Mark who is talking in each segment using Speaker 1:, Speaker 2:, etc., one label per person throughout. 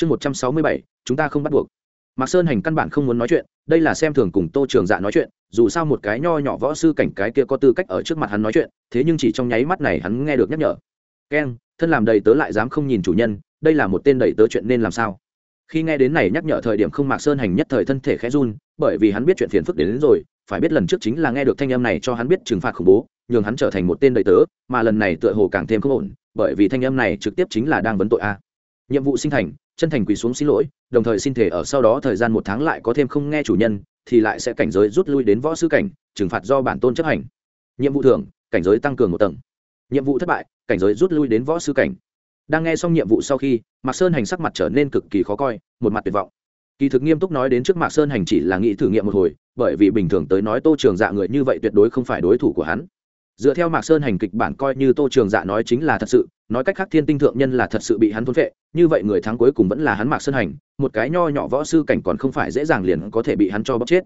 Speaker 1: chương một trăm sáu mươi bảy chúng ta không bắt buộc. Mạc sơn hành căn bản không muốn nói chuyện đây là xem thường cùng tô trường dạ nói chuyện dù sao một cái nho nhỏ võ sư cảnh cái kia có tư cách ở trước mặt hắn nói chuyện thế nhưng chỉ trong nháy mắt này hắn nghe được nhắc nhở. Keng thân làm đầy tớ lại dám không nhìn chủ nhân đây là một tên đầy tớ chuyện nên làm sao? Khi nghe đến này nhắc nhở thời điểm không mạc sơn hành nhất thời thân thể khẽ run bởi vì hắn biết chuyện phiền phức đến, đến rồi phải biết lần trước chính là nghe được thanh âm này cho hắn biết trừng phạt khủng bố nhường hắn trở thành một tên đầy tớ mà lần này tựa hồ càng thêm không ổn bởi vì thanh âm này trực tiếp chính là đang vấn tội a. Nhiệm vụ sinh thành chân thành quỳ xuống xin lỗi, đồng thời xin thể ở sau đó thời gian một tháng lại có thêm không nghe chủ nhân, thì lại sẽ cảnh giới rút lui đến võ sư cảnh, trừng phạt do bản tôn chấp hành. Nhiệm vụ thưởng, cảnh giới tăng cường một tầng. Nhiệm vụ thất bại, cảnh giới rút lui đến võ sư cảnh. Đang nghe xong nhiệm vụ sau khi, mạc sơn hành sắc mặt trở nên cực kỳ khó coi, một mặt tuyệt vọng. Kỳ thực nghiêm túc nói đến trước mạc sơn hành chỉ là nghĩ thử nghiệm một hồi, bởi vì bình thường tới nói tô trường dạ người như vậy tuyệt đối không phải đối thủ của hắn dựa theo mạc sơn hành kịch bản coi như tô trường dạ nói chính là thật sự, nói cách khác thiên tinh thượng nhân là thật sự bị hắn thôn vệ như vậy người thắng cuối cùng vẫn là hắn mạc sơn hành, một cái nho nhỏ võ sư cảnh còn không phải dễ dàng liền có thể bị hắn cho bóc chết.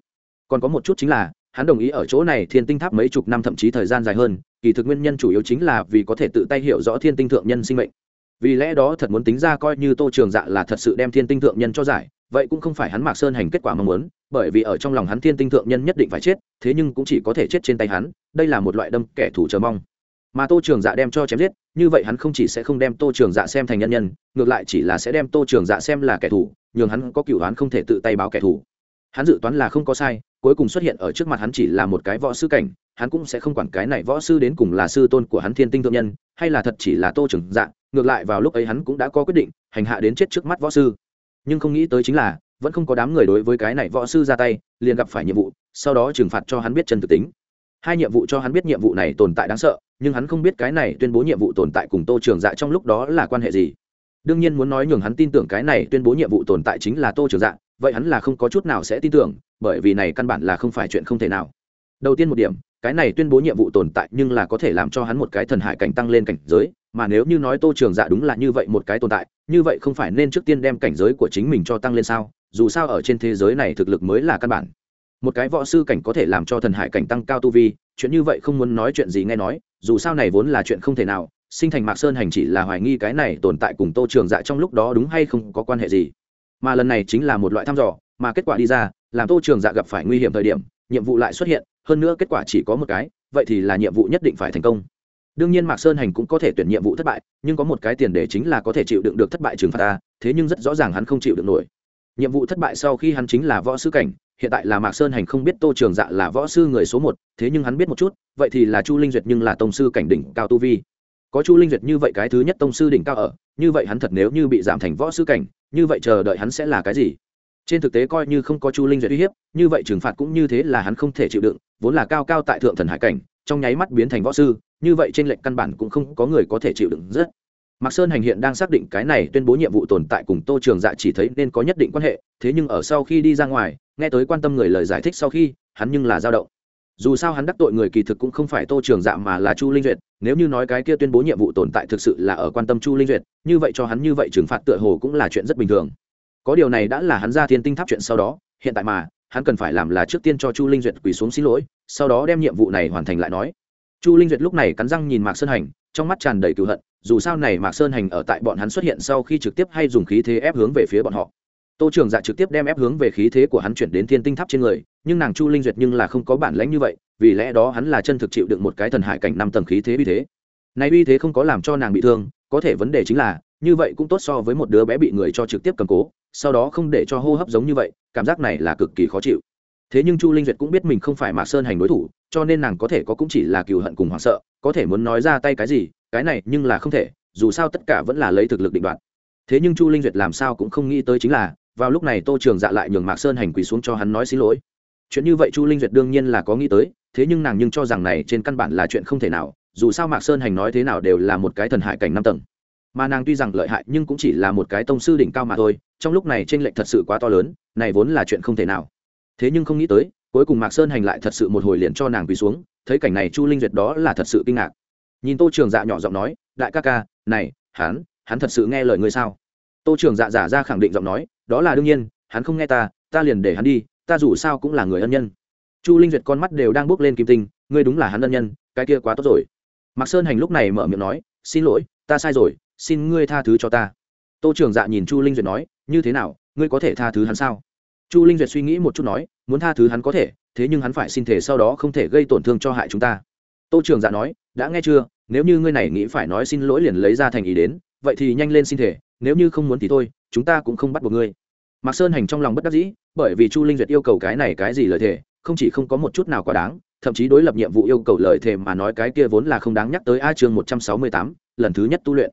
Speaker 1: Còn có một chút chính là, hắn đồng ý ở chỗ này thiên tinh tháp mấy chục năm thậm chí thời gian dài hơn, kỳ thực nguyên nhân chủ yếu chính là vì có thể tự tay hiểu rõ thiên tinh thượng nhân sinh mệnh. Vì lẽ đó thật muốn tính ra coi như tô trường dạ là thật sự đem thiên tinh thượng nhân cho giải, vậy cũng không phải hắn mạc sơn hành kết quả mong muốn, bởi vì ở trong lòng hắn thiên tinh thượng nhân nhất định phải chết, thế nhưng cũng chỉ có thể chết trên tay hắn đây là một loại đâm kẻ thù chờ mong. Mà tô trường dạ đem cho chém giết, như vậy hắn không chỉ sẽ không đem tô trường dạ xem thành nhân nhân, ngược lại chỉ là sẽ đem tô trường dạ xem là kẻ thù, nhường hắn có cựu đoán không thể tự tay báo kẻ thù. Hắn dự toán là không có sai, cuối cùng xuất hiện ở trước mặt hắn chỉ là một cái võ sư cảnh, hắn cũng sẽ không quản cái này võ sư đến cùng là sư tôn của hắn thiên tinh thượng nhân, hay là thật chỉ là tô trường dạ ngược lại vào lúc ấy hắn cũng đã có quyết định, hành hạ đến chết trước mắt võ sư. Nhưng không nghĩ tới chính là, vẫn không có đám người đối với cái này võ sư ra tay, liền gặp phải nhiệm vụ, sau đó trừng phạt cho hắn biết chân thực tính hai nhiệm vụ cho hắn biết nhiệm vụ này tồn tại đáng sợ, nhưng hắn không biết cái này tuyên bố nhiệm vụ tồn tại cùng tô trường dạ trong lúc đó là quan hệ gì. Đương nhiên muốn nói nhường hắn tin tưởng cái này tuyên bố nhiệm vụ tồn tại chính là tô trường dạ vậy hắn là không có chút nào sẽ tin tưởng, bởi vì này căn bản là không phải chuyện không thể nào. Đầu tiên một điểm, cái này tuyên bố nhiệm vụ tồn tại nhưng là có thể làm cho hắn một cái thần hải cảnh tăng lên cảnh giới, mà nếu như nói tô trường dạ đúng là như vậy một cái tồn tại, như vậy không phải nên trước tiên đem cảnh giới của chính mình cho tăng lên sao? Dù sao ở trên thế giới này thực lực mới là căn bản một cái võ sư cảnh có thể làm cho thần hải cảnh tăng cao tu vi, chuyện như vậy không muốn nói chuyện gì nghe nói, dù sao này vốn là chuyện không thể nào, sinh thành mạc sơn hành chỉ là hoài nghi cái này tồn tại cùng tô trường dạ trong lúc đó đúng hay không có quan hệ gì. Mà lần này chính là một loại thăm dò, mà kết quả đi ra, làm tô trường dạ gặp phải nguy hiểm thời điểm, nhiệm vụ lại xuất hiện, hơn nữa kết quả chỉ có một cái, vậy thì là nhiệm vụ nhất định phải thành công. Đương nhiên mạc sơn hành cũng có thể tuyển nhiệm vụ thất bại, nhưng có một cái tiền đề chính là có thể chịu đựng được thất bại trừng phạt ta, thế nhưng rất rõ ràng hắn không chịu được nổi. Nhiệm vụ thất bại sau khi hắn chính là võ sư cảnh hiện tại là mạc sơn hành không biết tô trường dạ là võ sư người số một, thế nhưng hắn biết một chút, vậy thì là chu linh duyệt nhưng là tông sư cảnh đỉnh cao tu vi. Có chu linh duyệt như vậy cái thứ nhất tông sư đỉnh cao ở, như vậy hắn thật nếu như bị giảm thành võ sư cảnh, như vậy chờ đợi hắn sẽ là cái gì? Trên thực tế coi như không có chu linh duyệt uy hiếp, như vậy trừng phạt cũng như thế là hắn không thể chịu đựng, vốn là cao cao tại thượng thần hải cảnh, trong nháy mắt biến thành võ sư, như vậy trên lệnh căn bản cũng không có người có thể chịu đựng rất mạc sơn hành hiện đang xác định cái này tuyên bố nhiệm vụ tồn tại cùng tô trường dạ chỉ thấy nên có nhất định quan hệ, thế nhưng ở sau khi đi ra ngoài, nghe tới quan tâm người lời giải thích sau khi, hắn nhưng là dao động. Dù sao hắn đắc tội người kỳ thực cũng không phải tô trường dạ mà là chu linh duyệt, nếu như nói cái kia tuyên bố nhiệm vụ tồn tại thực sự là ở quan tâm chu linh duyệt, như vậy cho hắn như vậy trừng phạt tựa hồ cũng là chuyện rất bình thường. Có điều này đã là hắn ra thiên tinh tháp chuyện sau đó, hiện tại mà, hắn cần phải làm là trước tiên cho chu linh duyệt quỳ xuống xin lỗi, sau đó đem nhiệm vụ này hoàn thành lại nói. Chu linh duyệt lúc này cắn răng nhìn mạc sơn hành, trong mắt tràn đầy cừu hận dù sao này mạc sơn hành ở tại bọn hắn xuất hiện sau khi trực tiếp hay dùng khí thế ép hướng về phía bọn họ. Tô trường dạ trực tiếp đem ép hướng về khí thế của hắn chuyển đến thiên tinh tháp trên người, nhưng nàng chu linh duyệt nhưng là không có bản lãnh như vậy, vì lẽ đó hắn là chân thực chịu đựng một cái thần hải cảnh năm tầng khí thế uy thế. Này uy thế không có làm cho nàng bị thương, có thể vấn đề chính là, như vậy cũng tốt so với một đứa bé bị người cho trực tiếp cầm cố, sau đó không để cho hô hấp giống như vậy, cảm giác này là cực kỳ khó chịu. Thế nhưng chu linh duyệt cũng biết mình không phải mạc sơn hành đối thủ, cho nên nàng có thể có cũng chỉ là cừu hận cùng hoảng sợ, có thể muốn nói ra tay cái gì cái này nhưng là không thể, dù sao tất cả vẫn là lấy thực lực định đoạt. Thế nhưng chu linh duyệt làm sao cũng không nghĩ tới chính là, vào lúc này tô trường dạ lại nhường mạc sơn hành quỳ xuống cho hắn nói xin lỗi. Chuyện như vậy chu linh duyệt đương nhiên là có nghĩ tới, thế nhưng nàng nhưng cho rằng này trên căn bản là chuyện không thể nào, dù sao mạc sơn hành nói thế nào đều là một cái thần hại cảnh năm tầng. Mà nàng tuy rằng lợi hại nhưng cũng chỉ là một cái tông sư đỉnh cao mà thôi, trong lúc này t r ê n lệch thật sự quá to lớn, này vốn là chuyện không thể nào. Thế nhưng không nghĩ tới, cuối cùng mạc sơn hành lại thật sự một hồi liền cho nàng quỳ xuống, thấy cảnh này chu linh duyệt đó là thật sự kinh ngạc nhìn tô trường dạ nhỏ giọng nói, đại ca ca, này, hắn hắn thật sự nghe lời ngươi sao? Tô trường dạ giả ra khẳng định giọng nói, đó là đương nhiên, hắn không nghe ta ta liền để hắn đi, ta dù sao cũng là người ân nhân. Chu linh duyệt con mắt đều đang bước lên kim tinh, ngươi đúng là hắn ân nhân, cái kia quá tốt rồi. Mạc sơn hành lúc này mở miệng nói, xin lỗi, ta sai rồi, xin ngươi tha thứ cho ta. Tô trường dạ nhìn chu linh duyệt nói, như thế nào, ngươi có thể tha thứ hắn sao? Chu linh duyệt suy nghĩ một chút nói, muốn tha thứ hắn có thể, thế nhưng hắn phải xin thể sau đó không thể gây tổn thương cho hại chúng ta. Tô trường dạ nói đã nghe chưa? Nếu như ngươi này nghĩ phải nói xin lỗi liền lấy ra thành ý đến, vậy thì nhanh lên xin thể nếu như không muốn thì thôi, chúng ta cũng không bắt buộc ngươi. Mạc sơn hành trong lòng bất đắc dĩ, bởi vì chu linh duyệt yêu cầu cái này cái gì lời thề, không chỉ không có một chút nào quá đáng, thậm chí đối lập nhiệm vụ yêu cầu lời thề mà nói cái kia vốn là không đáng nhắc tới a chương một trăm sáu mươi tám, lần thứ nhất tu luyện.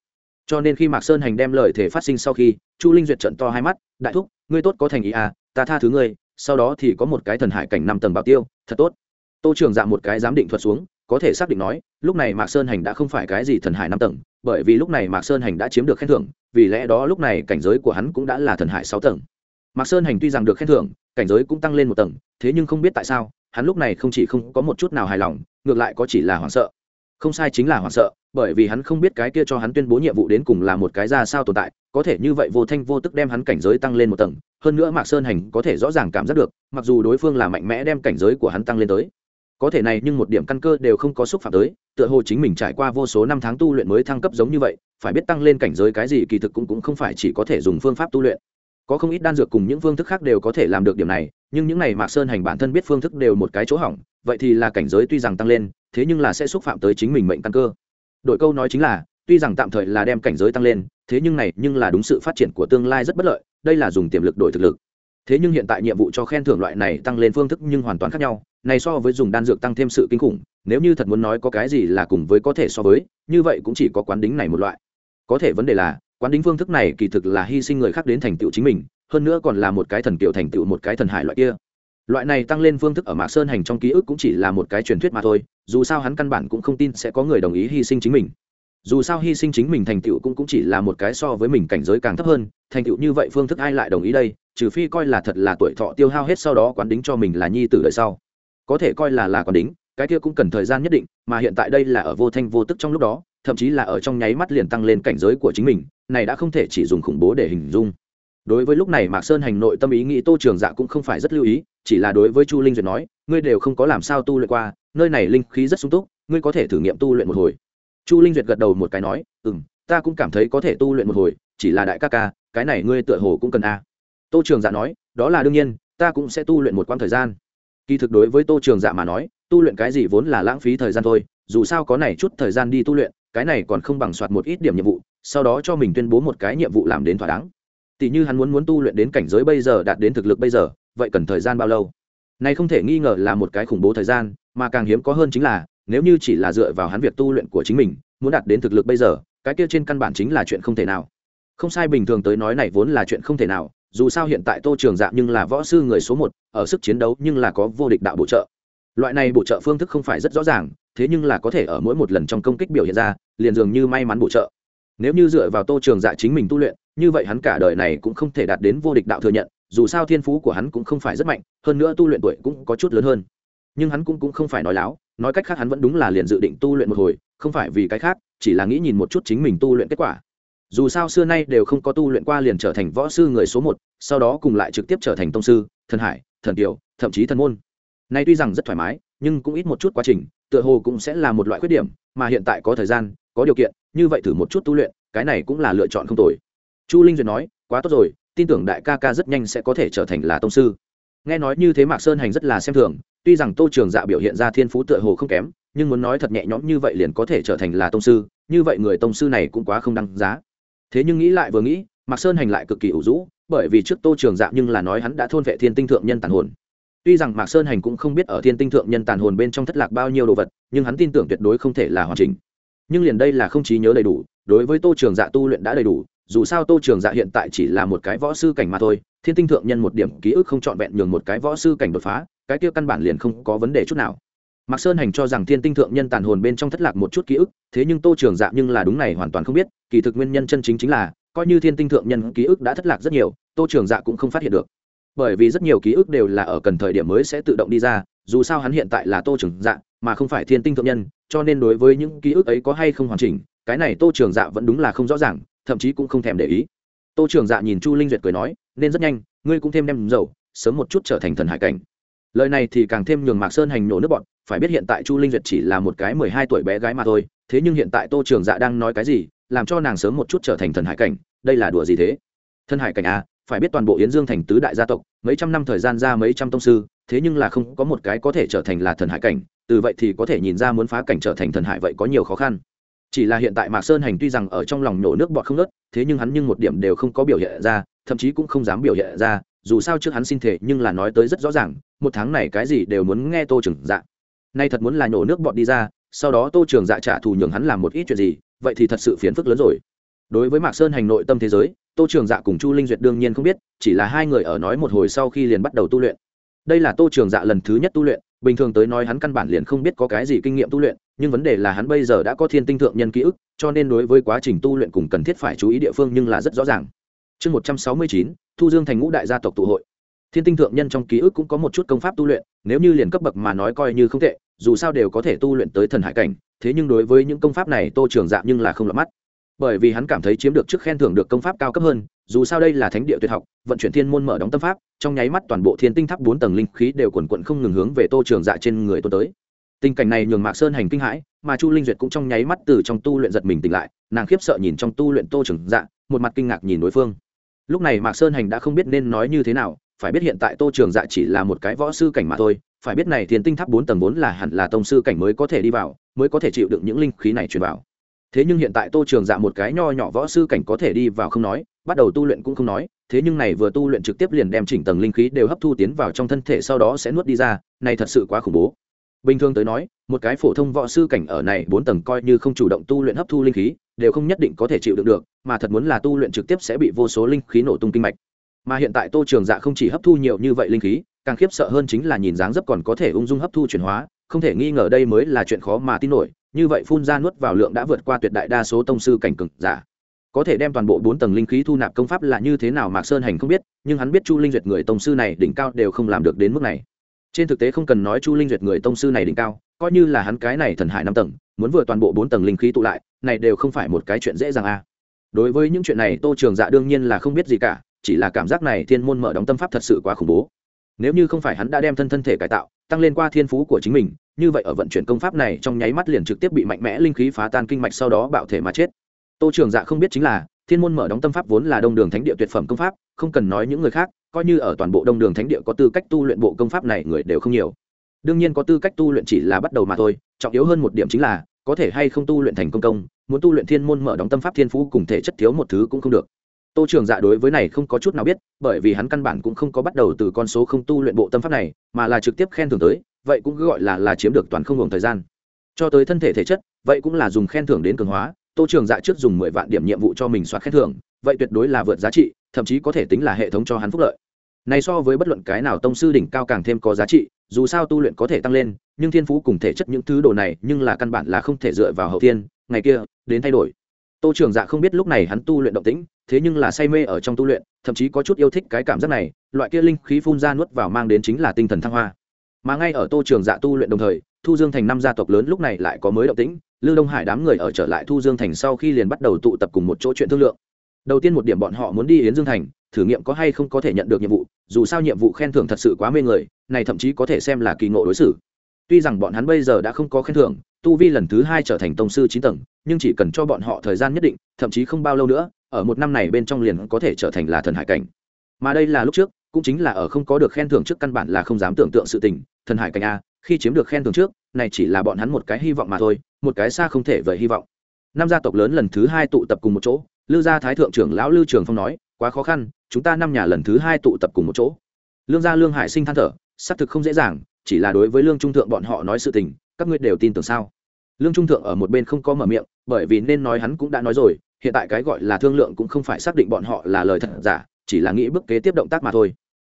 Speaker 1: Cho nên khi mạc sơn hành đem lời thề phát sinh sau khi, chu linh duyệt trận to hai mắt, đại thúc, ngươi tốt có thành ý à ta tha thứ ngươi, sau đó thì có một cái thần hải cảnh năm tầng bảo tiêu, thật tốt. Tô trường dạ một cái giám định thuật xuống có thể xác định nói, lúc này mạc sơn hành đã không phải cái gì thần hải năm tầng, bởi vì lúc này mạc sơn hành đã chiếm được khen thưởng, vì lẽ đó lúc này cảnh giới của hắn cũng đã là thần hải sáu tầng. Mạc sơn hành tuy rằng được khen thưởng, cảnh giới cũng tăng lên một tầng, thế nhưng không biết tại sao, hắn lúc này không chỉ không có một chút nào hài lòng, ngược lại có chỉ là hoảng sợ. Không sai chính là hoảng sợ, bởi vì hắn không biết cái kia cho hắn tuyên bố nhiệm vụ đến cùng là một cái ra sao tồn tại, có thể như vậy vô thanh vô tức đem hắn cảnh giới tăng lên một tầng, hơn nữa mạc sơn hành có thể rõ ràng cảm giác được, mặc dù đối phương là mạnh mẽ đem cảnh giới của hắn tăng lên tới có thể này nhưng một điểm căn cơ đều không có xúc phạm tới, tựa hồ chính mình trải qua vô số năm tháng tu luyện mới thăng cấp giống như vậy, phải biết tăng lên cảnh giới cái gì kỳ thực cũng cũng không phải chỉ có thể dùng phương pháp tu luyện. Có không ít đan dược cùng những phương thức khác đều có thể làm được điểm này, nhưng những này mạc sơn hành bản thân biết phương thức đều một cái chỗ hỏng, vậy thì là cảnh giới tuy rằng tăng lên, thế nhưng là sẽ xúc phạm tới chính mình mệnh căn cơ. Đội câu nói chính là, tuy rằng tạm thời là đem cảnh giới tăng lên, thế nhưng này nhưng là đúng sự phát triển của tương lai rất bất lợi, đây là dùng tiềm lực đổi thực lực thế nhưng hiện tại nhiệm vụ cho khen thưởng loại này tăng lên phương thức nhưng hoàn toàn khác nhau, này so với dùng đan dược tăng thêm sự kinh khủng, nếu như thật muốn nói có cái gì là cùng với có thể so với, như vậy cũng chỉ có quán đính này một loại. Có thể vấn đề là, quán đính phương thức này kỳ thực là hy sinh người khác đến thành tựu chính mình, hơn nữa còn là một cái thần kiểu thành tựu một cái thần hải loại kia. Loại này tăng lên phương thức ở mạc sơn hành trong ký ức cũng chỉ là một cái truyền thuyết mà thôi, dù sao hắn căn bản cũng không tin sẽ có người đồng ý hy sinh chính mình dù sao hy sinh chính mình thành tựu cũng, cũng chỉ là một cái so với mình cảnh giới càng thấp hơn thành tựu như vậy phương thức ai lại đồng ý đây? Trừ phi coi là thật là tuổi thọ tiêu hao hết sau đó quán đính cho mình là nhi tử đời sau. Có thể coi là là quán đính cái kia cũng cần thời gian nhất định mà hiện tại đây là ở vô thanh vô tức trong lúc đó thậm chí là ở trong nháy mắt liền tăng lên cảnh giới của chính mình này đã không thể chỉ dùng khủng bố để hình dung. Đối với lúc này mạc sơn hành nội tâm ý nghĩ tô trường dạ cũng không phải rất lưu ý chỉ là đối với chu linh duyệt nói ngươi đều không có làm sao tu luyện qua nơi này linh khí rất sung túc ngươi có thể thử nghiệm tu luyện một hồi chu linh duyệt gật đầu một cái nói ừ m ta cũng cảm thấy có thể tu luyện một hồi, chỉ là đại ca ca, cái này ngươi tựa hồ cũng cần a. Tô trường dạ nói, đó là đương nhiên, ta cũng sẽ tu luyện một quãng thời gian. Kỳ thực đối với tô trường dạ mà nói, tu luyện cái gì vốn là lãng phí thời gian thôi, dù sao có này chút thời gian đi tu luyện, cái này còn không bằng soạt một ít điểm nhiệm vụ, sau đó cho mình tuyên bố một cái nhiệm vụ làm đến thỏa đáng. Tỷ như hắn muốn muốn tu luyện đến cảnh giới bây giờ, đạt đến thực lực bây giờ, vậy cần thời gian bao lâu? Này không thể nghi ngờ là một cái khủng bố thời gian, mà càng hiếm có hơn chính là nếu như chỉ là dựa vào hắn việc tu luyện của chính mình muốn đạt đến thực lực bây giờ cái kia trên căn bản chính là chuyện không thể nào. Không sai bình thường tới nói này vốn là chuyện không thể nào dù sao hiện tại tô trường dạng nhưng là võ sư người số một ở sức chiến đấu nhưng là có vô địch đạo bổ trợ. Loại này bổ trợ phương thức không phải rất rõ ràng thế nhưng là có thể ở mỗi một lần trong công kích biểu hiện ra liền dường như may mắn bổ trợ. Nếu như dựa vào tô trường dạ chính mình tu luyện như vậy hắn cả đời này cũng không thể đạt đến vô địch đạo thừa nhận dù sao thiên phú của hắn cũng không phải rất mạnh hơn nữa tu luyện tuổi cũng có chút lớn hơn. Nhưng hắn cũng, cũng không phải nói láo nói cách khác hắn vẫn đúng là liền dự định tu luyện một hồi, không phải vì cái khác, chỉ là nghĩ nhìn một chút chính mình tu luyện kết quả. Dù sao xưa nay đều không có tu luyện qua liền trở thành võ sư người số một, sau đó cùng lại trực tiếp trở thành tông sư, thần hải, thần kiều thậm chí thần môn. Nay tuy rằng rất thoải mái, nhưng cũng ít một chút quá trình, tựa hồ cũng sẽ là một loại khuyết điểm, mà hiện tại có thời gian, có điều kiện, như vậy thử một chút tu luyện, cái này cũng là lựa chọn không tồi. Chu linh duyệt nói, quá tốt rồi, tin tưởng đại ca ca rất nhanh sẽ có thể trở thành là tông sư. Nghe nói như thế mạc sơn hành rất là xem thường tuy rằng tô trường dạ biểu hiện ra thiên phú tựa hồ không kém, nhưng muốn nói thật nhẹ nhõm như vậy liền có thể trở thành là tông sư, như vậy người tông sư này cũng quá không đăng giá. Thế nhưng nghĩ lại vừa nghĩ, mạc sơn hành lại cực kỳ ủ rũ, bởi vì trước tô trường dạ nhưng là nói hắn đã thôn vệ thiên tinh thượng nhân tàn hồn. Tuy rằng mạc sơn hành cũng không biết ở thiên tinh thượng nhân tàn hồn bên trong thất lạc bao nhiêu đồ vật, nhưng hắn tin tưởng tuyệt đối không thể là hoàn chỉnh. Nhưng liền đây là không trí nhớ đầy đủ, đối với tô trường dạ tu luyện đã đầy đủ, dù sao tô trường dạ hiện tại chỉ là một cái võ sư cảnh mà thôi, thiên tinh thượng nhân một điểm ký ức không trọn vẹn nhường một cái võ sư cảnh đột phá cái kia căn bản liền không có vấn đề chút nào. Mạc sơn hành cho rằng thiên tinh thượng nhân tàn hồn bên trong thất lạc một chút ký ức, thế nhưng tô trường dạ nhưng là đúng này hoàn toàn không biết, kỳ thực nguyên nhân chân chính chính là, coi như thiên tinh thượng nhân ký ức đã thất lạc rất nhiều, tô trường dạ cũng không phát hiện được. Bởi vì rất nhiều ký ức đều là ở cần thời điểm mới sẽ tự động đi ra, dù sao hắn hiện tại là tô trường dạ mà không phải thiên tinh thượng nhân, cho nên đối với những ký ức ấy có hay không hoàn chỉnh, cái này tô trường dạ vẫn đúng là không rõ ràng, thậm chí cũng không thèm để ý. Tô trường dạ nhìn chu linh duyệt cười nói, nên rất nhanh, ngươi cũng thêm đem dầu, sớm một chút trở thành thần hải cảnh lời này thì càng thêm nhường mạc sơn hành nổ nước bọn, phải biết hiện tại chu linh duyệt chỉ là một cái mười hai tuổi bé gái mà thôi, thế nhưng hiện tại tô trường dạ đang nói cái gì, làm cho nàng sớm một chút trở thành thần hải cảnh, đây là đùa gì thế? Thần hải cảnh à phải biết toàn bộ yến dương thành tứ đại gia tộc, mấy trăm năm thời gian ra mấy trăm tông sư, thế nhưng là không có một cái có thể trở thành là thần hải cảnh, từ vậy thì có thể nhìn ra muốn phá cảnh trở thành thần hải vậy có nhiều khó khăn. Chỉ là hiện tại mạc sơn hành tuy rằng ở trong lòng nổ nước bọt không nớt thế nhưng hắn nhưng một điểm đều không có biểu hiện ra, thậm chí cũng không dám biểu hiện ra, dù sao trước hắn xin thể nhưng là nói tới rất rõ ràng một tháng này cái gì đều muốn nghe tô trường dạ. Nay thật muốn là nhổ nước bọn đi ra, sau đó tô trường dạ trả thù nhường hắn làm một ít chuyện gì, vậy thì thật sự phiền phức lớn rồi. Đối với mạc sơn hành nội tâm thế giới, tô trường dạ cùng chu linh duyệt đương nhiên không biết, chỉ là hai người ở nói một hồi sau khi liền bắt đầu tu luyện. Đây là tô trường dạ lần thứ nhất tu luyện, bình thường tới nói hắn căn bản liền không biết có cái gì kinh nghiệm tu luyện, nhưng vấn đề là hắn bây giờ đã có thiên tinh thượng nhân ký ức, cho nên đối với quá trình tu luyện cùng cần thiết phải chú ý địa phương nhưng là rất rõ ràng. Chương một trăm sáu mươi chín, thu dương thành ngũ đại gia tộc tụ hội thiên tinh thượng nhân trong ký ức cũng có một chút công pháp tu luyện, nếu như liền cấp bậc mà nói coi như không tệ, dù sao đều có thể tu luyện tới thần hải cảnh, thế nhưng đối với những công pháp này tô trường dạ nhưng là không lọt mắt. Bởi vì hắn cảm thấy chiếm được chức khen thưởng được công pháp cao cấp hơn, dù sao đây là thánh địa tuyệt học, vận chuyển thiên môn mở đóng tâm pháp, trong nháy mắt toàn bộ thiên tinh tháp bốn tầng linh khí đều quần quận không ngừng hướng về tô trường dạ trên người tôi tới. Tình cảnh này nhường mạc sơn hành kinh hãi, mà chu linh duyệt cũng trong nháy mắt từ trong tu luyện giật mình tỉnh lại, nàng khiếp sợ nhìn trong tu luyện tô trường dạ một mặt kinh ngạc nhìn đối phương. Lúc này mạc sơn hành đã không biết nên nói như thế nào phải biết hiện tại tô trường dạ chỉ là một cái võ sư cảnh mà thôi, phải biết này thiên tinh tháp bốn tầng vốn là hẳn là tông sư cảnh mới có thể đi vào, mới có thể chịu đựng những linh khí này truyền vào. Thế nhưng hiện tại tô trường dạ một cái nho nhỏ võ sư cảnh có thể đi vào không nói, bắt đầu tu luyện cũng không nói, thế nhưng này vừa tu luyện trực tiếp liền đem chỉnh tầng linh khí đều hấp thu tiến vào trong thân thể sau đó sẽ nuốt đi ra, này thật sự quá khủng bố. Bình thường tới nói, một cái phổ thông võ sư cảnh ở này bốn tầng coi như không chủ động tu luyện hấp thu linh khí, đều không nhất định có thể chịu đựng được, mà thật muốn là tu luyện trực tiếp sẽ bị vô số linh khí nổ tung kinh mạch mà hiện tại tô trường dạ không chỉ hấp thu nhiều như vậy linh khí, càng khiếp sợ hơn chính là nhìn dáng dấp còn có thể ung dung hấp thu chuyển hóa, không thể nghi ngờ đây mới là chuyện khó mà tin nổi, như vậy phun ra nuốt vào lượng đã vượt qua tuyệt đại đa số tông sư cảnh cực giả. Có thể đem toàn bộ bốn tầng linh khí thu nạp công pháp là như thế nào mạc sơn hành không biết, nhưng hắn biết chu linh duyệt người tông sư này đỉnh cao đều không làm được đến mức này. Trên thực tế không cần nói chu linh duyệt người tông sư này đỉnh cao, coi như là hắn cái này thần hải năm tầng, muốn vừa toàn bộ bốn tầng linh khí tụ lại, này đều không phải một cái chuyện dễ dàng a đối với những chuyện này tô trường dạ đương nhiên là không biết gì cả chỉ là cảm giác này thiên môn mở đóng tâm pháp thật sự quá khủng bố. Nếu như không phải hắn đã đem thân thân thể cải tạo, tăng lên qua thiên phú của chính mình, như vậy ở vận chuyển công pháp này trong nháy mắt liền trực tiếp bị mạnh mẽ linh khí phá tan kinh mạch sau đó bạo thể mà chết. Tô trường dạ không biết chính là, thiên môn mở đóng tâm pháp vốn là đông đường thánh địa tuyệt phẩm công pháp, không cần nói những người khác, coi như ở toàn bộ đông đường thánh địa có tư cách tu luyện bộ công pháp này người đều không nhiều. Đương nhiên có tư cách tu luyện chỉ là bắt đầu mà thôi, trọng yếu hơn một điểm chính là, có thể hay không tu luyện thành công công, muốn tu luyện thiên môn mở đóng tâm pháp thiên phú cùng thể chất thiếu một thứ cũng không được tô trường dạ đối với này không có chút nào biết, bởi vì hắn căn bản cũng không có bắt đầu từ con số không tu luyện bộ tâm pháp này, mà là trực tiếp khen thưởng tới, vậy cũng gọi là là chiếm được toàn không ngừng thời gian. Cho tới thân thể thể chất, vậy cũng là dùng khen thưởng đến cường hóa, tô trường dạ trước dùng mười vạn điểm nhiệm vụ cho mình soát khen thưởng, vậy tuyệt đối là vượt giá trị, thậm chí có thể tính là hệ thống cho hắn phúc lợi. Này so với bất luận cái nào tông sư đỉnh cao càng thêm có giá trị, dù sao tu luyện có thể tăng lên, nhưng thiên phú cùng thể chất những thứ đồ này nhưng là căn bản là không thể dựa vào hậu thiên, ngày kia, đến thay đổi tô trường dạ không biết lúc này hắn tu luyện động tĩnh, thế nhưng là say mê ở trong tu luyện, thậm chí có chút yêu thích cái cảm giác này, loại kia linh khí phun ra nuốt vào mang đến chính là tinh thần thăng hoa. Mà ngay ở tô trường dạ tu luyện đồng thời, thu dương thành năm gia tộc lớn lúc này lại có mới động tĩnh, lưu đông hải đám người ở trở lại thu dương thành sau khi liền bắt đầu tụ tập cùng một chỗ chuyện thương lượng. Đầu tiên một điểm bọn họ muốn đi yến dương thành, thử nghiệm có hay không có thể nhận được nhiệm vụ, dù sao nhiệm vụ khen thưởng thật sự quá mê người, này thậm chí có thể xem là kỳ ngộ đối xử. Tuy rằng bọn hắn bây giờ đã không có khen thưởng tu vi lần thứ hai trở thành tông sư chín tầng, nhưng chỉ cần cho bọn họ thời gian nhất định, thậm chí không bao lâu nữa, ở một năm này bên trong liền có thể trở thành là thần hải cảnh. Mà đây là lúc trước, cũng chính là ở không có được khen thưởng trước căn bản là không dám tưởng tượng sự tình, thần hải cảnh a, khi chiếm được khen thưởng trước, này chỉ là bọn hắn một cái hy vọng mà thôi, một cái xa không thể vời hy vọng. Năm gia tộc lớn lần thứ hai tụ tập cùng một chỗ, lư gia thái thượng trưởng lão lư trường phong nói, quá khó khăn, chúng ta năm nhà lần thứ hai tụ tập cùng một chỗ. Lương gia lương hải sinh than thở, xác thực không dễ dàng, chỉ là đối với lương trung thượng bọn họ nói sự tình các ngươi đều tin tưởng sao? Lương trung thượng ở một bên không có mở miệng, bởi vì nên nói hắn cũng đã nói rồi, hiện tại cái gọi là thương lượng cũng không phải xác định bọn họ là lời thật giả, chỉ là nghĩ bước kế tiếp động tác mà thôi.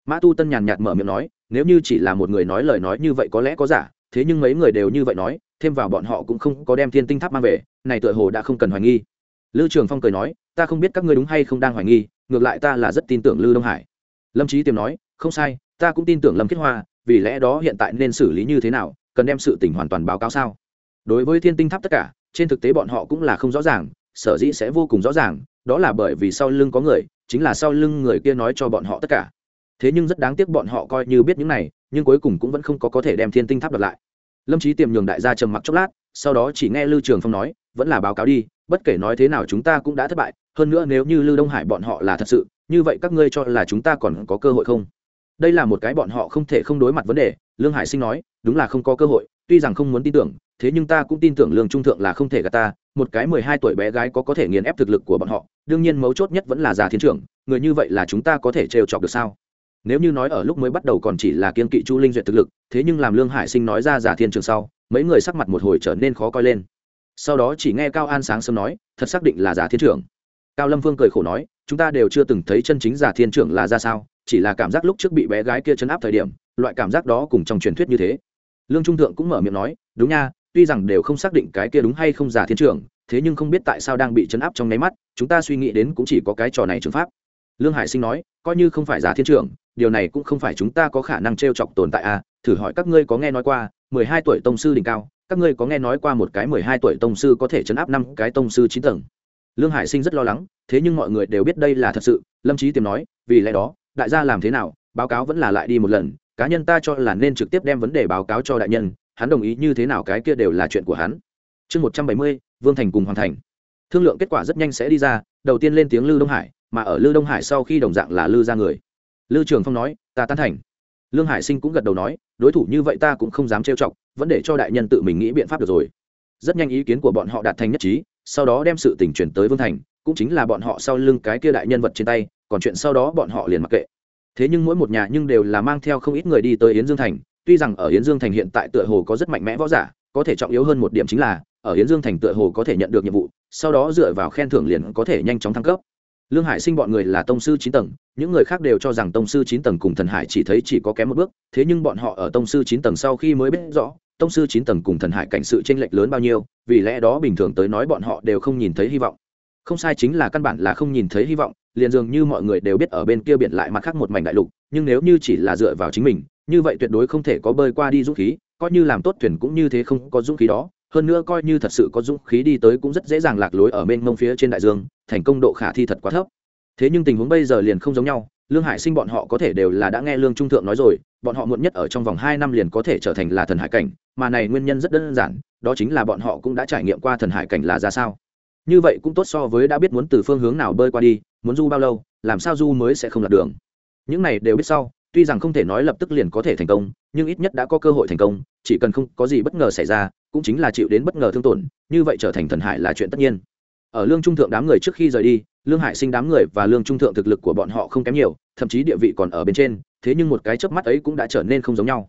Speaker 1: Mã tu tân nhàn nhạt mở miệng nói, nếu như chỉ là một người nói lời nói như vậy có lẽ có giả, thế nhưng mấy người đều như vậy nói, thêm vào bọn họ cũng không có đem thiên tinh tháp mang về, này tựa hồ đã không cần hoài nghi. Lư trường phong cười nói, ta không biết các ngươi đúng hay không đang hoài nghi, ngược lại ta là rất tin tưởng lư đông hải. Lâm trí tiềm nói, không sai, ta cũng tin tưởng lâm kết hoa, vì lẽ đó hiện tại nên xử lý như thế nào? Cần đem sự tình hoàn toàn báo cáo sao? Đối với thiên tinh tháp tất cả, trên thực tế bọn họ cũng là không rõ ràng, sở dĩ sẽ vô cùng rõ ràng, đó là bởi vì sau lưng có người, chính là sau lưng người kia nói cho bọn họ tất cả. Thế nhưng rất đáng tiếc bọn họ coi như biết những này, nhưng cuối cùng cũng vẫn không có có thể đem thiên tinh tháp đặt lại. Lâm trí tiềm nhường đại gia trầm mặc chốc lát, sau đó chỉ nghe lưu trường phong nói, vẫn là báo cáo đi, bất kể nói thế nào chúng ta cũng đã thất bại, hơn nữa nếu như lưu đông hải bọn họ là thật sự, như vậy các ngươi cho là chúng ta còn có cơ hội không? Đây là một cái bọn họ không thể không đối mặt vấn đề, lương hải sinh nói, đúng là không có cơ hội, tuy rằng không muốn tin tưởng, thế nhưng ta cũng tin tưởng lương trung thượng là không thể gạt ta, một cái mười hai tuổi bé gái có có thể nghiền ép thực lực của bọn họ, đương nhiên mấu chốt nhất vẫn là già thiên trưởng, người như vậy là chúng ta có thể trêu chọc được sao? Nếu như nói ở lúc mới bắt đầu còn chỉ là kiên kỵ chu linh duyệt thực lực, thế nhưng làm lương hải sinh nói ra giả thiên trường sau, mấy người sắc mặt một hồi trở nên khó coi lên. Sau đó chỉ nghe cao an sáng sớm nói, thật xác định là giả thiên trưởng. Cao lâm vương cười khổ nói, chúng ta đều chưa từng thấy chân chính giả thiên trưởng là ra sao chỉ là cảm giác lúc trước bị bé gái kia chấn áp thời điểm, loại cảm giác đó cùng trong truyền thuyết như thế. Lương trung thượng cũng mở miệng nói, đúng nha, tuy rằng đều không xác định cái kia đúng hay không giả thiên trưởng, thế nhưng không biết tại sao đang bị chấn áp trong nháy mắt, chúng ta suy nghĩ đến cũng chỉ có cái trò này trường pháp. Lương hải sinh nói, coi như không phải giả thiên trưởng, điều này cũng không phải chúng ta có khả năng t r e o chọc tồn tại à thử hỏi các ngươi có nghe nói qua, mười hai tuổi tông sư đỉnh cao, các ngươi có nghe nói qua một cái mười hai tuổi tông sư có thể chấn áp năm cái tông sư chín tầng? Lương hải sinh rất lo lắng, thế nhưng mọi người đều biết đây là thật sự, lâm trí tiềm nói, vì lẽ đó đại gia làm thế nào, báo cáo vẫn là lại đi một lần, cá nhân ta cho là nên trực tiếp đem vấn đề báo cáo cho đại nhân, hắn đồng ý như thế nào cái kia đều là chuyện của hắn. Chương một trăm bảy mươi, vương thành cùng hoàn thành. Thương lượng kết quả rất nhanh sẽ đi ra, đầu tiên lên tiếng lư đông hải, mà ở lư đông hải sau khi đồng dạng là lư ra người. Lư trường phong nói, ta tán thành. Lương hải sinh cũng gật đầu nói, đối thủ như vậy ta cũng không dám trêu chọc, vẫn để cho đại nhân tự mình nghĩ biện pháp được rồi. Rất nhanh ý kiến của bọn họ đạt thành nhất trí, sau đó đem sự tình chuyển tới vương thành, cũng chính là bọn họ sau lưng cái kia đại nhân vật trên tay còn chuyện sau đó bọn họ liền mặc kệ. Thế nhưng mỗi một nhà nhưng đều là mang theo không ít người đi tới yến dương thành, tuy rằng ở yến dương thành hiện tại tựa hồ có rất mạnh mẽ võ giả, có thể trọng yếu hơn một điểm chính là, ở yến dương thành tựa hồ có thể nhận được nhiệm vụ, sau đó dựa vào khen thưởng liền có thể nhanh chóng thăng cấp. Lương hải sinh bọn người là tông sư chín tầng, những người khác đều cho rằng tông sư chín tầng cùng thần hải chỉ thấy chỉ có kém một bước, thế nhưng bọn họ ở tông sư chín tầng sau khi mới biết rõ, tông sư chín tầng cùng thần hải cảnh sự chênh lệch lớn bao nhiêu, vì lẽ đó bình thường tới nói bọn họ đều không nhìn thấy hy vọng không sai chính là căn bản là không nhìn thấy hy vọng, liền dường như mọi người đều biết ở bên kia biển lại mặt khác một mảnh đại lục, nhưng nếu như chỉ là dựa vào chính mình, như vậy tuyệt đối không thể có bơi qua đi dũng khí, coi như làm tốt thuyền cũng như thế không có dũng khí đó. Hơn nữa coi như thật sự có dũng khí đi tới cũng rất dễ dàng lạc lối ở bên mông phía trên đại dương, thành công độ khả thi thật quá thấp. Thế nhưng tình huống bây giờ liền không giống nhau, lương hải sinh bọn họ có thể đều là đã nghe lương trung thượng nói rồi, bọn họ muộn nhất ở trong vòng hai năm liền có thể trở thành là thần hải cảnh, mà này nguyên nhân rất đơn giản, đó chính là bọn họ cũng đã trải nghiệm qua thần hải cảnh là ra sao như vậy cũng tốt so với đã biết muốn từ phương hướng nào bơi qua đi, muốn du bao lâu, làm sao du mới sẽ không lạc đường. Những này đều biết sau, tuy rằng không thể nói lập tức liền có thể thành công, nhưng ít nhất đã có cơ hội thành công, chỉ cần không có gì bất ngờ xảy ra, cũng chính là chịu đến bất ngờ thương tổn, như vậy trở thành thần hại là chuyện tất nhiên. Ở lương trung thượng đám người trước khi rời đi, lương hải sinh đám người và lương trung thượng thực lực của bọn họ không kém nhiều, thậm chí địa vị còn ở bên trên, thế nhưng một cái chớp mắt ấy cũng đã trở nên không giống nhau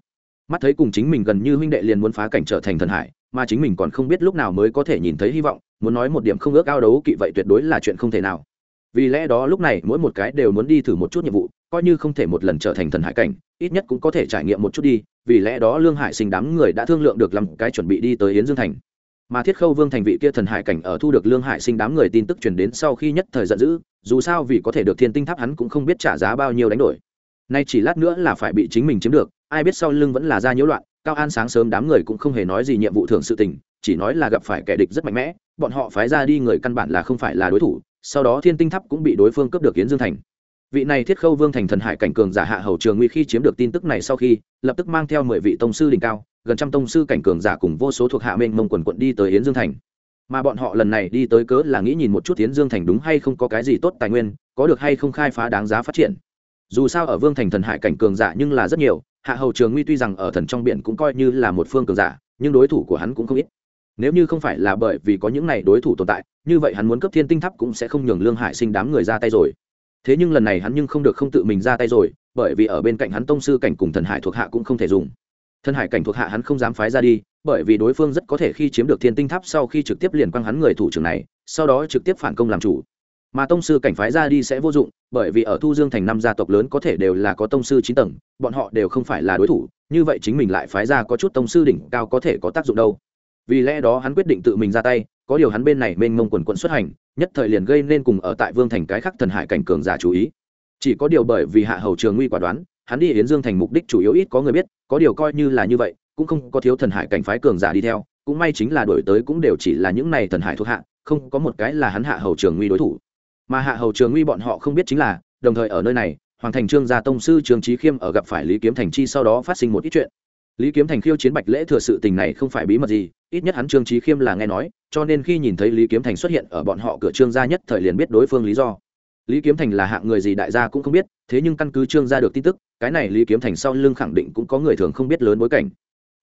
Speaker 1: mắt thấy cùng chính mình gần như huynh đệ liền muốn phá cảnh trở thành thần hải, mà chính mình còn không biết lúc nào mới có thể nhìn thấy hy vọng, muốn nói một điểm không ước ao đấu kỵ vậy tuyệt đối là chuyện không thể nào. Vì lẽ đó lúc này mỗi một cái đều muốn đi thử một chút nhiệm vụ, coi như không thể một lần trở thành thần hải cảnh, ít nhất cũng có thể trải nghiệm một chút đi, vì lẽ đó lương hải sinh đám người đã thương lượng được làm cái chuẩn bị đi tới yến dương thành. Mà thiết khâu vương thành vị kia thần hải cảnh ở thu được lương hải sinh đám người tin tức truyền đến sau khi nhất thời giận dữ, dù sao vì có thể được thiên tinh tháp hắn cũng không biết trả giá bao nhiêu đánh đổi. Nay chỉ lát nữa là phải bị chính mình chiếm được ai biết sau lưng vẫn là ra nhiễu loạn, cao an sáng sớm đám người cũng không hề nói gì nhiệm vụ thường sự tình, chỉ nói là gặp phải kẻ địch rất mạnh mẽ, bọn họ phái ra đi người căn bản là không phải là đối thủ, sau đó thiên tinh tháp cũng bị đối phương cướp được kiến dương thành. Vị này thiết khâu vương thành thần hải cảnh cường giả hạ hầu trường nguy khi chiếm được tin tức này sau khi, lập tức mang theo mười vị tông sư đỉnh cao, gần trăm tông sư cảnh cường giả cùng vô số thuộc hạ mênh mông quần quận đi tới yến dương thành. Mà bọn họ lần này đi tới cớ là nghĩ nhìn một chút yến dương thành đúng hay không có cái gì tốt tài nguyên, có được hay không khai phá đáng giá phát triển. Dù sao ở vương thành thần hải cảnh cường giả nhưng là rất nhiều hạ hầu trường nguy tuy rằng ở thần trong biển cũng coi như là một phương cường giả, nhưng đối thủ của hắn cũng không ít. Nếu như không phải là bởi vì có những này đối thủ tồn tại, như vậy hắn muốn cấp thiên tinh tháp cũng sẽ không nhường lương hải sinh đám người ra tay rồi. Thế nhưng lần này hắn nhưng không được không tự mình ra tay rồi, bởi vì ở bên cạnh hắn tông sư cảnh cùng thần hải thuộc hạ cũng không thể dùng. Thần hải cảnh thuộc hạ hắn không dám phái ra đi, bởi vì đối phương rất có thể khi chiếm được thiên tinh tháp sau khi trực tiếp liền quăng hắn người thủ trưởng này, sau đó trực tiếp phản công làm chủ mà tông sư cảnh phái ra đi sẽ vô dụng, bởi vì ở thu dương thành năm gia tộc lớn có thể đều là có tông sư chín tầng, bọn họ đều không phải là đối thủ, như vậy chính mình lại phái ra có chút tông sư đỉnh cao có thể có tác dụng đâu. Vì lẽ đó hắn quyết định tự mình ra tay, có điều hắn bên này mênh mông quần quận xuất hành, nhất thời liền gây nên cùng ở tại vương thành cái khắc thần hải cảnh cường giả chú ý. Chỉ có điều bởi vì hạ hầu trường nguy quả đoán, hắn đi yến dương thành mục đích chủ yếu ít có người biết, có điều coi như là như vậy, cũng không có thiếu thần hải cảnh phái cường giả đi theo, cũng may chính là đổi tới cũng đều chỉ là những này thần hải thuộc hạ, không có một cái là hắn hạ hầu trường nguy đối thủ mà hạ hầu trường uy bọn họ không biết chính là, đồng thời ở nơi này, hoàng thành trương gia tông sư trường trí khiêm ở gặp phải lý kiếm thành chi sau đó phát sinh một ít chuyện. Lý kiếm thành khiêu chiến bạch lễ thừa sự tình này không phải bí mật gì, ít nhất hắn trương trí khiêm là nghe nói, cho nên khi nhìn thấy lý kiếm thành xuất hiện ở bọn họ cửa trương gia nhất thời liền biết đối phương lý do. Lý kiếm thành là hạng người gì đại gia cũng không biết, thế nhưng căn cứ trương gia được tin tức, cái này lý kiếm thành sau lưng khẳng định cũng có người thường không biết lớn bối cảnh.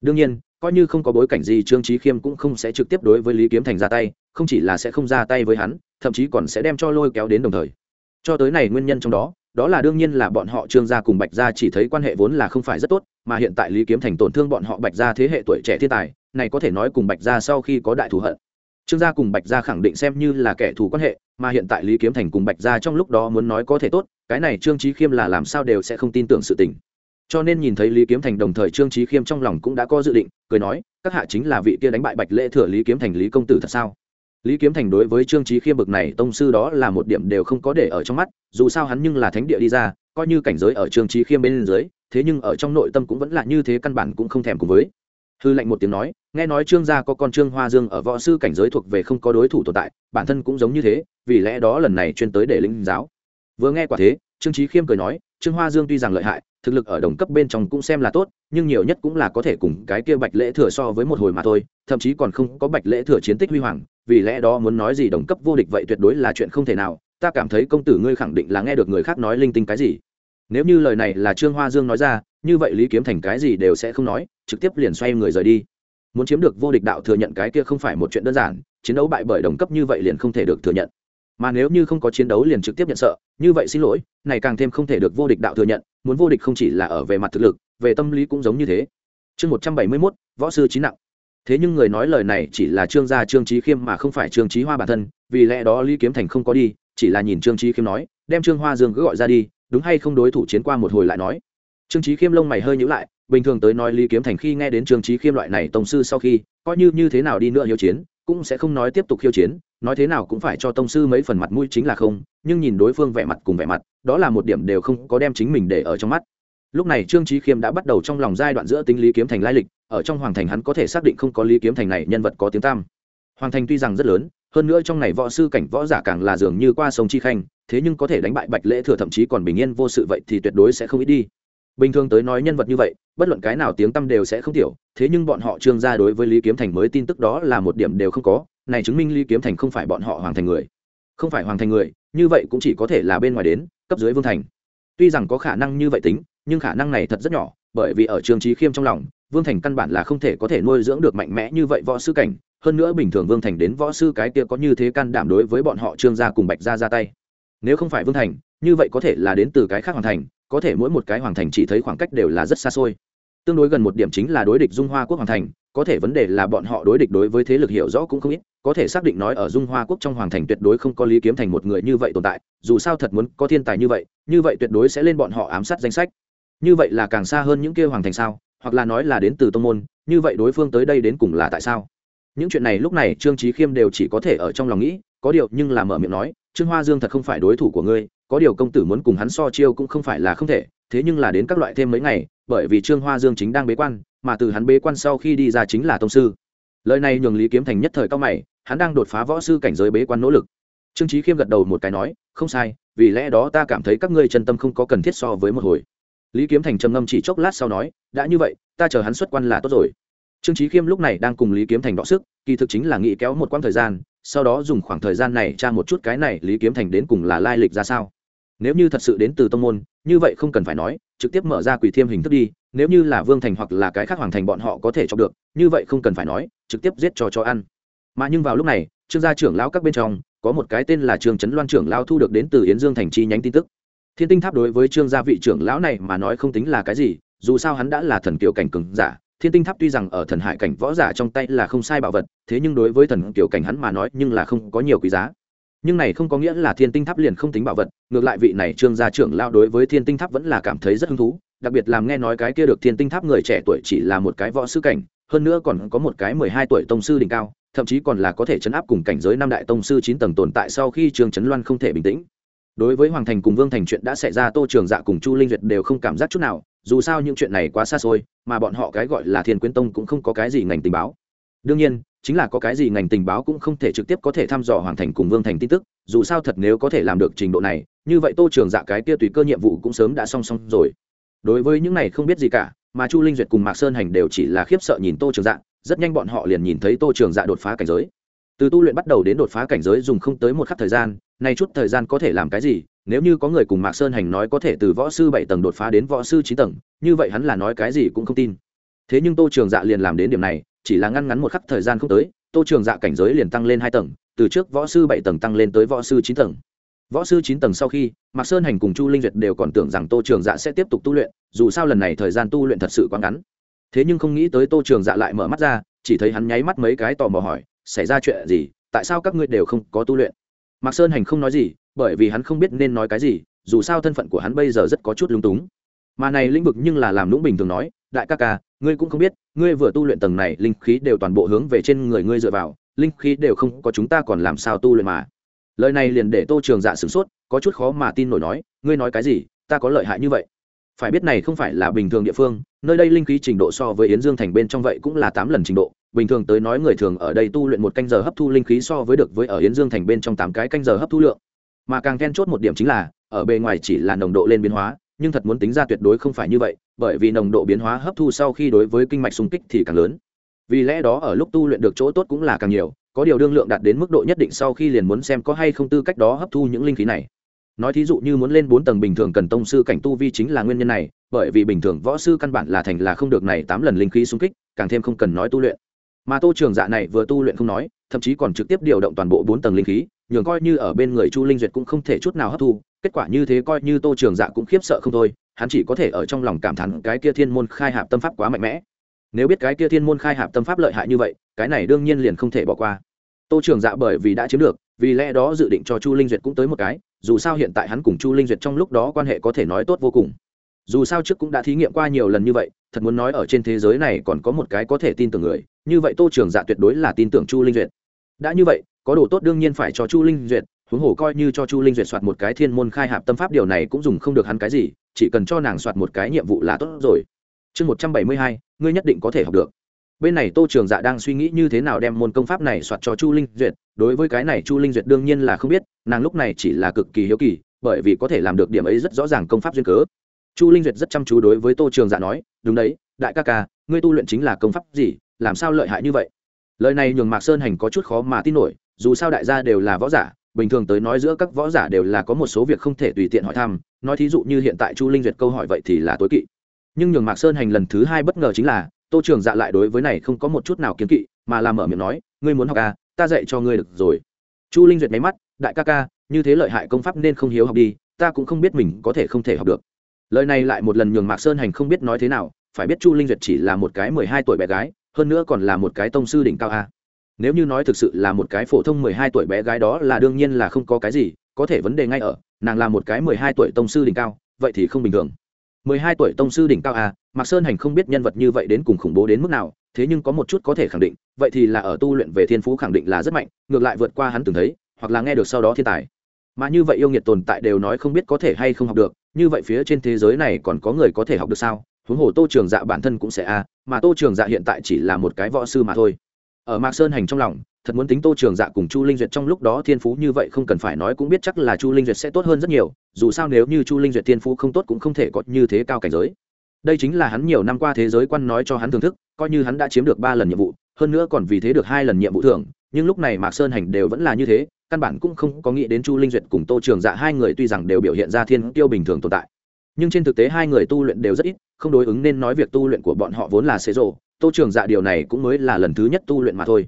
Speaker 1: Đương nhiên coi như không có bối cảnh gì, trương trí khiêm cũng không sẽ trực tiếp đối với lý kiếm thành ra tay, không chỉ là sẽ không ra tay với hắn, thậm chí còn sẽ đem cho lôi kéo đến đồng thời. Cho tới này nguyên nhân trong đó đó là đương nhiên là bọn họ trương gia cùng bạch gia chỉ thấy quan hệ vốn là không phải rất tốt, mà hiện tại lý kiếm thành tổn thương bọn họ bạch gia thế hệ tuổi trẻ thiên tài, này có thể nói cùng bạch gia sau khi có đại thù hận. Trương gia cùng bạch gia khẳng định xem như là kẻ thù quan hệ, mà hiện tại lý kiếm thành cùng bạch gia trong lúc đó muốn nói có thể tốt, cái này trương trí khiêm là làm sao đều sẽ không tin tưởng sự tình cho nên nhìn thấy lý kiếm thành đồng thời trương trí khiêm trong lòng cũng đã có dự định, cười nói, các hạ chính là vị kia đánh bại bạch lễ thừa lý kiếm thành lý công tử thật sao? Lý kiếm thành đối với trương trí khiêm bực này tông sư đó là một điểm đều không có để ở trong mắt, dù sao hắn nhưng là thánh địa đi ra, coi như cảnh giới ở trương trí khiêm bên dưới, thế nhưng ở trong nội tâm cũng vẫn là như thế căn bản cũng không thèm cùng với. Hư lệnh một tiếng nói, nghe nói trương gia có con trương hoa dương ở võ sư cảnh giới thuộc về không có đối thủ tồn tại, bản thân cũng giống như thế, vì lẽ đó lần này chuyên tới để lĩnh giáo. Vừa nghe quả thế, trương trí khiêm cười nói, trương hoa dương tuy rằng lợi hại thực lực ở đồng cấp bên trong cũng xem là tốt, nhưng nhiều nhất cũng là có thể cùng cái kia bạch lễ thừa so với một hồi mà thôi, thậm chí còn không có bạch lễ thừa chiến tích huy hoàng, vì lẽ đó muốn nói gì đồng cấp vô địch vậy tuyệt đối là chuyện không thể nào, ta cảm thấy công tử ngươi khẳng định là nghe được người khác nói linh tinh cái gì. Nếu như lời này là trương hoa dương nói ra, như vậy lý kiếm thành cái gì đều sẽ không nói, trực tiếp liền xoay người rời đi. Muốn chiếm được vô địch đạo thừa nhận cái kia không phải một chuyện đơn giản, chiến đấu bại bởi đồng cấp như vậy liền không thể được thừa nhận mà nếu như không có chiến đấu liền trực tiếp nhận sợ, như vậy xin lỗi, này càng thêm không thể được vô địch đạo thừa nhận, muốn vô địch không chỉ là ở về mặt thực lực, về tâm lý cũng giống như thế. Chương một trăm bảy mươi mốt, võ sư trí nặng. Thế nhưng người nói lời này chỉ là trương gia trương trí khiêm mà không phải trương trí hoa bản thân, vì lẽ đó lý kiếm thành không có đi, chỉ là nhìn trương trí khiêm nói, đem trương hoa dương cứ gọi ra đi, đúng hay không đối thủ chiến qua một hồi lại nói. Trương trí khiêm lông mày hơi nhữ lại, bình thường tới nói lý kiếm thành khi nghe đến trương trí khiêm loại này tổng sư sau khi, coi như như thế nào đi nữa hiếu chiến cũng sẽ không nói tiếp tục khiêu chiến, nói thế nào cũng phải cho tông sư mấy phần mặt mũi chính là không, nhưng nhìn đối phương vẻ mặt cùng vẻ mặt, đó là một điểm đều không có đem chính mình để ở trong mắt. Lúc này trương trí khiêm đã bắt đầu trong lòng giai đoạn giữa tính lý kiếm thành lai lịch, ở trong hoàng thành hắn có thể xác định không có lý kiếm thành này nhân vật có tiếng tam hoàng thành tuy rằng rất lớn, hơn nữa trong này võ sư cảnh võ giả càng là dường như qua sông chi khanh, thế nhưng có thể đánh bại bạch lễ thừa thậm chí còn bình yên vô sự vậy thì tuyệt đối sẽ không ít đi bình thường tới nói nhân vật như vậy, bất luận cái nào tiếng tăm đều sẽ không tiểu, thế nhưng bọn họ trương gia đối với lý kiếm thành mới tin tức đó là một điểm đều không có, này chứng minh lý kiếm thành không phải bọn họ hoàng thành người. Không phải hoàng thành người, như vậy cũng chỉ có thể là bên ngoài đến, cấp dưới vương thành. Tuy rằng có khả năng như vậy tính, nhưng khả năng này thật rất nhỏ, bởi vì ở trương trí khiêm trong lòng, vương thành căn bản là không thể có thể nuôi dưỡng được mạnh mẽ như vậy võ sư cảnh, hơn nữa bình thường vương thành đến võ sư cái kia có như thế can đảm đối với bọn họ trương gia cùng bạch gia ra tay. Nếu không phải vương thành, như vậy có thể là đến từ cái khác hoàng thành có thể mỗi một cái hoàng thành chỉ thấy khoảng cách đều là rất xa xôi. Tương đối gần một điểm chính là đối địch dung hoa quốc hoàng thành, có thể vấn đề là bọn họ đối địch đối với thế lực hiểu rõ cũng không ít, có thể xác định nói ở dung hoa quốc trong hoàng thành tuyệt đối không có lý kiếm thành một người như vậy tồn tại, dù sao thật muốn có thiên tài như vậy như vậy tuyệt đối sẽ lên bọn họ ám sát danh sách. Như vậy là càng xa hơn những kia hoàng thành sao, hoặc là nói là đến từ tông môn, như vậy đối phương tới đây đến cùng là tại sao? Những chuyện này lúc này trương trí khiêm đều chỉ có thể ở trong lòng nghĩ, có điều nhưng là mở miệng nói, trương hoa dương thật không phải đối thủ của ngươi có điều công tử muốn cùng hắn so chiêu cũng không phải là không thể, thế nhưng là đến các loại thêm mấy ngày, bởi vì trương hoa dương chính đang bế quan, mà từ hắn bế quan sau khi đi ra chính là tông sư. Lời này nhường lý kiếm thành nhất thời cao mày, hắn đang đột phá võ sư cảnh giới bế quan nỗ lực. Trương trí khiêm gật đầu một cái nói, không sai, vì lẽ đó ta cảm thấy các ngươi chân tâm không có cần thiết so với một hồi. Lý kiếm thành trầm ngâm chỉ chốc lát sau nói, đã như vậy, ta chờ hắn xuất quan là tốt rồi. Trương trí khiêm lúc này đang cùng lý kiếm thành đọ sức, kỳ thực chính là nghĩ kéo một quãng thời gian, sau đó dùng khoảng thời gian này tra một chút cái này lý kiếm thành đến cùng là lai lịch ra sao nếu như thật sự đến từ tông môn, như vậy không cần phải nói, trực tiếp mở ra quỷ thiêm hình thức đi, nếu như là vương thành hoặc là cái khác hoàng thành bọn họ có thể chọc được, như vậy không cần phải nói, trực tiếp giết cho cho ăn. Mà nhưng vào lúc này, trương gia trưởng lão các bên trong, có một cái tên là trương trấn loan trưởng lão thu được đến từ yến dương thành chi nhánh tin tức. Thiên tinh tháp đối với trương gia vị trưởng lão này mà nói không tính là cái gì, dù sao hắn đã là thần kiều cảnh cường giả, thiên tinh tháp tuy rằng ở thần hải cảnh võ giả trong tay là không sai bảo vật, thế nhưng đối với thần kiều cảnh hắn mà nói nhưng là không có nhiều quý giá nhưng này không có nghĩa là thiên tinh tháp liền không tính bảo vật, ngược lại vị này trương gia trưởng lao đối với thiên tinh tháp vẫn là cảm thấy rất hứng thú, đặc biệt làm nghe nói cái kia được thiên tinh tháp người trẻ tuổi chỉ là một cái võ sư cảnh, hơn nữa còn có một cái mười hai tuổi tông sư đỉnh cao, thậm chí còn là có thể chấn áp cùng cảnh giới năm đại tông sư chín tầng tồn tại sau khi trương trấn loan không thể bình tĩnh. Đối với hoàng thành cùng vương thành chuyện đã xảy ra, tô trường dạ cùng chu linh duyệt đều không cảm giác chút nào, dù sao những chuyện này quá xa xôi, mà bọn họ cái gọi là thiên quyến tông cũng không có cái gì ngành tình báo. Đương nhiên chính là có cái gì ngành tình báo cũng không thể trực tiếp có thể thăm dò hoàn thành cùng vương thành tin tức, dù sao thật nếu có thể làm được trình độ này, như vậy tô trường dạ cái kia tùy cơ nhiệm vụ cũng sớm đã song song rồi. Đối với những này không biết gì cả, mà chu linh duyệt cùng mạc sơn hành đều chỉ là khiếp sợ nhìn tô trường dạ rất nhanh bọn họ liền nhìn thấy tô trường dạ đột phá cảnh giới. Từ tu luyện bắt đầu đến đột phá cảnh giới dùng không tới một khắc thời gian này chút thời gian có thể làm cái gì, nếu như có người cùng mạc sơn hành nói có thể từ võ sư bảy tầng đột phá đến võ sư chín tầng, như vậy hắn là nói cái gì cũng không tin. Thế nhưng tô trường dạ liền làm đến điểm này chỉ là ngăn ngắn một khắc thời gian không tới, tô trường dạ cảnh giới liền tăng lên hai tầng, từ trước võ sư bảy tầng tăng lên tới võ sư chín tầng. Võ sư chín tầng sau khi, mạc sơn hành cùng chu linh duyệt đều còn tưởng rằng tô trường dạ sẽ tiếp tục tu luyện, dù sao lần này thời gian tu luyện thật sự quá ngắn. Thế nhưng không nghĩ tới tô trường dạ lại mở mắt ra, chỉ thấy hắn nháy mắt mấy cái tò mò hỏi, xảy ra chuyện gì? Tại sao các ngươi đều không có tu luyện? Mạc sơn hành không nói gì, bởi vì hắn không biết nên nói cái gì, dù sao thân phận của hắn bây giờ rất có chút lung túng. Mà này lĩnh vực nhưng là làm lũng bình thường nói đại ca ca, ngươi cũng không biết, ngươi vừa tu luyện tầng này, linh khí đều toàn bộ hướng về trên người ngươi dựa vào, linh khí đều không có chúng ta còn làm sao tu luyện mà. Lời này liền để tô trường dạ sửng sốt, có chút khó mà tin nổi nói, ngươi nói cái gì, ta có lợi hại như vậy? Phải biết này không phải là bình thường địa phương, nơi đây linh khí trình độ so với yến dương thành bên trong vậy cũng là tám lần trình độ. Bình thường tới nói người thường ở đây tu luyện một canh giờ hấp thu linh khí so với được với ở yến dương thành bên trong tám cái canh giờ hấp thu lượng. Mà càng then chốt một điểm chính là, ở bề ngoài chỉ là nồng độ lên biến hóa nhưng thật muốn tính ra tuyệt đối không phải như vậy, bởi vì nồng độ biến hóa hấp thu sau khi đối với kinh mạch xung kích thì càng lớn. Vì lẽ đó ở lúc tu luyện được chỗ tốt cũng là càng nhiều, có điều đương lượng đạt đến mức độ nhất định sau khi liền muốn xem có hay không tư cách đó hấp thu những linh khí này. Nói thí dụ như muốn lên bốn tầng bình thường cần tông sư cảnh tu vi chính là nguyên nhân này, bởi vì bình thường võ sư căn bản là thành là không được này tám lần linh khí xung kích, càng thêm không cần nói tu luyện. Mà tô trường dạ này vừa tu luyện không nói, thậm chí còn trực tiếp điều động toàn bộ bốn tầng linh khí nhường coi như ở bên người chu linh duyệt cũng không thể chút nào hấp thu, kết quả như thế coi như tô trường dạ cũng khiếp sợ không thôi, hắn chỉ có thể ở trong lòng cảm thán cái kia thiên môn khai hạp tâm pháp quá mạnh mẽ. Nếu biết cái kia thiên môn khai hạp tâm pháp lợi hại như vậy, cái này đương nhiên liền không thể bỏ qua. Tô trường dạ bởi vì đã chiếm được, vì lẽ đó dự định cho chu linh duyệt cũng tới một cái, dù sao hiện tại hắn cùng chu linh duyệt trong lúc đó quan hệ có thể nói tốt vô cùng. Dù sao trước cũng đã thí nghiệm qua nhiều lần như vậy, thật muốn nói ở trên thế giới này còn có một cái có thể tin tưởng người, như vậy tô trường dạ tuyệt đối là tin tưởng chu linh duyệt. Đã như vậy có đồ tốt đương nhiên phải cho chu linh duyệt, huống hồ coi như cho chu linh duyệt soạt một cái thiên môn khai hạp tâm pháp, điều này cũng dùng không được hắn cái gì, chỉ cần cho nàng soạt một cái nhiệm vụ là tốt rồi. Chương một trăm bảy mươi hai, ngươi nhất định có thể học được. Bên này tô trường dạ đang suy nghĩ như thế nào đem môn công pháp này soạt cho chu linh duyệt, đối với cái này chu linh duyệt đương nhiên là không biết, nàng lúc này chỉ là cực kỳ hiếu kỳ, bởi vì có thể làm được điểm ấy rất rõ ràng công pháp duyên cớ. Chu linh duyệt rất chăm chú đối với tô trường dạ nói, đúng đấy, đại ca ca, ngươi tu luyện chính là công pháp gì, làm sao lợi hại như vậy? Lời này nhường mạc sơn hành có chút khó mà tin nổi dù sao đại gia đều là võ giả, bình thường tới nói giữa các võ giả đều là có một số việc không thể tùy tiện hỏi thăm, nói thí dụ như hiện tại chu linh duyệt câu hỏi vậy thì là tối kỵ. Nhưng nhường mạc sơn hành lần thứ hai bất ngờ chính là, tô trường dạ lại đối với này không có một chút nào kiến kỵ, mà làm mở miệng nói, ngươi muốn học à ta dạy cho ngươi được rồi. Chu linh duyệt máy mắt, đại ca ca, như thế lợi hại công pháp nên không hiếu học đi, ta cũng không biết mình có thể không thể học được. Lời này lại một lần nhường mạc sơn hành không biết nói thế nào, phải biết chu linh duyệt chỉ là một cái mười hai tuổi bé gái, hơn nữa còn là một cái tông sư đỉnh cao a nếu như nói thực sự là một cái phổ thông mười hai tuổi bé gái đó là đương nhiên là không có cái gì, có thể vấn đề ngay ở, nàng là một cái mười hai tuổi tông sư đỉnh cao, vậy thì không bình thường. Mười hai tuổi tông sư đỉnh cao à? mạc sơn hành không biết nhân vật như vậy đến cùng khủng bố đến mức nào, thế nhưng có một chút có thể khẳng định, vậy thì là ở tu luyện về thiên phú khẳng định là rất mạnh, ngược lại vượt qua hắn từng thấy, hoặc là nghe được sau đó thiên tài. Mà như vậy yêu nghiệt tồn tại đều nói không biết có thể hay không học được, như vậy phía trên thế giới này còn có người có thể học được sao? Huống hồ tô trường dạ bản thân cũng sẽ a mà tô trường dạ hiện tại chỉ là một cái võ sư mà thôi ở mạc sơn hành trong lòng, thật muốn tính tô trường dạ cùng chu linh duyệt trong lúc đó thiên phú như vậy không cần phải nói cũng biết chắc là chu linh duyệt sẽ tốt hơn rất nhiều, dù sao nếu như chu linh duyệt thiên phú không tốt cũng không thể có như thế cao cảnh giới. Đây chính là hắn nhiều năm qua thế giới quan nói cho hắn thưởng thức, coi như hắn đã chiếm được ba lần nhiệm vụ, hơn nữa còn vì thế được hai lần nhiệm vụ thưởng, nhưng lúc này mạc sơn hành đều vẫn là như thế, căn bản cũng không có nghĩ đến chu linh duyệt cùng tô trường dạ hai người tuy rằng đều biểu hiện ra thiên tiêu bình thường tồn tại, nhưng trên thực tế hai người tu luyện đều rất ít, không đối ứng nên nói việc tu luyện của bọn họ vốn là xế rộ tô trường dạ điều này cũng mới là lần thứ nhất tu luyện mà thôi.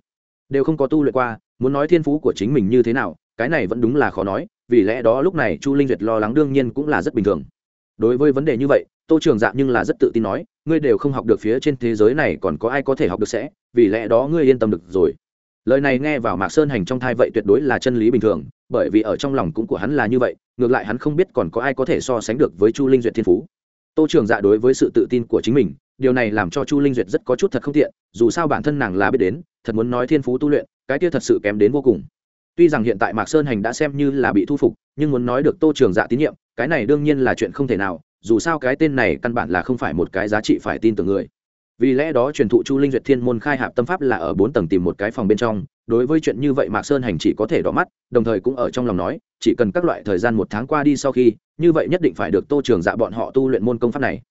Speaker 1: Đều không có tu luyện qua, muốn nói thiên phú của chính mình như thế nào, cái này vẫn đúng là khó nói, vì lẽ đó lúc này chu linh duyệt lo lắng đương nhiên cũng là rất bình thường. Đối với vấn đề như vậy, tô trường dạ nhưng là rất tự tin nói, ngươi đều không học được phía trên thế giới này còn có ai có thể học được sẽ, vì lẽ đó ngươi yên tâm được rồi. Lời này nghe vào mạc sơn hành trong thai vậy tuyệt đối là chân lý bình thường, bởi vì ở trong lòng cũng của hắn là như vậy, ngược lại hắn không biết còn có ai có thể so sánh được với chu linh duyệt thiên phú. Tô trường dạ đối với sự tự tin của chính mình điều này làm cho chu linh duyệt rất có chút thật không tiện, dù sao bản thân nàng là biết đến, thật muốn nói thiên phú tu luyện, cái kia thật sự kém đến vô cùng. Tuy rằng hiện tại mạc sơn hành đã xem như là bị thu phục, nhưng muốn nói được tô trường dạ tín nhiệm, cái này đương nhiên là chuyện không thể nào, dù sao cái tên này căn bản là không phải một cái giá trị phải tin tưởng người. Vì lẽ đó truyền thụ chu linh duyệt thiên môn khai hạp tâm pháp là ở bốn tầng tìm một cái phòng bên trong, đối với chuyện như vậy mạc sơn hành chỉ có thể đỏ mắt, đồng thời cũng ở trong lòng nói, chỉ cần các loại thời gian một tháng qua đi sau khi, như vậy nhất định phải được tô trường dạ bọn họ tu luyện môn công pháp này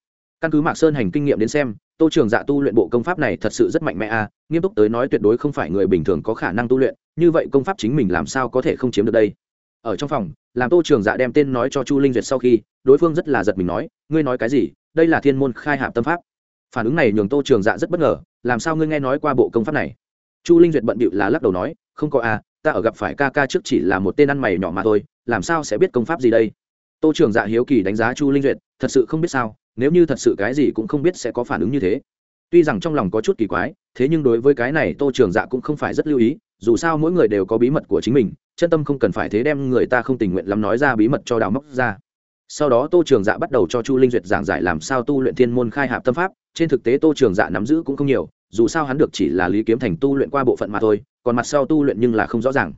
Speaker 1: căn cứ mạc sơn hành kinh nghiệm đến xem tô trường dạ tu luyện bộ công pháp này thật sự rất mạnh mẽ a à, nghiêm túc tới nói tuyệt đối không phải người bình thường có khả năng tu luyện như vậy công pháp chính mình làm sao có thể không chiếm được đây? Ở trong phòng làm tô trường dạ đem tên nói cho chu linh duyệt sau khi đối phương rất là giật mình nói ngươi nói cái gì? Đây là thiên môn khai hạp tâm pháp. Phản ứng này nhường tô trường dạ rất bất ngờ làm sao ngươi nghe nói qua bộ công pháp này? Chu linh duyệt bận bịu là lắc đầu nói không có à ta ở gặp phải ca ca trước chỉ là một tên ăn mày nhỏ mà thôi làm sao sẽ biết công pháp gì đây? Tô trường dạ hiếu kỳ đánh giá chu linh duyệt thật sự không biết sao nếu như thật sự cái gì cũng không biết sẽ có phản ứng như thế. Tuy rằng trong lòng có chút kỳ quái, thế nhưng đối với cái này tô trường dạ cũng không phải rất lưu ý, dù sao mỗi người đều có bí mật của chính mình, chân tâm không cần phải thế đem người ta không tình nguyện lắm nói ra bí mật cho đào móc ra. Sau đó tô trường dạ bắt đầu cho chu linh duyệt giảng giải làm sao tu luyện thiên môn khai hạp tâm pháp, trên thực tế tô trường dạ nắm giữ cũng không nhiều, dù sao hắn được chỉ là lý kiếm thành tu luyện qua bộ phận mà thôi, còn mặt sau tu luyện nhưng là không rõ ràng.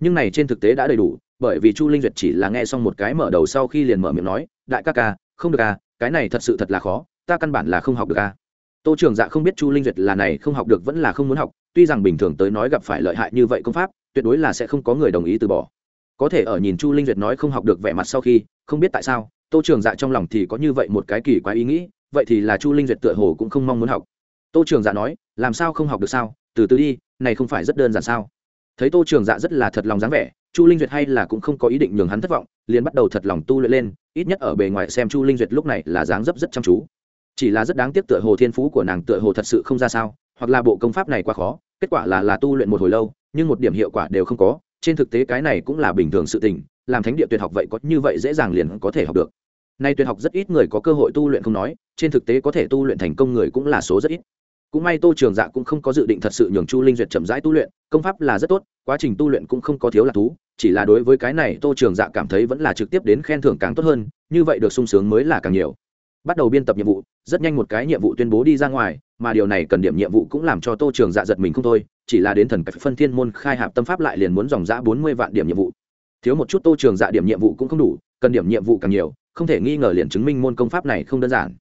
Speaker 1: Nhưng này trên thực tế đã đầy đủ, bởi vì chu linh duyệt chỉ là nghe xong một cái mở đầu sau khi liền mở miệng nói, đại ca ca, không được à cái này thật sự thật là khó, ta căn bản là không học được à tô trường dạ không biết chu linh duyệt là này không học được vẫn là không muốn học, tuy rằng bình thường tới nói gặp phải lợi hại như vậy công pháp, tuyệt đối là sẽ không có người đồng ý từ bỏ. Có thể ở nhìn chu linh duyệt nói không học được vẻ mặt sau khi, không biết tại sao, tô trường dạ trong lòng thì có như vậy một cái kỳ quái ý nghĩ, vậy thì là chu linh duyệt tựa hồ cũng không mong muốn học. Tô trường dạ nói, làm sao không học được sao? Từ từ đi, này không phải rất đơn giản sao? Thấy tô trường dạ rất là thật lòng dáng vẻ, chu linh duyệt hay là cũng không có ý định nhường hắn thất vọng, liền bắt đầu thật lòng tu luyện lên ít nhất ở bề ngoài xem chu linh duyệt lúc này là dáng dấp rất chăm chú. Chỉ là rất đáng tiếc tựa hồ thiên phú của nàng tựa hồ thật sự không ra sao, hoặc là bộ công pháp này quá khó, kết quả là là tu luyện một hồi lâu, nhưng một điểm hiệu quả đều không có. Trên thực tế cái này cũng là bình thường sự tình, làm thánh địa tuyệt học vậy có như vậy dễ dàng liền có thể học được. Nay tuyệt học rất ít người có cơ hội tu luyện không nói, trên thực tế có thể tu luyện thành công người cũng là số rất ít. Cũng may tô trường dạ cũng không có dự định thật sự nhường chu linh duyệt chậm rãi tu luyện, công pháp là rất tốt, quá trình tu luyện cũng không có thiếu là thú chỉ là đối với cái này tô trường dạ cảm thấy vẫn là trực tiếp đến khen thưởng càng tốt hơn, như vậy được sung sướng mới là càng nhiều. Bắt đầu biên tập nhiệm vụ, rất nhanh một cái nhiệm vụ tuyên bố đi ra ngoài, mà điều này cần điểm nhiệm vụ cũng làm cho tô trường dạ giật mình không thôi, chỉ là đến thần cách phân thiên môn khai hạp tâm pháp lại liền muốn dòng giã bốn mươi vạn điểm nhiệm vụ. Thiếu một chút tô trường dạ điểm nhiệm vụ cũng không đủ, cần điểm nhiệm vụ càng nhiều, không thể nghi ngờ liền chứng minh môn công pháp này không đơn giản.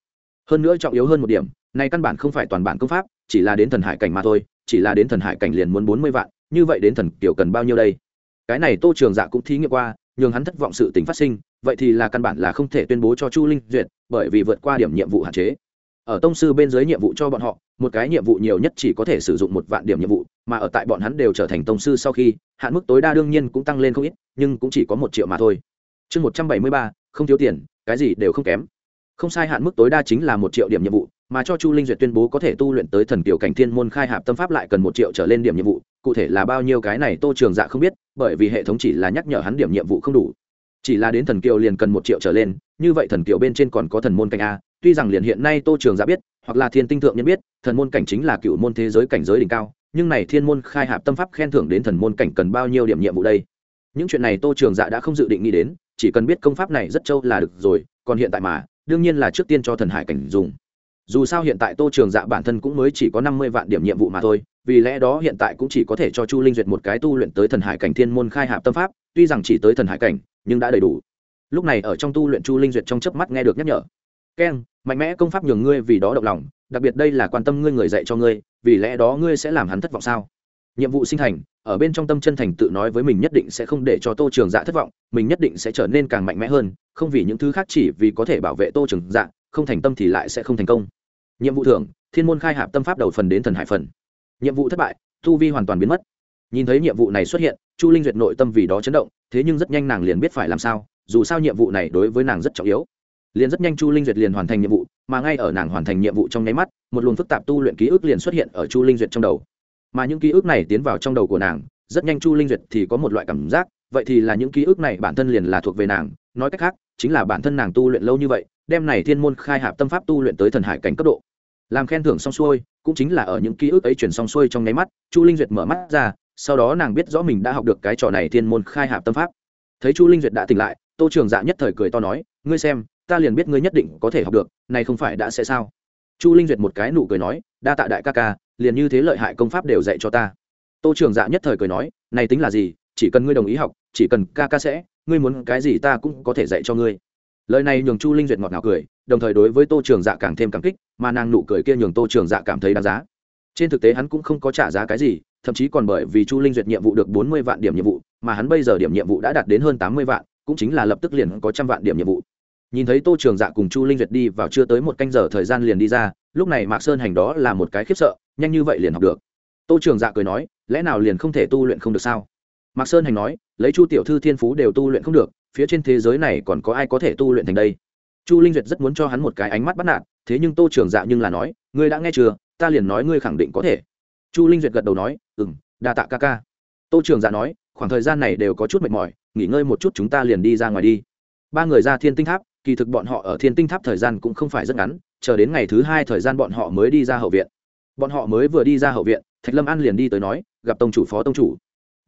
Speaker 1: Hơn nữa trọng yếu hơn một điểm, này căn bản không phải toàn bản công pháp, chỉ là đến thần hải cảnh mà thôi, chỉ là đến thần hải cảnh liền muốn bốn mươi vạn, như vậy đến thần kiểu cần bao nhiêu đây? Cái này tô trường dạ cũng thí nghiệm qua, nhường hắn thất vọng sự tình phát sinh, vậy thì là căn bản là không thể tuyên bố cho chu linh duyệt, bởi vì vượt qua điểm nhiệm vụ hạn chế. Ở tông sư bên dưới nhiệm vụ cho bọn họ, một cái nhiệm vụ nhiều nhất chỉ có thể sử dụng một vạn điểm nhiệm vụ, mà ở tại bọn hắn đều trở thành tông sư sau khi, hạn mức tối đa đương nhiên cũng tăng lên không ít, nhưng cũng chỉ có một triệu mà thôi. Chương một trăm bảy mươi ba, không thiếu tiền, cái gì đều không kém. Không sai, hạn mức tối đa chính là một triệu điểm nhiệm vụ, mà cho chu linh duyệt tuyên bố có thể tu luyện tới thần kiểu cảnh thiên môn khai hạp tâm pháp lại cần một triệu trở lên điểm nhiệm vụ cụ thể là bao nhiêu cái này tô trường dạ không biết, bởi vì hệ thống chỉ là nhắc nhở hắn điểm nhiệm vụ không đủ. Chỉ là đến thần kiều liền cần một triệu trở lên, như vậy thần kiều bên trên còn có thần môn cảnh a. Tuy rằng liền hiện nay tô trường giả biết, hoặc là thiên tinh thượng nhân biết, thần môn cảnh chính là cựu môn thế giới cảnh giới đỉnh cao, nhưng này thiên môn khai hạp tâm pháp khen thưởng đến thần môn cảnh cần bao nhiêu điểm nhiệm vụ đây? Những chuyện này tô trường dạ đã không dự định nghĩ đến, chỉ cần biết công pháp này rất trâu là được rồi, còn hiện tại mà, đương nhiên là trước tiên cho thần hải cảnh dùng dù sao hiện tại tô trường dạ bản thân cũng mới chỉ có năm mươi vạn điểm nhiệm vụ mà thôi, vì lẽ đó hiện tại cũng chỉ có thể cho chu linh duyệt một cái tu luyện tới thần hải cảnh thiên môn khai hạp tâm pháp, tuy rằng chỉ tới thần hải cảnh, nhưng đã đầy đủ. Lúc này ở trong tu luyện chu linh duyệt trong chớp mắt nghe được nhắc nhở. Keng, mạnh mẽ công pháp nhường ngươi vì đó động lòng, đặc biệt đây là quan tâm ngươi người dạy cho ngươi, vì lẽ đó ngươi sẽ làm hắn thất vọng sao? Nhiệm vụ sinh thành, ở bên trong tâm chân thành tự nói với mình nhất định sẽ không để cho tô trường dạ thất vọng, mình nhất định sẽ trở nên càng mạnh mẽ hơn, không vì những thứ khác chỉ vì có thể bảo vệ tô trường dạ không thành tâm thì lại sẽ không thành công nhiệm vụ thưởng, thiên môn khai hạp tâm pháp đầu phần đến thần hải phần. Nhiệm vụ thất bại thu vi hoàn toàn biến mất. Nhìn thấy nhiệm vụ này xuất hiện, chu linh duyệt nội tâm vì đó chấn động, thế nhưng rất nhanh nàng liền biết phải làm sao, dù sao nhiệm vụ này đối với nàng rất trọng yếu. Liền rất nhanh chu linh duyệt liền hoàn thành nhiệm vụ, mà ngay ở nàng hoàn thành nhiệm vụ trong nháy mắt, một luồng phức tạp tu luyện ký ức liền xuất hiện ở chu linh duyệt trong đầu. Mà những ký ức này tiến vào trong đầu của nàng, rất nhanh chu linh duyệt thì có một loại cảm giác, vậy thì là những ký ức này bản thân liền là thuộc về nàng, nói cách khác, chính là bản thân nàng tu luyện lâu như vậy, đem này thiên môn khai hạp tâm pháp tu luyện tới thần hải cảnh cấp độ làm khen thưởng xong xuôi, cũng chính là ở những ký ức ấy chuyển xong xuôi trong nháy mắt, chu linh duyệt mở mắt ra, sau đó nàng biết rõ mình đã học được cái trò này thiên môn khai hạp tâm pháp. Thấy chu linh duyệt đã tỉnh lại, tô trường dạ nhất thời cười to nói, ngươi xem, ta liền biết ngươi nhất định có thể học được, này không phải đã sẽ sao? Chu linh duyệt một cái nụ cười nói, đa tạ đại ca ca, liền như thế lợi hại công pháp đều dạy cho ta. Tô trường dạ nhất thời cười nói, này tính là gì, chỉ cần ngươi đồng ý học, chỉ cần ca ca sẽ, ngươi muốn cái gì ta cũng có thể dạy cho ngươi lời này nhường chu linh duyệt ngọt ngào cười, đồng thời đối với tô trường dạ càng thêm cảm kích, mà nàng nụ cười kia nhường tô trường dạ cảm thấy đáng giá. Trên thực tế hắn cũng không có trả giá cái gì, thậm chí còn bởi vì chu linh duyệt nhiệm vụ được bốn mươi vạn điểm nhiệm vụ, mà hắn bây giờ điểm nhiệm vụ đã đạt đến hơn tám mươi vạn, cũng chính là lập tức liền có trăm vạn điểm nhiệm vụ. Nhìn thấy tô trường dạ cùng chu linh duyệt đi vào chưa tới một canh giờ thời gian liền đi ra, lúc này mạc sơn hành đó là một cái khiếp sợ, nhanh như vậy liền học được. Tô trường dạ cười nói, lẽ nào liền không thể tu luyện không được sao? Mạc sơn hành nói, lấy chu tiểu thư thiên phú đều tu luyện không được phía trên thế giới này còn có ai có thể tu luyện thành đây? Chu linh duyệt rất muốn cho hắn một cái ánh mắt bắt nạt, thế nhưng tô trường dạ nhưng là nói, ngươi đã nghe chưa? Ta liền nói ngươi khẳng định có thể. Chu linh duyệt gật đầu nói ừ m đa tạ ca ca. Tô trường dạ nói, khoảng thời gian này đều có chút mệt mỏi, nghỉ ngơi một chút chúng ta liền đi ra ngoài đi. Ba người ra thiên tinh tháp, kỳ thực bọn họ ở thiên tinh tháp thời gian cũng không phải rất ngắn, chờ đến ngày thứ hai thời gian bọn họ mới đi ra hậu viện. Bọn họ mới vừa đi ra hậu viện, thạch lâm an liền đi tới nói, gặp tông chủ, phó tông chủ.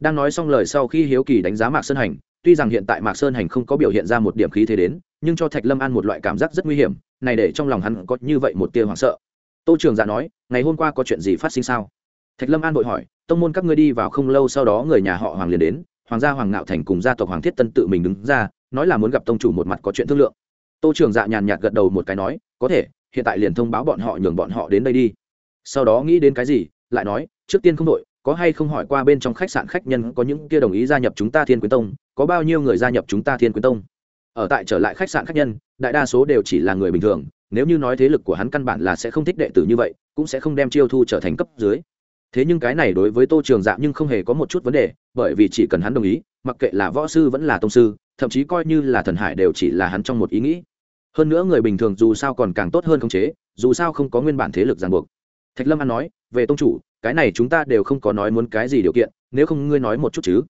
Speaker 1: Đang nói xong lời sau khi hiếu kỳ đánh giá mạc sơn hành tuy rằng hiện tại mạc sơn hành không có biểu hiện ra một điểm khí thế đến, nhưng cho thạch lâm an một loại cảm giác rất nguy hiểm, này để trong lòng hắn có như vậy một tia hoảng sợ. Tô trường dạ nói, ngày hôm qua có chuyện gì phát sinh sao? Thạch lâm an vội hỏi, tông môn các ngươi đi vào không lâu sau đó người nhà họ hoàng liền đến, hoàng gia hoàng ngạo thành cùng gia tộc hoàng thiết tân tự mình đứng ra, nói là muốn gặp tông chủ một mặt có chuyện thương lượng. Tô trường dạ nhàn nhạt gật đầu một cái nói, có thể, hiện tại liền thông báo bọn họ nhường bọn họ đến đây đi. Sau đó nghĩ đến cái gì, lại nói, trước tiên không đội có hay không hỏi qua bên trong khách sạn khách nhân có những kia đồng ý gia nhập chúng ta thiên quyến tông, có bao nhiêu người gia nhập chúng ta thiên quyến tông? Ở tại trở lại khách sạn khách nhân, đại đa số đều chỉ là người bình thường, nếu như nói thế lực của hắn căn bản là sẽ không thích đệ tử như vậy, cũng sẽ không đem chiêu thu trở thành cấp dưới. Thế nhưng cái này đối với tô trường dạ nhưng không hề có một chút vấn đề, bởi vì chỉ cần hắn đồng ý, mặc kệ là võ sư vẫn là tông sư, thậm chí coi như là thần hải đều chỉ là hắn trong một ý nghĩ. Hơn nữa người bình thường dù sao còn càng tốt hơn khống chế, dù sao không có nguyên bản thế lực ràng buộc. Thạch lâm an nói, về tông chủ cái này chúng ta đều không có nói muốn cái gì điều kiện, nếu không ngươi nói một chút chứ.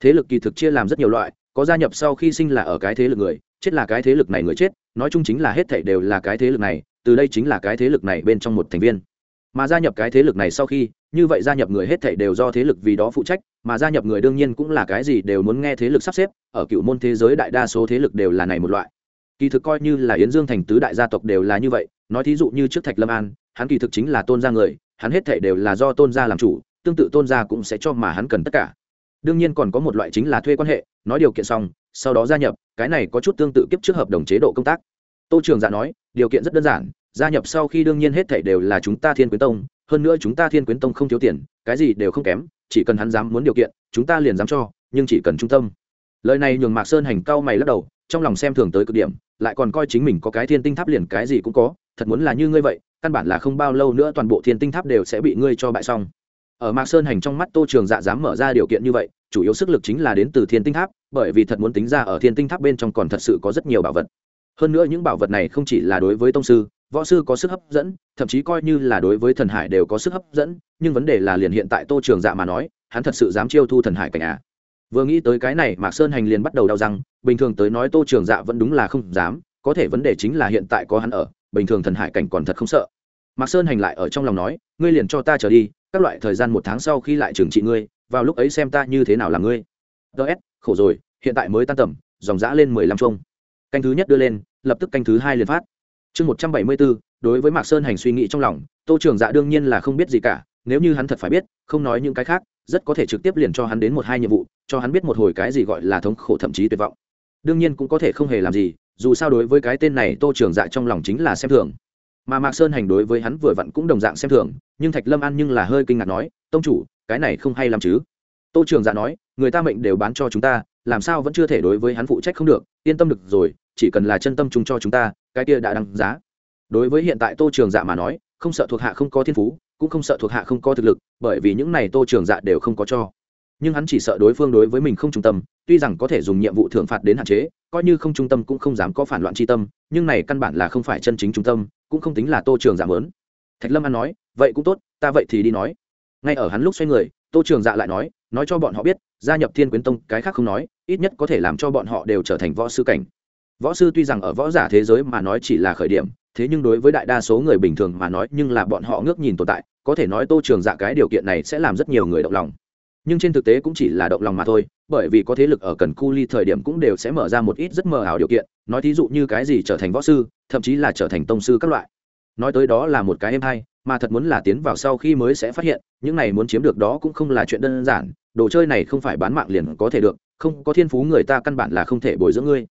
Speaker 1: Thế lực kỳ thực chia làm rất nhiều loại, có gia nhập sau khi sinh là ở cái thế lực người, chết là cái thế lực này người chết, nói chung chính là hết thảy đều là cái thế lực này, từ đây chính là cái thế lực này bên trong một thành viên. Mà gia nhập cái thế lực này sau khi, như vậy gia nhập người hết thảy đều do thế lực vì đó phụ trách, mà gia nhập người đương nhiên cũng là cái gì đều muốn nghe thế lực sắp xếp, ở cựu môn thế giới đại đa số thế lực đều là này một loại. Kỳ thực coi như là yến dương thành tứ đại gia tộc đều là như vậy, nói thí dụ như trước thạch lâm an, hắn kỳ thực chính là tôn gia người hắn hết thảy đều là do tôn gia làm chủ, tương tự tôn gia cũng sẽ cho mà hắn cần tất cả. Đương nhiên còn có một loại chính là thuê quan hệ, nói điều kiện xong, sau đó gia nhập, cái này có chút tương tự kiếp trước hợp đồng chế độ công tác. Tô trường dạ nói, điều kiện rất đơn giản, gia nhập sau khi đương nhiên hết thảy đều là chúng ta thiên quyến tông, hơn nữa chúng ta thiên quyến tông không thiếu tiền, cái gì đều không kém, chỉ cần hắn dám muốn điều kiện, chúng ta liền dám cho, nhưng chỉ cần trung tâm. Lời này nhường mạc sơn hành cao mày lắc đầu, trong lòng xem thường tới cực điểm, lại còn coi chính mình có cái thiên tinh tháp liền cái gì cũng có, thật muốn là như ngươi vậy căn bản là không bao lâu nữa toàn bộ thiên tinh tháp đều sẽ bị ngươi cho bại xong. Ở mạc sơn hành trong mắt tô trường dạ dám mở ra điều kiện như vậy, chủ yếu sức lực chính là đến từ thiên tinh tháp, bởi vì thật muốn tính ra ở thiên tinh tháp bên trong còn thật sự có rất nhiều bảo vật. Hơn nữa những bảo vật này không chỉ là đối với tông sư, võ sư có sức hấp dẫn, thậm chí coi như là đối với thần hải đều có sức hấp dẫn, nhưng vấn đề là liền hiện tại tô trường dạ mà nói, hắn thật sự dám chiêu thu thần hải cảnh à. Vừa nghĩ tới cái này, mạc sơn hành liền bắt đầu đau răng, bình thường tới nói tô trường dạ vẫn đúng là không dám, có thể vấn đề chính là hiện tại có hắn ở bình thường thần hải cảnh còn thật không sợ. Mạc sơn hành lại ở trong lòng nói, ngươi liền cho ta trở đi, các loại thời gian một tháng sau khi lại trừng trị ngươi, vào lúc ấy xem ta như thế nào là ngươi. Ts khổ rồi, hiện tại mới tan tầm, dòng dã lên mười lăm chung canh thứ nhất đưa lên, lập tức canh thứ hai liền phát. Chương một trăm bảy mươi bốn, đối với mạc sơn hành suy nghĩ trong lòng, tô trường dạ đương nhiên là không biết gì cả, nếu như hắn thật phải biết, không nói những cái khác, rất có thể trực tiếp liền cho hắn đến một hai nhiệm vụ, cho hắn biết một hồi cái gì gọi là thống khổ thậm chí tuyệt vọng. Đương nhiên cũng có thể không hề làm gì dù sao đối với cái tên này tô trường dạ trong lòng chính là xem thường. Mà mạc sơn hành đối với hắn vừa vặn cũng đồng dạng xem thường, nhưng thạch lâm an nhưng là hơi kinh ngạc nói, tông chủ, cái này không hay làm chứ? Tô trường dạ nói, người ta mệnh đều bán cho chúng ta, làm sao vẫn chưa thể đối với hắn phụ trách không được, yên tâm được rồi, chỉ cần là chân tâm chung cho chúng ta, cái kia đã đăng giá. Đối với hiện tại tô trường dạ mà nói, không sợ thuộc hạ không có thiên phú, cũng không sợ thuộc hạ không có thực lực, bởi vì những này tô trường dạ đều không có cho nhưng hắn chỉ sợ đối phương đối với mình không trung tâm, tuy rằng có thể dùng nhiệm vụ thưởng phạt đến hạn chế, coi như không trung tâm cũng không dám có phản loạn tri tâm, nhưng này căn bản là không phải chân chính trung tâm, cũng không tính là tô trường dạ mớn. Thạch lâm an nói, vậy cũng tốt, ta vậy thì đi nói. Ngay ở hắn lúc xoay người, tô trường dạ lại nói nói cho bọn họ biết, gia nhập thiên quyến tông cái khác không nói, ít nhất có thể làm cho bọn họ đều trở thành võ sư cảnh. Võ sư tuy rằng ở võ giả thế giới mà nói chỉ là khởi điểm, thế nhưng đối với đại đa số người bình thường mà nói nhưng là bọn họ ngước nhìn tồn tại, có thể nói tô trường dạ cái điều kiện này sẽ làm rất nhiều người động lòng nhưng trên thực tế cũng chỉ là động lòng mà thôi, bởi vì có thế lực ở cần cu ly thời điểm cũng đều sẽ mở ra một ít rất mờ ảo điều kiện, nói thí dụ như cái gì trở thành võ sư, thậm chí là trở thành tông sư các loại. Nói tới đó là một cái em hay, mà thật muốn là tiến vào sau khi mới sẽ phát hiện, những này muốn chiếm được đó cũng không là chuyện đơn giản, đồ chơi này không phải bán mạng liền có thể được, không có thiên phú người ta căn bản là không thể bồi dưỡng ngươi.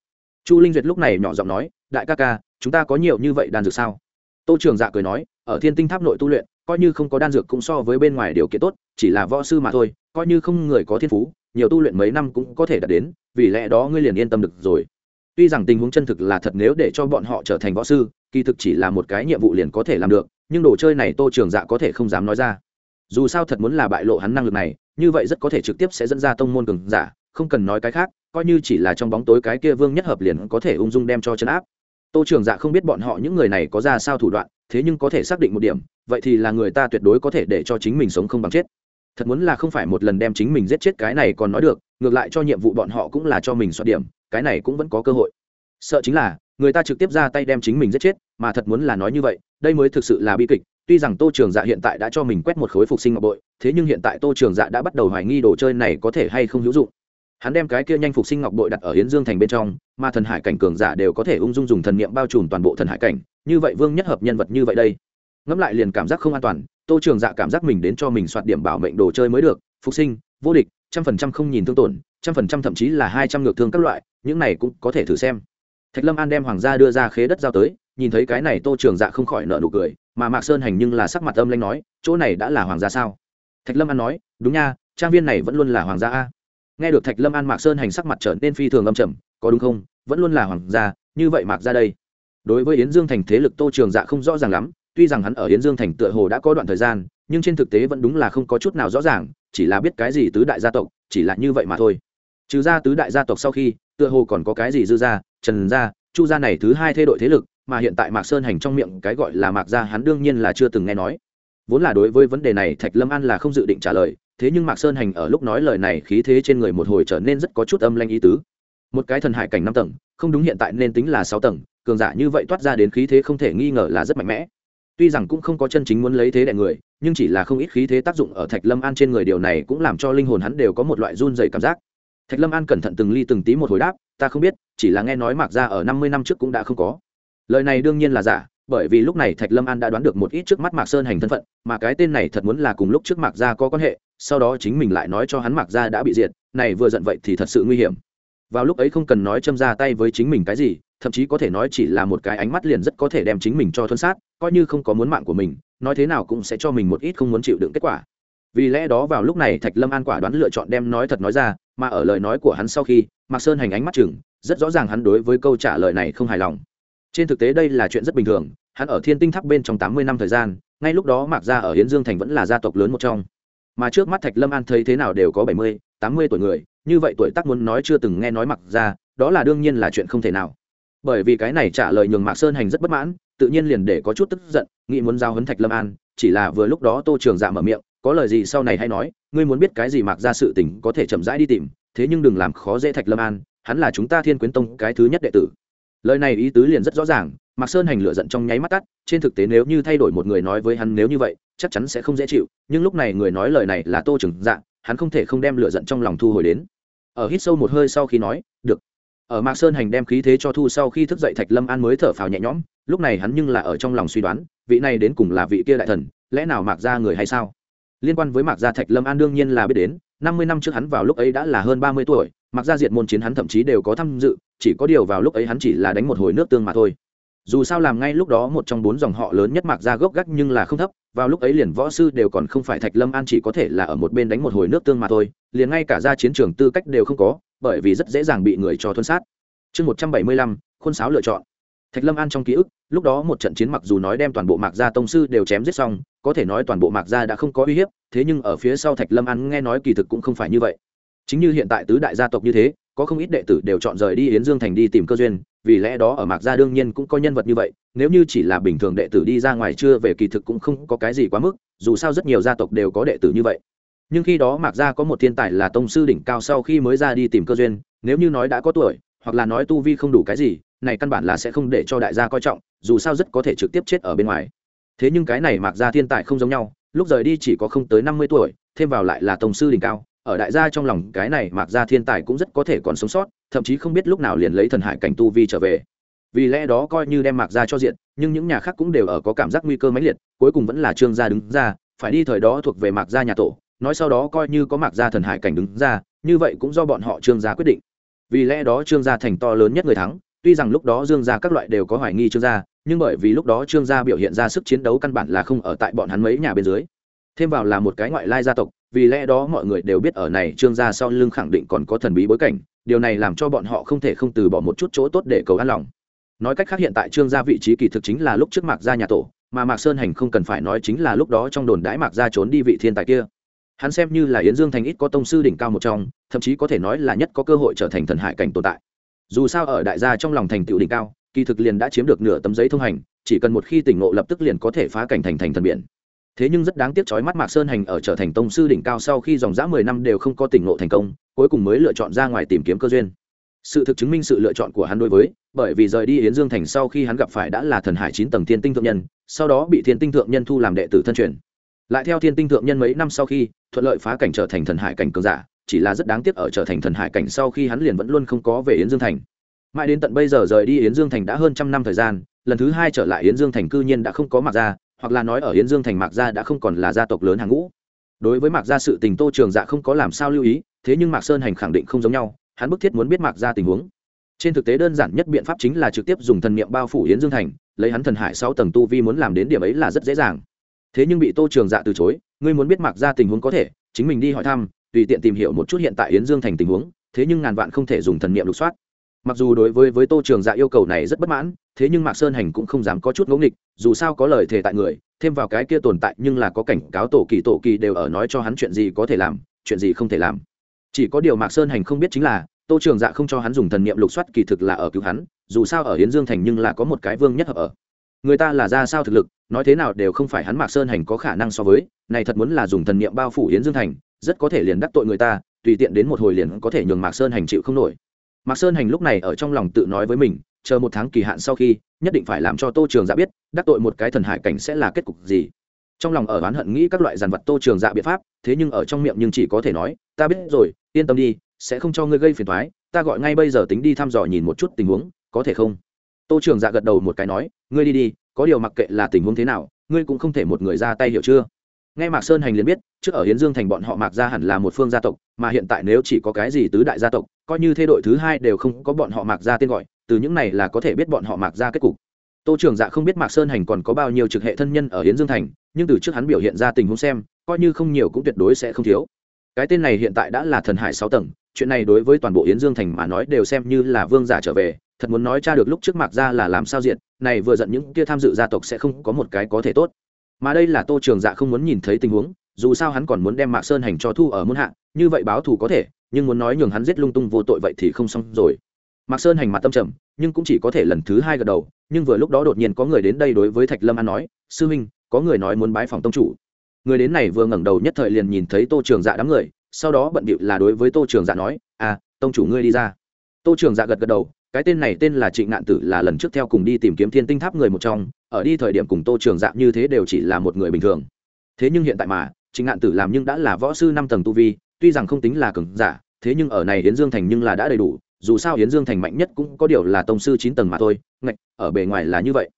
Speaker 1: Chu linh duyệt lúc này nhỏ giọng nói, đại ca ca, chúng ta có nhiều như vậy đan dược sao? Tô trường dạ cười nói, ở thiên tinh tháp nội tu luyện coi như không có đan dược cũng so với bên ngoài điều kiện tốt, chỉ là võ sư mà thôi, coi như không người có thiên phú, nhiều tu luyện mấy năm cũng có thể đạt đến, vì lẽ đó ngươi liền yên tâm được rồi. Tuy rằng tình huống chân thực là thật nếu để cho bọn họ trở thành võ sư, kỳ thực chỉ là một cái nhiệm vụ liền có thể làm được, nhưng đồ chơi này tô trường dạ có thể không dám nói ra. Dù sao thật muốn là bại lộ hắn năng lực này, như vậy rất có thể trực tiếp sẽ dẫn ra tông môn cường giả, không cần nói cái khác, coi như chỉ là trong bóng tối cái kia vương nhất hợp liền có thể ung dung đem cho chấn áp tô trường dạ không biết bọn họ những người này có ra sao thủ đoạn, thế nhưng có thể xác định một điểm, vậy thì là người ta tuyệt đối có thể để cho chính mình sống không bằng chết. Thật muốn là không phải một lần đem chính mình giết chết cái này còn nói được, ngược lại cho nhiệm vụ bọn họ cũng là cho mình soát điểm, cái này cũng vẫn có cơ hội. Sợ chính là, người ta trực tiếp ra tay đem chính mình giết chết, mà thật muốn là nói như vậy, đây mới thực sự là bi kịch. Tuy rằng tô trường dạ hiện tại đã cho mình quét một khối phục sinh ngọc bội, thế nhưng hiện tại tô trường dạ đã bắt đầu hoài nghi đồ chơi này có thể hay không hữu dụng hắn đem cái kia nhanh phục sinh ngọc bội đặt ở hiến dương thành bên trong, mà thần hải cảnh cường giả đều có thể ung dung dùng thần niệm bao trùm toàn bộ thần hải cảnh, như vậy vương nhất hợp nhân vật như vậy đây. Ngẫm lại liền cảm giác không an toàn, tô trường dạ cảm giác mình đến cho mình soạt điểm bảo mệnh đồ chơi mới được, phục sinh, vô địch, trăm phần trăm không nhìn thương tổn, trăm phần trăm thậm chí là hai trăm ngược thương các loại, những này cũng có thể thử xem. Thạch lâm an đem hoàng gia đưa ra khế đất giao tới, nhìn thấy cái này tô trường dạ không khỏi nợ nụ cười, mà mạc sơn hành nhưng là sắc mặt âm lanh nói, chỗ này đã là hoàng gia sao? Thạch lâm an nói, đúng nha, trang viên này vẫn luôn là hoàng gia a nghe được thạch lâm an mạc sơn hành sắc mặt trở nên phi thường âm trầm, có đúng không? Vẫn luôn là hoàng gia, như vậy mạc ra đây. Đối với yến dương thành thế lực tô trường dạ không rõ ràng lắm, tuy rằng hắn ở yến dương thành tựa hồ đã có đoạn thời gian, nhưng trên thực tế vẫn đúng là không có chút nào rõ ràng, chỉ là biết cái gì tứ đại gia tộc, chỉ là như vậy mà thôi. Trừ ra tứ đại gia tộc sau khi, tựa hồ còn có cái gì dư gia trần gia, chu gia này thứ hai thay đổi thế lực, mà hiện tại mạc sơn hành trong miệng cái gọi là mạc gia hắn đương nhiên là chưa từng nghe nói. Vốn là đối với vấn đề này thạch lâm an là không dự định trả lời thế nhưng mạc sơn hành ở lúc nói lời này khí thế trên người một hồi trở nên rất có chút âm lanh ý tứ. Một cái thần hải cảnh năm tầng, không đúng hiện tại nên tính là sáu tầng, cường giả như vậy toát ra đến khí thế không thể nghi ngờ là rất mạnh mẽ. Tuy rằng cũng không có chân chính muốn lấy thế đại người, nhưng chỉ là không ít khí thế tác dụng ở thạch lâm an trên người điều này cũng làm cho linh hồn hắn đều có một loại run dày cảm giác. Thạch lâm an cẩn thận từng ly từng tí một hồi đáp, ta không biết, chỉ là nghe nói mạc ra ở năm mươi năm trước cũng đã không có. Lời này đương nhiên là giả bởi vì lúc này thạch lâm an đã đoán được một ít trước mắt mạc sơn hành thân phận, mà cái tên này thật muốn là cùng lúc trước mạc gia có quan hệ, sau đó chính mình lại nói cho hắn mạc gia đã bị diệt, này vừa giận vậy thì thật sự nguy hiểm. Vào lúc ấy không cần nói châm ra tay với chính mình cái gì, thậm chí có thể nói chỉ là một cái ánh mắt liền rất có thể đem chính mình cho thuân sát, coi như không có muốn mạng của mình, nói thế nào cũng sẽ cho mình một ít không muốn chịu đựng kết quả. Vì lẽ đó vào lúc này thạch lâm an quả đoán lựa chọn đem nói thật nói ra, mà ở lời nói của hắn sau khi, mạc sơn hành ánh mắt chừng, rất rõ ràng hắn đối với câu trả lời này không hài lòng trên thực tế đây là chuyện rất bình thường, hắn ở thiên tinh tháp bên trong tám mươi năm thời gian, ngay lúc đó mạc gia ở hiến dương thành vẫn là gia tộc lớn một trong. Mà trước mắt thạch lâm an thấy thế nào đều có bảy mươi, tám mươi tuổi người, như vậy tuổi tác muốn nói chưa từng nghe nói mặc ra đó là đương nhiên là chuyện không thể nào. Bởi vì cái này trả lời nhường mạc sơn hành rất bất mãn, tự nhiên liền để có chút tức giận, nghĩ muốn giao hấn thạch lâm an, chỉ là vừa lúc đó tô trường dạ mở miệng, có lời gì sau này hay nói, ngươi muốn biết cái gì mạc ra sự tình có thể chậm rãi đi tìm, thế nhưng đừng làm khó dễ thạch lâm an, hắn là chúng ta thiên quyến tông cái thứ nhất đệ tử lời này ý tứ liền rất rõ ràng, mạc sơn hành lựa giận trong nháy mắt tắt, trên thực tế nếu như thay đổi một người nói với hắn nếu như vậy, chắc chắn sẽ không dễ chịu, nhưng lúc này người nói lời này là tô trừng dạng, hắn không thể không đem lựa giận trong lòng thu hồi đến. Ở hít sâu một hơi sau khi nói, được. Ở mạc sơn hành đem khí thế cho thu sau khi thức dậy thạch lâm an mới thở phào nhẹ nhõm, lúc này hắn nhưng là ở trong lòng suy đoán, vị này đến cùng là vị kia đại thần, lẽ nào mạc ra người hay sao? Liên quan với mạc gia thạch lâm an đương nhiên là biết đến năm mươi năm trước hắn vào lúc ấy đã là hơn ba mươi tuổi, mặc gia diệt môn chiến hắn thậm chí đều có tham dự, chỉ có điều vào lúc ấy hắn chỉ là đánh một hồi nước tương mà thôi. Dù sao làm ngay lúc đó một trong bốn dòng họ lớn nhất mặc gia gốc gác nhưng là không thấp, vào lúc ấy liền võ sư đều còn không phải thạch lâm an chỉ có thể là ở một bên đánh một hồi nước tương mà thôi, liền ngay cả ra chiến trường tư cách đều không có, bởi vì rất dễ dàng bị người cho thuân sát. Chương một trăm bảy mươi lăm, khuôn sáo lựa chọn. Thạch lâm an trong ký ức, lúc đó một trận chiến mặc dù nói đem toàn bộ mạc gia tông sư đều chém giết xong, có thể nói toàn bộ mạc gia đã không có uy hiếp thế nhưng ở phía sau thạch lâm an nghe nói kỳ thực cũng không phải như vậy. Chính như hiện tại tứ đại gia tộc như thế, có không ít đệ tử đều chọn rời đi yến dương thành đi tìm cơ duyên, vì lẽ đó ở mạc gia đương nhiên cũng có nhân vật như vậy, nếu như chỉ là bình thường đệ tử đi ra ngoài chưa về kỳ thực cũng không có cái gì quá mức, dù sao rất nhiều gia tộc đều có đệ tử như vậy. Nhưng khi đó mạc gia có một thiên tài là tông sư đỉnh cao sau khi mới ra đi tìm cơ duyên, nếu như nói đã có tuổi, hoặc là nói tu vi không đủ cái gì, này căn bản là sẽ không để cho đại gia coi trọng, dù sao rất có thể trực tiếp chết ở bên ngoài. Thế nhưng cái này mạc gia thiên tài không giống nhau lúc rời đi chỉ có không tới năm mươi tuổi, thêm vào lại là tông sư đỉnh cao, ở đại gia trong lòng cái này mạc gia thiên tài cũng rất có thể còn sống sót, thậm chí không biết lúc nào liền lấy thần hải cảnh tu vi trở về. Vì lẽ đó coi như đem mạc gia cho diện, nhưng những nhà khác cũng đều ở có cảm giác nguy cơ mãnh liệt, cuối cùng vẫn là trương gia đứng ra, phải đi thời đó thuộc về mạc gia nhà tổ, nói sau đó coi như có mạc gia thần hải cảnh đứng ra, như vậy cũng do bọn họ trương gia quyết định. Vì lẽ đó trương gia thành to lớn nhất người thắng tuy rằng lúc đó dương gia các loại đều có hoài nghi trương gia, nhưng bởi vì lúc đó trương gia biểu hiện ra sức chiến đấu căn bản là không ở tại bọn hắn mấy nhà bên dưới. Thêm vào là một cái ngoại lai gia tộc, vì lẽ đó mọi người đều biết ở này trương gia sau lưng khẳng định còn có thần bí bối cảnh, điều này làm cho bọn họ không thể không từ bỏ một chút chỗ tốt để cầu an lòng. Nói cách khác hiện tại trương gia vị trí kỳ thực chính là lúc trước mạc gia nhà tổ, mà mạc sơn hành không cần phải nói chính là lúc đó trong đồn đãi mạc gia trốn đi vị thiên tài kia. Hắn xem như là yến dương thành ít có tông sư đỉnh cao một trong, thậm chí có thể nói là nhất có cơ hội trở thành thần hải cảnh tồn tại dù sao ở đại gia trong lòng thành tựu đỉnh cao, kỳ thực liền đã chiếm được nửa tấm giấy thông hành, chỉ cần một khi tỉnh ngộ lập tức liền có thể phá cảnh thành thành thần biển. Thế nhưng rất đáng tiếc chói mắt mạc sơn hành ở trở thành tông sư đỉnh cao sau khi dòng dã mười năm đều không có tỉnh ngộ thành công, cuối cùng mới lựa chọn ra ngoài tìm kiếm cơ duyên. Sự thực chứng minh sự lựa chọn của hắn đối với, bởi vì rời đi yến dương thành sau khi hắn gặp phải đã là thần hải chín tầng thiên tinh thượng nhân, sau đó bị thiên tinh thượng nhân thu làm đệ tử thân truyền. Lại theo thiên tinh thượng nhân mấy năm sau khi, thuận lợi phá cảnh trở thành thần hải cảnh cường giả chỉ là rất đáng tiếc ở trở thành thần hải cảnh sau khi hắn liền vẫn luôn không có về yến dương thành. Mãi đến tận bây giờ rời đi yến dương thành đã hơn trăm năm thời gian, lần thứ hai trở lại yến dương thành cư nhiên đã không có mặc gia, hoặc là nói ở yến dương thành mạc gia đã không còn là gia tộc lớn hàng ngũ. Đối với mạc gia sự tình tô trường dạ không có làm sao lưu ý, thế nhưng mạc sơn hành khẳng định không giống nhau, hắn bức thiết muốn biết mạc gia tình huống. Trên thực tế đơn giản nhất biện pháp chính là trực tiếp dùng thần niệm bao phủ yến dương thành, lấy hắn thần hải sáu tầng tu vi muốn làm đến điểm ấy là rất dễ dàng. Thế nhưng bị tô trường dạ từ chối, ngươi muốn biết mạc gia tình huống có thể, chính mình đi hỏi thăm tùy tiện tìm hiểu một chút hiện tại yến dương thành tình huống, thế nhưng ngàn vạn không thể dùng thần niệm lục soát. Mặc dù đối với với tô trường dạ yêu cầu này rất bất mãn, thế nhưng mạc sơn hành cũng không dám có chút ngẫu nghịch, dù sao có lời thề tại người, thêm vào cái kia tồn tại nhưng là có cảnh cáo tổ kỳ tổ kỳ đều ở nói cho hắn chuyện gì có thể làm, chuyện gì không thể làm. Chỉ có điều mạc sơn hành không biết chính là, tô trường dạ không cho hắn dùng thần niệm lục soát kỳ thực là ở cứu hắn, dù sao ở hiến dương thành nhưng là có một cái vương nhất hợp ở. Người ta là ra sao thực lực, nói thế nào đều không phải hắn mạc sơn hành có khả năng so với, này thật muốn là dùng thần niệm bao phủ hiến dương thành rất có thể liền đắc tội người ta, tùy tiện đến một hồi liền có thể nhường mạc sơn hành chịu không nổi. Mạc sơn hành lúc này ở trong lòng tự nói với mình, chờ một tháng kỳ hạn sau khi, nhất định phải làm cho tô trường dạ biết, đắc tội một cái thần hải cảnh sẽ là kết cục gì. Trong lòng ở oán hận nghĩ các loại dàn vật tô trường dạ biện pháp, thế nhưng ở trong miệng nhưng chỉ có thể nói, ta biết rồi, yên tâm đi, sẽ không cho ngươi gây phiền thoái ta gọi ngay bây giờ tính đi thăm dò nhìn một chút tình huống, có thể không? Tô trường dạ gật đầu một cái nói, ngươi đi đi, có điều mặc kệ là tình huống thế nào, ngươi cũng không thể một người ra tay hiểu chưa? Nghe mạc sơn hành liền biết, trước ở hiến dương thành bọn họ mạc gia hẳn là một phương gia tộc, mà hiện tại nếu chỉ có cái gì tứ đại gia tộc, coi như thế đội thứ hai đều không có bọn họ mạc gia tên gọi, từ những này là có thể biết bọn họ mạc gia kết cục. Tô trường dạ không biết mạc sơn hành còn có bao nhiêu trực hệ thân nhân ở hiến dương thành, nhưng từ trước hắn biểu hiện ra tình huống xem, coi như không nhiều cũng tuyệt đối sẽ không thiếu. Cái tên này hiện tại đã là thần hải sáu tầng, chuyện này đối với toàn bộ yến dương thành mà nói đều xem như là vương giả trở về, thật muốn nói cha được lúc trước mạc gia là làm sao diện này vừa giận những kia tham dự gia tộc sẽ không có một cái có thể tốt mà đây là tô trường dạ không muốn nhìn thấy tình huống, dù sao hắn còn muốn đem mạc sơn hành cho thu ở muôn hạ, như vậy báo thù có thể, nhưng muốn nói nhường hắn giết lung tung vô tội vậy thì không xong rồi. Mạc sơn hành mặt tâm trầm, nhưng cũng chỉ có thể lần thứ hai gật đầu, nhưng vừa lúc đó đột nhiên có người đến đây đối với thạch lâm an nói, sư huynh, có người nói muốn bái phòng tông chủ. Người đến này vừa ngẩng đầu nhất thời liền nhìn thấy tô trường dạ đám người, sau đó bận bịu là đối với tô trường dạ nói à tông chủ ngươi đi ra. Tô trường dạ gật gật đầu cái tên này tên là trịnh ngạn tử là lần trước theo cùng đi tìm kiếm thiên tinh tháp người một trong, ở đi thời điểm cùng tô trường dạng như thế đều chỉ là một người bình thường. Thế nhưng hiện tại mà, trịnh ngạn tử làm nhưng đã là võ sư năm tầng tu vi, tuy rằng không tính là cường giả, thế nhưng ở này hiến dương thành nhưng là đã đầy đủ, dù sao hiến dương thành mạnh nhất cũng có điều là tông sư chín tầng mà thôi, ngạch, ở bề ngoài là như vậy.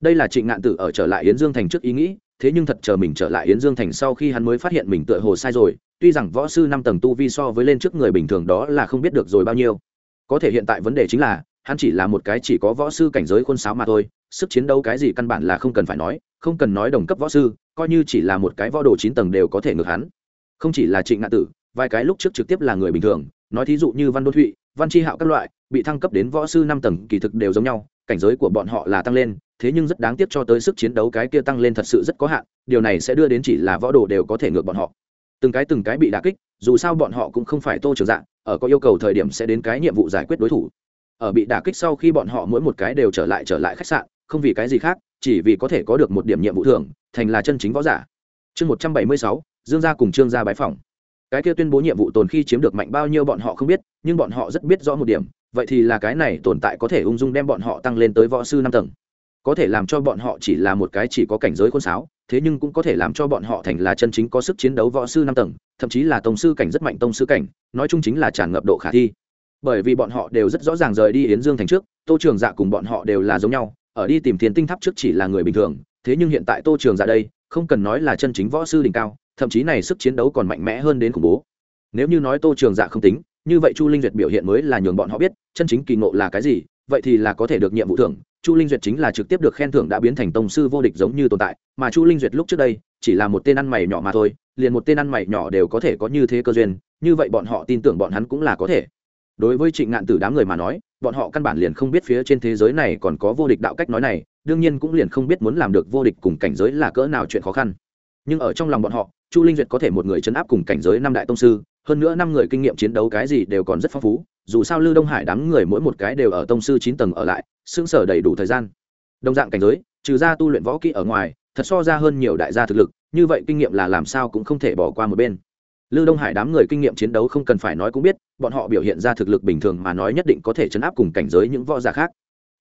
Speaker 1: Đây là trịnh ngạn tử ở trở lại hiến dương thành trước ý nghĩ, thế nhưng thật chờ mình trở lại hiến dương thành sau khi hắn mới phát hiện mình tựa hồ sai rồi, tuy rằng võ sư năm tầng tu vi so với lên trước người bình thường đó là không biết được rồi bao nhiêu. Có thể hiện tại vấn đề chính là hắn chỉ là một cái chỉ có võ sư cảnh giới khuôn sáo mà thôi, sức chiến đấu cái gì căn bản là không cần phải nói, không cần nói đồng cấp võ sư, coi như chỉ là một cái võ đồ chín tầng đều có thể ngược hắn. Không chỉ là trịnh ngạn tử, vài cái lúc trước trực tiếp là người bình thường, nói thí dụ như văn đô thụy, văn tri hạo các loại, bị thăng cấp đến võ sư năm tầng kỳ thực đều giống nhau, cảnh giới của bọn họ là tăng lên, thế nhưng rất đáng tiếc cho tới sức chiến đấu cái kia tăng lên thật sự rất có hạn, điều này sẽ đưa đến chỉ là võ đồ đều có thể ngược bọn họ. Từng cái từng cái bị đả kích, dù sao bọn họ cũng không phải tô trường dạng, ở có yêu cầu thời điểm sẽ đến cái nhiệm vụ giải quyết đối thủ ở bị đả kích sau khi bọn họ mỗi một cái đều trở lại trở lại khách sạn, không vì cái gì khác, chỉ vì có thể có được một điểm nhiệm vụ thường thành là chân chính võ giả. Chương một trăm bảy mươi sáu, dương gia cùng trương gia bái phòng cái kia tuyên bố nhiệm vụ tồn khi chiếm được mạnh bao nhiêu bọn họ không biết, nhưng bọn họ rất biết rõ một điểm, vậy thì là cái này tồn tại có thể ung dung đem bọn họ tăng lên tới võ sư năm tầng. Có thể làm cho bọn họ chỉ là một cái chỉ có cảnh giới khôn sáo, thế nhưng cũng có thể làm cho bọn họ thành là chân chính có sức chiến đấu võ sư năm tầng, thậm chí là tông sư cảnh rất mạnh tông sư cảnh, nói chung chính là tràn ngập độ khả thi bởi vì bọn họ đều rất rõ ràng rời đi yến dương thành trước, tô trường dạ cùng bọn họ đều là giống nhau, ở đi tìm thiên tinh tháp trước chỉ là người bình thường, thế nhưng hiện tại tô trường dạ đây, không cần nói là chân chính võ sư đỉnh cao, thậm chí này sức chiến đấu còn mạnh mẽ hơn đến khủng bố. Nếu như nói tô trường dạ không tính, như vậy chu linh duyệt biểu hiện mới là nhường bọn họ biết, chân chính kỳ ngộ là cái gì, vậy thì là có thể được nhiệm vụ thưởng, chu linh duyệt chính là trực tiếp được khen thưởng đã biến thành tông sư vô địch giống như tồn tại, mà chu linh duyệt lúc trước đây, chỉ là một tên ăn mày nhỏ mà thôi, liền một tên ăn mày nhỏ đều có thể có như thế cơ duyên, như vậy bọn họ tin tưởng bọn hắn cũng là có thể đối với trịnh ngạn tử đám người mà nói, bọn họ căn bản liền không biết phía trên thế giới này còn có vô địch đạo cách nói này, đương nhiên cũng liền không biết muốn làm được vô địch cùng cảnh giới là cỡ nào chuyện khó khăn. Nhưng ở trong lòng bọn họ, chu linh duyệt có thể một người chấn áp cùng cảnh giới năm đại tông sư, hơn nữa năm người kinh nghiệm chiến đấu cái gì đều còn rất phong phú, dù sao lưu đông hải đám người mỗi một cái đều ở tông sư chín tầng ở lại xương sở đầy đủ thời gian. Đồng dạng cảnh giới, trừ ra tu luyện võ kỹ ở ngoài, thật so ra hơn nhiều đại gia thực lực, như vậy kinh nghiệm là làm sao cũng không thể bỏ qua một bên lưu đông hải đám người kinh nghiệm chiến đấu không cần phải nói cũng biết, bọn họ biểu hiện ra thực lực bình thường mà nói nhất định có thể chấn áp cùng cảnh giới những võ giả khác.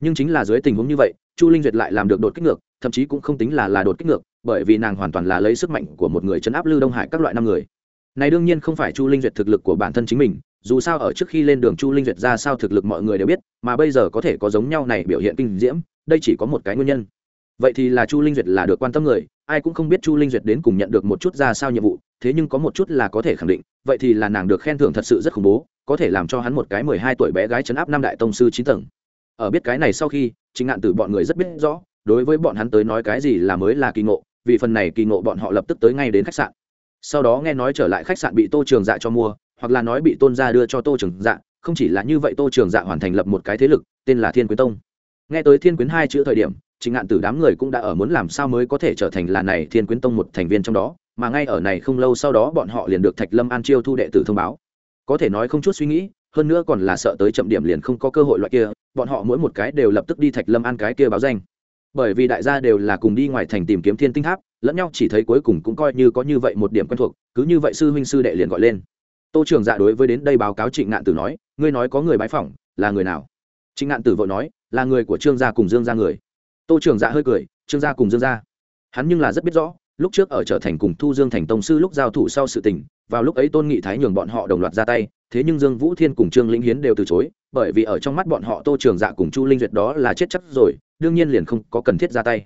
Speaker 1: Nhưng chính là dưới tình huống như vậy, chu linh duyệt lại làm được đột kích ngược, thậm chí cũng không tính là là đột kích ngược, bởi vì nàng hoàn toàn là lấy sức mạnh của một người chấn áp lưu đông hải các loại năm người. Này đương nhiên không phải chu linh duyệt thực lực của bản thân chính mình, dù sao ở trước khi lên đường chu linh duyệt ra sao thực lực mọi người đều biết, mà bây giờ có thể có giống nhau này biểu hiện kinh diễm, đây chỉ có một cái nguyên nhân. Vậy thì là chu linh duyệt là được quan tâm người ai cũng không biết chu linh duyệt đến cùng nhận được một chút ra sao nhiệm vụ, thế nhưng có một chút là có thể khẳng định, vậy thì là nàng được khen thưởng thật sự rất khủng bố, có thể làm cho hắn một cái mười hai tuổi bé gái chấn áp năm đại tông sư chín tầng. Ở biết cái này sau khi chính ngạn từ bọn người rất biết rõ, đối với bọn hắn tới nói cái gì là mới là kỳ ngộ, vì phần này kỳ ngộ bọn họ lập tức tới ngay đến khách sạn. Sau đó nghe nói trở lại khách sạn bị tô trường dạ cho mua, hoặc là nói bị tôn gia đưa cho tô trường dạ không chỉ là như vậy tô trường dạ hoàn thành lập một cái thế lực, tên là thiên quyến tông. Nghe tới thiên quyến hai chữ thời điểm chính ngạn Tử đám người cũng đã ở muốn làm sao mới có thể trở thành là này thiên quyến tông một thành viên trong đó, mà ngay ở này không lâu sau đó bọn họ liền được thạch lâm an chiêu thu đệ tử thông báo. Có thể nói không chút suy nghĩ, hơn nữa còn là sợ tới chậm điểm liền không có cơ hội loại kia, bọn họ mỗi một cái đều lập tức đi thạch lâm an cái kia báo danh. Bởi vì đại gia đều là cùng đi ngoài thành tìm kiếm thiên tinh tháp, lẫn nhau chỉ thấy cuối cùng cũng coi như có như vậy một điểm quen thuộc, cứ như vậy sư huynh sư đệ liền gọi lên. Tô trường dạ đối với đến đây báo cáo trịnh ngạn tử nói, ngươi nói có người bãi phỏng, là người nào? Trịnh ngạn tử vội nói, là người của trương gia cùng dương gia người tô trường dạ hơi cười, trương gia cùng dương gia. Hắn nhưng là rất biết rõ, lúc trước ở trở thành cùng thu dương thành tông sư lúc giao thủ sau sự tình, vào lúc ấy tôn nghị thái nhường bọn họ đồng loạt ra tay, thế nhưng dương vũ thiên cùng trương lĩnh hiến đều từ chối, bởi vì ở trong mắt bọn họ tô trường dạ cùng chu linh duyệt đó là chết chắc rồi, đương nhiên liền không có cần thiết ra tay.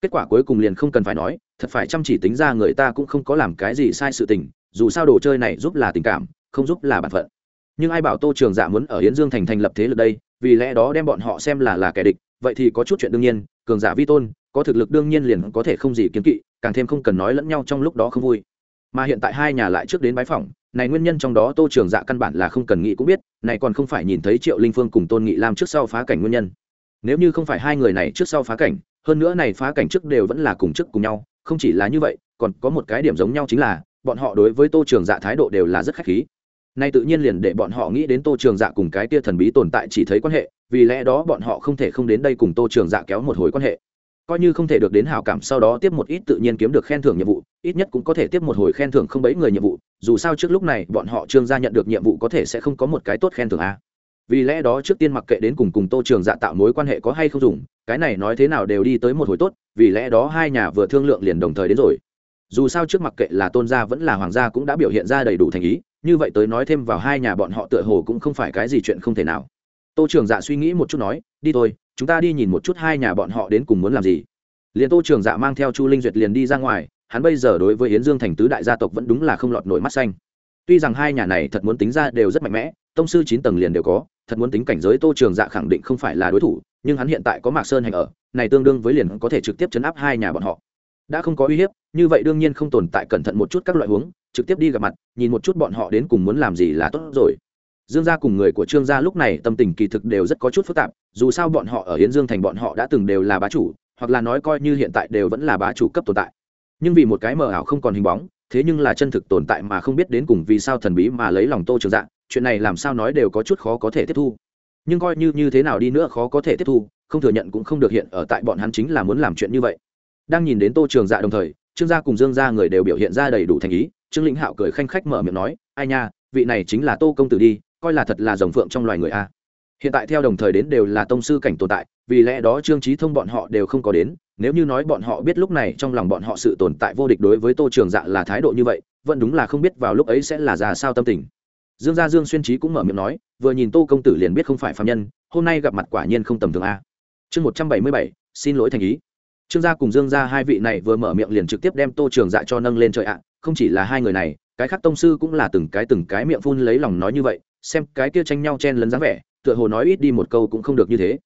Speaker 1: Kết quả cuối cùng liền không cần phải nói, thật phải chăm chỉ tính ra người ta cũng không có làm cái gì sai sự tình, dù sao đồ chơi này giúp là tình cảm, không giúp là bản phận. Nhưng ai bảo tô trường dạ muốn ở hiến dương thành thành lập thế lực đây, vì lẽ đó đem bọn họ xem là là kẻ địch vậy thì có chút chuyện đương nhiên, cường giả vi tôn, có thực lực đương nhiên liền có thể không gì kiến kỵ, càng thêm không cần nói lẫn nhau trong lúc đó không vui. Mà hiện tại hai nhà lại trước đến bái phỏng, này nguyên nhân trong đó tô trường dạ căn bản là không cần nghĩ cũng biết, này còn không phải nhìn thấy triệu linh phương cùng tôn nghị lam trước sau phá cảnh nguyên nhân. Nếu như không phải hai người này trước sau phá cảnh, hơn nữa này phá cảnh trước đều vẫn là cùng trước cùng nhau, không chỉ là như vậy, còn có một cái điểm giống nhau chính là, bọn họ đối với tô trường dạ thái độ đều là rất khách khí nay tự nhiên liền để bọn họ nghĩ đến tô trường dạ cùng cái tia thần bí tồn tại chỉ thấy quan hệ, vì lẽ đó bọn họ không thể không đến đây cùng tô trường dạ kéo một hồi quan hệ. Coi như không thể được đến hào cảm sau đó tiếp một ít tự nhiên kiếm được khen thưởng nhiệm vụ, ít nhất cũng có thể tiếp một hồi khen thưởng không bấy người nhiệm vụ, dù sao trước lúc này bọn họ trương gia nhận được nhiệm vụ có thể sẽ không có một cái tốt khen thưởng a. Vì lẽ đó trước tiên mặc kệ đến cùng cùng tô trường dạ tạo mối quan hệ có hay không dùng, cái này nói thế nào đều đi tới một hồi tốt, vì lẽ đó hai nhà vừa thương lượng liền đồng thời đến rồi dù sao trước mặc kệ là tôn gia vẫn là hoàng gia cũng đã biểu hiện ra đầy đủ thành ý, như vậy tới nói thêm vào hai nhà bọn họ tựa hồ cũng không phải cái gì chuyện không thể nào. Tô trường dạ suy nghĩ một chút nói, đi thôi, chúng ta đi nhìn một chút hai nhà bọn họ đến cùng muốn làm gì. Liền tô trường dạ mang theo chu linh duyệt liền đi ra ngoài, hắn bây giờ đối với yến dương thành tứ đại gia tộc vẫn đúng là không lọt nổi mắt xanh. Tuy rằng hai nhà này thật muốn tính ra đều rất mạnh mẽ, tông sư chín tầng liền đều có, thật muốn tính cảnh giới tô trường dạ khẳng định không phải là đối thủ, nhưng hắn hiện tại có mạc sơn hành ở, này tương đương với liền có thể trực tiếp chấn áp hai nhà bọn họ đã không có uy hiếp, như vậy đương nhiên không tồn tại cẩn thận một chút các loại huống, trực tiếp đi gặp mặt, nhìn một chút bọn họ đến cùng muốn làm gì là tốt rồi. Dương gia cùng người của trương gia lúc này tâm tình kỳ thực đều rất có chút phức tạp, dù sao bọn họ ở hiến dương thành bọn họ đã từng đều là bá chủ, hoặc là nói coi như hiện tại đều vẫn là bá chủ cấp tồn tại. Nhưng vì một cái mờ ảo không còn hình bóng, thế nhưng là chân thực tồn tại mà không biết đến cùng vì sao thần bí mà lấy lòng tô trường dạ chuyện này làm sao nói đều có chút khó có thể tiếp thu. Nhưng coi như như thế nào đi nữa khó có thể tiếp thu, không thừa nhận cũng không được hiện ở tại bọn hắn chính là muốn làm chuyện như vậy đang nhìn đến tô trường dạ đồng thời, trương gia cùng dương gia người đều biểu hiện ra đầy đủ thành ý. Trương lĩnh hạo cười khanh khách mở miệng nói, ai nha, vị này chính là tô công tử đi, coi là thật là rồng phượng trong loài người a. Hiện tại theo đồng thời đến đều là tông sư cảnh tồn tại, vì lẽ đó trương trí thông bọn họ đều không có đến. Nếu như nói bọn họ biết lúc này trong lòng bọn họ sự tồn tại vô địch đối với tô trường dạ là thái độ như vậy, vẫn đúng là không biết vào lúc ấy sẽ là ra sao tâm tình. Dương gia dương xuyên trí cũng mở miệng nói, vừa nhìn tô công tử liền biết không phải phạm nhân, hôm nay gặp mặt quả nhiên không tầm thường a. Chương một trăm bảy mươi bảy, xin lỗi thành ý trương gia cùng dương gia hai vị này vừa mở miệng liền trực tiếp đem tô trường dạ cho nâng lên trời ạ. Không chỉ là hai người này, cái khác tông sư cũng là từng cái từng cái miệng phun lấy lòng nói như vậy, xem cái kia tranh nhau chen lấn dáng vẻ, tựa hồ nói ít đi một câu cũng không được như thế.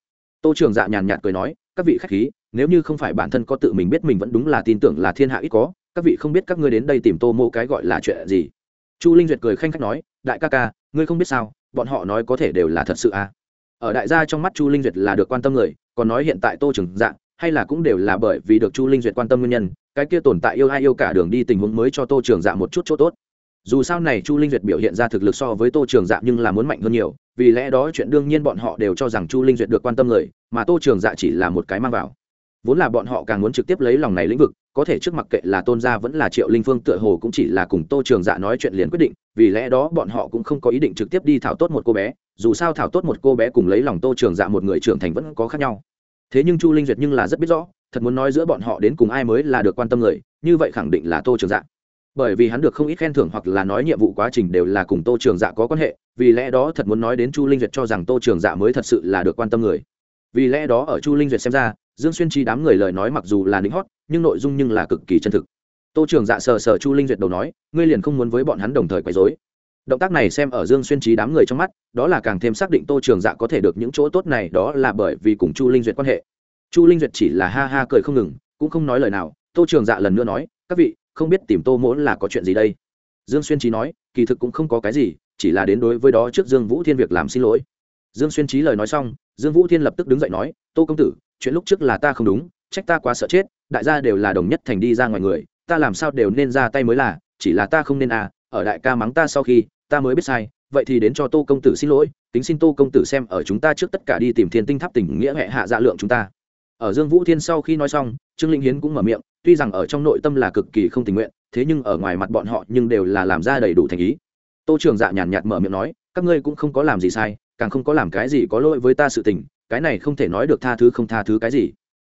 Speaker 1: Tô trường dạ nhàn nhạt cười nói, các vị khách khí, nếu như không phải bản thân có tự mình biết mình vẫn đúng là tin tưởng là thiên hạ ít có, các vị không biết các ngươi đến đây tìm tô mô cái gọi là chuyện gì. Chu linh duyệt cười khanh khách nói, đại ca ca, ngươi không biết sao, bọn họ nói có thể đều là thật sự à? Ở đại gia trong mắt chu linh duyệt là được quan tâm người, còn nói hiện tại tô trường dạ hay là cũng đều là bởi vì được chu linh duyệt quan tâm nguyên nhân, cái kia tồn tại yêu ai yêu cả đường đi tình huống mới cho tô trường dạ một chút chỗ tốt. Dù sao này chu linh duyệt biểu hiện ra thực lực so với tô trường dạ nhưng là muốn mạnh hơn nhiều, vì lẽ đó chuyện đương nhiên bọn họ đều cho rằng chu linh duyệt được quan tâm người, mà tô trường dạ chỉ là một cái mang vào. Vốn là bọn họ càng muốn trực tiếp lấy lòng này lĩnh vực, có thể trước mặt kệ là tôn gia vẫn là triệu linh phương tựa hồ cũng chỉ là cùng tô trường dạ nói chuyện liền quyết định, vì lẽ đó bọn họ cũng không có ý định trực tiếp đi thảo tốt một cô bé, dù sao thảo tốt một cô bé cùng lấy lòng tô trường dạ một người trưởng thành vẫn có khác nhau thế nhưng chu linh duyệt nhưng là rất biết rõ, thật muốn nói giữa bọn họ đến cùng ai mới là được quan tâm người, như vậy khẳng định là tô trường dạ. Bởi vì hắn được không ít khen thưởng hoặc là nói nhiệm vụ quá trình đều là cùng tô trường dạ có quan hệ, vì lẽ đó thật muốn nói đến chu linh duyệt cho rằng tô trường dạ mới thật sự là được quan tâm người. Vì lẽ đó ở chu linh duyệt xem ra, dương xuyên chi đám người lời nói mặc dù là lính hót, nhưng nội dung nhưng là cực kỳ chân thực. Tô trường dạ sờ sờ chu linh duyệt đầu nói, ngươi liền không muốn với bọn hắn đồng thời quấy dối động tác này xem ở dương xuyên trí đám người trong mắt, đó là càng thêm xác định tô trường dạ có thể được những chỗ tốt này, đó là bởi vì cùng chu linh duyệt quan hệ. Chu linh duyệt chỉ là ha ha cười không ngừng, cũng không nói lời nào. Tô trường dạ lần nữa nói, các vị, không biết tìm tô mỗ là có chuyện gì đây? Dương xuyên trí nói, kỳ thực cũng không có cái gì, chỉ là đến đối với đó trước dương vũ thiên việc làm xin lỗi. Dương xuyên trí lời nói xong, dương vũ thiên lập tức đứng dậy nói, tô công tử, chuyện lúc trước là ta không đúng, trách ta quá sợ chết, đại gia đều là đồng nhất thành đi ra ngoài người, ta làm sao đều nên ra tay mới là, chỉ là ta không nên à ở đại ca mắng ta sau khi ta mới biết sai, vậy thì đến cho tô công tử xin lỗi tính xin tô công tử xem ở chúng ta trước tất cả đi tìm thiên tinh tháp tình nghĩa hệ hạ dạ lượng chúng ta. Ở dương vũ thiên sau khi nói xong, trương linh hiến cũng mở miệng, tuy rằng ở trong nội tâm là cực kỳ không tình nguyện, thế nhưng ở ngoài mặt bọn họ nhưng đều là làm ra đầy đủ thành ý. Tô trường dạ nhàn nhạt mở miệng nói, các ngươi cũng không có làm gì sai, càng không có làm cái gì có lỗi với ta sự tình, cái này không thể nói được tha thứ không tha thứ cái gì.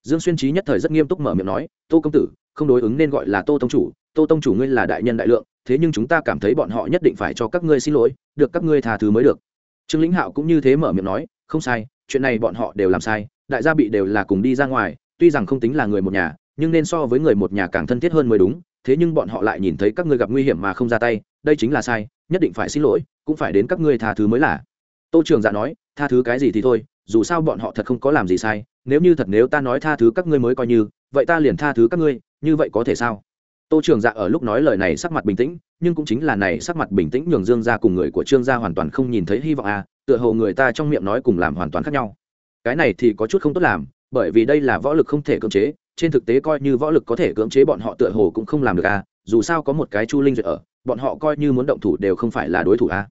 Speaker 1: Dương xuyên trí nhất thời rất nghiêm túc mở miệng nói, tô công tử, không đối ứng nên gọi là tô tông chủ tô tông chủ ngươi là đại nhân đại lượng, thế nhưng chúng ta cảm thấy bọn họ nhất định phải cho các ngươi xin lỗi, được các ngươi tha thứ mới được. Trương lĩnh hạo cũng như thế mở miệng nói, không sai, chuyện này bọn họ đều làm sai, đại gia bị đều là cùng đi ra ngoài, tuy rằng không tính là người một nhà, nhưng nên so với người một nhà càng thân thiết hơn mới đúng, thế nhưng bọn họ lại nhìn thấy các ngươi gặp nguy hiểm mà không ra tay, đây chính là sai, nhất định phải xin lỗi, cũng phải đến các ngươi tha thứ mới là. Tô trường dạ nói, tha thứ cái gì thì thôi, dù sao bọn họ thật không có làm gì sai, nếu như thật nếu ta nói tha thứ các ngươi mới coi như, vậy ta liền tha thứ các ngươi, như vậy có thể sao? Tô trường dạ ở lúc nói lời này sắc mặt bình tĩnh, nhưng cũng chính là này sắc mặt bình tĩnh nhường dương Gia cùng người của trương gia hoàn toàn không nhìn thấy hy vọng à tựa hồ người ta trong miệng nói cùng làm hoàn toàn khác nhau. Cái này thì có chút không tốt làm, bởi vì đây là võ lực không thể cưỡng chế, trên thực tế coi như võ lực có thể cưỡng chế bọn họ tựa hồ cũng không làm được à dù sao có một cái chu linh duyệt ở, bọn họ coi như muốn động thủ đều không phải là đối thủ à.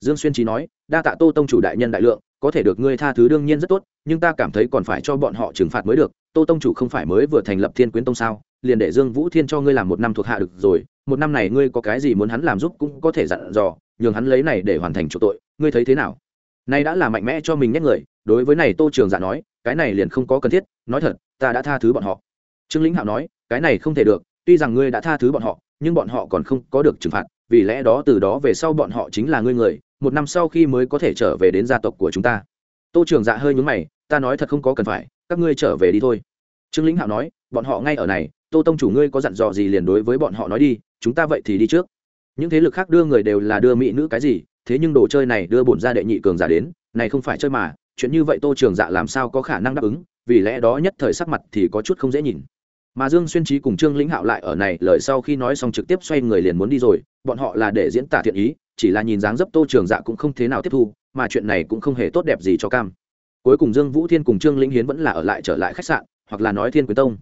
Speaker 1: Dương xuyên trí nói, đa tạ tô tông chủ đại nhân đại lượng, có thể được ngươi tha thứ đương nhiên rất tốt, nhưng ta cảm thấy còn phải cho bọn họ trừng phạt mới được, tô tông chủ không phải mới vừa thành lập thiên quyến tông sao? Liền để dương vũ thiên cho ngươi làm một năm thuộc hạ được rồi, một năm này ngươi có cái gì muốn hắn làm giúp cũng có thể dặn dò, nhường hắn lấy này để hoàn thành chỗ tội, ngươi thấy thế nào? Nay đã là mạnh mẽ cho mình nhét người, đối với này tô trường dạ nói, cái này liền không có cần thiết, nói thật, ta đã tha thứ bọn họ. Trương lĩnh hạo nói, cái này không thể được, tuy rằng ngươi đã tha thứ bọn họ, nhưng bọn họ còn không có được trừng phạt, vì lẽ đó từ đó về sau bọn họ chính là ngươi người, một năm sau khi mới có thể trở về đến gia tộc của chúng ta. Tô trường dạ hơi nhún mày, ta nói thật không có cần phải, các ngươi trở về đi thôi. Trương lĩnh hạo nói bọn họ ngay ở này, tô tông chủ ngươi có dặn dò gì liền đối với bọn họ nói đi, chúng ta vậy thì đi trước. Những thế lực khác đưa người đều là đưa mỹ nữ cái gì, thế nhưng đồ chơi này đưa bổn ra đệ nhị cường giả đến, này không phải chơi mà, chuyện như vậy tô trường dạ làm sao có khả năng đáp ứng, vì lẽ đó nhất thời sắc mặt thì có chút không dễ nhìn. Mà dương xuyên trí cùng trương lĩnh hạo lại ở này, lời sau khi nói xong trực tiếp xoay người liền muốn đi rồi, bọn họ là để diễn tả thiện ý, chỉ là nhìn dáng dấp tô trường dạ cũng không thế nào tiếp thu, mà chuyện này cũng không hề tốt đẹp gì cho cam. Cuối cùng dương vũ thiên cùng trương lĩnh hiến vẫn là ở lại trở lại khách sạn, hoặc là nói thiên quyến tông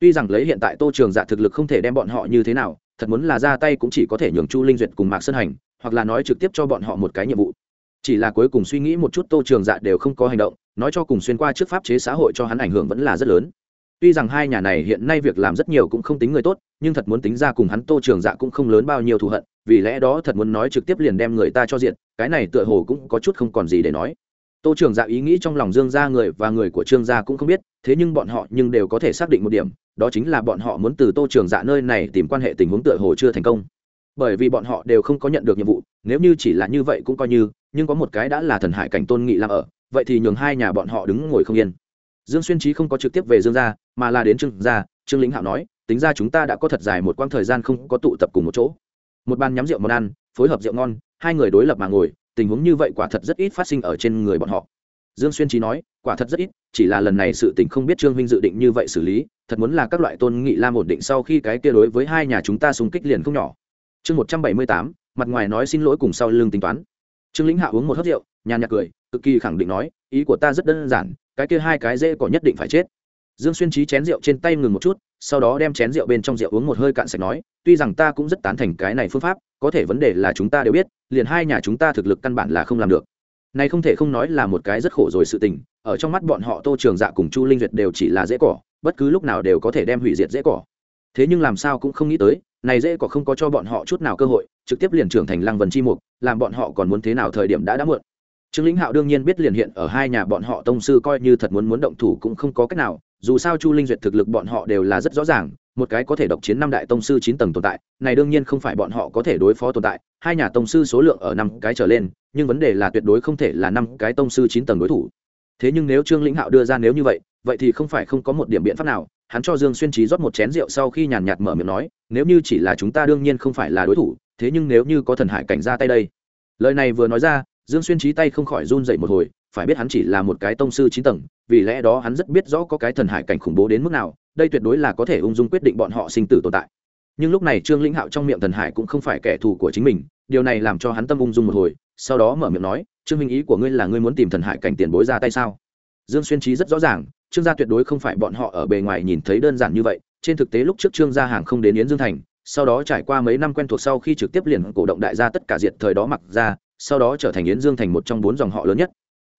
Speaker 1: tuy rằng lấy hiện tại tô trường dạ thực lực không thể đem bọn họ như thế nào, thật muốn là ra tay cũng chỉ có thể nhường chu linh duyệt cùng mạc sơn hành, hoặc là nói trực tiếp cho bọn họ một cái nhiệm vụ. Chỉ là cuối cùng suy nghĩ một chút tô trường dạ đều không có hành động, nói cho cùng xuyên qua trước pháp chế xã hội cho hắn ảnh hưởng vẫn là rất lớn. Tuy rằng hai nhà này hiện nay việc làm rất nhiều cũng không tính người tốt, nhưng thật muốn tính ra cùng hắn tô trường dạ cũng không lớn bao nhiêu thù hận, vì lẽ đó thật muốn nói trực tiếp liền đem người ta cho diện, cái này tựa hồ cũng có chút không còn gì để nói tô trường dạ ý nghĩ trong lòng dương gia người và người của trương gia cũng không biết, thế nhưng bọn họ nhưng đều có thể xác định một điểm, đó chính là bọn họ muốn từ tô trường dạ nơi này tìm quan hệ tình huống tựa hồ chưa thành công. Bởi vì bọn họ đều không có nhận được nhiệm vụ, nếu như chỉ là như vậy cũng coi như, nhưng có một cái đã là thần hải cảnh tôn nghị làm ở, vậy thì nhường hai nhà bọn họ đứng ngồi không yên. Dương xuyên trí không có trực tiếp về dương gia, mà là đến trương gia, trương lĩnh hạo nói, tính ra chúng ta đã có thật dài một quãng thời gian không có tụ tập cùng một chỗ. Một bàn nhắm rượu món ăn, phối hợp rượu ngon, hai người đối lập mà ngồi tình huống như vậy quả thật rất ít phát sinh ở trên người bọn họ. Dương xuyên trí nói, quả thật rất ít, chỉ là lần này sự tình không biết trương huynh dự định như vậy xử lý, thật muốn là các loại tôn nghị lam ổn định sau khi cái kia đối với hai nhà chúng ta xung kích liền không nhỏ. Chương một trăm bảy mươi tám, mặt ngoài nói xin lỗi cùng sau lưng tính toán. Trương lĩnh hạ uống một hớt rượu, nhàn nhạt cười, cực kỳ khẳng định nói, ý của ta rất đơn giản, cái kia hai cái dễ có nhất định phải chết dương xuyên trí chén rượu trên tay ngừng một chút, sau đó đem chén rượu bên trong rượu uống một hơi cạn sạch nói, tuy rằng ta cũng rất tán thành cái này phương pháp, có thể vấn đề là chúng ta đều biết, liền hai nhà chúng ta thực lực căn bản là không làm được. Này không thể không nói là một cái rất khổ rồi sự tình, ở trong mắt bọn họ tô trường dạ cùng chu linh duyệt đều chỉ là dễ cỏ, bất cứ lúc nào đều có thể đem hủy diệt dễ cỏ. Thế nhưng làm sao cũng không nghĩ tới, này dễ cỏ không có cho bọn họ chút nào cơ hội, trực tiếp liền trưởng thành lăng vần chi mục, làm bọn họ còn muốn thế nào thời điểm đã đã muộn. Trương lĩnh hạo đương nhiên biết liền hiện ở hai nhà bọn họ tông sư coi như thật muốn muốn động thủ cũng không có cách nào dù sao chu linh duyệt thực lực bọn họ đều là rất rõ ràng, một cái có thể độc chiến năm đại tông sư chín tầng tồn tại, này đương nhiên không phải bọn họ có thể đối phó tồn tại, hai nhà tông sư số lượng ở năm cái trở lên, nhưng vấn đề là tuyệt đối không thể là năm cái tông sư chín tầng đối thủ. Thế nhưng nếu trương lĩnh hạo đưa ra nếu như vậy vậy thì không phải không có một điểm biện pháp nào, hắn cho dương xuyên trí rót một chén rượu sau khi nhàn nhạt mở miệng nói, nếu như chỉ là chúng ta đương nhiên không phải là đối thủ, thế nhưng nếu như có thần hải cảnh ra tay đây. Lời này vừa nói ra, dương xuyên trí tay không khỏi run dậy một hồi phải biết hắn chỉ là một cái tông sư chín tầng, vì lẽ đó hắn rất biết rõ có cái thần hải cảnh khủng bố đến mức nào, đây tuyệt đối là có thể ung dung quyết định bọn họ sinh tử tồn tại. Nhưng lúc này trương lĩnh hạo trong miệng thần hải cũng không phải kẻ thù của chính mình, điều này làm cho hắn tâm ung dung một hồi, sau đó mở miệng nói, trương minh ý của ngươi là ngươi muốn tìm thần hải cảnh tiền bối ra tay sao? Dương xuyên trí rất rõ ràng, trương gia tuyệt đối không phải bọn họ ở bề ngoài nhìn thấy đơn giản như vậy, trên thực tế lúc trước trương gia hàng không đến yến dương thành, sau đó trải qua mấy năm quen thuộc sau khi trực tiếp liền cổ động đại gia tất cả diệt thời đó mặc ra, sau đó trở thành yến dương thành một trong bốn dòng họ lớn nhất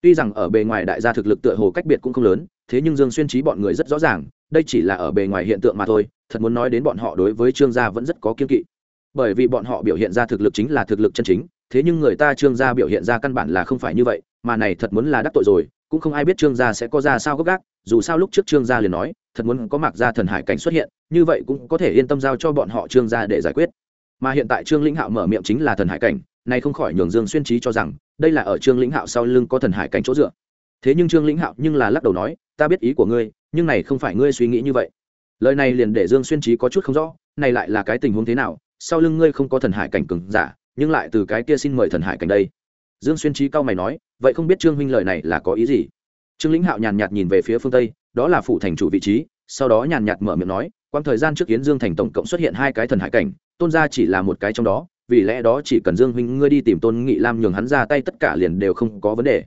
Speaker 1: tuy rằng ở bề ngoài đại gia thực lực tựa hồ cách biệt cũng không lớn, thế nhưng dương xuyên trí bọn người rất rõ ràng, đây chỉ là ở bề ngoài hiện tượng mà thôi, thật muốn nói đến bọn họ đối với trương gia vẫn rất có kiên kỵ. Bởi vì bọn họ biểu hiện ra thực lực chính là thực lực chân chính, thế nhưng người ta trương gia biểu hiện ra căn bản là không phải như vậy, mà này thật muốn là đắc tội rồi, cũng không ai biết trương gia sẽ có ra sao gấp gác dù sao lúc trước trương gia liền nói, thật muốn có mạc gia thần hải cảnh xuất hiện, như vậy cũng có thể yên tâm giao cho bọn họ trương gia để giải quyết. Mà hiện tại trương lĩnh hạo mở miệng chính là thần hải cảnh này không khỏi nhường dương xuyên trí cho rằng đây là ở trương lĩnh hạo sau lưng có thần hải cảnh chỗ dựa. Thế nhưng trương lĩnh hạo nhưng là lắc đầu nói, ta biết ý của ngươi, nhưng này không phải ngươi suy nghĩ như vậy. Lời này liền để dương xuyên trí có chút không rõ, này lại là cái tình huống thế nào? Sau lưng ngươi không có thần hải cảnh cừng giả, nhưng lại từ cái kia xin mời thần hải cảnh đây. Dương xuyên trí cao mày nói, vậy không biết trương huynh lời này là có ý gì? Trương lĩnh hạo nhàn nhạt nhìn về phía phương tây, đó là phủ thành chủ vị trí, sau đó nhàn nhạt mở miệng nói quang thời gian trước kiến dương thành tổng cộng xuất hiện hai cái thần hải cảnh, tôn gia chỉ là một cái trong đó vì lẽ đó chỉ cần dương huynh ngươi đi tìm tôn nghị lam nhường hắn ra tay tất cả liền đều không có vấn đề.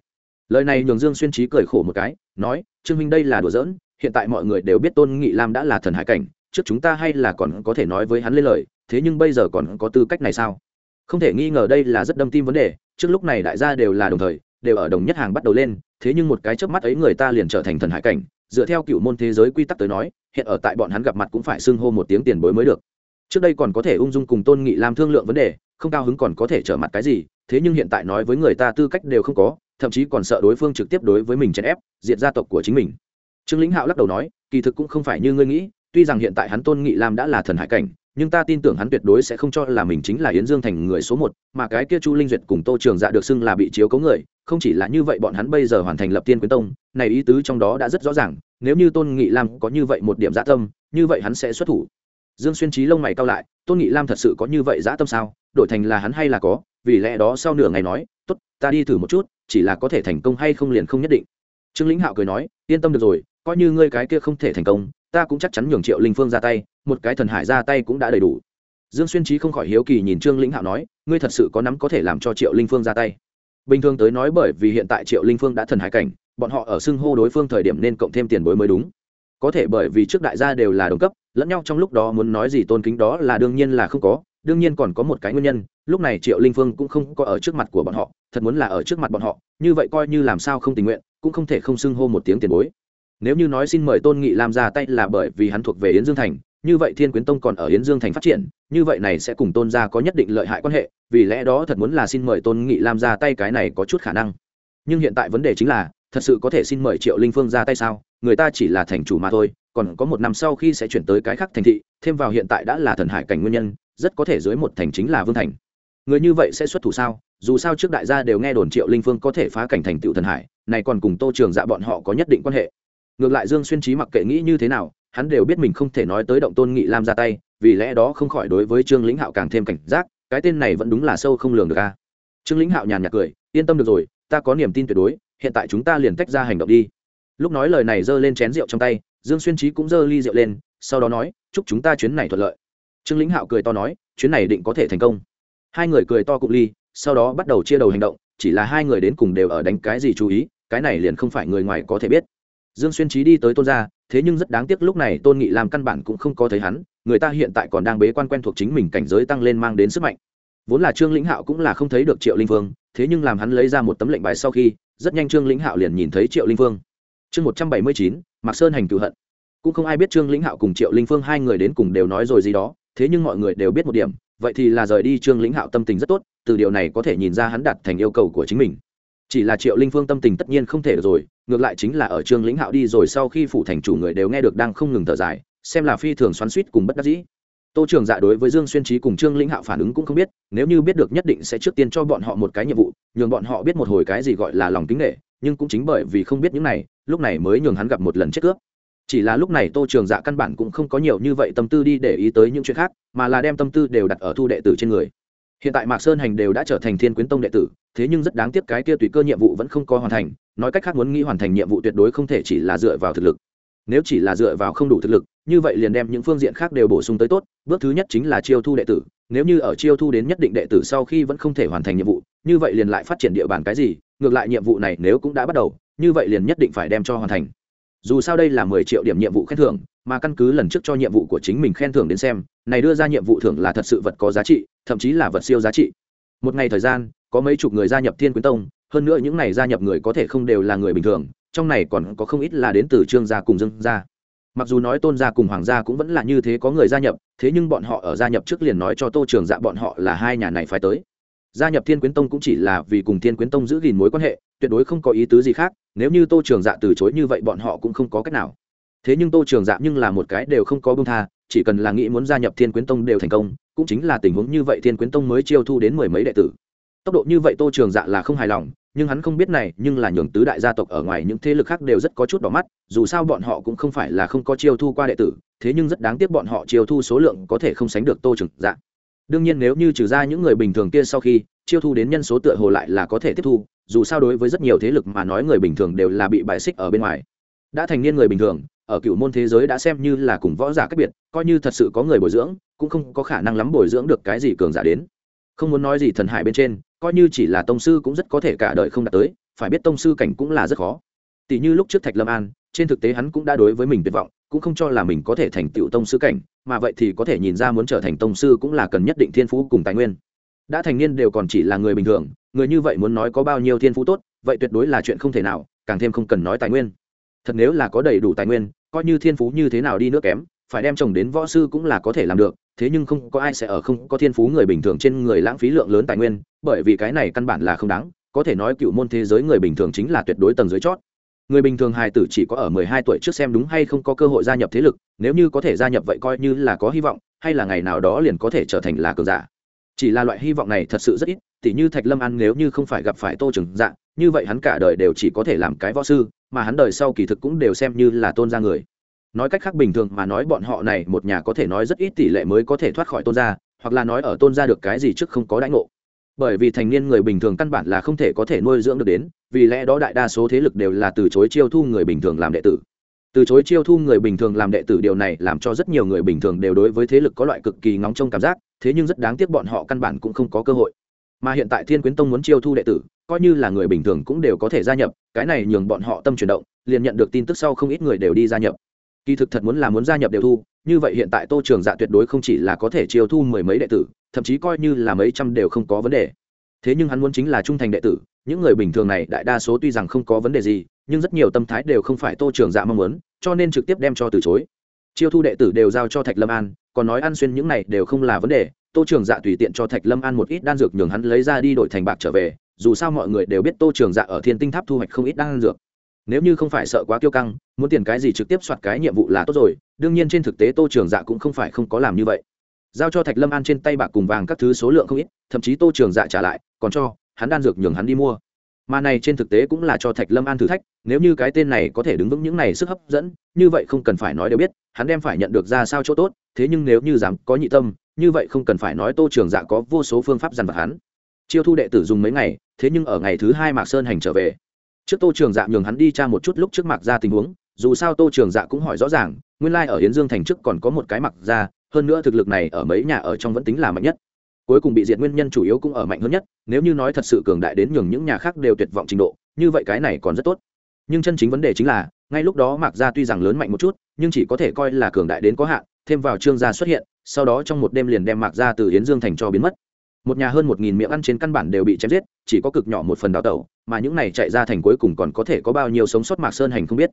Speaker 1: Lời này nhường dương xuyên trí cười khổ một cái, nói, trương huynh đây là đùa giỡn, hiện tại mọi người đều biết tôn nghị lam đã là thần hải cảnh, trước chúng ta hay là còn có thể nói với hắn lên lời, thế nhưng bây giờ còn có tư cách này sao? Không thể nghi ngờ đây là rất đâm tim vấn đề, trước lúc này đại gia đều là đồng thời, đều ở đồng nhất hàng bắt đầu lên, thế nhưng một cái chớp mắt ấy người ta liền trở thành thần hải cảnh, dựa theo cựu môn thế giới quy tắc tới nói, hiện ở tại bọn hắn gặp mặt cũng phải xưng hô một tiếng tiền bối mới được trước đây còn có thể ung dung cùng tôn nghị làm thương lượng vấn đề, không cao hứng còn có thể trở mặt cái gì, thế nhưng hiện tại nói với người ta tư cách đều không có, thậm chí còn sợ đối phương trực tiếp đối với mình chèn ép, diệt gia tộc của chính mình. Trương lĩnh hạo lắc đầu nói, kỳ thực cũng không phải như ngươi nghĩ, tuy rằng hiện tại hắn tôn nghị lam đã là thần hải cảnh, nhưng ta tin tưởng hắn tuyệt đối sẽ không cho là mình chính là yến dương thành người số một, mà cái kia chu linh duyệt cùng tô trường dạ được xưng là bị chiếu cấu người, không chỉ là như vậy bọn hắn bây giờ hoàn thành lập tiên quyến tông, này ý tứ trong đó đã rất rõ ràng, nếu như tôn nghị lam có như vậy một điểm dã tâm, như vậy hắn sẽ xuất thủ dương xuyên trí lông mày cao lại, tôn nghị lam thật sự có như vậy dã tâm sao? Đổi thành là hắn hay là có? Vì lẽ đó sau nửa ngày nói, tốt, ta đi thử một chút, chỉ là có thể thành công hay không liền không nhất định. Trương lĩnh hạo cười nói, yên tâm được rồi, coi như ngươi cái kia không thể thành công, ta cũng chắc chắn nhường triệu linh phương ra tay, một cái thần hải ra tay cũng đã đầy đủ. Dương xuyên trí không khỏi hiếu kỳ nhìn trương lĩnh hạo nói, ngươi thật sự có nắm có thể làm cho triệu linh phương ra tay? Bình thường tới nói bởi vì hiện tại triệu linh phương đã thần hải cảnh, bọn họ ở xưng hô đối phương thời điểm nên cộng thêm tiền bối mới đúng. Có thể bởi vì trước đại gia đều là đồng cấp lẫn nhau trong lúc đó muốn nói gì tôn kính đó là đương nhiên là không có, đương nhiên còn có một cái nguyên nhân, lúc này triệu linh phương cũng không có ở trước mặt của bọn họ, thật muốn là ở trước mặt bọn họ, như vậy coi như làm sao không tình nguyện, cũng không thể không xưng hô một tiếng tiền bối. Nếu như nói xin mời tôn nghị làm ra tay là bởi vì hắn thuộc về yến dương thành, như vậy thiên quyến tông còn ở yến dương thành phát triển, như vậy này sẽ cùng tôn gia có nhất định lợi hại quan hệ, vì lẽ đó thật muốn là xin mời tôn nghị làm ra tay cái này có chút khả năng. Nhưng hiện tại vấn đề chính là, thật sự có thể xin mời triệu linh phương ra tay sao? Người ta chỉ là thành chủ mà thôi còn có một năm sau khi sẽ chuyển tới cái khác thành thị, thêm vào hiện tại đã là thần hải cảnh nguyên nhân, rất có thể dưới một thành chính là vương thành. Người như vậy sẽ xuất thủ sao? Dù sao trước đại gia đều nghe đồn triệu linh phương có thể phá cảnh thành tựu thần hải, này còn cùng tô trường dạ bọn họ có nhất định quan hệ. Ngược lại dương xuyên trí mặc kệ nghĩ như thế nào, hắn đều biết mình không thể nói tới động tôn nghị lam ra tay, vì lẽ đó không khỏi đối với trương lĩnh hạo càng thêm cảnh giác, cái tên này vẫn đúng là sâu không lường được a. Trương lĩnh hạo nhàn nhạt cười, yên tâm được rồi, ta có niềm tin tuyệt đối, hiện tại chúng ta liền tách ra hành động đi. Lúc nói lời này giơ lên chén rượu trong tay dương xuyên trí cũng giơ ly rượu lên sau đó nói chúc chúng ta chuyến này thuận lợi. Trương lĩnh hạo cười to nói chuyến này định có thể thành công. Hai người cười to cụng ly sau đó bắt đầu chia đầu hành động chỉ là hai người đến cùng đều ở đánh cái gì chú ý cái này liền không phải người ngoài có thể biết. Dương xuyên trí đi tới tôn gia thế nhưng rất đáng tiếc lúc này tôn nghị làm căn bản cũng không có thấy hắn người ta hiện tại còn đang bế quan quen thuộc chính mình cảnh giới tăng lên mang đến sức mạnh. Vốn là trương lĩnh hạo cũng là không thấy được triệu linh vương, thế nhưng làm hắn lấy ra một tấm lệnh bài sau khi rất nhanh trương lĩnh hạo liền nhìn thấy triệu linh vương. chương một trăm bảy mươi chín mạc sơn hành cựu hận. Cũng không ai biết trương lĩnh hạo cùng triệu linh phương hai người đến cùng đều nói rồi gì đó, thế nhưng mọi người đều biết một điểm, vậy thì là rời đi trương lĩnh hạo tâm tình rất tốt, từ điều này có thể nhìn ra hắn đạt thành yêu cầu của chính mình. Chỉ là triệu linh phương tâm tình tất nhiên không thể được rồi, ngược lại chính là ở trương lĩnh hạo đi rồi sau khi phủ thành chủ người đều nghe được đang không ngừng thở dài, xem là phi thường xoắn suýt cùng bất đắc dĩ. Tô trường dạ đối với dương xuyên trí cùng trương lĩnh hạo phản ứng cũng không biết, nếu như biết được nhất định sẽ trước tiên cho bọn họ một cái nhiệm vụ, nhường bọn họ biết một hồi cái gì gọi là lòng kính nghệ nhưng cũng chính bởi vì không biết những này lúc này mới nhường hắn gặp một lần chết cướp. Chỉ là lúc này tô trường dạ căn bản cũng không có nhiều như vậy tâm tư đi để ý tới những chuyện khác, mà là đem tâm tư đều đặt ở thu đệ tử trên người. Hiện tại mạc sơn hành đều đã trở thành thiên quyến tông đệ tử, thế nhưng rất đáng tiếc cái kia tùy cơ nhiệm vụ vẫn không có hoàn thành, nói cách khác muốn nghĩ hoàn thành nhiệm vụ tuyệt đối không thể chỉ là dựa vào thực lực. Nếu chỉ là dựa vào không đủ thực lực, như vậy liền đem những phương diện khác đều bổ sung tới tốt, bước thứ nhất chính là chiêu thu đệ tử, nếu như ở chiêu thu đến nhất định đệ tử sau khi vẫn không thể hoàn thành nhiệm vụ, như vậy liền lại phát triển địa bàn cái gì ngược lại nhiệm vụ này nếu cũng đã bắt đầu, như vậy liền nhất định phải đem cho hoàn thành. Dù sao đây là mười triệu điểm nhiệm vụ khen thưởng, mà căn cứ lần trước cho nhiệm vụ của chính mình khen thưởng đến xem, này đưa ra nhiệm vụ thưởng là thật sự vật có giá trị, thậm chí là vật siêu giá trị. Một ngày thời gian, có mấy chục người gia nhập thiên quyến tông, hơn nữa những này gia nhập người có thể không đều là người bình thường, trong này còn có không ít là đến từ trương gia cùng dân gia. Mặc dù nói tôn gia cùng hoàng gia cũng vẫn là như thế có người gia nhập, thế nhưng bọn họ ở gia nhập trước liền nói cho tô trường dạ bọn họ là hai nhà này phải tới gia nhập thiên quyến tông cũng chỉ là vì cùng thiên quyến tông giữ gìn mối quan hệ, tuyệt đối không có ý tứ gì khác, nếu như tô trường dạ từ chối như vậy bọn họ cũng không có cách nào. Thế nhưng tô trường dạ nhưng là một cái đều không có bông tha, chỉ cần là nghĩ muốn gia nhập thiên quyến tông đều thành công, cũng chính là tình huống như vậy thiên quyến tông mới chiêu thu đến mười mấy đệ tử. Tốc độ như vậy tô trường dạ là không hài lòng, nhưng hắn không biết này, nhưng là nhường tứ đại gia tộc ở ngoài những thế lực khác đều rất có chút đỏ mắt, dù sao bọn họ cũng không phải là không có chiêu thu qua đệ tử, thế nhưng rất đáng tiếc bọn họ chiêu thu số lượng có thể không sánh được tô trường dạ đương nhiên nếu như trừ ra những người bình thường kia sau khi, chiêu thu đến nhân số tựa hồ lại là có thể tiếp thu, dù sao đối với rất nhiều thế lực mà nói người bình thường đều là bị bài xích ở bên ngoài. Đã thành niên người bình thường, ở cựu môn thế giới đã xem như là cùng võ giả cách biệt, coi như thật sự có người bồi dưỡng, cũng không có khả năng lắm bồi dưỡng được cái gì cường giả đến. Không muốn nói gì thần hải bên trên, coi như chỉ là tông sư cũng rất có thể cả đời không đạt tới, phải biết tông sư cảnh cũng là rất khó. Tỷ như lúc trước thạch lâm an trên thực tế hắn cũng đã đối với mình tuyệt vọng, cũng không cho là mình có thể thành tựu tông sư cảnh, mà vậy thì có thể nhìn ra muốn trở thành tông sư cũng là cần nhất định thiên phú cùng tài nguyên. Đã thành niên đều còn chỉ là người bình thường, người như vậy muốn nói có bao nhiêu thiên phú tốt, vậy tuyệt đối là chuyện không thể nào, càng thêm không cần nói tài nguyên. Thật nếu là có đầy đủ tài nguyên, coi như thiên phú như thế nào đi nữa kém, phải đem chồng đến võ sư cũng là có thể làm được, thế nhưng không có ai sẽ ở không có thiên phú người bình thường trên người lãng phí lượng lớn tài nguyên, bởi vì cái này căn bản là không đáng, có thể nói cựu môn thế giới người bình thường chính là tuyệt đối tầng dưới chót người bình thường hài tử chỉ có ở mười hai tuổi trước xem đúng hay không có cơ hội gia nhập thế lực, nếu như có thể gia nhập vậy coi như là có hy vọng, hay là ngày nào đó liền có thể trở thành là cường giả. Chỉ là loại hy vọng này thật sự rất ít, tỉ như thạch lâm ăn nếu như không phải gặp phải tô trừng dạng như vậy hắn cả đời đều chỉ có thể làm cái võ sư, mà hắn đời sau kỳ thực cũng đều xem như là tôn gia người. Nói cách khác bình thường mà nói bọn họ này một nhà có thể nói rất ít tỷ lệ mới có thể thoát khỏi tôn gia, hoặc là nói ở tôn gia được cái gì trước không có đãi ngộ bởi vì thành niên người bình thường căn bản là không thể có thể nuôi dưỡng được đến, vì lẽ đó đại đa số thế lực đều là từ chối chiêu thu người bình thường làm đệ tử. Từ chối chiêu thu người bình thường làm đệ tử điều này làm cho rất nhiều người bình thường đều đối với thế lực có loại cực kỳ ngóng trông cảm giác, thế nhưng rất đáng tiếc bọn họ căn bản cũng không có cơ hội. Mà hiện tại thiên quyến tông muốn chiêu thu đệ tử, coi như là người bình thường cũng đều có thể gia nhập, cái này nhường bọn họ tâm chuyển động, liền nhận được tin tức sau không ít người đều đi gia nhập. Kỳ thực thật muốn là muốn gia nhập đều thu, như vậy hiện tại tô trường dạ tuyệt đối không chỉ là có thể chiêu thu mười mấy đệ tử thậm chí coi như là mấy trăm đều không có vấn đề. Thế nhưng hắn muốn chính là trung thành đệ tử, những người bình thường này đại đa số tuy rằng không có vấn đề gì, nhưng rất nhiều tâm thái đều không phải tô trường dạ mong muốn, cho nên trực tiếp đem cho từ chối. Chiêu thu đệ tử đều giao cho thạch lâm an, còn nói ăn xuyên những này đều không là vấn đề, tô trường dạ tùy tiện cho thạch lâm an một ít đan dược nhường hắn lấy ra đi đổi thành bạc trở về, dù sao mọi người đều biết tô trường dạ ở thiên tinh tháp thu hoạch không ít đan dược. Nếu như không phải sợ quá kiêu căng, muốn tiền cái gì trực tiếp soạt cái nhiệm vụ là tốt rồi, đương nhiên trên thực tế tô trường dạ cũng không phải không có làm như vậy giao cho thạch lâm an trên tay bạc cùng vàng các thứ số lượng không ít, thậm chí tô trường dạ trả lại, còn cho, hắn đan dược nhường hắn đi mua. Mà này trên thực tế cũng là cho thạch lâm an thử thách, nếu như cái tên này có thể đứng vững những này sức hấp dẫn, như vậy không cần phải nói đều biết, hắn đem phải nhận được ra sao chỗ tốt, thế nhưng nếu như dám có nhị tâm, như vậy không cần phải nói tô trường dạ có vô số phương pháp dằn vặt hắn. Chiêu thu đệ tử dùng mấy ngày, thế nhưng ở ngày thứ hai mạc sơn hành trở về. Trước tô trường dạ nhường hắn đi tra một chút lúc trước mạc ra tình huống, dù sao tô trường dạ cũng hỏi rõ ràng, nguyên lai ở hiến dương thành trước còn có một cái mặc ra hơn nữa thực lực này ở mấy nhà ở trong vẫn tính là mạnh nhất. Cuối cùng bị diệt nguyên nhân chủ yếu cũng ở mạnh hơn nhất, nếu như nói thật sự cường đại đến nhường những nhà khác đều tuyệt vọng trình độ, như vậy cái này còn rất tốt. Nhưng chân chính vấn đề chính là, ngay lúc đó mạc gia tuy rằng lớn mạnh một chút, nhưng chỉ có thể coi là cường đại đến có hạn, thêm vào trương gia xuất hiện, sau đó trong một đêm liền đem mạc gia từ yến dương thành cho biến mất. Một nhà hơn một nghìn miệng ăn trên căn bản đều bị chém giết, chỉ có cực nhỏ một phần đào tẩu, mà những này chạy ra thành cuối cùng còn có thể có bao nhiêu sống sót mạc sơn hành không biết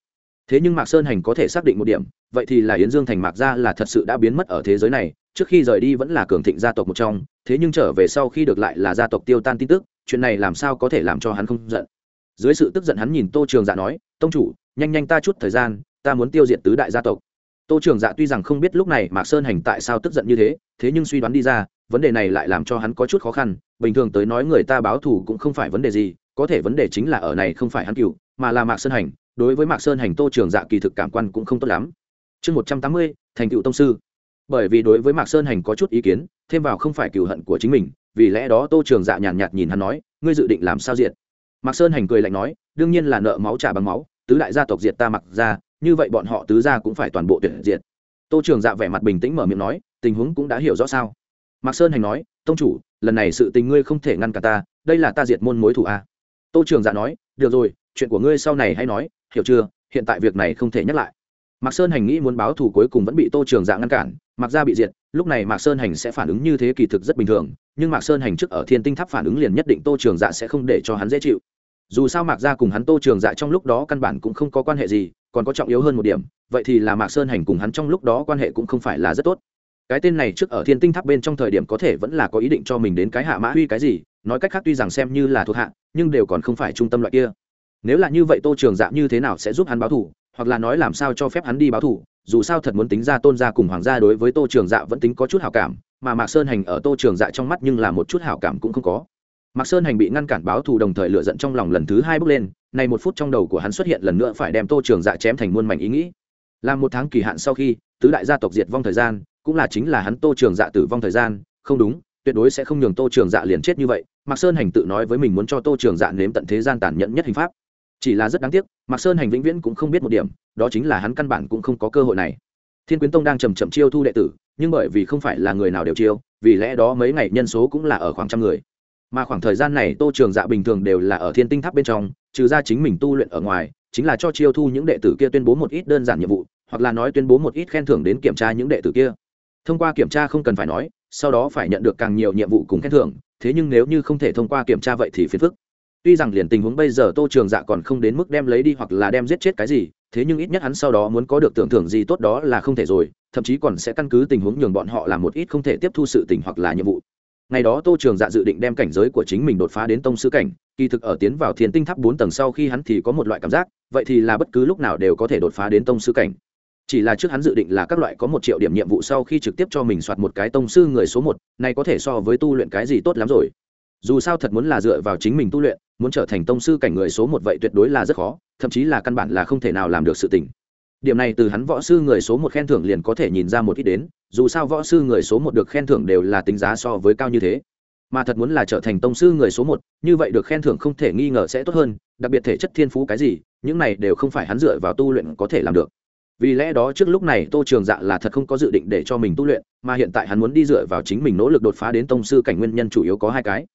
Speaker 1: thế nhưng mạc sơn hành có thể xác định một điểm, vậy thì là yến dương thành mạc gia là thật sự đã biến mất ở thế giới này, trước khi rời đi vẫn là cường thịnh gia tộc một trong, thế nhưng trở về sau khi được lại là gia tộc tiêu tan tin tức, chuyện này làm sao có thể làm cho hắn không giận. Dưới sự tức giận hắn nhìn tô trường dạ nói, tông chủ, nhanh nhanh ta chút thời gian, ta muốn tiêu diệt tứ đại gia tộc. Tô trường dạ tuy rằng không biết lúc này mạc sơn hành tại sao tức giận như thế thế nhưng suy đoán đi ra, vấn đề này lại làm cho hắn có chút khó khăn, bình thường tới nói người ta báo thù cũng không phải vấn đề gì, có thể vấn đề chính là ở này không phải hắn cựu, mà là mạc sơn hành đối với mạc sơn hành tô trường dạ kỳ thực cảm quan cũng không tốt lắm. Chương một trăm tám mươi thành cựu tông sư. Bởi vì đối với mạc sơn hành có chút ý kiến thêm vào không phải cựu hận của chính mình vì lẽ đó tô trường dạ nhàn nhạt, nhìn hắn nói ngươi dự định làm sao diệt? Mạc sơn hành cười lạnh nói đương nhiên là nợ máu trả bằng máu tứ đại gia tộc diệt ta mặc ra như vậy bọn họ tứ gia cũng phải toàn bộ tuyệt diệt. Tô trường dạ vẻ mặt bình tĩnh mở miệng nói tình huống cũng đã hiểu rõ sao? Mạc sơn hành nói tông chủ lần này sự tình ngươi không thể ngăn cả ta đây là ta diệt môn mối thủ a. Tô trường dạ nói được rồi chuyện của ngươi sau này hay nói hiểu chưa, hiện tại việc này không thể nhắc lại. Mạc sơn hành nghĩ muốn báo thù cuối cùng vẫn bị tô trường dạ ngăn cản mặc ra bị diệt, lúc này mạc sơn hành sẽ phản ứng như thế kỳ thực rất bình thường, nhưng mạc sơn hành trước ở thiên tinh tháp phản ứng liền nhất định tô trường dạ sẽ không để cho hắn dễ chịu. Dù sao mạc ra cùng hắn tô trường dạ trong lúc đó căn bản cũng không có quan hệ gì, còn có trọng yếu hơn một điểm, vậy thì là mạc sơn hành cùng hắn trong lúc đó quan hệ cũng không phải là rất tốt. Cái tên này trước ở thiên tinh tháp bên trong thời điểm có thể vẫn là có ý định cho mình đến cái hạ mã huy cái gì, nói cách khác tuy rằng xem như là thuộc hạ, nhưng đều còn không phải trung tâm loại kia nếu là như vậy tô trường dạ như thế nào sẽ giúp hắn báo thù, hoặc là nói làm sao cho phép hắn đi báo thù, dù sao thật muốn tính ra tôn gia cùng hoàng gia đối với tô trường dạ vẫn tính có chút hảo cảm, mà mạc sơn hành ở tô trường dạ trong mắt nhưng là một chút hảo cảm cũng không có. Mạc sơn hành bị ngăn cản báo thù đồng thời lựa giận trong lòng lần thứ hai bước lên này một phút trong đầu của hắn xuất hiện lần nữa phải đem tô trường dạ chém thành muôn mảnh ý nghĩ. Làm một tháng kỳ hạn sau khi, tứ đại gia tộc diệt vong thời gian, cũng là chính là hắn tô trường dạ tử vong thời gian, không đúng, tuyệt đối sẽ không nhường tô trường dạ liền chết như vậy, mạc sơn hành tự nói với mình muốn cho tô trường dạ nếm tận thế gian tàn nhẫn nhất hình pháp chỉ là rất đáng tiếc, mạc sơn hành vĩnh viễn cũng không biết một điểm, đó chính là hắn căn bản cũng không có cơ hội này. Thiên quyến tông đang chầm chậm chiêu thu đệ tử, nhưng bởi vì không phải là người nào đều chiêu, vì lẽ đó mấy ngày nhân số cũng là ở khoảng trăm người. Mà khoảng thời gian này tô trường dạ bình thường đều là ở thiên tinh tháp bên trong, trừ ra chính mình tu luyện ở ngoài, chính là cho chiêu thu những đệ tử kia tuyên bố một ít đơn giản nhiệm vụ, hoặc là nói tuyên bố một ít khen thưởng đến kiểm tra những đệ tử kia. Thông qua kiểm tra không cần phải nói, sau đó phải nhận được càng nhiều nhiệm vụ cùng khen thưởng, thế nhưng nếu như không thể thông qua kiểm tra vậy thì phiền phức tuy rằng liền tình huống bây giờ tô trường dạ còn không đến mức đem lấy đi hoặc là đem giết chết cái gì, thế nhưng ít nhất hắn sau đó muốn có được tưởng thưởng gì tốt đó là không thể rồi, thậm chí còn sẽ căn cứ tình huống nhường bọn họ làm một ít không thể tiếp thu sự tình hoặc là nhiệm vụ. Ngày đó tô trường dạ dự định đem cảnh giới của chính mình đột phá đến tông sư cảnh, kỳ thực ở tiến vào thiên tinh tháp bốn tầng sau khi hắn thì có một loại cảm giác, vậy thì là bất cứ lúc nào đều có thể đột phá đến tông sư cảnh. Chỉ là trước hắn dự định là các loại có một triệu điểm nhiệm vụ sau khi trực tiếp cho mình soạt một cái tông sư người số một, này có thể so với tu luyện cái gì tốt lắm rồi. Dù sao thật muốn là dựa vào chính mình tu luyện muốn trở thành tông sư cảnh người số một vậy tuyệt đối là rất khó, thậm chí là căn bản là không thể nào làm được sự tình. Điểm này từ hắn võ sư người số một khen thưởng liền có thể nhìn ra một ít đến, dù sao võ sư người số một được khen thưởng đều là tính giá so với cao như thế. Mà thật muốn là trở thành tông sư người số một, như vậy được khen thưởng không thể nghi ngờ sẽ tốt hơn, đặc biệt thể chất thiên phú cái gì, những này đều không phải hắn dựa vào tu luyện có thể làm được. Vì lẽ đó trước lúc này tô trường dạ là thật không có dự định để cho mình tu luyện, mà hiện tại hắn muốn đi dựa vào chính mình nỗ lực đột phá đến tông sư cảnh nguyên nhân chủ yếu có hai cái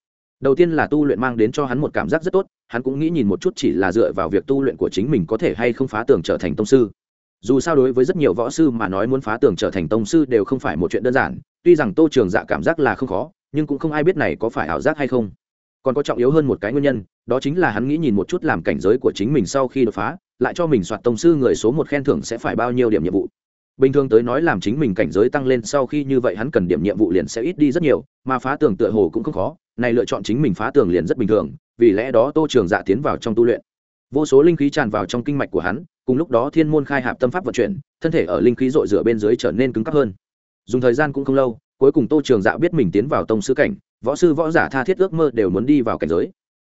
Speaker 1: đầu tiên là tu luyện mang đến cho hắn một cảm giác rất tốt, hắn cũng nghĩ nhìn một chút chỉ là dựa vào việc tu luyện của chính mình có thể hay không phá tường trở thành tông sư. Dù sao đối với rất nhiều võ sư mà nói muốn phá tường trở thành tông sư đều không phải một chuyện đơn giản, tuy rằng tô trường dạ cảm giác là không khó, nhưng cũng không ai biết này có phải ảo giác hay không. Còn có trọng yếu hơn một cái nguyên nhân, đó chính là hắn nghĩ nhìn một chút làm cảnh giới của chính mình sau khi đột phá, lại cho mình soạt tông sư người số một khen thưởng sẽ phải bao nhiêu điểm nhiệm vụ. Bình thường tới nói làm chính mình cảnh giới tăng lên sau khi như vậy hắn cần điểm nhiệm vụ liền sẽ ít đi rất nhiều, mà phá tường tựa hồ cũng không khó này lựa chọn chính mình phá tường liền rất bình thường vì lẽ đó tô trường dạ tiến vào trong tu luyện. Vô số linh khí tràn vào trong kinh mạch của hắn cùng lúc đó thiên môn khai hạp tâm pháp vận chuyển thân thể ở linh khí dội rửa bên dưới trở nên cứng cắp hơn. Dùng thời gian cũng không lâu cuối cùng tô trường dạ biết mình tiến vào tông sư cảnh võ sư võ giả tha thiết ước mơ đều muốn đi vào cảnh giới.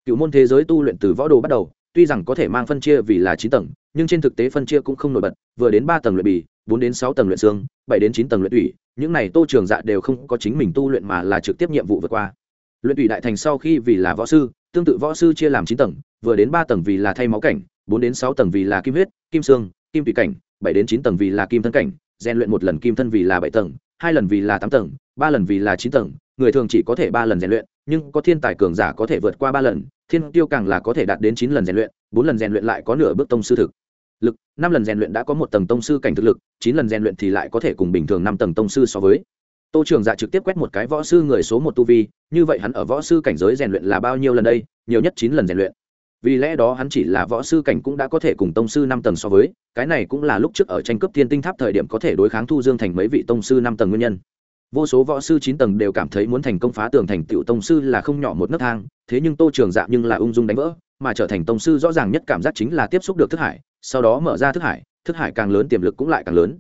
Speaker 1: Cựu môn thế giới tu luyện từ võ đồ bắt đầu tuy rằng có thể mang phân chia vì là chín tầng nhưng trên thực tế phân chia cũng không nổi bật vừa đến ba tầng luyện bì bốn đến sáu tầng luyện xương bảy đến chín tầng luyện ủy, những này tô trường dạ đều không có chính mình tu luyện mà là trực tiếp nhiệm vụ vượt qua luyện tụy đại thành sau khi vì là võ sư, tương tự võ sư chia làm chín tầng, vừa đến ba tầng vì là thay máu cảnh, bốn đến sáu tầng vì là kim huyết, kim xương, kim tụy cảnh, bảy đến chín tầng vì là kim thân cảnh, rèn luyện một lần kim thân vì là bảy tầng, hai lần vì là tám tầng, ba lần vì là chín tầng. Người thường chỉ có thể ba lần rèn luyện, nhưng có thiên tài cường giả có thể vượt qua ba lần, thiên tiêu càng là có thể đạt đến chín lần rèn luyện, bốn lần rèn luyện lại có nửa bước tông sư thực lực, năm lần rèn luyện đã có một tầng tông sư cảnh thực lực, chín lần rèn luyện thì lại có thể cùng bình thường năm tầng tông sư so với tô trường dạ trực tiếp quét một cái võ sư người số một tu vi, như vậy hắn ở võ sư cảnh giới rèn luyện là bao nhiêu lần đây? Nhiều nhất chín lần rèn luyện. Vì lẽ đó hắn chỉ là võ sư cảnh cũng đã có thể cùng tông sư năm tầng so với, cái này cũng là lúc trước ở tranh cướp thiên tinh tháp thời điểm có thể đối kháng thu dương thành mấy vị tông sư năm tầng nguyên nhân. Vô số võ sư chín tầng đều cảm thấy muốn thành công phá tường thành tựu tông sư là không nhỏ một nấc thang, thế nhưng tô trường dạ nhưng là ung dung đánh vỡ, mà trở thành tông sư rõ ràng nhất cảm giác chính là tiếp xúc được thức hải, sau đó mở ra thức hải thức hải càng lớn tiềm lực cũng lại càng lớn.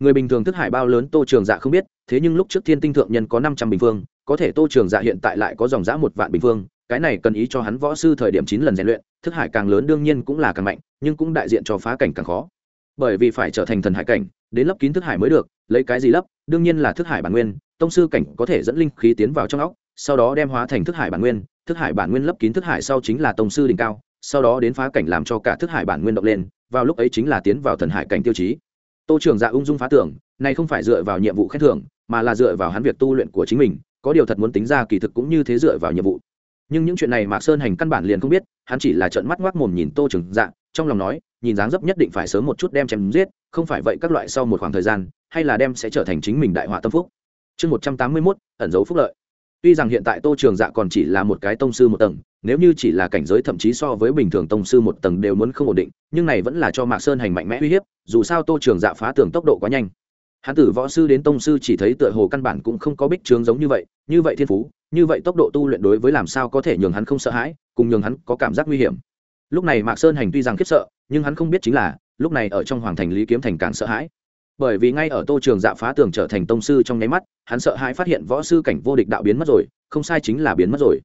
Speaker 1: Người bình thường thức hải bao lớn tô trường dạ không biết thế nhưng lúc trước thiên tinh thượng nhân có năm trăm bình phương, có thể tô trường dạ hiện tại lại có dòng giã một vạn bình phương, cái này cần ý cho hắn võ sư thời điểm chín lần rèn luyện, thức hải càng lớn đương nhiên cũng là càng mạnh, nhưng cũng đại diện cho phá cảnh càng khó. Bởi vì phải trở thành thần hải cảnh, đến lấp kín thức hải mới được, lấy cái gì lấp đương nhiên là thức hải bản nguyên, tông sư cảnh có thể dẫn linh khí tiến vào trong óc, sau đó đem hóa thành thức hải bản nguyên, thức hải bản nguyên lấp kín thức hải sau chính là tông sư đỉnh cao, sau đó đến phá cảnh làm cho cả thức hải bản nguyên động lên, vào lúc ấy chính là tiến vào thần hải cảnh tiêu chí. Tô trường dạ ung dung phá tưởng, này không phải dựa vào nhiệm vụ khen thưởng mà là dựa vào hắn việc tu luyện của chính mình, có điều thật muốn tính ra kỳ thực cũng như thế dựa vào nhiệm vụ. Nhưng những chuyện này mạc sơn hành căn bản liền không biết, hắn chỉ là trợn mắt ngoác mồm nhìn tô trường dạ trong lòng nói, nhìn dáng dấp nhất định phải sớm một chút đem chém giết, không phải vậy các loại sau một khoảng thời gian, hay là đem sẽ trở thành chính mình đại họa tâm phúc. Chương một trăm tám mươi mốt, ẩn dấu phúc lợi. Tuy rằng hiện tại tô trường dạ còn chỉ là một cái tông sư một tầng, nếu như chỉ là cảnh giới thậm chí so với bình thường tông sư một tầng đều muốn không ổn định, nhưng này vẫn là cho mạc sơn hành mạnh mẽ uy hiếp, dù sao tô trường dạ phá tường tốc độ quá nhanh hắn tử võ sư đến tông sư chỉ thấy tựa hồ căn bản cũng không có bích trướng giống như vậy như vậy thiên phú, như vậy tốc độ tu luyện đối với làm sao có thể nhường hắn không sợ hãi, cùng nhường hắn có cảm giác nguy hiểm. Lúc này mạc sơn hành tuy rằng khiếp sợ, nhưng hắn không biết chính là, lúc này ở trong hoàng thành lý kiếm thành càng sợ hãi. Bởi vì ngay ở tô trường dạ phá tường trở thành tông sư trong nháy mắt, hắn sợ hãi phát hiện võ sư cảnh vô địch đạo biến mất rồi, không sai chính là biến mất rồi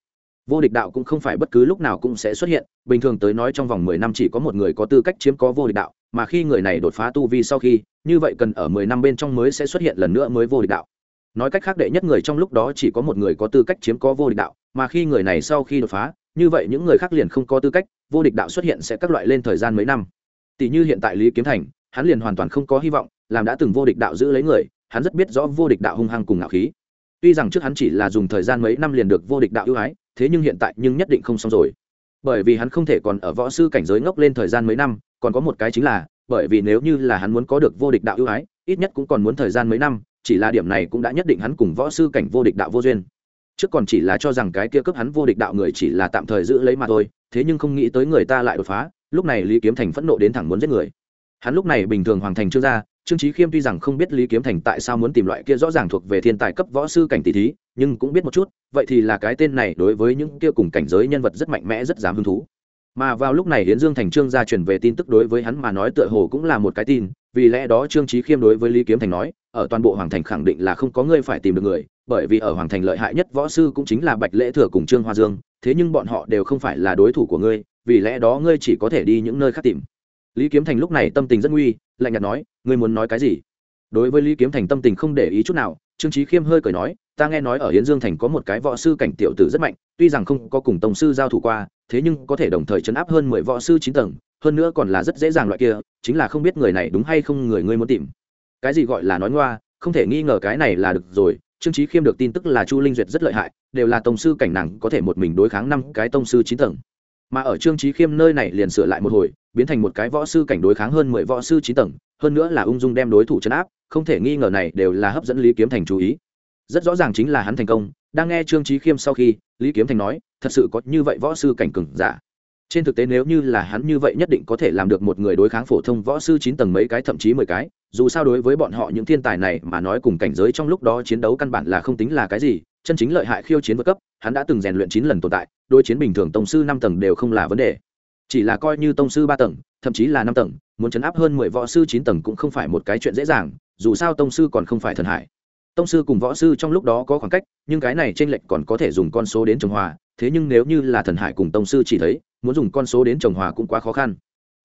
Speaker 1: vô địch đạo cũng không phải bất cứ lúc nào cũng sẽ xuất hiện, bình thường tới nói trong vòng mười năm chỉ có một người có tư cách chiếm có vô địch đạo, mà khi người này đột phá tu vi sau khi, như vậy cần ở mười năm bên trong mới sẽ xuất hiện lần nữa mới vô địch đạo. Nói cách khác đệ nhất người trong lúc đó chỉ có một người có tư cách chiếm có vô địch đạo, mà khi người này sau khi đột phá, như vậy những người khác liền không có tư cách, vô địch đạo xuất hiện sẽ các loại lên thời gian mấy năm. Tỷ như hiện tại lý kiếm thành, hắn liền hoàn toàn không có hy vọng, làm đã từng vô địch đạo giữ lấy người, hắn rất biết rõ vô địch đạo hung hăng cùng ngạo khí. Tuy rằng trước hắn chỉ là dùng thời gian mấy năm liền được vô địch đạo ưu ái thế nhưng hiện tại nhưng nhất định không xong rồi. Bởi vì hắn không thể còn ở võ sư cảnh giới ngốc lên thời gian mấy năm, còn có một cái chính là, bởi vì nếu như là hắn muốn có được vô địch đạo ưu ái, ít nhất cũng còn muốn thời gian mấy năm, chỉ là điểm này cũng đã nhất định hắn cùng võ sư cảnh vô địch đạo vô duyên. Trước còn chỉ là cho rằng cái kia cấp hắn vô địch đạo người chỉ là tạm thời giữ lấy mà thôi, thế nhưng không nghĩ tới người ta lại đột phá, lúc này lý kiếm thành phẫn nộ đến thẳng muốn giết người. Hắn lúc này bình thường hoàng thành chưa ra, trương trí khiêm tuy rằng không biết lý kiếm thành tại sao muốn tìm loại kia rõ ràng thuộc về thiên tài cấp võ sư cảnh tỷ thí nhưng cũng biết một chút, vậy thì là cái tên này đối với những kia cùng cảnh giới nhân vật rất mạnh mẽ, rất dám hứng thú. Mà vào lúc này hiến dương thành trương gia truyền về tin tức đối với hắn mà nói tựa hồ cũng là một cái tin, vì lẽ đó trương trí khiêm đối với lý kiếm thành nói, ở toàn bộ hoàng thành khẳng định là không có người phải tìm được người, bởi vì ở hoàng thành lợi hại nhất võ sư cũng chính là bạch lễ thừa cùng trương hoa dương, thế nhưng bọn họ đều không phải là đối thủ của ngươi, vì lẽ đó ngươi chỉ có thể đi những nơi khác tìm. Lý kiếm thành lúc này tâm tình rất nguy, lạnh nhạt nói, ngươi muốn nói cái gì? Đối với lý kiếm thành tâm tình không để ý chút nào, trương trí khiêm hơi cười nói ta nghe nói ở hiến dương thành có một cái võ sư cảnh tiểu tử rất mạnh, tuy rằng không có cùng tổng sư giao thủ qua, thế nhưng có thể đồng thời chấn áp hơn mười võ sư chín tầng, hơn nữa còn là rất dễ dàng loại kia, chính là không biết người này đúng hay không người ngươi muốn tìm. Cái gì gọi là nói ngoa, không thể nghi ngờ cái này là được rồi, trương trí khiêm được tin tức là chu linh duyệt rất lợi hại, đều là tổng sư cảnh nàng có thể một mình đối kháng năm cái tông sư chín tầng. Mà ở trương trí khiêm nơi này liền sửa lại một hồi, biến thành một cái võ sư cảnh đối kháng hơn mười võ sư chín tầng, hơn nữa là ung dung đem đối thủ chấn áp, không thể nghi ngờ này đều là hấp dẫn lý kiếm thành chú ý rất rõ ràng chính là hắn thành công, đang nghe trương trí khiêm sau khi, lý kiếm thành nói, thật sự có như vậy võ sư cảnh cừng giả. Trên thực tế nếu như là hắn như vậy nhất định có thể làm được một người đối kháng phổ thông võ sư chín tầng mấy cái, thậm chí mười cái. Dù sao đối với bọn họ những thiên tài này mà nói cùng cảnh giới trong lúc đó chiến đấu căn bản là không tính là cái gì. Chân chính lợi hại khiêu chiến vượt cấp, hắn đã từng rèn luyện chín lần tồn tại đôi chiến bình thường tông sư năm tầng đều không là vấn đề. Chỉ là coi như tông sư ba tầng, thậm chí là năm tầng, muốn chấn áp hơn mười võ sư chín tầng cũng không phải một cái chuyện dễ dàng, dù sao tông sư còn không phải thần hải tông sư cùng võ sư trong lúc đó có khoảng cách, nhưng cái này t r ê n lệch còn có thể dùng con số đến trồng hòa, thế nhưng nếu như là thần hải cùng tông sư chỉ thấy, muốn dùng con số đến trồng hòa cũng quá khó khăn.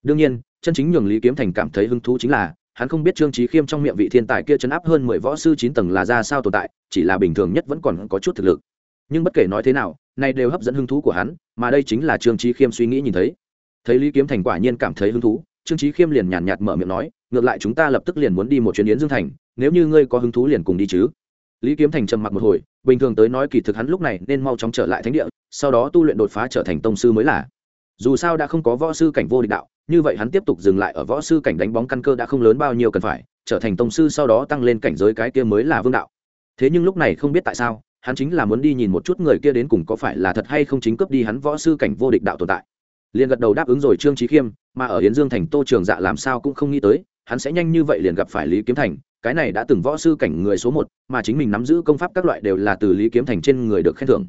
Speaker 1: Đương nhiên, chân chính nhường lý kiếm thành cảm thấy hứng thú chính là, hắn không biết trương trí khiêm trong miệng vị thiên tài kia chấn áp hơn mười võ sư chín tầng là ra sao tồn tại, chỉ là bình thường nhất vẫn còn có chút thực lực. Nhưng bất kể nói thế nào nay đều hấp dẫn hứng thú của hắn, mà đây chính là trương trí khiêm suy nghĩ nhìn thấy. Thấy lý kiếm thành quả nhiên cảm thấy hứng thú, trương trí khiêm liền nhàn nhạt mở miệng nói, ngược lại chúng ta lập tức liền muốn đi một chuyến yến dương thành nếu như ngươi có hứng thú liền cùng đi chứ. Lý kiếm thành trầm mặc một hồi, bình thường tới nói kỳ thực hắn lúc này nên mau chóng trở lại thánh địa, sau đó tu luyện đột phá trở thành tông sư mới là. Dù sao đã không có võ sư cảnh vô địch đạo, như vậy hắn tiếp tục dừng lại ở võ sư cảnh đánh bóng căn cơ đã không lớn bao nhiêu cần phải, trở thành tông sư sau đó tăng lên cảnh giới cái kia mới là vương đạo. Thế nhưng lúc này không biết tại sao, hắn chính là muốn đi nhìn một chút người kia đến cùng có phải là thật hay không chính cướp đi hắn võ sư cảnh vô địch đạo tồn tại. Liền gật đầu đáp ứng rồi trương trí khiêm, mà ở hiến dương thành tô trường dạ làm sao cũng không nghĩ tới, hắn sẽ nhanh như vậy liền gặp phải lý kiếm thành cái này đã từng võ sư cảnh người số một, mà chính mình nắm giữ công pháp các loại đều là từ lý kiếm thành trên người được khen thưởng.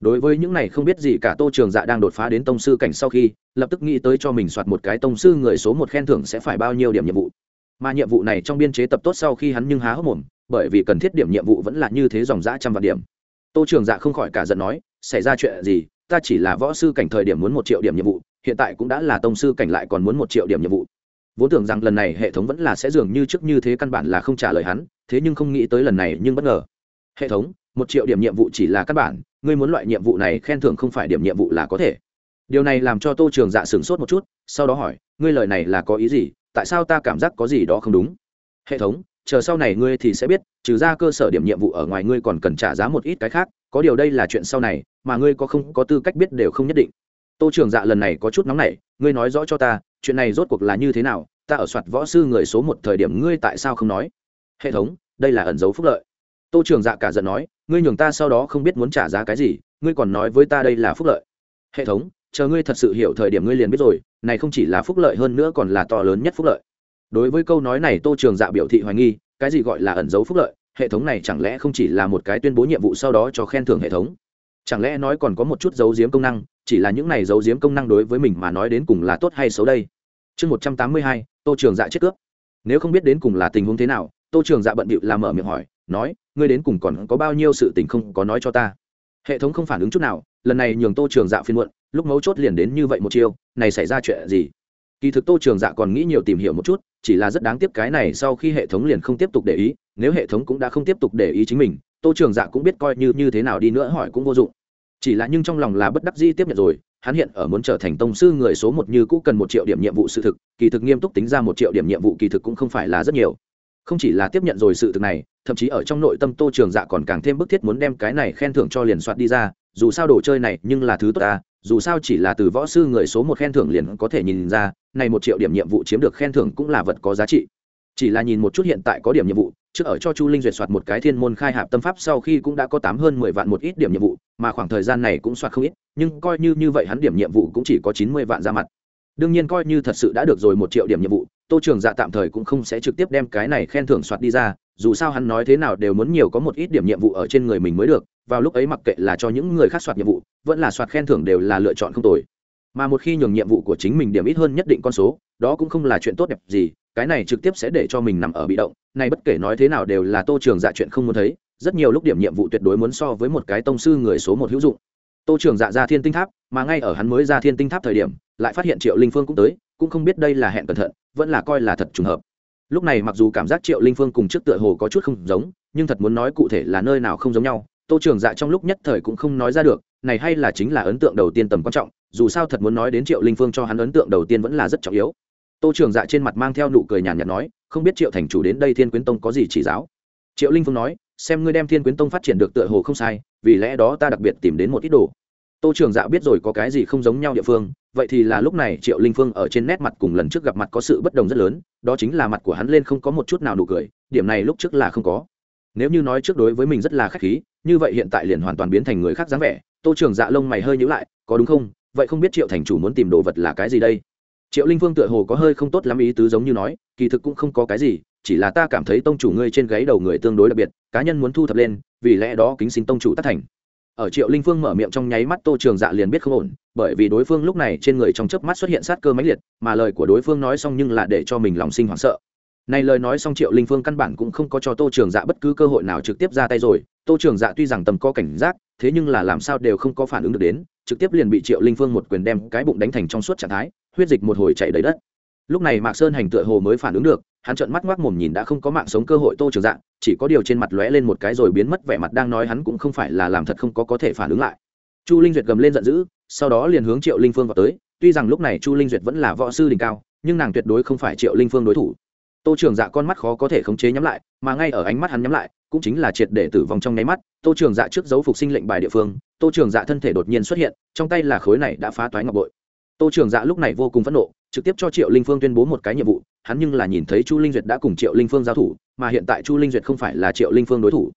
Speaker 1: Đối với những này không biết gì cả tô trường dạ đang đột phá đến tông sư cảnh sau khi, lập tức nghĩ tới cho mình soạt một cái tông sư người số một khen thưởng sẽ phải bao nhiêu điểm nhiệm vụ. Mà nhiệm vụ này trong biên chế tập tốt sau khi hắn nhưng há hốc mồm, bởi vì cần thiết điểm nhiệm vụ vẫn là như thế dòng dã trăm vạn điểm. Tô trường dạ không khỏi cả giận nói, xảy ra chuyện gì? Ta chỉ là võ sư cảnh thời điểm muốn một triệu điểm nhiệm vụ, hiện tại cũng đã là tông sư cảnh lại còn muốn một triệu điểm nhiệm vụ vốn tưởng rằng lần này hệ thống vẫn là sẽ dường như trước như thế căn bản là không trả lời hắn, thế nhưng không nghĩ tới lần này nhưng bất ngờ. Hệ thống, một triệu điểm nhiệm vụ chỉ là căn bản, ngươi muốn loại nhiệm vụ này khen thưởng không phải điểm nhiệm vụ là có thể. Điều này làm cho tô trường dạ sửng sốt một chút, sau đó hỏi, ngươi lời này là có ý gì, tại sao ta cảm giác có gì đó không đúng? Hệ thống, chờ sau này ngươi thì sẽ biết, trừ ra cơ sở điểm nhiệm vụ ở ngoài ngươi còn cần trả giá một ít cái khác, có điều đây là chuyện sau này, mà ngươi có không có tư cách biết đều không nhất định tô trường dạ lần này có chút nóng nảy, ngươi nói rõ cho ta, chuyện này rốt cuộc là như thế nào? Ta ở soạt võ sư người số một thời điểm ngươi tại sao không nói? Hệ thống, đây là ẩn dấu phúc lợi. Tô trường dạ cả giận nói, ngươi nhường ta sau đó không biết muốn trả giá cái gì, ngươi còn nói với ta đây là phúc lợi. Hệ thống, chờ ngươi thật sự hiểu thời điểm ngươi liền biết rồi, này không chỉ là phúc lợi hơn nữa còn là to lớn nhất phúc lợi. Đối với câu nói này, tô trường dạ biểu thị hoài nghi, cái gì gọi là ẩn dấu phúc lợi? Hệ thống này chẳng lẽ không chỉ là một cái tuyên bố nhiệm vụ sau đó cho khen thưởng hệ thống? Chẳng lẽ nói còn có một chút dấu diếm công năng chỉ là những này giấu giếm công năng đối với mình mà nói đến cùng là tốt hay xấu đây. Chương một trăm tám mươi hai, tô trường dạ chết cướp. Nếu không biết đến cùng là tình huống thế nào, tô trường dạ bận bịu làm mở miệng hỏi, nói, ngươi đến cùng còn có bao nhiêu sự tình không có nói cho ta? Hệ thống không phản ứng chút nào, lần này nhường tô trường dạ phiên muộn, lúc mấu chốt liền đến như vậy một chiêu, này xảy ra chuyện gì? Kỳ thực tô trường dạ còn nghĩ nhiều tìm hiểu một chút, chỉ là rất đáng tiếc cái này sau khi hệ thống liền không tiếp tục để ý, nếu hệ thống cũng đã không tiếp tục để ý chính mình, tô trường dạ cũng biết coi như như thế nào đi nữa hỏi cũng vô dụng chỉ là nhưng trong lòng là bất đắc dĩ tiếp nhận rồi, hắn hiện ở muốn trở thành tông sư người số một như cũ cần một triệu điểm nhiệm vụ sự thực, kỳ thực nghiêm túc tính ra một triệu điểm nhiệm vụ kỳ thực cũng không phải là rất nhiều. Không chỉ là tiếp nhận rồi sự thực này, thậm chí ở trong nội tâm tô trường dạ còn càng thêm bức thiết muốn đem cái này khen thưởng cho liền soạt đi ra, dù sao đồ chơi này nhưng là thứ tốt ta, dù sao chỉ là từ võ sư người số một khen thưởng liền có thể nhìn ra, này một triệu điểm nhiệm vụ chiếm được khen thưởng cũng là vật có giá trị. Chỉ là nhìn một chút hiện tại có điểm nhiệm vụ trước ở cho chu linh duyệt soạt một cái thiên môn khai hạp tâm pháp, sau khi cũng đã có tám hơn mười vạn một ít điểm nhiệm vụ, mà khoảng thời gian này cũng soạt không ít, nhưng coi như như vậy hắn điểm nhiệm vụ cũng chỉ có chín mươi vạn ra mặt. Đương nhiên coi như thật sự đã được rồi một triệu điểm nhiệm vụ, tô trường dạ tạm thời cũng không sẽ trực tiếp đem cái này khen thưởng soạt đi ra, dù sao hắn nói thế nào đều muốn nhiều có một ít điểm nhiệm vụ ở trên người mình mới được, vào lúc ấy mặc kệ là cho những người khác soạt nhiệm vụ, vẫn là soạt khen thưởng đều là lựa chọn không tồi. Mà một khi nhường nhiệm vụ của chính mình điểm ít hơn nhất định con số, đó cũng không là chuyện tốt đẹp gì cái này trực tiếp sẽ để cho mình nằm ở bị động, này bất kể nói thế nào đều là tô trường dạ chuyện không muốn thấy, rất nhiều lúc điểm nhiệm vụ tuyệt đối muốn so với một cái tông sư người số một hữu dụng. Tô trường dạ ra thiên tinh tháp, mà ngay ở hắn mới ra thiên tinh tháp thời điểm, lại phát hiện triệu linh phương cũng tới, cũng không biết đây là hẹn cẩn thận, vẫn là coi là thật trùng hợp. Lúc này mặc dù cảm giác triệu linh phương cùng trước tựa hồ có chút không giống, nhưng thật muốn nói cụ thể là nơi nào không giống nhau, tô trường dạ trong lúc nhất thời cũng không nói ra được, này hay là chính là ấn tượng đầu tiên tầm quan trọng, dù sao thật muốn nói đến triệu linh phương cho hắn ấn tượng đầu tiên vẫn là rất trọng yếu tô trường dạ trên mặt mang theo nụ cười nhàn nhạt nói, không biết triệu thành chủ đến đây thiên quyến tông có gì chỉ giáo. Triệu linh phương nói, xem ngươi đem thiên quyến tông phát triển được tựa hồ không sai, vì lẽ đó ta đặc biệt tìm đến một ít đồ. Tô trường dạ biết rồi có cái gì không giống nhau địa phương, vậy thì là lúc này triệu linh phương ở trên nét mặt cùng lần trước gặp mặt có sự bất đồng rất lớn, đó chính là mặt của hắn lên không có một chút nào nụ cười, điểm này lúc trước là không có. Nếu như nói trước đối với mình rất là k h á c h khí, như vậy hiện tại liền hoàn toàn biến thành người khác dáng vẻ, tô trường dạ lông mày hơi nhữ lại, có đúng không? Vậy không biết triệu thành chủ muốn tìm đồ vật là cái gì đây? Triệu linh Vương tựa hồ có hơi không tốt lắm ý tứ giống như nói, kỳ thực cũng không có cái gì, chỉ là ta cảm thấy tông chủ ngươi trên gáy đầu người tương đối đặc biệt, cá nhân muốn thu thập lên, vì lẽ đó kính xin tông chủ tác thành. Ở triệu linh phương mở miệng trong nháy mắt tô trường dạ liền biết không ổn, bởi vì đối phương lúc này trên người trong chớp mắt xuất hiện sát cơ mãnh liệt, mà lời của đối phương nói xong nhưng là để cho mình lòng sinh hoảng sợ. Này lời nói xong triệu linh phương căn bản cũng không có cho tô trường dạ bất cứ cơ hội nào trực tiếp ra tay rồi, tô trường dạ tuy rằng tầm có cảnh giác, thế nhưng là làm sao đều không có phản ứng được đến, trực tiếp liền bị triệu linh phương một quyền đem cái bụng đánh thành trong suốt trạng thái huyết dịch một hồi chảy đầy đất. Lúc này mạc sơn hành tựa hồ mới phản ứng được, hắn trợn mắt ngoác mồm nhìn đã không có mạng sống cơ hội tô trường dạ chỉ có điều trên mặt lóe lên một cái rồi biến mất vẻ mặt đang nói hắn cũng không phải là làm thật không có có thể phản ứng lại. Chu linh duyệt gầm lên giận dữ, sau đó liền hướng triệu linh phương vào tới, tuy rằng lúc này chu linh duyệt vẫn là võ sư đỉnh cao, nhưng nàng tuyệt đối không phải triệu linh phương đối thủ. Tô trường dạ con mắt khó có thể khống chế nhắm lại, mà ngay ở ánh mắt hắn nhắm lại, cũng chính là triệt để tử vong trong nháy mắt, tô trường dạ trước dấu phục sinh lệnh bài địa phương, tô trường dạ thân thể đột nhiên xuất hiện, trong tay là khối này đã phá toái ngọc bội tô trường dạ lúc này vô cùng phẫn nộ, trực tiếp cho triệu linh phương tuyên bố một cái nhiệm vụ, hắn nhưng là nhìn thấy chu linh duyệt đã cùng triệu linh phương giao thủ, mà hiện tại chu linh duyệt không phải là triệu linh phương đối thủ.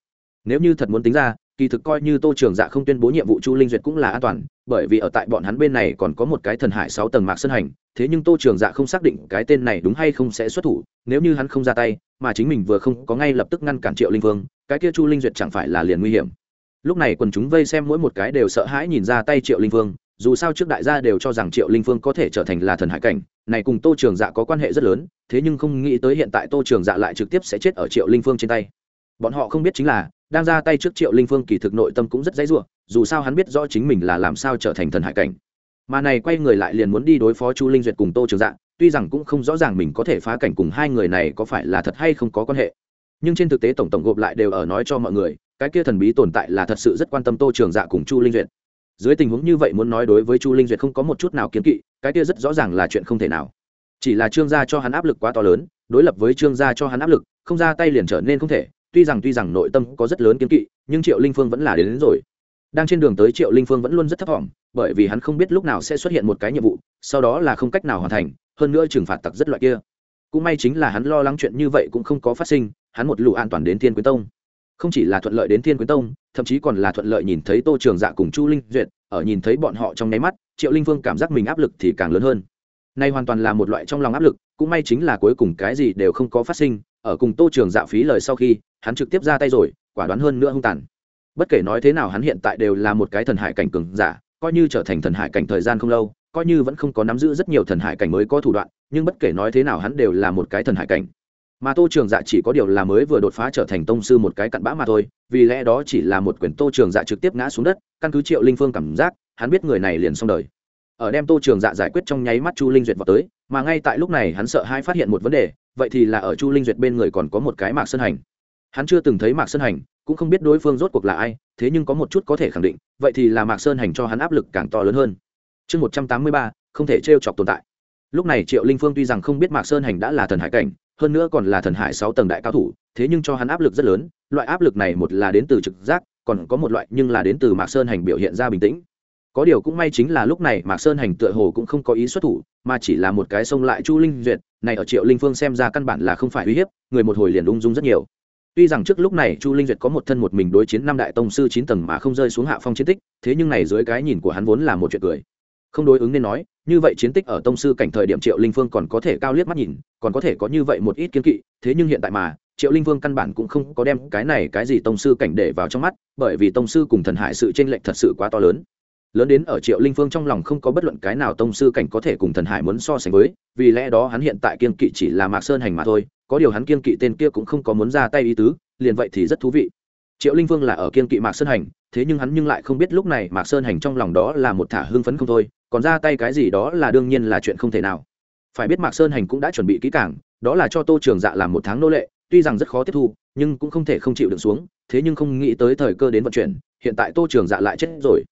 Speaker 1: Nếu như thật muốn tính ra, kỳ thực coi như tô trường dạ không tuyên bố nhiệm vụ chu linh duyệt cũng là an toàn, bởi vì ở tại bọn hắn bên này còn có một cái thần hải sáu tầng mạc sân hành, thế nhưng tô trường dạ không xác định cái tên này đúng hay không sẽ xuất thủ, nếu như hắn không ra tay, mà chính mình vừa không có ngay lập tức ngăn cản triệu linh vương cái kia chu linh duyệt chẳng phải là liền nguy hiểm. Lúc này quần chúng vây xem mỗi một cái đều sợ hãi nhìn ra tay triệu linh vương dù sao trước đại gia đều cho rằng triệu linh phương có thể trở thành là thần hải cảnh, này cùng tô trường dạ có quan hệ rất lớn, thế nhưng không nghĩ tới hiện tại tô trường dạ lại trực tiếp sẽ chết ở triệu linh phương trên tay. Bọn họ không biết chính là, đang ra tay trước triệu linh phương kỳ thực nội tâm cũng rất dãy ruộng dù sao hắn biết rõ chính mình là làm sao trở thành thần hải cảnh. Mà này quay người lại liền muốn đi đối phó chu linh duyệt cùng tô trường dạ tuy rằng cũng không rõ ràng mình có thể phá cảnh cùng hai người này có phải là thật hay không có quan hệ. Nhưng trên thực tế tổng tổng gộp lại đều ở nói cho mọi người, cái kia thần bí tồn tại là thật sự rất quan tâm tô trường dạ cùng chu linh duyệt dưới tình huống như vậy muốn nói đối với chu linh duyệt không có một chút nào kiến kỵ cái kia rất rõ ràng là chuyện không thể nào. Chỉ là trương gia cho hắn áp lực quá to lớn đối lập với trương gia cho hắn áp lực không ra tay liền trở nên không thể tuy rằng tuy rằng nội tâm có rất lớn kiến kỵ nhưng triệu linh phương vẫn là đến, đến rồi. Đang trên đường tới triệu linh phương vẫn luôn rất thấp thỏm bởi vì hắn không biết lúc nào sẽ xuất hiện một cái nhiệm vụ sau đó là không cách nào hoàn thành hơn nữa trừng phạt tặc rất loại kia. Cũng may chính là hắn lo lắng chuyện như vậy cũng không có phát sinh hắn một lụ an toàn đến thiên quyến tông không chỉ là thuận lợi đến thiên quyến tông, thậm chí còn là thuận lợi nhìn thấy tô trường dạ cùng chu linh duyệt, ở nhìn thấy bọn họ trong nháy mắt, triệu linh Vương cảm giác mình áp lực thì càng lớn hơn. Nay hoàn toàn là một loại trong lòng áp lực, cũng may chính là cuối cùng cái gì đều không có phát sinh, ở cùng tô trường dạ phí lời sau khi, hắn trực tiếp ra tay rồi, quả đoán hơn nữa hung tàn. Bất kể nói thế nào hắn hiện tại đều là một cái thần hải cảnh cường giả, coi như trở thành thần hải cảnh thời gian không lâu, coi như vẫn không có nắm giữ rất nhiều thần hải cảnh mới có thủ đoạn, nhưng bất kể nói thế nào hắn đều là một cái thần hải cảnh mà tô trường dạ chỉ có điều là mới vừa đột phá trở thành tông sư một cái cặn bã mà thôi, vì lẽ đó chỉ là một quyển tô trường dạ trực tiếp ngã xuống đất, căn cứ triệu linh phương cảm giác, hắn biết người này liền xong đời. Ở đem tô trường dạ giải quyết trong nháy mắt chu linh duyệt vào tới, mà ngay tại lúc này hắn sợ hai phát hiện một vấn đề, vậy thì là ở chu linh duyệt bên người còn có một cái mạc sơn hành. Hắn chưa từng thấy mạc sơn hành, cũng không biết đối phương rốt cuộc là ai, thế nhưng có một chút có thể khẳng định, vậy thì là mạc sơn hành cho hắn áp lực càng to lớn hơn. Chương một trăm tám mươi ba, không thể t chọc tồn tại. Lúc này triệu linh phương tuy rằng không biết mạc sơn hành đã là thần hải cảnh hơn nữa còn là thần hải sáu tầng đại cao thủ, thế nhưng cho hắn áp lực rất lớn, loại áp lực này một là đến từ trực giác, còn có một loại nhưng là đến từ mạc sơn hành biểu hiện ra bình tĩnh. Có điều cũng may chính là lúc này mạc sơn hành tựa hồ cũng không có ý xuất thủ, mà chỉ là một cái xông lại chu linh duyệt, này ở triệu linh phương xem ra căn bản là không phải uy hiếp, người một hồi liền ung dung rất nhiều. Tuy rằng trước lúc này chu linh duyệt có một thân một mình đối chiến năm đại tông sư chín tầng mà không rơi xuống hạ phong chiến tích, thế nhưng này dưới cái nhìn của hắn vốn là một chuyện cười không đối ứng nên nói, như vậy chiến tích ở tông sư cảnh thời điểm triệu linh phương còn có thể cao liếc mắt nhìn, còn có thể có như vậy một ít kiến kỵ, thế nhưng hiện tại mà, triệu linh vương căn bản cũng không có đem cái này cái gì tông sư cảnh để vào trong mắt, bởi vì tông sư cùng thần hải sự tranh lệch thật sự quá to lớn. Lớn đến ở triệu linh phương trong lòng không có bất luận cái nào tông sư cảnh có thể cùng thần hải muốn so sánh với, vì lẽ đó hắn hiện tại kiên kỵ chỉ là mạc sơn hành mà thôi, có điều hắn kiên kỵ tên kia cũng không có muốn ra tay ý tứ, liền vậy thì rất thú vị. Triệu linh Vương là ở kiên kỵ mạc sơn hành thế nhưng hắn nhưng lại không biết lúc này mạc sơn hành trong lòng đó là một thả hưng phấn không thôi, còn ra tay cái gì đó là đương nhiên là chuyện không thể nào. Phải biết mạc sơn hành cũng đã chuẩn bị kỹ càng, đó là cho tô trường dạ làm một tháng nô lệ, tuy rằng rất khó tiếp thu, nhưng cũng không thể không chịu đựng xuống, thế nhưng không nghĩ tới thời cơ đến vận chuyển, hiện tại tô trường dạ lại chết rồi.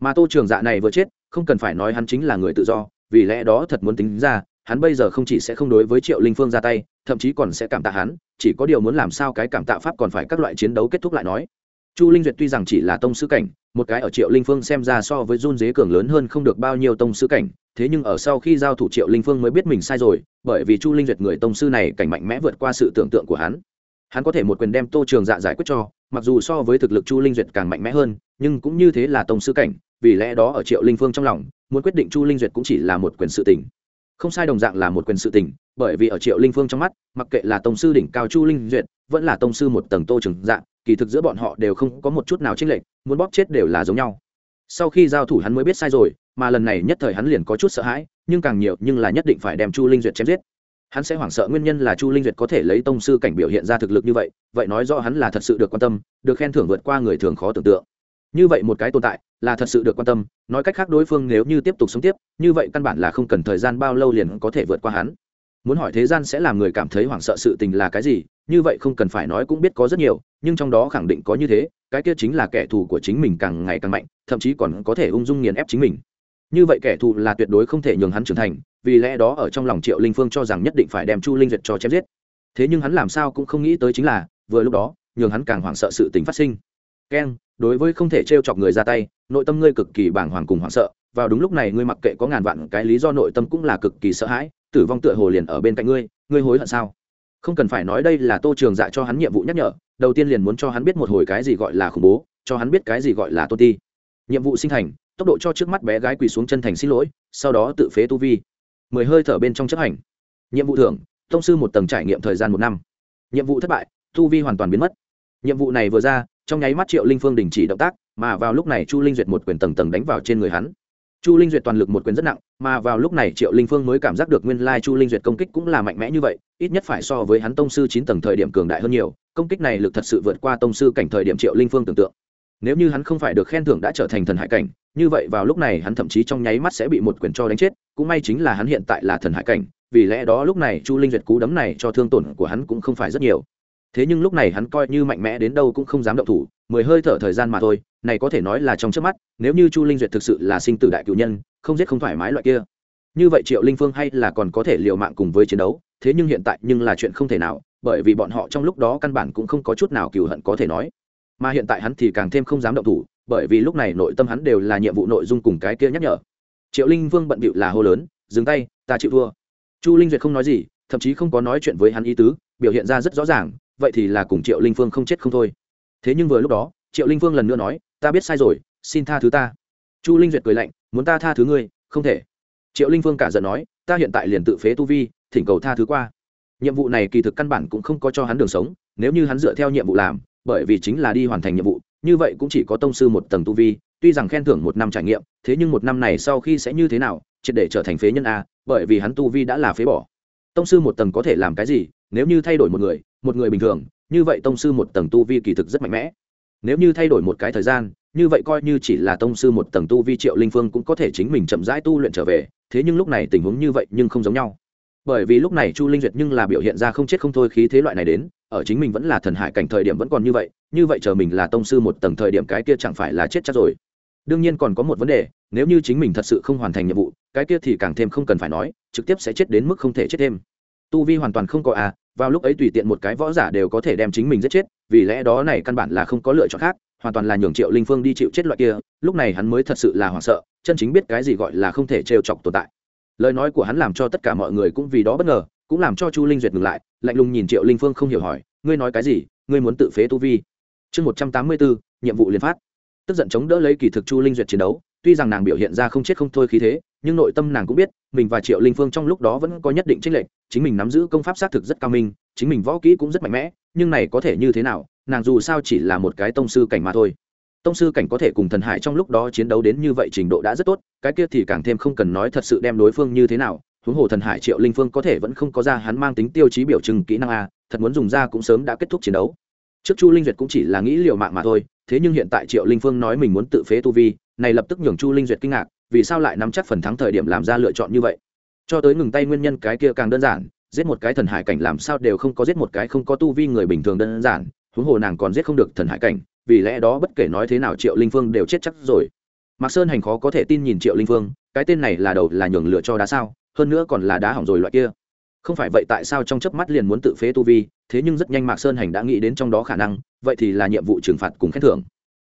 Speaker 1: Mà tô trường dạ này vừa chết, không cần phải nói hắn chính là người tự do, vì lẽ đó thật muốn tính ra, hắn bây giờ không chỉ sẽ không đối với triệu linh phương ra tay, thậm chí còn sẽ cảm tạ hắn, chỉ có điều muốn làm sao cái cảm tạ pháp còn phải các loại chiến đấu kết thúc lại nói chu linh duyệt tuy rằng chỉ là tông sư cảnh, một cái ở triệu linh phương xem ra so với run dế cường lớn hơn không được bao nhiêu tông sư cảnh, thế nhưng ở sau khi giao thủ triệu linh phương mới biết mình sai rồi, bởi vì chu linh duyệt người tông sư này cảnh mạnh mẽ vượt qua sự tưởng tượng của hắn. Hắn có thể một quyền đem tô trường dạ giải quyết cho, mặc dù so với thực lực chu linh duyệt càng mạnh mẽ hơn, nhưng cũng như thế là tông sư cảnh, vì lẽ đó ở triệu linh phương trong lòng, muốn quyết định chu linh duyệt cũng chỉ là một quyền sự tình. Không sai đồng dạng là một quyền sự tình, bởi vì ở triệu linh phương trong mắt, mặc kệ là tông sư đỉnh cao chu linh duyệt, vẫn là tông sư một tầng tô trường dạng kỳ thực giữa bọn họ đều không có một chút nào chênh lệch, muốn bóp chết đều là giống nhau. Sau khi giao thủ hắn mới biết sai rồi, mà lần này nhất thời hắn liền có chút sợ hãi, nhưng càng nhiều nhưng là nhất định phải đem chu linh duyệt chém giết. Hắn sẽ hoảng sợ nguyên nhân là chu linh duyệt có thể lấy tông sư cảnh biểu hiện ra thực lực như vậy vậy nói rõ hắn là thật sự được quan tâm, được khen thưởng vượt qua người thường khó tưởng tượng. Như vậy một cái tồn tại, là thật sự được quan tâm, nói cách khác đối phương nếu như tiếp tục sống tiếp, như vậy căn bản là không cần thời gian bao lâu liền có thể vượt qua hắn muốn hỏi thế gian sẽ làm người cảm thấy hoảng sợ sự tình là cái gì, như vậy không cần phải nói cũng biết có rất nhiều, nhưng trong đó khẳng định có như thế, cái kia chính là kẻ thù của chính mình càng ngày càng mạnh, thậm chí còn có thể ung dung nghiền ép chính mình. Như vậy kẻ thù là tuyệt đối không thể nhường hắn trưởng thành, vì lẽ đó ở trong lòng triệu linh phương cho rằng nhất định phải đem chu linh duyệt cho chém giết. Thế nhưng hắn làm sao cũng không nghĩ tới chính là, vừa lúc đó, nhường hắn càng hoảng sợ sự tình phát sinh. Keng đối với không thể t r e o chọc người ra tay, nội tâm ngươi cực kỳ bàng hoàng cùng hoảng sợ, vào đúng lúc này ngươi mặc kệ có ngàn vạn cái lý do nội tâm cũng là cực kỳ sợ hãi tử vong tựa hồ liền ở bên cạnh ngươi ngươi hối hận sao? Không cần phải nói đây là tô trường dạ cho hắn nhiệm vụ nhắc nhở, đầu tiên liền muốn cho hắn biết một hồi cái gì gọi là khủng bố, cho hắn biết cái gì gọi là tô ti. Nhiệm vụ sinh thành, tốc độ cho trước mắt bé gái quỳ xuống chân thành xin lỗi, sau đó tự phế tu vi. Mười hơi thở bên trong chấp hành. Nhiệm vụ thưởng thông sư một tầng trải nghiệm thời gian một năm. Nhiệm vụ thất bại, tu vi hoàn toàn biến mất. Nhiệm vụ này vừa ra, trong nháy mắt triệu linh phương đình chỉ động tác, mà vào lúc này chu linh duyệt một quyền tầng tầng đánh vào trên người hắn chu linh duyệt toàn lực một quyền rất nặng, mà vào lúc này triệu linh phương mới cảm giác được nguyên lai chu linh duyệt công kích cũng là mạnh mẽ như vậy, ít nhất phải so với hắn tông sư chín tầng thời điểm cường đại hơn nhiều, công kích này lực thật sự vượt qua tông sư cảnh thời điểm triệu linh phương tưởng tượng. Nếu như hắn không phải được khen thưởng đã trở thành thần hải cảnh, như vậy vào lúc này hắn thậm chí trong nháy mắt sẽ bị một quyền cho đánh chết, cũng may chính là hắn hiện tại là thần hải cảnh, vì lẽ đó lúc này chu linh duyệt cú đấm này cho thương tổn của hắn cũng không phải rất nhiều. Thế nhưng lúc này hắn coi như mạnh mẽ đến đâu cũng không dám động thủ, mười hơi thở thời gian mà thôi này có thể nói là trong trước mắt, nếu như chu linh duyệt thực sự là sinh tử đại cựu nhân, không giết không thoải mái loại kia. Như vậy triệu linh phương hay là còn có thể liều mạng cùng với chiến đấu, thế nhưng hiện tại nhưng là chuyện không thể nào, bởi vì bọn họ trong lúc đó căn bản cũng không có chút nào cựu hận có thể nói. Mà hiện tại hắn thì càng thêm không dám động thủ, bởi vì lúc này nội tâm hắn đều là nhiệm vụ nội dung cùng cái kia nhắc nhở. Triệu linh vương bận bịu là hô lớn, dừng tay, ta chịu thua. Chu linh duyệt không nói gì, thậm chí không có nói chuyện với hắn ý tứ, biểu hiện ra rất rõ ràng, vậy thì là cùng triệu linh phương không chết không thôi. Thế nhưng vừa lúc đó triệu linh phương lần nữa nói, ta biết sai rồi, xin tha thứ ta. Chu linh duyệt cười lạnh, muốn ta tha thứ ngươi? Không thể. Triệu linh phương cả giận nói, ta hiện tại liền tự phế tu vi, thỉnh cầu tha thứ qua. Nhiệm vụ này kỳ thực căn bản cũng không có cho hắn đường sống, nếu như hắn dựa theo nhiệm vụ làm, bởi vì chính là đi hoàn thành nhiệm vụ, như vậy cũng chỉ có tông sư một tầng tu vi, tuy rằng khen thưởng một năm trải nghiệm, thế nhưng một năm này sau khi sẽ như thế nào, triệt để trở thành phế nhân a, bởi vì hắn tu vi đã là phế bỏ. Tông sư một tầng có thể làm cái gì, nếu như thay đổi một người một người bình thường, như vậy tông sư một tầng tu vi kỳ thực rất mạnh mẽ nếu như thay đổi một cái thời gian, như vậy coi như chỉ là tông sư một tầng tu vi triệu linh phương cũng có thể chính mình chậm rãi tu luyện trở về, thế nhưng lúc này tình huống như vậy nhưng không giống nhau. Bởi vì lúc này chu linh duyệt nhưng là biểu hiện ra không chết không thôi khí thế loại này đến, ở chính mình vẫn là thần hải cảnh thời điểm vẫn còn như vậy như vậy chờ mình là tông sư một tầng thời điểm cái kia chẳng phải là chết chắc rồi. Đương nhiên còn có một vấn đề, nếu như chính mình thật sự không hoàn thành nhiệm vụ, cái kia thì càng thêm không cần phải nói, trực tiếp sẽ chết đến mức không thể chết thêm. Tu vi hoàn toàn không có à vào lúc ấy tùy tiện một cái võ giả đều có thể đem chính mình giết chết, vì lẽ đó này căn bản là không có lựa chọn khác, hoàn toàn là nhường triệu linh phương đi chịu chết loại kia, lúc này hắn mới thật sự là hoảng sợ, chân chính biết cái gì gọi là không thể trêu chọc tồn tại. Lời nói của hắn làm cho tất cả mọi người cũng vì đó bất ngờ, cũng làm cho chu linh duyệt ngừng lại, lạnh lùng nhìn triệu linh phương không hiểu hỏi, ngươi nói cái gì? Ngươi muốn tự phế tu vi? Chương một trăm tám mươi bốn, nhiệm vụ liên phát. Tức giận chống đỡ lấy kỳ thực chu linh duyệt chiến đấu, tuy rằng nàng biểu hiện ra không chết không thôi khí thế nhưng nội tâm nàng cũng biết, mình và triệu linh phương trong lúc đó vẫn có nhất định tranh lệch, chính mình nắm giữ công pháp xác thực rất cao minh, chính mình võ kỹ cũng rất mạnh mẽ, nhưng này có thể như thế nào, nàng dù sao chỉ là một cái tông sư cảnh mà thôi. Tông sư cảnh có thể cùng thần hải trong lúc đó chiến đấu đến như vậy trình độ đã rất tốt, cái kia thì càng thêm không cần nói thật sự đem đối phương như thế nào, huống hồ thần hải triệu linh phương có thể vẫn không có ra hắn mang tính tiêu chí biểu trưng kỹ năng a, thật muốn dùng ra cũng sớm đã kết thúc chiến đấu. Trước chu linh duyệt cũng chỉ là nghĩ liệu mạng mà thôi, thế nhưng hiện tại triệu linh phương nói mình muốn tự phế tu vi, này lập tức nhường chu linh duyệt kinh ngạc vì sao lại nắm chắc phần thắng thời điểm làm ra lựa chọn như vậy? Cho tới ngừng tay nguyên nhân cái kia càng đơn giản, giết một cái thần hải cảnh làm sao đều không có giết một cái không có tu vi người bình thường đơn giản, huống hồ nàng còn giết không được thần hải cảnh, vì lẽ đó bất kể nói thế nào triệu linh phương đều chết chắc rồi. Mạc sơn hành khó có thể tin nhìn triệu linh phương, cái tên này là đầu là nhường lựa cho đá sao, hơn nữa còn là đá hỏng rồi loại kia. Không phải vậy tại sao trong chớp mắt liền muốn tự phế tu vi, thế nhưng rất nhanh mạc sơn hành đã nghĩ đến trong đó khả năng, vậy thì là nhiệm vụ trừng phạt cùng khen thưởng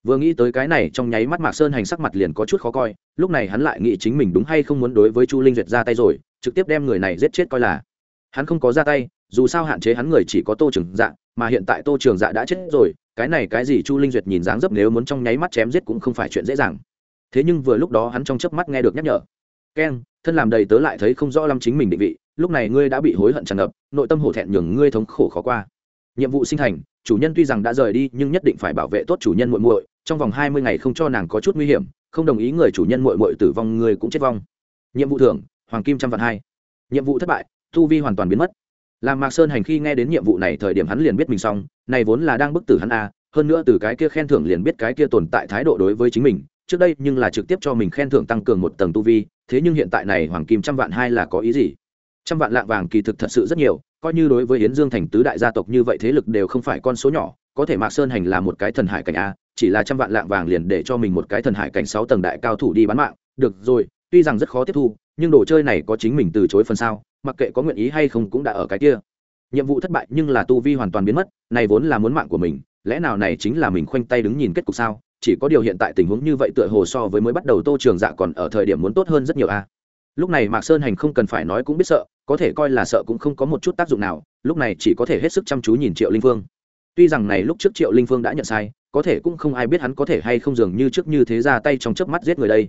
Speaker 1: vừa nghĩ tới cái này trong nháy mắt mạc sơn hành sắc mặt liền có chút khó coi, lúc này hắn lại nghĩ chính mình đúng hay không muốn đối với chu linh duyệt ra tay rồi, trực tiếp đem người này giết chết coi là. Hắn không có ra tay, dù sao hạn chế hắn người chỉ có tô trường dạ mà hiện tại tô trường dạ đã chết rồi, cái này cái gì chu linh duyệt nhìn dáng dấp nếu muốn trong nháy mắt chém giết cũng không phải chuyện dễ dàng. Thế nhưng vừa lúc đó hắn trong chớp mắt nghe được nhắc nhở. Keng thân làm đầy tớ lại thấy không rõ lắm chính mình định vị, lúc này ngươi đã bị hối hận tràn ngập, nội tâm hổ thẹn nhường ngươi thống khổ khó qua. Nhiệm vụ sinh thành, chủ nhân tuy rằng đã rời đi nhưng nhất định phải bảo vệ tốt chủ nhân muội muội trong vòng hai mươi ngày không cho nàng có chút nguy hiểm, không đồng ý người chủ nhân muội muội tử vong người cũng chết vong. Nhiệm vụ thưởng, hoàng kim trăm vạn hai. Nhiệm vụ thất bại, Tu vi hoàn toàn biến mất. Làm mạc sơn hành khi nghe đến nhiệm vụ này thời điểm hắn liền biết mình xong, này vốn là đang bức tử hắn a, hơn nữa từ cái kia khen thưởng liền biết cái kia tồn tại thái độ đối với chính mình, trước đây nhưng là trực tiếp cho mình khen thưởng tăng cường một tầng tu vi, thế nhưng hiện tại này hoàng kim trăm vạn hai là có ý gì? Trăm vạn lạng vàng kỳ thực thật sự rất nhiều, coi như đối với yến dương thành tứ đại gia tộc như vậy thế lực đều không phải con số nhỏ, có thể mạc sơn hành là một cái thần hải cảnh a chỉ là trăm vạn lạng vàng liền để cho mình một cái thần hải cảnh sáu tầng đại cao thủ đi bán mạng. Được rồi, tuy rằng rất khó tiếp thu, nhưng đồ chơi này có chính mình từ chối phần sao, mặc kệ có nguyện ý hay không cũng đã ở cái kia. Nhiệm vụ thất bại nhưng là tu vi hoàn toàn biến mất, này vốn là muốn mạng của mình, lẽ nào này chính là mình khoanh tay đứng nhìn kết cục sao? Chỉ có điều hiện tại tình huống như vậy tựa hồ so với mới bắt đầu tô trường dạ còn ở thời điểm muốn tốt hơn rất nhiều a. Lúc này mạc sơn hành không cần phải nói cũng biết sợ, có thể coi là sợ cũng không có một chút tác dụng nào, lúc này chỉ có thể hết sức chăm chú nhìn triệu linh phương tuy rằng này lúc trước triệu linh phương đã nhận sai, có thể cũng không ai biết hắn có thể hay không dường như trước như thế ra tay trong chớp mắt giết người đây.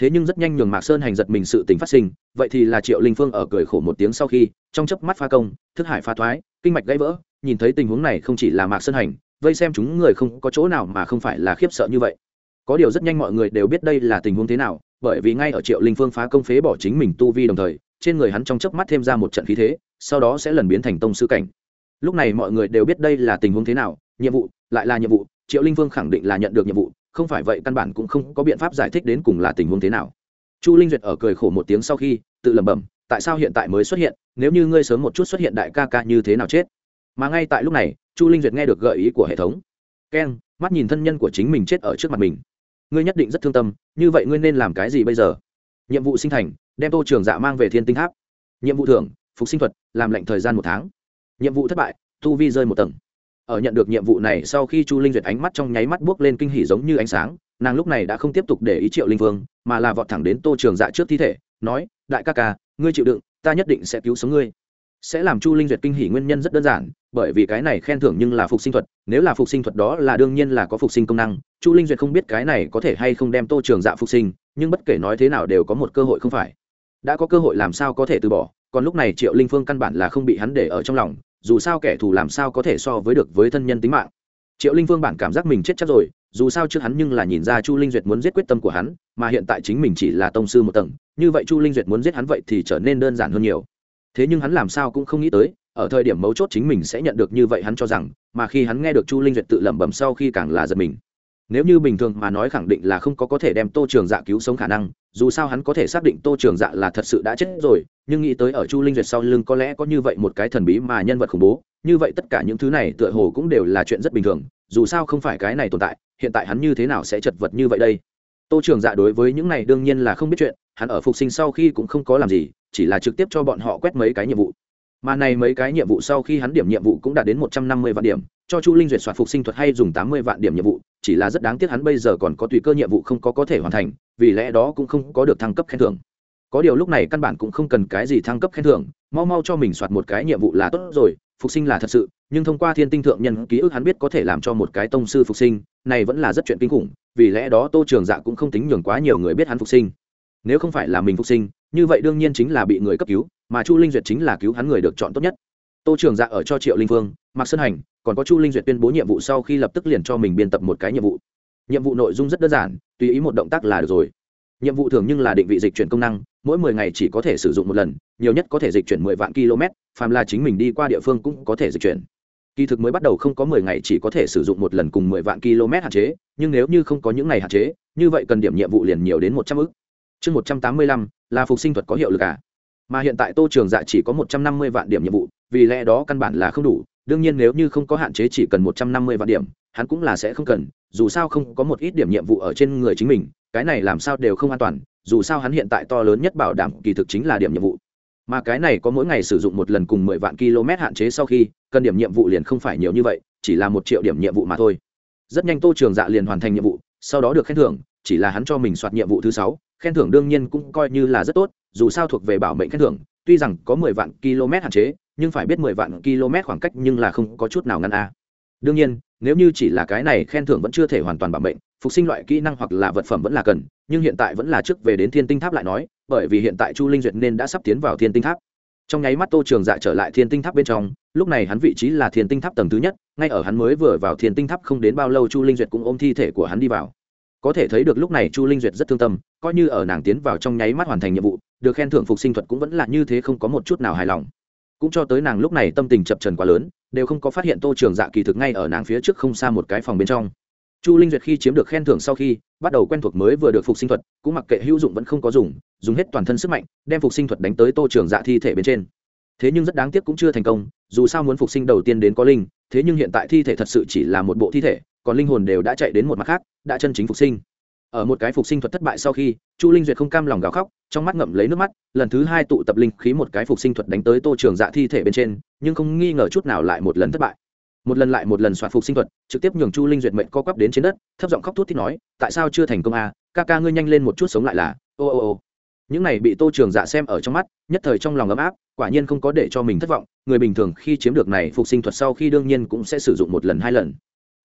Speaker 1: Thế nhưng rất nhanh nhường mạc sơn hành giật mình sự tình phát sinh, vậy thì là triệu linh phương ở cười khổ một tiếng sau khi, trong chớp mắt pha công, thức hải pha thoái, kinh mạch gãy vỡ, nhìn thấy tình huống này không chỉ là mạc sơn hành, vây xem chúng người không có chỗ nào mà không phải là khiếp sợ như vậy. Có điều rất nhanh mọi người đều biết đây là tình huống thế nào, bởi vì ngay ở triệu linh phương phá công phế bỏ chính mình tu vi đồng thời, trên người hắn trong chớp mắt thêm ra một trận khí thế, sau đó sẽ lần biến thành tông sư cảnh lúc này mọi người đều biết đây là tình huống thế nào, nhiệm vụ, lại là nhiệm vụ, triệu linh vương khẳng định là nhận được nhiệm vụ, không phải vậy căn bản cũng không có biện pháp giải thích đến cùng là tình huống thế nào. Chu linh duyệt ở cười khổ một tiếng sau khi, tự lẩm bẩm, tại sao hiện tại mới xuất hiện, nếu như ngươi sớm một chút xuất hiện đại ca ca như thế nào chết? Mà ngay tại lúc này, chu linh duyệt nghe được gợi ý của hệ thống. Keng mắt nhìn thân nhân của chính mình chết ở trước mặt mình. Ngươi nhất định rất thương tâm, như vậy ngươi nên làm cái gì bây giờ? Nhiệm vụ sinh thành, đem tô trường dạ mang về thiên tinh tháp. Nhiệm vụ thưởng, phục sinh thuật, làm lệnh thời gian một tháng nhiệm vụ thất bại, tu vi rơi một tầng. Ở nhận được nhiệm vụ này sau khi chu linh duyệt ánh mắt trong nháy mắt buốc lên kinh hỉ giống như ánh sáng, nàng lúc này đã không tiếp tục để ý triệu linh vương, mà là vọt thẳng đến tô trường dạ trước thi thể, nói, đại ca ca, ngươi chịu đựng, ta nhất định sẽ cứu sống ngươi. Sẽ làm chu linh duyệt kinh hỉ nguyên nhân rất đơn giản, bởi vì cái này khen thưởng nhưng là phục sinh thuật, nếu là phục sinh thuật đó là đương nhiên là có phục sinh công năng, chu linh duyệt không biết cái này có thể hay không đem tô trường dạ phục sinh, nhưng bất kể nói thế nào đều có một cơ hội không phải. Đã có cơ hội làm sao có thể từ bỏ còn lúc này triệu linh phương căn bản là không bị hắn để ở trong lòng, dù sao kẻ thù làm sao có thể so với được với thân nhân tính mạng. Triệu linh phương bản cảm giác mình chết chắc rồi, dù sao trước hắn nhưng là nhìn ra chu linh duyệt muốn giết quyết tâm của hắn, mà hiện tại chính mình chỉ là tông sư một tầng, như vậy chu linh duyệt muốn giết hắn vậy thì trở nên đơn giản hơn nhiều. Thế nhưng hắn làm sao cũng không nghĩ tới, ở thời điểm mấu chốt chính mình sẽ nhận được như vậy hắn cho rằng, mà khi hắn nghe được chu linh duyệt tự lẩm bẩm sau khi càng là giật mình. Nếu như bình thường mà nói khẳng định là không có có thể đem tô trường dạ cứu sống khả năng dù sao hắn có thể xác định tô trường dạ là thật sự đã chết rồi, nhưng nghĩ tới ở chu linh duyệt sau lưng có lẽ có như vậy một cái thần bí mà nhân vật khủng bố, như vậy tất cả những thứ này tựa hồ cũng đều là chuyện rất bình thường, dù sao không phải cái này tồn tại, hiện tại hắn như thế nào sẽ chật vật như vậy đây? Tô trường dạ đối với những này đương nhiên là không biết chuyện, hắn ở phục sinh sau khi cũng không có làm gì, chỉ là trực tiếp cho bọn họ quét mấy cái nhiệm vụ mà này mấy cái nhiệm vụ sau khi hắn điểm nhiệm vụ cũng đạt đến một trăm năm mươi vạn điểm, cho chu linh duyệt soạt phục sinh thuật hay dùng tám mươi vạn điểm nhiệm vụ, chỉ là rất đáng tiếc hắn bây giờ còn có tùy cơ nhiệm vụ không có có thể hoàn thành, vì lẽ đó cũng không có được thăng cấp khen thưởng. Có điều lúc này căn bản cũng không cần cái gì thăng cấp khen thưởng, mau mau cho mình soạt một cái nhiệm vụ là tốt rồi, phục sinh là thật sự, nhưng thông qua thiên tinh thượng nhân ký ức hắn biết có thể làm cho một cái tông sư phục sinh, này vẫn là rất chuyện kinh khủng, vì lẽ đó tô trường dạ cũng không tính nhường quá nhiều người biết hắn phục sinh. Nếu không phải là mình phục sinh như vậy đương nhiên chính là bị người cấp cứu, mà chu linh duyệt chính là cứu hắn người được chọn tốt nhất. Tô trường dạ ở cho triệu linh phương, mạc sơn hành, còn có chu linh duyệt tuyên bố nhiệm vụ sau khi lập tức liền cho mình biên tập một cái nhiệm vụ. Nhiệm vụ nội dung rất đơn giản, tùy ý một động tác là được rồi. Nhiệm vụ thường nhưng là định vị dịch chuyển công năng, mỗi mười ngày chỉ có thể sử dụng một lần, nhiều nhất có thể dịch chuyển mười vạn km, phàm là chính mình đi qua địa phương cũng có thể dịch chuyển. Kỳ thực mới bắt đầu không có mười ngày chỉ có thể sử dụng một lần cùng mười vạn km hạn chế, nhưng nếu như không có những ngày hạn chế, như vậy cần điểm nhiệm vụ liền nhiều đến một trăm ư chương một trăm tám mươi lăm, là phục sinh thuật có hiệu lực à? Mà hiện tại tô trường dạ chỉ có một trăm năm mươi vạn điểm nhiệm vụ, vì lẽ đó căn bản là không đủ. Đương nhiên nếu như không có hạn chế chỉ cần một trăm năm mươi vạn điểm, hắn cũng là sẽ không cần, dù sao không có một ít điểm nhiệm vụ ở trên người chính mình, cái này làm sao đều không an toàn, dù sao hắn hiện tại to lớn nhất bảo đảm kỳ thực chính là điểm nhiệm vụ. Mà cái này có mỗi ngày sử dụng một lần cùng mười vạn km hạn chế sau khi, cần điểm nhiệm vụ liền không phải nhiều như vậy, chỉ là một triệu điểm nhiệm vụ mà thôi. Rất nhanh tô trường dạ liền hoàn thành nhiệm vụ, sau đó được khen thưởng, chỉ là hắn cho mình soạt nhiệm vụ thứ sáu khen thưởng đương nhiên cũng coi như là rất tốt, dù sao thuộc về bảo mệnh khen thưởng, tuy rằng có mười vạn km hạn chế, nhưng phải biết mười vạn km khoảng cách nhưng là không có chút nào ngăn a. Đương nhiên, nếu như chỉ là cái này khen thưởng vẫn chưa thể hoàn toàn bảo mệnh, phục sinh loại kỹ năng hoặc là vật phẩm vẫn là cần, nhưng hiện tại vẫn là trước về đến thiên tinh tháp lại nói, bởi vì hiện tại chu linh duyệt nên đã sắp tiến vào thiên tinh tháp. Trong nháy mắt tô trường dạ trở lại thiên tinh tháp bên trong, lúc này hắn vị trí là thiên tinh tháp tầng thứ nhất, ngay ở hắn mới vừa vào thiên tinh tháp không đến bao lâu chu linh duyệt cũng ôm thi thể của hắn đi vào có thể thấy được lúc này chu linh duyệt rất thương tâm, coi như ở nàng tiến vào trong nháy mắt hoàn thành nhiệm vụ, được khen thưởng phục sinh thuật cũng vẫn là như thế không có một chút nào hài lòng. Cũng cho tới nàng lúc này tâm tình chập trần quá lớn, đều không có phát hiện tô trường dạ kỳ thực ngay ở nàng phía trước không xa một cái phòng bên trong. Chu linh duyệt khi chiếm được khen thưởng sau khi, bắt đầu quen thuộc mới vừa được phục sinh thuật, cũng mặc kệ hữu dụng vẫn không có dùng dùng hết toàn thân sức mạnh, đem phục sinh thuật đánh tới tô trường dạ thi thể bên trên. Thế nhưng rất đáng tiếc cũng chưa thành công, dù sao muốn phục sinh đầu tiên đến có linh, thế nhưng hiện tại thi thể thật sự chỉ là một bộ thi thể còn linh hồn đều đã chạy đến một mặt khác, đã chân chính phục sinh. Ở một cái phục sinh thuật thất bại sau khi, chu linh duyệt không cam lòng gào khóc, trong mắt ngậm lấy nước mắt, lần thứ hai tụ tập linh khí một cái phục sinh thuật đánh tới tô trường dạ thi thể bên trên, nhưng không nghi ngờ chút nào lại một lần thất bại. Một lần lại một lần soạt phục sinh thuật, trực tiếp nhường chu linh duyệt mệnh co quắp đến trên đất, thấp giọng khóc thút thít nói, tại sao chưa thành công à? Ca ca ngươi nhanh lên một chút sống lại là. Ô ô ô. Những này bị tô trường dạ xem ở trong mắt, nhất thời trong lòng ấm áp, quả nhiên không có để cho mình thất vọng, người bình thường khi chiếm được này phục sinh thuật sau khi đương nhiên cũng sẽ sử dụng một lần hai lần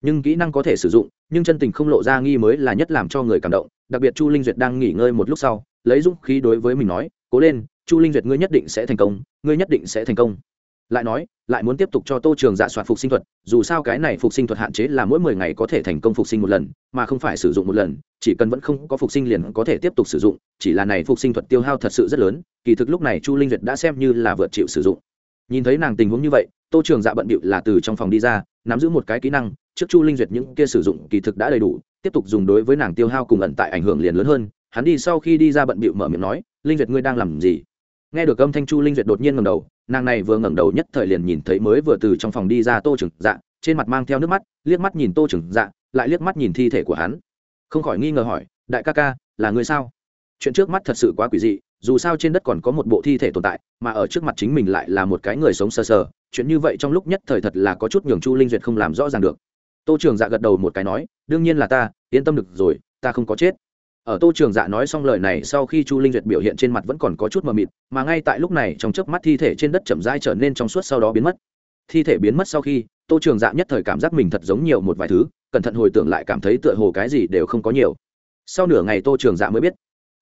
Speaker 1: nhưng kỹ năng có thể sử dụng, nhưng chân tình không lộ ra nghi mới là nhất làm cho người cảm động. Đặc biệt chu linh duyệt đang nghỉ ngơi một lúc sau, lấy dũng khí đối với mình nói, cố lên, chu linh duyệt ngươi nhất định sẽ thành công, ngươi nhất định sẽ thành công. Lại nói, lại muốn tiếp tục cho tô trường dạ soạt phục sinh thuật, dù sao cái này phục sinh thuật hạn chế là mỗi mười ngày có thể thành công phục sinh một lần, mà không phải sử dụng một lần, chỉ cần vẫn không có phục sinh liền có thể tiếp tục sử dụng, chỉ là này phục sinh thuật tiêu hao thật sự rất lớn, kỳ thực lúc này chu linh duyệt đã xem như là vượt chịu sử dụng. Nhìn thấy nàng tình huống như vậy, tô trường dạ bận bịu là từ trong phòng đi ra, nắm giữ một cái kỹ năng trước chu linh duyệt những kia sử dụng kỳ thực đã đầy đủ, tiếp tục dùng đối với nàng tiêu hao cùng ẩn tại ảnh hưởng liền lớn hơn. Hắn đi sau khi đi ra bận bịu mở miệng nói, linh duyệt ngươi đang làm gì? Nghe được âm thanh chu linh duyệt đột nhiên ngầm đầu, nàng này vừa ngẩng đầu nhất thời liền nhìn thấy mới vừa từ trong phòng đi ra tô trừng dạ trên mặt mang theo nước mắt, liếc mắt nhìn tô trừng dạ lại liếc mắt nhìn thi thể của hắn. Không khỏi nghi ngờ hỏi, đại ca ca, là người sao? Chuyện trước mắt thật sự quá quỷ dị, dù sao trên đất còn có một bộ thi thể tồn tại, mà ở trước mặt chính mình lại là một cái người sống sờ sờ. Chuyện như vậy trong lúc nhất thời thật là có chút nhường chu linh duyệt không làm rõ ràng được tô trường dạ gật đầu một cái nói, đương nhiên là ta, yên tâm được rồi, ta không có chết. Ở tô trường dạ nói xong lời này, sau khi chu linh duyệt biểu hiện trên mặt vẫn còn có chút mờ mịt, mà ngay tại lúc này trong chớp mắt thi thể trên đất chậm rãi trở nên trong suốt sau đó biến mất. Thi thể biến mất sau khi, tô trường dạ nhất thời cảm giác mình thật giống nhiều một vài thứ, cẩn thận hồi tưởng lại cảm thấy tựa hồ cái gì đều không có nhiều. Sau nửa ngày tô trường dạ mới biết,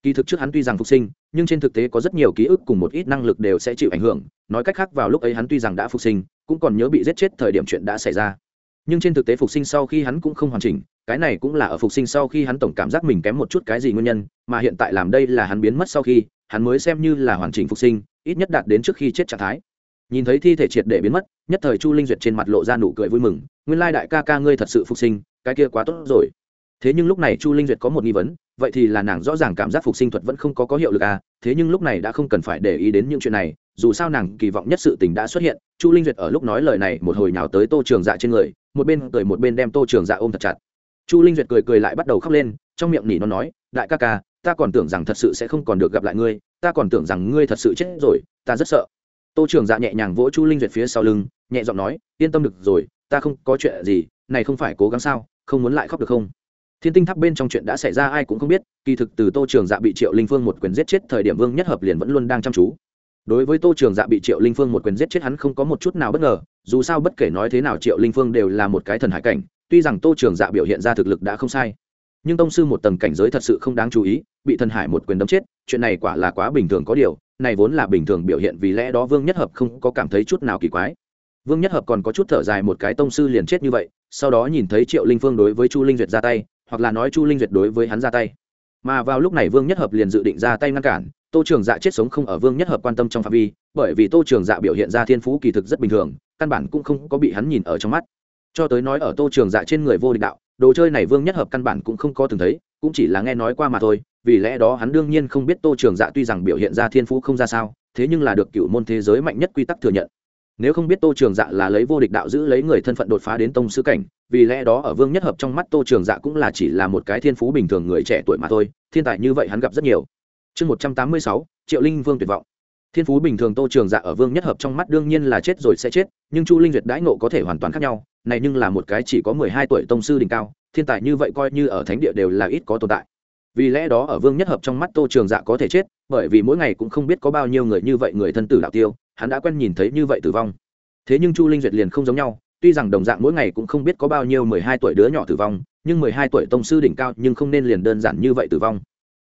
Speaker 1: kỳ thực trước hắn tuy rằng phục sinh, nhưng trên thực tế có rất nhiều ký ức cùng một ít năng lực đều sẽ chịu ảnh hưởng, nói cách khác vào lúc ấy hắn tuy rằng đã phục sinh, cũng còn nhớ bị giết chết thời điểm chuyện đã xảy ra nhưng trên thực tế phục sinh sau khi hắn cũng không hoàn chỉnh, cái này cũng là ở phục sinh sau khi hắn tổng cảm giác mình kém một chút cái gì nguyên nhân, mà hiện tại làm đây là hắn biến mất sau khi, hắn mới xem như là hoàn chỉnh phục sinh, ít nhất đạt đến trước khi chết trạng thái. Nhìn thấy thi thể triệt để biến mất, nhất thời chu linh duyệt trên mặt lộ ra nụ cười vui mừng, nguyên lai đại ca ca ngươi thật sự phục sinh, cái kia quá tốt rồi. Thế nhưng lúc này chu linh duyệt có một nghi vấn, vậy thì là nàng rõ ràng cảm giác phục sinh thuật vẫn không có có hiệu lực à thế nhưng lúc này đã không cần phải để ý đến những chuyện này dù sao nàng kỳ vọng nhất sự tình đã xuất hiện, chu linh duyệt ở lúc nói lời này một hồi nào tới tô trường dạ trên người, một bên cười một bên đem tô trường dạ ôm thật chặt. Chu linh duyệt cười cười lại bắt đầu khóc lên, trong miệng nỉ nó nói, đại ca ca, ta còn tưởng rằng thật sự sẽ không còn được gặp lại ngươi, ta còn tưởng rằng ngươi thật sự chết rồi, ta rất sợ. Tô trường dạ nhẹ nhàng vỗ chu linh duyệt phía sau lưng, nhẹ giọng nói, yên tâm được rồi, ta không có chuyện gì, này không phải cố gắng sao, không muốn lại khóc được không? Thiên tinh tháp bên trong chuyện đã xảy ra ai cũng không biết, kỳ thực từ tô trường dạ bị triệu linh phương một quyền giết chết thời điểm vương nhất hợp liền vẫn luôn đang chăm chú đối với tô trường dạ bị triệu linh phương một quyền giết chết hắn không có một chút nào bất ngờ, dù sao bất kể nói thế nào triệu linh phương đều là một cái thần hải cảnh, tuy rằng tô trường dạ biểu hiện ra thực lực đã không sai. Nhưng tông sư một tầng cảnh giới thật sự không đáng chú ý, bị thần hải một quyền đấm chết, chuyện này quả là quá bình thường có điều, này vốn là bình thường biểu hiện vì lẽ đó vương nhất hợp không có cảm thấy chút nào kỳ quái. Vương nhất hợp còn có chút thở dài một cái tông sư liền chết như vậy, sau đó nhìn thấy triệu linh phương đối với chu linh duyệt ra tay, hoặc là nói chu linh duyệt đối với hắn ra tay. Mà vào lúc này vương nhất hợp liền dự định ra tay ngăn cản tô trường dạ chết sống không ở vương nhất hợp quan tâm trong phạm vi, bởi vì tô trường dạ biểu hiện ra thiên phú kỳ thực rất bình thường, căn bản cũng không có bị hắn nhìn ở trong mắt. Cho tới nói ở tô trường dạ trên người vô địch đạo, đồ chơi này vương nhất hợp căn bản cũng không có từng thấy, cũng chỉ là nghe nói qua mà thôi, vì lẽ đó hắn đương nhiên không biết tô trường dạ tuy rằng biểu hiện ra thiên phú không ra sao, thế nhưng là được cựu môn thế giới mạnh nhất quy tắc thừa nhận. Nếu không biết tô trường dạ là lấy vô địch đạo giữ lấy người thân phận đột phá đến tông sư cảnh, vì lẽ đó ở vương nhất hợp trong mắt tô trường dạ cũng là chỉ là một cái thiên phú bình thường người trẻ tuổi mà thôi, thiên tài như vậy hắn gặp rất nhiều chương một trăm tám mươi sáu, triệu linh vương tuyệt vọng. Thiên phú bình thường tô trường dạ ở vương nhất hợp trong mắt đương nhiên là chết rồi sẽ chết, nhưng chu linh duyệt đãi nộ có thể hoàn toàn khác nhau, này nhưng là một cái chỉ có mười hai tuổi tông sư đỉnh cao, thiên tài như vậy coi như ở thánh địa đều là ít có tồn tại. Vì lẽ đó ở vương nhất hợp trong mắt tô trường dạ có thể chết, bởi vì mỗi ngày cũng không biết có bao nhiêu người như vậy người thân tử đạo tiêu, hắn đã quen nhìn thấy như vậy tử vong. Thế nhưng chu linh duyệt liền không giống nhau, tuy rằng đồng dạng mỗi ngày cũng không biết có bao nhiêu mười hai tuổi đứa nhỏ tử vong, nhưng mười hai tuổi tông sư đỉnh cao nhưng không nên liền đơn giản như vậy tử vong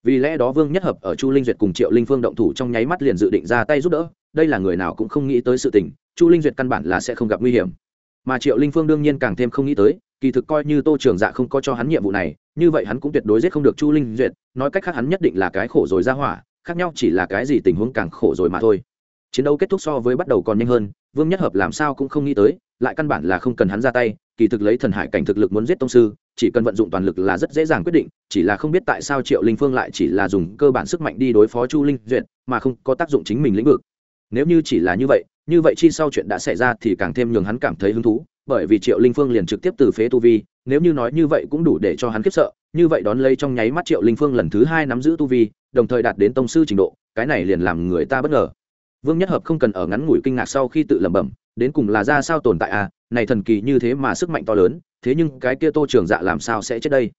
Speaker 1: vì lẽ đó vương nhất hợp ở chu linh duyệt cùng triệu linh phương động thủ trong nháy mắt liền dự định ra tay giúp đỡ, đây là người nào cũng không nghĩ tới sự tình, chu linh duyệt căn bản là sẽ không gặp nguy hiểm. Mà triệu linh phương đương nhiên càng thêm không nghĩ tới, kỳ thực coi như tô trường dạ không có cho hắn nhiệm vụ này, như vậy hắn cũng tuyệt đối giết không được chu linh duyệt, nói cách khác hắn nhất định là cái khổ rồi ra hỏa, khác nhau chỉ là cái gì tình huống càng khổ rồi mà thôi. Chiến đấu kết thúc so với bắt đầu còn nhanh hơn, vương nhất hợp làm sao cũng không nghĩ tới lại căn bản là không cần hắn ra tay, kỳ thực lấy thần hải cảnh thực lực muốn giết tông sư, chỉ cần vận dụng toàn lực là rất dễ dàng quyết định, chỉ là không biết tại sao triệu linh phương lại chỉ là dùng cơ bản sức mạnh đi đối phó chu linh duyệt, mà không có tác dụng chính mình lĩnh vực. Nếu như chỉ là như vậy như vậy chi sau chuyện đã xảy ra thì càng thêm nhường hắn cảm thấy hứng thú, bởi vì triệu linh phương liền trực tiếp từ phế tu vi, nếu như nói như vậy cũng đủ để cho hắn khiếp sợ, như vậy đón lấy trong nháy mắt triệu linh phương lần thứ hai nắm giữ tu vi, đồng thời đạt đến tông sư trình độ, cái này liền làm người ta bất ngờ. Vương nhất hợp không cần ở ngắn ngủi kinh ngạc sau khi tự lẩm bẩm đến cùng là ra sao tồn tại à? Này thần kỳ như thế mà sức mạnh to lớn, thế nhưng cái kia tô trường dạ làm sao sẽ chết đây?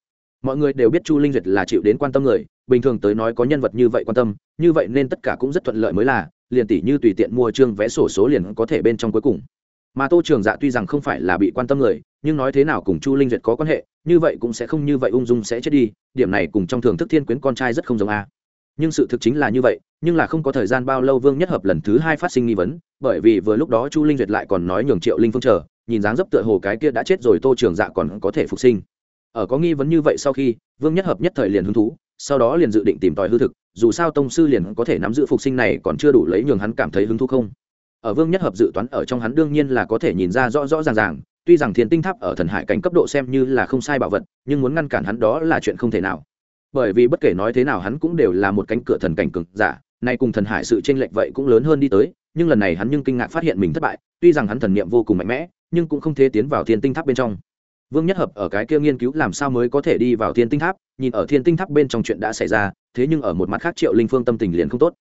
Speaker 1: Mọi người đều biết chu linh duyệt là chịu đến quan tâm người, bình thường tới nói có nhân vật như vậy quan tâm, như vậy nên tất cả cũng rất thuận lợi mới là, liền tỷ như tùy tiện mua chương vẽ sổ số liền có thể bên trong cuối cùng. Mà tô trường dạ tuy rằng không phải là bị quan tâm người, nhưng nói thế nào cùng chu linh duyệt có quan hệ, như vậy cũng sẽ không như vậy ung dung sẽ chết đi, điểm này cùng trong thường thức thiên quyến con trai rất không giống a nhưng sự thực chính là như vậy, nhưng là không có thời gian bao lâu vương nhất hợp lần thứ hai phát sinh nghi vấn, bởi vì vừa lúc đó chu linh duyệt lại còn nói nhường triệu linh phương chờ, nhìn dáng dấp tựa hồ cái kia đã chết rồi tô trường dạ còn có thể phục sinh. Ở có nghi vấn như vậy sau khi, vương nhất hợp nhất thời liền hứng thú, sau đó liền dự định tìm tòi hư thực, dù sao tông sư liền có thể nắm giữ phục sinh này còn chưa đủ lấy nhường hắn cảm thấy hứng thú không? Ở vương nhất hợp dự toán ở trong hắn đương nhiên là có thể nhìn ra rõ rõ ràng ràng, tuy rằng thiên tinh tháp ở thần hải cảnh cấp độ xem như là không sai bảo vật, nhưng muốn ngăn cản hắn đó là chuyện không thể nào bởi vì bất kể nói thế nào hắn cũng đều là một cánh cửa thần cảnh cực giả, nay cùng thần hải sự tranh lệch vậy cũng lớn hơn đi tới, nhưng lần này hắn nhưng kinh ngạc phát hiện mình thất bại, tuy rằng hắn thần niệm vô cùng mạnh mẽ, nhưng cũng không thể tiến vào thiên tinh tháp bên trong. Vương nhất hợp ở cái kia nghiên cứu làm sao mới có thể đi vào thiên tinh tháp, nhìn ở thiên tinh tháp bên trong chuyện đã xảy ra, thế nhưng ở một mặt khác triệu linh phương tâm tình liền không tốt.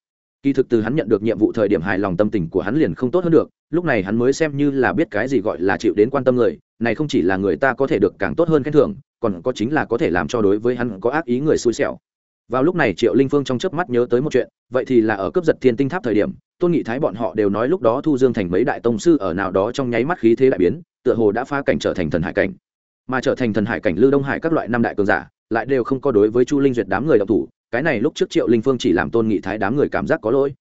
Speaker 1: Kỳ thực từ hắn nhận được nhiệm vụ thời điểm hài lòng tâm tình của hắn liền không tốt hơn được, lúc này hắn mới xem như là biết cái gì gọi là chịu đến quan tâm người, này không chỉ là người ta có thể được càng tốt hơn khen thưởng còn có chính là có thể làm cho đối với hắn có ác ý người xui xẻo. Vào lúc này triệu linh phương trong chớp mắt nhớ tới một chuyện, vậy thì là ở cướp giật thiên tinh tháp thời điểm, tôn nghị thái bọn họ đều nói lúc đó thu dương thành mấy đại tông sư ở nào đó trong nháy mắt khí thế đại biến, tựa hồ đã phá cảnh trở thành thần hải cảnh. Mà trở thành thần hải cảnh lưu đông hải các loại năm đại cường giả, lại đều không có đối với chu linh duyệt đám người đọc thủ, cái này lúc trước triệu linh phương chỉ làm tôn nghị thái đám người cảm giác có lỗi.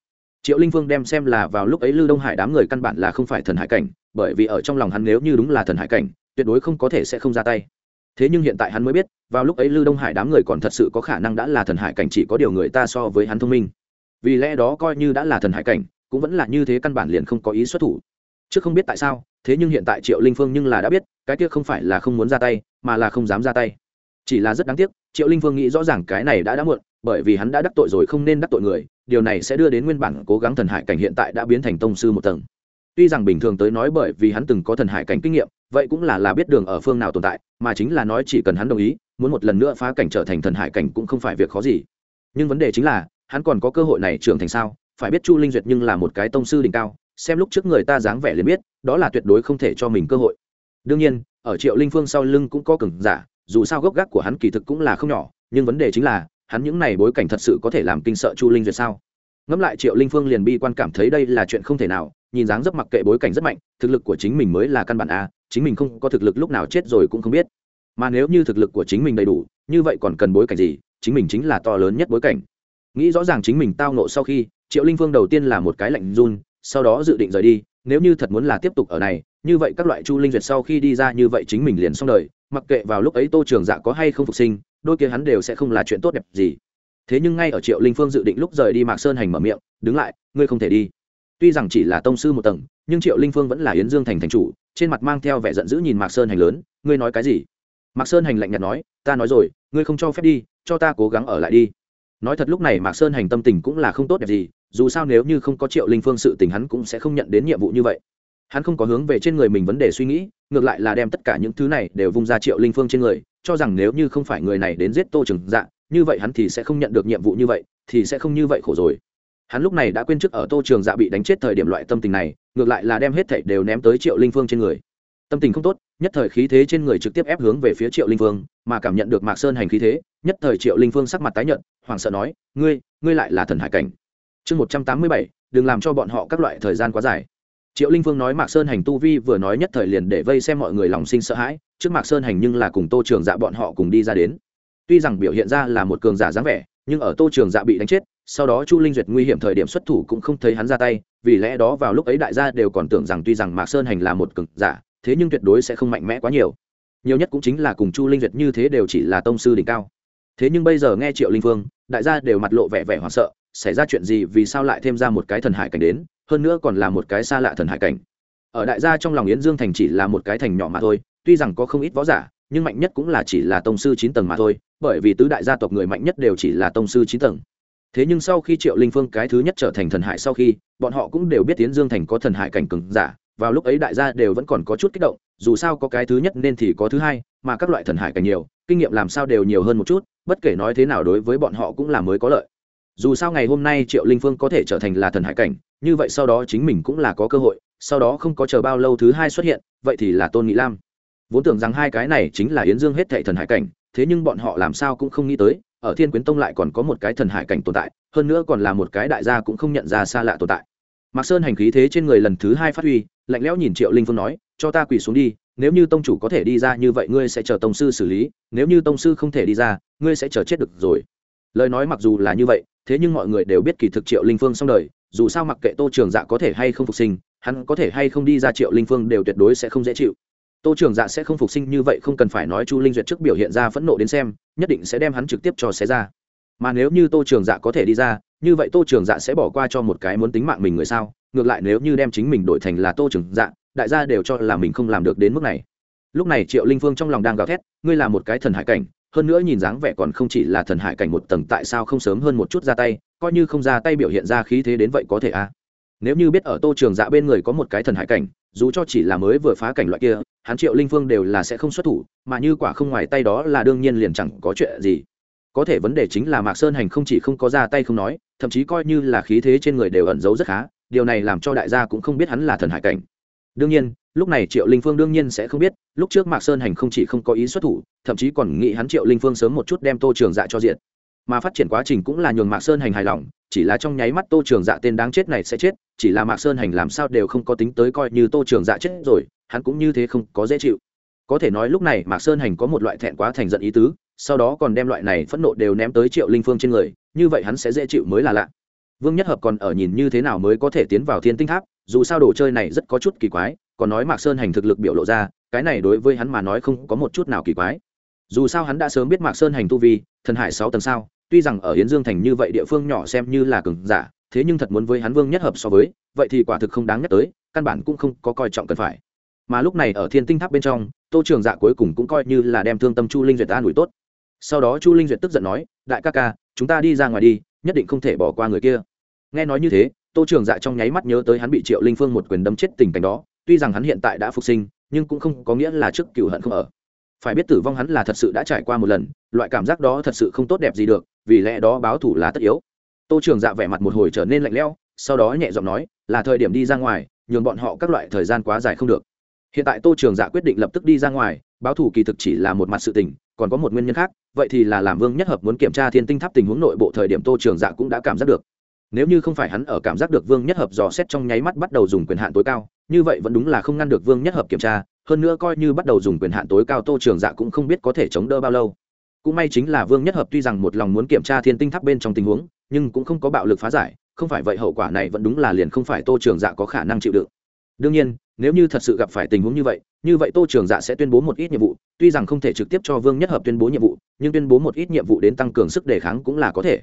Speaker 1: Triệu linh phương đem xem là vào lúc ấy lưu đông hải đám người căn bản là không phải thần hải cảnh, bởi vì ở trong lòng hắn nếu như đúng là thần hải cảnh, tuyệt đối không có thể sẽ không ra tay thế nhưng hiện tại hắn mới biết, vào lúc ấy lưu đông hải đám người còn thật sự có khả năng đã là thần hải cảnh chỉ có điều người ta so với hắn thông minh. Vì lẽ đó coi như đã là thần hải cảnh, cũng vẫn là như thế căn bản liền không có ý xuất thủ. Chứ không biết tại sao, thế nhưng hiện tại triệu linh phương nhưng là đã biết, cái kia không phải là không muốn ra tay, mà là không dám ra tay. Chỉ là rất đáng tiếc, triệu linh phương nghĩ rõ ràng cái này đã đã muộn, bởi vì hắn đã đắc tội rồi không nên đắc tội người, điều này sẽ đưa đến nguyên bản cố gắng thần hải cảnh hiện tại đã biến thành tông sư một tầng. Tuy rằng bình thường tới nói bởi vì hắn từng có thần hải cảnh kinh nghiệm vậy cũng là là biết đường ở phương nào tồn tại, mà chính là nói chỉ cần hắn đồng ý, muốn một lần nữa phá cảnh trở thành thần hải cảnh cũng không phải việc khó gì. Nhưng vấn đề chính là, hắn còn có cơ hội này trưởng thành sao? Phải biết chu linh duyệt nhưng là một cái tông sư đỉnh cao, xem lúc trước người ta dáng vẻ liền biết, đó là tuyệt đối không thể cho mình cơ hội. Đương nhiên, ở triệu linh phương sau lưng cũng có cường giả, dù sao gốc gác của hắn kỳ thực cũng là không nhỏ, nhưng vấn đề chính là, hắn những này bối cảnh thật sự có thể làm kinh sợ chu linh duyệt sao? Ngẫm lại triệu linh phương liền bi quan cảm thấy đây là chuyện không thể nào, nhìn dáng dấp mặc kệ bối cảnh rất mạnh, thực lực của chính mình mới là căn bản a chính mình không có thực lực lúc nào chết rồi cũng không biết. Mà nếu như thực lực của chính mình đầy đủ, như vậy còn cần bối cảnh gì? Chính mình chính là to lớn nhất bối cảnh. Nghĩ rõ ràng chính mình tao nộ sau khi, triệu linh phương đầu tiên là một cái lạnh run, sau đó dự định rời đi. Nếu như thật muốn là tiếp tục ở này, như vậy các loại chu linh duyệt sau khi đi ra như vậy chính mình liền xong đời. Mặc kệ vào lúc ấy tô trường dạ có hay không phục sinh, đôi kia hắn đều sẽ không là chuyện tốt đẹp gì. Thế nhưng ngay ở triệu linh phương dự định lúc rời đi mạc sơn hành mở miệng, đứng lại, ngươi không thể đi. Tuy rằng chỉ là tông sư một tầng, nhưng triệu linh phương vẫn là yến dương thành thành chủ trên mặt mang theo vẻ giận dữ nhìn mạc sơn hành lớn, ngươi nói cái gì? Mạc sơn hành lạnh nhạt nói, ta nói rồi, ngươi không cho phép đi, cho ta cố gắng ở lại đi. Nói thật lúc này mạc sơn hành tâm tình cũng là không tốt đẹp gì, dù sao nếu như không có triệu linh phương sự tình hắn cũng sẽ không nhận đến nhiệm vụ như vậy. Hắn không có hướng về trên người mình vấn đề suy nghĩ, ngược lại là đem tất cả những thứ này đều vung ra triệu linh phương trên người, cho rằng nếu như không phải người này đến giết tô trừng dạ như vậy hắn thì sẽ không nhận được nhiệm vụ như vậy, thì sẽ không như vậy khổ rồi hắn lúc này đã quên trước ở tô trường dạ bị đánh chết thời điểm loại tâm tình này, ngược lại là đem hết thảy đều ném tới triệu linh phương trên người. Tâm tình không tốt, nhất thời khí thế trên người trực tiếp ép hướng về phía triệu linh phương, mà cảm nhận được mạc sơn hành khí thế, nhất thời triệu linh phương sắc mặt tái nhận hoảng sợ nói, ngươi ngươi lại là thần hải cảnh. Chương một trăm tám mươi bảy, đừng làm cho bọn họ các loại thời gian quá dài. Triệu linh phương nói mạc sơn hành tu vi vừa nói nhất thời liền để vây xem mọi người lòng sinh sợ hãi, trước mạc sơn hành nhưng là cùng tô trường dạ bọn họ cùng đi ra đến. Tuy rằng biểu hiện ra là một cường giả dáng vẻ nhưng ở tô trường dạ bị đánh chết, sau đó chu linh duyệt nguy hiểm thời điểm xuất thủ cũng không thấy hắn ra tay, vì lẽ đó vào lúc ấy đại gia đều còn tưởng rằng tuy rằng mạc sơn hành là một cường giả, thế nhưng tuyệt đối sẽ không mạnh mẽ quá nhiều. Nhiều nhất cũng chính là cùng chu linh duyệt như thế đều chỉ là tông sư đỉnh cao. Thế nhưng bây giờ nghe triệu linh phương, đại gia đều mặt lộ vẻ vẻ hoảng sợ, xảy ra chuyện gì, vì sao lại thêm ra một cái thần hải cảnh đến, hơn nữa còn là một cái xa lạ thần hải cảnh. Ở đại gia trong lòng yến dương thành chỉ là một cái thành nhỏ mà thôi, tuy rằng có không ít võ giả nhưng mạnh nhất cũng là chỉ là tông sư chín tầng mà thôi, bởi vì tứ đại gia tộc người mạnh nhất đều chỉ là tông sư chín tầng. Thế nhưng sau khi triệu linh phương cái thứ nhất trở thành thần hải sau khi, bọn họ cũng đều biết tiến dương thành có thần hải cảnh cừng giả, vào lúc ấy đại gia đều vẫn còn có chút kích động, dù sao có cái thứ nhất nên thì có thứ hai, mà các loại thần hải cảnh nhiều, kinh nghiệm làm sao đều nhiều hơn một chút, bất kể nói thế nào đối với bọn họ cũng là mới có lợi. Dù sao ngày hôm nay triệu linh phương có thể trở thành là thần hải cảnh, như vậy sau đó chính mình cũng là có cơ hội, sau đó không có chờ bao lâu thứ hai xuất hiện, vậy thì là tôn nghị lam vốn tưởng rằng hai cái này chính là yến dương hết thệ thần hải cảnh, thế nhưng bọn họ làm sao cũng không nghĩ tới, ở thiên quyến tông lại còn có một cái thần hải cảnh tồn tại, hơn nữa còn là một cái đại gia cũng không nhận ra xa lạ tồn tại. Mạc sơn hành khí thế trên người lần thứ hai phát huy, lạnh lẽo nhìn triệu linh phương nói, cho ta quỳ xuống đi, nếu như tông chủ có thể đi ra như vậy ngươi sẽ chờ tông sư xử lý, nếu như tông sư không thể đi ra, ngươi sẽ chờ chết được rồi. Lời nói mặc dù là như vậy, thế nhưng mọi người đều biết kỳ thực triệu linh phương xong đời, dù sao mặc kệ tô trường dạ có thể hay không phục sinh, hắn có thể hay không đi ra triệu linh phương đều tuyệt đối sẽ không dễ chịu tô trường dạ sẽ không phục sinh như vậy, không cần phải nói chu linh duyệt trước biểu hiện ra phẫn nộ đến xem, nhất định sẽ đem hắn trực tiếp cho xé ra. Mà nếu như tô trường dạ có thể đi ra, như vậy tô trường dạ sẽ bỏ qua cho một cái muốn tính mạng mình người sao? Ngược lại nếu như đem chính mình đổi thành là tô trường dạ đại gia đều cho là mình không làm được đến mức này. Lúc này triệu linh phương trong lòng đang gào thét, ngươi là một cái thần hải cảnh, hơn nữa nhìn dáng vẻ còn không chỉ là thần hải cảnh một tầng, tại sao không sớm hơn một chút ra tay, coi như không ra tay biểu hiện ra khí thế đến vậy có thể à? Nếu như biết ở tô trường dạ bên người có một cái thần hải cảnh, dù cho chỉ là mới vừa phá cảnh loại kia hắn triệu linh phương đều là sẽ không xuất thủ, mà như quả không ngoài tay đó là đương nhiên liền chẳng có chuyện gì. Có thể vấn đề chính là mạc sơn hành không chỉ không có ra tay không nói, thậm chí coi như là khí thế trên người đều ẩn giấu rất khá, điều này làm cho đại gia cũng không biết hắn là thần hải cảnh. Đương nhiên, lúc này triệu linh phương đương nhiên sẽ không biết, lúc trước mạc sơn hành không chỉ không có ý xuất thủ, thậm chí còn nghĩ hắn triệu linh phương sớm một chút đem tô trường dạ cho diện mà phát triển quá trình cũng là nhường mạc sơn hành hài lòng, chỉ là trong nháy mắt tô trường dạ tên đáng chết này sẽ chết, chỉ là mạc sơn hành làm sao đều không có tính tới coi như tô trường dạ chết rồi, hắn cũng như thế không có dễ chịu. Có thể nói lúc này mạc sơn hành có một loại thẹn quá thành giận ý tứ, sau đó còn đem loại này phẫn nộ đều ném tới triệu linh phương trên người, như vậy hắn sẽ dễ chịu mới là lạ. Vương nhất hợp còn ở nhìn như thế nào mới có thể tiến vào thiên tinh tháp, dù sao đồ chơi này rất có chút kỳ quái, còn nói mạc sơn hành thực lực biểu lộ ra, cái này đối với hắn mà nói không có một chút nào kỳ quái. Dù sao hắn đã sớm biết mạc sơn hành tu vi, thần hải sáu tầng sao tuy rằng ở hiến dương thành như vậy địa phương nhỏ xem như là cường giả, thế nhưng thật muốn với hắn vương nhất hợp so với, vậy thì quả thực không đáng nhắc tới, căn bản cũng không có coi trọng cần phải. Mà lúc này ở thiên tinh tháp bên trong, tô trường dạ cuối cùng cũng coi như là đem thương tâm chu linh duyệt an ủi tốt. Sau đó chu linh duyệt tức giận nói, đại ca ca, chúng ta đi ra ngoài đi, nhất định không thể bỏ qua người kia. Nghe nói như thế, tô trường dạ trong nháy mắt nhớ tới hắn bị triệu linh phương một quyền đâm chết tình cảnh đó, tuy rằng hắn hiện tại đã phục sinh, nhưng cũng không có nghĩa là trước cựu hận không ở. Phải biết tử vong hắn là thật sự đã trải qua một lần, loại cảm giác đó thật sự không tốt đẹp gì được vì lẽ đó báo thủ là tất yếu. Tô trường dạ vẻ mặt một hồi trở nên lạnh lẽo, sau đó nhẹ giọng nói, là thời điểm đi ra ngoài, nhường bọn họ các loại thời gian quá dài không được. Hiện tại tô trường dạ quyết định lập tức đi ra ngoài, báo thủ kỳ thực chỉ là một mặt sự tình, còn có một nguyên nhân khác, vậy thì là làm vương nhất hợp muốn kiểm tra thiên tinh tháp tình huống nội bộ thời điểm tô trường dạ cũng đã cảm giác được. Nếu như không phải hắn ở cảm giác được vương nhất hợp dò xét trong nháy mắt bắt đầu dùng quyền hạn tối cao, như vậy vẫn đúng là không ngăn được vương nhất hợp kiểm tra, hơn nữa coi như bắt đầu dùng quyền hạn tối cao tô trường dạ cũng không biết có thể chống đỡ bao lâu cũng may chính là vương nhất hợp tuy rằng một lòng muốn kiểm tra thiên tinh tháp bên trong tình huống, nhưng cũng không có bạo lực phá giải, không phải vậy hậu quả này vẫn đúng là liền không phải tô trường dạ có khả năng chịu đựng. Đương nhiên, nếu như thật sự gặp phải tình huống như vậy như vậy tô trường dạ sẽ tuyên bố một ít nhiệm vụ, tuy rằng không thể trực tiếp cho vương nhất hợp tuyên bố nhiệm vụ, nhưng tuyên bố một ít nhiệm vụ đến tăng cường sức đề kháng cũng là có thể.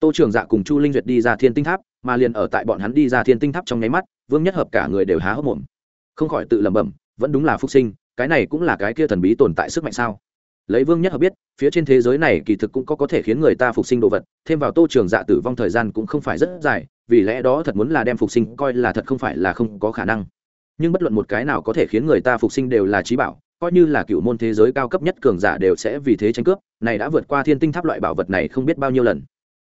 Speaker 1: Tô trường dạ cùng chu linh duyệt đi ra thiên tinh tháp, mà liền ở tại bọn hắn đi ra thiên tinh tháp trong nháy mắt, vương nhất hợp cả người đều há hốc mồm. Không khỏi tự lẩm bẩm, vẫn đúng là phúc sinh, cái này cũng là cái kia thần bí tồn tại sức mạnh sao? Lấy vương nhất hợp biết, phía trên thế giới này kỳ thực cũng có có thể khiến người ta phục sinh đồ vật, thêm vào tô trường dạ tử vong thời gian cũng không phải rất dài, vì lẽ đó thật muốn là đem phục sinh coi là thật không phải là không có khả năng. Nhưng bất luận một cái nào có thể khiến người ta phục sinh đều là trí bảo, coi như là cựu môn thế giới cao cấp nhất cường giả đều sẽ vì thế tranh cướp, này đã vượt qua thiên tinh tháp loại bảo vật này không biết bao nhiêu lần.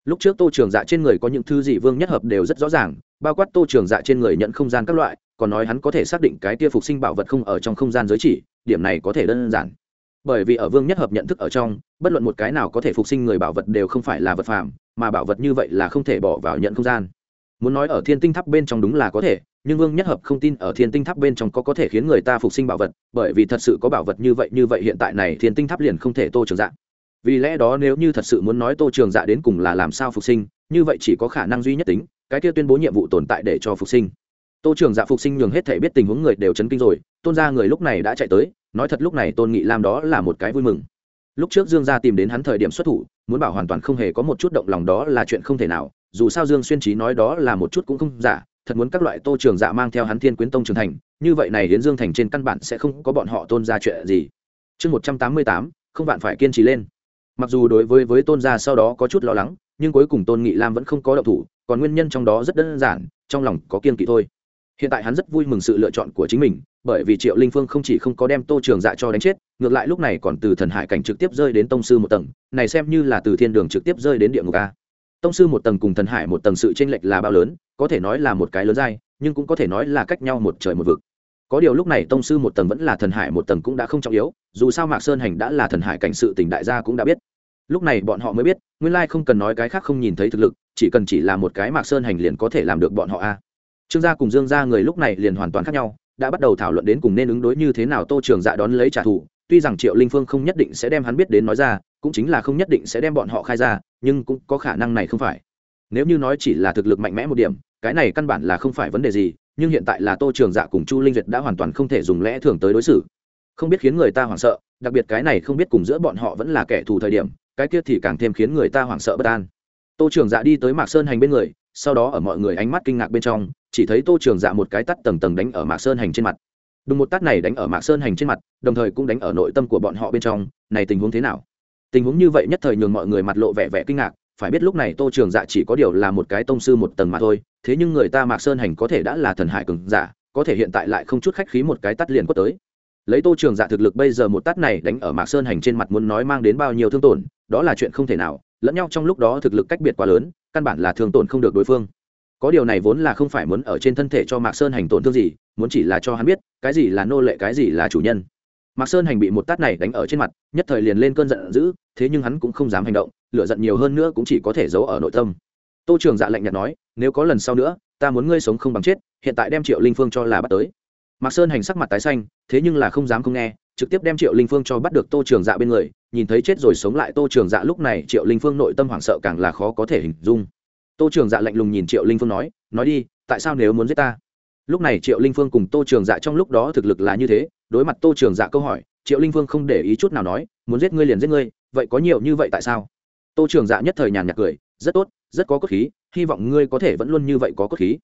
Speaker 1: Lúc trước tô trường dạ trên người có những thứ gì vương nhất hợp đều rất rõ ràng, bao quát tô trường dạ trên người nhận không gian các loại, còn nói hắn có thể xác định cái tia phục sinh bảo vật không ở trong không gian giới chỉ, điểm này có thể đơn giản bởi vì ở vương nhất hợp nhận thức ở trong, bất luận một cái nào có thể phục sinh người bảo vật đều không phải là vật phạm mà bảo vật như vậy là không thể bỏ vào nhận không gian. Muốn nói ở thiên tinh tháp bên trong đúng là có thể, nhưng vương nhất hợp không tin ở thiên tinh tháp bên trong có có thể khiến người ta phục sinh bảo vật, bởi vì thật sự có bảo vật như vậy như vậy hiện tại này thiên tinh tháp liền không thể tô trường dạ. Vì lẽ đó nếu như thật sự muốn nói tô trường dạ đến cùng là làm sao phục sinh, như vậy chỉ có khả năng duy nhất tính, cái kia tuyên bố nhiệm vụ tồn tại để cho phục sinh. Tô trường dạ phục sinh nhường hết thể biết tình huống người đều chấn kinh rồi, tôn ra người lúc này đã chạy tới nói thật lúc này tôn nghị lam đó là một cái vui mừng. Lúc trước dương gia tìm đến hắn thời điểm xuất thủ, muốn bảo hoàn toàn không hề có một chút động lòng đó là chuyện không thể nào, dù sao dương xuyên trí nói đó là một chút cũng không giả, thật muốn các loại tô trường giả mang theo hắn thiên quyến tông trường thành, như vậy này đến dương thành trên căn bản sẽ không có bọn họ tôn ra chuyện gì. Chương một trăm tám mươi tám, không bạn phải kiên trì lên. Mặc dù đối với với tôn gia sau đó có chút lo lắng, nhưng cuối cùng tôn nghị lam vẫn không có động thủ, còn nguyên nhân trong đó rất đơn giản, trong lòng có kiên kỵ thôi hiện tại hắn rất vui mừng sự lựa chọn của chính mình, bởi vì triệu linh phương không chỉ không có đem tô trường dạ cho đánh chết, ngược lại lúc này còn từ thần hải cảnh trực tiếp rơi đến tông sư một tầng, này xem như là từ thiên đường trực tiếp rơi đến địa ngục a. Tông sư một tầng cùng thần hải một tầng sự tranh lệch là bao lớn, có thể nói là một cái lớn dai, nhưng cũng có thể nói là cách nhau một trời một vực. Có điều lúc này tông sư một tầng vẫn là thần hải một tầng cũng đã không trọng yếu, dù sao mạc sơn hành đã là thần hải cảnh sự tình đại gia cũng đã biết. Lúc này bọn họ mới biết, nguyên lai không cần nói cái khác không nhìn thấy thực lực, chỉ cần chỉ là một cái mạc sơn hành liền có thể làm được bọn họ a trương gia cùng dương gia người lúc này liền hoàn toàn khác nhau, đã bắt đầu thảo luận đến cùng nên ứng đối như thế nào tô trường dạ đón lấy trả thù. Tuy rằng triệu linh phương không nhất định sẽ đem hắn biết đến nói ra, cũng chính là không nhất định sẽ đem bọn họ khai ra, nhưng cũng có khả năng này không phải. Nếu như nói chỉ là thực lực mạnh mẽ một điểm, cái này căn bản là không phải vấn đề gì, nhưng hiện tại là tô trường dạ cùng chu linh duyệt đã hoàn toàn không thể dùng lẽ thường tới đối xử. Không biết khiến người ta hoảng sợ, đặc biệt cái này không biết cùng giữa bọn họ vẫn là kẻ thù thời điểm, cái kia thì càng thêm khiến người ta hoảng sợ bất an. Tô trường dạ đi tới mạc sơn hành bên người, sau đó ở mọi người ánh mắt kinh ngạc bên trong chỉ thấy tô trường dạ một cái tắt tầng tầng đánh ở mạc sơn hành trên mặt. Đúng một tắt này đánh ở mạc sơn hành trên mặt, đồng thời cũng đánh ở nội tâm của bọn họ bên trong, này tình huống thế nào? Tình huống như vậy nhất thời nhường mọi người mặt lộ vẻ vẻ kinh ngạc, phải biết lúc này tô trường dạ chỉ có điều là một cái tông sư một tầng mà thôi, thế nhưng người ta mạc sơn hành có thể đã là thần hải cường giả, có thể hiện tại lại không chút khách khí một cái tắt liền quất tới. Lấy tô trường dạ thực lực bây giờ một tắt này đánh ở mạc sơn hành trên mặt muốn nói mang đến bao nhiêu thương tổn, đó là chuyện không thể nào, lẫn nhau trong lúc đó thực lực cách biệt quá lớn, căn bản là thương tổn không được đối phương có điều này vốn là không phải muốn ở trên thân thể cho mạc sơn hành tổn thương gì, muốn chỉ là cho hắn biết, cái gì là nô lệ, cái gì là chủ nhân. Mạc sơn hành bị một tát này đánh ở trên mặt, nhất thời liền lên cơn giận dữ, thế nhưng hắn cũng không dám hành động lựa giận nhiều hơn nữa cũng chỉ có thể giấu ở nội tâm. Tô trường dạ lạnh nhạt nói, nếu có lần sau nữa, ta muốn ngươi sống không bằng chết, hiện tại đem triệu linh phương cho là bắt tới. Mạc sơn hành sắc mặt tái xanh, thế nhưng là không dám không nghe, trực tiếp đem triệu linh phương cho bắt được tô trường dạ bên người, nhìn thấy chết rồi sống lại tô trường dạ lúc này triệu linh phương nội tâm hoảng sợ càng là khó có thể hình dung tô trường dạ lạnh lùng nhìn triệu linh phương nói nói đi, tại sao nếu muốn giết ta? Lúc này triệu linh phương cùng tô trường dạ trong lúc đó thực lực là như thế, đối mặt tô trường dạ câu hỏi, triệu linh phương không để ý chút nào nói, muốn giết ngươi liền giết ngươi, vậy có nhiều như vậy tại sao? Tô trường dạ nhất thời nhàn nhạt cười, rất tốt, rất có cốt khí, hy vọng ngươi có thể vẫn luôn như vậy có cốt khí.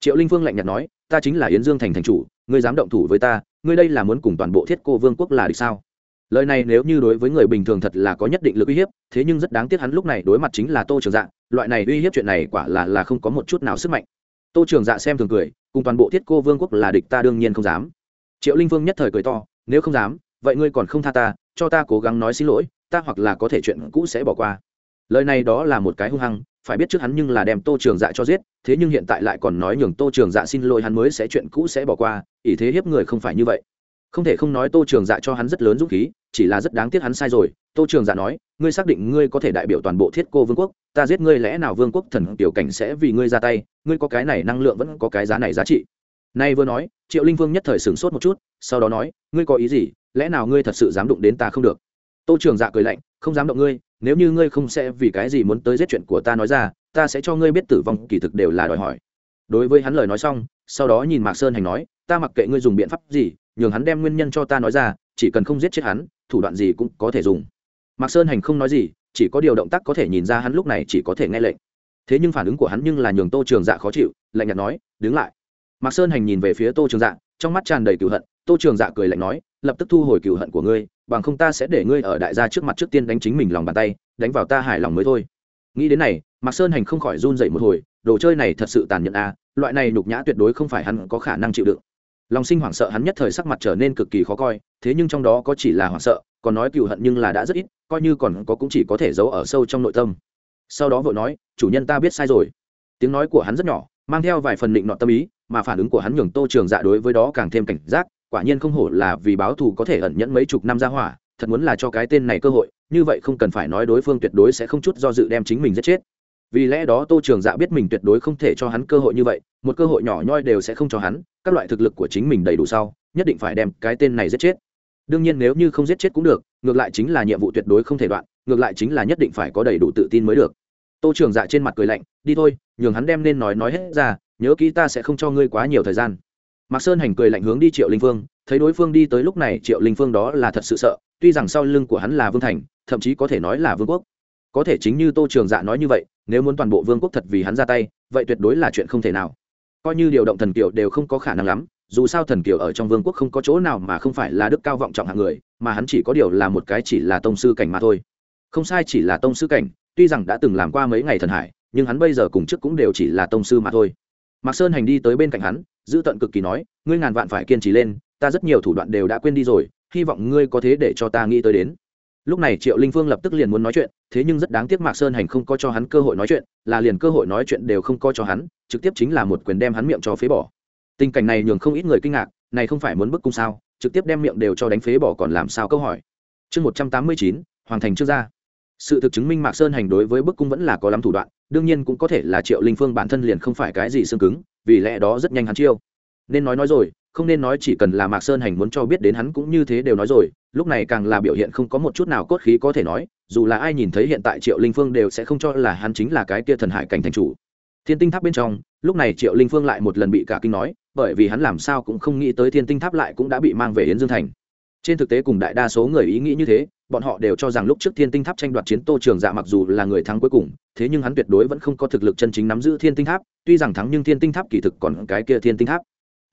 Speaker 1: Triệu linh phương lạnh nhạt nói, ta chính là yến dương thành thành chủ, ngươi dám động thủ với ta, ngươi đây là muốn cùng toàn bộ thiết cô vương quốc là địch sao? Lời này nếu như đối với người bình thường thật là có nhất định lực uy hiếp, thế nhưng rất đáng tiếc hắn lúc này đối mặt chính là tô trường dạ loại này uy hiếp chuyện này quả là là không có một chút nào sức mạnh. Tô trường dạ xem thường cười, cùng toàn bộ thiết cô vương quốc là địch ta đương nhiên không dám. Triệu linh vương nhất thời cười to, nếu không dám, vậy ngươi còn không tha ta, cho ta cố gắng nói xin lỗi, ta hoặc là có thể chuyện cũ sẽ bỏ qua. Lời này đó là một cái hung hăng, phải biết trước hắn nhưng là đem tô trường dạ cho giết, thế nhưng hiện tại lại còn nói nhường tô trường dạ xin lỗi hắn mới sẽ chuyện cũ sẽ bỏ qua, ý thế hiếp người không phải như vậy không thể không nói tô trường dạ cho hắn rất lớn dũng khí, chỉ là rất đáng tiếc hắn sai rồi. Tô trường dạ nói, ngươi xác định ngươi có thể đại biểu toàn bộ thiết cô vương quốc, ta giết ngươi lẽ nào vương quốc thần tiểu cảnh sẽ vì ngươi ra tay, ngươi có cái này năng lượng vẫn có cái giá này giá trị. Nay vừa nói, triệu linh vương nhất thời sửng sốt một chút, sau đó nói, ngươi có ý gì, lẽ nào ngươi thật sự dám đụng đến ta không được? Tô trường dạ cười lạnh, không dám động ngươi, nếu như ngươi không sẽ vì cái gì muốn tới giết chuyện của ta nói ra, ta sẽ cho ngươi biết tử vong kỳ thực đều là đòi hỏi. Đối với hắn lời nói xong, sau đó nhìn mạc sơn hành nói, ta mặc kệ ngươi dùng biện pháp gì nhường hắn đem nguyên nhân cho ta nói ra, chỉ cần không giết chết hắn, thủ đoạn gì cũng có thể dùng. Mạc sơn hành không nói gì, chỉ có điều động tác có thể nhìn ra hắn lúc này chỉ có thể nghe lệnh. Thế nhưng phản ứng của hắn nhưng là nhường tô trường dạ khó chịu, lạnh nhạt nói, đứng lại. Mạc sơn hành nhìn về phía tô trường dạ trong mắt tràn đầy cựu hận. Tô trường dạ cười lạnh nói, lập tức thu hồi cựu hận của ngươi, bằng không ta sẽ để ngươi ở đại gia trước mặt trước tiên đánh chính mình lòng bàn tay, đánh vào ta hài lòng mới thôi. Nghĩ đến này, mạc sơn hành không khỏi run dậy một hồi, đồ chơi này thật sự tàn nhẫn à loại này nhục nhã tuyệt đối không phải hắn có khả năng chịu đựng lòng sinh hoảng sợ hắn nhất thời sắc mặt trở nên cực kỳ khó coi, thế nhưng trong đó có chỉ là hoảng sợ, còn nói cựu hận nhưng là đã rất ít, coi như còn có cũng chỉ có thể giấu ở sâu trong nội tâm. Sau đó vội nói, chủ nhân ta biết sai rồi. Tiếng nói của hắn rất nhỏ, mang theo vài phần định nọ tâm ý, mà phản ứng của hắn nhường tô trường dạ đối với đó càng thêm cảnh giác, quả nhiên không hổ là vì báo thù có thể ẩn nhẫn mấy chục năm ra hỏa, thật muốn là cho cái tên này cơ hội, như vậy không cần phải nói đối phương tuyệt đối sẽ không chút do dự đem chính mình giết chết vì lẽ đó tô trường dạ biết mình tuyệt đối không thể cho hắn cơ hội như vậy, một cơ hội nhỏ nhoi đều sẽ không cho hắn, các loại thực lực của chính mình đầy đủ sau, nhất định phải đem cái tên này giết chết. Đương nhiên nếu như không giết chết cũng được, ngược lại chính là nhiệm vụ tuyệt đối không thể đoạn, ngược lại chính là nhất định phải có đầy đủ tự tin mới được. Tô trường dạ trên mặt cười lạnh, đi thôi, nhường hắn đem nên nói nói hết ra, nhớ kỹ ta sẽ không cho ngươi quá nhiều thời gian. Mạc sơn hành cười lạnh hướng đi triệu linh phương, thấy đối phương đi tới lúc này, triệu linh phương đó là thật sự sợ, tuy rằng sau lưng của hắn là vương thành, thậm chí có thể nói là vương quốc có thể chính như tô trường dạ nói như vậy, nếu muốn toàn bộ vương quốc thật vì hắn ra tay, vậy tuyệt đối là chuyện không thể nào. Coi như điều động thần kiều đều không có khả năng lắm, dù sao thần kiều ở trong vương quốc không có chỗ nào mà không phải là đức cao vọng trọng hạng người, mà hắn chỉ có điều là một cái chỉ là tông sư cảnh mà thôi. Không sai chỉ là tông sư cảnh, tuy rằng đã từng làm qua mấy ngày thần hải, nhưng hắn bây giờ cùng chức cũng đều chỉ là tông sư mà thôi. Mạc sơn hành đi tới bên cạnh hắn, giữ tận cực kỳ nói, ngươi ngàn vạn phải kiên trì lên, ta rất nhiều thủ đoạn đều đã quên đi rồi, hy vọng ngươi có thế để cho ta nghĩ tới đến lúc này triệu linh phương lập tức liền muốn nói chuyện, thế nhưng rất đáng tiếc mạc sơn hành không có cho hắn cơ hội nói chuyện, là liền cơ hội nói chuyện đều không có cho hắn, trực tiếp chính là một quyền đem hắn miệng cho phế bỏ. Tình cảnh này nhường không ít người kinh ngạc, này không phải muốn bức cung sao, trực tiếp đem miệng đều cho đánh phế bỏ còn làm sao câu hỏi. Chương một trăm tám mươi chín, hoàng thành chưa ra sự thực chứng minh mạc sơn hành đối với bức cung vẫn là có lắm thủ đoạn, đương nhiên cũng có thể là triệu linh phương bản thân liền không phải cái gì xương cứng, vì lẽ đó rất nhanh hắn chiêu. Nên nói nói rồi, không nên nói chỉ cần là mạc sơn hành muốn cho biết đến hắn cũng như thế đều nói rồi lúc này càng là biểu hiện không có một chút nào cốt khí có thể nói, dù là ai nhìn thấy hiện tại triệu linh phương đều sẽ không cho là hắn chính là cái kia thần hải cảnh thành chủ. Thiên tinh tháp bên trong, lúc này triệu linh phương lại một lần bị cả kinh nói, bởi vì hắn làm sao cũng không nghĩ tới thiên tinh tháp lại cũng đã bị mang về yến dương thành. Trên thực tế cùng đại đa số người ý nghĩ như thế, bọn họ đều cho rằng lúc trước thiên tinh tháp tranh đoạt chiến tô trường dạ mặc dù là người thắng cuối cùng, thế nhưng hắn tuyệt đối vẫn không có thực lực chân chính nắm giữ thiên tinh tháp, tuy rằng thắng nhưng thiên tinh tháp kỳ thực còn cái kia thiên tinh tháp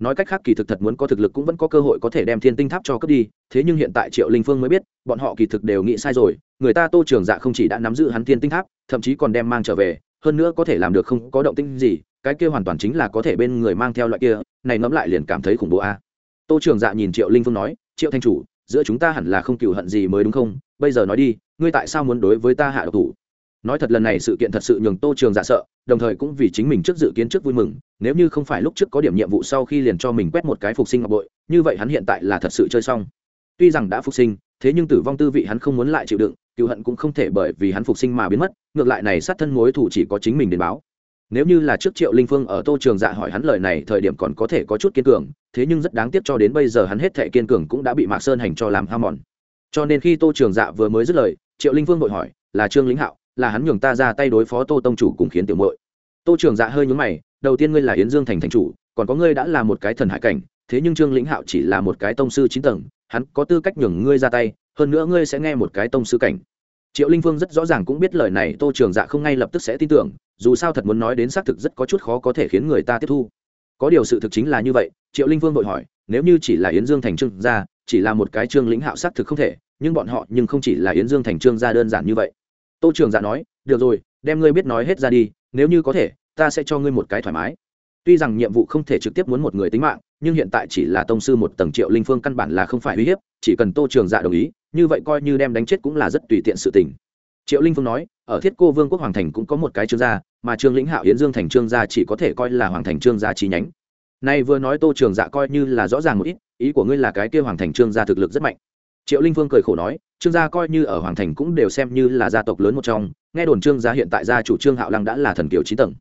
Speaker 1: nói cách khác kỳ thực thật muốn có thực lực cũng vẫn có cơ hội có thể đem thiên tinh tháp cho cướp đi, thế nhưng hiện tại triệu linh phương mới biết, bọn họ kỳ thực đều nghĩ sai rồi, người ta tô trường dạ không chỉ đã nắm giữ hắn thiên tinh tháp, thậm chí còn đem mang trở về, hơn nữa có thể làm được không có động tinh gì, cái kia hoàn toàn chính là có thể bên người mang theo loại kia, này ngẫm lại liền cảm thấy khủng bố a. Tô trường dạ nhìn triệu linh phương nói, triệu thanh chủ, giữa chúng ta hẳn là không cựu hận gì mới đúng không? Bây giờ nói đi, ngươi tại sao muốn đối với ta hạ độc thủ? Nói thật lần này sự kiện thật sự nhường tô trường dạ sợ, đồng thời cũng vì chính mình trước dự kiến trước vui mừng, nếu như không phải lúc trước có điểm nhiệm vụ sau khi liền cho mình quét một cái phục sinh ngọc bội, như vậy hắn hiện tại là thật sự chơi xong. Tuy rằng đã phục sinh, thế nhưng tử vong tư vị hắn không muốn lại chịu đựng, cựu hận cũng không thể bởi vì hắn phục sinh mà biến mất, ngược lại này sát thân mối thủ chỉ có chính mình đến báo. Nếu như là trước triệu linh phương ở tô trường dạ hỏi hắn lời này, thời điểm còn có thể có chút kiên cường, thế nhưng rất đáng tiếc cho đến bây giờ hắn hết thể kiên cường cũng đã bị mạc sơn hành cho làm ham mòn. Cho nên khi tô trường dạ vừa mới dứt lời, triệu linh phương vội hỏi, là trương lĩnh hạo? Là hắn nhường ta ra tay đối phó tô tông chủ cùng khiến tiểu muội. Tô trường dạ hơi nhúng mày, đầu tiên ngươi là yến dương thành thành chủ, còn có ngươi đã là một cái thần hải cảnh, thế nhưng trương lĩnh hạo chỉ là một cái tông sư chín tầng, hắn có tư cách nhường ngươi ra tay, hơn nữa ngươi sẽ nghe một cái tông sư cảnh. Triệu linh phương rất rõ ràng cũng biết lời này, tô trường dạ không ngay lập tức sẽ tin tưởng, dù sao thật muốn nói đến xác thực rất có chút khó có thể khiến người ta tiếp thu. Có điều sự thực chính là như vậy, triệu linh vương vội hỏi, nếu như chỉ là yến dương thành trương gia, chỉ là một cái trương lĩnh hạo xác thực không thể, nhưng bọn họ nhưng không chỉ là yến dương thành trương gia đơn giản như vậy tô trường dạ nói, được rồi, đem ngươi biết nói hết ra đi, nếu như có thể, ta sẽ cho ngươi một cái thoải mái. Tuy rằng nhiệm vụ không thể trực tiếp muốn một người tính mạng, nhưng hiện tại chỉ là tông sư một tầng triệu linh phương căn bản là không phải uy hiếp, chỉ cần tô trường dạ đồng ý, như vậy coi như đem đánh chết cũng là rất tùy tiện sự tình. Triệu linh phương nói, ở thiết cô vương quốc hoàng thành cũng có một cái trương gia, mà trương lĩnh hạo hiến dương thành trương gia chỉ có thể coi là hoàng thành trương gia chi nhánh. Nay vừa nói tô trường dạ coi như là rõ ràng một ít, ý của ngươi là cái kia hoàng thành trương gia thực lực rất mạnh triệu linh Vương cười khổ nói, trương gia coi như ở hoàng thành cũng đều xem như là gia tộc lớn một trong, nghe đồn trương gia hiện tại gia chủ trương hạo lăng đã là thần kiều chín tầng.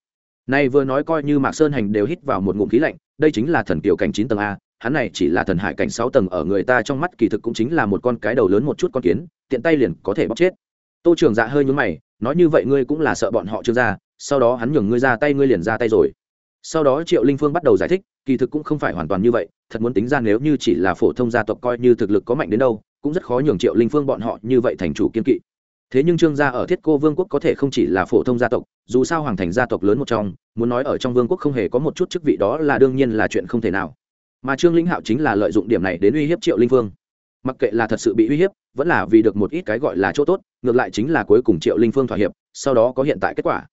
Speaker 1: Nay vừa nói coi như mạc sơn hành đều hít vào một ngụm khí lạnh, đây chính là thần kiều cảnh chín tầng a, hắn này chỉ là thần hải cảnh sáu tầng ở người ta trong mắt kỳ thực cũng chính là một con cái đầu lớn một chút con kiến, tiện tay liền có thể bóc chết. Tô trường dạ hơi nhún mày, nói như vậy ngươi cũng là sợ bọn họ trương gia, sau đó hắn nhường ngươi ra tay ngươi liền ra tay rồi. Sau đó triệu linh phương bắt đầu giải thích, kỳ thực cũng không phải hoàn toàn như vậy, thật muốn tính ra nếu như chỉ là phổ thông gia tộc coi như thực lực có mạnh đến đâu cũng rất khó nhường triệu linh phương bọn họ như vậy thành chủ kiên kỵ. Thế nhưng trương gia ở thiết cô vương quốc có thể không chỉ là phổ thông gia tộc, dù sao hoàng thành gia tộc lớn một trong, muốn nói ở trong vương quốc không hề có một chút chức vị đó là đương nhiên là chuyện không thể nào. Mà trương linh hạo chính là lợi dụng điểm này đến uy hiếp triệu linh phương. Mặc kệ là thật sự bị uy hiếp, vẫn là vì được một ít cái gọi là chỗ tốt, ngược lại chính là cuối cùng triệu linh phương thỏa hiệp, sau đó có hiện tại kết quả.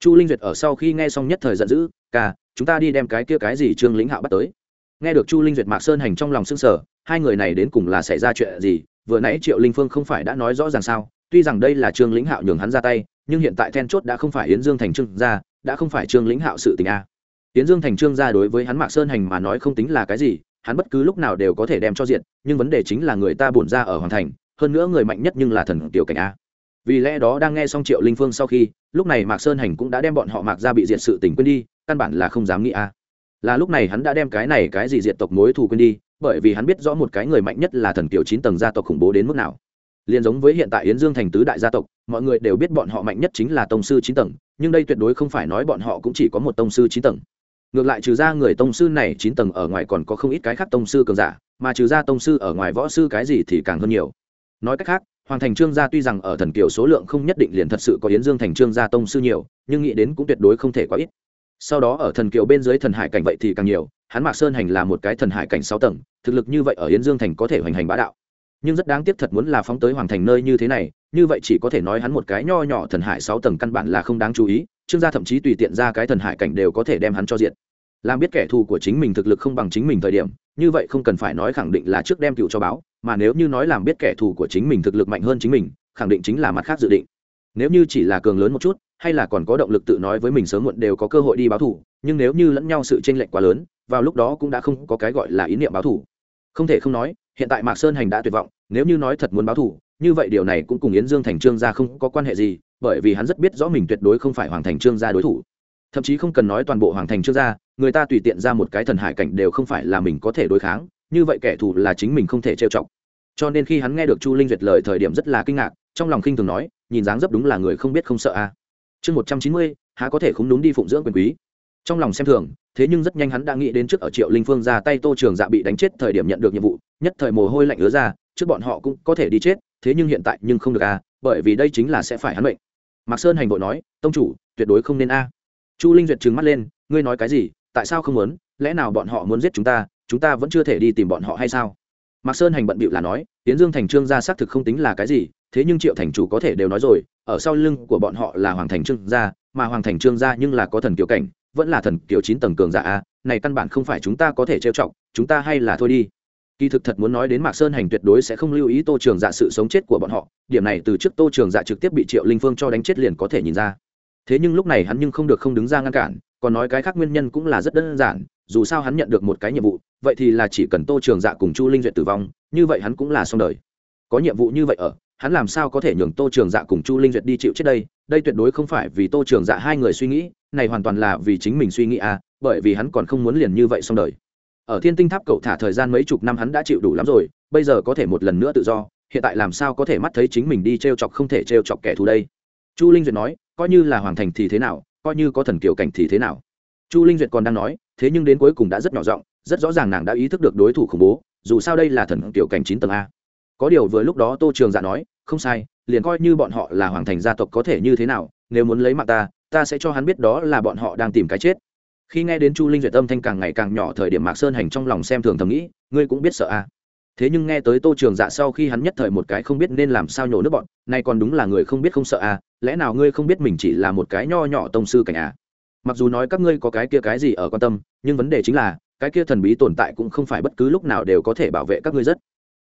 Speaker 1: Chu linh duyệt ở sau khi nghe xong nhất thời giận dữ, ca, chúng ta đi đem cái kia cái gì? Trương lĩnh hạo bắt tới. Nghe được chu linh duyệt mạc sơn hành trong lòng s ư n g sở hai người này đến cùng là xảy ra chuyện gì? Vừa nãy triệu linh phương không phải đã nói rõ ràng sao? Tuy rằng đây là trương lĩnh hạo nhường hắn ra tay, nhưng hiện tại then chốt đã không phải yến dương thành trương gia, đã không phải trương lĩnh hạo sự tình a. Yến dương thành trương gia đối với hắn mạc sơn hành mà nói không tính là cái gì, hắn bất cứ lúc nào đều có thể đem cho diện, nhưng vấn đề chính là người ta bổn ra ở hoàng thành, hơn nữa người mạnh nhất nhưng là thần tiểu cảnh a. Vì lẽ đó đang nghe xong triệu linh phương sau khi, lúc này mạc sơn hành cũng đã đem bọn họ mạc ra bị diệt sự tình quên đi, căn bản là không dám nghĩ a. Là lúc này hắn đã đem cái này cái gì diệt tộc mối thù quên đi bởi vì hắn biết rõ một cái người mạnh nhất là thần tiểu chín tầng gia tộc khủng bố đến mức nào. Liền giống với hiện tại yến dương thành tứ đại gia tộc, mọi người đều biết bọn họ mạnh nhất chính là tông sư chín tầng, nhưng đây tuyệt đối không phải nói bọn họ cũng chỉ có một tông sư chín tầng. Ngược lại trừ ra người tông sư này chín tầng ở ngoài còn có không ít cái khác tông sư cường giả, mà trừ ra tông sư ở ngoài võ sư cái gì thì càng hơn nhiều. Nói cách khác, hoàng thành trương gia tuy rằng ở thần kiều số lượng không nhất định liền thật sự có yến dương thành trương gia tông sư nhiều, nhưng nghĩ đến cũng tuyệt đối không thể quá ít sau đó ở thần kiều bên dưới thần hải cảnh vậy thì càng nhiều, hắn mạc sơn hành là một cái thần hải cảnh sáu tầng, thực lực như vậy ở yến dương thành có thể hoành hành bá đạo. Nhưng rất đáng tiếc thật muốn là phóng tới hoàng thành nơi như thế này, như vậy chỉ có thể nói hắn một cái nho nhỏ thần hải sáu tầng căn bản là không đáng chú ý, trương gia thậm chí tùy tiện ra cái thần hải cảnh đều có thể đem hắn cho diện. Làm biết kẻ thù của chính mình thực lực không bằng chính mình thời điểm, như vậy không cần phải nói khẳng định là trước đem cựu cho báo, mà nếu như nói làm biết kẻ thù của chính mình thực lực mạnh hơn chính mình, khẳng định chính là mặt khác dự định. Nếu như chỉ là cường lớn một chút hay là còn có động lực tự nói với mình sớm muộn đều có cơ hội đi báo thủ, nhưng nếu như lẫn nhau sự tranh lệch quá lớn vào lúc đó cũng đã không có cái gọi là ý niệm báo thủ. Không thể không nói hiện tại mạc sơn hành đã tuyệt vọng nếu như nói thật muốn báo thủ như vậy điều này cũng cùng yến dương thành trương gia không có quan hệ gì bởi vì hắn rất biết rõ mình tuyệt đối không phải hoàng thành trương gia đối thủ. Thậm chí không cần nói toàn bộ hoàng thành trương gia người ta tùy tiện ra một cái thần hải cảnh đều không phải là mình có thể đối kháng như vậy kẻ thù là chính mình không thể trêu chọc. Cho nên khi hắn nghe được chu linh duyệt lời thời điểm rất là kinh ngạc trong lòng khinh thường nói nhìn dáng dấp đúng là người không biết không sợ a. à chương một trăm chín mươi, há có thể không đúng đi phụng dưỡng quyền quý. Trong lòng xem thường, thế nhưng rất nhanh hắn đã nghĩ đến trước ở triệu linh phương ra tay tô trường dạ bị đánh chết thời điểm nhận được nhiệm vụ, nhất thời mồ hôi lạnh ứa ra, trước bọn họ cũng có thể đi chết, thế nhưng hiện tại nhưng không được a bởi vì đây chính là sẽ phải hắn bệnh mạc sơn hành vội nói, tông chủ, tuyệt đối không nên a. Chu linh duyệt trừng mắt lên, ngươi nói cái gì? Tại sao không muốn? Lẽ nào bọn họ muốn giết chúng ta chúng ta vẫn chưa thể đi tìm bọn họ hay sao? Mạc sơn hành bận bịu là nói tiến dương thành trương gia xác thực không tính là cái gì thế nhưng triệu thành chủ có thể đều nói rồi, ở sau lưng của bọn họ là hoàng thành trương gia, mà hoàng thành trương gia nhưng là có thần kiểu cảnh, vẫn là thần kiểu chín tầng cường giả a, này căn bản không phải chúng ta có thể trêu chọc, chúng ta hay là thôi đi. Kỳ thực thật muốn nói đến mạc sơn hành tuyệt đối sẽ không lưu ý tô trường dạ sự sống chết của bọn họ, điểm này từ trước tô trường dạ trực tiếp bị triệu linh phương cho đánh chết liền có thể nhìn ra. Thế nhưng lúc này hắn nhưng không được không đứng ra ngăn cản, còn nói cái khác nguyên nhân cũng là rất đơn giản, dù sao hắn nhận được một cái nhiệm vụ, vậy thì là chỉ cần tô trường dạ cùng chu linh duyệt tử vong, như vậy hắn cũng là xong đời. Có nhiệm vụ như vậy ở hắn làm sao có thể nhường tô trường dạ cùng chu linh duyệt đi chịu chết đây? Đây tuyệt đối không phải vì tô trường dạ hai người suy nghĩ, này hoàn toàn là vì chính mình suy nghĩ à bởi vì hắn còn không muốn liền như vậy xong đời. Ở thiên tinh tháp cậu thả thời gian mấy chục năm hắn đã chịu đủ lắm rồi, bây giờ có thể một lần nữa tự do, hiện tại làm sao có thể mắt thấy chính mình đi t r e o chọc không thể t r e o chọc kẻ thù đây? Chu linh duyệt nói, coi như là hoàng thành thì thế nào, coi như có thần kiểu cảnh thì thế nào? Chu linh duyệt còn đang nói, thế nhưng đến cuối cùng đã rất nhỏ giọng, rất rõ ràng nàng đã ý thức được đối thủ khủng bố, dù sao đây là thần kiểu cảnh chín tầng a có điều vừa lúc đó tô trường dạ nói, không sai, liền coi như bọn họ là hoàng thành gia tộc có thể như thế nào, nếu muốn lấy mạng ta ta sẽ cho hắn biết đó là bọn họ đang tìm cái chết. Khi nghe đến chu linh duyệt âm thanh càng ngày càng nhỏ thời điểm mạc sơn hành trong lòng xem thường thầm nghĩ, ngươi cũng biết sợ à. thế nhưng nghe tới tô trường dạ sau khi hắn nhất thời một cái không biết nên làm sao nhổ nước bọn nay còn đúng là người không biết không sợ à lẽ nào ngươi không biết mình chỉ là một cái nho nhỏ tông sư cảnh à? Mặc dù nói các ngươi có cái kia cái gì ở quan tâm, nhưng vấn đề chính là, cái kia thần bí tồn tại cũng không phải bất cứ lúc nào đều có thể bảo vệ các ngươi rất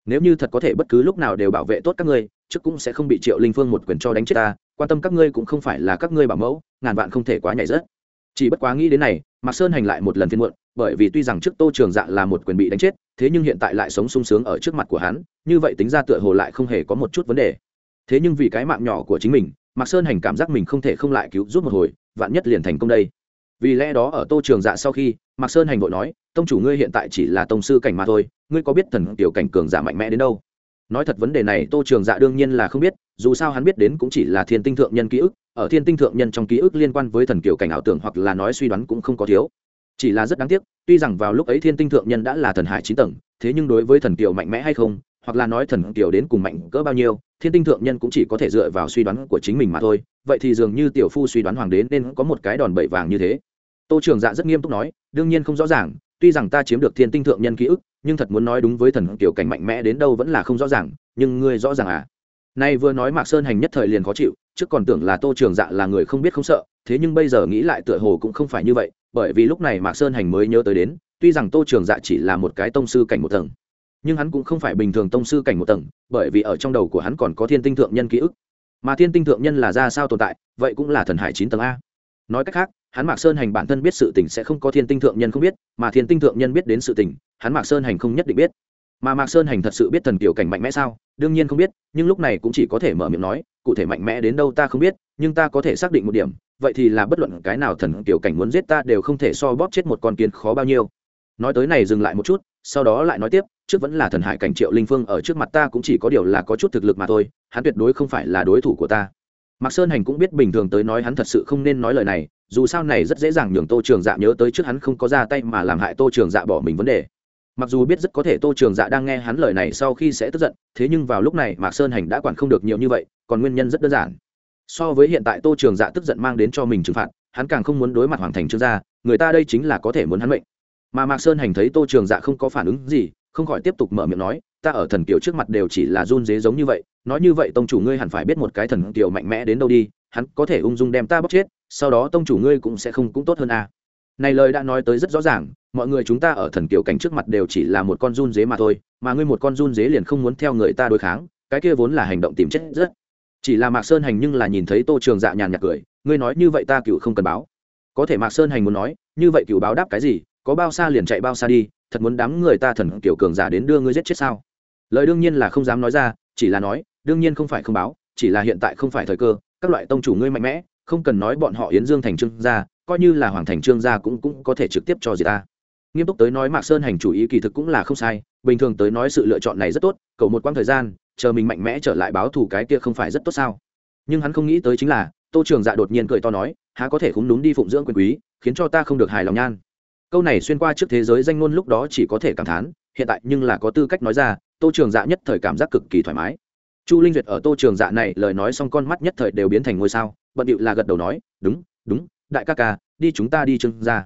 Speaker 1: nếu như thật có thể bất cứ lúc nào đều bảo vệ tốt các ngươi, trước cũng sẽ không bị triệu linh phương một quyền cho đánh chết ta, quan tâm các ngươi cũng không phải là các ngươi bảo mẫu, ngàn vạn không thể quá nhảy rớt chỉ bất quá nghĩ đến này, mạc sơn hành lại một lần phiên muộn, bởi vì tuy rằng trước tô trường dạ là một quyền bị đánh chết, thế nhưng hiện tại lại sống sung sướng ở trước mặt của hắn, như vậy tính ra tựa hồ lại không hề có một chút vấn đề. Thế nhưng vì cái mạng nhỏ của chính mình, mạc sơn hành cảm giác mình không thể không lại cứu giúp một hồi, vạn nhất liền thành công đây vì lẽ đó ở tô trường dạ sau khi, mạc sơn hành vội nói, tông chủ ngươi hiện tại chỉ là tông sư cảnh mà thôi, ngươi có biết thần tiểu cảnh cường giả mạnh mẽ đến đâu? Nói thật vấn đề này, tô trường dạ đương nhiên là không biết, dù sao hắn biết đến cũng chỉ là thiên tinh thượng nhân ký ức, ở thiên tinh thượng nhân trong ký ức liên quan với thần kiểu cảnh ảo tưởng hoặc là nói suy đoán cũng không có thiếu. Chỉ là rất đáng tiếc, tuy rằng vào lúc ấy thiên tinh thượng nhân đã là thần hải chín tầng, thế nhưng đối với thần kiểu mạnh mẽ hay không, hoặc là nói thần kiểu đến cùng mạnh cỡ bao nhiêu, thiên tinh thượng nhân cũng chỉ có thể dựa vào suy đoán của chính mình mà thôi. Vậy thì dường như tiểu phu suy đoán hoàng đế nên có một cái đòn bẩy vàng như thế tô trường dạ rất nghiêm túc nói, đương nhiên không rõ ràng, tuy rằng ta chiếm được thiên tinh thượng nhân ký ức, nhưng thật muốn nói đúng với thần kiểu cảnh mạnh mẽ đến đâu vẫn là không rõ ràng, nhưng ngươi rõ ràng à? Nay vừa nói mạc sơn hành nhất thời liền khó chịu, trước còn tưởng là tô trường dạ là người không biết không sợ, thế nhưng bây giờ nghĩ lại tựa hồ cũng không phải như vậy, bởi vì lúc này mạc sơn hành mới nhớ tới đến, tuy rằng tô trường dạ chỉ là một cái tông sư cảnh một tầng, nhưng hắn cũng không phải bình thường tông sư cảnh một tầng, bởi vì ở trong đầu của hắn còn có thiên tinh thượng nhân ký ức. Mà thiên tinh thượng nhân là ra sao tồn tại, vậy cũng là thần hải chín tầng a nói cách khác, hắn mạc sơn hành bản thân biết sự tình sẽ không có thiên tinh thượng nhân không biết, mà thiên tinh thượng nhân biết đến sự tình, hắn mạc sơn hành không nhất định biết. Mà mạc sơn hành thật sự biết thần kiểu cảnh mạnh mẽ sao? Đương nhiên không biết, nhưng lúc này cũng chỉ có thể mở miệng nói, cụ thể mạnh mẽ đến đâu ta không biết, nhưng ta có thể xác định một điểm, vậy thì là bất luận cái nào thần kiểu cảnh muốn giết ta đều không thể so bóp chết một con kiến khó bao nhiêu. Nói tới này dừng lại một chút, sau đó lại nói tiếp, trước vẫn là thần hải cảnh triệu linh phương, ở trước mặt ta cũng chỉ có điều là có chút thực lực mà thôi, hắn tuyệt đối không phải là đối thủ của ta mạc sơn hành cũng biết bình thường tới nói hắn thật sự không nên nói lời này, dù sao này rất dễ dàng nhường tô trường dạ nhớ tới trước hắn không có ra tay mà làm hại tô trường dạ bỏ mình vấn đề. Mặc dù biết rất có thể tô trường dạ đang nghe hắn lời này sau khi sẽ tức giận, thế nhưng vào lúc này mạc sơn hành đã quản không được nhiều như vậy, còn nguyên nhân rất đơn giản. So với hiện tại tô trường dạ tức giận mang đến cho mình trừng phạt, hắn càng không muốn đối mặt hoàng thành trương gia, người ta đây chính là có thể muốn hắn mệnh. Mà mạc sơn hành thấy tô trường dạ không có phản ứng gì, không khỏi tiếp tục mở miệng nói, ta ở thần kiều trước mặt đều chỉ là run dế giống như vậy nói như vậy tông chủ ngươi hẳn phải biết một cái thần tiểu mạnh mẽ đến đâu đi, hắn có thể ung dung đem ta bóc chết, sau đó tông chủ ngươi cũng sẽ không cũng tốt hơn a à. này lời đã nói tới rất rõ ràng, mọi người chúng ta ở thần tiểu cảnh trước mặt đều chỉ là một con run dế mà thôi, mà ngươi một con run dế liền không muốn theo người ta đối kháng, cái kia vốn là hành động tìm chết rất. Chỉ là mạc sơn hành nhưng là nhìn thấy tô trường dạ nhàn nhạt cười, ngươi nói như vậy ta cựu không cần báo. Có thể mạc sơn hành muốn nói, như vậy cựu báo đáp cái gì, có bao xa liền chạy bao xa đi, thật muốn đám người ta thần kiểu cường giả đến đưa ngươi giết chết sao? Lời đương nhiên là không dám nói ra, chỉ là nói đương nhiên không phải không báo, chỉ là hiện tại không phải thời cơ, các loại tông chủ ngươi mạnh mẽ, không cần nói bọn họ yến dương thành trương gia, coi như là hoàng thành trương gia cũng cũng có thể trực tiếp cho gì ta. Nghiêm túc tới nói mạc sơn hành chủ ý kỳ thực cũng là không sai, bình thường tới nói sự lựa chọn này rất tốt, cầu một quãng thời gian, chờ mình mạnh mẽ trở lại báo thù cái kia không phải rất tốt sao? Nhưng hắn không nghĩ tới chính là, tô trường dạ đột nhiên cười to nói, há có thể khúng đúng đi phụng dưỡng quyền quý, khiến cho ta không được hài lòng nhan. Câu này xuyên qua trước thế giới danh ngôn lúc đó chỉ có thể cảm thán, hiện tại nhưng là có tư cách nói ra, tô trường dạ nhất thời cảm giác cực kỳ thoải mái chu linh duyệt ở tô trường dạ này lời nói xong con mắt nhất thời đều biến thành ngôi sao bận điệu là gật đầu nói đúng đúng đại ca ca đi chúng ta đi trương ra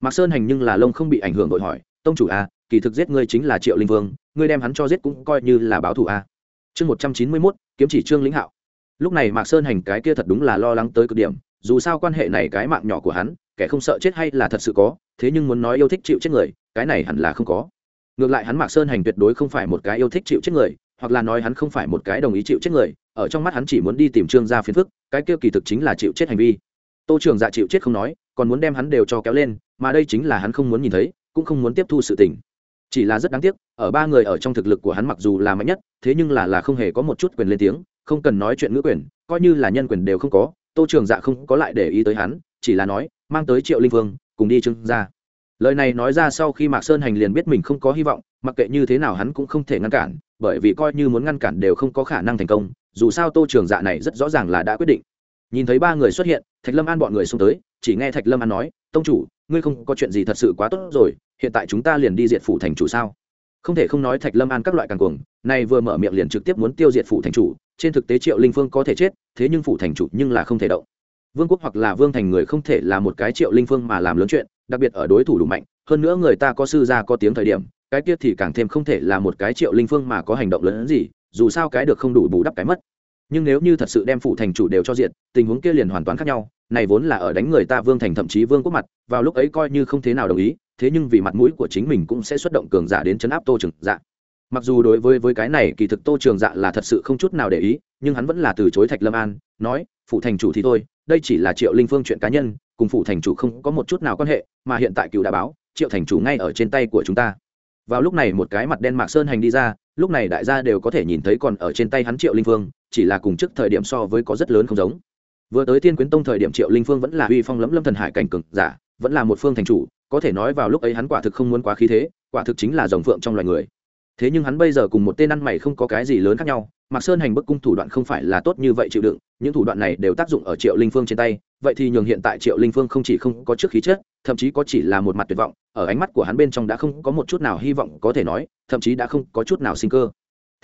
Speaker 1: mạc sơn hành nhưng là lông không bị ảnh hưởng vội hỏi tông chủ a à, kỳ thực giết ngươi chính là triệu linh vương ngươi đem hắn cho giết cũng coi như là báo thù a à. chương một trăm chín mươi mốt kiếm chỉ trương lĩnh hạo. Lúc này mạc sơn hành cái kia thật đúng là lo lắng tới cực điểm dù sao quan hệ này cái mạng nhỏ của hắn kẻ không sợ chết hay là thật sự có thế nhưng muốn nói yêu thích chịu chết người cái này hẳn là không có. Ngược lại hắn mạc sơn hành tuyệt đối không phải một cái yêu thích chịu chết người hoặc là nói hắn không phải một cái đồng ý chịu chết người, ở trong mắt hắn chỉ muốn đi tìm trương gia phiền phức, cái kia kỳ thực chính là chịu chết hành vi. Tô trường dạ chịu chết không nói, còn muốn đem hắn đều cho kéo lên, mà đây chính là hắn không muốn nhìn thấy, cũng không muốn tiếp thu sự tình. Chỉ là rất đáng tiếc, ở ba người ở trong thực lực của hắn mặc dù là mạnh nhất, thế nhưng là là không hề có một chút quyền lên tiếng, không cần nói chuyện ngữ quyền, coi như là nhân quyền đều không có, tô trường dạ không có lại để ý tới hắn, chỉ là nói, mang tới triệu linh vương, cùng đi trương gia lời này nói ra sau khi mạc sơn hành liền biết mình không có hy vọng, mặc kệ như thế nào hắn cũng không thể ngăn cản, bởi vì coi như muốn ngăn cản đều không có khả năng thành công, dù sao tô trường dạ này rất rõ ràng là đã quyết định. Nhìn thấy ba người xuất hiện, thạch lâm an bọn người xuống tới, chỉ nghe thạch lâm an nói, tông chủ, ngươi không có chuyện gì thật sự quá tốt rồi, hiện tại chúng ta liền đi diệt phủ thành chủ sao? Không thể không nói thạch lâm an các loại càng cuồng này vừa mở miệng liền trực tiếp muốn tiêu diệt phủ thành chủ, trên thực tế triệu linh phương có thể chết, thế nhưng phủ thành chủ nhưng là không thể động. Vương quốc hoặc là vương thành người không thể là một cái triệu linh phương mà làm lớn chuyện đặc biệt ở đối thủ đủ mạnh, hơn nữa người ta có sư gia có tiếng thời điểm, cái kia thì càng thêm không thể là một cái triệu linh phương mà có hành động lớn hơn gì, dù sao cái được không đủ bù đắp cái mất. Nhưng nếu như thật sự đem phụ thành chủ đều cho diện tình huống kia liền hoàn toàn khác nhau, này vốn là ở đánh người ta vương thành thậm chí vương quốc mặt, vào lúc ấy coi như không thế nào đồng ý, thế nhưng vì mặt mũi của chính mình cũng sẽ xuất động cường giả đến chấn áp tô trường dạ. Mặc dù đối với với cái này kỳ thực tô trường dạ là thật sự không chút nào để ý, nhưng hắn vẫn là từ chối thạch lâm an, nói, phụ thành chủ thì thôi, đây chỉ là triệu linh phương chuyện cá nhân cùng phụ thành chủ không có một chút nào quan hệ, mà hiện tại cựu đã báo, triệu thành chủ ngay ở trên tay của chúng ta. Vào lúc này một cái mặt đen mạc sơn hành đi ra, lúc này đại gia đều có thể nhìn thấy còn ở trên tay hắn triệu linh phương, chỉ là cùng trước thời điểm so với có rất lớn không giống. Vừa tới thiên quyến tông thời điểm triệu linh phương vẫn là uy phong lẫm lâm thần hải cảnh cực giả, vẫn là một phương thành chủ, có thể nói vào lúc ấy hắn quả thực không muốn quá khí thế, quả thực chính là dòng phượng trong loài người. Thế nhưng hắn bây giờ cùng một tên ăn mày không có cái gì lớn khác nhau, mạc sơn hành bức cung thủ đoạn không phải là tốt như vậy chịu đựng, những thủ đoạn này đều tác dụng ở triệu linh phương trên tay vậy thì nhường hiện tại triệu linh phương không chỉ không có trước khí chết thậm chí có chỉ là một mặt tuyệt vọng, ở ánh mắt của hắn bên trong đã không có một chút nào hy vọng có thể nói, thậm chí đã không có chút nào sinh cơ.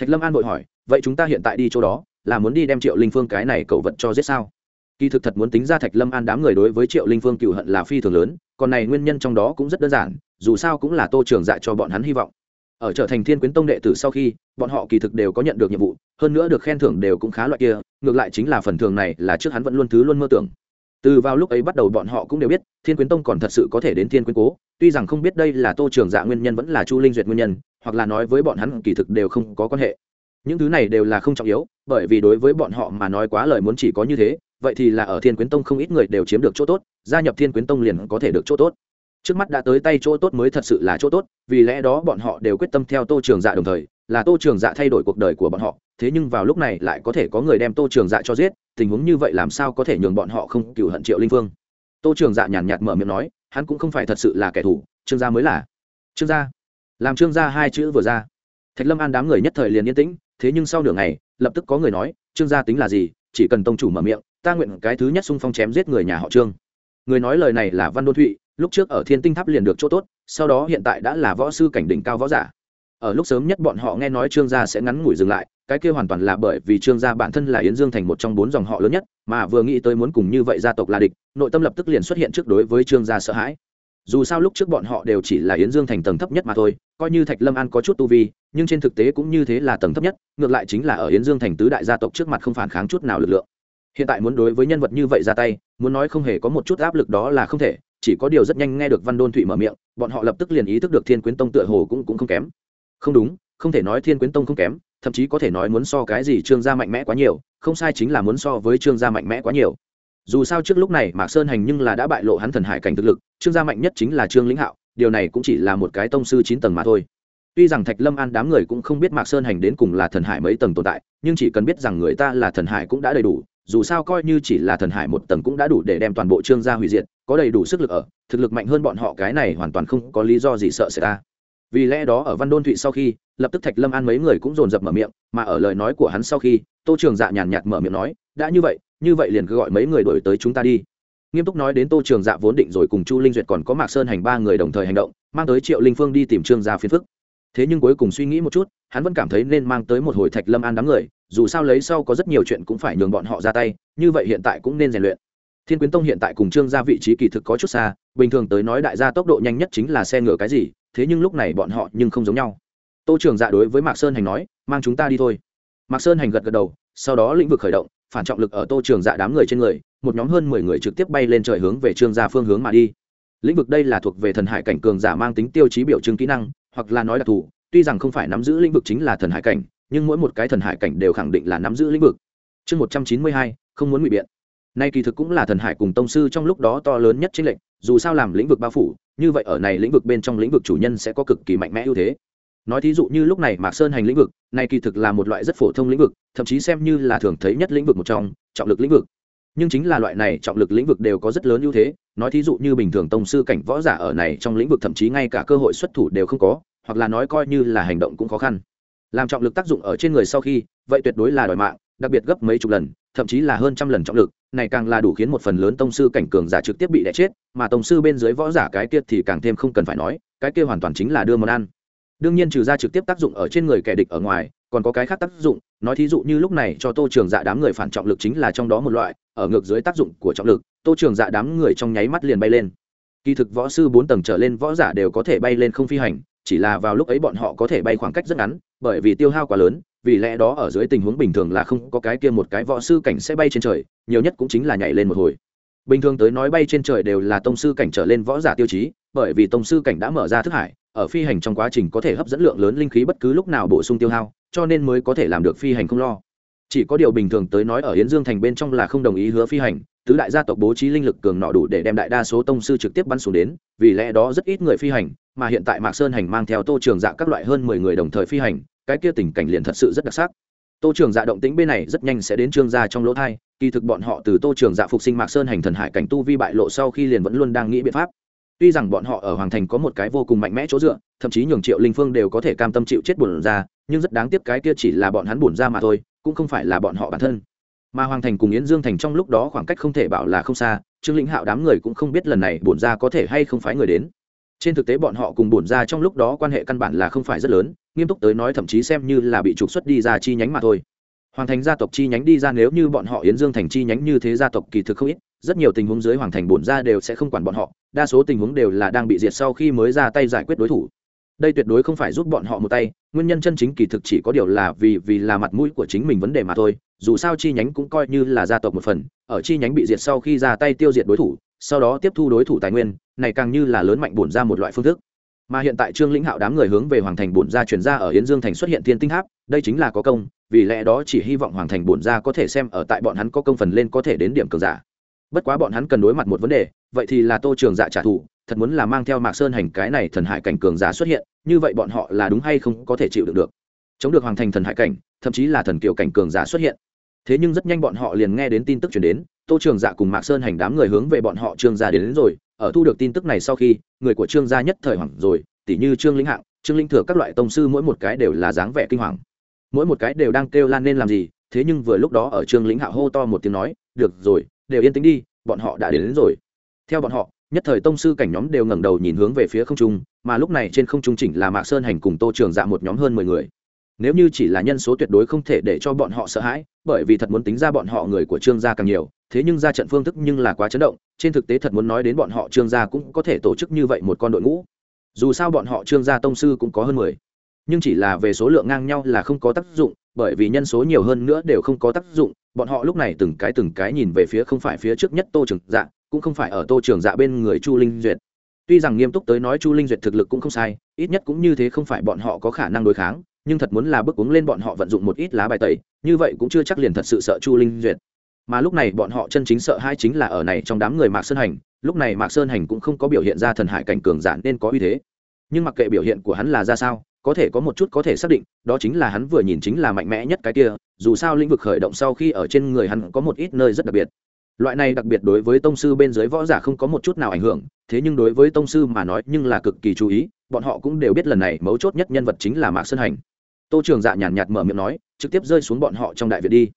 Speaker 1: Thạch lâm an vội hỏi, vậy chúng ta hiện tại đi chỗ đó, là muốn đi đem triệu linh phương cái này cậu vật cho giết sao? Kỳ thực thật muốn tính ra thạch lâm an đám người đối với triệu linh phương cựu hận là phi thường lớn, còn này nguyên nhân trong đó cũng rất đơn giản, dù sao cũng là tô trường dạy cho bọn hắn hy vọng. Ở trở thành thiên quyến tông đệ tử sau khi, bọn họ kỳ thực đều có nhận được nhiệm vụ, hơn nữa được khen thưởng đều cũng khá loại kia, ngược lại chính là phần thưởng này là trước hắn vẫn luôn thứ luôn mơ tưởng từ vào lúc ấy bắt đầu bọn họ cũng đều biết, thiên quyến tông còn thật sự có thể đến thiên quyến cố. Tuy rằng không biết đây là tô trường dạ nguyên nhân vẫn là chu linh duyệt nguyên nhân, hoặc là nói với bọn hắn kỳ thực đều không có quan hệ. Những thứ này đều là không trọng yếu, bởi vì đối với bọn họ mà nói quá lời muốn chỉ có như thế, vậy thì là ở thiên quyến tông không ít người đều chiếm được chỗ tốt, gia nhập thiên quyến tông liền có thể được chỗ tốt. Trước mắt đã tới tay chỗ tốt mới thật sự là chỗ tốt, vì lẽ đó bọn họ đều quyết tâm theo tô trường dạ đồng thời, là tô trường dạ thay đổi cuộc đời của bọn họ, thế nhưng vào lúc này lại có thể có người đem tô trường dạ cho giết tình huống như vậy làm sao có thể nhường bọn họ không cựu hận triệu linh phương? Tô trường dạ nhàn nhạt mở miệng nói, hắn cũng không phải thật sự là kẻ thù, trương gia mới là. Trương gia? Làm trương gia hai chữ vừa ra. Thạch lâm an đám người nhất thời liền yên tĩnh, thế nhưng sau nửa ngày, lập tức có người nói, trương gia tính là gì? Chỉ cần tông chủ mở miệng, ta nguyện cái thứ nhất xung phong chém giết người nhà họ trương. Người nói lời này là văn đôn thụy, lúc trước ở thiên tinh tháp liền được chỗ tốt, sau đó hiện tại đã là võ sư cảnh đỉnh cao võ giả. Ở lúc sớm nhất bọn họ nghe nói trương gia sẽ ngắn ngủi dừng lại cái kia hoàn toàn là bởi vì trương gia bản thân là yến dương thành một trong bốn dòng họ lớn nhất, mà vừa nghĩ tới muốn cùng như vậy gia tộc là địch, nội tâm lập tức liền xuất hiện trước đối với trương gia sợ hãi. Dù sao lúc trước bọn họ đều chỉ là yến dương thành tầng thấp nhất mà thôi, coi như thạch lâm an có chút tu vi, nhưng trên thực tế cũng như thế là tầng thấp nhất, ngược lại chính là ở yến dương thành tứ đại gia tộc trước mặt không phản kháng chút nào lực lượng. Hiện tại muốn đối với nhân vật như vậy ra tay, muốn nói không hề có một chút áp lực đó là không thể, chỉ có điều rất nhanh nghe được văn đôn thụy mở miệng, bọn họ lập tức liền ý thức được thiên quyến tông tựa hồ cũng cũng không kém. Không đúng, không thể nói thiên quyến tông không kém thậm chí có thể nói muốn so cái gì trương gia mạnh mẽ quá nhiều, không sai chính là muốn so với trương gia mạnh mẽ quá nhiều. Dù sao trước lúc này mạc sơn hành nhưng là đã bại lộ hắn thần hải cảnh thực lực, trương gia mạnh nhất chính là trương lĩnh hạo, điều này cũng chỉ là một cái tông sư chín tầng mà thôi. Tuy rằng thạch lâm an đám người cũng không biết mạc sơn hành đến cùng là thần hải mấy tầng tồn tại, nhưng chỉ cần biết rằng người ta là thần hải cũng đã đầy đủ, dù sao coi như chỉ là thần hải một tầng cũng đã đủ để đem toàn bộ trương gia hủy diệt, có đầy đủ sức lực ở, thực lực mạnh hơn bọn họ cái này hoàn toàn không có lý do gì sợ xảy ra vì lẽ đó ở văn đôn thụy sau khi, lập tức thạch lâm an mấy người cũng dồn dập mở miệng, mà ở lời nói của hắn sau khi, tô trường dạ nhàn nhạt mở miệng nói, đã như vậy như vậy liền cứ gọi mấy người đổi tới chúng ta đi. Nghiêm túc nói đến tô trường dạ vốn định rồi cùng chu linh duyệt còn có mạc sơn hành ba người đồng thời hành động, mang tới triệu linh phương đi tìm trương gia phiến phức. Thế nhưng cuối cùng suy nghĩ một chút, hắn vẫn cảm thấy nên mang tới một hồi thạch lâm an đám người, dù sao lấy sau có rất nhiều chuyện cũng phải nhường bọn họ ra tay, như vậy hiện tại cũng nên rèn luyện thiên quyến tông hiện tại cùng trương gia vị trí kỳ thực có chút xa, bình thường tới nói đại gia tốc độ nhanh nhất chính là xe ngựa cái gì, thế nhưng lúc này bọn họ nhưng không giống nhau. Tô trường dạ đối với mạc sơn hành nói, mang chúng ta đi thôi. Mạc sơn hành gật gật đầu, sau đó lĩnh vực khởi động, phản trọng lực ở tô trường dạ đám người trên người, một nhóm hơn mười người trực tiếp bay lên trời hướng về trương gia phương hướng mà đi. Lĩnh vực đây là thuộc về thần hải cảnh cường giả mang tính tiêu chí biểu trưng kỹ năng, hoặc là nói đặc thù tuy rằng không phải nắm giữ lĩnh vực chính là thần hải cảnh, nhưng mỗi một cái thần hải cảnh đều khẳng định là nắm giữ lĩnh vực. Chương một trăm chín mươi hai, không muốn ngụy biện nay kỳ thực cũng là thần hải cùng tông sư trong lúc đó to lớn nhất trên lệnh dù sao làm lĩnh vực bao phủ, như vậy ở này lĩnh vực bên trong lĩnh vực chủ nhân sẽ có cực kỳ mạnh mẽ ưu thế. Nói thí dụ như lúc này mạc sơn hành lĩnh vực, này kỳ thực là một loại rất phổ thông lĩnh vực, thậm chí xem như là thường thấy nhất lĩnh vực một trong, trọng lực lĩnh vực. Nhưng chính là loại này trọng lực lĩnh vực đều có rất lớn ưu thế, nói thí dụ như bình thường tông sư cảnh võ giả ở này trong lĩnh vực thậm chí ngay cả cơ hội xuất thủ đều không có, hoặc là nói coi như là hành động cũng khó khăn. Làm trọng lực tác dụng ở trên người sau khi, vậy tuyệt đối là đòi mạng, đặc biệt gấp mấy chục lần, thậm chí là hơn trăm lần trọng lực này càng là đủ khiến một phần lớn tông sư cảnh cường giả trực tiếp bị đẻ chết, mà tông sư bên dưới võ giả cái kia thì càng thêm không cần phải nói, cái kia hoàn toàn chính là đưa món ăn. Đương nhiên trừ ra trực tiếp tác dụng ở trên người kẻ địch ở ngoài, còn có cái khác tác dụng, nói thí dụ như lúc này cho tô trường dạ đám người phản trọng lực chính là trong đó một loại, ở ngược dưới tác dụng của trọng lực, tô trường dạ đám người trong nháy mắt liền bay lên. Kỳ thực võ sư bốn tầng trở lên võ giả đều có thể bay lên không phi hành, chỉ là vào lúc ấy bọn họ có thể bay khoảng cách rất ngắn, bởi vì tiêu hao quá lớn vì lẽ đó ở dưới tình huống bình thường là không có cái kia một cái võ sư cảnh sẽ bay trên trời, nhiều nhất cũng chính là nhảy lên một hồi. Bình thường tới nói bay trên trời đều là tông sư cảnh trở lên võ giả tiêu chí, bởi vì tông sư cảnh đã mở ra thức hải, ở phi hành trong quá trình có thể hấp dẫn lượng lớn linh khí bất cứ lúc nào bổ sung tiêu hao, cho nên mới có thể làm được phi hành không lo. Chỉ có điều bình thường tới nói ở yến dương thành bên trong là không đồng ý hứa phi hành, tứ đại gia tộc bố trí linh lực cường nọ đủ để đem đại đa số tông sư trực tiếp bắn xuống đến, vì lẽ đó rất ít người phi hành, mà hiện tại mạc sơn hành mang theo tô trường dạ các loại hơn mười người đồng thời phi hành cái kia tình cảnh liền thật sự rất đặc sắc. Tô trường dạ động tĩnh bên này rất nhanh sẽ đến trương gia trong lỗ thai, kỳ thực bọn họ từ tô trường dạ phục sinh mạc sơn hành thần hải cảnh tu vi bại lộ sau khi liền vẫn luôn đang nghĩ biện pháp. Tuy rằng bọn họ ở hoàng thành có một cái vô cùng mạnh mẽ chỗ dựa, thậm chí nhường triệu linh phương đều có thể cam tâm chịu chết bổn ra, nhưng rất đáng tiếc cái kia chỉ là bọn hắn bổn ra mà thôi, cũng không phải là bọn họ bản thân. Mà hoàng thành cùng yến dương thành trong lúc đó khoảng cách không thể bảo là không xa, trương lĩnh hạo đám người cũng không biết lần này bổn ra có thể hay không phái người đến trên thực tế bọn họ cùng bổn ra trong lúc đó quan hệ căn bản là không phải rất lớn, nghiêm túc tới nói thậm chí xem như là bị trục xuất đi ra chi nhánh mà thôi. Hoàng thành gia tộc chi nhánh đi ra nếu như bọn họ yến dương thành chi nhánh như thế gia tộc kỳ thực không ít, rất nhiều tình huống dưới hoàng thành bổn ra đều sẽ không quản bọn họ, đa số tình huống đều là đang bị diệt sau khi mới ra tay giải quyết đối thủ. Đây tuyệt đối không phải giúp bọn họ một tay, nguyên nhân chân chính kỳ thực chỉ có điều là vì vì là mặt mũi của chính mình vấn đề mà thôi, dù sao chi nhánh cũng coi như là gia tộc một phần, ở chi nhánh bị diệt sau khi ra tay tiêu diệt đối thủ sau đó tiếp thu đối thủ tài nguyên, này càng như là lớn mạnh bổn ra một loại phương thức. Mà hiện tại trương lĩnh hạo đám người hướng về hoàng thành bổn ra chuyển ra ở yến dương thành xuất hiện thiên tinh tháp, đây chính là có công, vì lẽ đó chỉ hy vọng hoàng thành bổn ra có thể xem ở tại bọn hắn có công phần lên có thể đến điểm cường giả. Bất quá bọn hắn cần đối mặt một vấn đề, vậy thì là tô trường dạ trả thù, thật muốn là mang theo mạc sơn hành cái này thần hải cảnh cường giả xuất hiện, như vậy bọn họ là đúng hay không có thể chịu được được. Chống được hoàng thành thần hải cảnh, thậm chí là thần kiều cảnh cường giả xuất hiện thế nhưng rất nhanh bọn họ liền nghe đến tin tức chuyển đến tô trường dạ cùng mạc sơn hành đám người hướng về bọn họ trương gia đến, đến rồi ở thu được tin tức này sau khi người của trương gia nhất thời hoảng rồi tỉ như trương lĩnh hạng trương linh thừa các loại tông sư mỗi một cái đều là dáng vẻ kinh hoàng. Mỗi một cái đều đang kêu lan nên làm gì thế nhưng vừa lúc đó ở trương lĩnh hạ hô to một tiếng nói được rồi đều yên tĩnh đi bọn họ đã đến, đến rồi. Theo bọn họ nhất thời tông sư cảnh nhóm đều ngẩng đầu nhìn hướng về phía không trung mà lúc này trên không trung chỉnh là mạc sơn hành cùng tô trường dạ một nhóm hơn mười người nếu như chỉ là nhân số tuyệt đối không thể để cho bọn họ sợ hãi, bởi vì thật muốn tính ra bọn họ người của trương gia càng nhiều, thế nhưng ra trận phương thức nhưng là quá chấn động, trên thực tế thật muốn nói đến bọn họ trương gia cũng có thể tổ chức như vậy một con đội ngũ. Dù sao bọn họ trương gia tông sư cũng có hơn mười. Nhưng chỉ là về số lượng ngang nhau là không có tác dụng, bởi vì nhân số nhiều hơn nữa đều không có tác dụng, bọn họ lúc này từng cái từng cái nhìn về phía không phải phía trước nhất tô trường dạ cũng không phải ở tô trường dạ bên người chu linh duyệt. Tuy rằng nghiêm túc tới nói chu linh duyệt thực lực cũng không sai, ít nhất cũng như thế không phải bọn họ có khả năng đối kháng nhưng thật muốn là bước uống lên bọn họ vận dụng một ít lá bài tẩy, như vậy cũng chưa chắc liền thật sự sợ chu linh duyệt. Mà lúc này bọn họ chân chính sợ hai chính là ở này trong đám người mạc sơn hành, lúc này mạc sơn hành cũng không có biểu hiện ra thần hải cảnh cường giản nên có uy thế. Nhưng mặc kệ biểu hiện của hắn là ra sao, có thể có một chút có thể xác định, đó chính là hắn vừa nhìn chính là mạnh mẽ nhất cái kia, dù sao lĩnh vực khởi động sau khi ở trên người hắn có một ít nơi rất đặc biệt. Loại này đặc biệt đối với tông sư bên dưới võ giả không có một chút nào ảnh hưởng, thế nhưng đối với tông sư mà nói nhưng là cực kỳ chú ý, bọn họ cũng đều biết lần này mấu chốt nhất nhân vật chính là mạc sơn hành tô trường dạ nhàn nhạt mở miệng nói, trực tiếp rơi xuống bọn họ trong đại việt đi.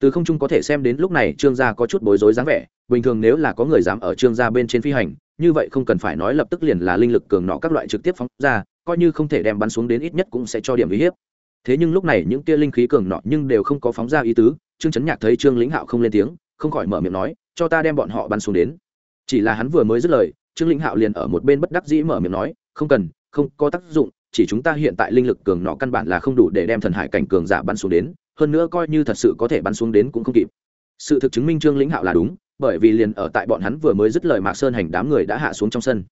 Speaker 1: Từ không trung có thể xem đến lúc này trương gia có chút bối rối dáng vẻ, bình thường nếu là có người dám ở trương gia bên trên phi hành, như vậy không cần phải nói lập tức liền là linh lực cường nọ các loại trực tiếp phóng ra, coi như không thể đem bắn xuống đến ít nhất cũng sẽ cho điểm uy hiếp. Thế nhưng lúc này những tia linh khí cường nọ nhưng đều không có phóng ra ý tứ, trương chấn nhạc thấy trương lĩnh hạo không lên tiếng, không khỏi mở miệng nói, cho ta đem bọn họ bắn xuống đến. Chỉ là hắn vừa mới dứt lời, trương lĩnh hạo liền ở một bên bất đắc dĩ mở miệng nói, không cần, không có tác dụng chỉ chúng ta hiện tại linh lực cường nọ căn bản là không đủ để đem thần hải cảnh cường giả bắn xuống đến, hơn nữa coi như thật sự có thể bắn xuống đến cũng không kịp. Sự thực chứng minh trương lĩnh hạo là đúng, bởi vì liền ở tại bọn hắn vừa mới dứt lời mạc sơn hành đám người đã hạ xuống trong sân.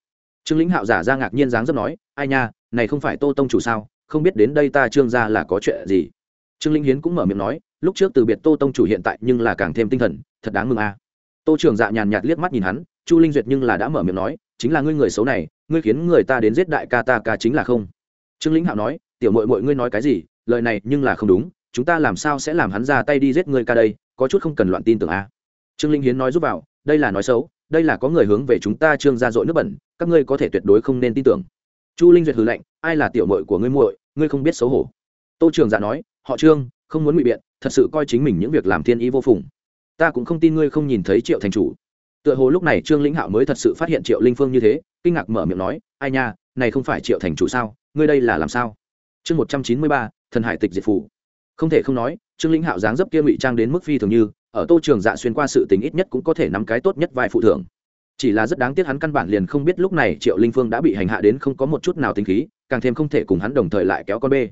Speaker 1: Trương lĩnh hạo giả ra ngạc nhiên dáng dấp nói, ai nha, này không phải tô tông chủ sao? Không biết đến đây ta trương ra là có chuyện gì? Trương linh hiến cũng mở miệng nói, lúc trước từ biệt tô tông chủ hiện tại nhưng là càng thêm tinh thần, thật đáng mừng a. Tô trường dạ nhàn nhạt liếc mắt nhìn hắn, chu linh duyệt nhưng là đã mở miệng nói, chính là ngươi người xấu này, ngươi khiến người ta đến giết đại ca ta ca chính là không trương lĩnh hạo nói, tiểu mội mội ngươi nói cái gì? Lời này nhưng là không đúng, chúng ta làm sao sẽ làm hắn ra tay đi giết ngươi ca đây? Có chút không cần loạn tin tưởng a. Trương linh hiến nói giúp vào, đây là nói xấu, đây là có người hướng về chúng ta trương ra dội nước bẩn, các ngươi có thể tuyệt đối không nên tin tưởng. Chu linh duyệt hừ lạnh, ai là tiểu mội của ngươi muội, ngươi không biết xấu hổ. Tô trường dạ nói, họ trương, không muốn ngụy biện, thật sự coi chính mình những việc làm thiên ý vô phùng. Ta cũng không tin ngươi không nhìn thấy triệu thành chủ. Tựa hồ lúc này trương lĩnh hạo mới thật sự phát hiện triệu linh phương như thế, kinh ngạc mở miệng nói, ai nha, này không phải triệu thành chủ sao? Ngươi đây là làm sao? Chương một trăm chín mươi ba, thần hải tịch diệt phủ. Không thể không nói, trương lĩnh hạo dáng dấp kia ngụy trang đến mức phi thường như, ở tô trường dạ xuyên qua sự tình ít nhất cũng có thể nắm cái tốt nhất vai phụ thưởng. Chỉ là rất đáng tiếc hắn căn bản liền không biết lúc này triệu linh phương đã bị hành hạ đến không có một chút nào tính khí, càng thêm không thể cùng hắn đồng thời lại kéo con bê.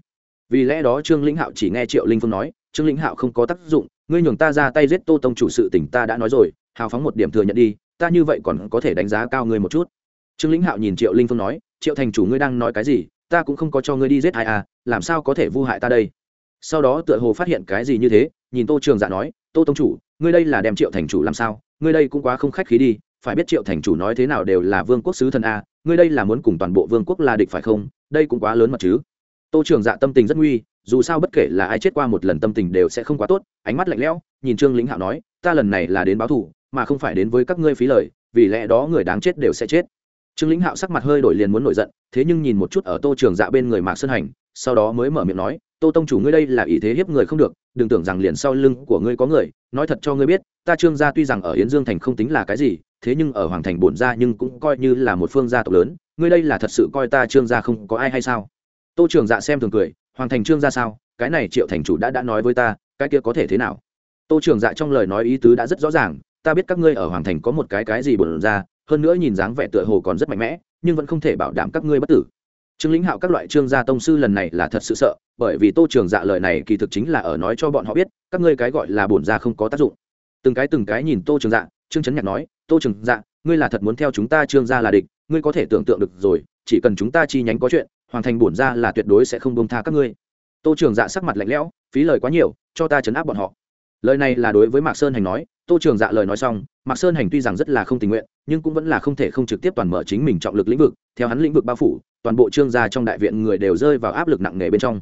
Speaker 1: Vì lẽ đó trương lĩnh hạo chỉ nghe triệu linh phương nói, trương lĩnh hạo không có tác dụng, ngươi nhường ta ra tay giết tô tông chủ sự tỉnh ta đã nói rồi, hào phóng một điểm thừa nhận đi, ta như vậy còn có thể đánh giá cao ngươi một chút. Trương lĩnh hạo nhìn triệu linh phương nói, triệu thành chủ ngươi đang nói cái gì? Ta cũng không có cho ngươi đi giết ai à làm sao có thể vu hại ta đây? Sau đó tựa hồ phát hiện cái gì như thế, nhìn tô trường dạ nói, tô tông chủ, ngươi đây là đem triệu thành chủ làm sao? Ngươi đây cũng quá không khách khí đi, phải biết triệu thành chủ nói thế nào đều là vương quốc sứ thần a, ngươi đây là muốn cùng toàn bộ vương quốc là địch phải không? Đây cũng quá lớn mật chứ. Tô trường dạ tâm tình rất nguy, dù sao bất kể là ai chết qua một lần tâm tình đều sẽ không quá tốt, ánh mắt lạnh lẽo, nhìn trương lĩnh hạo nói, ta lần này là đến báo thù, mà không phải đến với các ngươi phí lời, vì lẽ đó người đáng chết đều sẽ chết trương lĩnh hạo sắc mặt hơi đổi liền muốn nổi giận, thế nhưng nhìn một chút ở tô trường dạ bên người mạc sơn hành, sau đó mới mở miệng nói, tô tông chủ ngươi đây là ý thế hiếp người không được, đừng tưởng rằng liền sau lưng của ngươi có người, nói thật cho ngươi biết, ta trương gia tuy rằng ở yến dương thành không tính là cái gì, thế nhưng ở hoàng thành bổn gia nhưng cũng coi như là một phương gia tộc lớn, ngươi đây là thật sự coi ta trương gia không có ai hay sao? Tô trường dạ xem thường cười, hoàng thành trương gia sao? Cái này triệu thành chủ đã đã nói với ta, cái kia có thể thế nào? Tô trường dạ trong lời nói ý tứ đã rất rõ ràng, ta biết các ngươi ở hoàng thành có một cái cái gì bổn ra hơn nữa nhìn dáng vẻ tựa hồ còn rất mạnh mẽ, nhưng vẫn không thể bảo đảm các ngươi bất tử. Trương lĩnh hạo các loại trương gia tông sư lần này là thật sự sợ, bởi vì tô trường dạ lời này kỳ thực chính là ở nói cho bọn họ biết, các ngươi cái gọi là bổn ra không có tác dụng. Từng cái từng cái nhìn tô trường dạ trương trấn nhạc nói, tô trường dạ ngươi là thật muốn theo chúng ta trương gia là địch, ngươi có thể tưởng tượng được rồi, chỉ cần chúng ta chi nhánh có chuyện, hoàn thành bổn ra là tuyệt đối sẽ không bông tha các ngươi. Tô trường dạ sắc mặt lạnh lẽo, phí lời quá nhiều, cho ta chấn áp bọn họ. Lời này là đối với mạc sơn hành nói, tô trường dạ lời nói xong, mạc sơn hành tuy rằng rất là không tình nguyện nhưng cũng vẫn là không thể không trực tiếp toàn mở chính mình trọng lực lĩnh vực, theo hắn lĩnh vực bao phủ, toàn bộ trương gia trong đại viện người đều rơi vào áp lực nặng nề bên trong.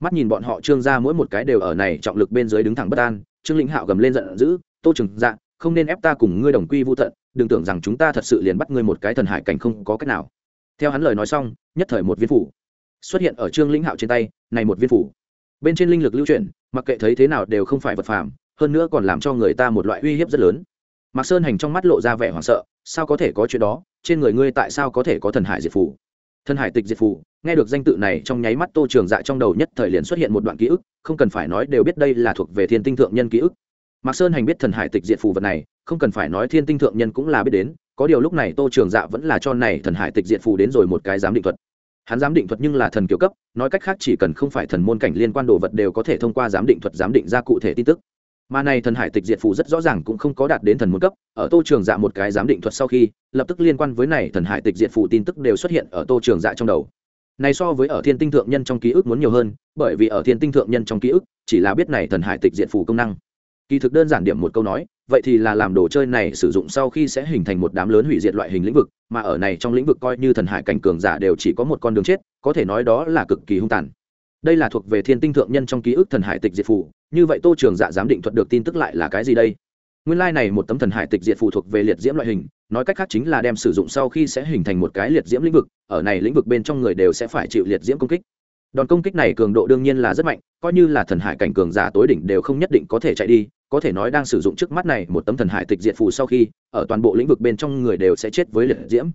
Speaker 1: Mắt nhìn bọn họ trương gia mỗi một cái đều ở này trọng lực bên dưới đứng thẳng bất an, trương lĩnh hạo gầm lên giận dữ, tô trừng dạ không nên ép ta cùng ngươi đồng quy vô tận, đừng tưởng rằng chúng ta thật sự liền bắt ngươi một cái thần hải cảnh không có cách nào. Theo hắn lời nói xong, nhất thời một viên phủ xuất hiện ở trương lĩnh hạo trên tay, này một viên phủ. Bên trên linh lực lưu chuyển, mặc kệ thấy thế nào đều không phải vật phàm, hơn nữa còn làm cho người ta một loại uy hiếp rất lớn. Mạc sơn hành trong mắt lộ ra vẻ hoảng sợ sao có thể có chuyện đó, trên người ngươi tại sao có thể có thần hải diệt phủ thần hải tịch diệt phủ nghe được danh tự này trong nháy mắt tô trường dạ trong đầu nhất thời liền xuất hiện một đoạn ký ức, không cần phải nói đều biết đây là thuộc về thiên tinh thượng nhân ký ức. Mạc sơn hành biết thần hải tịch diệt phủ vật này, không cần phải nói thiên tinh thượng nhân cũng là biết đến, có điều lúc này tô trường dạ vẫn là cho này thần hải tịch diệt phủ đến rồi một cái giám định thuật. Hắn giám định thuật nhưng là thần kiểu cấp, nói cách khác chỉ cần không phải thần môn cảnh liên quan đồ vật đều có thể thông qua giám định thuật giám định ra cụ thể tin tức mà này thần hải tịch diệt phù rất rõ ràng cũng không có đạt đến thần môn cấp, ở tô trường dạ một cái giám định thuật sau khi, lập tức liên quan với này thần hải tịch diệt phù tin tức đều xuất hiện ở tô trường dạ trong đầu. Này so với ở thiên tinh thượng nhân trong ký ức muốn nhiều hơn, bởi vì ở thiên tinh thượng nhân trong ký ức, chỉ là biết này thần hải tịch diệt phù công năng. Kỳ thực đơn giản điểm một câu nói, vậy thì là làm đồ chơi này sử dụng sau khi sẽ hình thành một đám lớn hủy diệt loại hình lĩnh vực, mà ở này trong lĩnh vực coi như thần hải cảnh cường giả đều chỉ có một con đường chết, có thể nói đó là cực kỳ hung tàn đây là thuộc về thiên tinh thượng nhân trong ký ức thần hải tịch diệt phủ như vậy tô trường dạ giám định thuật được tin tức lại là cái gì đây? Nguyên lai、like、này một tấm thần hải tịch diệt phụ thuộc về liệt diễm loại hình, nói cách khác chính là đem sử dụng sau khi sẽ hình thành một cái liệt diễm lĩnh vực, ở này lĩnh vực bên trong người đều sẽ phải chịu liệt diễm công kích. Đòn công kích này cường độ đương nhiên là rất mạnh, coi như là thần hải cảnh cường giả tối đỉnh đều không nhất định có thể chạy đi, có thể nói đang sử dụng trước mắt này một tấm thần hải tịch diệt phù sau khi, ở toàn bộ lĩnh vực bên trong người đều sẽ chết với liệt diễm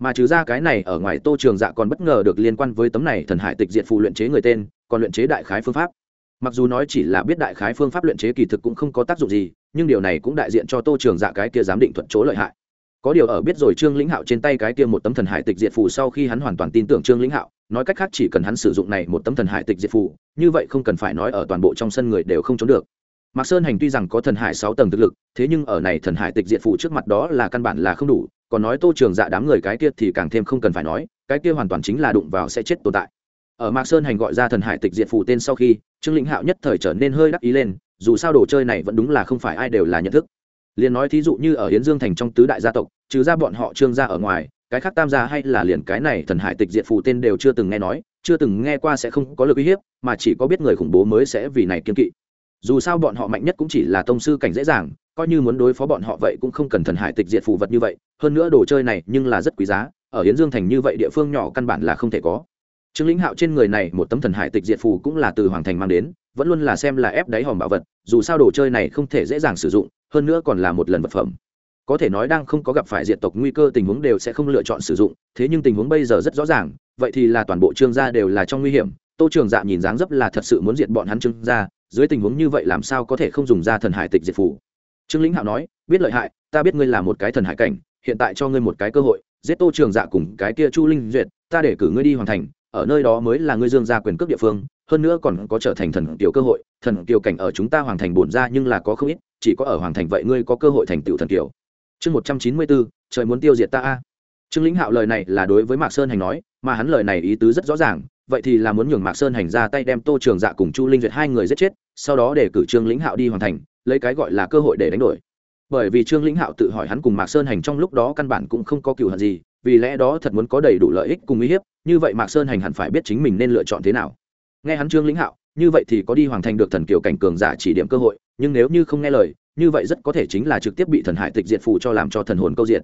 Speaker 1: mà trừ ra cái này ở ngoài tô trường dạ còn bất ngờ được liên quan với tấm này thần hải tịch diệt phù luyện chế người tên, còn luyện chế đại khái phương pháp. Mặc dù nói chỉ là biết đại khái phương pháp luyện chế kỳ thực cũng không có tác dụng gì, nhưng điều này cũng đại diện cho tô trường dạ cái kia giám định thuận chỗ lợi hại. Có điều ở biết rồi trương lĩnh hạo trên tay cái kia một tấm thần hải tịch diệt phù sau khi hắn hoàn toàn tin tưởng trương lĩnh hạo, nói cách khác chỉ cần hắn sử dụng này một tấm thần hải tịch diệt phù, như vậy không cần phải nói ở toàn bộ trong sân người đều không trốn được mạc sơn hành tuy rằng có thần hải sáu tầng thực lực, thế nhưng ở này thần hải tịch diệt phù trước mặt đó là căn bản là không đủ, còn nói tô trường dạ đám người cái kia thì càng thêm không cần phải nói, cái kia hoàn toàn chính là đụng vào sẽ chết tồn tại. Ở mạc sơn hành gọi ra thần hải tịch diệt phù tên sau khi, trương lĩnh hạo nhất thời trở nên hơi đắc ý lên, dù sao đồ chơi này vẫn đúng là không phải ai đều là nhận thức. Liền nói thí dụ như ở Yến dương thành trong tứ đại gia tộc, trừ ra bọn họ trương gia ở ngoài, cái khác tam gia hay là liền cái này thần hải tịch diệt phù tên đều chưa từng nghe nói, chưa từng nghe qua sẽ không có lực uy hiếp, mà chỉ có biết người khủng bố mới sẽ vì này kiên kỵ dù sao bọn họ mạnh nhất cũng chỉ là tông sư cảnh dễ dàng, coi như muốn đối phó bọn họ vậy cũng không cần thần hải tịch diệt phù vật như vậy, hơn nữa đồ chơi này nhưng là rất quý giá, ở hiến dương thành như vậy địa phương nhỏ căn bản là không thể có. Trương lĩnh hạo trên người này một tấm thần hải tịch diệt phù cũng là từ hoàng thành mang đến, vẫn luôn là xem là ép đáy hòm bảo vật, dù sao đồ chơi này không thể dễ dàng sử dụng, hơn nữa còn là một lần vật phẩm. Có thể nói đang không có gặp phải diệt tộc nguy cơ tình huống đều sẽ không lựa chọn sử dụng, thế nhưng tình huống bây giờ rất rõ ràng, vậy thì là toàn bộ trương gia đều là trong nguy hiểm. Tô trường dạ nhìn dáng dấp là thật sự muốn diệt bọn hắn trương gia dưới tình huống như vậy làm sao có thể không dùng ra thần hải tịch diệt phủ? Trương lĩnh hạo nói, biết lợi hại, ta biết ngươi là một cái thần hải cảnh, hiện tại cho ngươi một cái cơ hội, giết tô trường dạ cùng cái kia chu linh duyệt, ta để cử ngươi đi hoàn thành, ở nơi đó mới là ngươi dương gia quyền cước địa phương, hơn nữa còn có trở thành thần tiểu cơ hội, thần tiểu cảnh ở chúng ta hoàng thành bổn ra nhưng là có không ít, chỉ có ở hoàng thành vậy ngươi có cơ hội thành tựu thần tiểu chương một trăm chín mươi bốn, trời muốn tiêu diệt ta a. Trương lĩnh hạo lời này là đối với mạc sơn hành nói, mà hắn lời này ý tứ rất rõ ràng vậy thì là muốn nhường mạc sơn hành ra tay đem tô trường dạ cùng chu linh duyệt hai người giết chết, sau đó để cử trương lĩnh hạo đi hoàn thành, lấy cái gọi là cơ hội để đánh đổi. Bởi vì trương lĩnh hạo tự hỏi hắn cùng mạc sơn hành trong lúc đó căn bản cũng không có cựu hận gì, vì lẽ đó thật muốn có đầy đủ lợi ích cùng uy hiếp, như vậy mạc sơn hành hẳn phải biết chính mình nên lựa chọn thế nào. Nghe hắn trương lĩnh hạo, như vậy thì có đi hoàn thành được thần kiều cảnh cường giả chỉ điểm cơ hội, nhưng nếu như không nghe lời, như vậy rất có thể chính là trực tiếp bị thần hải tịch diệt phù cho làm cho thần hồn câu diệt.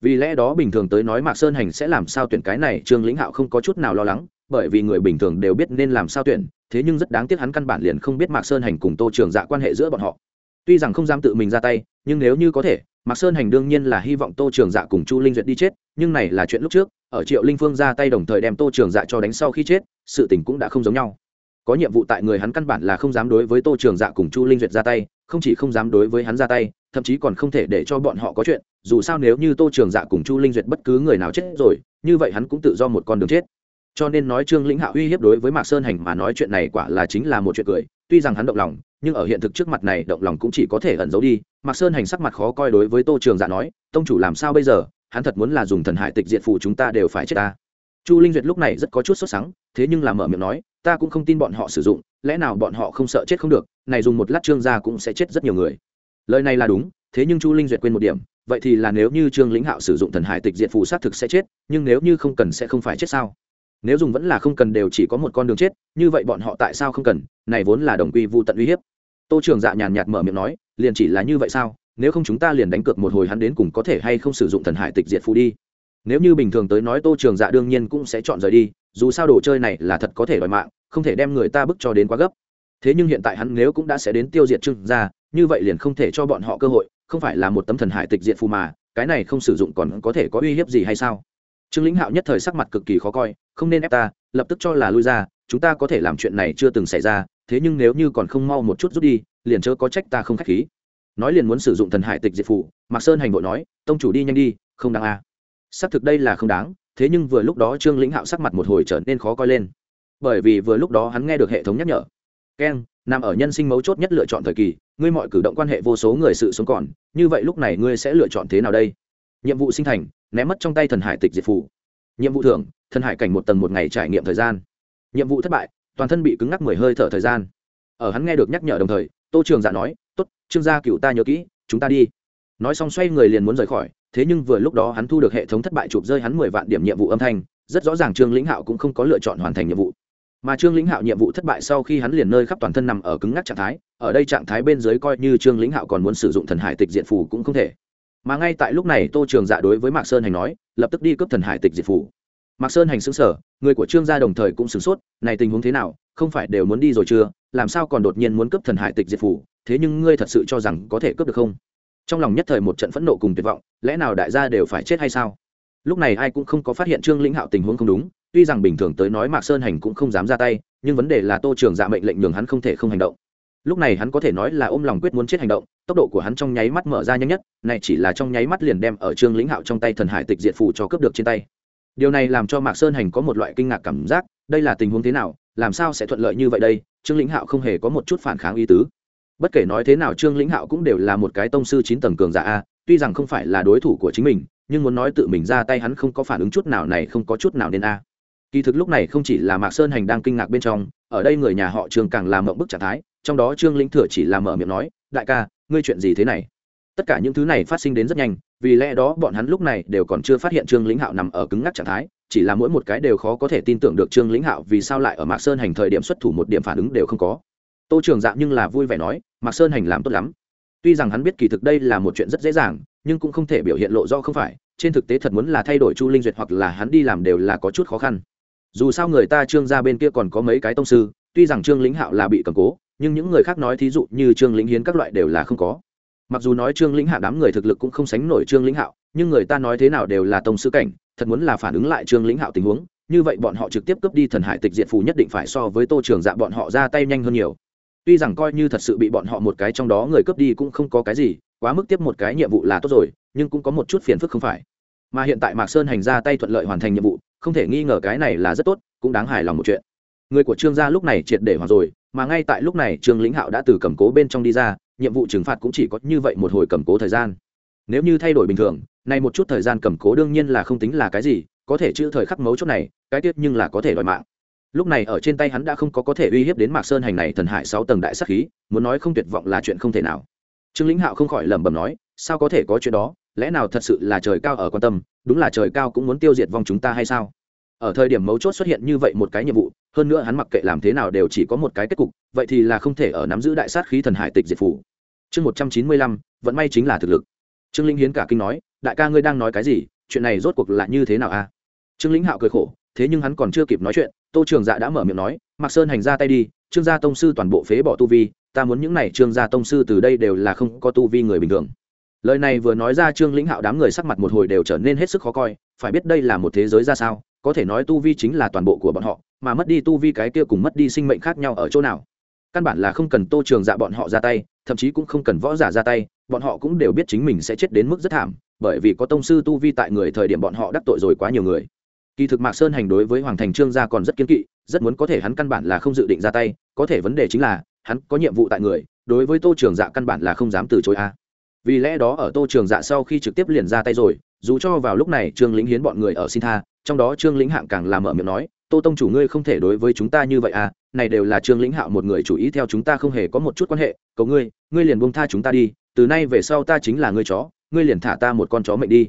Speaker 1: Vì lẽ đó bình thường tới nói mạc sơn hành sẽ làm sao tuyển cái này, trương lĩnh hạo không có chút nào lo lắng bởi vì người bình thường đều biết nên làm sao tuyển, thế nhưng rất đáng tiếc hắn căn bản liền không biết mạc sơn hành cùng tô trường dạ quan hệ giữa bọn họ. Tuy rằng không dám tự mình ra tay, nhưng nếu như có thể, mạc sơn hành đương nhiên là hy vọng tô trường dạ cùng chu linh duyệt đi chết, nhưng này là chuyện lúc trước, ở triệu linh phương ra tay đồng thời đem tô trường dạ cho đánh sau khi chết, sự tình cũng đã không giống nhau. Có nhiệm vụ tại người hắn căn bản là không dám đối với tô trường dạ cùng chu linh duyệt ra tay, không chỉ không dám đối với hắn ra tay, thậm chí còn không thể để cho bọn họ có chuyện, dù sao nếu như tô trường dạ cùng chu linh duyệt bất cứ người nào chết rồi, như vậy hắn cũng tự do một con đường chết cho nên nói trương lĩnh hạ uy hiếp đối với mạc sơn hành mà nói chuyện này quả là chính là một chuyện cười. Tuy rằng hắn động lòng, nhưng ở hiện thực trước mặt này động lòng cũng chỉ có thể ẩn giấu đi. Mạc sơn hành sắc mặt khó coi đối với tô trường dạ nói, tông chủ làm sao bây giờ? Hắn thật muốn là dùng thần hải tịch diệt phụ chúng ta đều phải chết ta. Chu linh duyệt lúc này rất có chút sốt sắng, thế nhưng là mở miệng nói, ta cũng không tin bọn họ sử dụng, lẽ nào bọn họ không sợ chết không được? Này dùng một lát trương gia cũng sẽ chết rất nhiều người. Lời này là đúng, thế nhưng chu linh duyệt quên một điểm, vậy thì là nếu như trương lĩnh hạo sử dụng thần hải tịch diệt phù sát thực sẽ chết, nhưng nếu như không cần sẽ không phải chết sao? Nếu dùng vẫn là không cần đều chỉ có một con đường chết, như vậy bọn họ tại sao không cần? Này vốn là đồng quy vô tận uy hiếp. Tô trường dạ nhàn nhạt mở miệng nói, liền chỉ là như vậy sao? Nếu không chúng ta liền đánh cược một hồi hắn đến cùng có thể hay không sử dụng thần hải tịch diệt phù đi. Nếu như bình thường tới nói tô trường dạ đương nhiên cũng sẽ chọn rời đi, dù sao đồ chơi này là thật có thể đòi mạng, không thể đem người ta bức cho đến quá gấp. Thế nhưng hiện tại hắn nếu cũng đã sẽ đến tiêu diệt trương gia, như vậy liền không thể cho bọn họ cơ hội, không phải là một tấm thần hải tịch diệt phù mà, cái này không sử dụng còn có thể có uy hiếp gì hay sao? Trương lĩnh hạo nhất thời sắc mặt cực kỳ khó coi, không nên ép ta, lập tức cho là lui ra, chúng ta có thể làm chuyện này chưa từng xảy ra, thế nhưng nếu như còn không mau một chút rút đi, liền chớ có trách ta không k h á c h khí. Nói liền muốn sử dụng thần hải tịch diệt phụ mạc sơn hành bộ nói, tông chủ đi nhanh đi, không đáng a à. xác thực đây là không đáng, thế nhưng vừa lúc đó trương lĩnh hạo sắc mặt một hồi trở nên khó coi lên. Bởi vì vừa lúc đó hắn nghe được hệ thống nhắc nhở. Keng nằm ở nhân sinh mấu chốt nhất lựa chọn thời kỳ, ngươi mọi cử động quan hệ vô số người sự sống còn, như vậy lúc này ngươi sẽ lựa chọn thế nào đây? Nhiệm vụ sinh thành ném mất trong tay thần hải tịch diệt phủ nhiệm vụ thưởng, thần hải cảnh một tầng một ngày trải nghiệm thời gian. Nhiệm vụ thất bại, toàn thân bị cứng ngắc mười hơi thở thời gian. Ở hắn nghe được nhắc nhở đồng thời, tô trường dạ nói, tốt, trương gia cựu ta nhớ kỹ, chúng ta đi. Nói xong xoay người liền muốn rời khỏi, thế nhưng vừa lúc đó hắn thu được hệ thống thất bại chụp rơi hắn mười vạn điểm nhiệm vụ âm thanh, rất rõ ràng trương lĩnh hạo cũng không có lựa chọn hoàn thành nhiệm vụ. Mà trương lĩnh hạo nhiệm vụ thất bại sau khi hắn liền nơi khắp toàn thân nằm ở cứng ngắc trạng thái, ở đây trạng thái bên dưới coi như trương lĩnh hạo còn muốn sử dụng thần hải tịch diện phù cũng không thể mà ngay tại lúc này tô trường dạ đối với mạc sơn hành nói, lập tức đi cướp thần hải tịch diệt phủ. mạc sơn hành xứng sở, người của trương gia đồng thời cũng sửng sốt, này tình huống thế nào, không phải đều muốn đi rồi chưa, làm sao còn đột nhiên muốn cướp thần hải tịch diệt phủ, thế nhưng ngươi thật sự cho rằng có thể cướp được không? trong lòng nhất thời một trận phẫn nộ cùng tuyệt vọng, lẽ nào đại gia đều phải chết hay sao? lúc này ai cũng không có phát hiện trương lĩnh hạo tình huống không đúng, tuy rằng bình thường tới nói mạc sơn hành cũng không dám ra tay, nhưng vấn đề là tô trường dạ mệnh lệnh nhường hắn không thể không hành động lúc này hắn có thể nói là ôm lòng quyết muốn chết hành động, tốc độ của hắn trong nháy mắt mở ra nhanh nhất, này chỉ là trong nháy mắt liền đem ở trương lĩnh hạo trong tay thần hải tịch diệt phù cho cướp được trên tay. Điều này làm cho mạc sơn hành có một loại kinh ngạc cảm giác, đây là tình huống thế nào, làm sao sẽ thuận lợi như vậy đây, trương lĩnh hạo không hề có một chút phản kháng ý tứ. Bất kể nói thế nào trương lĩnh hạo cũng đều là một cái tông sư chín tầng cường giả a, tuy rằng không phải là đối thủ của chính mình, nhưng muốn nói tự mình ra tay hắn không có phản ứng chút nào này không có chút nào nên a. Kỳ thực lúc này không chỉ là mạc sơn hành đang kinh ngạc bên trong, ở đây người nhà họ trương càng làm mộng bức trạng thái trong đó trương lĩnh thừa chỉ là mở miệng nói, đại ca, ngươi chuyện gì thế này? Tất cả những thứ này phát sinh đến rất nhanh, vì lẽ đó bọn hắn lúc này đều còn chưa phát hiện trương lĩnh hạo nằm ở cứng ngắc trạng thái, chỉ là mỗi một cái đều khó có thể tin tưởng được trương lĩnh hạo vì sao lại ở mạc sơn hành thời điểm xuất thủ một điểm phản ứng đều không có. Tô trường dạng nhưng là vui vẻ nói, mạc sơn hành làm tốt lắm. Tuy rằng hắn biết kỳ thực đây là một chuyện rất dễ dàng, nhưng cũng không thể biểu hiện lộ do không phải, trên thực tế thật muốn là thay đổi chu linh duyệt hoặc là hắn đi làm đều là có chút khó khăn. Dù sao người ta trương ra bên kia còn có mấy cái tông sư, tuy rằng trương lĩnh hạo là bị cầm cố nhưng những người khác nói thí dụ như trương lĩnh hiến các loại đều là không có. Mặc dù nói trương lĩnh hạ đám người thực lực cũng không sánh nổi trương lĩnh hạo, nhưng người ta nói thế nào đều là tông sư cảnh, thật muốn là phản ứng lại trương lĩnh hạo tình huống, như vậy bọn họ trực tiếp cướp đi thần hải tịch diện phù nhất định phải so với tô trường dạ bọn họ ra tay nhanh hơn nhiều. Tuy rằng coi như thật sự bị bọn họ một cái trong đó người cướp đi cũng không có cái gì, quá mức tiếp một cái nhiệm vụ là tốt rồi, nhưng cũng có một chút phiền phức không phải. Mà hiện tại mạc sơn hành ra tay thuận lợi hoàn thành nhiệm vụ, không thể nghi ngờ cái này là rất tốt, cũng đáng hài lòng một chuyện người của trương gia lúc này triệt để hoặc rồi, mà ngay tại lúc này trương lĩnh hạo đã từ cầm cố bên trong đi ra, nhiệm vụ trừng phạt cũng chỉ có như vậy một hồi cầm cố thời gian. Nếu như thay đổi bình thường nay một chút thời gian cầm cố đương nhiên là không tính là cái gì, có thể chữ thời khắc mấu chốt này, cái tiết nhưng là có thể đòi mạng. Lúc này ở trên tay hắn đã không có có thể uy hiếp đến mạc sơn hành này thần hại sáu tầng đại sắc khí, muốn nói không tuyệt vọng là chuyện không thể nào. Trương lĩnh hạo không khỏi lẩm bẩm nói, sao có thể có chuyện đó, lẽ nào thật sự là trời cao ở quan tâm, đúng là trời cao cũng muốn tiêu diệt vong chúng ta hay sao? Ở thời điểm mấu chốt xuất hiện như vậy một cái nhiệm vụ, hơn nữa hắn mặc kệ làm thế nào đều chỉ có một cái kết cục, vậy thì là không thể ở nắm giữ đại sát khí thần hải tịch diệt phủ. Chương một trăm chín mươi lăm vẫn may chính là thực lực. Trương linh hiến cả kinh nói, đại ca ngươi đang nói cái gì? Chuyện này rốt cuộc là như thế nào a? Trương lĩnh hạo cười khổ, thế nhưng hắn còn chưa kịp nói chuyện, tô trường dạ đã mở miệng nói, mạc sơn hành ra tay đi, trương gia tông sư toàn bộ phế bỏ tu vi, ta muốn những n à y trương gia tông sư từ đây đều là không có tu vi người bình thường. Lời này vừa nói ra, trương lĩnh hạo đám người sắc mặt một hồi đều trở nên hết sức khó coi, phải biết đây là một thế giới ra sao? Có thể nói tu vi chính là toàn bộ của bọn họ, mà mất đi tu vi cái kia cùng mất đi sinh mệnh khác nhau ở chỗ nào? Căn bản là không cần tô trường dạ bọn họ ra tay, thậm chí cũng không cần võ giả ra tay, bọn họ cũng đều biết chính mình sẽ chết đến mức rất thảm, bởi vì có tông sư tu vi tại người thời điểm bọn họ đắc tội rồi quá nhiều người. Kỳ thực mạc sơn hành đối với hoàng thành trương gia còn rất kiên kỵ, rất muốn có thể hắn căn bản là không dự định ra tay, có thể vấn đề chính là, hắn có nhiệm vụ tại người, đối với tô trường dạ căn bản là không dám từ chối a. Vì lẽ đó ở tô trường dạ sau khi trực tiếp liền ra tay rồi, dù cho vào lúc này trương lĩnh hiến bọn người ở xin tha trong đó trương lĩnh hạng càng làm mở miệng nói, tô tông chủ ngươi không thể đối với chúng ta như vậy à này đều là trương lĩnh hạo một người chủ ý, theo chúng ta không hề có một chút quan hệ, cầu ngươi ngươi liền buông tha chúng ta đi, từ nay về sau ta chính là ngươi chó, ngươi liền thả ta một con chó mệnh đi.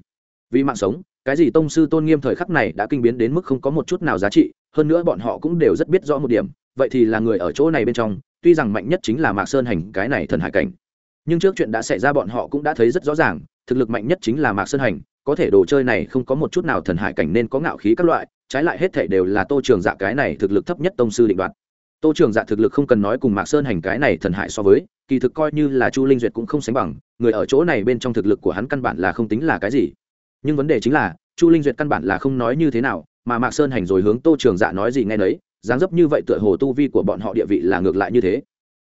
Speaker 1: Vì mạng sống, cái gì tông sư tôn nghiêm thời khắc này đã kinh biến đến mức không có một chút nào giá trị, hơn nữa bọn họ cũng đều rất biết rõ một điểm, vậy thì là người ở chỗ này bên trong, tuy rằng mạnh nhất chính là mạc sơn hành, cái này thần hải cảnh. Nhưng trước chuyện đã xảy ra bọn họ cũng đã thấy rất rõ ràng, thực lực mạnh nhất chính là mạc sơn hành có thể đồ chơi này không có một chút nào thần hải cảnh nên có ngạo khí các loại, trái lại hết thể đều là tô trường dạ cái này thực lực thấp nhất tông sư định đoạt. Tô trường dạ thực lực không cần nói cùng mạc sơn hành cái này thần hải so với, kỳ thực coi như là chu linh duyệt cũng không sánh bằng, người ở chỗ này bên trong thực lực của hắn căn bản là không tính là cái gì. Nhưng vấn đề chính là, chu linh duyệt căn bản là không nói như thế nào, mà mạc sơn hành rồi hướng tô trường dạ nói gì nghe nấy, dáng dấp như vậy tựa hồ tu vi của bọn họ địa vị là ngược lại như thế.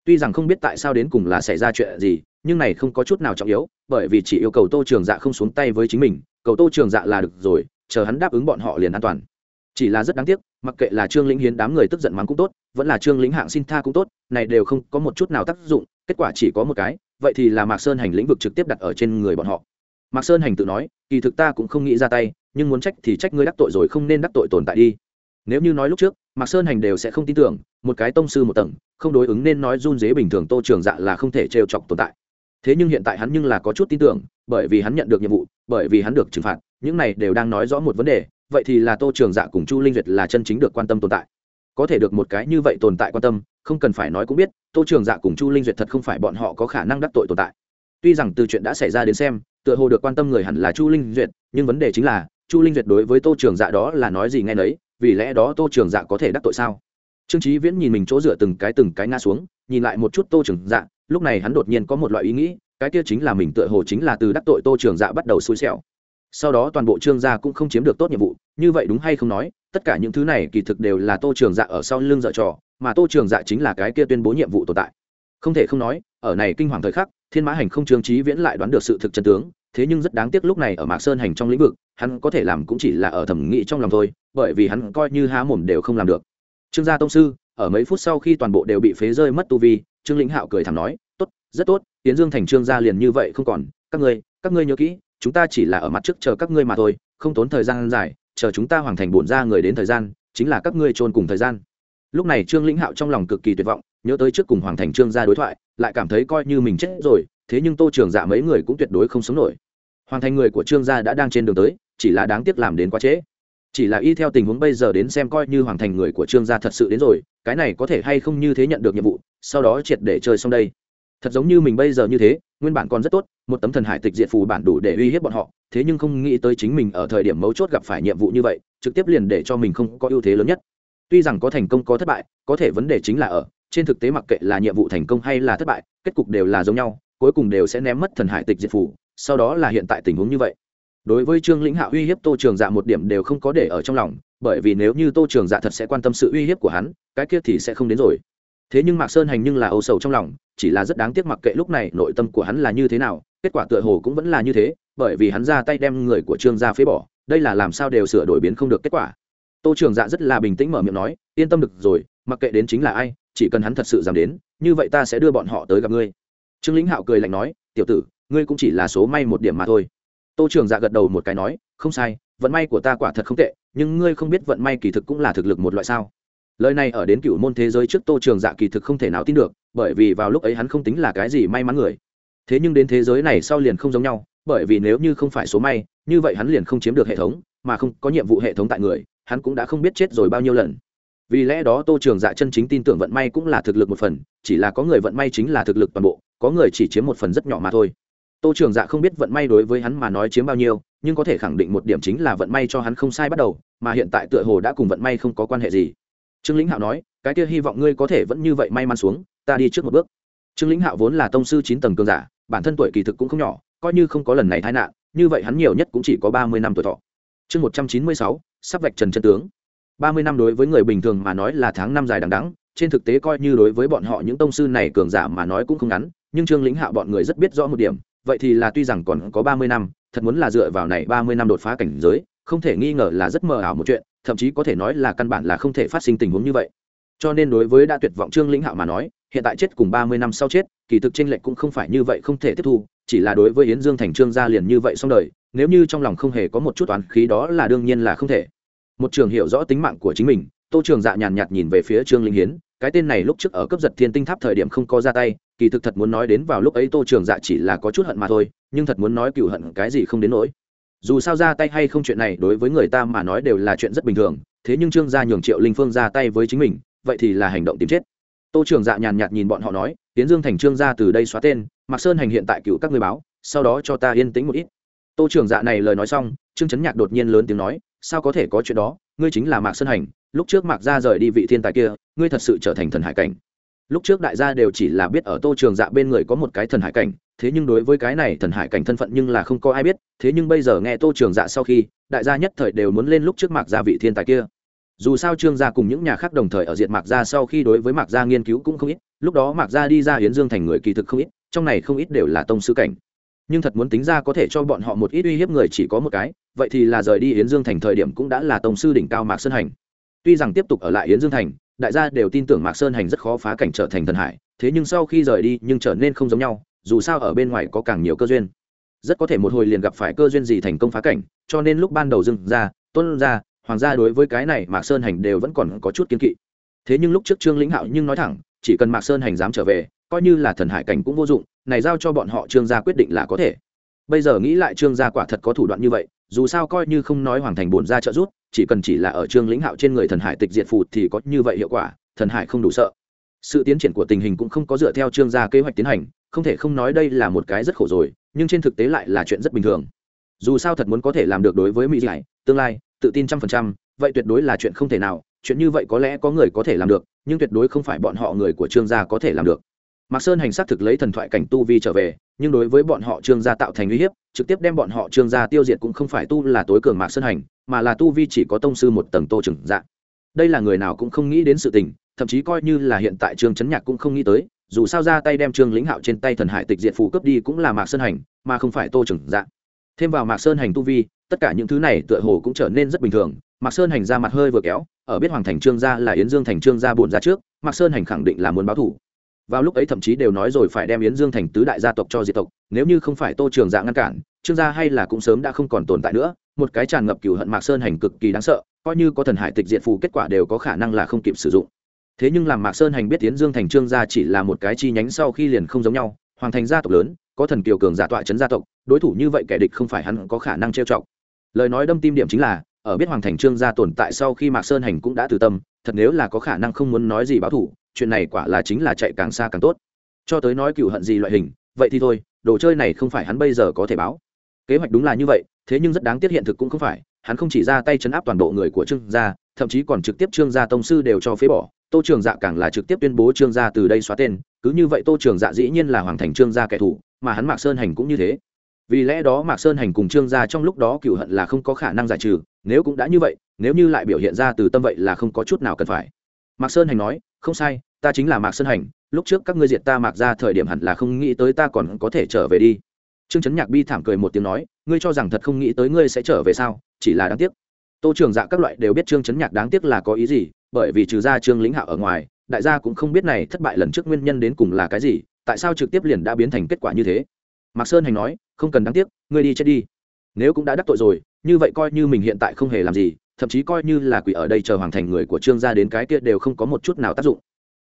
Speaker 1: Tuy rằng không biết tại sao đến cùng là xảy ra chuyện gì nhưng này không có chút nào trọng yếu, bởi vì chỉ yêu cầu tô trường dạ không xuống tay với chính mình, cầu tô trường dạ là được rồi, chờ hắn đáp ứng bọn họ liền an toàn. Chỉ là rất đáng tiếc, mặc kệ là trương lĩnh hiến đám người tức giận mắng cũng tốt, vẫn là trương lĩnh hạng xin tha cũng tốt, này đều không có một chút nào tác dụng, kết quả chỉ có một cái, vậy thì là mạc sơn hành lĩnh vực trực tiếp đặt ở trên người bọn họ. Mạc sơn hành tự nói, kỳ thực ta cũng không nghĩ ra tay, nhưng muốn trách thì trách ngươi đắc tội rồi không nên đắc tội tồn tại đi. Nếu như nói lúc trước, mạc sơn hành đều sẽ không tin tưởng, một cái tông sư một tầng, không đối ứng nên nói run dế bình thường tô trường dạ là không thể trêu chọc tồn tại thế nhưng hiện tại hắn nhưng là có chút tin tưởng, bởi vì hắn nhận được nhiệm vụ, bởi vì hắn được trừng phạt, những này đều đang nói rõ một vấn đề, vậy thì là tô trường dạ cùng chu linh duyệt là chân chính được quan tâm tồn tại. Có thể được một cái như vậy tồn tại quan tâm, không cần phải nói cũng biết, tô trường dạ cùng chu linh duyệt thật không phải bọn họ có khả năng đắc tội tồn tại. Tuy rằng từ chuyện đã xảy ra đến xem, tựa hồ được quan tâm người hẳn là chu linh duyệt, nhưng vấn đề chính là, chu linh duyệt đối với tô trường dạ đó là nói gì nghe nấy, vì lẽ đó tô trường dạ có thể đắc tội sao? Trương trí viễn nhìn mình chỗ dựa từng cái từng cái ngã xuống, nhìn lại một chút tô trường dạ lúc này hắn đột nhiên có một loại ý nghĩ, cái kia chính là mình tựa hồ chính là từ đắc tội tô trường dạ bắt đầu xui xẻo. Sau đó toàn bộ trương gia cũng không chiếm được tốt nhiệm vụ, như vậy đúng hay không nói, tất cả những thứ này kỳ thực đều là tô trường dạ ở sau lưng dợ trò, mà tô trường dạ chính là cái kia tuyên bố nhiệm vụ tồn tại. Không thể không nói, ở này kinh hoàng thời khắc, thiên mã hành không trương trí viễn lại đoán được sự thực chân tướng, thế nhưng rất đáng tiếc lúc này ở mạc sơn hành trong lĩnh vực, hắn có thể làm cũng chỉ là ở thẩm nghĩ trong lòng thôi, bởi vì hắn coi như há mồm đều không làm được. Trương gia tông sư, ở mấy phút sau khi toàn bộ đều bị phế rơi mất tu vi trương lĩnh hạo cười thảm nói, tốt, rất tốt tiến dương thành trương gia liền như vậy không còn. Các ngươi các ngươi nhớ kỹ, chúng ta chỉ là ở mặt trước chờ các ngươi mà thôi, không tốn thời gian dài, chờ chúng ta hoàn thành bổn ra người đến thời gian, chính là các ngươi trôn cùng thời gian. Lúc này trương lĩnh hạo trong lòng cực kỳ tuyệt vọng, nhớ tới trước cùng hoàng thành trương gia đối thoại, lại cảm thấy coi như mình chết rồi, thế nhưng tô trường dạ mấy người cũng tuyệt đối không sống nổi. Hoàng thành người của trương gia đã đang trên đường tới, chỉ là đáng tiếc làm đến quá trễ chỉ là y theo tình huống bây giờ đến xem coi như hoàng thành người của trương gia thật sự đến rồi, cái này có thể hay không như thế nhận được nhiệm vụ, sau đó triệt để chơi xong đây. Thật giống như mình bây giờ như thế, nguyên bản còn rất tốt, một tấm thần hải tịch diệt phù bản đủ để uy hiếp bọn họ, thế nhưng không nghĩ tới chính mình ở thời điểm mấu chốt gặp phải nhiệm vụ như vậy, trực tiếp liền để cho mình không có ưu thế lớn nhất. Tuy rằng có thành công có thất bại, có thể vấn đề chính là ở, trên thực tế mặc kệ là nhiệm vụ thành công hay là thất bại, kết cục đều là giống nhau, cuối cùng đều sẽ ném mất thần hải tịch diệt phù, sau đó là hiện tại tình huống như vậy đối với trương lĩnh hạ uy hiếp tô trường dạ một điểm đều không có để ở trong lòng, bởi vì nếu như tô trường dạ thật sẽ quan tâm sự uy hiếp của hắn, cái kia thì sẽ không đến rồi. Thế nhưng mạc sơn hành nhưng là âu sầu trong lòng, chỉ là rất đáng tiếc mặc kệ lúc này nội tâm của hắn là như thế nào, kết quả tựa hồ cũng vẫn là như thế, bởi vì hắn ra tay đem người của trương gia phế bỏ, đây là làm sao đều sửa đổi biến không được kết quả. Tô trường dạ rất là bình tĩnh mở miệng nói, yên tâm được rồi, mặc kệ đến chính là ai, chỉ cần hắn thật sự dám đến, như vậy ta sẽ đưa bọn họ tới gặp ngươi. Trương lĩnh hạo cười lạnh nói, tiểu tử, ngươi cũng chỉ là số may một điểm mà thôi tô trường dạ gật đầu một cái nói, không sai, vận may của ta quả thật không tệ, nhưng ngươi không biết vận may kỳ thực cũng là thực lực một loại sao? Lời này ở đến cựu môn thế giới trước tô trường dạ kỳ thực không thể nào tin được, bởi vì vào lúc ấy hắn không tính là cái gì may mắn người. Thế nhưng đến thế giới này sau liền không giống nhau, bởi vì nếu như không phải số may, như vậy hắn liền không chiếm được hệ thống, mà không có nhiệm vụ hệ thống tại người, hắn cũng đã không biết chết rồi bao nhiêu lần. Vì lẽ đó tô trường dạ chân chính tin tưởng vận may cũng là thực lực một phần, chỉ là có người vận may chính là thực lực toàn bộ, có người chỉ chiếm một phần rất nhỏ mà thôi tô trường dạ không biết vận may đối với hắn mà nói chiếm bao nhiêu, nhưng có thể khẳng định một điểm chính là vận may cho hắn không sai bắt đầu, mà hiện tại tựa hồ đã cùng vận may không có quan hệ gì. Trương lĩnh hạo nói, cái kia hy vọng ngươi có thể vẫn như vậy may mắn xuống, ta đi trước một bước. Trương lĩnh hạo vốn là tông sư chín tầng cường giả, bản thân tuổi kỳ thực cũng không nhỏ, coi như không có lần này tai nạn, như vậy hắn nhiều nhất cũng chỉ có ba mươi năm tuổi thọ. Chương một trăm chín mươi sáu, sắp vạch trần chân tướng. Ba mươi năm đối với người bình thường mà nói là tháng năm dài đằng đắng trên thực tế coi như đối với bọn họ những tông sư này cường giả mà nói cũng không ngắn, nhưng trương lĩnh hạo bọn người rất biết rõ một điểm vậy thì là tuy rằng còn có ba mươi năm, thật muốn là dựa vào này ba mươi năm đột phá cảnh giới, không thể nghi ngờ là rất mờ ảo một chuyện, thậm chí có thể nói là căn bản là không thể phát sinh tình huống như vậy. Cho nên đối với đã tuyệt vọng trương lĩnh hạo mà nói, hiện tại chết cùng ba mươi năm sau chết, kỳ thực tranh lệch cũng không phải như vậy không thể tiếp thu, chỉ là đối với yến dương thành trương gia liền như vậy xong đời, nếu như trong lòng không hề có một chút toán khí đó là đương nhiên là không thể. Một trường hiểu rõ tính mạng của chính mình, tô trường dạ nhàn nhạt nhìn về phía trương linh hiến cái tên này lúc trước ở cấp giật thiên tinh tháp thời điểm không có ra tay, kỳ thực thật muốn nói đến vào lúc ấy tô trường dạ chỉ là có chút hận mà thôi, nhưng thật muốn nói cựu hận cái gì không đến nỗi. Dù sao ra tay hay không chuyện này đối với người ta mà nói đều là chuyện rất bình thường, thế nhưng trương gia nhường triệu linh phương ra tay với chính mình, vậy thì là hành động tìm chết. Tô trường dạ nhàn nhạt nhìn bọn họ nói, tiến dương thành trương gia từ đây xóa tên, mạc sơn hành hiện tại cựu các người báo, sau đó cho ta yên tĩnh một ít. Tô trường dạ này lời nói xong, trương trấn nhạc đột nhiên lớn tiếng nói sao có thể có chuyện đó? Ngươi chính là mạc sơn hành, lúc trước mạc gia rời đi vị thiên tài kia, ngươi thật sự trở thành thần hải cảnh. Lúc trước đại gia đều chỉ là biết ở tô trường dạ bên người có một cái thần hải cảnh, thế nhưng đối với cái này thần hải cảnh thân phận nhưng là không có ai biết, thế nhưng bây giờ nghe tô trường dạ sau khi, đại gia nhất thời đều muốn lên lúc trước mạc gia vị thiên tài kia. Dù sao trương gia cùng những nhà khác đồng thời ở diện mạc gia sau khi đối với mạc gia nghiên cứu cũng không ít, lúc đó mạc gia đi ra hiến dương thành người kỳ thực không ít, trong này không ít đều là tông sư cảnh nhưng thật muốn tính ra có thể cho bọn họ một ít uy hiếp người chỉ có một cái, vậy thì là rời đi Yến dương thành thời điểm cũng đã là tông sư đỉnh cao mạc sơn hành. Tuy rằng tiếp tục ở lại Yến dương thành, đại gia đều tin tưởng mạc sơn hành rất khó phá cảnh trở thành thần hải, thế nhưng sau khi rời đi nhưng trở nên không giống nhau, dù sao ở bên ngoài có càng nhiều cơ duyên. Rất có thể một hồi liền gặp phải cơ duyên gì thành công phá cảnh, cho nên lúc ban đầu dừng ra tuân ra hoàng gia đối với cái này mạc sơn hành đều vẫn còn có chút kiên kỵ. Thế nhưng lúc trước trương lĩnh hạo nhưng nói thẳng, chỉ cần mạc sơn hành dám trở về coi như là thần hải cảnh cũng vô dụng, này giao cho bọn họ trương gia quyết định là có thể. Bây giờ nghĩ lại trương gia quả thật có thủ đoạn như vậy, dù sao coi như không nói hoàng thành bổn ra trợ giúp, chỉ cần chỉ là ở trương lĩnh hạo trên người thần hải tịch diệt phù thì có như vậy hiệu quả, thần hải không đủ sợ. Sự tiến triển của tình hình cũng không có dựa theo trương gia kế hoạch tiến hành, không thể không nói đây là một cái rất khổ rồi, nhưng trên thực tế lại là chuyện rất bình thường. Dù sao thật muốn có thể làm được đối với mỹ giải, tương lai, tự tin trăm phần trăm, vậy tuyệt đối là chuyện không thể nào, chuyện như vậy có lẽ có người có thể làm được, nhưng tuyệt đối không phải bọn họ người của trương gia có thể làm được mạc sơn hành sát thực lấy thần thoại cảnh tu vi trở về, nhưng đối với bọn họ trương gia tạo thành uy hiếp, trực tiếp đem bọn họ trương gia tiêu diệt cũng không phải tu là tối cường mạc sơn hành, mà là tu vi chỉ có tông sư một tầng tô trừng dạ. Đây là người nào cũng không nghĩ đến sự tình, thậm chí coi như là hiện tại trương chấn nhạc cũng không nghĩ tới, dù sao ra tay đem trương lĩnh hạo trên tay thần hải tịch diệt phù cướp đi cũng là mạc sơn hành, mà không phải tô trừng dạ. Thêm vào mạc sơn hành tu vi, tất cả những thứ này tựa hồ cũng trở nên rất bình thường. Mạc sơn hành ra mặt hơi vừa kéo, ở biết hoàng thành trương gia là yến dương thành trương gia buồn ra trước, mạc sơn hành khẳng định là muốn báo thù vào lúc ấy thậm chí đều nói rồi phải đem yến dương thành tứ đại gia tộc cho diệt tộc, nếu như không phải tô trường dạ ngăn cản, trương gia hay là cũng sớm đã không còn tồn tại nữa. Một cái tràn ngập cửu hận mạc sơn hành cực kỳ đáng sợ, coi như có thần hải tịch diệt phù kết quả đều có khả năng là không kịp sử dụng. Thế nhưng làm mạc sơn hành biết yến dương thành trương gia chỉ là một cái chi nhánh sau khi liền không giống nhau, hoàng thành gia tộc lớn, có thần kiều cường giả tọa chấn gia tộc, đối thủ như vậy kẻ địch không phải hắn có khả năng trêu chọc. Lời nói đâm tim điểm chính là, ở biết hoàng thành trương gia tồn tại sau khi mạc sơn hành cũng đã từ tâm, thật nếu là có khả năng không muốn nói gì báo thủ chuyện này quả là chính là chạy càng xa càng tốt. Cho tới nói cựu hận gì loại hình, vậy thì thôi, đồ chơi này không phải hắn bây giờ có thể báo. Kế hoạch đúng là như vậy, thế nhưng rất đáng tiếc hiện thực cũng không phải, hắn không chỉ ra tay chấn áp toàn bộ người của trương gia, thậm chí còn trực tiếp trương gia tông sư đều cho phế bỏ, tô trường dạ càng là trực tiếp tuyên bố trương gia từ đây xóa tên, cứ như vậy tô trường dạ dĩ nhiên là hoàng thành trương gia kẻ thù, mà hắn mạc sơn hành cũng như thế. Vì lẽ đó mạc sơn hành cùng trương gia trong lúc đó cựu hận là không có khả năng giải trừ, nếu cũng đã như vậy, nếu như lại biểu hiện ra từ tâm vậy là không có chút nào cần phải. Mạc sơn hành nói không sai, ta chính là mạc sơn hành, lúc trước các ngươi diệt ta mạc ra thời điểm hẳn là không nghĩ tới ta còn có thể trở về đi. Trương trấn nhạc bi thảm cười một tiếng nói, ngươi cho rằng thật không nghĩ tới ngươi sẽ trở về sao, chỉ là đáng tiếc. Tô trường dạ các loại đều biết trương trấn nhạc đáng tiếc là có ý gì, bởi vì trừ ra trương lĩnh hạo ở ngoài, đại gia cũng không biết này thất bại lần trước nguyên nhân đến cùng là cái gì, tại sao trực tiếp liền đã biến thành kết quả như thế. Mạc sơn hành nói, không cần đáng tiếc, ngươi đi chết đi. Nếu cũng đã đắc tội rồi, như vậy coi như mình hiện tại không hề làm gì thậm chí coi như là quỷ ở đây chờ hoàng thành người của trương gia đến cái kia đều không có một chút nào tác dụng.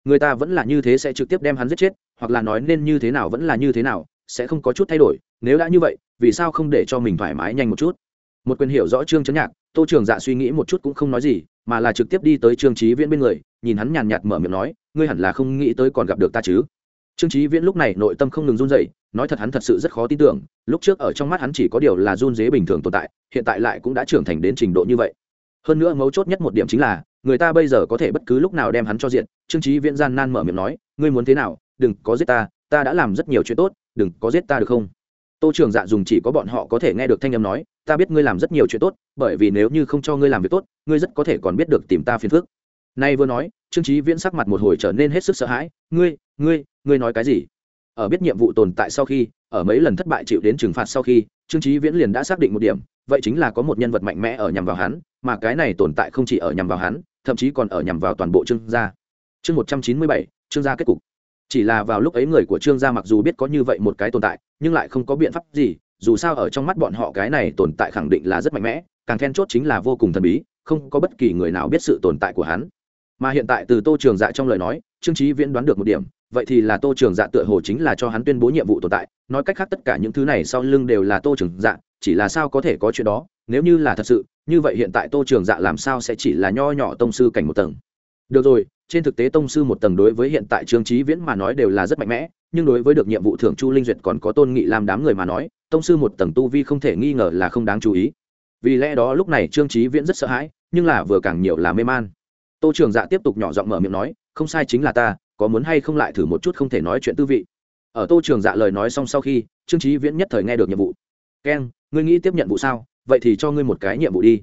Speaker 1: Người ta vẫn là như thế sẽ trực tiếp đem hắn giết chết, hoặc là nói nên như thế nào vẫn là như thế nào, sẽ không có chút thay đổi. Nếu đã như vậy, vì sao không để cho mình thoải mái nhanh một chút? Một quyền hiểu rõ trương chấn nhạc, tô trường dạ suy nghĩ một chút cũng không nói gì, mà là trực tiếp đi tới trương trí viễn bên người, nhìn hắn nhàn nhạt mở miệng nói, ngươi hẳn là không nghĩ tới còn gặp được ta chứ? Trương trí viễn lúc này nội tâm không ngừng run dậy nói thật hắn thật sự rất khó tin tưởng, lúc trước ở trong mắt hắn chỉ có điều là run dế bình thường tồn tại, hiện tại lại cũng đã trưởng thành đến trình độ như vậy hơn nữa mấu chốt nhất một điểm chính là, người ta bây giờ có thể bất cứ lúc nào đem hắn cho diện. Trương trí viễn gian nan mở miệng nói, ngươi muốn thế nào? Đừng có giết ta ta đã làm rất nhiều chuyện tốt, đừng có giết ta được không? Tô trường dạ dùng chỉ có bọn họ có thể nghe được thanh âm nói, ta biết ngươi làm rất nhiều chuyện tốt, bởi vì nếu như không cho ngươi làm việc tốt, ngươi rất có thể còn biết được tìm ta phiền phức. Nay vừa nói, trương trí viễn sắc mặt một hồi trở nên hết sức sợ hãi, ngươi ngươi ngươi nói cái gì? Ở biết nhiệm vụ tồn tại sau khi, ở mấy lần thất bại chịu đến trừng phạt sau khi, trương trí viễn liền đã xác định một điểm vậy chính là có một nhân vật mạnh mẽ ở nhằm vào hắn, mà cái này tồn tại không chỉ ở nhằm vào hắn, thậm chí còn ở nhằm vào toàn bộ trương gia. Chương một trăm chín mươi bảy, trương gia kết cục. Chỉ là vào lúc ấy người của trương gia mặc dù biết có như vậy một cái tồn tại, nhưng lại không có biện pháp gì, dù sao ở trong mắt bọn họ cái này tồn tại khẳng định là rất mạnh mẽ, càng then chốt chính là vô cùng thần bí, không có bất kỳ người nào biết sự tồn tại của hắn. Mà hiện tại từ tô trường dạ trong lời nói trương trí viễn đoán được một điểm, vậy thì là tô trường dạ tựa hồ chính là cho hắn tuyên bố nhiệm vụ tồn tại, nói cách khác tất cả những thứ này sau lưng đều là tô trường dạ chỉ là sao có thể có chuyện đó, nếu như là thật sự, như vậy hiện tại tô trường dạ làm sao sẽ chỉ là nho nhỏ tông sư cảnh một tầng. Được rồi, trên thực tế tông sư một tầng đối với hiện tại trương trí viễn mà nói đều là rất mạnh mẽ, nhưng đối với được nhiệm vụ thưởng chu linh duyệt còn có tôn nghị làm đám người mà nói, tông sư một tầng tu vi không thể nghi ngờ là không đáng chú ý. Vì lẽ đó lúc này trương trí viễn rất sợ hãi, nhưng là vừa càng nhiều là mê man. Tô trường dạ tiếp tục nhỏ giọng mở miệng nói không sai chính là ta, có muốn hay không lại thử một chút không thể nói chuyện tư vị. Ở tô trường dạ lời nói xong sau khi, trương trí viễn nhất thời nghe được nhiệm vụ. Keng ngươi nghĩ tiếp nhận vụ sao? Vậy thì cho ngươi một cái nhiệm vụ đi.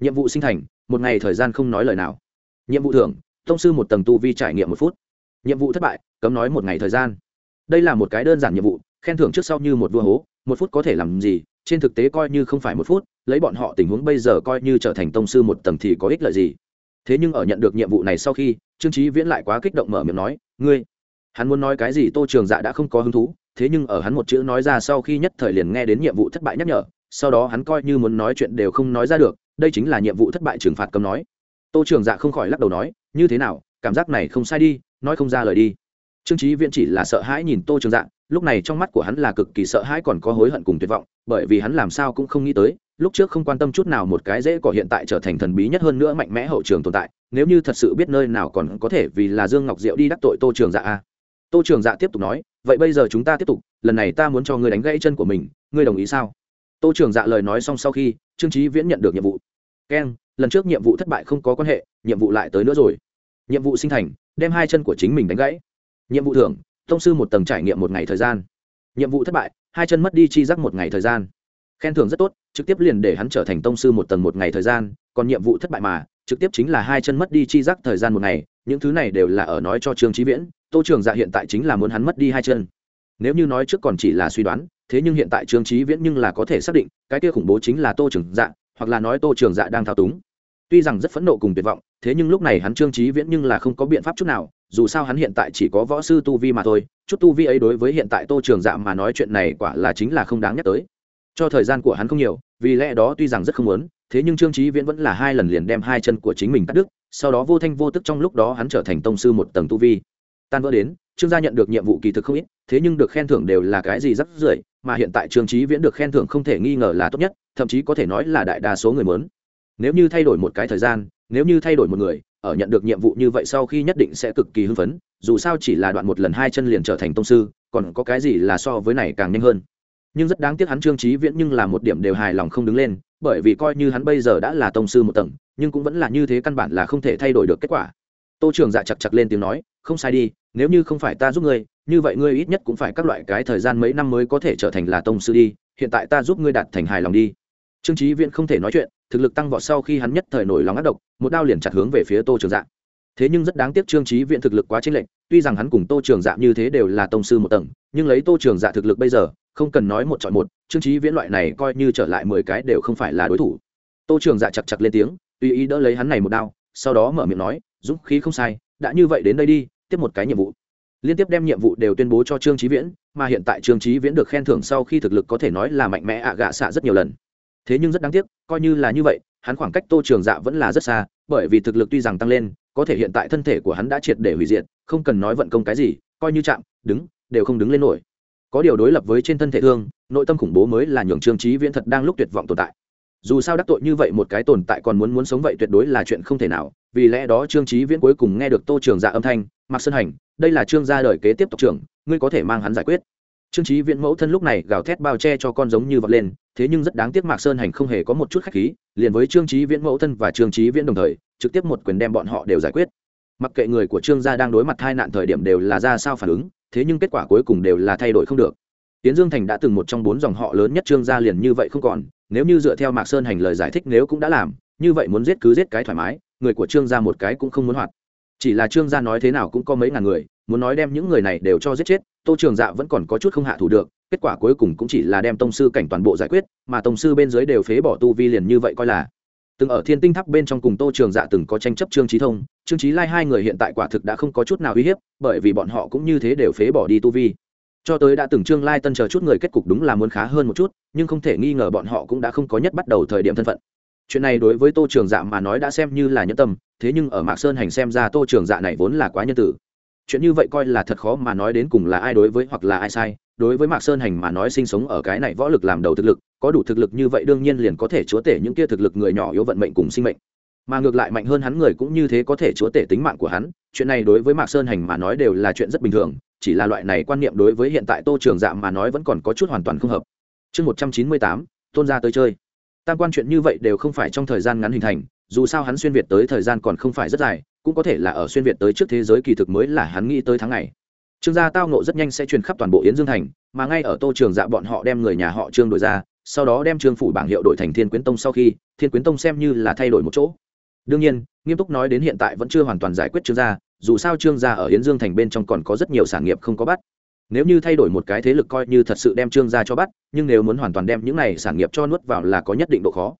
Speaker 1: Nhiệm vụ sinh thành, một ngày thời gian không nói lời nào. Nhiệm vụ thưởng thông sư một tầng tu vi trải nghiệm một phút. Nhiệm vụ thất bại, cấm nói một ngày thời gian. Đây là một cái đơn giản nhiệm vụ, khen thưởng trước sau như một vua hố, một phút có thể làm gì, trên thực tế coi như không phải một phút, lấy bọn họ tình huống bây giờ coi như trở thành tông sư một tầng thì có ích lợi gì? Thế nhưng ở nhận được nhiệm vụ này sau khi, trương trí viễn lại quá kích động mở miệng nói, ngươi, hắn muốn nói cái gì? Tô trường dạ đã không có hứng thú, thế nhưng ở hắn một chữ nói ra sau khi nhất thời liền nghe đến nhiệm vụ thất bại nhắc nhở, sau đó hắn coi như muốn nói chuyện đều không nói ra được, đây chính là nhiệm vụ thất bại trừng phạt cấm nói. Tô trường dạ không khỏi lắc đầu nói, như thế nào, cảm giác này không sai đi, nói không ra lời đi. Trương trí viễn chỉ là sợ hãi nhìn tô trường dạ lúc này trong mắt của hắn là cực kỳ sợ hãi còn có hối hận cùng tuyệt vọng, bởi vì hắn làm sao cũng không nghĩ tới lúc trước không quan tâm chút nào một cái dễ cỏ hiện tại trở thành thần bí nhất hơn nữa mạnh mẽ hậu trường tồn tại, nếu như thật sự biết nơi nào còn có thể vì là dương ngọc diệu đi đắc tội tô trường dạ a tô trường dạ tiếp tục nói, vậy bây giờ chúng ta tiếp tục, lần này ta muốn cho ngươi đánh gãy chân của mình, ngươi đồng ý sao? Tô trường dạ lời nói xong sau khi, trương trí viễn nhận được nhiệm vụ. Keng, lần trước nhiệm vụ thất bại không có quan hệ, nhiệm vụ lại tới nữa rồi. Nhiệm vụ sinh thành, đem hai chân của chính mình đánh gãy. Nhiệm vụ thưởng, thông sư một tầng trải nghiệm một ngày thời gian. Nhiệm vụ thất bại, hai chân mất đi chi giác một ngày thời gian khen thưởng rất tốt, trực tiếp liền để hắn trở thành tông sư một tầng một ngày thời gian, còn nhiệm vụ thất bại mà, trực tiếp chính là hai chân mất đi chi giác thời gian một ngày, những thứ này đều là ở nói cho trương trí viễn, tô trường dạ hiện tại chính là muốn hắn mất đi hai chân. Nếu như nói trước còn chỉ là suy đoán, thế nhưng hiện tại trương trí viễn nhưng là có thể xác định, cái kia khủng bố chính là tô trường dạ hoặc là nói tô trường dạ đang thao túng. Tuy rằng rất phẫn nộ cùng tuyệt vọng, thế nhưng lúc này hắn trương trí viễn nhưng là không có biện pháp chút nào, dù sao hắn hiện tại chỉ có võ sư tu vi mà thôi, chút tu vi ấy đối với hiện tại tô trường dạ mà nói chuyện này quả là chính là không đáng nhắc tới cho thời gian của hắn không nhiều, vì lẽ đó tuy rằng rất không muốn, thế nhưng trương trí viễn vẫn là hai lần liền đem hai chân của chính mình cắt đứt, sau đó vô thanh vô tức trong lúc đó hắn trở thành tông sư một tầng tu vi. Tan vỡ đến, trương gia nhận được nhiệm vụ kỳ thực không ít, thế nhưng được khen thưởng đều là cái gì rất rưởi, mà hiện tại trương trí viễn được khen thưởng không thể nghi ngờ là tốt nhất, thậm chí có thể nói là đại đa số người muốn. Nếu như thay đổi một cái thời gian, nếu như thay đổi một người, ở nhận được nhiệm vụ như vậy sau khi nhất định sẽ cực kỳ hưng phấn, dù sao chỉ là đoạn một lần hai chân liền trở thành tông sư, còn có cái gì là so với này càng nhanh hơn nhưng rất đáng tiếc hắn trương trí viễn nhưng là một điểm đều hài lòng không đứng lên, bởi vì coi như hắn bây giờ đã là tông sư một tầng, nhưng cũng vẫn là như thế căn bản là không thể thay đổi được kết quả. Tô trường dạ chặt chặt lên tiếng nói, không sai đi, nếu như không phải ta giúp ngươi, như vậy ngươi ít nhất cũng phải các loại cái thời gian mấy năm mới có thể trở thành là tông sư đi, hiện tại ta giúp ngươi đạt thành hài lòng đi. Trương trí viễn không thể nói chuyện, thực lực tăng vọt sau khi hắn nhất thời nổi lòng ác độc, một đao liền chặt hướng về phía tô trường dạ. Thế nhưng rất đáng tiếc trương trí viễn thực lực quá chênh lệch, tuy rằng hắn cùng tô trường dạ như thế đều là tông sư một tầng, nhưng lấy tô trường dạ thực lực bây giờ không cần nói một chọn một, trương trí viễn loại này coi như trở lại mười cái đều không phải là đối thủ. Tô trường dạ chặt chặt lên tiếng, tùy ý đỡ lấy hắn này một đao, sau đó mở miệng nói, dũng khí không sai, đã như vậy đến đây đi, tiếp một cái nhiệm vụ. Liên tiếp đem nhiệm vụ đều tuyên bố cho trương trí viễn, mà hiện tại trương trí viễn được khen thưởng sau khi thực lực có thể nói là mạnh mẽ ạ gạ xạ rất nhiều lần. Thế nhưng rất đáng tiếc, coi như là như vậy, hắn khoảng cách tô trường dạ vẫn là rất xa, bởi vì thực lực tuy rằng tăng lên, có thể hiện tại thân thể của hắn đã triệt để hủy diệt, không cần nói vận công cái gì, coi như chạm, đứng, đều không đứng lên nổi có điều đối lập với trên thân thể thương, nội tâm khủng bố mới là nhường trương trí viễn thật đang lúc tuyệt vọng tồn tại. Dù sao đắc tội như vậy một cái tồn tại còn muốn muốn sống vậy tuyệt đối là chuyện không thể nào, vì lẽ đó trương trí viễn cuối cùng nghe được tô trường dạ âm thanh mặc sơn hành, đây là trương gia đời kế tiếp tộc trưởng, ngươi có thể mang hắn giải quyết. Trương trí viễn mẫu thân lúc này gào thét bao che cho con giống như vật lên, thế nhưng rất đáng tiếc mạc sơn hành không hề có một chút khách khí, liền với trương trí viễn mẫu thân và trương trí viễn đồng thời, trực tiếp một quyền đem bọn họ đều giải quyết. Mặc kệ người của trương gia đang đối mặt hai nạn thời điểm đều là ra sao phản ứng thế nhưng kết quả cuối cùng đều là thay đổi không được. Tiến dương thành đã từng một trong bốn dòng họ lớn nhất trương gia liền như vậy không còn, nếu như dựa theo mạc sơn hành lời giải thích nếu cũng đã làm, như vậy muốn giết cứ giết cái thoải mái, người của trương gia một cái cũng không muốn hoạt. Chỉ là trương gia nói thế nào cũng có mấy ngàn người, muốn nói đem những người này đều cho giết chết, tô trường dạ vẫn còn có chút không hạ thủ được, kết quả cuối cùng cũng chỉ là đem tông sư cảnh toàn bộ giải quyết, mà tông sư bên dưới đều phế bỏ tu vi liền như vậy coi là. Từng ở thiên tinh tháp bên trong cùng tô trường dạ từng có tranh chấp trương trí thông trương trí lai hai người hiện tại quả thực đã không có chút nào uy hiếp, bởi vì bọn họ cũng như thế đều phế bỏ đi tu vi. Cho tới đã từng trương lai tân chờ chút người kết cục đúng là muốn khá hơn một chút, nhưng không thể nghi ngờ bọn họ cũng đã không có nhất bắt đầu thời điểm thân phận. Chuyện này đối với tô trường dạ mà nói đã xem như là nhân tâm, thế nhưng ở mạc sơn hành xem ra tô trường dạ này vốn là quá nhân tử. Chuyện như vậy coi là thật khó mà nói đến cùng là ai đối với hoặc là ai sai. Đối với mạc sơn hành mà nói sinh sống ở cái này võ lực làm đầu thực lực, có đủ thực lực như vậy đương nhiên liền có thể chúa tể những kia thực lực người nhỏ yếu vận mệnh cùng sinh mệnh mà ngược lại mạnh hơn hắn người cũng như thế có thể chúa tể tính mạng của hắn. Chuyện này đối với mạc sơn hành mà nói đều là chuyện rất bình thường, chỉ là loại này quan niệm đối với hiện tại tô trường dạ mà nói vẫn còn có chút hoàn toàn không hợp. Chương một trăm chín mươi tám, tôn gia tới chơi. Tam quan chuyện như vậy đều không phải trong thời gian ngắn hình thành, dù sao hắn xuyên việt tới thời gian còn không phải rất dài, cũng có thể là ở xuyên việt tới trước thế giới kỳ thực mới là hắn nghĩ tới tháng này trương gia tao nộ rất nhanh sẽ truyền khắp toàn bộ yến dương thành, mà ngay ở tô trường dạ bọn họ đem người nhà họ trương đổi ra, sau đó đem trương phủ bảng hiệu đổi thành thiên quyến tông sau khi, thiên quyến tông xem như là thay đổi một chỗ đương nhiên, nghiêm túc nói đến hiện tại vẫn chưa hoàn toàn giải quyết trương gia, dù sao trương gia ở yến dương thành bên trong còn có rất nhiều sản nghiệp không có bắt. Nếu như thay đổi một cái thế lực coi như thật sự đem trương gia cho bắt, nhưng nếu muốn hoàn toàn đem những này sản nghiệp cho nuốt vào là có nhất định độ khó.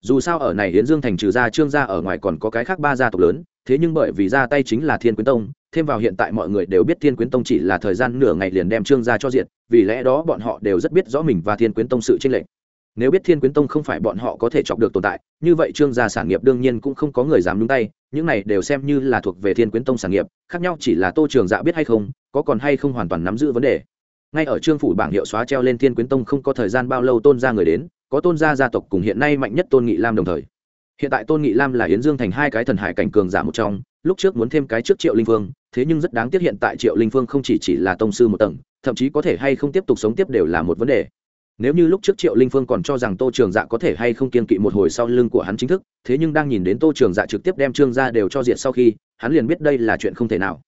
Speaker 1: Dù sao ở này yến dương thành trừ ra trương gia ở ngoài còn có cái khác ba gia tộc lớn, thế nhưng bởi vì ra tay chính là thiên quyến tông, thêm vào hiện tại mọi người đều biết thiên quyến tông chỉ là thời gian nửa ngày liền đem trương gia cho diện vì lẽ đó bọn họ đều rất biết rõ mình và thiên quyến tông sự tranh lệch nếu biết thiên quyến tông không phải bọn họ có thể chọc được tồn tại như vậy trương gia sản nghiệp đương nhiên cũng không có người dám nhúng tay những này đều xem như là thuộc về thiên quyến tông sản nghiệp khác nhau chỉ là tô trường dạ biết hay không có còn hay không hoàn toàn nắm giữ vấn đề. Ngay ở trương phủ bảng hiệu xóa treo lên thiên quyến tông không có thời gian bao lâu tôn gia người đến có tôn gia gia tộc cùng hiện nay mạnh nhất tôn nghị lam đồng thời. Hiện tại tôn nghị lam là yến dương thành hai cái thần hải cảnh cường giả một trong lúc trước muốn thêm cái trước triệu linh vương, thế nhưng rất đáng tiếc hiện tại triệu linh vương không chỉ chỉ là tông sư một tầng thậm chí có thể hay không tiếp tục sống tiếp đều là một vấn đề nếu như lúc trước triệu linh phương còn cho rằng tô trường dạ có thể hay không kiên kỵ một hồi sau lưng của hắn chính thức, thế nhưng đang nhìn đến tô trường dạ trực tiếp đem trương gia đều cho diệt sau khi, hắn liền biết đây là chuyện không thể nào.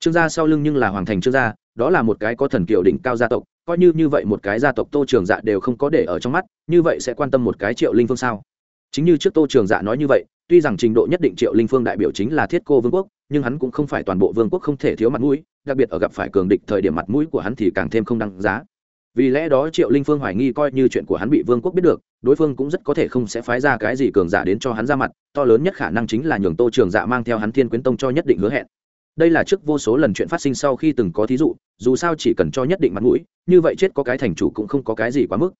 Speaker 1: Trương gia sau lưng nhưng là hoàng thành trương gia, đó là một cái có thần kiều đỉnh cao gia tộc, coi như như vậy một cái gia tộc tô trường dạ đều không có để ở trong mắt, như vậy sẽ quan tâm một cái triệu linh phương sao? Chính như trước tô trường dạ nói như vậy, tuy rằng trình độ nhất định triệu linh phương đại biểu chính là thiết cô vương quốc, nhưng hắn cũng không phải toàn bộ vương quốc không thể thiếu mặt mũi, đặc biệt ở gặp phải cường địch thời điểm mặt mũi của hắn thì càng thêm không đăng giá vì lẽ đó triệu linh phương hoài nghi coi như chuyện của hắn bị vương quốc biết được, đối phương cũng rất có thể không sẽ phái ra cái gì cường giả đến cho hắn ra mặt, to lớn nhất khả năng chính là nhường tô trường dạ mang theo hắn thiên quyến tông cho nhất định hứa hẹn. Đây là trước vô số lần chuyện phát sinh sau khi từng có thí dụ, dù sao chỉ cần cho nhất định mặt mũi, như vậy chết có cái thành chủ cũng không có cái gì quá mức.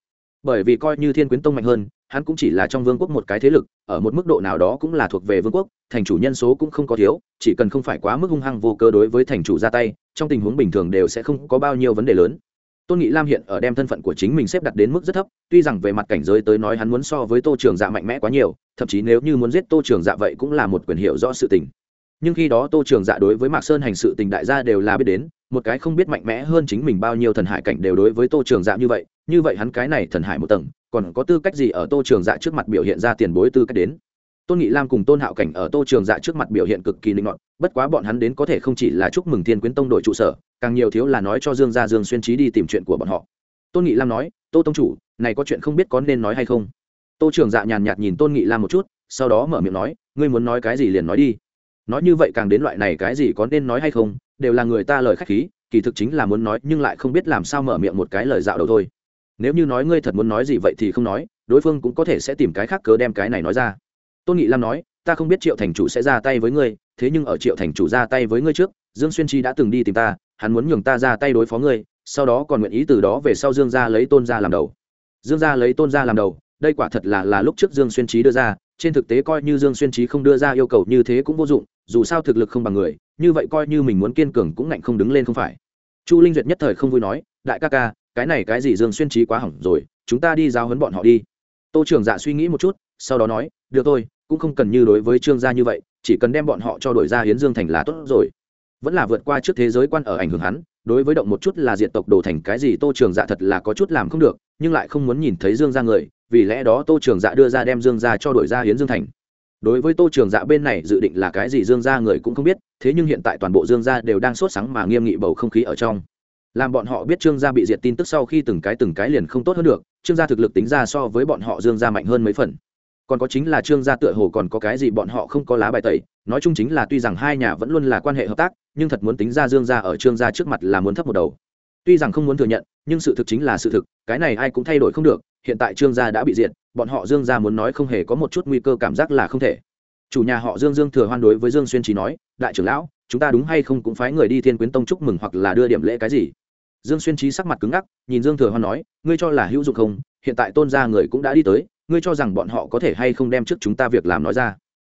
Speaker 1: Bởi vì coi như thiên quyến tông mạnh hơn, hắn cũng chỉ là trong vương quốc một cái thế lực, ở một mức độ nào đó cũng là thuộc về vương quốc, thành chủ nhân số cũng không có thiếu, chỉ cần không phải quá mức hung hăng vô cơ đối với thành chủ ra tay, trong tình huống bình thường đều sẽ không có bao nhiêu vấn đề lớn tôn nghị lam hiện ở đem thân phận của chính mình xếp đặt đến mức rất thấp, tuy rằng về mặt cảnh giới tới nói hắn muốn so với tô trường dạ mạnh mẽ quá nhiều, thậm chí nếu như muốn giết tô trường dạ vậy cũng là một quyền hiệu rõ sự tình. Nhưng khi đó tô trường dạ đối với mạc sơn hành sự tình đại gia đều là biết đến, một cái không biết mạnh mẽ hơn chính mình bao nhiêu thần hải cảnh đều đối với tô trường dạ như vậy như vậy hắn cái này thần hải một tầng, còn có tư cách gì ở tô trường dạ trước mặt biểu hiện ra tiền bối tư cách đến? Tôn nghị lam cùng tôn hạo cảnh ở tô trường dạ trước mặt biểu hiện cực kỳ linh ngọn bất quá bọn hắn đến có thể không chỉ là chúc mừng thiên quyến tông đội trụ sở, càng nhiều thiếu là nói cho dương gia dương xuyên trí đi tìm chuyện của bọn họ. Tôn nghị lam nói, tô tông chủ, này có chuyện không biết có nên nói hay không? Tô trường dạ nhàn nhạt nhìn tôn nghị lam một chút, sau đó mở miệng nói, ngươi muốn nói cái gì liền nói đi. Nói như vậy càng đến loại này cái gì có nên nói hay không, đều là người ta lời khách khí, kỳ thực chính là muốn nói nhưng lại không biết làm sao mở miệng một cái lời dạo đầu thôi. Nếu như nói ngươi thật muốn nói gì vậy thì không nói, đối phương cũng có thể sẽ tìm cái khác cớ đem cái này nói ra tôn nghị lam nói, ta không biết triệu thành chủ sẽ ra tay với ngươi, thế nhưng ở triệu thành chủ ra tay với ngươi trước, dương xuyên chi đã từng đi tìm ta, hắn muốn nhường ta ra tay đối phó ngươi, sau đó còn nguyện ý từ đó về sau dương gia lấy tôn gia làm đầu. Dương gia lấy tôn gia làm đầu, đây quả thật là là lúc trước dương xuyên trí đưa ra, trên thực tế coi như dương xuyên trí không đưa ra yêu cầu như thế cũng vô dụng, dù sao thực lực không bằng người, như vậy coi như mình muốn kiên cường cũng ngạnh không đứng lên không phải. Chu linh duyệt nhất thời không vui nói, đại ca ca, cái này cái gì dương xuyên trí quá hỏng rồi, chúng ta đi giao hấn bọn họ đi. Tô trường dạ suy nghĩ một chút, sau đó nói được thôi, cũng không cần như đối với trương gia như vậy, chỉ cần đem bọn họ cho đổi ra hiến dương thành là tốt rồi. Vẫn là vượt qua trước thế giới quan ở ảnh hưởng hắn, đối với động một chút là diện tộc đồ thành cái gì tô trường dạ thật là có chút làm không được, nhưng lại không muốn nhìn thấy dương gia người, vì lẽ đó tô trường dạ đưa ra đem dương gia cho đổi ra hiến dương thành. Đối với tô trường dạ bên này dự định là cái gì dương gia người cũng không biết, thế nhưng hiện tại toàn bộ dương gia đều đang sốt sắng mà nghiêm nghị bầu không khí ở trong. Làm bọn họ biết trương gia bị diệt tin tức sau khi từng cái từng cái liền không tốt hơn được, trương gia thực lực tính ra so với bọn họ dương gia mạnh hơn mấy phần còn có chính là trương gia tựa hồ còn có cái gì bọn họ không có lá bài tẩy, nói chung chính là tuy rằng hai nhà vẫn luôn là quan hệ hợp tác, nhưng thật muốn tính ra dương gia ở trương gia trước mặt là muốn thấp một đầu. Tuy rằng không muốn thừa nhận, nhưng sự thực chính là sự thực, cái này ai cũng thay đổi không được, hiện tại trương gia đã bị diệt, bọn họ dương gia muốn nói không hề có một chút nguy cơ cảm giác là không thể. Chủ nhà họ dương dương thừa hoan đối với dương xuyên trí nói, đại trưởng lão, chúng ta đúng hay không cũng phái người đi thiên quyến tông chúc mừng hoặc là đưa điểm lễ cái gì? Dương xuyên trí sắc mặt cứng ngắc, nhìn dương thừa hoan nói, ngươi cho là hữu dụng không? Hiện tại tôn gia người cũng đã đi tới ngươi cho rằng bọn họ có thể hay không đem trước chúng ta việc làm nói ra?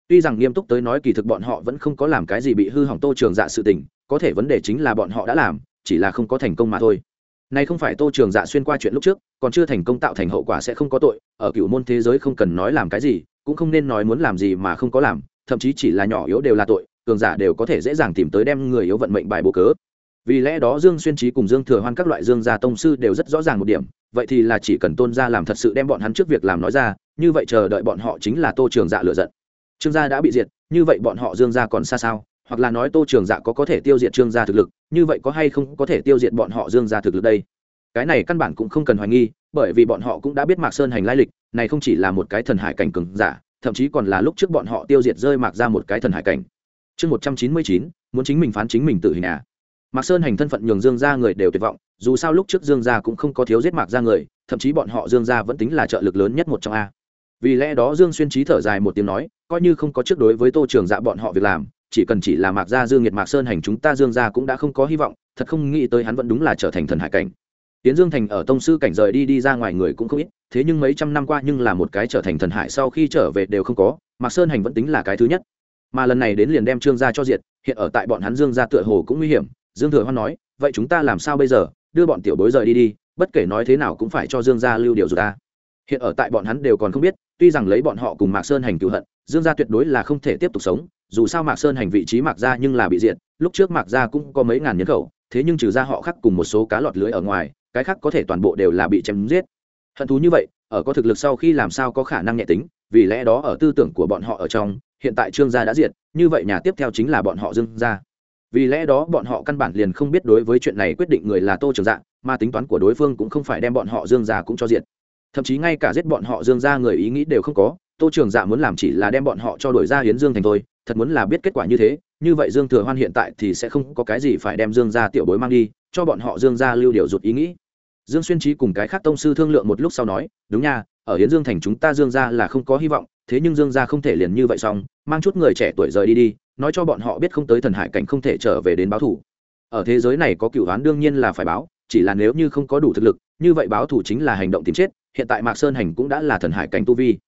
Speaker 1: Tuy rằng nghiêm túc tới nói kỳ thực bọn họ vẫn không có làm cái gì bị hư hỏng tô trường dạ sự tình, có thể vấn đề chính là bọn họ đã làm, chỉ là không có thành công mà thôi. Này không phải tô trường dạ xuyên qua chuyện lúc trước, còn chưa thành công tạo thành hậu quả sẽ không có tội, ở cựu môn thế giới không cần nói làm cái gì, cũng không nên nói muốn làm gì mà không có làm, thậm chí chỉ là nhỏ yếu đều là tội, cường giả đều có thể dễ dàng tìm tới đem người yếu vận mệnh bài bố cớ vì lẽ đó dương xuyên trí cùng dương thừa hoan các loại dương gia tông sư đều rất rõ ràng một điểm, vậy thì là chỉ cần tôn gia làm thật sự đem bọn hắn trước việc làm nói ra, như vậy chờ đợi bọn họ chính là tô trường dạ lựa giận. Trương gia đã bị diệt, như vậy bọn họ dương gia còn xa sao? Hoặc là nói tô trường dạ có có thể tiêu diệt trương gia thực lực, như vậy có hay không có thể tiêu diệt bọn họ dương gia thực lực đây? Cái này căn bản cũng không cần hoài nghi, bởi vì bọn họ cũng đã biết mạc sơn hành lai lịch, này không chỉ là một cái thần hải cảnh cường giả, thậm chí còn là lúc trước bọn họ tiêu diệt rơi mạc ra một cái thần hải cảnh. Chương một trăm chín mươi chín, muốn chính mình phán chính mình tự hình à mạc sơn hành thân phận nhường dương gia người đều tuyệt vọng, dù sao lúc trước dương gia cũng không có thiếu giết mạc ra người, thậm chí bọn họ dương gia vẫn tính là trợ lực lớn nhất một trong a. Vì lẽ đó dương xuyên trí thở dài một tiếng nói, coi như không có trước đối với tô trường dạ bọn họ việc làm, chỉ cần chỉ là mạc gia dương nhiệt mạc sơn hành chúng ta dương gia cũng đã không có hy vọng, thật không nghĩ tới hắn vẫn đúng là trở thành thần hải cảnh. Tiến dương thành ở tông sư cảnh rời đi đi ra ngoài người cũng không ít, thế nhưng mấy trăm năm qua nhưng là một cái trở thành thần hải sau khi trở về đều không có, mạc sơn hành vẫn tính là cái thứ nhất. Mà lần này đến liền đem trương gia cho diệt, hiện ở tại bọn hắn dương gia tựa hồ cũng nguy hiểm dương thừa hoan nói, vậy chúng ta làm sao bây giờ? Đưa bọn tiểu bối rời đi đi, bất kể nói thế nào cũng phải cho dương gia lưu điều rồi ta. Hiện ở tại bọn hắn đều còn không biết, tuy rằng lấy bọn họ cùng mạc sơn hành cựu hận, dương gia tuyệt đối là không thể tiếp tục sống, dù sao mạc sơn hành vị trí mạc gia nhưng là bị diệt, lúc trước mạc gia cũng có mấy ngàn nhân khẩu, thế nhưng trừ ra họ khác cùng một số cá lọt lưới ở ngoài, cái khác có thể toàn bộ đều là bị chém giết. Hận thú như vậy, ở có thực lực sau khi làm sao có khả năng nhẹ tính, vì lẽ đó ở tư tưởng của bọn họ ở trong, hiện tại trương gia đã diệt, như vậy nhà tiếp theo chính là bọn họ dương gia vì lẽ đó bọn họ căn bản liền không biết đối với chuyện này quyết định người là tô trường dạng mà tính toán của đối phương cũng không phải đem bọn họ dương gia cũng cho diện, thậm chí ngay cả giết bọn họ dương gia người ý nghĩ đều không có tô trường dạ muốn làm chỉ là đem bọn họ cho đổi ra hiến dương thành thôi thật muốn là biết kết quả như thế như vậy dương thừa hoan hiện tại thì sẽ không có cái gì phải đem dương gia tiểu bối mang đi cho bọn họ dương gia lưu điều rụt ý nghĩ. Dương xuyên trí cùng cái khác tông sư thương lượng một lúc sau nói đúng nha ở hiến dương thành chúng ta dương gia là không có hy vọng, thế nhưng dương gia không thể liền như vậy xong, mang chút người trẻ tuổi rời đi đi, nói cho bọn họ biết không tới thần hải cảnh không thể trở về đến báo thủ. Ở thế giới này có cựu đoán đương nhiên là phải báo, chỉ là nếu như không có đủ thực lực, như vậy báo thủ chính là hành động tìm chết, hiện tại mạc sơn hành cũng đã là thần hải cảnh tu vi.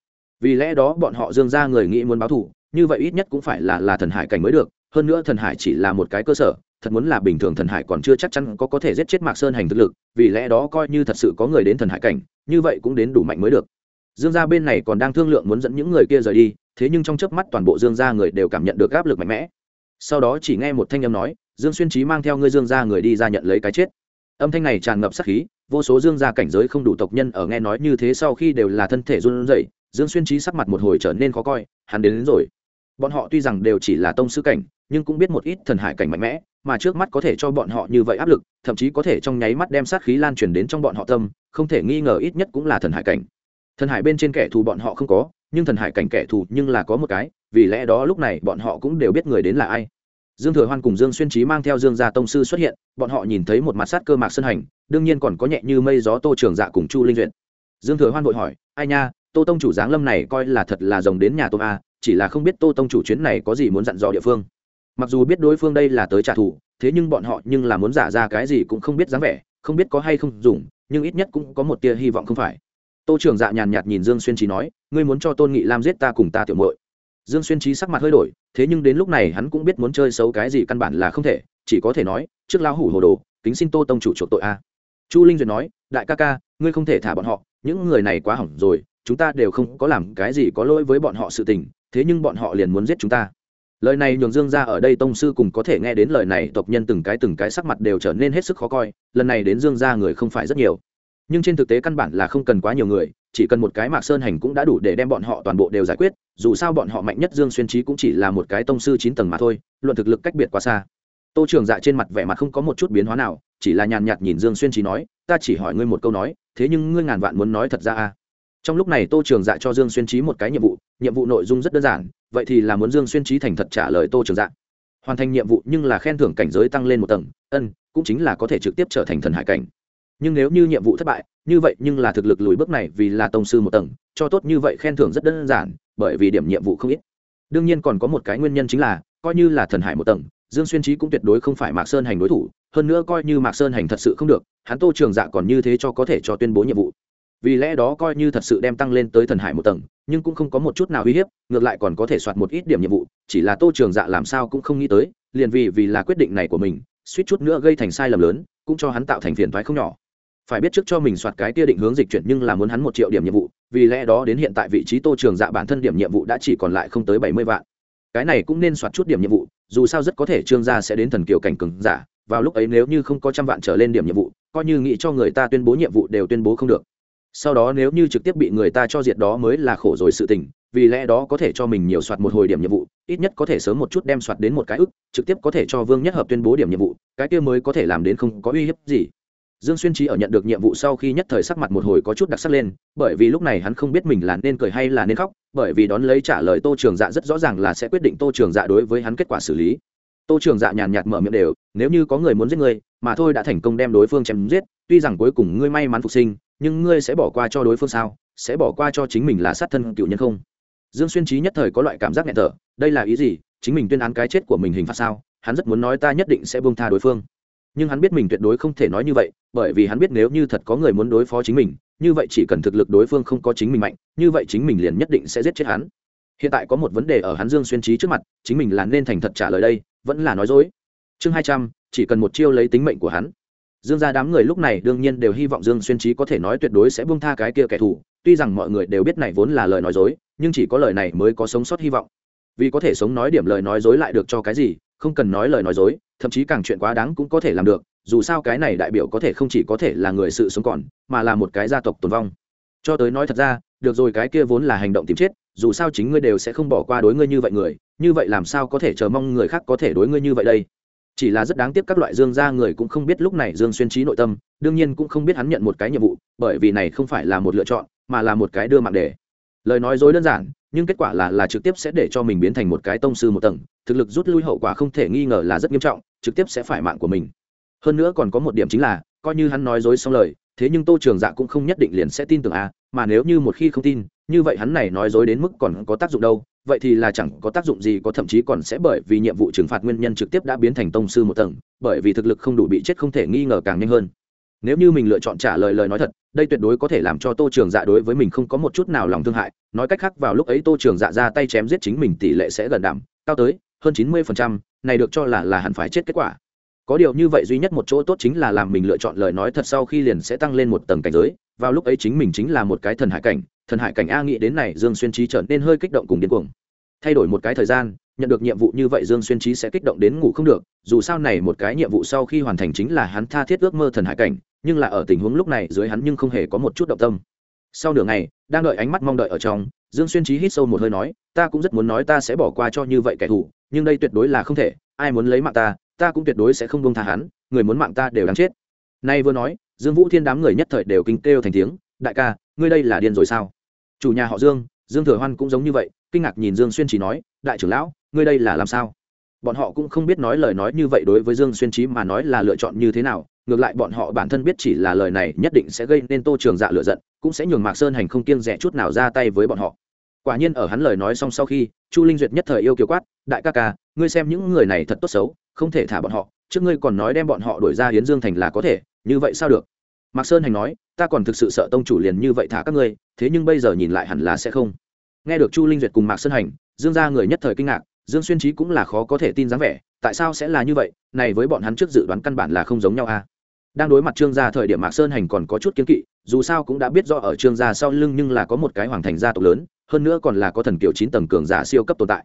Speaker 1: Vì lẽ đó bọn họ dương ra người nghĩ muốn báo thủ, như vậy ít nhất cũng phải là là thần hải cảnh mới được, hơn nữa thần hải chỉ là một cái cơ sở, thật muốn là bình thường thần hải còn chưa chắc chắn có có thể giết chết mạc sơn hành thực lực, vì lẽ đó coi như thật sự có người đến thần hải cảnh như vậy cũng đến đủ mạnh mới được. Dương gia bên này còn đang thương lượng muốn dẫn những người kia rời đi thế nhưng trong chớp mắt toàn bộ dương gia người đều cảm nhận được áp lực mạnh mẽ. Sau đó chỉ nghe một thanh âm nói dương xuyên trí mang theo ngươi dương gia người đi ra nhận lấy cái chết. Âm thanh này tràn ngập sát khí vô số dương gia cảnh giới không đủ tộc nhân ở nghe nói như thế sau khi đều là thân thể run rẩy dương xuyên trí sắc mặt một hồi trở nên khó coi hắn đến, đến rồi bọn họ tuy rằng đều chỉ là tông sư cảnh, nhưng cũng biết một ít thần hải cảnh mạnh mẽ, mà trước mắt có thể cho bọn họ như vậy áp lực, thậm chí có thể trong nháy mắt đem sát khí lan truyền đến trong bọn họ tâm, không thể nghi ngờ ít nhất cũng là thần hải cảnh. Thần hải bên trên kẻ thù bọn họ không có, nhưng thần hải cảnh kẻ thù nhưng là có một cái, vì lẽ đó lúc này bọn họ cũng đều biết người đến là ai. Dương thừa hoan cùng dương xuyên trí mang theo dương gia tông sư xuất hiện, bọn họ nhìn thấy một mặt sát cơ mạc sân hành, đương nhiên còn có nhẹ như mây gió tô trường dạ cùng chu linh duyệt. Dương thừa hoan vội hỏi, ai nha, tô tông chủ giáng lâm này coi là thật là rồng đến nhà tôm a chỉ là không biết tô tông chủ chuyến này có gì muốn dặn dò địa phương. Mặc dù biết đối phương đây là tới trả thù, thế nhưng bọn họ nhưng là muốn giả ra cái gì cũng không biết dáng vẻ, không biết có hay không dùng, nhưng ít nhất cũng có một tia hy vọng không phải. Tô trưởng dạ nhàn nhạt nhìn dương xuyên trí nói, ngươi muốn cho tôn nghị lam giết ta cùng ta tiểu muội. Dương xuyên trí sắc mặt hơi đổi, thế nhưng đến lúc này hắn cũng biết muốn chơi xấu cái gì căn bản là không thể, chỉ có thể nói, trước lão hủ hồ đồ, kính xin tô tông chủ chuộc tội a. Chu linh duyệt nói, đại ca ca, ngươi không thể thả bọn họ, những người này quá hỏng rồi, chúng ta đều không có làm cái gì có lỗi với bọn họ sự tình thế nhưng bọn họ liền muốn giết chúng ta. Lời này nhường dương ra ở đây tông sư cùng có thể nghe đến lời này, tộc nhân từng cái từng cái sắc mặt đều trở nên hết sức khó coi, lần này đến dương ra người không phải rất nhiều. Nhưng trên thực tế căn bản là không cần quá nhiều người, chỉ cần một cái mạc sơn hành cũng đã đủ để đem bọn họ toàn bộ đều giải quyết, dù sao bọn họ mạnh nhất dương xuyên trí cũng chỉ là một cái tông sư chín tầng mà thôi, luận thực lực cách biệt quá xa. Tô trường dạ trên mặt vẻ mặt không có một chút biến hóa nào, chỉ là nhàn nhạt nhìn dương xuyên trí nói, ta chỉ hỏi ngươi một câu nói, thế nhưng ngươi ngàn vạn muốn nói thật ra à? Trong lúc này tô trường dạ cho dương xuyên trí một cái nhiệm vụ nhiệm vụ nội dung rất đơn giản, vậy thì là muốn dương xuyên trí thành thật trả lời tô trường dạ. Hoàn thành nhiệm vụ nhưng là khen thưởng cảnh giới tăng lên một tầng, ân, cũng chính là có thể trực tiếp trở thành thần hải cảnh. Nhưng nếu như nhiệm vụ thất bại, như vậy nhưng là thực lực lùi bước này vì là tông sư một tầng, cho tốt như vậy khen thưởng rất đơn giản, bởi vì điểm nhiệm vụ không ít. Đương nhiên còn có một cái nguyên nhân chính là, coi như là thần hải một tầng, dương xuyên trí cũng tuyệt đối không phải mạc sơn hành đối thủ, hơn nữa coi như mạc sơn hành thật sự không được, hắn tô trường dạ còn như thế cho có thể cho tuyên bố nhiệm vụ vì lẽ đó coi như thật sự đem tăng lên tới thần hải một tầng, nhưng cũng không có một chút nào uy hiếp, ngược lại còn có thể soạt một ít điểm nhiệm vụ, chỉ là tô trường dạ làm sao cũng không nghĩ tới, liền vì vì là quyết định này của mình, suýt chút nữa gây thành sai lầm lớn, cũng cho hắn tạo thành phiền thoái không nhỏ. Phải biết trước cho mình soạt cái tia định hướng dịch chuyển nhưng là muốn hắn một triệu điểm nhiệm vụ, vì lẽ đó đến hiện tại vị trí tô trường dạ bản thân điểm nhiệm vụ đã chỉ còn lại không tới bảy mươi vạn. Cái này cũng nên soạt chút điểm nhiệm vụ, dù sao rất có thể trương gia sẽ đến thần kiều cảnh cừng giả, vào lúc ấy nếu như không có trăm vạn trở lên điểm nhiệm vụ, coi như nghĩ cho người ta tuyên bố nhiệm vụ đều tuyên bố không được sau đó nếu như trực tiếp bị người ta cho diệt đó mới là khổ rồi sự tình, vì lẽ đó có thể cho mình nhiều soạt một hồi điểm nhiệm vụ, ít nhất có thể sớm một chút đem soạt đến một cái ức, trực tiếp có thể cho vương nhất hợp tuyên bố điểm nhiệm vụ, cái kia mới có thể làm đến không có uy hiếp gì. Dương xuyên trí ở nhận được nhiệm vụ sau khi nhất thời sắc mặt một hồi có chút đặc sắc lên, bởi vì lúc này hắn không biết mình là nên cười hay là nên khóc, bởi vì đón lấy trả lời tô trường dạ rất rõ ràng là sẽ quyết định tô trường dạ đối với hắn kết quả xử lý. Tô trường dạ nhàn nhạt mở miệng đều, nếu như có người muốn giết người mà thôi đã thành công đem đối phương chém giết, tuy rằng cuối cùng ngươi may mắn phục sinh nhưng ngươi sẽ bỏ qua cho đối phương sao? Sẽ bỏ qua cho chính mình là sát thân cựu nhân không? Dương xuyên trí nhất thời có loại cảm giác nghẹn thở, đây là ý gì? Chính mình tuyên án cái chết của mình hình phạt sao? Hắn rất muốn nói ta nhất định sẽ buông tha đối phương. Nhưng hắn biết mình tuyệt đối không thể nói như vậy, bởi vì hắn biết nếu như thật có người muốn đối phó chính mình, như vậy chỉ cần thực lực đối phương không có chính mình mạnh, như vậy chính mình liền nhất định sẽ giết chết hắn. Hiện tại có một vấn đề ở hắn dương xuyên trí trước mặt, chính mình là nên thành thật trả lời đây, vẫn là nói dối. Chương hai trăm, chỉ cần một chiêu lấy tính mệnh của hắn dương ra đám người lúc này đương nhiên đều hy vọng dương xuyên trí có thể nói tuyệt đối sẽ buông tha cái kia kẻ thù. Tuy rằng mọi người đều biết này vốn là lời nói dối, nhưng chỉ có lời này mới có sống sót hy vọng. Vì có thể sống nói điểm lời nói dối lại được cho cái gì, không cần nói lời nói dối, thậm chí càng chuyện quá đáng cũng có thể làm được, dù sao cái này đại biểu có thể không chỉ có thể là người sự sống còn, mà là một cái gia tộc tồn vong. Cho tới nói thật ra, được rồi cái kia vốn là hành động tìm chết, dù sao chính ngươi đều sẽ không bỏ qua đối ngươi như vậy người, như vậy làm sao có thể chờ mong người khác có thể đối ngươi như vậy đây? Chỉ là rất đáng tiếc các loại dương gia người cũng không biết lúc này dương xuyên trí nội tâm, đương nhiên cũng không biết hắn nhận một cái nhiệm vụ, bởi vì này không phải là một lựa chọn, mà là một cái đưa mạng đề lời nói dối đơn giản, nhưng kết quả là là trực tiếp sẽ để cho mình biến thành một cái tông sư một tầng, thực lực rút lui hậu quả không thể nghi ngờ là rất nghiêm trọng, trực tiếp sẽ phải mạng của mình. Hơn nữa còn có một điểm chính là, coi như hắn nói dối xong lời, thế nhưng tô trường dạ cũng không nhất định liền sẽ tin tưởng a, mà nếu như một khi không tin, như vậy hắn này nói dối đến mức còn có tác dụng đâu vậy thì là chẳng có tác dụng gì, có thậm chí còn sẽ bởi vì nhiệm vụ trừng phạt nguyên nhân trực tiếp đã biến thành tông sư một tầng, bởi vì thực lực không đủ bị chết không thể nghi ngờ càng nhanh hơn. Nếu như mình lựa chọn trả lời lời nói thật, đây tuyệt đối có thể làm cho tô trường dạ đối với mình không có một chút nào lòng thương hại, nói cách khác vào lúc ấy tô trường dạ ra tay chém giết chính mình tỷ lệ sẽ gần đảm cao tới hơn chín mươi phần trăm, này được cho là là hẳn phải chết kết quả. Có điều như vậy duy nhất một chỗ tốt chính là làm mình lựa chọn lời nói thật sau khi liền sẽ tăng lên một tầng cảnh giới vào lúc ấy chính mình chính là một cái thần hải cảnh, thần hải cảnh a nghĩ đến này dương xuyên trí trở nên hơi kích động cùng điên cuồng. Thay đổi một cái thời gian, nhận được nhiệm vụ như vậy dương xuyên trí sẽ kích động đến ngủ không được, dù sao này một cái nhiệm vụ sau khi hoàn thành chính là hắn tha thiết ước mơ thần hải cảnh, nhưng là ở tình huống lúc này dưới hắn nhưng không hề có một chút động tâm. Sau nửa ngày, đang đợi ánh mắt mong đợi ở trong, dương xuyên trí hít sâu một hơi nói, ta cũng rất muốn nói ta sẽ bỏ qua cho như vậy kẻ thù, nhưng đây tuyệt đối là không thể, ai muốn lấy mạng ta ta cũng tuyệt đối sẽ không buông tha hắn, người muốn mạng ta đều đáng chết. Nay vừa nói dương vũ thiên đám người nhất thời đều kinh kêu thành tiếng, đại ca, ngươi đây là điên rồi sao? Chủ nhà họ dương dương thừa hoan cũng giống như vậy, kinh ngạc nhìn dương xuyên trí nói, đại trưởng lão, ngươi đây là làm sao? Bọn họ cũng không biết nói lời nói như vậy đối với dương xuyên trí mà nói là lựa chọn như thế nào, ngược lại bọn họ bản thân biết chỉ là lời này nhất định sẽ gây nên tô trường dạ lựa giận, cũng sẽ nhường mạc sơn hành không kiêng rẻ chút nào ra tay với bọn họ. Quả nhiên ở hắn lời nói xong sau khi, chu linh duyệt nhất thời yêu kiều quát, đại ca ca, ngươi xem những người này thật tốt xấu, không thể thả bọn họ trước ngươi còn nói đem bọn họ đuổi ra hiến dương thành là có thể, như vậy sao được? Mạc sơn hành nói, ta còn thực sự sợ tông chủ liền như vậy thả các ngươi, thế nhưng bây giờ nhìn lại hẳn là sẽ không. Nghe được chu linh duyệt cùng mạc sơn hành, dương ra người nhất thời kinh ngạc, dương xuyên trí cũng là khó có thể tin dáng vẻ, tại sao sẽ là như vậy? Này với bọn hắn trước dự đoán căn bản là không giống nhau a à? đang đối mặt trương gia thời điểm mạc sơn hành còn có chút kiến kỵ, dù sao cũng đã biết do ở trương gia sau lưng nhưng là có một cái hoàng thành gia tộc lớn, hơn nữa còn là có thần kiểu chín tầng cường giả siêu cấp tồn tại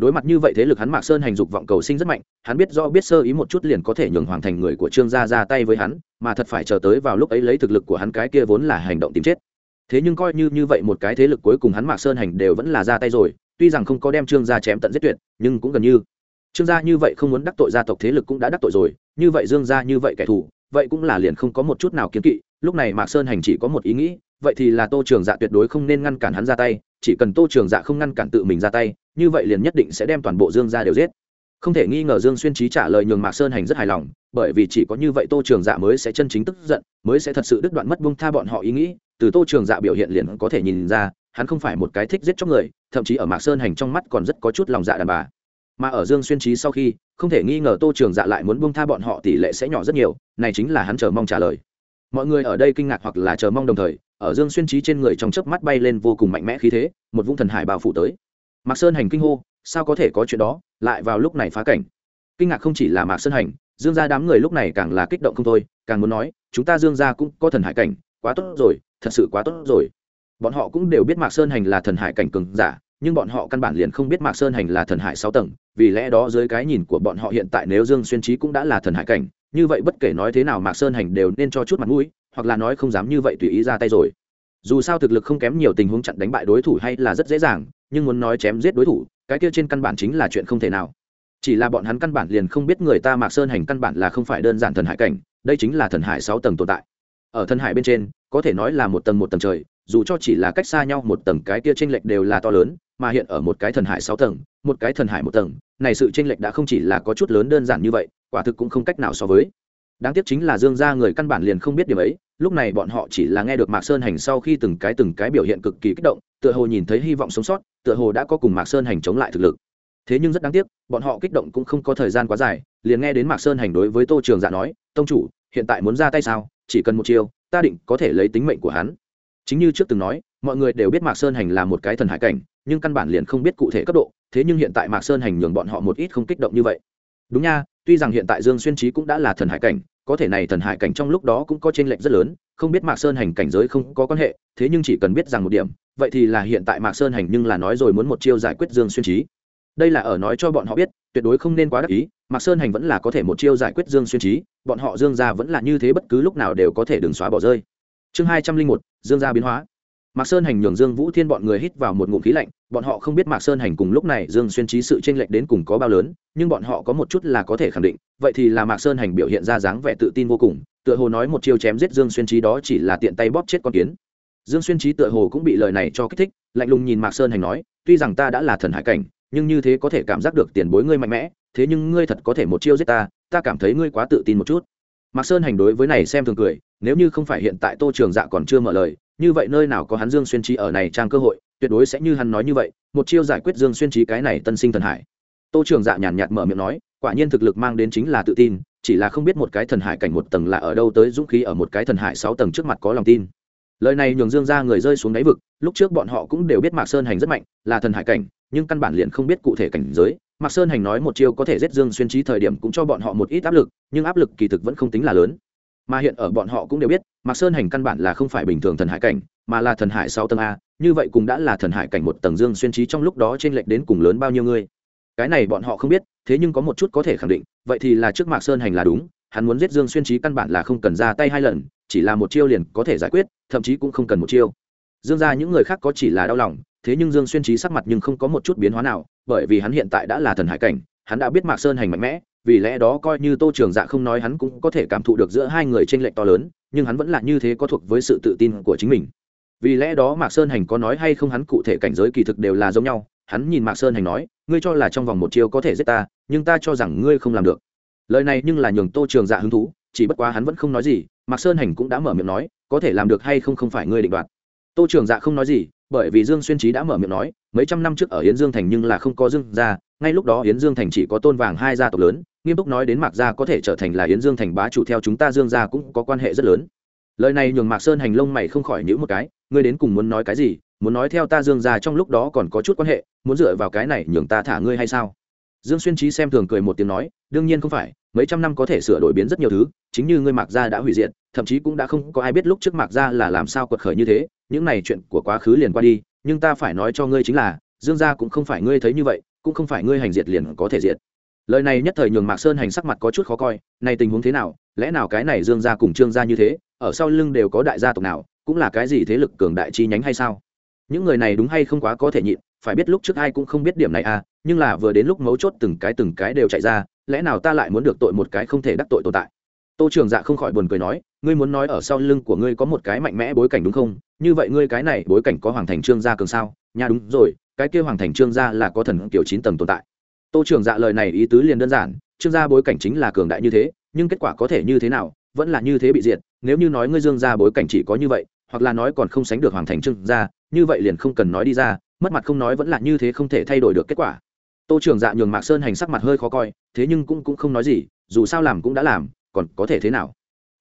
Speaker 1: đối mặt như vậy thế lực hắn mạc sơn hành dục vọng cầu sinh rất mạnh, hắn biết do biết sơ ý một chút liền có thể nhường hoàng thành người của trương gia ra tay với hắn, mà thật phải chờ tới vào lúc ấy lấy thực lực của hắn cái kia vốn là hành động tìm chết. Thế nhưng coi như như vậy một cái thế lực cuối cùng hắn mạc sơn hành đều vẫn là ra tay rồi, tuy rằng không có đem trương gia chém tận giết tuyệt, nhưng cũng gần như. Trương gia như vậy không muốn đắc tội gia tộc thế lực cũng đã đắc tội rồi, như vậy dương gia như vậy kẻ thù, vậy cũng là liền không có một chút nào kiến kỵ, lúc này mạc sơn hành chỉ có một ý nghĩ, vậy thì là tô trường dạ tuyệt đối không nên ngăn cản hắn ra tay, chỉ cần tô trường dạ không ngăn cản tự mình ra tay như vậy liền nhất định sẽ đem toàn bộ dương gia đều giết. Không thể nghi ngờ dương xuyên trí trả lời nhường mạc sơn hành rất hài lòng, bởi vì chỉ có như vậy tô trường dạ mới sẽ chân chính tức giận, mới sẽ thật sự đứt đoạn mất bung tha bọn họ ý nghĩ, từ tô trường dạ biểu hiện liền có thể nhìn ra, hắn không phải một cái thích giết chóc người, thậm chí ở mạc sơn hành trong mắt còn rất có chút lòng dạ đàn bà. Mà ở dương xuyên trí sau khi, không thể nghi ngờ tô trường dạ lại muốn buông tha bọn họ tỷ lệ sẽ nhỏ rất nhiều, này chính là hắn chờ mong trả lời. Mọi người ở đây kinh ngạc hoặc là chờ mong đồng thời, ở dương xuyên trí trên người trong chớp mắt bay lên vô cùng mạnh mẽ khí thế, một vũng thần hải bao phủ tới mạc sơn hành kinh hô, sao có thể có chuyện đó, lại vào lúc này phá cảnh. Kinh ngạc không chỉ là mạc sơn hành, dương gia đám người lúc này càng là kích động không thôi, càng muốn nói, chúng ta dương gia cũng có thần hải cảnh, quá tốt rồi, thật sự quá tốt rồi. Bọn họ cũng đều biết mạc sơn hành là thần hải cảnh cường giả, nhưng bọn họ căn bản liền không biết mạc sơn hành là thần hải sáu tầng, vì lẽ đó dưới cái nhìn của bọn họ hiện tại nếu dương xuyên trí cũng đã là thần hải cảnh, như vậy bất kể nói thế nào mạc sơn hành đều nên cho chút mặt mũi, hoặc là nói không dám như vậy tùy ý ra tay rồi. Dù sao thực lực không kém nhiều tình huống chặn đánh bại đối thủ hay là rất dễ dàng nhưng muốn nói chém giết đối thủ, cái kia trên căn bản chính là chuyện không thể nào. Chỉ là bọn hắn căn bản liền không biết người ta mạc sơn hành căn bản là không phải đơn giản thần hải cảnh, đây chính là thần hải sáu tầng tồn tại. Ở thần hải bên trên, có thể nói là một tầng một tầng trời, dù cho chỉ là cách xa nhau một tầng cái kia tranh lệch đều là to lớn, mà hiện ở một cái thần hải sáu tầng, một cái thần hải một tầng, này sự tranh lệch đã không chỉ là có chút lớn đơn giản như vậy, quả thực cũng không cách nào so với. Đáng tiếc chính là dương gia người căn bản liền không biết điều ấy, lúc này bọn họ chỉ là nghe được mạc sơn hành sau khi từng cái từng cái biểu hiện cực kỳ kích động tựa hồ nhìn thấy hy vọng sống sót, tựa hồ đã có cùng mạc sơn hành chống lại thực lực. Thế nhưng rất đáng tiếc, bọn họ kích động cũng không có thời gian quá dài, liền nghe đến mạc sơn hành đối với tô trường dạ nói, tông chủ, hiện tại muốn ra tay sao? Chỉ cần một chiêu, ta định có thể lấy tính mệnh của hắn. Chính như trước từng nói, mọi người đều biết mạc sơn hành là một cái thần hải cảnh, nhưng căn bản liền không biết cụ thể cấp độ, thế nhưng hiện tại mạc sơn hành nhường bọn họ một ít không kích động như vậy. Đúng nha, tuy rằng hiện tại dương xuyên trí cũng đã là thần hải cảnh, có thể này thần hải cảnh trong lúc đó cũng có t r ê n lệch rất lớn, không biết mạc sơn hành cảnh giới không có quan hệ, thế nhưng chỉ cần biết rằng một điểm vậy thì là hiện tại mạc sơn hành nhưng là nói rồi muốn một chiêu giải quyết dương xuyên trí đây là ở nói cho bọn họ biết, tuyệt đối không nên quá đắc ý, mạc sơn hành vẫn là có thể một chiêu giải quyết dương xuyên trí bọn họ dương gia vẫn là như thế bất cứ lúc nào đều có thể đừng xóa bỏ rơi. Chương hai trăm linh một, dương gia biến hóa. Mạc sơn hành nhường dương vũ thiên bọn người hít vào một ngụm khí lạnh, bọn họ không biết mạc sơn hành cùng lúc này dương xuyên trí sự tranh lệch đến cùng có bao lớn, nhưng bọn họ có một chút là có thể khẳng định, vậy thì là mạc sơn hành biểu hiện ra dáng vẻ tự tin vô cùng, tựa hồ nói một chiêu chém giết dương xuyên trí đó chỉ là tiện tay bóp chết con kiến dương xuyên trí tựa hồ cũng bị lời này cho kích thích, lạnh lùng nhìn mạc sơn hành nói, tuy rằng ta đã là thần hải cảnh, nhưng như thế có thể cảm giác được tiền bối ngươi mạnh mẽ, thế nhưng ngươi thật có thể một chiêu giết ta ta cảm thấy ngươi quá tự tin một chút. Mạc sơn hành đối với này xem thường cười, nếu như không phải hiện tại tô trường dạ còn chưa mở lời, như vậy nơi nào có hắn dương xuyên trí ở này trang cơ hội, tuyệt đối sẽ như hắn nói như vậy, một chiêu giải quyết dương xuyên trí cái này tân sinh thần hải. Tô trường dạ nhàn nhạt mở miệng nói, quả nhiên thực lực mang đến chính là tự tin, chỉ là không biết một cái thần hải cảnh một tầng là ở đâu tới dũng khí ở một cái thần hải sáu tầng trước mặt có lòng tin lời này nhường dương ra người rơi xuống đáy vực, lúc trước bọn họ cũng đều biết mạc sơn hành rất mạnh, là thần hải cảnh, nhưng căn bản liền không biết cụ thể cảnh giới. Mạc sơn hành nói một chiêu có thể giết dương xuyên trí thời điểm cũng cho bọn họ một ít áp lực, nhưng áp lực kỳ thực vẫn không tính là lớn. Mà hiện ở bọn họ cũng đều biết, mạc sơn hành căn bản là không phải bình thường thần hải cảnh, mà là thần hải sáu tầng a, như vậy cũng đã là thần hải cảnh một tầng dương xuyên trí trong lúc đó t r ê n lệch đến cùng lớn bao nhiêu người. Cái này bọn họ không biết, thế nhưng có một chút có thể khẳng định, vậy thì là trước mạc sơn hành là đúng, hắn muốn giết dương xuyên trí căn bản là không cần ra tay hai lần chỉ là một chiêu liền có thể giải quyết, thậm chí cũng không cần một chiêu. Dương ra những người khác có chỉ là đau lòng, thế nhưng dương xuyên trí sắc mặt nhưng không có một chút biến hóa nào, bởi vì hắn hiện tại đã là thần hải cảnh, hắn đã biết mạc sơn hành mạnh mẽ, vì lẽ đó coi như tô trường dạ không nói hắn cũng có thể cảm thụ được giữa hai người t r ê n lệch to lớn, nhưng hắn vẫn là như thế có thuộc với sự tự tin của chính mình. Vì lẽ đó mạc sơn hành có nói hay không hắn cụ thể cảnh giới kỳ thực đều là giống nhau, hắn nhìn mạc sơn hành nói, ngươi cho là trong vòng một chiêu có thể giết ta, nhưng ta cho rằng ngươi không làm được. Lời này nhưng là nhường tô trường dạ hứng thú chỉ bất quá hắn vẫn không nói gì, mạc sơn hành cũng đã mở miệng nói, có thể làm được hay không không phải ngươi định đoạt. Tô trường dạ không nói gì, bởi vì dương xuyên trí đã mở miệng nói, mấy trăm năm trước ở yến dương thành nhưng là không có dương gia, ngay lúc đó yến dương thành chỉ có tôn vàng hai gia tộc lớn, nghiêm túc nói đến mạc gia có thể trở thành là yến dương thành bá chủ theo chúng ta dương gia cũng có quan hệ rất lớn. Lời này nhường mạc sơn hành lông mày không khỏi nhữ một cái, ngươi đến cùng muốn nói cái gì, muốn nói theo ta dương gia trong lúc đó còn có chút quan hệ, muốn dựa vào cái này nhường ta thả ngươi hay sao? Dương xuyên trí xem thường cười một tiếng nói, đương nhiên không phải mấy trăm năm có thể sửa đổi biến rất nhiều thứ, chính như ngươi mạc gia đã hủy diệt, thậm chí cũng đã không có ai biết lúc trước mạc gia là làm sao quật khởi như thế, những này chuyện của quá khứ liền qua đi, nhưng ta phải nói cho ngươi chính là, dương gia cũng không phải ngươi thấy như vậy, cũng không phải ngươi hành diệt liền có thể diệt. Lời này nhất thời nhường mạc sơn hành sắc mặt có chút khó coi, này tình huống thế nào, lẽ nào cái này dương gia cùng trương gia như thế, ở sau lưng đều có đại gia tộc nào, cũng là cái gì thế lực cường đại chi nhánh hay sao? Những người này đúng hay không quá có thể nhịn, phải biết lúc trước ai cũng không biết điểm này à nhưng là vừa đến lúc mấu chốt từng cái từng cái đều chạy ra, lẽ nào ta lại muốn được tội một cái không thể đắc tội tồn tại? Tô trường dạ không khỏi buồn cười nói, ngươi muốn nói ở sau lưng của ngươi có một cái mạnh mẽ bối cảnh đúng không? Như vậy ngươi cái này bối cảnh có hoàng thành trương gia cường sao? Nha đúng rồi, cái kia hoàng thành trương gia là có thần kiểu chín tầng tồn tại. Tô trường dạ lời này ý tứ liền đơn giản, trương gia bối cảnh chính là cường đại như thế, nhưng kết quả có thể như thế nào, vẫn là như thế bị diệt. Nếu như nói ngươi dương gia bối cảnh chỉ có như vậy, hoặc là nói còn không sánh được hoàng thành trương gia, như vậy liền không cần nói đi ra, mất mặt không nói vẫn là như thế không thể thay đổi được kết quả tô trường dạ nhường mạc sơn hành sắc mặt hơi khó coi, thế nhưng cũng cũng không nói gì, dù sao làm cũng đã làm, còn có thể thế nào?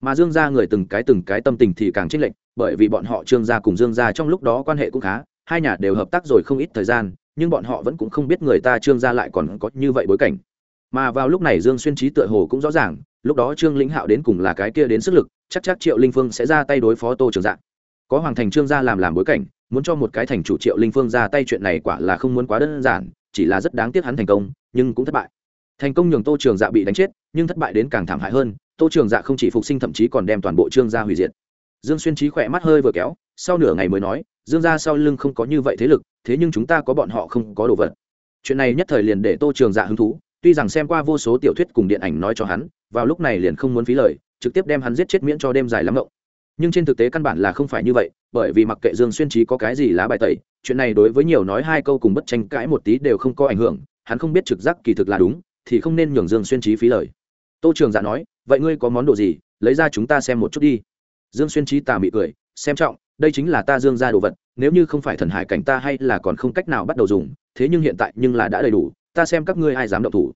Speaker 1: Mà dương gia người từng cái từng cái tâm tình thì càng chênh lệch, bởi vì bọn họ trương gia cùng dương gia trong lúc đó quan hệ cũng khá, hai nhà đều hợp tác rồi không ít thời gian, nhưng bọn họ vẫn cũng không biết người ta trương gia lại còn có như vậy bối cảnh. Mà vào lúc này dương xuyên trí tựa hồ cũng rõ ràng, lúc đó trương lĩnh hạo đến cùng là cái kia đến sức lực, chắc chắc triệu linh phương sẽ ra tay đối phó tô trường dạ. Có hoàng thành trương gia làm làm bối cảnh, muốn cho một cái thành chủ triệu linh phương ra tay chuyện này quả là không muốn quá đơn giản chỉ là rất đáng tiếc hắn thành công, nhưng cũng thất bại. Thành công nhường tô trường dạ bị đánh chết, nhưng thất bại đến càng thảm hại hơn, tô trường dạ không chỉ phục sinh thậm chí còn đem toàn bộ trương gia hủy diệt. Dương xuyên trí khỏe mắt hơi vừa kéo, sau nửa ngày mới nói, dương gia sau lưng không có như vậy thế lực, thế nhưng chúng ta có bọn họ không có đồ vật. Chuyện này nhất thời liền để tô trường dạ hứng thú, tuy rằng xem qua vô số tiểu thuyết cùng điện ảnh nói cho hắn, vào lúc này liền không muốn phí lời, trực tiếp đem hắn giết chết miễn cho đêm dài lắm ngộng nhưng trên thực tế căn bản là không phải như vậy, bởi vì mặc kệ dương xuyên trí có cái gì lá bài tẩy chuyện này đối với nhiều nói hai câu cùng bất tranh cãi một tí đều không có ảnh hưởng, hắn không biết trực giác kỳ thực là đúng, thì không nên nhường dương xuyên trí phí lời. Tô trường dạ nói, vậy ngươi có món đồ gì, lấy ra chúng ta xem một chút đi. Dương xuyên trí tà mị cười, xem trọng, đây chính là ta dương ra đồ vật, nếu như không phải thần hải cảnh ta hay là còn không cách nào bắt đầu dùng, thế nhưng hiện tại nhưng là đã đầy đủ, ta xem các ngươi ai dám động thủ.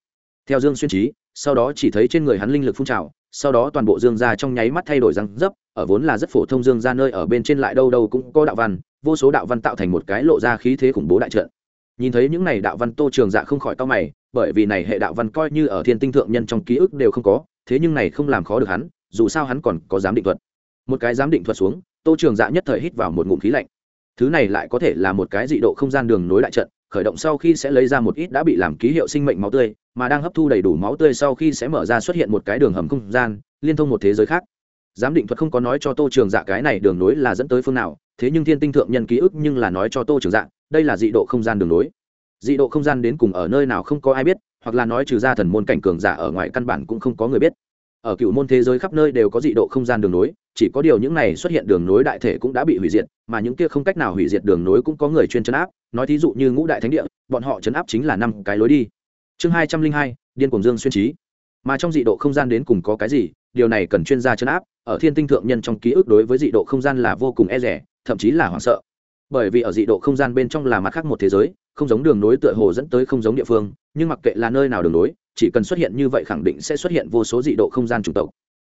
Speaker 1: Theo dương xuyên trí sau đó chỉ thấy trên người hắn linh lực phun trào, sau đó toàn bộ dương ra trong nháy mắt thay đổi răng dấp, ở vốn là rất phổ thông dương ra nơi ở bên trên lại đâu đâu cũng có đạo văn vô số đạo văn tạo thành một cái lộ ra khí thế khủng bố đại trận. Nhìn thấy những này đạo văn tô trường dạ không khỏi to mày, bởi vì này hệ đạo văn coi như ở thiên tinh thượng nhân trong ký ức đều không có, thế nhưng này không làm khó được hắn, dù sao hắn còn có giám định thuật. Một cái giám định thuật xuống, tô trường dạ nhất thời hít vào một ngụm khí lạnh. Thứ này lại có thể là một cái dị độ không gian đường nối đại trận, khởi động sau khi sẽ lấy ra một ít đã bị làm ký hiệu sinh mệnh máu tươi, mà đang hấp thu đầy đủ máu tươi sau khi sẽ mở ra xuất hiện một cái đường hầm không gian, liên thông một thế giới khác giám định thuật không có nói cho tô trường dạ cái này đường nối là dẫn tới phương nào, thế nhưng thiên tinh thượng nhân ký ức nhưng là nói cho tô trường dạ đây là dị độ không gian đường nối dị độ không gian đến cùng ở nơi nào không có ai biết, hoặc là nói trừ ra thần môn cảnh cường giả ở ngoài căn bản cũng không có người biết. Ở cựu môn thế giới khắp nơi đều có dị độ không gian đường nối chỉ có điều những này xuất hiện đường nối đại thể cũng đã bị hủy diệt, mà những kia không cách nào hủy diệt đường nối cũng có người chuyên chấn áp. Nói thí dụ như ngũ đại thánh địa, bọn họ chấn áp chính là năm cái lối đi. Chương hai trăm linh hai, điên cùng dương xuyên trí mà trong dị độ không gian đến cùng có cái gì, điều này cần chuyên gia chấn áp ở thiên tinh thượng nhân trong ký ức đối với dị độ không gian là vô cùng e rẻ, thậm chí là hoảng sợ. Bởi vì ở dị độ không gian bên trong là mặt khác một thế giới, không giống đường nối tựa hồ dẫn tới không giống địa phương, nhưng mặc kệ là nơi nào đường nối, chỉ cần xuất hiện như vậy khẳng định sẽ xuất hiện vô số dị độ không gian chủng tộc.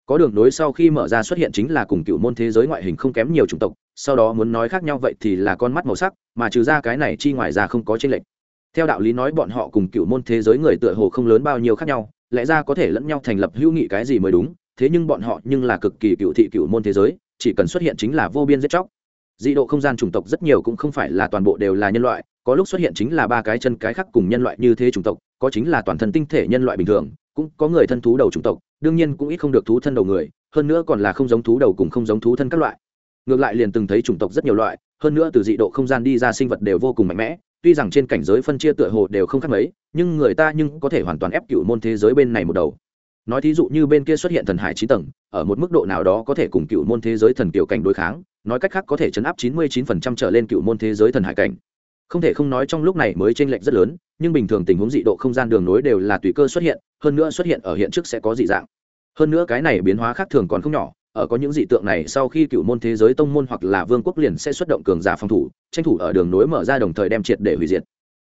Speaker 1: Có đường nối sau khi mở ra xuất hiện chính là cùng cựu môn thế giới ngoại hình không kém nhiều chủng tộc, sau đó muốn nói khác nhau vậy thì là con mắt màu sắc, mà trừ ra cái này chi ngoài ra không có tranh lệch. Theo đạo lý nói bọn họ cùng cựu môn thế giới người tựa hồ không lớn bao nhiêu khác nhau, lẽ ra có thể lẫn nhau thành lập hữu nghị cái gì mới đúng thế nhưng bọn họ nhưng là cực kỳ cựu thị cựu môn thế giới, chỉ cần xuất hiện chính là vô biên giết chóc. Dị độ không gian chủng tộc rất nhiều cũng không phải là toàn bộ đều là nhân loại, có lúc xuất hiện chính là ba cái chân cái khác cùng nhân loại như thế chủng tộc, có chính là toàn thân tinh thể nhân loại bình thường, cũng có người thân thú đầu chủng tộc, đương nhiên cũng ít không được thú thân đầu người, hơn nữa còn là không giống thú đầu cùng không giống thú thân các loại. Ngược lại liền từng thấy chủng tộc rất nhiều loại, hơn nữa từ dị độ không gian đi ra sinh vật đều vô cùng mạnh mẽ, tuy rằng trên cảnh giới phân chia tựa hồ đều không khác mấy, nhưng người ta nhưng có thể hoàn toàn ép cựu môn thế giới bên này một đầu nói thí dụ như bên kia xuất hiện thần hải chín tầng, ở một mức độ nào đó có thể cùng cựu môn thế giới thần kiểu cảnh đối kháng, nói cách khác có thể chấn áp chín mươi chín phần trăm trở lên cựu môn thế giới thần hải cảnh. Không thể không nói trong lúc này mới chênh lệch rất lớn, nhưng bình thường tình huống dị độ không gian đường nối đều là tùy cơ xuất hiện, hơn nữa xuất hiện ở hiện trước sẽ có dị dạng. Hơn nữa cái này biến hóa khác thường còn không nhỏ, ở có những dị tượng này sau khi cựu môn thế giới tông môn hoặc là vương quốc liền sẽ xuất động cường giả phòng thủ, tranh thủ ở đường nối mở ra đồng thời đem triệt để hủy diệt.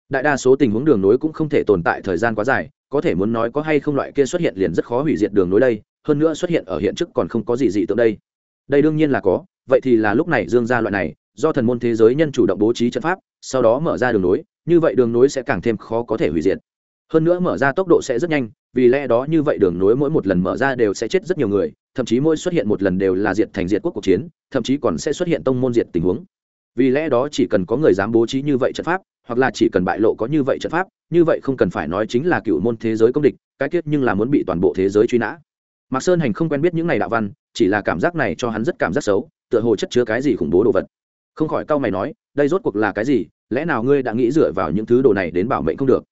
Speaker 1: Đại đa số tình huống đường nối cũng không thể tồn tại thời gian quá dài có thể muốn nói có hay không loại kia xuất hiện liền rất khó hủy diệt đường nối đây, hơn nữa xuất hiện ở hiện trước còn không có gì dị tượng đây. Đây đương nhiên là có, vậy thì là lúc này dương ra loại này, do thần môn thế giới nhân chủ động bố trí trận pháp, sau đó mở ra đường nối, như vậy đường nối sẽ càng thêm khó có thể hủy diệt. Hơn nữa mở ra tốc độ sẽ rất nhanh, vì lẽ đó như vậy đường nối mỗi một lần mở ra đều sẽ chết rất nhiều người, thậm chí mỗi xuất hiện một lần đều là diệt thành diệt quốc cuộc chiến, thậm chí còn sẽ xuất hiện tông môn diệt tình huống vì lẽ đó chỉ cần có người dám bố trí như vậy trận pháp, hoặc là chỉ cần bại lộ có như vậy trận pháp, như vậy không cần phải nói chính là cựu môn thế giới công địch, cái kết nhưng là muốn bị toàn bộ thế giới truy nã. Mạc sơn hành không quen biết những này đạo văn, chỉ là cảm giác này cho hắn rất cảm giác xấu, tựa hồ chất chứa cái gì khủng bố đồ vật. Không khỏi cau mày nói, đây rốt cuộc là cái gì, lẽ nào ngươi đã nghĩ dựa vào những thứ đồ này đến bảo mệnh không được?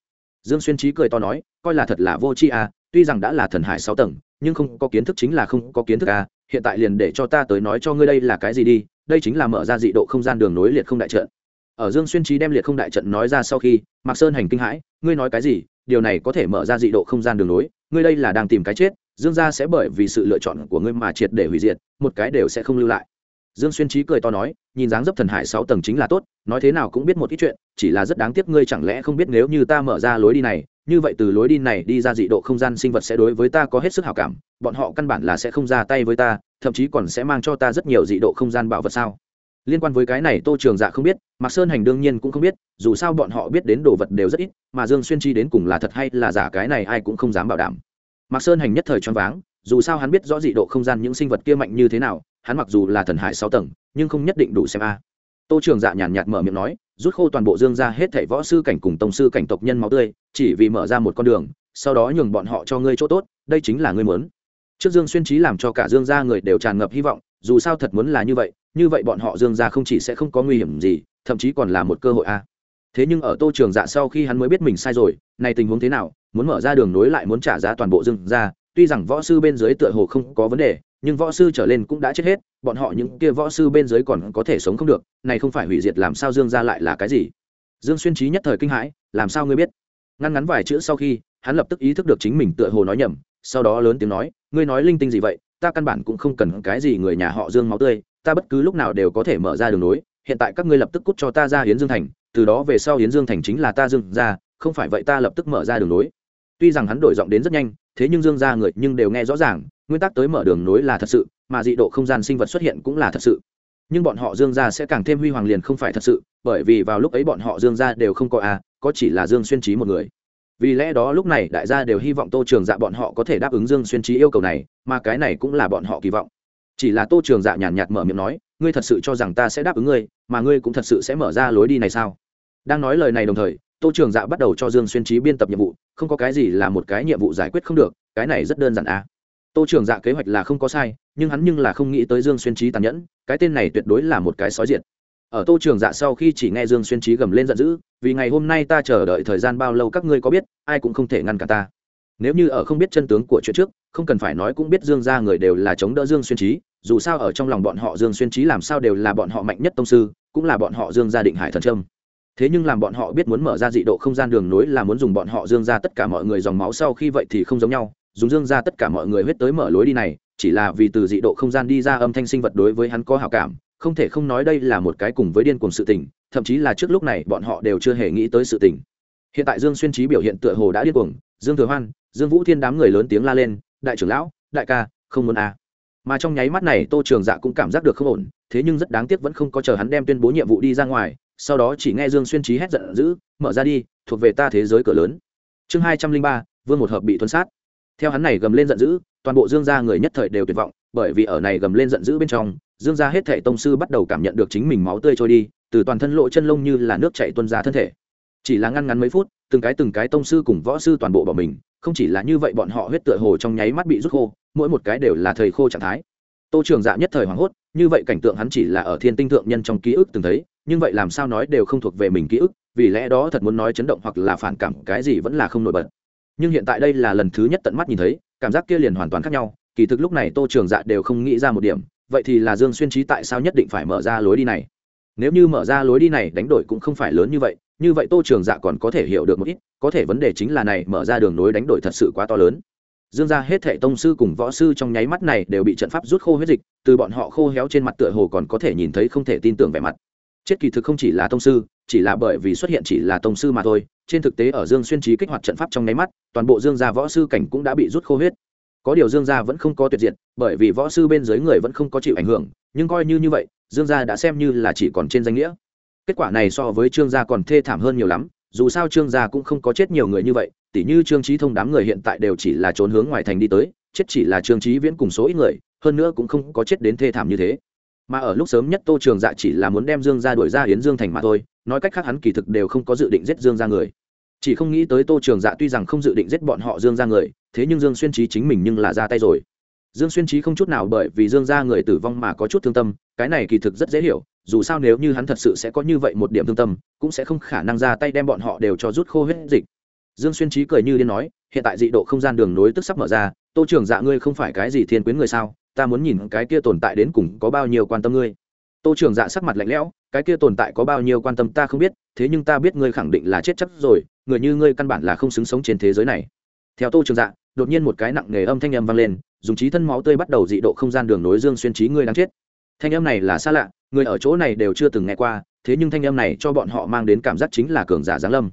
Speaker 1: Dương xuyên trí cười to nói, coi là thật là vô tri à tuy rằng đã là thần hải sáu tầng, nhưng không có kiến thức chính là không có kiến thức à hiện tại liền để cho ta tới nói cho ngươi đây là cái gì đi đây chính là mở ra dị độ không gian đường nối liệt không đại trận. Ở dương xuyên trí đem liệt không đại trận nói ra sau khi, mạc sơn hành kinh hãi, ngươi nói cái gì? Điều này có thể mở ra dị độ không gian đường nối? Ngươi đây là đang tìm cái chết, dương gia sẽ bởi vì sự lựa chọn của ngươi mà triệt để hủy diệt, một cái đều sẽ không lưu lại. Dương xuyên trí cười to nói, nhìn dáng dấp thần hải sáu tầng chính là tốt, nói thế nào cũng biết một ít chuyện, chỉ là rất đáng tiếc ngươi chẳng lẽ không biết nếu như ta mở ra lối đi này, như vậy từ lối đi này đi ra dị độ không gian sinh vật sẽ đối với ta có hết sức hảo cảm, bọn họ căn bản là sẽ không ra tay với ta thậm chí còn sẽ mang cho ta rất nhiều dị độ không gian bảo vật sao? Liên quan với cái này tô trường dạ không biết, mạc sơn hành đương nhiên cũng không biết, dù sao bọn họ biết đến đồ vật đều rất ít, mà dương xuyên chi đến cùng là thật hay là giả cái này ai cũng không dám bảo đảm. Mạc sơn hành nhất thời choáng váng, dù sao hắn biết rõ dị độ không gian những sinh vật kia mạnh như thế nào, hắn mặc dù là thần hải sáu tầng, nhưng không nhất định đủ xem a. Tô trường dạ nhàn nhạt mở miệng nói, rút khô toàn bộ dương ra hết thảy võ sư cảnh cùng tông sư cảnh tộc nhân máu tươi, chỉ vì mở ra một con đường, sau đó nhường bọn họ cho ngươi chỗ tốt, đây chính là ngươi muốn trước dương xuyên trí làm cho cả dương gia người đều tràn ngập hy vọng, dù sao thật muốn là như vậy như vậy bọn họ dương gia không chỉ sẽ không có nguy hiểm gì, thậm chí còn là một cơ hội a. Thế nhưng ở tô trường dạ sau khi hắn mới biết mình sai rồi, này tình huống thế nào, muốn mở ra đường nối lại muốn trả giá toàn bộ dương gia, tuy rằng võ sư bên dưới tựa hồ không có vấn đề, nhưng võ sư trở lên cũng đã chết hết, bọn họ những kia võ sư bên dưới còn có thể sống không được, này không phải hủy diệt làm sao dương gia lại là cái gì? Dương xuyên trí nhất thời kinh hãi, làm sao ngươi biết? Ngăn ngắn vài chữ sau khi, hắn lập tức ý thức được chính mình tựa hồ nói nhầm, sau đó lớn tiếng nói ngươi nói linh tinh gì vậy? Ta căn bản cũng không cần cái gì người nhà họ dương máu tươi, ta bất cứ lúc nào đều có thể mở ra đường nối, hiện tại các ngươi lập tức cút cho ta ra hiến dương thành, từ đó về sau hiến dương thành chính là ta dương ra không phải vậy ta lập tức mở ra đường nối. Tuy rằng hắn đổi giọng đến rất nhanh, thế nhưng dương ra người nhưng đều nghe rõ ràng, nguyên tắc tới mở đường nối là thật sự, mà dị độ không gian sinh vật xuất hiện cũng là thật sự. Nhưng bọn họ dương gia sẽ càng thêm huy hoàng liền không phải thật sự, bởi vì vào lúc ấy bọn họ dương gia đều không có a có chỉ là dương xuyên trí một người vì lẽ đó lúc này đại gia đều hy vọng tô trường dạ bọn họ có thể đáp ứng dương xuyên trí yêu cầu này, mà cái này cũng là bọn họ kỳ vọng. Chỉ là tô trường dạ nhàn nhạt mở miệng nói, ngươi thật sự cho rằng ta sẽ đáp ứng ngươi, mà ngươi cũng thật sự sẽ mở ra lối đi này sao? Đang nói lời này đồng thời, tô trường dạ bắt đầu cho dương xuyên trí biên tập nhiệm vụ, không có cái gì là một cái nhiệm vụ giải quyết không được, cái này rất đơn giản à. Tô trường dạ kế hoạch là không có sai, nhưng hắn nhưng là không nghĩ tới dương xuyên trí tàn nhẫn, cái tên này tuyệt đối là một cái sói diệt ở tô trường dạ sau khi chỉ nghe dương xuyên trí gầm lên giận dữ, vì ngày hôm nay ta chờ đợi thời gian bao lâu các ngươi có biết, ai cũng không thể ngăn cả ta. Nếu như ở không biết chân tướng của chuyện trước, không cần phải nói cũng biết dương ra người đều là chống đỡ dương xuyên trí dù sao ở trong lòng bọn họ dương xuyên trí làm sao đều là bọn họ mạnh nhất tông sư, cũng là bọn họ dương gia định hải thần trâm thế nhưng làm bọn họ biết muốn mở ra dị độ không gian đường nối là muốn dùng bọn họ dương ra tất cả mọi người dòng máu sau khi vậy thì không giống nhau, dùng dương ra tất cả mọi người huyết tới mở lối đi này, chỉ là vì từ dị độ không gian đi ra âm thanh sinh vật đối với hắn có hào cảm không thể không nói đây là một cái cùng với điên cuồng sự tình, thậm chí là trước lúc này bọn họ đều chưa hề nghĩ tới sự tình. Hiện tại dương xuyên trí biểu hiện tựa hồ đã điên cuồng, dương thừa hoan, dương vũ thiên đám người lớn tiếng la lên, đại trưởng lão, đại ca, không muốn à. mà trong nháy mắt này, tô trường dạ cũng cảm giác được không ổn, thế nhưng rất đáng tiếc vẫn không có chờ hắn đem tuyên bố nhiệm vụ đi ra ngoài, sau đó chỉ nghe dương xuyên trí hét giận dữ, mở ra đi, thuộc về ta thế giới cửa lớn. Chương hai trăm linh ba, vương một hợp bị tuân sát. Theo hắn này gầm lên giận dữ, toàn bộ dương gia người nhất thời đều tuyệt vọng bởi vì ở này gầm lên giận dữ bên trong, dương gia hết thể tông sư bắt đầu cảm nhận được chính mình máu tươi trôi đi, từ toàn thân lộ chân lông như là nước chảy tuôn ra thân thể. Chỉ là ngăn ngắn mấy phút, từng cái từng cái tông sư cùng võ sư toàn bộ bỏ mình, không chỉ là như vậy bọn họ huyết tựa hồ trong nháy mắt bị rút khô, mỗi một cái đều là thời khô trạng thái. Tô trường dạ nhất thời hoảng hốt, như vậy cảnh tượng hắn chỉ là ở thiên tinh thượng nhân trong ký ức từng thấy, nhưng vậy làm sao nói đều không thuộc về mình ký ức, vì lẽ đó thật muốn nói chấn động hoặc là phản cảm cái gì vẫn là không nổi bật. Nhưng hiện tại đây là lần thứ nhất tận mắt nhìn thấy, cảm giác kia liền hoàn toàn khác nhau kỳ thực lúc này tô trường dạ đều không nghĩ ra một điểm, vậy thì là dương xuyên trí tại sao nhất định phải mở ra lối đi này? Nếu như mở ra lối đi này đánh đổi cũng không phải lớn như vậy như vậy tô trường dạ còn có thể hiểu được một ít, có thể vấn đề chính là này mở ra đường nối đánh đổi thật sự quá to lớn. Dương ra hết thệ tông sư cùng võ sư trong nháy mắt này đều bị trận pháp rút khô huyết dịch, từ bọn họ khô héo trên mặt tựa hồ còn có thể nhìn thấy không thể tin tưởng vẻ mặt. Chết kỳ thực không chỉ là tông sư, chỉ là bởi vì xuất hiện chỉ là tông sư mà thôi, trên thực tế ở dương xuyên trí kích hoạt trận pháp trong nháy mắt, toàn bộ dương gia võ sư cảnh cũng đã bị rút khô huyết có điều dương gia vẫn không có tuyệt diệt, bởi vì võ sư bên dưới người vẫn không có chịu ảnh hưởng, nhưng coi như như vậy, dương gia đã xem như là chỉ còn trên danh nghĩa. Kết quả này so với trương gia còn thê thảm hơn nhiều lắm, dù sao trương gia cũng không có chết nhiều người như vậy, tỉ như trương trí thông đám người hiện tại đều chỉ là trốn hướng ngoài thành đi tới, chết chỉ là trương trí viễn cùng số ít người, hơn nữa cũng không có chết đến thê thảm như thế. Mà ở lúc sớm nhất tô trường dạ chỉ là muốn đem dương ra đuổi ra hiến dương thành mà thôi, nói cách khác hắn kỳ thực đều không có dự định giết dương ra người chỉ không nghĩ tới tô trường dạ tuy rằng không dự định giết bọn họ dương ra người, thế nhưng dương xuyên trí chính mình nhưng là ra tay rồi. Dương xuyên trí không chút nào bởi vì dương ra người tử vong mà có chút thương tâm, cái này kỳ thực rất dễ hiểu, dù sao nếu như hắn thật sự sẽ có như vậy một điểm thương tâm, cũng sẽ không khả năng ra tay đem bọn họ đều cho rút khô hết dịch. Dương xuyên trí cười như điên nói, hiện tại dị độ không gian đường nối tức sắp mở ra, tô trường dạ ngươi không phải cái gì thiên quyến người sao, ta muốn nhìn cái kia tồn tại đến cùng có bao nhiêu quan tâm ngươi. Tô trường dạ sắc mặt lạnh lẽo, cái kia tồn tại có bao nhiêu quan tâm ta không biết thế nhưng ta biết ngươi khẳng định là chết chắc rồi, người như ngươi căn bản là không xứng sống trên thế giới này. Theo tô trường dạ đột nhiên một cái nặng nề âm thanh âm vang lên, dùng trí thân máu tươi bắt đầu dị độ không gian đường nối dương xuyên trí ngươi đang chết. Thanh âm này là xa lạ, người ở chỗ này đều chưa từng nghe qua, thế nhưng thanh âm này cho bọn họ mang đến cảm giác chính là cường giả giáng lâm.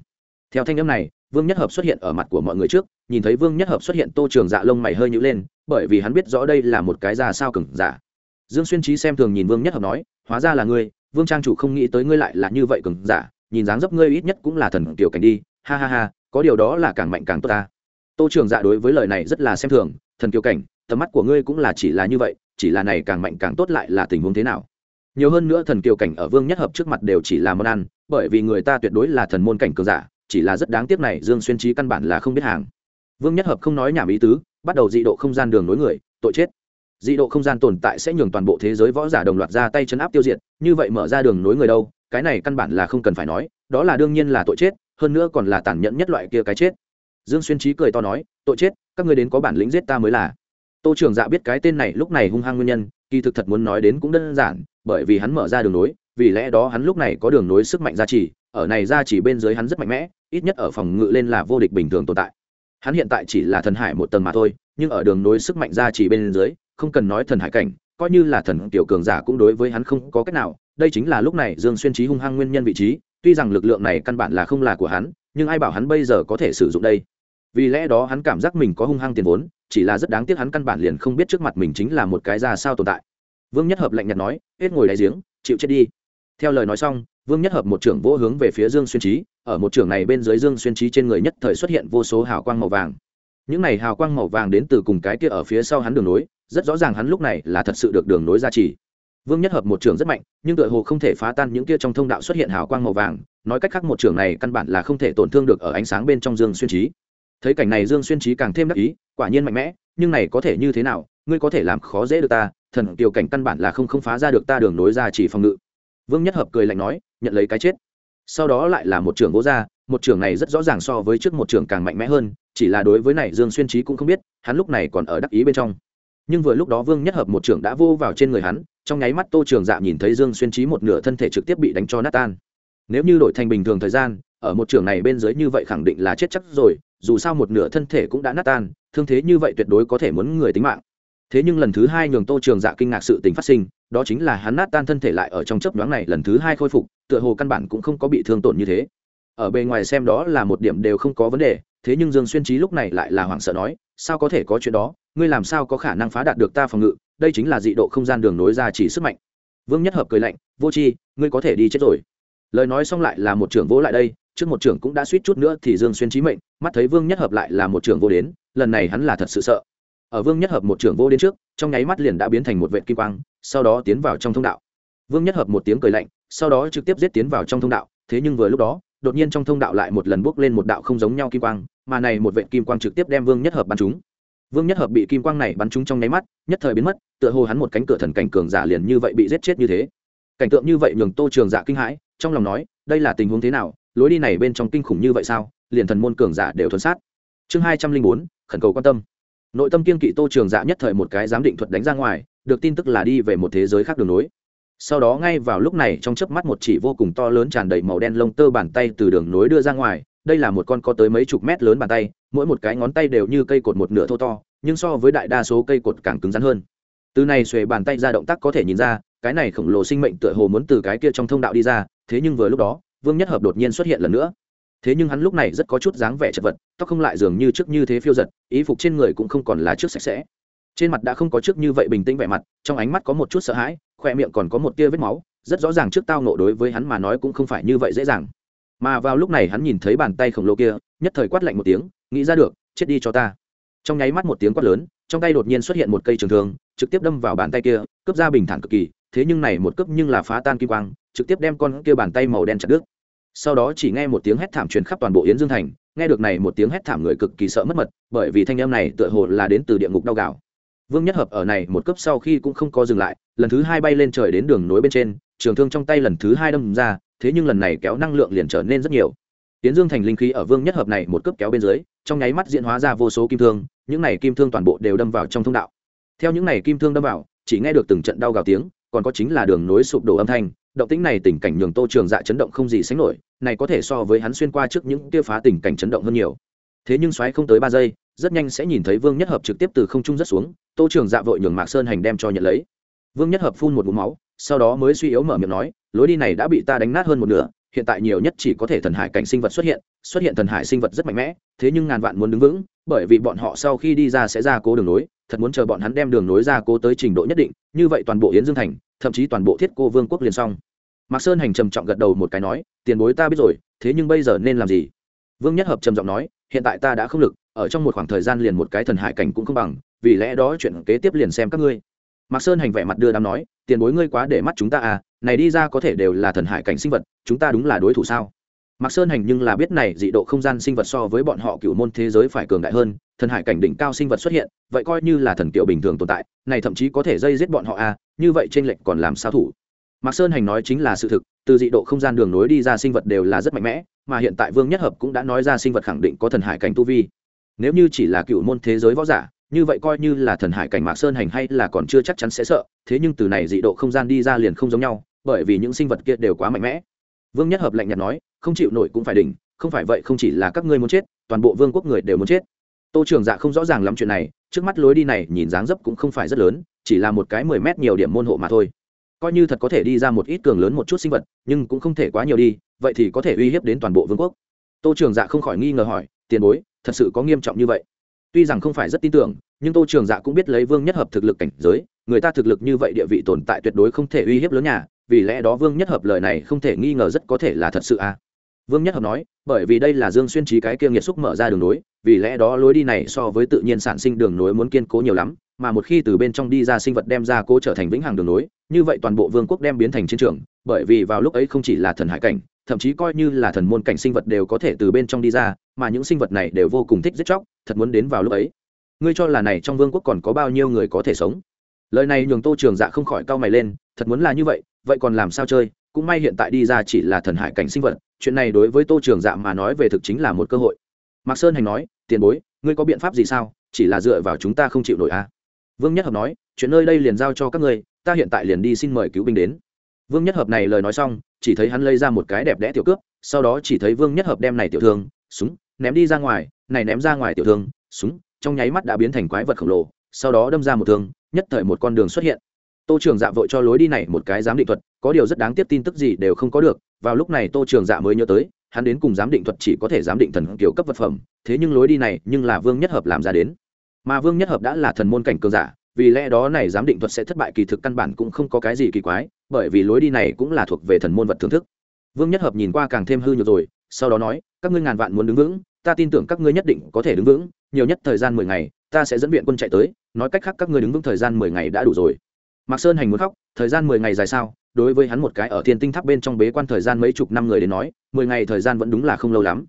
Speaker 1: Theo thanh âm này, vương nhất hợp xuất hiện ở mặt của mọi người trước, nhìn thấy vương nhất hợp xuất hiện, tô trường dạ lông mày hơi nhữ lên, bởi vì hắn biết rõ đây là một cái ra sao cường giả. Dương xuyên trí xem thường nhìn vương nhất hợp nói, hóa ra là ngươi, vương trang chủ không nghĩ tới ngươi lại là như vậy cường giả nhìn dáng dấp ngươi ít nhất cũng là thần tiểu cảnh đi, ha ha ha, có điều đó là càng mạnh càng tốt ta. Tô trường dạ đối với lời này rất là xem thường, thần kiều cảnh, tầm mắt của ngươi cũng là chỉ là như vậy, chỉ là này càng mạnh càng tốt lại là tình huống thế nào? Nhiều hơn nữa thần kiều cảnh ở vương nhất hợp trước mặt đều chỉ là món ăn, bởi vì người ta tuyệt đối là thần môn cảnh cường giả, chỉ là rất đáng tiếc này dương xuyên trí căn bản là không biết hàng. Vương nhất hợp không nói nhảm ý tứ, bắt đầu dị độ không gian đường nối người, tội chết. Dị độ không gian tồn tại sẽ nhường toàn bộ thế giới võ giả đồng loạt ra tay chấn áp tiêu diệt, như vậy mở ra đường nối người đâu cái này căn bản là không cần phải nói, đó là đương nhiên là tội chết, hơn nữa còn là tàn nhẫn nhất loại kia cái chết. Dương xuyên trí cười to nói, tội chết, các ngươi đến có bản lĩnh giết ta mới là. Tô trường dạ biết cái tên này lúc này hung hăng nguyên nhân, kỳ thực thật muốn nói đến cũng đơn giản, bởi vì hắn mở ra đường nối, vì lẽ đó hắn lúc này có đường nối sức mạnh gia trì, ở này gia trì bên dưới hắn rất mạnh mẽ, ít nhất ở phòng ngự lên là vô địch bình thường tồn tại. Hắn hiện tại chỉ là thần hải một tầng mà thôi, nhưng ở đường nối sức mạnh gia trì bên dưới, không cần nói thần hải cảnh, coi như là thần tiểu cường giả cũng đối với hắn không có cách nào đây chính là lúc này dương xuyên trí hung hăng nguyên nhân vị trí, tuy rằng lực lượng này căn bản là không là của hắn, nhưng ai bảo hắn bây giờ có thể sử dụng đây? Vì lẽ đó hắn cảm giác mình có hung hăng tiền vốn, chỉ là rất đáng tiếc hắn căn bản liền không biết trước mặt mình chính là một cái ra sao tồn tại. Vương nhất hợp lạnh nhạt nói, hết ngồi đáy giếng, chịu chết đi. Theo lời nói xong, vương nhất hợp một trưởng vỗ hướng về phía dương xuyên trí ở một trưởng này bên dưới dương xuyên trí trên người nhất thời xuất hiện vô số hào quang màu vàng. Những này hào quang màu vàng đến từ cùng cái kia ở phía sau hắn đường nối, rất rõ ràng hắn lúc này là thật sự được đường nối ra trì vương nhất hợp một trường rất mạnh, nhưng tựa hồ không thể phá tan những kia trong thông đạo xuất hiện hào quang màu vàng, nói cách khác một trường này căn bản là không thể tổn thương được ở ánh sáng bên trong dương xuyên trí thấy cảnh này dương xuyên trí càng thêm đắc ý, quả nhiên mạnh mẽ, nhưng này có thể như thế nào, ngươi có thể làm khó dễ được ta, thần tiểu cảnh căn bản là không không phá ra được ta đường nối ra chỉ phòng ngự. Vương nhất hợp cười lạnh nói, nhận lấy cái chết. Sau đó lại là một trường gỗ ra, một trường này rất rõ ràng so với trước một trường càng mạnh mẽ hơn, chỉ là đối với này dương xuyên trí cũng không biết, hắn lúc này còn ở đắc ý bên trong. Nhưng vừa lúc đó vương nhất hợp một trưởng đã vô vào trên người hắn trong nháy mắt tô trường dạ nhìn thấy dương xuyên trí một nửa thân thể trực tiếp bị đánh cho nát tan. Nếu như đổi thành bình thường thời gian, ở một trường này bên dưới như vậy khẳng định là chết chắc rồi, dù sao một nửa thân thể cũng đã nát tan, thương thế như vậy tuyệt đối có thể muốn người tính mạng. Thế nhưng lần thứ hai nhường tô trường dạ kinh ngạc sự tình phát sinh, đó chính là hắn nát tan thân thể lại ở trong chấp nhoáng này lần thứ hai khôi phục, tựa hồ căn bản cũng không có bị thương tổn như thế. Ở bề ngoài xem đó là một điểm đều không có vấn đề, thế nhưng dương xuyên trí lúc này lại là hoảng sợ nói, sao có thể có chuyện đó? Ngươi làm sao có khả năng phá đạt được ta phòng ngự? Đây chính là dị độ không gian đường nối ra chỉ sức mạnh. Vương nhất hợp cười lạnh, vô c ngươi có thể đi chết rồi. Lời nói xong lại là một trưởng vỗ lại đây, trước một trưởng cũng đã suýt chút nữa thì dương xuyên trí mệnh, mắt thấy vương nhất hợp lại là một trưởng vô đến, lần này hắn là thật sự sợ. Ở vương nhất hợp một trưởng vô đến trước, trong nháy mắt liền đã biến thành một vệ kim quang, sau đó tiến vào trong thông đạo. Vương nhất hợp một tiếng cười lạnh, sau đó trực tiếp giết tiến vào trong thông đạo, thế nhưng vừa lúc đó, đột nhiên trong thông đạo lại một lần bước lên một đạo không giống nhau kim quang, mà này một vệ kim quang trực tiếp đem vương nhất hợp bắn trúng vương nhất hợp bị kim quang này bắn trúng trong nháy mắt, nhất thời biến mất, tựa hồ hắn một cánh cửa thần cảnh cường giả liền như vậy bị giết chết như thế. Cảnh tượng như vậy nhường tô trường giả kinh hãi, trong lòng nói, đây là tình huống thế nào, lối đi này bên trong kinh khủng như vậy sao, liền thần môn cường giả đều thuần sát. Chương hai trăm linh bốn, khẩn cầu quan tâm. Nội tâm kiên kỵ tô trường dạ nhất thời một cái giám định thuật đánh ra ngoài, được tin tức là đi về một thế giới khác đường nối. Sau đó ngay vào lúc này trong chớp mắt một chỉ vô cùng to lớn tràn đầy màu đen lông tơ bàn tay từ đường nối đưa ra ngoài đây là một con có tới mấy chục mét lớn bàn tay, mỗi một cái ngón tay đều như cây cột một nửa thô to, nhưng so với đại đa số cây cột càng cứng rắn hơn. Từ này xuề bàn tay ra động tác có thể nhìn ra, cái này khổng lồ sinh mệnh tựa hồ muốn từ cái kia trong thông đạo đi ra, thế nhưng vừa lúc đó, vương nhất hợp đột nhiên xuất hiện lần nữa. Thế nhưng hắn lúc này rất có chút dáng vẻ chật vật, tóc không lại dường như trước như thế phiêu giật, ý phục trên người cũng không còn là trước sạch sẽ. Trên mặt đã không có trước như vậy bình tĩnh vẻ mặt, trong ánh mắt có một chút sợ hãi, khoe miệng còn có một tia vết máu, rất rõ ràng trước tao nộ đối với hắn mà nói cũng không phải như vậy dễ dàng mà vào lúc này hắn nhìn thấy bàn tay khổng lồ kia, nhất thời quát lạnh một tiếng, nghĩ ra được, chết đi cho ta. Trong nháy mắt một tiếng quát lớn, trong tay đột nhiên xuất hiện một cây trường thương, trực tiếp đâm vào bàn tay kia, cướp ra bình thản cực kỳ, thế nhưng này một cướp nhưng là phá tan kim quang, trực tiếp đem con kia bàn tay màu đen chặt đứt. Sau đó chỉ nghe một tiếng hét thảm truyền khắp toàn bộ yến dương thành, nghe được này một tiếng hét thảm người cực kỳ sợ mất mật, bởi vì thanh âm này tựa hồ là đến từ địa ngục đau gạo vương nhất hợp ở này một cấp sau khi cũng không có dừng lại, lần thứ hai bay lên trời đến đường nối bên trên, trường thương trong tay lần thứ hai đâm ra thế nhưng lần này kéo năng lượng liền trở nên rất nhiều. Tiến Dương thành linh khí ở Vương Nhất Hợp này một cấp kéo bên dưới, trong nháy mắt diễn hóa ra vô số kim thương, những này kim thương toàn bộ đều đâm vào trong thông đạo. Theo những này kim thương đâm vào, chỉ nghe được từng trận đau gào tiếng, còn có chính là đường nối sụp đổ âm thanh, động tĩnh này tình cảnh nhường tô trường dạ chấn động không gì sánh nổi này có thể so với hắn xuyên qua trước những kia phá tình cảnh chấn động hơn nhiều. Thế nhưng xoáy không tới ba giây rất nhanh sẽ nhìn thấy vương nhất hợp trực tiếp từ không trung rất xuống tô trường dạ vội nhường mạc sơn hành đem cho nhận lấy. Vương nhất hợp phun một mũ máu sau đó mới suy yếu mở miệng nói lối đi này đã bị ta đánh nát hơn một nửa, hiện tại nhiều nhất chỉ có thể thần hải cảnh sinh vật xuất hiện xuất hiện thần hải sinh vật rất mạnh mẽ, thế nhưng ngàn vạn muốn đứng vững, bởi vì bọn họ sau khi đi ra sẽ ra cố đường nối, thật muốn chờ bọn hắn đem đường nối ra cố tới trình độ nhất định, như vậy toàn bộ yến dương thành, thậm chí toàn bộ thiết cô vương quốc liền xong. Mạc sơn hành trầm trọng gật đầu một cái nói, tiền bối ta biết rồi, thế nhưng bây giờ nên làm gì? Vương nhất hợp trầm giọng nói, hiện tại ta đã không lực, ở trong một khoảng thời gian liền một cái thần hải cảnh cũng không bằng, vì lẽ đó chuyện kế tiếp liền xem các ngươi. Mạc sơn hành vẻ mặt đưa đám nói, tiền bối ngươi quá để mắt chúng ta à này đi ra có thể đều là thần hải cảnh sinh vật, chúng ta đúng là đối thủ sao? Mạc sơn hành nhưng là biết này dị độ không gian sinh vật so với bọn họ cựu môn thế giới phải cường đại hơn, thần hải cảnh đỉnh cao sinh vật xuất hiện, vậy coi như là thần kiều bình thường tồn tại, này thậm chí có thể dây giết bọn họ à như vậy trên lệnh còn làm sao thủ? Mạc sơn hành nói chính là sự thực, từ dị độ không gian đường nối đi ra sinh vật đều là rất mạnh mẽ, mà hiện tại vương nhất hợp cũng đã nói ra sinh vật khẳng định có thần hải cảnh tu vi. Nếu như chỉ là cựu môn thế giới võ giả, như vậy coi như là thần hải cảnh mạc sơn hành hay là còn chưa chắc chắn sẽ sợ, thế nhưng từ này dị độ không gian đi ra liền không giống nhau bởi vì những sinh vật kia đều quá mạnh mẽ. Vương nhất hợp lạnh nhạt nói, không chịu nổi cũng phải đỉnh, không phải vậy không chỉ là các ngươi muốn chết, toàn bộ vương quốc người đều muốn chết. Tô trường dạ không rõ ràng lắm chuyện này, trước mắt lối đi này nhìn dáng dấp cũng không phải rất lớn, chỉ là một cái mười mét nhiều điểm môn hộ mà thôi. Coi như thật có thể đi ra một ít cường lớn một chút sinh vật, nhưng cũng không thể quá nhiều đi, vậy thì có thể uy hiếp đến toàn bộ vương quốc. Tô trường dạ không khỏi nghi ngờ hỏi, tiền bối, thật sự có nghiêm trọng như vậy? Tuy rằng không phải rất tin tưởng, nhưng tô trường dạ cũng biết lấy vương nhất hợp thực lực cảnh giới, người ta thực lực như vậy địa vị tồn tại tuyệt đối không thể uy hiếp lớn nhà vì lẽ đó vương nhất hợp lời này không thể nghi ngờ rất có thể là thật sự à? Vương nhất hợp nói, bởi vì đây là dương xuyên trí cái kia nghiệt xúc mở ra đường nối, vì lẽ đó lối đi này so với tự nhiên sản sinh đường nối muốn kiên cố nhiều lắm, mà một khi từ bên trong đi ra sinh vật đem ra cố trở thành vĩnh hằng đường nối, như vậy toàn bộ vương quốc đem biến thành chiến trường, bởi vì vào lúc ấy không chỉ là thần hải cảnh, thậm chí coi như là thần môn cảnh sinh vật đều có thể từ bên trong đi ra, mà những sinh vật này đều vô cùng thích giết chóc, thật muốn đến vào lúc ấy. Ngươi cho là này trong vương quốc còn có bao nhiêu người có thể sống? Lời này nhường tô trường dạ không khỏi cau mày lên, thật muốn là như vậy vậy còn làm sao chơi? Cũng may hiện tại đi ra chỉ là thần hải cảnh sinh vật, chuyện này đối với tô trường dạ mà nói về thực chính là một cơ hội. Mạc sơn hành nói, tiền bối, ngươi có biện pháp gì sao? Chỉ là dựa vào chúng ta không chịu nổi à? Vương nhất hợp nói, chuyện nơi đây liền giao cho các ngươi, ta hiện tại liền đi xin mời cứu binh đến. Vương nhất hợp này lời nói xong, chỉ thấy hắn lấy ra một cái đẹp đẽ tiểu cướp sau đó chỉ thấy vương nhất hợp đem này tiểu thương, súng, ném đi ra ngoài, này ném ra ngoài tiểu thương, súng, trong nháy mắt đã biến thành quái vật khổng lồ, sau đó đâm ra một thương, nhất thời một con đường xuất hiện tô trường dạ vội cho lối đi này một cái giám định thuật, có điều rất đáng tiếc tin tức gì đều không có được, vào lúc này tô trường dạ mới nhớ tới, hắn đến cùng giám định thuật chỉ có thể giám định thần kiểu cấp vật phẩm, thế nhưng lối đi này nhưng là vương nhất hợp làm ra đến. Mà vương nhất hợp đã là thần môn cảnh cường giả, vì lẽ đó này giám định thuật sẽ thất bại kỳ thực căn bản cũng không có cái gì kỳ quái, bởi vì lối đi này cũng là thuộc về thần môn vật thưởng thức. Vương nhất hợp nhìn qua càng thêm hư nhược rồi, sau đó nói, các ngươi ngàn vạn muốn đứng vững, ta tin tưởng các ngươi nhất định có thể đứng vững, nhiều nhất thời gian mười ngày, ta sẽ dẫn viện quân chạy tới, nói cách khác các ngươi đứng vững thời gian mười ngày đã đủ rồi mạc sơn hành muốn khóc, thời gian mười ngày dài sao? Đối với hắn một cái ở thiên tinh tháp bên trong bế quan thời gian mấy chục năm người đến nói, mười ngày thời gian vẫn đúng là không lâu lắm.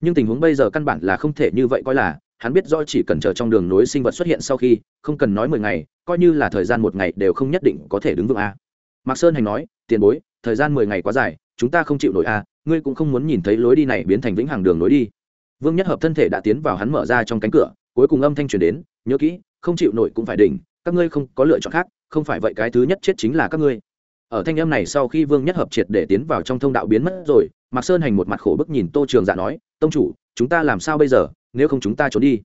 Speaker 1: Nhưng tình huống bây giờ căn bản là không thể như vậy coi là, hắn biết do chỉ cần chờ trong đường nối sinh vật xuất hiện sau khi, không cần nói mười ngày, coi như là thời gian một ngày đều không nhất định có thể đứng vững a. Mạc sơn hành nói, tiền bối, thời gian mười ngày quá dài, chúng ta không chịu nổi a, ngươi cũng không muốn nhìn thấy lối đi này biến thành vĩnh hằng đường lối đi. Vương nhất hợp thân thể đã tiến vào hắn mở ra trong cánh cửa, cuối cùng âm thanh truyền đến, nhớ kỹ, không chịu nổi cũng phải đỉnh, các ngươi không có lựa chọn khác không phải vậy cái thứ nhất chết chính là các ngươi. Ở thanh âm này sau khi vương nhất hợp triệt để tiến vào trong thông đạo biến mất rồi, mạc sơn hành một mặt khổ bức nhìn tô trường dạ nói, tông chủ, chúng ta làm sao bây giờ? Nếu không chúng ta trốn đi.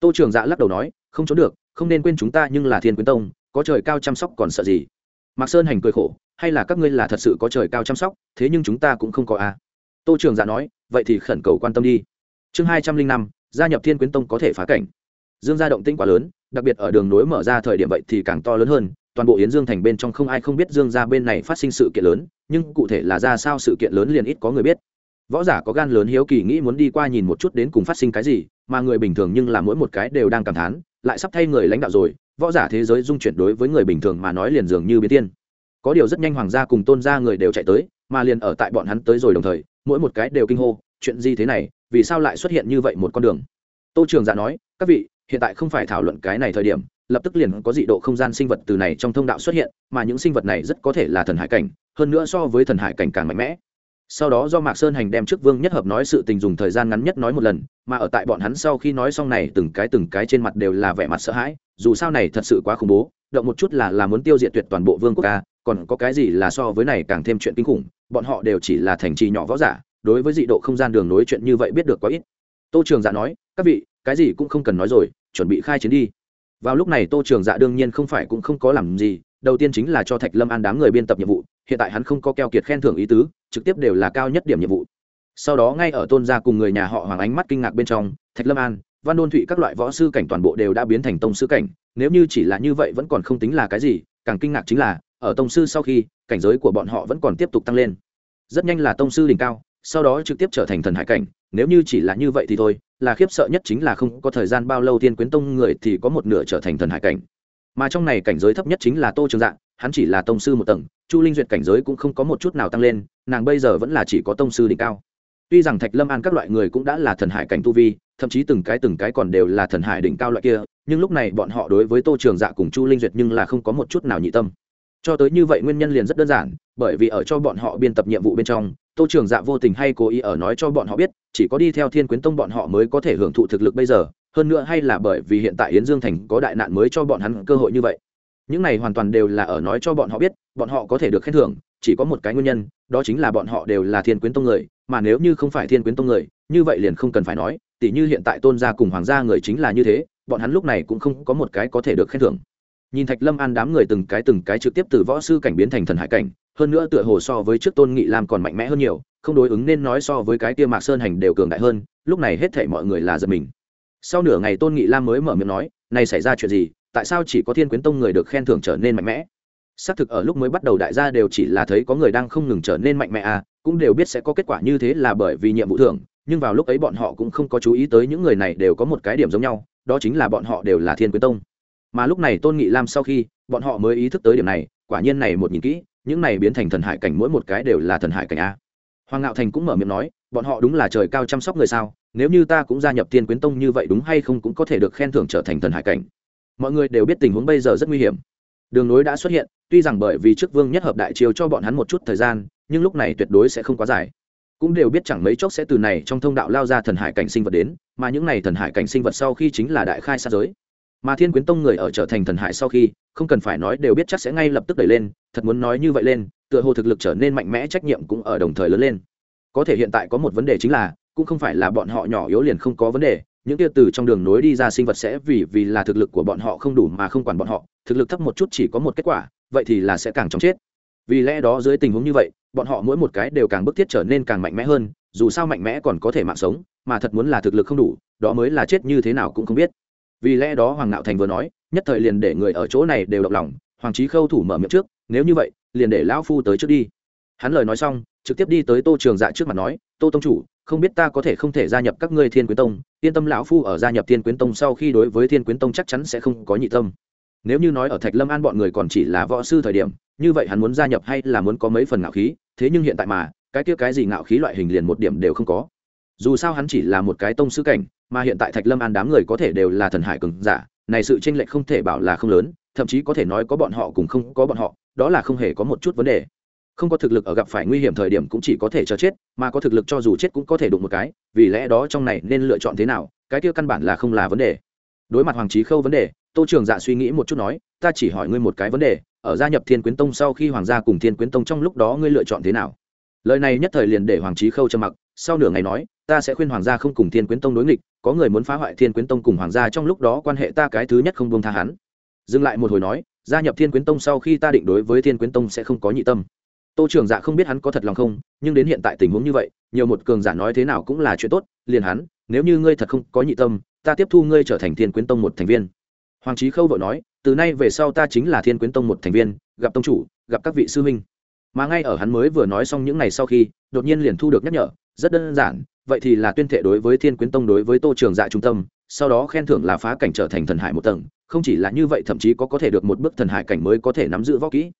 Speaker 1: Tô trường dạ lắc đầu nói, không trốn được, không nên quên chúng ta, nhưng là thiên quyến tông, có trời cao chăm sóc còn sợ gì? Mạc sơn hành cười khổ, hay là các ngươi là thật sự có trời cao chăm sóc, thế nhưng chúng ta cũng không có a. À. tô trường dạ nói, vậy thì khẩn cầu quan tâm đi. Chương hai trăm linh năm, gia nhập thiên quyến tông có thể phá cảnh. Dương gia động tĩnh quá lớn, đặc biệt ở đường nối mở ra thời điểm vậy thì càng to lớn hơn toàn bộ yến dương thành bên trong không ai không biết dương gia bên này phát sinh sự kiện lớn, nhưng cụ thể là ra sao sự kiện lớn liền ít có người biết. Võ giả có gan lớn hiếu kỳ nghĩ muốn đi qua nhìn một chút đến cùng phát sinh cái gì, mà người bình thường nhưng là mỗi một cái đều đang cảm thán, lại sắp thay người lãnh đạo rồi, võ giả thế giới dung chuyển đối với người bình thường mà nói liền dường như biến tiên có điều rất nhanh hoàng gia cùng tôn gia người đều chạy tới, mà liền ở tại bọn hắn tới rồi đồng thời, mỗi một cái đều kinh hô, chuyện gì thế này, vì sao lại xuất hiện như vậy một con đường? Tô trường giả nói, các vị, hiện tại không phải thảo luận cái này thời điểm lập tức liền có dị độ không gian sinh vật từ này trong thông đạo xuất hiện, mà những sinh vật này rất có thể là thần hải cảnh, hơn nữa so với thần hải cảnh càng mạnh mẽ. Sau đó do mạc sơn hành đem trước vương nhất hợp nói sự tình dùng thời gian ngắn nhất nói một lần, mà ở tại bọn hắn sau khi nói xong này, từng cái từng cái trên mặt đều là vẻ mặt sợ hãi, dù sao này thật sự quá khủng bố, động một chút là là muốn tiêu diệt tuyệt toàn bộ vương quốc ca còn có cái gì là so với này càng thêm chuyện kinh khủng, bọn họ đều chỉ là thành trì nhỏ võ giả, đối với dị độ không gian đường nối chuyện như vậy biết được quá ít. Tô trường dạ nói, các vị, cái gì cũng không cần nói rồi, chuẩn bị khai chiến đi vào lúc này tô trường dạ đương nhiên không phải cũng không có làm gì, đầu tiên chính là cho thạch lâm an đám người biên tập nhiệm vụ, hiện tại hắn không có keo kiệt khen thưởng ý tứ, trực tiếp đều là cao nhất điểm nhiệm vụ. Sau đó ngay ở tôn gia cùng người nhà họ hoàng ánh mắt kinh ngạc bên trong, thạch lâm an, văn đôn thụy các loại võ sư cảnh toàn bộ đều đã biến thành tông sư cảnh, nếu như chỉ là như vậy vẫn còn không tính là cái gì, càng kinh ngạc chính là, ở tông sư sau khi, cảnh giới của bọn họ vẫn còn tiếp tục tăng lên. Rất nhanh là tông sư đỉnh cao, sau đó trực tiếp trở thành thần hải cảnh, nếu như chỉ là như vậy thì thôi là khiếp sợ nhất chính là không có thời gian bao lâu thiên quyến tông người thì có một nửa trở thành thần hải cảnh. Mà trong này cảnh giới thấp nhất chính là tô trường dạng hắn chỉ là tông sư một tầng, chu linh duyệt cảnh giới cũng không có một chút nào tăng lên, nàng bây giờ vẫn là chỉ có tông sư đỉnh cao. Tuy rằng thạch lâm an các loại người cũng đã là thần hải cảnh tu vi, thậm chí từng cái từng cái còn đều là thần hải đỉnh cao loại kia, nhưng lúc này bọn họ đối với tô trường dạ cùng chu linh duyệt nhưng là không có một chút nào nhị tâm. Cho tới như vậy nguyên nhân liền rất đơn giản, bởi vì ở cho bọn họ biên tập nhiệm vụ bên trong tô trường dạ vô tình hay cố ý ở nói cho bọn họ biết, chỉ có đi theo thiên quyến tông bọn họ mới có thể hưởng thụ thực lực bây giờ, hơn nữa hay là bởi vì hiện tại yến dương thành có đại nạn mới cho bọn hắn cơ hội như vậy. Những này hoàn toàn đều là ở nói cho bọn họ biết, bọn họ có thể được khen thưởng, chỉ có một cái nguyên nhân, đó chính là bọn họ đều là thiên quyến tông người, mà nếu như không phải thiên quyến tông người, như vậy liền không cần phải nói, tỉ như hiện tại tôn gia cùng hoàng gia người chính là như thế, bọn hắn lúc này cũng không có một cái có thể được khen thưởng nhìn thạch lâm an đám người từng cái từng cái trực tiếp từ võ sư cảnh biến thành thần hải cảnh, hơn nữa tựa hồ so với trước tôn nghị lam còn mạnh mẽ hơn nhiều, không đối ứng nên nói so với cái kia mạc sơn hành đều cường đại hơn, lúc này hết thể mọi người là giật mình. Sau nửa ngày tôn nghị lam mới mở miệng nói, này xảy ra chuyện gì? Tại sao chỉ có thiên quyến tông người được khen thưởng trở nên mạnh mẽ? Xác thực ở lúc mới bắt đầu đại gia đều chỉ là thấy có người đang không ngừng trở nên mạnh mẽ à cũng đều biết sẽ có kết quả như thế là bởi vì nhiệm vụ thưởng, nhưng vào lúc ấy bọn họ cũng không có chú ý tới những người này đều có một cái điểm giống nhau, đó chính là bọn họ đều là thiên quyến tông mà lúc này tôn nghị lam sau khi bọn họ mới ý thức tới điểm này quả nhiên này một nhìn kỹ những này biến thành thần hải cảnh mỗi một cái đều là thần hải cảnh a hoàng ngạo thành cũng mở miệng nói bọn họ đúng là trời cao chăm sóc người sao nếu như ta cũng gia nhập thiên quyến tông như vậy đúng hay không cũng có thể được khen thưởng trở thành thần hải cảnh mọi người đều biết tình huống bây giờ rất nguy hiểm đường nối đã xuất hiện tuy rằng bởi vì trước vương nhất hợp đại chiều cho bọn hắn một chút thời gian nhưng lúc này tuyệt đối sẽ không quá dài cũng đều biết chẳng mấy chốc sẽ từ này trong thông đạo lao ra thần hải cảnh sinh vật đến mà những này thần hải cảnh sinh vật sau khi chính là đại khai sát giới mà thiên quyến tông người ở trở thành thần hải sau khi, không cần phải nói đều biết chắc sẽ ngay lập tức đẩy lên, thật muốn nói như vậy lên, tựa hồ thực lực trở nên mạnh mẽ trách nhiệm cũng ở đồng thời lớn lên. Có thể hiện tại có một vấn đề chính là, cũng không phải là bọn họ nhỏ yếu liền không có vấn đề, những kia từ trong đường nối đi ra sinh vật sẽ vì vì là thực lực của bọn họ không đủ mà không quản bọn họ, thực lực thấp một chút chỉ có một kết quả, vậy thì là sẽ càng chóng chết. Vì lẽ đó dưới tình huống như vậy, bọn họ mỗi một cái đều càng bức thiết trở nên càng mạnh mẽ hơn, dù sao mạnh mẽ còn có thể mạng sống, mà thật muốn là thực lực không đủ, đó mới là chết như thế nào cũng không biết vì lẽ đó hoàng nạo thành vừa nói, nhất thời liền để người ở chỗ này đều động lòng, hoàng trí khâu thủ mở miệng trước, nếu như vậy, liền để lão phu tới trước đi. Hắn lời nói xong, trực tiếp đi tới tô trường dạ trước mặt nói, tô tông chủ, không biết ta có thể không thể gia nhập các ngươi thiên quyến tông, yên tâm lão phu ở gia nhập thiên quyến tông sau khi đối với thiên quyến tông chắc chắn sẽ không có nhị tâm. Nếu như nói ở thạch lâm an bọn người còn chỉ là võ sư thời điểm, như vậy hắn muốn gia nhập hay là muốn có mấy phần ngạo khí, thế nhưng hiện tại mà, cái kia cái gì ngạo khí loại hình liền một điểm đều không có. Dù sao hắn chỉ là một cái tông sư cảnh mà hiện tại thạch lâm an đám người có thể đều là thần hải cường giả, này sự tranh lệch không thể bảo là không lớn, thậm chí có thể nói có bọn họ cùng không có bọn họ, đó là không hề có một chút vấn đề. Không có thực lực ở gặp phải nguy hiểm thời điểm cũng chỉ có thể chờ chết, mà có thực lực cho dù chết cũng có thể đụng một cái, vì lẽ đó trong này nên lựa chọn thế nào, cái kia căn bản là không là vấn đề. Đối mặt hoàng trí khâu vấn đề, tô trường dạ suy nghĩ một chút nói, ta chỉ hỏi ngươi một cái vấn đề, ở gia nhập thiên quyến tông sau khi hoàng gia cùng thiên quyến tông trong lúc đó ngươi lựa chọn thế nào? Lời này nhất thời liền để hoàng trí khâu trầm mặc sau nửa ngày nói, ta sẽ khuyên hoàng gia không cùng thiên quyến tông đối nghịch, có người muốn phá hoại thiên quyến tông cùng hoàng gia trong lúc đó quan hệ ta cái thứ nhất không buông tha hắn. Dừng lại một hồi nói, gia nhập thiên quyến tông sau khi ta định đối với thiên quyến tông sẽ không có nhị tâm. Tô trường dạ không biết hắn có thật lòng không, nhưng đến hiện tại tình huống như vậy, nhiều một cường giả nói thế nào cũng là chuyện tốt, liền hắn, nếu như ngươi thật không có nhị tâm, ta tiếp thu ngươi trở thành thiên quyến tông một thành viên. Hoàng trí khâu vội nói, từ nay về sau ta chính là thiên quyến tông một thành viên, gặp tông chủ, gặp các vị sư huynh. Mà ngay ở hắn mới vừa nói xong những ngày sau khi, đột nhiên liền thu được nhắc nhở rất đơn giản, vậy thì là tuyên thệ đối với thiên quyến tông đối với tô trường dạ trung tâm, sau đó khen thưởng là phá cảnh trở thành thần hải một tầng, không chỉ là như vậy thậm chí có có thể được một bước thần hải cảnh mới có thể nắm giữ võ kỹ.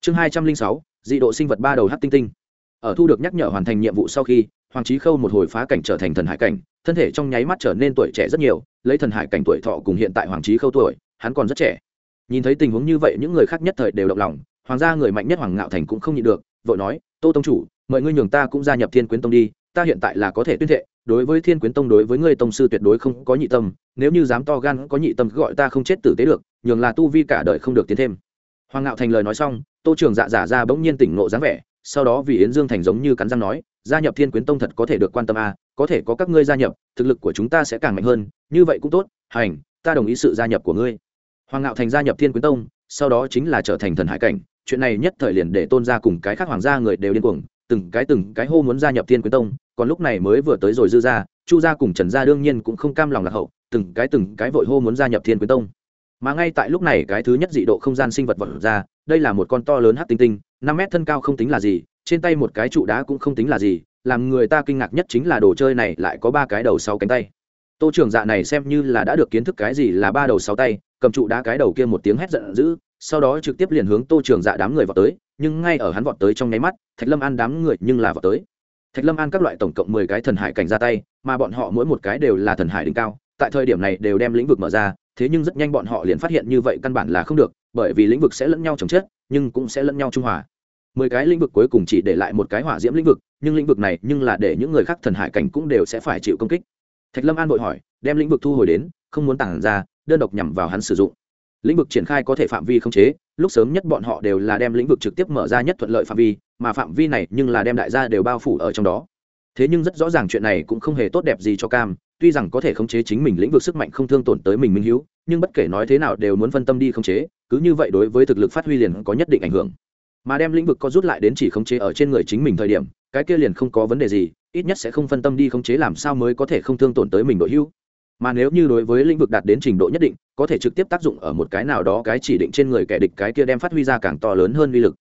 Speaker 1: Chương hai trăm linh sáu, dị độ sinh vật ba đầu hát tinh tinh. Ở thu được nhắc nhở hoàn thành nhiệm vụ sau khi, hoàng trí khâu một hồi phá cảnh trở thành thần hải cảnh, thân thể trong nháy mắt trở nên tuổi trẻ rất nhiều, lấy thần hải cảnh tuổi thọ cùng hiện tại hoàng trí khâu tuổi, hắn còn rất trẻ. Nhìn thấy tình huống như vậy, những người khác nhất thời đều động lòng, hoàng gia người mạnh nhất hoàng ngạo thành cũng không nhịn được, vội nói, tô tông chủ, mời ngươi nhường ta cũng gia nhập thiên quyến tông đi ta hiện tại là có thể tuyên thệ đối với thiên quyến tông đối với ngươi tông sư tuyệt đối không có nhị tâm nếu như dám to gan có nhị tâm gọi ta không chết tử tế được nhường là tu vi cả đời không được tiến thêm. Hoàng ngạo thành lời nói xong tô trường dạ giả ra bỗng nhiên tỉnh nộ dáng vẻ sau đó vì yến dương thành giống như cắn răng nói gia nhập thiên quyến tông thật có thể được quan tâm à, có thể có các ngươi gia nhập thực lực của chúng ta sẽ càng mạnh hơn như vậy cũng tốt hành ta đồng ý sự gia nhập của ngươi. Hoàng ngạo thành gia nhập thiên quyến tông sau đó chính là trở thành thần hải cảnh chuyện này nhất thời liền để tôn gia cùng cái khác hoàng gia người đều điên cuồng từng cái từng cái hô muốn gia nhập thiên quyến tông còn lúc này mới vừa tới rồi dư ra, chu gia cùng trần gia đương nhiên cũng không cam lòng lạc hậu, từng cái từng cái vội hô muốn gia nhập thiên quyến tông. Mà ngay tại lúc này cái thứ nhất dị độ không gian sinh vật vật ra, đây là một con to lớn hát tinh tinh, năm mét thân cao không tính là gì, trên tay một cái trụ đá cũng không tính là gì, làm người ta kinh ngạc nhất chính là đồ chơi này lại có ba cái đầu sáu cánh tay. Tô trưởng dạ này xem như là đã được kiến thức cái gì là ba đầu sáu tay, cầm trụ đá cái đầu kia một tiếng hét giận dữ, sau đó trực tiếp liền hướng tô trưởng dạ đám người vào tới, nhưng ngay ở hắn vọt tới trong nháy mắt, thạch lâm an đám người nhưng là vọt tới thạch lâm an các loại tổng cộng mười cái thần hải cảnh ra tay, mà bọn họ mỗi một cái đều là thần hải đỉnh cao, tại thời điểm này đều đem lĩnh vực mở ra, thế nhưng rất nhanh bọn họ liền phát hiện như vậy căn bản là không được, bởi vì lĩnh vực sẽ lẫn nhau chồng chết nhưng cũng sẽ lẫn nhau trung hòa. Mười cái lĩnh vực cuối cùng chỉ để lại một cái hỏa diễm lĩnh vực, nhưng lĩnh vực này nhưng là để những người khác thần hải cảnh cũng đều sẽ phải chịu công kích. Thạch lâm an vội hỏi, đem lĩnh vực thu hồi đến, không muốn tản ra, đơn độc nhằm vào hắn sử dụng. Lĩnh vực triển khai có thể phạm vi không chế, lúc sớm nhất bọn họ đều là đem lĩnh vực trực tiếp mở ra nhất thuận lợi phạm vi mà phạm vi này nhưng là đem đại gia đều bao phủ ở trong đó. Thế nhưng rất rõ ràng chuyện này cũng không hề tốt đẹp gì cho cam, tuy rằng có thể khống chế chính mình lĩnh vực sức mạnh không thương tổn tới mình minh hữu nhưng bất kể nói thế nào đều muốn phân tâm đi khống chế, cứ như vậy đối với thực lực phát huy liền có nhất định ảnh hưởng. Mà đem lĩnh vực có rút lại đến chỉ khống chế ở trên người chính mình thời điểm, cái kia liền không có vấn đề gì, ít nhất sẽ không phân tâm đi khống chế làm sao mới có thể không thương tổn tới mình đội hữu mà nếu như đối với lĩnh vực đạt đến trình độ nhất định, có thể trực tiếp tác dụng ở một cái nào đó cái chỉ định trên người kẻ địch cái kia đem phát huy ra càng to lớn hơn uy lực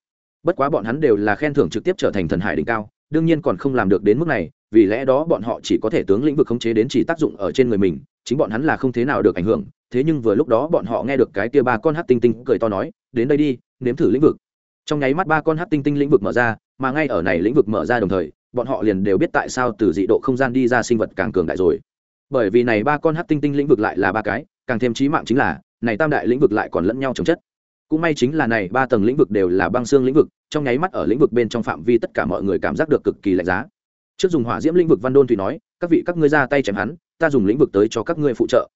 Speaker 1: bất quá bọn hắn đều là khen thưởng trực tiếp trở thành thần hải đỉnh cao, đương nhiên còn không làm được đến mức này, vì lẽ đó bọn họ chỉ có thể tướng lĩnh vực khống chế đến chỉ tác dụng ở trên người mình, chính bọn hắn là không thế nào được ảnh hưởng. Thế nhưng vừa lúc đó bọn họ nghe được cái kia ba con hát tinh tinh cười to nói, đến đây đi, nếm thử lĩnh vực. Trong nháy mắt ba con hát tinh tinh lĩnh vực mở ra, mà ngay ở này lĩnh vực mở ra đồng thời, bọn họ liền đều biết tại sao từ dị độ không gian đi ra sinh vật càng cường đại rồi. Bởi vì này ba con hát tinh tinh lĩnh vực lại là ba cái, càng thêm trí mạng chính là, này tam đại lĩnh vực lại còn lẫn nhau chống chất. Cũng may chính là này ba tầng lĩnh vực đều là băng xương lĩnh vực trong nháy mắt ở lĩnh vực bên trong phạm vi tất cả mọi người cảm giác được cực kỳ lạnh giá. Trước dùng hỏa diễm lĩnh vực văn đôn thụy nói, các vị, các ngươi ra tay chém hắn, ta dùng lĩnh vực tới cho các ngươi phụ trợ.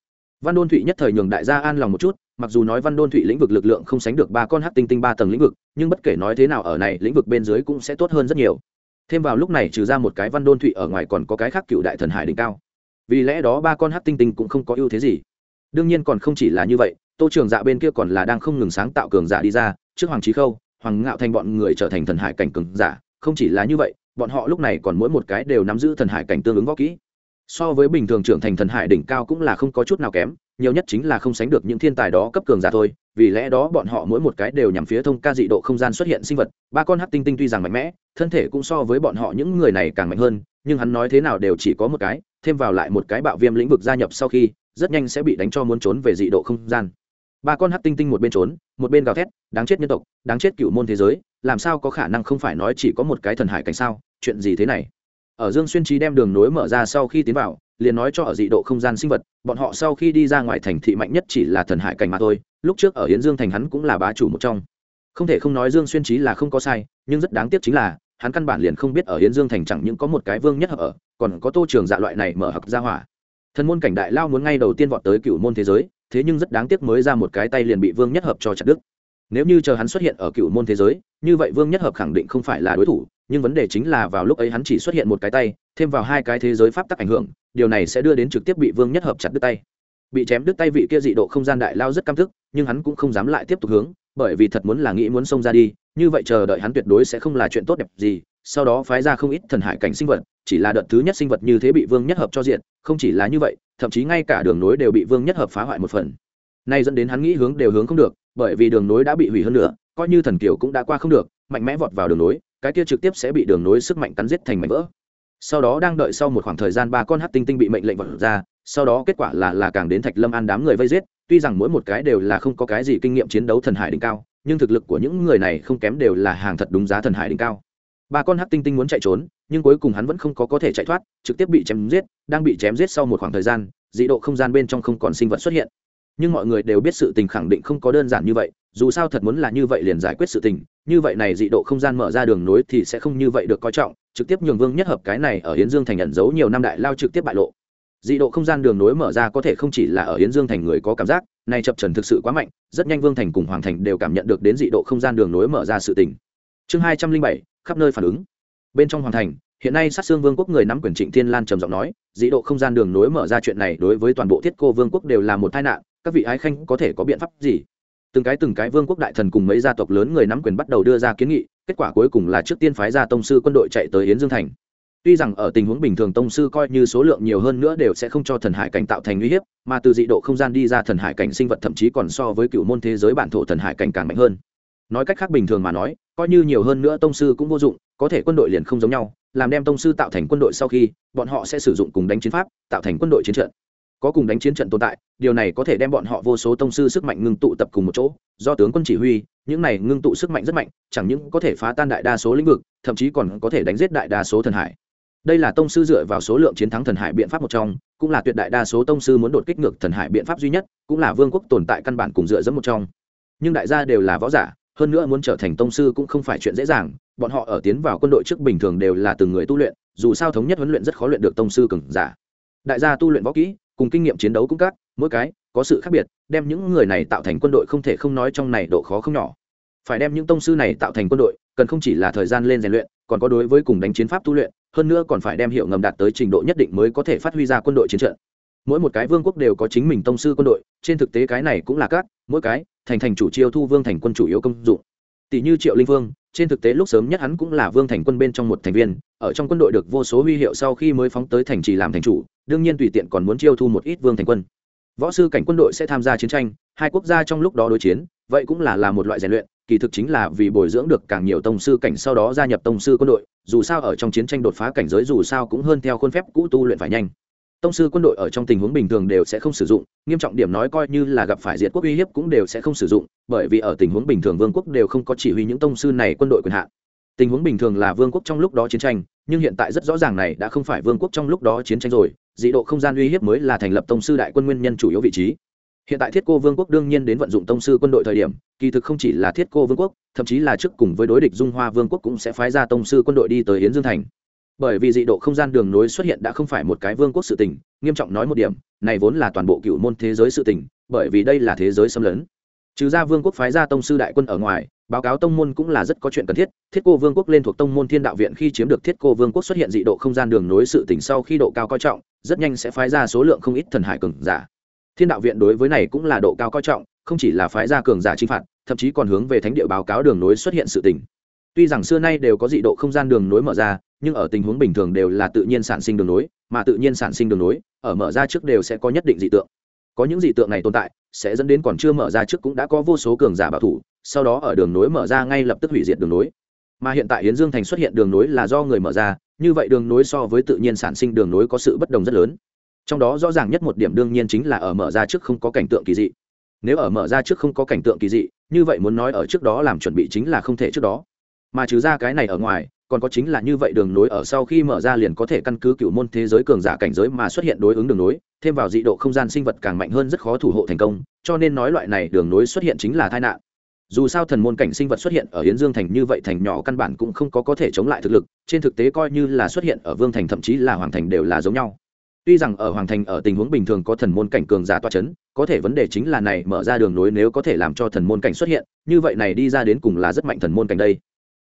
Speaker 1: Văn đôn thụy nhất thời nhường đại gia an lòng một chút, mặc dù nói văn đôn thụy lĩnh vực lực lượng không sánh được ba con hát tinh tinh ba tầng lĩnh vực, nhưng bất kể nói thế nào ở này lĩnh vực bên dưới cũng sẽ tốt hơn rất nhiều. Thêm vào lúc này trừ ra một cái văn đôn thụy ở ngoài còn có cái khác cựu đại thần hải đỉnh cao. Vì lẽ đó ba con hát tinh tinh cũng không có ưu thế gì. Đương nhiên còn không chỉ là như vậy, tô trường dạ bên kia còn là đang không ngừng sáng tạo cường giả đi ra, trước hoàng trí khâu hoàng ngạo thành bọn người trở thành thần hải cảnh cường giả, không chỉ là như vậy, bọn họ lúc này còn mỗi một cái đều nắm giữ thần hải cảnh tương ứng võ kỹ. So với bình thường trưởng thành thần hải đỉnh cao cũng là không có chút nào kém, nhiều nhất chính là không sánh được những thiên tài đó cấp cường giả thôi, vì lẽ đó bọn họ mỗi một cái đều nhằm phía thông ca dị độ không gian xuất hiện sinh vật, ba con hát tinh tinh tuy rằng mạnh mẽ, thân thể cũng so với bọn họ những người này càng mạnh hơn, nhưng hắn nói thế nào đều chỉ có một cái, thêm vào lại một cái bạo viêm lĩnh vực gia nhập sau khi, rất nhanh sẽ bị đánh cho muốn trốn về dị độ không gian ba con hát tinh tinh một bên trốn, một bên gào thét, đáng chết nhân tộc, đáng chết cựu môn thế giới, làm sao có khả năng không phải nói chỉ có một cái thần hải cảnh sao, chuyện gì thế này? Ở dương xuyên trí đem đường nối mở ra sau khi tiến vào, liền nói cho ở dị độ không gian sinh vật, bọn họ sau khi đi ra ngoài thành thị mạnh nhất chỉ là thần hải cảnh mà thôi, lúc trước ở hiến dương thành hắn cũng là bá chủ một trong. Không thể không nói dương xuyên trí là không có sai, nhưng rất đáng tiếc chính là, hắn căn bản liền không biết ở hiến dương thành chẳng những có một cái vương nhất hợp ở, còn có tô trường dạ loại này mở hặc ra hỏa. Thần môn cảnh đại lao muốn ngay đầu tiên vọt tới cựu môn thế giới thế nhưng rất đáng tiếc mới ra một cái tay liền bị vương nhất hợp cho chặt đứt. nếu như chờ hắn xuất hiện ở cựu môn thế giới, như vậy vương nhất hợp khẳng định không phải là đối thủ, nhưng vấn đề chính là vào lúc ấy hắn chỉ xuất hiện một cái tay, thêm vào hai cái thế giới pháp tắc ảnh hưởng, điều này sẽ đưa đến trực tiếp bị vương nhất hợp chặt đứt tay bị chém đứt tay vị kia dị độ không gian đại lao rất căm thức, nhưng hắn cũng không dám lại tiếp tục hướng, bởi vì thật muốn là nghĩ muốn xông ra đi, như vậy chờ đợi hắn tuyệt đối sẽ không là chuyện tốt đẹp gì, sau đó phái ra không ít thần hải cảnh sinh vật chỉ là đợt thứ nhất sinh vật như thế bị vương nhất hợp cho diện, không chỉ là như vậy, thậm chí ngay cả đường nối đều bị vương nhất hợp phá hoại một phần. Nay dẫn đến hắn nghĩ hướng đều hướng không được, bởi vì đường nối đã bị hủy hơn nữa coi như thần kiều cũng đã qua không được, mạnh mẽ vọt vào đường nối, cái kia trực tiếp sẽ bị đường nối sức mạnh cắn giết thành mảnh vỡ. Sau đó đang đợi sau một khoảng thời gian ba con hát tinh tinh bị mệnh lệnh vật ra, sau đó kết quả là là càng đến thạch lâm an đám người vây giết, tuy rằng mỗi một cái đều là không có cái gì kinh nghiệm chiến đấu thần hải đỉnh cao, nhưng thực lực của những người này không kém đều là hàng thật đúng giá thần hải đỉnh cao. Ba con hát tinh tinh muốn chạy trốn nhưng cuối cùng hắn vẫn không có có thể chạy thoát, trực tiếp bị chém giết, đang bị chém giết sau một khoảng thời gian, dị độ không gian bên trong không còn sinh vật xuất hiện. Nhưng mọi người đều biết sự tình khẳng định không có đơn giản như vậy, dù sao thật muốn là như vậy liền giải quyết sự tình, như vậy này dị độ không gian mở ra đường nối thì sẽ không như vậy được coi trọng, trực tiếp nhường vương nhất hợp cái này ở hiến dương thành nhận dấu nhiều năm đại lao trực tiếp bại lộ. Dị độ không gian đường nối mở ra có thể không chỉ là ở hiến dương thành người có cảm giác, này chập trần thực sự quá mạnh, rất nhanh vương thành cùng hoàng thành đều cảm nhận được đến dị độ không gian đường nối mở ra sự tình. Chương hai trăm linh bảy, khắp nơi phản ứng bên trong hoàng thành, hiện nay sát xương vương quốc người nắm quyền trịnh thiên lan trầm giọng nói, dị độ không gian đường nối mở ra chuyện này đối với toàn bộ thiết cô vương quốc đều là một tai nạn, các vị ái khanh có thể có biện pháp gì? Từng cái từng cái vương quốc đại thần cùng mấy gia tộc lớn người nắm quyền bắt đầu đưa ra kiến nghị, kết quả cuối cùng là trước tiên phái ra tông sư quân đội chạy tới yến dương thành. Tuy rằng ở tình huống bình thường tông sư coi như số lượng nhiều hơn nữa đều sẽ không cho thần hải cảnh tạo thành uy hiếp, mà từ dị độ không gian đi ra thần hải cảnh sinh vật thậm chí còn so với cựu môn thế giới bản thổ thần hải cảnh càng mạnh hơn. Nói cách khác bình thường mà nói coi như nhiều hơn nữa tông sư cũng vô dụng, có thể quân đội liền không giống nhau, làm đem tông sư tạo thành quân đội sau khi, bọn họ sẽ sử dụng cùng đánh chiến pháp, tạo thành quân đội chiến trận. Có cùng đánh chiến trận tồn tại, điều này có thể đem bọn họ vô số tông sư sức mạnh ngưng tụ tập cùng một chỗ, do tướng quân chỉ huy, những này ngưng tụ sức mạnh rất mạnh, chẳng những có thể phá tan đại đa số lĩnh vực, thậm chí còn có thể đánh giết đại đa số thần hải. Đây là tông sư dựa vào số lượng chiến thắng thần hải biện pháp một trong, cũng là tuyệt đại đa số tông sư muốn đột kích ngược thần hải biện pháp duy nhất, cũng là vương quốc tồn tại căn bản cùng dựa dẫm một trong. Nhưng đại gia đều là võ giả hơn nữa muốn trở thành tông sư cũng không phải chuyện dễ dàng, bọn họ ở tiến vào quân đội trước bình thường đều là từng người tu luyện, dù sao thống nhất huấn luyện rất khó luyện được tông sư cường giả. Đại gia tu luyện võ kỹ, cùng kinh nghiệm chiến đấu cũng các, mỗi cái có sự khác biệt, đem những người này tạo thành quân đội không thể không nói trong này độ khó không nhỏ. Phải đem những tông sư này tạo thành quân đội, cần không chỉ là thời gian lên rèn luyện, còn có đối với cùng đánh chiến pháp tu luyện, hơn nữa còn phải đem hiệu ngầm đạt tới trình độ nhất định mới có thể phát huy ra quân đội chiến trận. Mỗi một cái vương quốc đều có chính mình tông sư quân đội, trên thực tế cái này cũng là các, mỗi cái thành thành chủ chiêu thu vương thành quân chủ yếu công dụng. Tỷ như triệu linh vương, trên thực tế lúc sớm nhất hắn cũng là vương thành quân bên trong một thành viên, ở trong quân đội được vô số huy hiệu sau khi mới phóng tới thành trì làm thành chủ, đương nhiên tùy tiện còn muốn chiêu thu một ít vương thành quân. Võ sư cảnh quân đội sẽ tham gia chiến tranh, hai quốc gia trong lúc đó đối chiến, vậy cũng là là một loại rèn luyện, kỳ thực chính là vì bồi dưỡng được càng nhiều tông sư cảnh sau đó gia nhập tông sư quân đội, dù sao ở trong chiến tranh đột phá cảnh giới dù sao cũng hơn theo khuôn phép cũ tu luyện phải nhanh tông sư quân đội ở trong tình huống bình thường đều sẽ không sử dụng, nghiêm trọng điểm nói coi như là gặp phải diệt quốc uy hiếp cũng đều sẽ không sử dụng, bởi vì ở tình huống bình thường vương quốc đều không có chỉ huy những tông sư này quân đội quyền hạn. Tình huống bình thường là vương quốc trong lúc đó chiến tranh, nhưng hiện tại rất rõ ràng này đã không phải vương quốc trong lúc đó chiến tranh rồi, dị độ không gian uy hiếp mới là thành lập tông sư đại quân nguyên nhân chủ yếu vị trí. Hiện tại thiết cô vương quốc đương nhiên đến vận dụng tông sư quân đội thời điểm, kỳ thực không chỉ là thiết cô vương quốc, thậm chí là trước cùng với đối địch dung hoa vương quốc cũng sẽ phái ra tông sư quân đội đi tới yến dương thành bởi vì dị độ không gian đường nối xuất hiện đã không phải một cái vương quốc sự tình, nghiêm trọng nói một điểm, này vốn là toàn bộ cựu môn thế giới sự tình, bởi vì đây là thế giới xâm lấn. Trừ ra vương quốc phái ra tông sư đại quân ở ngoài, báo cáo tông môn cũng là rất có chuyện cần thiết thiết cô vương quốc lên thuộc tông môn thiên đạo viện khi chiếm được thiết cô vương quốc xuất hiện dị độ không gian đường nối sự tỉnh sau khi độ cao coi trọng, rất nhanh sẽ phái ra số lượng không ít thần hải cường giả. Thiên đạo viện đối với này cũng là độ cao coi trọng, không chỉ là phái ra cường giả chinh phạt, thậm chí còn hướng về thánh địa báo cáo đường nối xuất hiện sự tỉnh tuy rằng xưa nay đều có dị độ không gian đường nối mở ra, nhưng ở tình huống bình thường đều là tự nhiên sản sinh đường nối, mà tự nhiên sản sinh đường nối, ở mở ra trước đều sẽ có nhất định dị tượng. Có những dị tượng này tồn tại, sẽ dẫn đến còn chưa mở ra trước cũng đã có vô số cường giả bảo thủ, sau đó ở đường nối mở ra ngay lập tức hủy diệt đường nối. Mà hiện tại hiến dương thành xuất hiện đường nối là do người mở ra, như vậy đường nối so với tự nhiên sản sinh đường nối có sự bất đồng rất lớn. Trong đó rõ ràng nhất một điểm đương nhiên chính là ở mở ra trước không có cảnh tượng kỳ dị. Nếu ở mở ra trước không có cảnh tượng kỳ dị, như vậy muốn nói ở trước đó làm chuẩn bị chính là không thể trước đó mà trừ ra cái này ở ngoài, còn có chính là như vậy đường nối ở sau khi mở ra liền có thể căn cứ cựu môn thế giới cường giả cảnh giới mà xuất hiện đối ứng đường nối, thêm vào dị độ không gian sinh vật càng mạnh hơn rất khó thủ hộ thành công, cho nên nói loại này đường nối xuất hiện chính là tai nạn. Dù sao thần môn cảnh sinh vật xuất hiện ở hiến dương thành như vậy thành nhỏ căn bản cũng không có có thể chống lại thực lực, trên thực tế coi như là xuất hiện ở vương thành thậm chí là hoàng thành đều là giống nhau. Tuy rằng ở hoàng thành ở tình huống bình thường có thần môn cảnh cường giả toa c h ấ n có thể vấn đề chính là này mở ra đường nối nếu có thể làm cho thần môn cảnh xuất hiện, như vậy này đi ra đến cùng là rất mạnh thần môn cảnh đây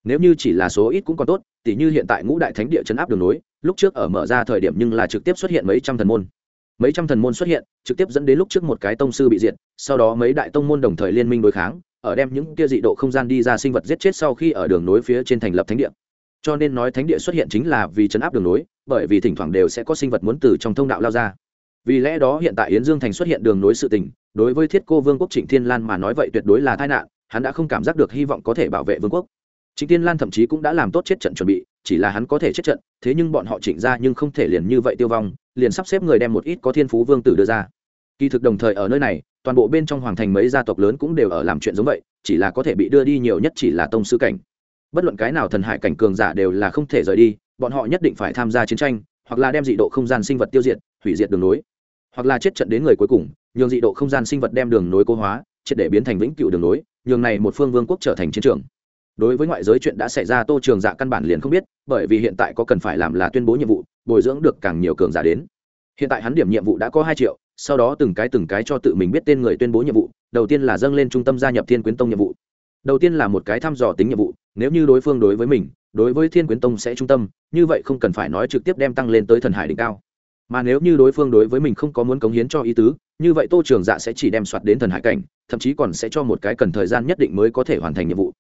Speaker 1: nếu như chỉ là số ít cũng còn tốt, tỉ như hiện tại ngũ đại thánh địa chấn áp đường nối, lúc trước ở mở ra thời điểm nhưng là trực tiếp xuất hiện mấy trăm thần môn. Mấy trăm thần môn xuất hiện, trực tiếp dẫn đến lúc trước một cái tông sư bị diệt, sau đó mấy đại tông môn đồng thời liên minh đối kháng, ở đem những kia dị độ không gian đi ra sinh vật giết chết sau khi ở đường nối phía trên thành lập thánh địa. Cho nên nói thánh địa xuất hiện chính là vì chấn áp đường nối, bởi vì thỉnh thoảng đều sẽ có sinh vật muốn từ trong thông đạo lao ra. Vì lẽ đó hiện tại yến dương thành xuất hiện đường nối sự tình, đối với thiết cô vương quốc trịnh thiên lan mà nói vậy tuyệt đối là tai nạn, hắn đã không cảm giác được hy vọng có thể bảo vệ vương quốc trịnh thiên lan thậm chí cũng đã làm tốt chết trận chuẩn bị, chỉ là hắn có thể chết trận, thế nhưng bọn họ trịnh ra nhưng không thể liền như vậy tiêu vong, liền sắp xếp người đem một ít có thiên phú vương tử đưa ra. Kỳ thực đồng thời ở nơi này, toàn bộ bên trong hoàng thành mấy gia tộc lớn cũng đều ở làm chuyện giống vậy, chỉ là có thể bị đưa đi nhiều nhất chỉ là tông sư cảnh. Bất luận cái nào thần hải cảnh cường giả đều là không thể rời đi, bọn họ nhất định phải tham gia chiến tranh, hoặc là đem dị độ không gian sinh vật tiêu diệt, hủy diệt đường nối. Hoặc là chết trận đến người cuối cùng, nhường dị độ không gian sinh vật đem đường nối cố hóa, triệt để biến thành vĩnh cựu đường nối, nhường này một phương vương quốc trở thành chiến trường đối với ngoại giới chuyện đã xảy ra, tô trường dạ căn bản liền không biết, bởi vì hiện tại có cần phải làm là tuyên bố nhiệm vụ, bồi dưỡng được càng nhiều cường giả đến. Hiện tại hắn điểm nhiệm vụ đã có hai triệu, sau đó từng cái từng cái cho tự mình biết tên người tuyên bố nhiệm vụ, đầu tiên là dâng lên trung tâm gia nhập thiên quyến tông nhiệm vụ. Đầu tiên là một cái thăm dò tính nhiệm vụ, nếu như đối phương đối với mình, đối với thiên quyến tông sẽ trung tâm, như vậy không cần phải nói trực tiếp đem tăng lên tới thần hải đỉnh cao. Mà nếu như đối phương đối với mình không có muốn cống hiến cho ý tứ, như vậy tô trường dạ sẽ chỉ đem soạt đến thần hải cảnh, thậm chí còn sẽ cho một cái cần thời gian nhất định mới có thể hoàn thành nhiệm vụ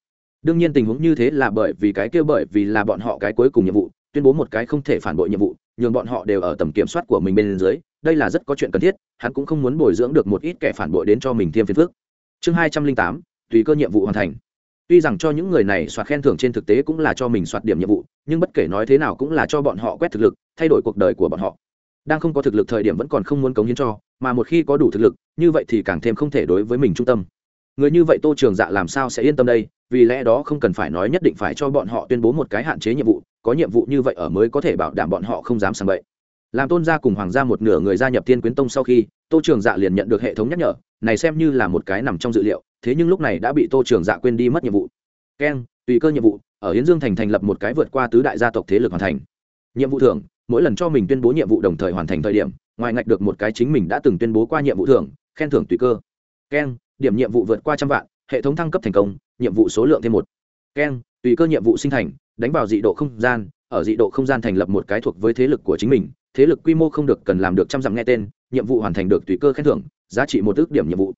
Speaker 1: đương nhiên tình huống như thế là bởi vì cái kia bởi vì là bọn họ cái cuối cùng nhiệm vụ, tuyên bố một cái không thể phản bội nhiệm vụ, nhường bọn họ đều ở tầm kiểm soát của mình bên dưới, đây là rất có chuyện cần thiết, hắn cũng không muốn bồi dưỡng được một ít kẻ phản bội đến cho mình thêm phiền phước chương hai trăm linh tám, tùy cơ nhiệm vụ hoàn thành. Tuy rằng cho những người này soạt khen thưởng trên thực tế cũng là cho mình soạt điểm nhiệm vụ, nhưng bất kể nói thế nào cũng là cho bọn họ quét thực lực, thay đổi cuộc đời của bọn họ. Đang không có thực lực thời điểm vẫn còn không muốn cống hiến cho, mà một khi có đủ thực lực, như vậy thì càng thêm không thể đối với mình trung tâm người như vậy tô trường dạ làm sao sẽ yên tâm đây? Vì lẽ đó không cần phải nói nhất định phải cho bọn họ tuyên bố một cái hạn chế nhiệm vụ, có nhiệm vụ như vậy ở mới có thể bảo đảm bọn họ không dám sang bậy. Làm tôn gia cùng hoàng gia một nửa người gia nhập thiên quyến tông sau khi, tô trường dạ liền nhận được hệ thống nhắc nhở, này xem như là một cái nằm trong dự liệu, thế nhưng lúc này đã bị tô trường dạ quên đi mất nhiệm vụ. Keng, tùy cơ nhiệm vụ, ở hiến dương thành thành lập một cái vượt qua tứ đại gia tộc thế lực hoàn thành. Nhiệm vụ thưởng, mỗi lần cho mình tuyên bố nhiệm vụ đồng thời hoàn thành thời điểm, ngoài ngạch được một cái chính mình đã từng tuyên bố qua nhiệm vụ thưởng, khen thưởng tùy cơ. Keng điểm nhiệm vụ vượt qua trăm vạn, hệ thống thăng cấp thành công, nhiệm vụ số lượng thêm một. Keng tùy cơ nhiệm vụ sinh thành, đánh vào dị độ không gian, ở dị độ không gian thành lập một cái thuộc với thế lực của chính mình, thế lực quy mô không được cần làm được trăm dặm nghe tên, nhiệm vụ hoàn thành được tùy cơ khen thưởng, giá trị một ước điểm nhiệm vụ.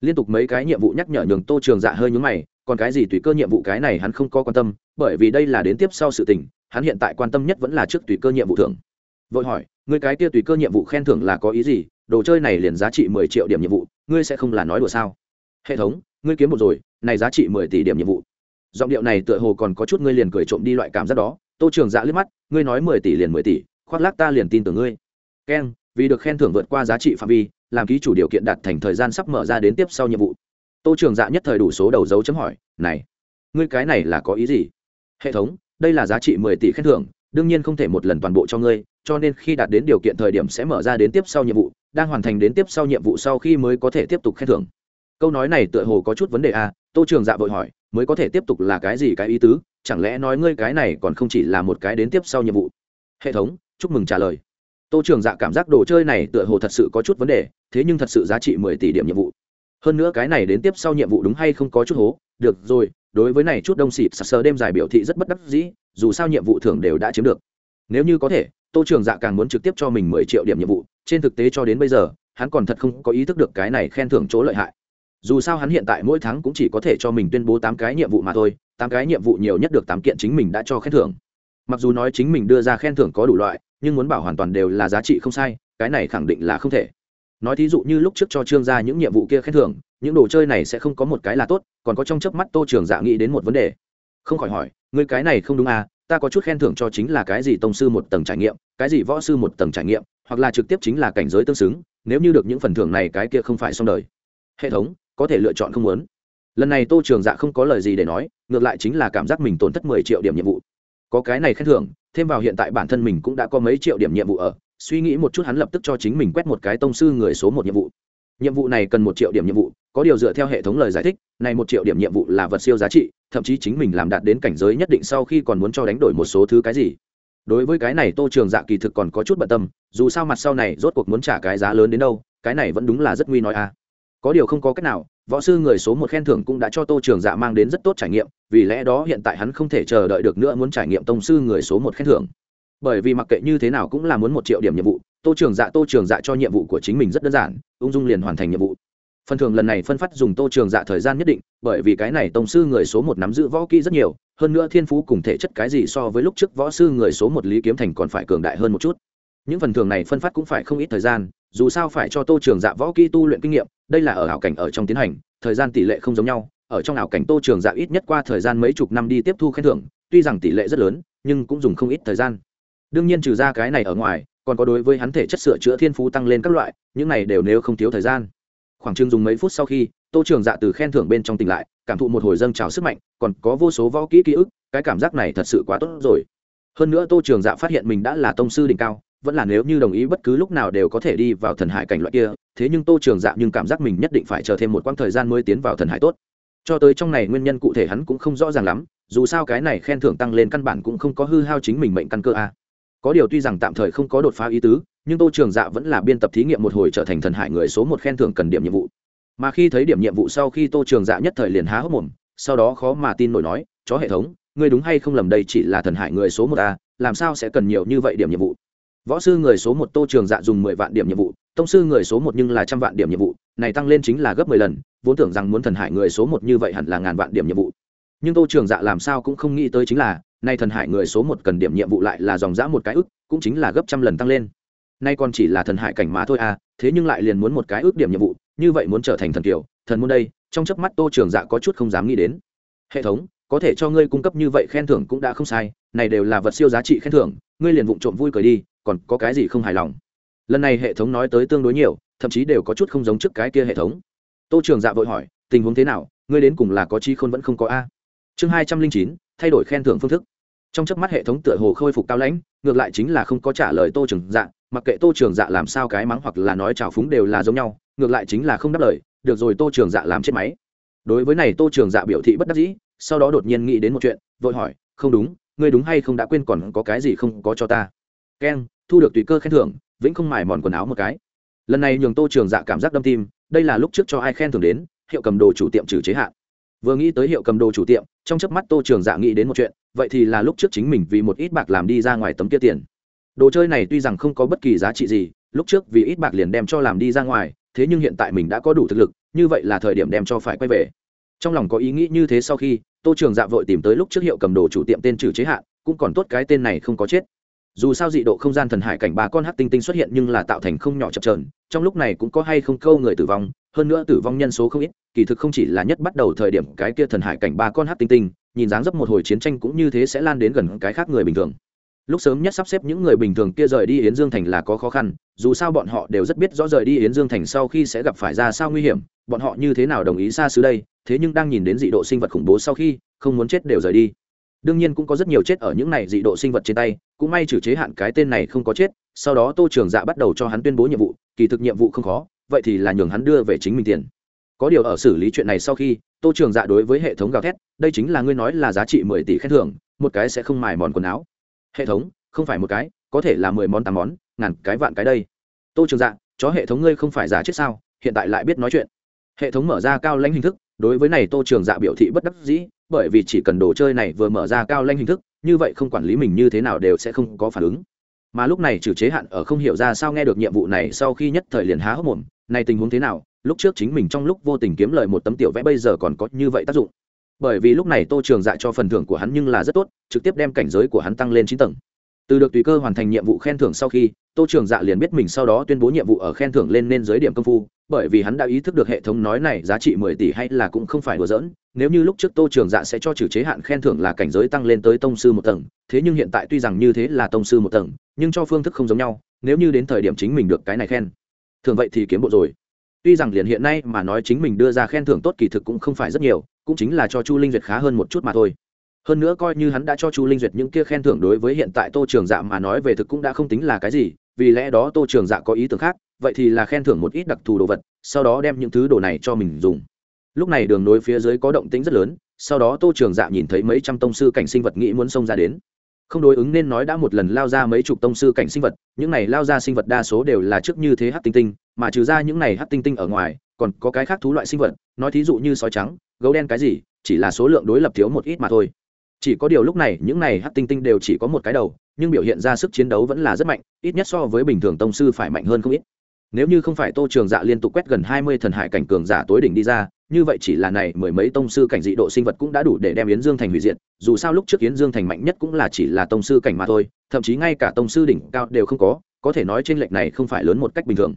Speaker 1: Liên tục mấy cái nhiệm vụ nhắc nhở nhường tô trường dạ hơi nhúng mày, còn cái gì tùy cơ nhiệm vụ cái này hắn không có quan tâm, bởi vì đây là đến tiếp sau sự tình, hắn hiện tại quan tâm nhất vẫn là trước tùy cơ nhiệm vụ thưởng. Vội hỏi, ngươi cái kia tùy cơ nhiệm vụ khen thưởng là có ý gì? Đồ chơi này liền giá trị mười triệu điểm nhiệm vụ, ngươi sẽ không là nói đùa sao? Hệ thống, ngươi kiếm một rồi, này giá trị mười tỷ điểm nhiệm vụ. Giọng điệu này tựa hồ còn có chút ngươi liền cười trộm đi loại cảm giác đó. Tô trường dạ liếc mắt, ngươi nói mười tỷ liền mười tỷ, khoác lác ta liền tin tưởng ngươi. Keng vì được khen thưởng vượt qua giá trị phạm vi, làm ký chủ điều kiện đạt thành thời gian sắp mở ra đến tiếp sau nhiệm vụ. Tô trường dạ nhất thời đủ số đầu dấu chấm hỏi, này, ngươi cái này là có ý gì? Hệ thống, đây là giá trị mười tỷ khen thưởng, đương nhiên không thể một lần toàn bộ cho ngươi, cho nên khi đạt đến điều kiện thời điểm sẽ mở ra đến tiếp sau nhiệm vụ, đang hoàn thành đến tiếp sau nhiệm vụ sau khi mới có thể tiếp tục khen thưởng câu nói này tựa hồ có chút vấn đề à tô trường dạ vội hỏi, mới có thể tiếp tục là cái gì cái ý tứ? Chẳng lẽ nói ngươi cái này còn không chỉ là một cái đến tiếp sau nhiệm vụ? Hệ thống, chúc mừng trả lời. Tô trường dạ cảm giác đồ chơi này tựa hồ thật sự có chút vấn đề, thế nhưng thật sự giá trị mười tỷ điểm nhiệm vụ. Hơn nữa cái này đến tiếp sau nhiệm vụ đúng hay không có chút hố? Được rồi, đối với này chút đông xịt sặc sờ đêm dài biểu thị rất bất đắc dĩ, dù sao nhiệm vụ thưởng đều đã chiếm được. Nếu như có thể, tô trường dạ càng muốn trực tiếp cho mình mười triệu điểm nhiệm vụ, trên thực tế cho đến bây giờ, hắn còn thật không có ý thức được cái này khen thưởng chỗ lợi hại dù sao hắn hiện tại mỗi tháng cũng chỉ có thể cho mình tuyên bố tám cái nhiệm vụ mà thôi, tám cái nhiệm vụ nhiều nhất được tám kiện chính mình đã cho khen thưởng. Mặc dù nói chính mình đưa ra khen thưởng có đủ loại, nhưng muốn bảo hoàn toàn đều là giá trị không sai, cái này khẳng định là không thể. Nói thí dụ như lúc trước cho trương ra những nhiệm vụ kia khen thưởng, những đồ chơi này sẽ không có một cái là tốt, còn có trong chớp mắt tô trường dạ nghĩ đến một vấn đề. Không khỏi hỏi người cái này không đúng à ta có chút khen thưởng cho chính là cái gì tông sư một tầng trải nghiệm, cái gì võ sư một tầng trải nghiệm, hoặc là trực tiếp chính là cảnh giới tương xứng, nếu như được những phần thưởng này cái kia không phải xong đời. Hệ thống có thể lựa chọn không muốn. Lần này tô trường dạ không có lời gì để nói, ngược lại chính là cảm giác mình tổn thất mười triệu điểm nhiệm vụ. Có cái này khen thưởng, thêm vào hiện tại bản thân mình cũng đã có mấy triệu điểm nhiệm vụ ở, suy nghĩ một chút hắn lập tức cho chính mình quét một cái tông sư người số một nhiệm vụ. Nhiệm vụ này cần một triệu điểm nhiệm vụ, có điều dựa theo hệ thống lời giải thích, này một triệu điểm nhiệm vụ là vật siêu giá trị, thậm chí chính mình làm đạt đến cảnh giới nhất định sau khi còn muốn cho đánh đổi một số thứ cái gì. Đối với cái này tô trường dạ kỳ thực còn có chút bận tâm, dù sao mặt sau này rốt cuộc muốn trả cái giá lớn đến đâu, cái này vẫn đúng là rất nguy nói a có điều không có cách nào, võ sư người số một khen thưởng cũng đã cho tô trường dạ mang đến rất tốt trải nghiệm, vì lẽ đó hiện tại hắn không thể chờ đợi được nữa muốn trải nghiệm tông sư người số một khen thưởng. Bởi vì mặc kệ như thế nào cũng là muốn một triệu điểm nhiệm vụ, tô trường dạ tô trường dạ cho nhiệm vụ của chính mình rất đơn giản, ung dung liền hoàn thành nhiệm vụ. Phần thưởng lần này phân phát dùng tô trường dạ thời gian nhất định, bởi vì cái này tông sư người số một nắm giữ võ kỹ rất nhiều, hơn nữa thiên phú cùng thể chất cái gì so với lúc trước võ sư người số một lý kiếm thành còn phải cường đại hơn một chút. Những phần thưởng này phân phát cũng phải không ít thời gian, dù sao phải cho tô trường dạ võ kỹ tu luyện kinh nghiệm đây là ở ảo cảnh ở trong tiến hành, thời gian tỷ lệ không giống nhau, ở trong ảo cảnh tô trường dạ ít nhất qua thời gian mấy chục năm đi tiếp thu khen thưởng, tuy rằng tỷ lệ rất lớn, nhưng cũng dùng không ít thời gian. Đương nhiên trừ ra cái này ở ngoài, còn có đối với hắn thể chất sửa chữa thiên phú tăng lên các loại, những này đều nếu không thiếu thời gian. Khoảng chừng dùng mấy phút sau khi, tô trường dạ từ khen thưởng bên trong tỉnh lại, cảm thụ một hồi dâng trào sức mạnh, còn có vô số võ kỹ ký ức, cái cảm giác này thật sự quá tốt rồi. Hơn nữa tô trường dạ phát hiện mình đã là tông sư đỉnh cao vẫn là nếu như đồng ý bất cứ lúc nào đều có thể đi vào thần hải cảnh loại kia, thế nhưng tô trường dạ nhưng cảm giác mình nhất định phải chờ thêm một quãng thời gian mới tiến vào thần hải tốt. Cho tới trong này nguyên nhân cụ thể hắn cũng không rõ ràng lắm, dù sao cái này khen thưởng tăng lên căn bản cũng không có hư hao chính mình mệnh căn cơ a. Có điều tuy rằng tạm thời không có đột phá ý tứ, nhưng tô trường dạ vẫn là biên tập thí nghiệm một hồi trở thành thần hải người số một khen thưởng cần điểm nhiệm vụ. Mà khi thấy điểm nhiệm vụ sau khi tô trường dạ nhất thời liền há hốc mồm, sau đó khó mà tin nổi nói, chó hệ thống, ngươi đúng hay không lầm đây chỉ là thần hải người số một a, làm sao sẽ cần nhiều như vậy điểm nhiệm vụ? Võ sư người số một tô trường dạ dùng mười vạn điểm nhiệm vụ, tông sư người số một nhưng là trăm vạn điểm nhiệm vụ, này tăng lên chính là gấp mười lần, vốn tưởng rằng muốn thần hải người số một như vậy hẳn là ngàn vạn điểm nhiệm vụ. Nhưng tô trường dạ làm sao cũng không nghĩ tới chính là, nay thần hải người số một cần điểm nhiệm vụ lại là dòng dã một cái ức, cũng chính là gấp trăm lần tăng lên. Nay còn chỉ là thần hải cảnh mà thôi à thế nhưng lại liền muốn một cái ước điểm nhiệm vụ, như vậy muốn trở thành thần kiều, thần môn đây, trong chớp mắt tô trường dạ có chút không dám nghĩ đến. Hệ thống, có thể cho ngươi cung cấp như vậy khen thưởng cũng đã không sai, này đều là vật siêu giá trị khen thưởng, ngươi liền vụng trộm vui cười đi còn có cái gì không hài lòng? Lần này hệ thống nói tới tương đối nhiều, thậm chí đều có chút không giống trước cái kia hệ thống. Tô trường dạ vội hỏi, tình huống thế nào? Ngươi đến cùng là có chi khôn vẫn không có a? Chương hai trăm linh chín, thay đổi khen thưởng phương thức. Trong chớp mắt hệ thống tựa hồ khôi phục cao lãnh, ngược lại chính là không có trả lời tô trường dạ mặc kệ tô trường dạ làm sao cái mắng hoặc là nói trào phúng đều là giống nhau, ngược lại chính là không đáp lời, được rồi tô trường dạ làm chết máy. Đối với này tô trường dạ biểu thị bất đắc dĩ, sau đó đột nhiên nghĩ đến một chuyện, vội hỏi, không đúng, ngươi đúng hay không đã quên còn có cái gì không có cho ta? Keng thu được tùy cơ khen thưởng, vĩnh không mài mòn quần áo một cái. Lần này nhường tô trường dạ cảm giác đâm tim, đây là lúc trước cho ai khen thưởng đến, hiệu cầm đồ chủ tiệm trừ chế hạn. Vừa nghĩ tới hiệu cầm đồ chủ tiệm, trong chớp mắt tô trường dạ nghĩ đến một chuyện, vậy thì là lúc trước chính mình vì một ít bạc làm đi ra ngoài tấm kia tiền. Đồ chơi này tuy rằng không có bất kỳ giá trị gì, lúc trước vì ít bạc liền đem cho làm đi ra ngoài, thế nhưng hiện tại mình đã có đủ thực lực, như vậy là thời điểm đem cho phải quay về. Trong lòng có ý nghĩ như thế sau khi, tô trường dạ vội tìm tới lúc trước hiệu cầm đồ chủ tiệm tên trừ chế hạn, cũng còn tốt cái tên này không có chết dù sao dị độ không gian thần hải cảnh ba con hắc tinh tinh xuất hiện nhưng là tạo thành không nhỏ chập trờn trong lúc này cũng có hay không câu người tử vong, hơn nữa tử vong nhân số không ít, kỳ thực không chỉ là nhất bắt đầu thời điểm cái kia thần hải cảnh ba con hắc tinh tinh, nhìn dáng dấp một hồi chiến tranh cũng như thế sẽ lan đến gần cái khác người bình thường. Lúc sớm nhất sắp xếp những người bình thường kia rời đi yến dương thành là có khó khăn, dù sao bọn họ đều rất biết rõ rời đi yến dương thành sau khi sẽ gặp phải ra sao nguy hiểm, bọn họ như thế nào đồng ý xa xứ đây, thế nhưng đang nhìn đến dị độ sinh vật khủng bố sau khi, không muốn chết đều rời đi đương nhiên cũng có rất nhiều chết ở những này dị độ sinh vật trên tay, cũng may trừ chế hạn cái tên này không có chết, sau đó tô trường dạ bắt đầu cho hắn tuyên bố nhiệm vụ, kỳ thực nhiệm vụ không khó, vậy thì là nhường hắn đưa về chính mình tiền. Có điều ở xử lý chuyện này sau khi, tô trường dạ đối với hệ thống gào thét, đây chính là ngươi nói là giá trị mười tỷ khen thưởng, một cái sẽ không mài mòn quần áo. Hệ thống, không phải một cái, có thể là mười món tám món, ngàn cái vạn cái đây. Tô trường dạ chó hệ thống ngươi không phải giả chết sao, hiện tại lại biết nói chuyện. Hệ thống mở ra cao lãnh hình thức, đối với này tô trường dạ biểu thị bất đắc dĩ bởi vì chỉ cần đồ chơi này vừa mở ra cao lanh hình thức, như vậy không quản lý mình như thế nào đều sẽ không có phản ứng. Mà lúc này trừ chế hạn ở không hiểu ra sao nghe được nhiệm vụ này sau khi nhất thời liền há hốc mồm, này tình huống thế nào, lúc trước chính mình trong lúc vô tình kiếm lời một tấm tiểu vẽ bây giờ còn có như vậy tác dụng. Bởi vì lúc này tô trường dạ cho phần thưởng của hắn nhưng là rất tốt, trực tiếp đem cảnh giới của hắn tăng lên chín tầng từ được tùy cơ hoàn thành nhiệm vụ khen thưởng sau khi, tô trường dạ liền biết mình sau đó tuyên bố nhiệm vụ ở khen thưởng lên nên giới điểm công phu, bởi vì hắn đã ý thức được hệ thống nói này giá trị mười tỷ hay là cũng không phải đùa giỡn, nếu như lúc trước tô trường dạ sẽ cho trừ chế hạn khen thưởng là cảnh giới tăng lên tới tông sư một tầng, thế nhưng hiện tại tuy rằng như thế là tông sư một tầng, nhưng cho phương thức không giống nhau, nếu như đến thời điểm chính mình được cái này khen thường vậy thì kiếm bộ rồi. Tuy rằng liền hiện nay mà nói chính mình đưa ra khen thưởng tốt kỳ thực cũng không phải rất nhiều, cũng chính là cho chu linh duyệt khá hơn một chút mà thôi hơn nữa coi như hắn đã cho chu linh duyệt những kia khen thưởng đối với hiện tại tô trường dạ mà nói về thực cũng đã không tính là cái gì, vì lẽ đó tô trường dạ có ý tưởng khác, vậy thì là khen thưởng một ít đặc thù đồ vật, sau đó đem những thứ đồ này cho mình dùng. Lúc này đường nối phía dưới có động tĩnh rất lớn, sau đó tô trường dạ nhìn thấy mấy trăm tông sư cảnh sinh vật nghĩ muốn xông ra đến. Không đối ứng nên nói đã một lần lao ra mấy chục tông sư cảnh sinh vật, những này lao ra sinh vật đa số đều là trước như thế hát tinh tinh, mà trừ ra những này hát tinh tinh ở ngoài, còn có cái khác thú loại sinh vật, nói thí dụ như sói trắng, gấu đen cái gì, chỉ là số lượng đối lập thiếu một ít mà thôi chỉ có điều lúc này, những này hát tinh tinh đều chỉ có một cái đầu, nhưng biểu hiện ra sức chiến đấu vẫn là rất mạnh, ít nhất so với bình thường tông sư phải mạnh hơn không ít. Nếu như không phải tô trường dạ liên tục quét gần hai mươi thần hải cảnh cường giả tối đỉnh đi ra, như vậy chỉ là này mười mấy tông sư cảnh dị độ sinh vật cũng đã đủ để đem yến dương thành hủy diệt, dù sao lúc trước yến dương thành mạnh nhất cũng là chỉ là tông sư cảnh mà thôi, thậm chí ngay cả tông sư đỉnh cao đều không có có thể nói trên lệch này không phải lớn một cách bình thường.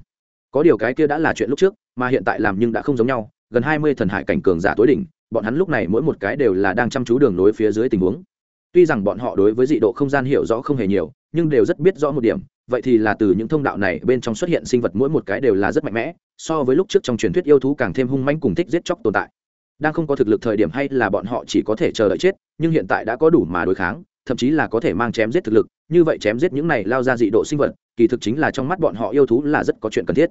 Speaker 1: Có điều cái kia đã là chuyện lúc trước, mà hiện tại làm nhưng đã không giống nhau, gần hai mươi thần hải cảnh cường giả tối đỉnh bọn hắn lúc này mỗi một cái đều là đang chăm chú đường nối phía dưới tình huống. Tuy rằng bọn họ đối với dị độ không gian hiểu rõ không hề nhiều, nhưng đều rất biết rõ một điểm, vậy thì là từ những thông đạo này bên trong xuất hiện sinh vật mỗi một cái đều là rất mạnh mẽ, so với lúc trước trong truyền thuyết yêu thú càng thêm hung manh cùng thích giết chóc tồn tại. Đang không có thực lực thời điểm hay là bọn họ chỉ có thể chờ đợi chết, nhưng hiện tại đã có đủ mà đối kháng, thậm chí là có thể mang chém giết thực lực, như vậy chém giết những này lao ra dị độ sinh vật, kỳ thực chính là trong mắt bọn họ yêu thú là rất có chuyện cần thiết.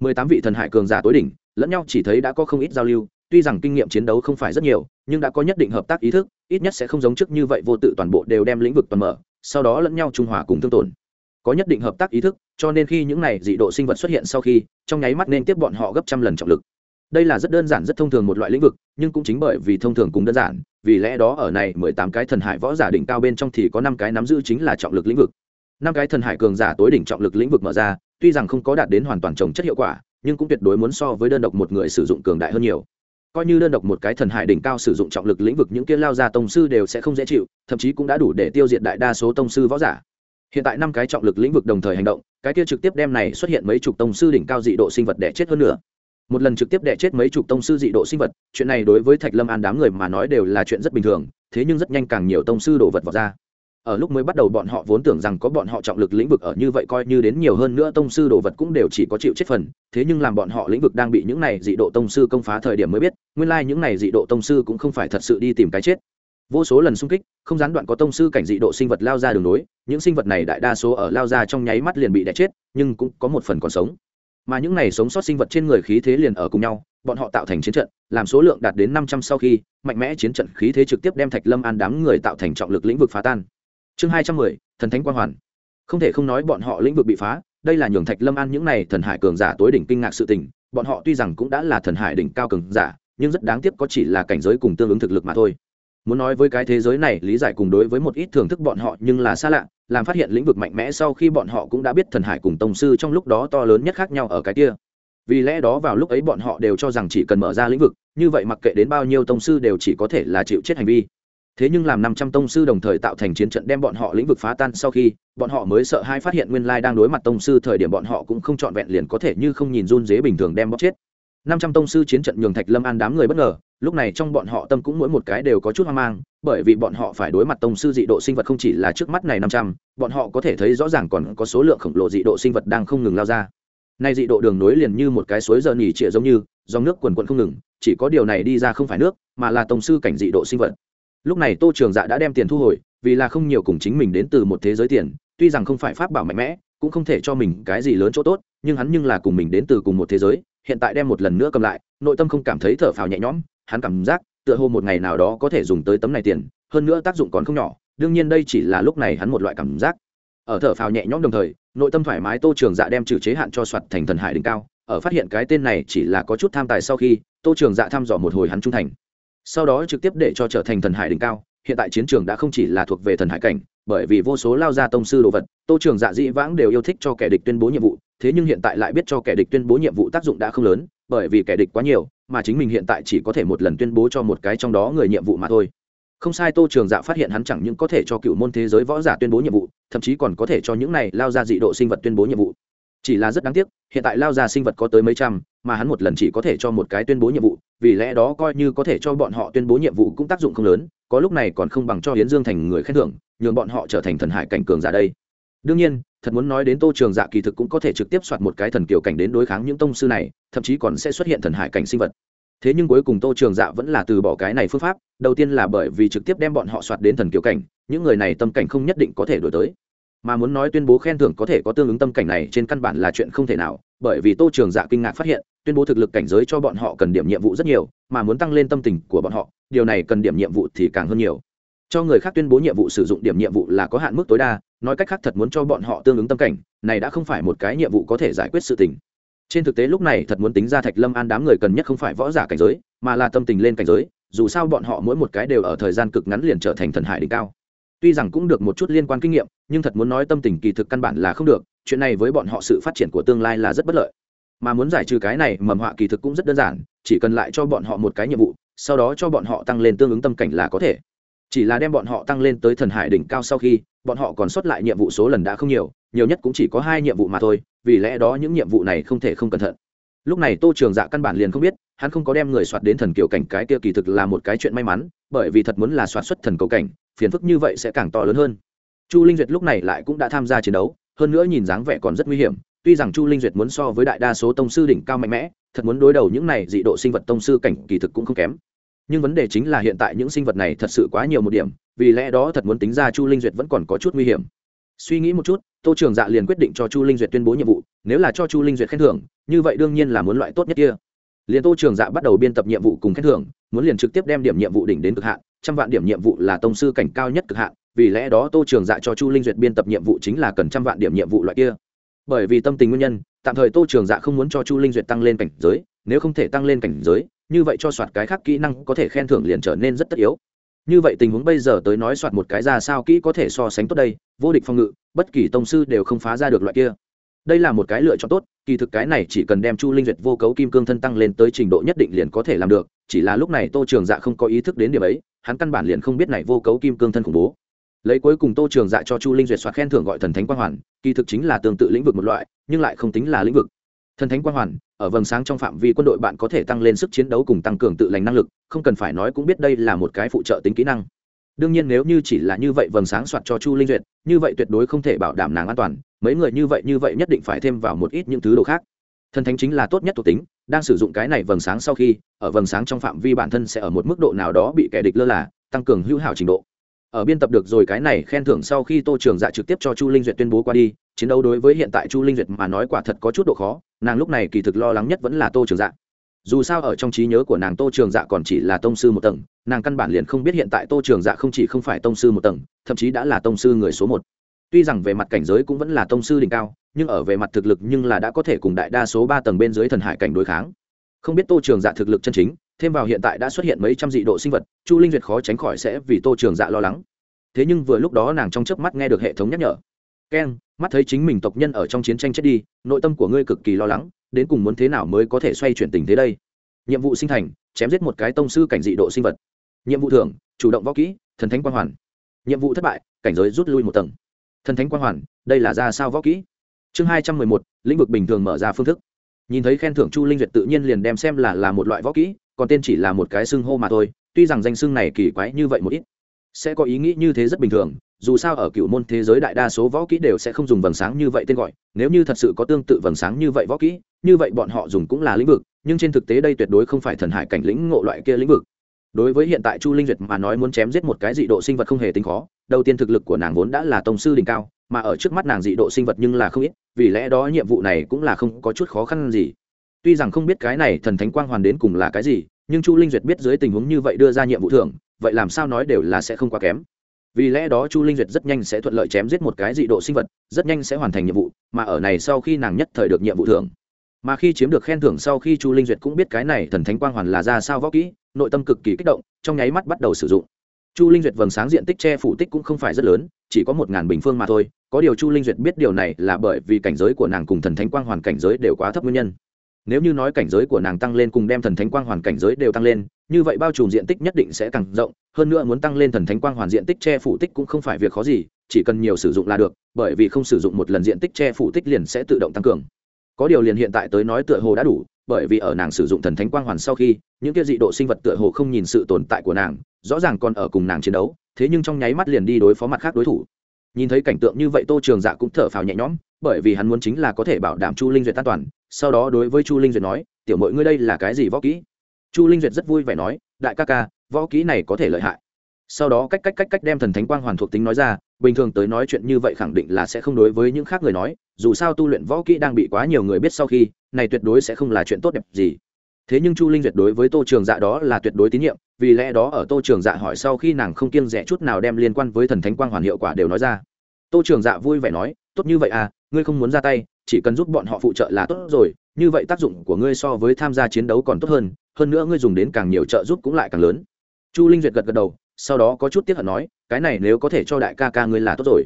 Speaker 1: Mười tám vị thần hải cường giả tối đỉnh, lẫn nhau chỉ thấy đã có không ít giao lưu tuy rằng kinh nghiệm chiến đấu không phải rất nhiều, nhưng đã có nhất định hợp tác ý thức, ít nhất sẽ không giống trước như vậy vô tự toàn bộ đều đem lĩnh vực toàn mở, sau đó lẫn nhau trung hòa cùng thương tổn. Có nhất định hợp tác ý thức, cho nên khi những này dị độ sinh vật xuất hiện sau khi, trong nháy mắt nên tiếp bọn họ gấp trăm lần trọng lực. Đây là rất đơn giản, rất thông thường một loại lĩnh vực, nhưng cũng chính bởi vì thông thường cùng đơn giản, vì lẽ đó ở này mười tám cái thần hải võ giả đỉnh cao bên trong thì có năm cái nắm giữ chính là trọng lực lĩnh vực. Năm cái thần hải cường giả tối đỉnh trọng lực lĩnh vực mở ra, tuy rằng không có đạt đến hoàn toàn trồng chất hiệu quả, nhưng cũng tuyệt đối muốn so với đơn độc một người sử dụng cường đại hơn nhiều coi như đơn độc một cái thần hải đỉnh cao sử dụng trọng lực lĩnh vực những kia lao ra tông sư đều sẽ không dễ chịu, thậm chí cũng đã đủ để tiêu diệt đại đa số tông sư võ giả. Hiện tại năm cái trọng lực lĩnh vực đồng thời hành động, cái kia trực tiếp đem này xuất hiện mấy chục tông sư đỉnh cao dị độ sinh vật đẻ chết hơn nữa một lần trực tiếp đẻ chết mấy chục tông sư dị độ sinh vật, chuyện này đối với thạch lâm an đám người mà nói đều là chuyện rất bình thường, thế nhưng rất nhanh càng nhiều tông sư đổ vật vào ra ở lúc mới bắt đầu bọn họ vốn tưởng rằng có bọn họ trọng lực lĩnh vực ở như vậy coi như đến nhiều hơn nữa tông sư đồ vật cũng đều chỉ có chịu chết phần, thế nhưng làm bọn họ lĩnh vực đang bị những này dị độ tông sư công phá thời điểm mới biết, nguyên lai những này dị độ tông sư cũng không phải thật sự đi tìm cái chết. Vô số lần xung kích, không gián đoạn có tông sư cảnh dị độ sinh vật lao ra đường nối, những sinh vật này đại đa số ở lao ra trong nháy mắt liền bị đẻ chết, nhưng cũng có một phần còn sống. Mà những này sống sót sinh vật trên người khí thế liền ở cùng nhau, bọn họ tạo thành chiến trận, làm số lượng đạt đến năm trăm sau khi, mạnh mẽ chiến trận khí thế trực tiếp đem thạch lâm an đám người tạo thành trọng lực lĩnh vực phá tan chương hai trăm mười, thần thánh quang hoàn. Không thể không nói bọn họ lĩnh vực bị phá, đây là nhường thạch lâm an những này thần hải cường giả tối đỉnh kinh ngạc sự tình, bọn họ tuy rằng cũng đã là thần hải đỉnh cao cường giả, nhưng rất đáng tiếc có chỉ là cảnh giới cùng tương ứng thực lực mà thôi. Muốn nói với cái thế giới này, lý giải cùng đối với một ít thưởng thức bọn họ nhưng là xa lạ, làm phát hiện lĩnh vực mạnh mẽ sau khi bọn họ cũng đã biết thần hải cùng tông sư trong lúc đó to lớn nhất khác nhau ở cái kia. Vì lẽ đó vào lúc ấy bọn họ đều cho rằng chỉ cần mở ra lĩnh vực, như vậy mặc kệ đến bao nhiêu tông sư đều chỉ có thể là chịu chết hành vi thế nhưng làm năm trăm tông sư đồng thời tạo thành chiến trận đem bọn họ lĩnh vực phá tan sau khi, bọn họ mới sợ hai phát hiện nguyên lai đang đối mặt tông sư thời điểm bọn họ cũng không trọn vẹn liền có thể như không nhìn run dế bình thường đem bóp chết. Năm trăm tông sư chiến trận nhường thạch lâm an đám người bất ngờ, lúc này trong bọn họ tâm cũng mỗi một cái đều có chút hoang mang, bởi vì bọn họ phải đối mặt tông sư dị độ sinh vật không chỉ là trước mắt này năm trăm, bọn họ có thể thấy rõ ràng còn có số lượng khổng lồ dị độ sinh vật đang không ngừng lao ra. Nay dị độ đường nối liền như một cái suối giờ nỉ trịa giống như, dòng nước quần quận không ngừng, chỉ có điều này đi ra không phải nước, mà là tông sư cảnh dị độ sinh vật lúc này tô trường dạ đã đem tiền thu hồi, vì là không nhiều cùng chính mình đến từ một thế giới tiền, tuy rằng không phải pháp bảo mạnh mẽ, cũng không thể cho mình cái gì lớn chỗ tốt, nhưng hắn nhưng là cùng mình đến từ cùng một thế giới, hiện tại đem một lần nữa cầm lại, nội tâm không cảm thấy thở phào nhẹ nhõm, hắn cảm giác, tựa hồ một ngày nào đó có thể dùng tới tấm này tiền, hơn nữa tác dụng còn không nhỏ, đương nhiên đây chỉ là lúc này hắn một loại cảm giác. Ở thở phào nhẹ nhõm đồng thời, nội tâm thoải mái tô trường dạ đem trừ chế hạn cho soạt thành thần hải đỉnh cao, ở phát hiện cái tên này chỉ là có chút tham tài sau khi, tô trường dạ thăm dò một hồi hắn trung thành sau đó trực tiếp để cho trở thành thần hải đỉnh cao. Hiện tại chiến trường đã không chỉ là thuộc về thần hải cảnh, bởi vì vô số lao ra tông sư đồ vật, tô trường dạ dĩ vãng đều yêu thích cho kẻ địch tuyên bố nhiệm vụ, thế nhưng hiện tại lại biết cho kẻ địch tuyên bố nhiệm vụ tác dụng đã không lớn, bởi vì kẻ địch quá nhiều, mà chính mình hiện tại chỉ có thể một lần tuyên bố cho một cái trong đó người nhiệm vụ mà thôi. Không sai, tô trường dạ phát hiện hắn chẳng những có thể cho cựu môn thế giới võ giả tuyên bố nhiệm vụ, thậm chí còn có thể cho những này lao ra dị độ sinh vật tuyên bố nhiệm vụ. Chỉ là rất đáng tiếc, hiện tại lao ra sinh vật có tới mấy trăm, mà hắn một lần chỉ có thể cho một cái tuyên bố nhiệm vụ vì lẽ đó coi như có thể cho bọn họ tuyên bố nhiệm vụ cũng tác dụng không lớn, có lúc này còn không bằng cho hiến dương thành người khen thưởng, nhường bọn họ trở thành thần hải cảnh cường giả đây. Đương nhiên, thật muốn nói đến tô trường dạ kỳ thực cũng có thể trực tiếp soạt một cái thần kiều cảnh đến đối kháng những tông sư này, thậm chí còn sẽ xuất hiện thần hải cảnh sinh vật. Thế nhưng cuối cùng tô trường dạ vẫn là từ bỏ cái này phương pháp, đầu tiên là bởi vì trực tiếp đem bọn họ soạt đến thần kiều cảnh, những người này tâm cảnh không nhất định có thể đổi tới. Mà muốn nói tuyên bố khen thưởng có thể có tương ứng tâm cảnh này trên căn bản là chuyện không thể nào bởi vì tô trường dạ kinh ngạc phát hiện, tuyên bố thực lực cảnh giới cho bọn họ cần điểm nhiệm vụ rất nhiều, mà muốn tăng lên tâm tình của bọn họ, điều này cần điểm nhiệm vụ thì càng hơn nhiều. Cho người khác tuyên bố nhiệm vụ sử dụng điểm nhiệm vụ là có hạn mức tối đa, nói cách khác thật muốn cho bọn họ tương ứng tâm cảnh, này đã không phải một cái nhiệm vụ có thể giải quyết sự tình. Trên thực tế lúc này thật muốn tính ra thạch lâm an đám người cần nhất không phải võ giả cảnh giới, mà là tâm tình lên cảnh giới, dù sao bọn họ mỗi một cái đều ở thời gian cực ngắn liền trở thành thần hải đỉnh cao. Tuy rằng cũng được một chút liên quan kinh nghiệm, nhưng thật muốn nói tâm tình kỳ thực căn bản là không được chuyện này với bọn họ sự phát triển của tương lai là rất bất lợi. Mà muốn giải trừ cái này, mầm họa kỳ thực cũng rất đơn giản, chỉ cần lại cho bọn họ một cái nhiệm vụ, sau đó cho bọn họ tăng lên tương ứng tâm cảnh là có thể. Chỉ là đem bọn họ tăng lên tới thần hải đỉnh cao sau khi, bọn họ còn xuất lại nhiệm vụ số lần đã không nhiều nhiều nhất cũng chỉ có hai nhiệm vụ mà thôi, vì lẽ đó những nhiệm vụ này không thể không cẩn thận. Lúc này tô trường dạ căn bản liền không biết, hắn không có đem người soạt đến thần kiều cảnh cái kia kỳ thực là một cái chuyện may mắn, bởi vì thật muốn là soạt xuất thần cầu cảnh, phiền phức như vậy sẽ càng to lớn hơn. Chu linh duyệt lúc này lại cũng đã tham gia chiến đấu hơn nữa nhìn dáng vẻ còn rất nguy hiểm, tuy rằng chu linh duyệt muốn so với đại đa số tông sư đỉnh cao mạnh mẽ, thật muốn đối đầu những này dị độ sinh vật tông sư cảnh kỳ thực cũng không kém. Nhưng vấn đề chính là hiện tại những sinh vật này thật sự quá nhiều một điểm, vì lẽ đó thật muốn tính ra chu linh duyệt vẫn còn có chút nguy hiểm. Suy nghĩ một chút, tô trường dạ liền quyết định cho chu linh duyệt tuyên bố nhiệm vụ, nếu là cho chu linh duyệt khen thưởng, như vậy đương nhiên là muốn loại tốt nhất kia. Liền tô trường dạ bắt đầu biên tập nhiệm vụ cùng khen thưởng, muốn liền trực tiếp đem điểm nhiệm vụ đỉnh đến cực hạn, trăm vạn điểm nhiệm vụ là tông sư cảnh cao nhất cực hạn vì lẽ đó tô trường dạ cho chu linh duyệt biên tập nhiệm vụ chính là cần trăm vạn điểm nhiệm vụ loại kia. Bởi vì tâm tình nguyên nhân, tạm thời tô trường dạ không muốn cho chu linh duyệt tăng lên cảnh giới, nếu không thể tăng lên cảnh giới, như vậy cho soạt cái khác kỹ năng có thể khen thưởng liền trở nên rất tất yếu. Như vậy tình huống bây giờ tới nói soạt một cái ra sao kỹ có thể so sánh tốt đây, vô địch phòng ngự, bất kỳ tông sư đều không phá ra được loại kia. Đây là một cái lựa chọn tốt, kỳ thực cái này chỉ cần đem chu linh duyệt vô cấu kim cương thân tăng lên tới trình độ nhất định liền có thể làm được, chỉ là lúc này tô trường dạ không có ý thức đến điểm ấy, hắn căn bản liền không biết này vô cấu kim cương thân khủng bố lấy cuối cùng tô trường dạ cho chu linh duyệt soạt khen thưởng gọi thần thánh quang hoàn, kỳ thực chính là tương tự lĩnh vực một loại, nhưng lại không tính là lĩnh vực. Thần thánh quang hoàn, ở vầng sáng trong phạm vi quân đội bạn có thể tăng lên sức chiến đấu cùng tăng cường tự lành năng lực, không cần phải nói cũng biết đây là một cái phụ trợ tính kỹ năng. Đương nhiên nếu như chỉ là như vậy vầng sáng soạt cho chu linh duyệt, như vậy tuyệt đối không thể bảo đảm nàng an toàn, mấy người như vậy như vậy nhất định phải thêm vào một ít những thứ đồ khác. Thần thánh chính là tốt nhất thuộc tính, đang sử dụng cái này vầng sáng sau khi, ở vầng sáng trong phạm vi bản thân sẽ ở một mức độ nào đó bị kẻ địch lơ là, tăng cường hữu hảo trình độ ở biên tập được rồi cái này khen thưởng sau khi tô trường dạ trực tiếp cho chu linh duyệt tuyên bố qua đi, chiến đấu đối với hiện tại chu linh duyệt mà nói quả thật có chút độ khó, nàng lúc này kỳ thực lo lắng nhất vẫn là tô trường dạ. Dù sao ở trong trí nhớ của nàng tô trường dạ còn chỉ là tông sư một tầng, nàng căn bản liền không biết hiện tại tô trường dạ không chỉ không phải tông sư một tầng, thậm chí đã là tông sư người số một. Tuy rằng về mặt cảnh giới cũng vẫn là tông sư đỉnh cao, nhưng ở về mặt thực lực nhưng là đã có thể cùng đại đa số ba tầng bên dưới thần hải cảnh đối kháng. Không biết tô trường dạ thực lực chân chính thêm vào hiện tại đã xuất hiện mấy trăm dị độ sinh vật, chu linh duyệt khó tránh khỏi sẽ vì tô trường dạ lo lắng. Thế nhưng vừa lúc đó nàng trong chớp mắt nghe được hệ thống nhắc nhở. Keng mắt thấy chính mình tộc nhân ở trong chiến tranh chết đi, nội tâm của ngươi cực kỳ lo lắng, đến cùng muốn thế nào mới có thể xoay chuyển tình thế đây? Nhiệm vụ sinh thành, chém giết một cái tông sư cảnh dị độ sinh vật. Nhiệm vụ thưởng, chủ động võ kỹ, thần thánh quang hoàn. Nhiệm vụ thất bại, cảnh giới rút lui một tầng. Thần thánh quang hoàn, đây là ra sao võ kỹ? Chương hai trăm mười một, lĩnh vực bình thường mở ra phương thức. Nhìn thấy khen thưởng chu linh duyệt tự nhiên liền đem xem là là một loại võ kỹ còn tên chỉ là một cái xưng hô mà thôi, tuy rằng danh xưng này kỳ quái như vậy một ít, sẽ có ý nghĩ như thế rất bình thường, dù sao ở cựu môn thế giới đại đa số võ kỹ đều sẽ không dùng vầng sáng như vậy tên gọi, nếu như thật sự có tương tự vầng sáng như vậy võ kỹ, như vậy bọn họ dùng cũng là lĩnh vực, nhưng trên thực tế đây tuyệt đối không phải thần hải cảnh lĩnh ngộ loại kia lĩnh vực. Đối với hiện tại chu linh duyệt mà nói muốn chém giết một cái dị độ sinh vật không hề tính khó, đầu tiên thực lực của nàng vốn đã là tổng sư đỉnh cao, mà ở trước mắt nàng dị độ sinh vật nhưng là không ít, vì lẽ đó nhiệm vụ này cũng là không có chút khó khăn gì tuy rằng không biết cái này thần thánh quang hoàn đến cùng là cái gì, nhưng chu linh duyệt biết dưới tình huống như vậy đưa ra nhiệm vụ thưởng, vậy làm sao nói đều là sẽ không quá kém. Vì lẽ đó chu linh duyệt rất nhanh sẽ thuận lợi chém giết một cái dị độ sinh vật, rất nhanh sẽ hoàn thành nhiệm vụ, mà ở này sau khi nàng nhất thời được nhiệm vụ thưởng. Mà khi chiếm được khen thưởng sau khi chu linh duyệt cũng biết cái này thần thánh quang hoàn là ra sao võ kỹ, nội tâm cực kỳ kích động, trong nháy mắt bắt đầu sử dụng. Chu linh duyệt vầng sáng diện tích che phủ tích cũng không phải rất lớn, chỉ có một ngàn bình phương mà thôi, có điều chu linh duyệt biết điều này là bởi vì cảnh giới của nàng cùng thần thánh quang hoàn cảnh giới đều quá thấp nguyên nhân nếu như nói cảnh giới của nàng tăng lên cùng đem thần thánh quang hoàn cảnh giới đều tăng lên, như vậy bao trùm diện tích nhất định sẽ càng rộng, hơn nữa muốn tăng lên thần thánh quang hoàn diện tích che phủ tích cũng không phải việc khó gì, chỉ cần nhiều sử dụng là được, bởi vì không sử dụng một lần diện tích che phủ tích liền sẽ tự động tăng cường. Có điều liền hiện tại tới nói tựa hồ đã đủ, bởi vì ở nàng sử dụng thần thánh quang hoàn sau khi, những kia dị độ sinh vật tựa hồ không nhìn sự tồn tại của nàng, rõ ràng còn ở cùng nàng chiến đấu, thế nhưng trong nháy mắt liền đi đối phó mặt khác đối thủ. Nhìn thấy cảnh tượng như vậy tô trường dạ cũng thở phào nhẹ nhõm bởi vì hắn muốn chính là có thể bảo đảm chu linh duyệt an toàn. Sau đó đối với chu linh duyệt nói, tiểu mội ngươi đây là cái gì võ kỹ? Chu linh duyệt rất vui vẻ nói, đại ca ca, võ kỹ này có thể lợi hại. Sau đó cách cách cách cách đem thần thánh quang hoàn thuộc tính nói ra, bình thường tới nói chuyện như vậy khẳng định là sẽ không đối với những khác người nói, dù sao tu luyện võ kỹ đang bị quá nhiều người biết sau khi, này tuyệt đối sẽ không là chuyện tốt đẹp gì. Thế nhưng chu linh duyệt đối với tô trường dạ đó là tuyệt đối tín nhiệm, vì lẽ đó ở tô trường dạ hỏi sau khi nàng không kiêng rẻ chút nào đem liên quan với thần thánh quang hoàn hiệu quả đều nói ra. Tô trường dạ vui vẻ nói tốt như vậy à ngươi không muốn ra tay, chỉ cần giúp bọn họ phụ trợ là tốt rồi, như vậy tác dụng của ngươi so với tham gia chiến đấu còn tốt hơn hơn nữa ngươi dùng đến càng nhiều trợ giúp cũng lại càng lớn. Chu linh duyệt gật gật đầu, sau đó có chút tiếc hận nói, cái này nếu có thể cho đại ca ca ngươi là tốt rồi.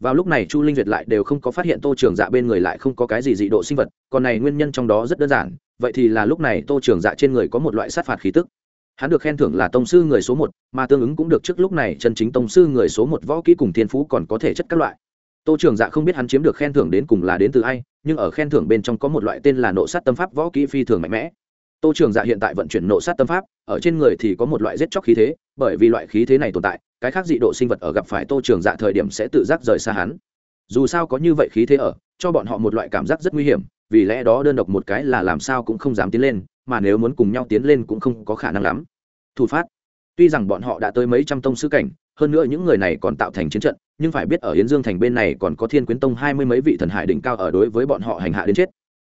Speaker 1: Vào lúc này chu linh duyệt lại đều không có phát hiện tô trường dạ bên người lại không có cái gì dị độ sinh vật, còn này nguyên nhân trong đó rất đơn giản, vậy thì là lúc này tô trường dạ trên người có một loại sát phạt khí tức. Hắn được khen thưởng là tông sư người số một, mà tương ứng cũng được trước lúc này chân chính tông sư người số một võ kỹ cùng thiên phú còn có thể chất các loại tô trường dạ không biết hắn chiếm được khen thưởng đến cùng là đến từ ai, nhưng ở khen thưởng bên trong có một loại tên là nộ sát tâm pháp võ kỹ phi thường mạnh mẽ. Tô trường dạ hiện tại vận chuyển nộ sát tâm pháp, ở trên người thì có một loại giết chóc khí thế, bởi vì loại khí thế này tồn tại, cái khác dị độ sinh vật ở gặp phải tô trường dạ thời điểm sẽ tự giác rời xa hắn. Dù sao có như vậy khí thế ở, cho bọn họ một loại cảm giác rất nguy hiểm, vì lẽ đó đơn độc một cái là làm sao cũng không dám tiến lên, mà nếu muốn cùng nhau tiến lên cũng không có khả năng lắm. Thủ phát. Tuy rằng bọn họ đã tới mấy trăm tông sư cảnh hơn nữa những người này còn tạo thành chiến trận, nhưng phải biết ở yến dương thành bên này còn có thiên quyến tông hai mươi mấy vị thần hải đỉnh cao ở đối với bọn họ hành hạ đến chết.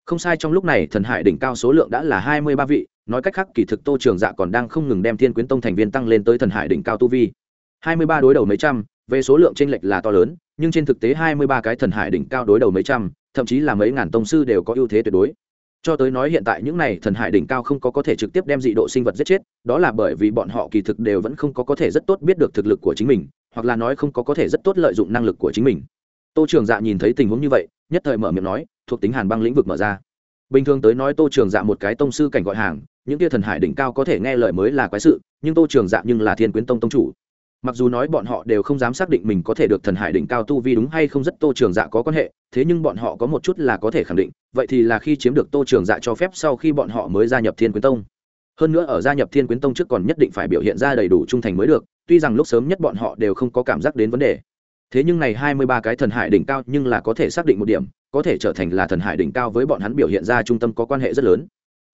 Speaker 1: Không sai trong lúc này, thần hải đỉnh cao số lượng đã là hai mươi ba vị, nói cách khác, kỳ thực tô trường dạ còn đang không ngừng đem thiên quyến tông thành viên tăng lên tới thần hải đỉnh cao tu vi. Hai mươi ba đối đầu mấy trăm, về số lượng t r ê n lệch là to lớn, nhưng trên thực tế hai mươi ba cái thần hải đỉnh cao đối đầu mấy trăm, thậm chí là mấy ngàn tông sư đều có ưu thế tuyệt đối cho tới nói hiện tại những này thần hải đỉnh cao không có có thể trực tiếp đem dị độ sinh vật giết chết, đó là bởi vì bọn họ kỳ thực đều vẫn không có có thể rất tốt biết được thực lực của chính mình, hoặc là nói không có có thể rất tốt lợi dụng năng lực của chính mình. Tô trường dạ nhìn thấy tình huống như vậy, nhất thời mở miệng nói, thuộc tính hàn băng lĩnh vực mở ra. Bình thường tới nói tô trường dạ một cái tông sư cảnh gọi hàng, những tia thần hải đỉnh cao có thể nghe lời mới là quái sự, nhưng tô trường dạ nhưng là thiên quyến tông tông chủ mặc dù nói bọn họ đều không dám xác định mình có thể được thần hải đỉnh cao tu vi đúng hay không rất tô trường dạ có quan hệ, thế nhưng bọn họ có một chút là có thể khẳng định, vậy thì là khi chiếm được tô trường dạ cho phép sau khi bọn họ mới gia nhập thiên quyến tông. Hơn nữa ở gia nhập thiên quyến tông trước còn nhất định phải biểu hiện ra đầy đủ trung thành mới được, tuy rằng lúc sớm nhất bọn họ đều không có cảm giác đến vấn đề. Thế nhưng này hai mươi ba cái thần hải đỉnh cao nhưng là có thể xác định một điểm, có thể trở thành là thần hải đỉnh cao với bọn hắn biểu hiện ra trung tâm có quan hệ rất lớn.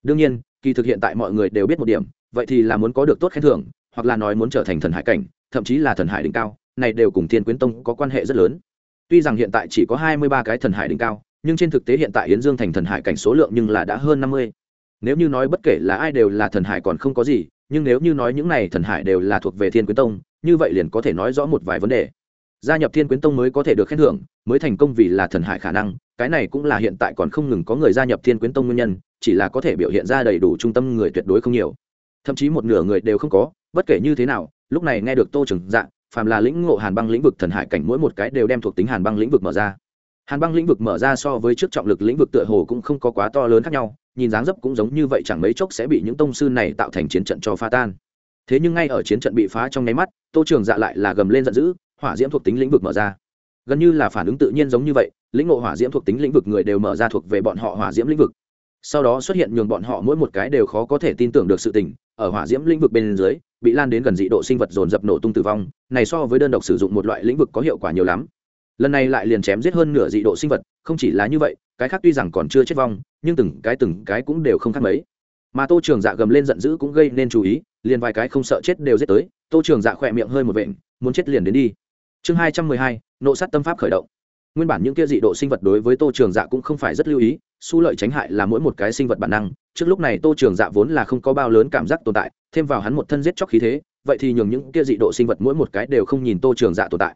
Speaker 1: Đương nhiên, kỳ thực hiện tại mọi người đều biết một điểm, vậy thì là muốn có được tốt khen thưởng, hoặc là nói muốn trở thành thần hải cảnh thậm chí là thần hải đỉnh cao, này đều cùng thiên quyến tông có quan hệ rất lớn. Tuy rằng hiện tại chỉ có hai mươi ba cái thần hải đỉnh cao, nhưng trên thực tế hiện tại yến dương thành thần hải cảnh số lượng nhưng là đã hơn năm mươi. Nếu như nói bất kể là ai đều là thần hải còn không có gì, nhưng nếu như nói những này thần hải đều là thuộc về thiên quyến tông, như vậy liền có thể nói rõ một vài vấn đề. Gia nhập thiên quyến tông mới có thể được khen thưởng, mới thành công vì là thần hải khả năng, cái này cũng là hiện tại còn không ngừng có người gia nhập thiên quyến tông nguyên nhân, chỉ là có thể biểu hiện ra đầy đủ trung tâm người tuyệt đối không nhiều. Thậm chí một nửa người đều không có, bất kể như thế nào lúc này nghe được tô trừng dạng phàm là lĩnh ngộ hàn băng lĩnh vực thần hải cảnh mỗi một cái đều đem thuộc tính hàn băng lĩnh vực mở ra. Hàn băng lĩnh vực mở ra so với trước trọng lực lĩnh vực tựa hồ cũng không có quá to lớn khác nhau, nhìn dáng dấp cũng giống như vậy chẳng mấy chốc sẽ bị những tông sư này tạo thành chiến trận cho pha tan. Thế nhưng ngay ở chiến trận bị phá trong nháy mắt, tô trường dạ lại là gầm lên giận dữ, hỏa diễm thuộc tính lĩnh vực mở ra. Gần như là phản ứng tự nhiên giống như vậy, lĩnh ngộ hỏa diễm thuộc tính lĩnh vực người đều mở ra thuộc về bọn họ hỏa diễm lĩnh vực. Sau đó xuất hiện nhường bọn họ mỗi một cái đều khó có thể tin tưởng được sự tình, ở hỏa diễm lĩnh vực bên dưới bị lan đến gần dị độ sinh vật dồn dập nổ tung tử vong, này so với đơn độc sử dụng một loại lĩnh vực có hiệu quả nhiều lắm. Lần này lại liền chém giết hơn nửa dị độ sinh vật, không chỉ là như vậy, cái khác tuy rằng còn chưa chết vong, nhưng từng cái từng cái cũng đều không khác mấy. Mà tô trường dạ gầm lên giận dữ cũng gây nên chú ý, liền vài cái không sợ chết đều giết tới, tô trường dạ khỏe miệng hơi một vện, muốn chết liền đến đi. Chương hai trăm mười hai, nộ sát tâm pháp khởi động. Nguyên bản những kia dị độ sinh vật đối với tô trường dạ cũng không phải rất lưu ý su lợi tránh hại là mỗi một cái sinh vật bản năng trước lúc này tô trường dạ vốn là không có bao lớn cảm giác tồn tại, thêm vào hắn một thân giết chóc khí thế, vậy thì nhường những kia dị độ sinh vật mỗi một cái đều không nhìn tô trường dạ tồn tại.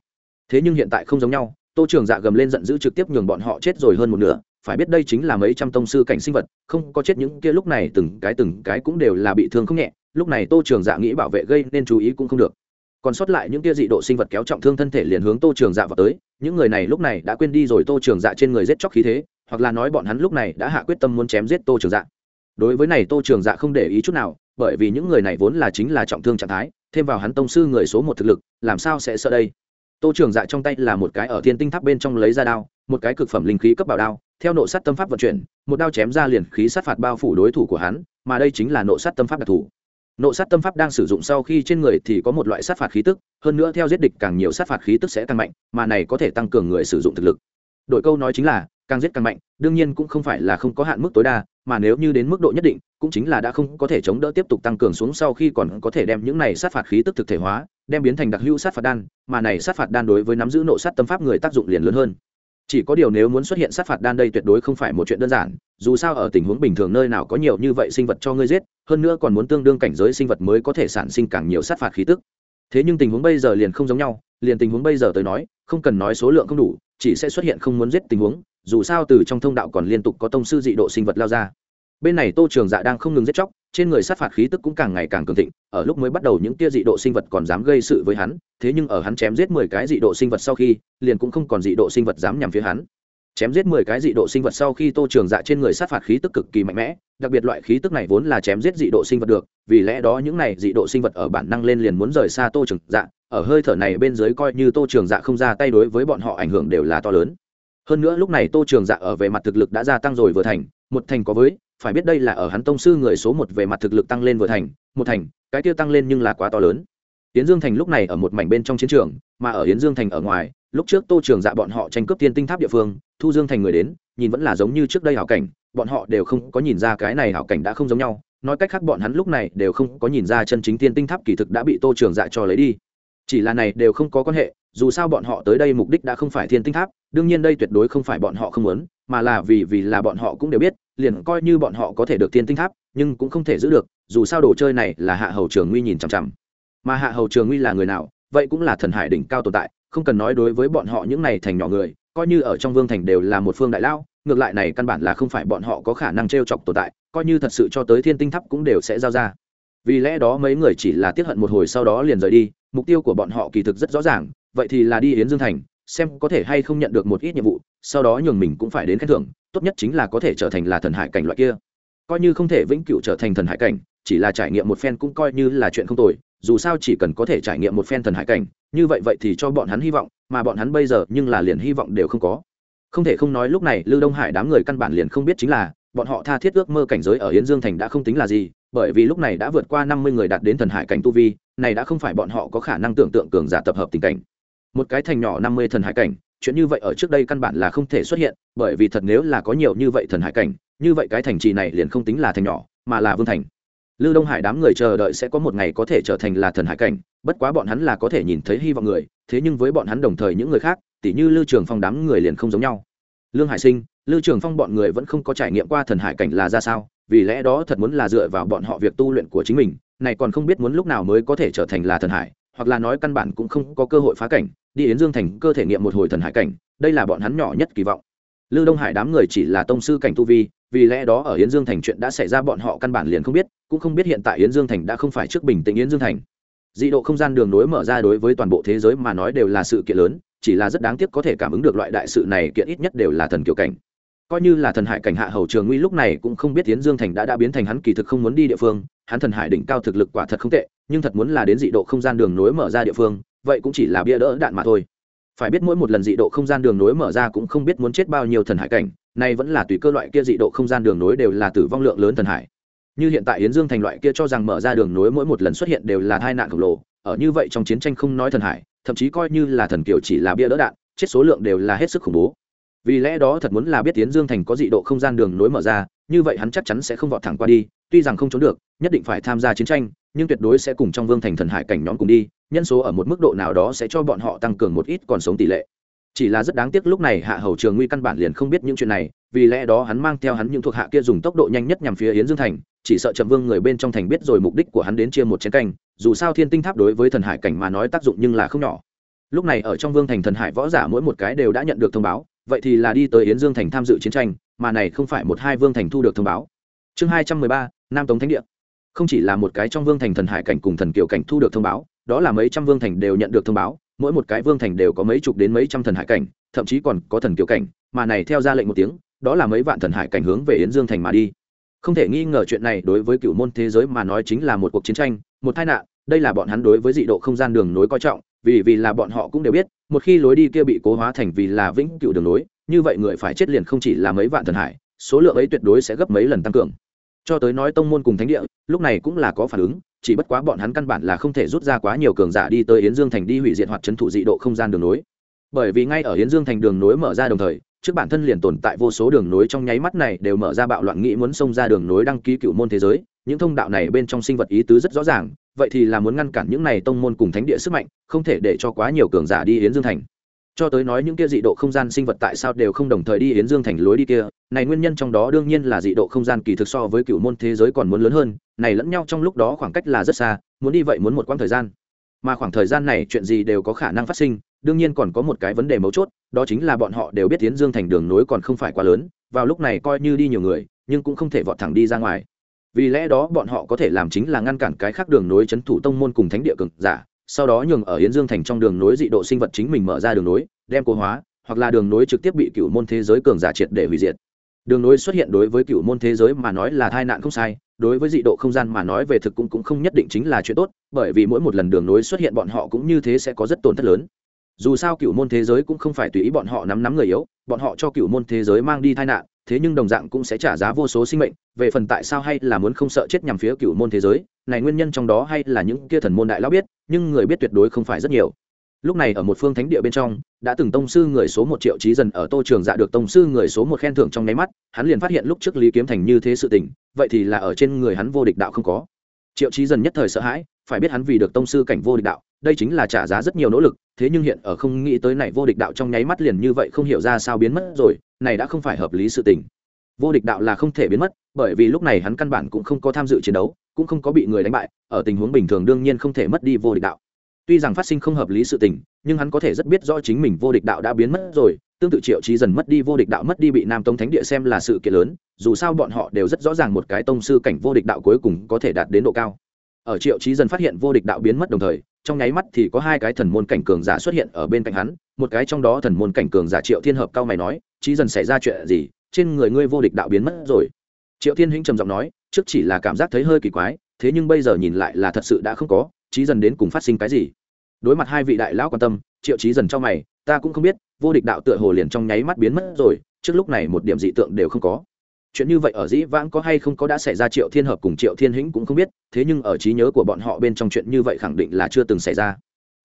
Speaker 1: Thế nhưng hiện tại không giống nhau, tô trường dạ gầm lên giận dữ trực tiếp nhường bọn họ chết rồi hơn một nửa, phải biết đây chính là mấy trăm tông sư cảnh sinh vật, không có chết những kia lúc này từng cái từng cái cũng đều là bị thương không nhẹ, lúc này tô trường dạ nghĩ bảo vệ gây nên chú ý cũng không được. Còn sót lại những kia dị độ sinh vật kéo trọng thương thân thể liền hướng tô trường dạ vào tới, những người này lúc này đã quên đi rồi tô trường dạ trên người giết chóc khí thế, hoặc là nói bọn hắn lúc này đã hạ quyết tâm muốn chém giết tô trường dạ đối với này tô trường dạ không để ý chút nào, bởi vì những người này vốn là chính là trọng thương trạng thái, thêm vào hắn tông sư người số một thực lực, làm sao sẽ sợ đây? Tô trường dạ trong tay là một cái ở thiên tinh tháp bên trong lấy ra đao, một cái cực phẩm linh khí cấp bảo đao, theo nộ sát tâm pháp vận chuyển, một đao chém ra liền khí sát phạt bao phủ đối thủ của hắn, mà đây chính là nộ sát tâm pháp đặc thù. Nộ sát tâm pháp đang sử dụng sau khi trên người thì có một loại sát phạt khí tức, hơn nữa theo giết địch càng nhiều sát phạt khí tức sẽ tăng mạnh, mà này có thể tăng cường người sử dụng thực lực. Đội câu nói chính là càng giết càng mạnh, đương nhiên cũng không phải là không có hạn mức tối đa, mà nếu như đến mức độ nhất định, cũng chính là đã không có thể chống đỡ tiếp tục tăng cường xuống sau khi còn có thể đem những này sát phạt khí tức thực thể hóa, đem biến thành đặc hữu sát phạt đan, mà này sát phạt đan đối với nắm giữ nộ sát tâm pháp người tác dụng liền lớn hơn. Chỉ có điều nếu muốn xuất hiện sát phạt đan đây tuyệt đối không phải một chuyện đơn giản, dù sao ở tình huống bình thường nơi nào có nhiều như vậy sinh vật cho ngươi giết, hơn nữa còn muốn tương đương cảnh giới sinh vật mới có thể sản sinh càng nhiều sát phạt khí tức. Thế nhưng tình huống bây giờ liền không giống nhau, liền tình huống bây giờ tới nói, không cần nói số lượng không đủ, chỉ sẽ xuất hiện không muốn giết tình huống dù sao từ trong thông đạo còn liên tục có tông sư dị độ sinh vật lao ra. Bên này tô trường dạ đang không ngừng giết chóc, trên người sát phạt khí tức cũng càng ngày càng cường thịnh, ở lúc mới bắt đầu những tia dị độ sinh vật còn dám gây sự với hắn, thế nhưng ở hắn chém giết mười cái dị độ sinh vật sau khi, liền cũng không còn dị độ sinh vật dám nhằm phía hắn. Chém giết mười cái dị độ sinh vật sau khi tô trường dạ trên người sát phạt khí tức cực kỳ mạnh mẽ, đặc biệt loại khí tức này vốn là chém giết dị độ sinh vật được, vì lẽ đó những này dị độ sinh vật ở bản năng lên liền muốn rời xa tô trường dạ ở hơi thở này bên dưới coi như tô trường dạ không ra tay đối với bọn họ ảnh hưởng đều là to lớn hơn nữa lúc này tô trường dạ ở về mặt thực lực đã gia tăng rồi vừa thành, một thành có với, phải biết đây là ở hắn tông sư người số một về mặt thực lực tăng lên vừa thành, một thành, cái tiêu tăng lên nhưng là quá to lớn. Yến dương thành lúc này ở một mảnh bên trong chiến trường, mà ở yến dương thành ở ngoài, lúc trước tô trường dạ bọn họ tranh cướp tiên tinh tháp địa phương, thu dương thành người đến, nhìn vẫn là giống như trước đây hảo cảnh, bọn họ đều không có nhìn ra cái này hảo cảnh đã không giống nhau, nói cách khác bọn hắn lúc này đều không có nhìn ra chân chính tiên tinh tháp kỳ thực đã bị tô trường dạ cho lấy đi. Chỉ là này đều không có quan hệ dù sao bọn họ tới đây mục đích đã không phải thiên tinh tháp, đương nhiên đây tuyệt đối không phải bọn họ không muốn, mà là vì vì là bọn họ cũng đều biết, liền coi như bọn họ có thể được thiên tinh tháp, nhưng cũng không thể giữ được, dù sao đồ chơi này là hạ hầu trường nguy nhìn chằm chằm. Mà hạ hầu trường nguy là người nào? Vậy cũng là thần hải đỉnh cao tồn tại, không cần nói đối với bọn họ những này thành nhỏ người, coi như ở trong vương thành đều là một phương đại lao, ngược lại này căn bản là không phải bọn họ có khả năng t r e o chọc tồn tại, coi như thật sự cho tới thiên tinh tháp cũng đều sẽ giao ra. Vì lẽ đó mấy người chỉ là tiếp hận một hồi sau đó liền rời đi, mục tiêu của bọn họ kỳ thực rất rõ ràng vậy thì là đi yến dương thành, xem có thể hay không nhận được một ít nhiệm vụ, sau đó nhường mình cũng phải đến khen thưởng, tốt nhất chính là có thể trở thành là thần hải cảnh loại kia. Coi như không thể vĩnh cửu trở thành thần hải cảnh, chỉ là trải nghiệm một phen cũng coi như là chuyện không tồi, dù sao chỉ cần có thể trải nghiệm một phen thần hải cảnh, như vậy vậy thì cho bọn hắn hy vọng, mà bọn hắn bây giờ nhưng là liền hy vọng đều không có. Không thể không nói lúc này lưu đông hải đám người căn bản liền không biết chính là, bọn họ tha thiết ước mơ cảnh giới ở yến dương thành đã không tính là gì, bởi vì lúc này đã vượt qua năm mươi người đạt đến thần hải cảnh tu vi, này đã không phải bọn họ có khả năng tưởng tượng cường giả tập hợp tình cảnh một cái thành nhỏ năm mươi thần hải cảnh chuyện như vậy ở trước đây căn bản là không thể xuất hiện bởi vì thật nếu là có nhiều như vậy thần hải cảnh như vậy cái thành trì này liền không tính là thành nhỏ mà là vương thành Lưu Đông Hải đám người chờ đợi sẽ có một ngày có thể trở thành là thần hải cảnh, bất quá bọn hắn là có thể nhìn thấy hy vọng người, thế nhưng với bọn hắn đồng thời những người khác, tỉ như Lưu Trường Phong đám người liền không giống nhau. Lương Hải Sinh, Lưu Trường Phong bọn người vẫn không có trải nghiệm qua thần hải cảnh là ra sao, vì lẽ đó thật muốn là dựa vào bọn họ việc tu luyện của chính mình, này còn không biết muốn lúc nào mới có thể trở thành là thần hải, hoặc là nói căn bản cũng không có cơ hội phá cảnh, đi yến dương thành cơ thể nghiệm một hồi thần hải cảnh đây là bọn hắn nhỏ nhất kỳ vọng Lưu Đông Hải đám người chỉ là tông sư cảnh tu vi, vì lẽ đó ở Yến Dương Thành chuyện đã xảy ra bọn họ căn bản liền không biết, cũng không biết hiện tại Yến Dương Thành đã không phải trước bình tĩnh Yến Dương Thành. Dị độ không gian đường nối mở ra đối với toàn bộ thế giới mà nói đều là sự kiện lớn, chỉ là rất đáng tiếc có thể cảm ứng được loại đại sự này kiện ít nhất đều là thần kiều cảnh. Coi như là thần hải cảnh hạ hầu trường nguy lúc này cũng không biết Yến Dương Thành đã đã biến thành hắn kỳ thực không muốn đi địa phương, hắn thần hải đỉnh cao thực lực quả thật không tệ, nhưng thật muốn là đến dị độ không gian đường nối mở ra địa phương vậy cũng chỉ là bia đỡ đạn mà thôi. Phải biết mỗi một lần dị độ không gian đường nối mở ra cũng không biết muốn chết bao nhiêu thần hải cảnh nay vẫn là tùy cơ loại kia dị độ không gian đường nối đều là tử vong lượng lớn thần hải. Như hiện tại yến dương thành loại kia cho rằng mở ra đường nối mỗi một lần xuất hiện đều là tai nạn khổng lồ ở như vậy trong chiến tranh không nói thần hải thậm chí coi như là thần kiều chỉ là bia đỡ đạn chết số lượng đều là hết sức khủng bố. Vì lẽ đó thật muốn là biết yến dương thành có dị độ không gian đường nối mở ra như vậy hắn chắc chắn sẽ không vọt thẳng qua đi, tuy rằng không trốn được, nhất định phải tham gia chiến tranh, nhưng tuyệt đối sẽ cùng trong vương thành thần hải cảnh nhóm cùng đi, nhân số ở một mức độ nào đó sẽ cho bọn họ tăng cường một ít còn sống tỷ lệ. Chỉ là rất đáng tiếc lúc này hạ hầu trường nguy căn bản liền không biết những chuyện này, vì lẽ đó hắn mang theo hắn những thuộc hạ kia dùng tốc độ nhanh nhất nhằm phía yến dương thành, chỉ sợ trầm vương người bên trong thành biết rồi mục đích của hắn đến chia một chén canh, dù sao thiên tinh tháp đối với thần hải cảnh mà nói tác dụng nhưng là không nhỏ. Lúc này ở trong vương thành thần hải võ giả mỗi một cái đều đã nhận được thông báo vậy thì là đi tới yến dương thành tham dự chiến tranh, mà này không phải một hai vương thành thu được thông báo. Chương hai trăm mười ba, nam tống thánh địa. Không chỉ là một cái trong vương thành thần hải cảnh cùng thần kiều cảnh thu được thông báo, đó là mấy trăm vương thành đều nhận được thông báo, mỗi một cái vương thành đều có mấy chục đến mấy trăm thần hải cảnh, thậm chí còn có thần kiều cảnh, mà này theo ra lệnh một tiếng, đó là mấy vạn thần hải cảnh hướng về yến dương thành mà đi. Không thể nghi ngờ chuyện này đối với cựu môn thế giới mà nói chính là một cuộc chiến tranh, một tai nạn, đây là bọn hắn đối với dị độ không gian đường nối coi trọng vì vì là bọn họ cũng đều biết, một khi lối đi kia bị cố hóa thành vì là vĩnh cựu đường lối, như vậy người phải chết liền không chỉ là mấy vạn thần hải, số lượng ấy tuyệt đối sẽ gấp mấy lần tăng cường. Cho tới nói tông môn cùng thánh địa, lúc này cũng là có phản ứng, chỉ bất quá bọn hắn căn bản là không thể rút ra quá nhiều cường giả đi tới yến dương thành đi hủy diệt hoặc trấn thủ dị độ không gian đường nối bởi vì ngay ở yến dương thành đường nối mở ra đồng thời trước bản thân liền tồn tại vô số đường nối trong nháy mắt này đều mở ra bạo loạn nghĩ muốn xông ra đường nối đăng ký cựu môn thế giới. Những thông đạo này bên trong sinh vật ý tứ rất rõ ràng, vậy thì là muốn ngăn cản những này tông môn cùng thánh địa sức mạnh, không thể để cho quá nhiều cường giả đi yến dương thành. Cho tới nói những kia dị độ không gian sinh vật tại sao đều không đồng thời đi yến dương thành lối đi kia, này nguyên nhân trong đó đương nhiên là dị độ không gian kỳ thực so với cựu môn thế giới còn muốn lớn hơn, này lẫn nhau trong lúc đó khoảng cách là rất xa, muốn đi vậy muốn một quãng thời gian. Mà khoảng thời gian này chuyện gì đều có khả năng phát sinh đương nhiên còn có một cái vấn đề mấu chốt đó chính là bọn họ đều biết tiến dương thành đường nối còn không phải quá lớn vào lúc này coi như đi nhiều người nhưng cũng không thể vọt thẳng đi ra ngoài. Vì lẽ đó bọn họ có thể làm chính là ngăn cản cái khác đường nối c h ấ n thủ tông môn cùng thánh địa cực giả sau đó nhường ở hiến dương thành trong đường nối dị độ sinh vật chính mình mở ra đường nối đem cố hóa hoặc là đường nối trực tiếp bị cựu môn thế giới cường giả triệt để hủy diệt. Đường nối xuất hiện đối với cựu môn thế giới mà nói là tai nạn không sai đối với dị độ không gian mà nói về thực cũng, cũng không nhất định chính là chuyện tốt bởi vì mỗi một lần đường nối xuất hiện bọn họ cũng như thế sẽ có rất tổn thất lớn dù sao cựu môn thế giới cũng không phải tùy ý bọn họ nắm nắm người yếu, bọn họ cho cựu môn thế giới mang đi tai nạn, thế nhưng đồng dạng cũng sẽ trả giá vô số sinh mệnh, về phần tại sao hay là muốn không sợ chết nhằm phía cựu môn thế giới, này nguyên nhân trong đó hay là những kia thần môn đại lão biết, nhưng người biết tuyệt đối không phải rất nhiều. Lúc này ở một phương thánh địa bên trong, đã từng tông sư người số một triệu trí dần ở tô trường dạ được tông sư người số một khen thưởng trong nháy mắt, hắn liền phát hiện lúc trước lý kiếm thành như thế sự tình, vậy thì là ở trên người hắn vô địch đạo không có. Triệu trí dần nhất thời sợ hãi, phải biết hắn vì được tông sư cảnh vô địch đạo đây chính là trả giá rất nhiều nỗ lực, thế nhưng hiện ở không nghĩ tới này vô địch đạo trong nháy mắt liền như vậy không hiểu ra sao biến mất rồi, này đã không phải hợp lý sự tình. Vô địch đạo là không thể biến mất, bởi vì lúc này hắn căn bản cũng không có tham dự chiến đấu, cũng không có bị người đánh bại, ở tình huống bình thường đương nhiên không thể mất đi vô địch đạo. Tuy rằng phát sinh không hợp lý sự tình, nhưng hắn có thể rất biết rõ chính mình vô địch đạo đã biến mất rồi, tương tự triệu trí dần mất đi vô địch đạo, mất đi bị nam tông thánh địa xem là sự kiện lớn, dù sao bọn họ đều rất rõ ràng một cái tông sư cảnh vô địch đạo cuối cùng có thể đạt đến độ cao ở triệu trí dần phát hiện vô địch đạo biến mất đồng thời, trong nháy mắt thì có hai cái thần môn cảnh cường giả xuất hiện ở bên cạnh hắn, một cái trong đó thần môn cảnh cường giả triệu thiên hợp cao mày nói trí dần xảy ra chuyện gì? Trên người ngươi vô địch đạo biến mất rồi. Triệu thiên hĩnh trầm giọng nói, trước chỉ là cảm giác thấy hơi kỳ quái, thế nhưng bây giờ nhìn lại là thật sự đã không có trí dần đến cùng phát sinh cái gì? Đối mặt hai vị đại lão quan tâm, triệu trí dần cho mày, ta cũng không biết, vô địch đạo tựa hồ liền trong nháy mắt biến mất rồi, trước lúc này một điểm dị tượng đều không có chuyện như vậy ở dĩ vãng có hay không có đã xảy ra triệu thiên hợp cùng triệu thiên hĩnh cũng không biết, thế nhưng ở trí nhớ của bọn họ bên trong chuyện như vậy khẳng định là chưa từng xảy ra.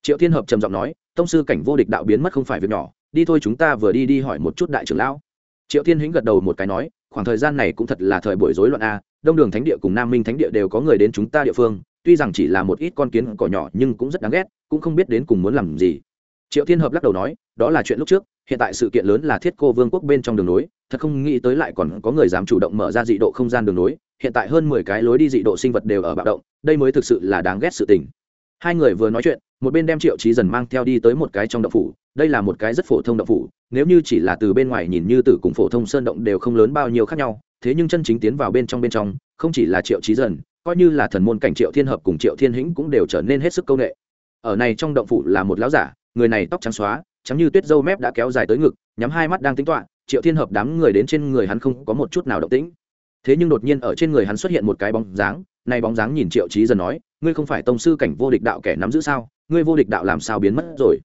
Speaker 1: Triệu thiên hợp trầm giọng nói, tông sư cảnh vô địch đạo biến mất không phải việc nhỏ, đi thôi chúng ta vừa đi đi hỏi một chút đại trưởng lão. Triệu thiên hĩnh gật đầu một cái nói, khoảng thời gian này cũng thật là thời buổi rối loạn a, đông đường thánh địa cùng nam minh thánh địa đều có người đến chúng ta địa phương, tuy rằng chỉ là một ít con kiến cỏ nhỏ nhưng cũng rất đáng ghét, cũng không biết đến cùng muốn làm gì. Triệu thiên hợp lắc đầu nói, đó là chuyện lúc trước, hiện tại sự kiện lớn là thiết cô vương quốc bên trong đường nối thật không nghĩ tới lại còn có người dám chủ động mở ra dị độ không gian đường nối hiện tại hơn mười cái lối đi dị độ sinh vật đều ở bạo động, đây mới thực sự là đáng ghét sự tình. Hai người vừa nói chuyện, một bên đem triệu trí dần mang theo đi tới một cái trong động phủ, đây là một cái rất phổ thông động phủ, nếu như chỉ là từ bên ngoài nhìn như từ cùng phổ thông sơn động đều không lớn bao nhiêu khác nhau, thế nhưng chân chính tiến vào bên trong bên trong, không chỉ là triệu trí dần, coi như là thần môn cảnh triệu thiên hợp cùng triệu thiên hĩnh cũng đều trở nên hết sức c â u n ệ ở này trong động phủ là một lão giả, người này tóc trắng xóa, trắng như tuyết dâu mép đã kéo dài tới ngực, nhắm hai mắt đang tính toạ triệu thiên hợp đám người đến trên người hắn không có một chút nào động tĩnh. Thế nhưng đột nhiên ở trên người hắn xuất hiện một cái bóng dáng, nay bóng dáng nhìn triệu trí dần nói, ngươi không phải tông sư cảnh vô địch đạo kẻ nắm giữ sao? Ngươi vô địch đạo làm sao biến mất rồi?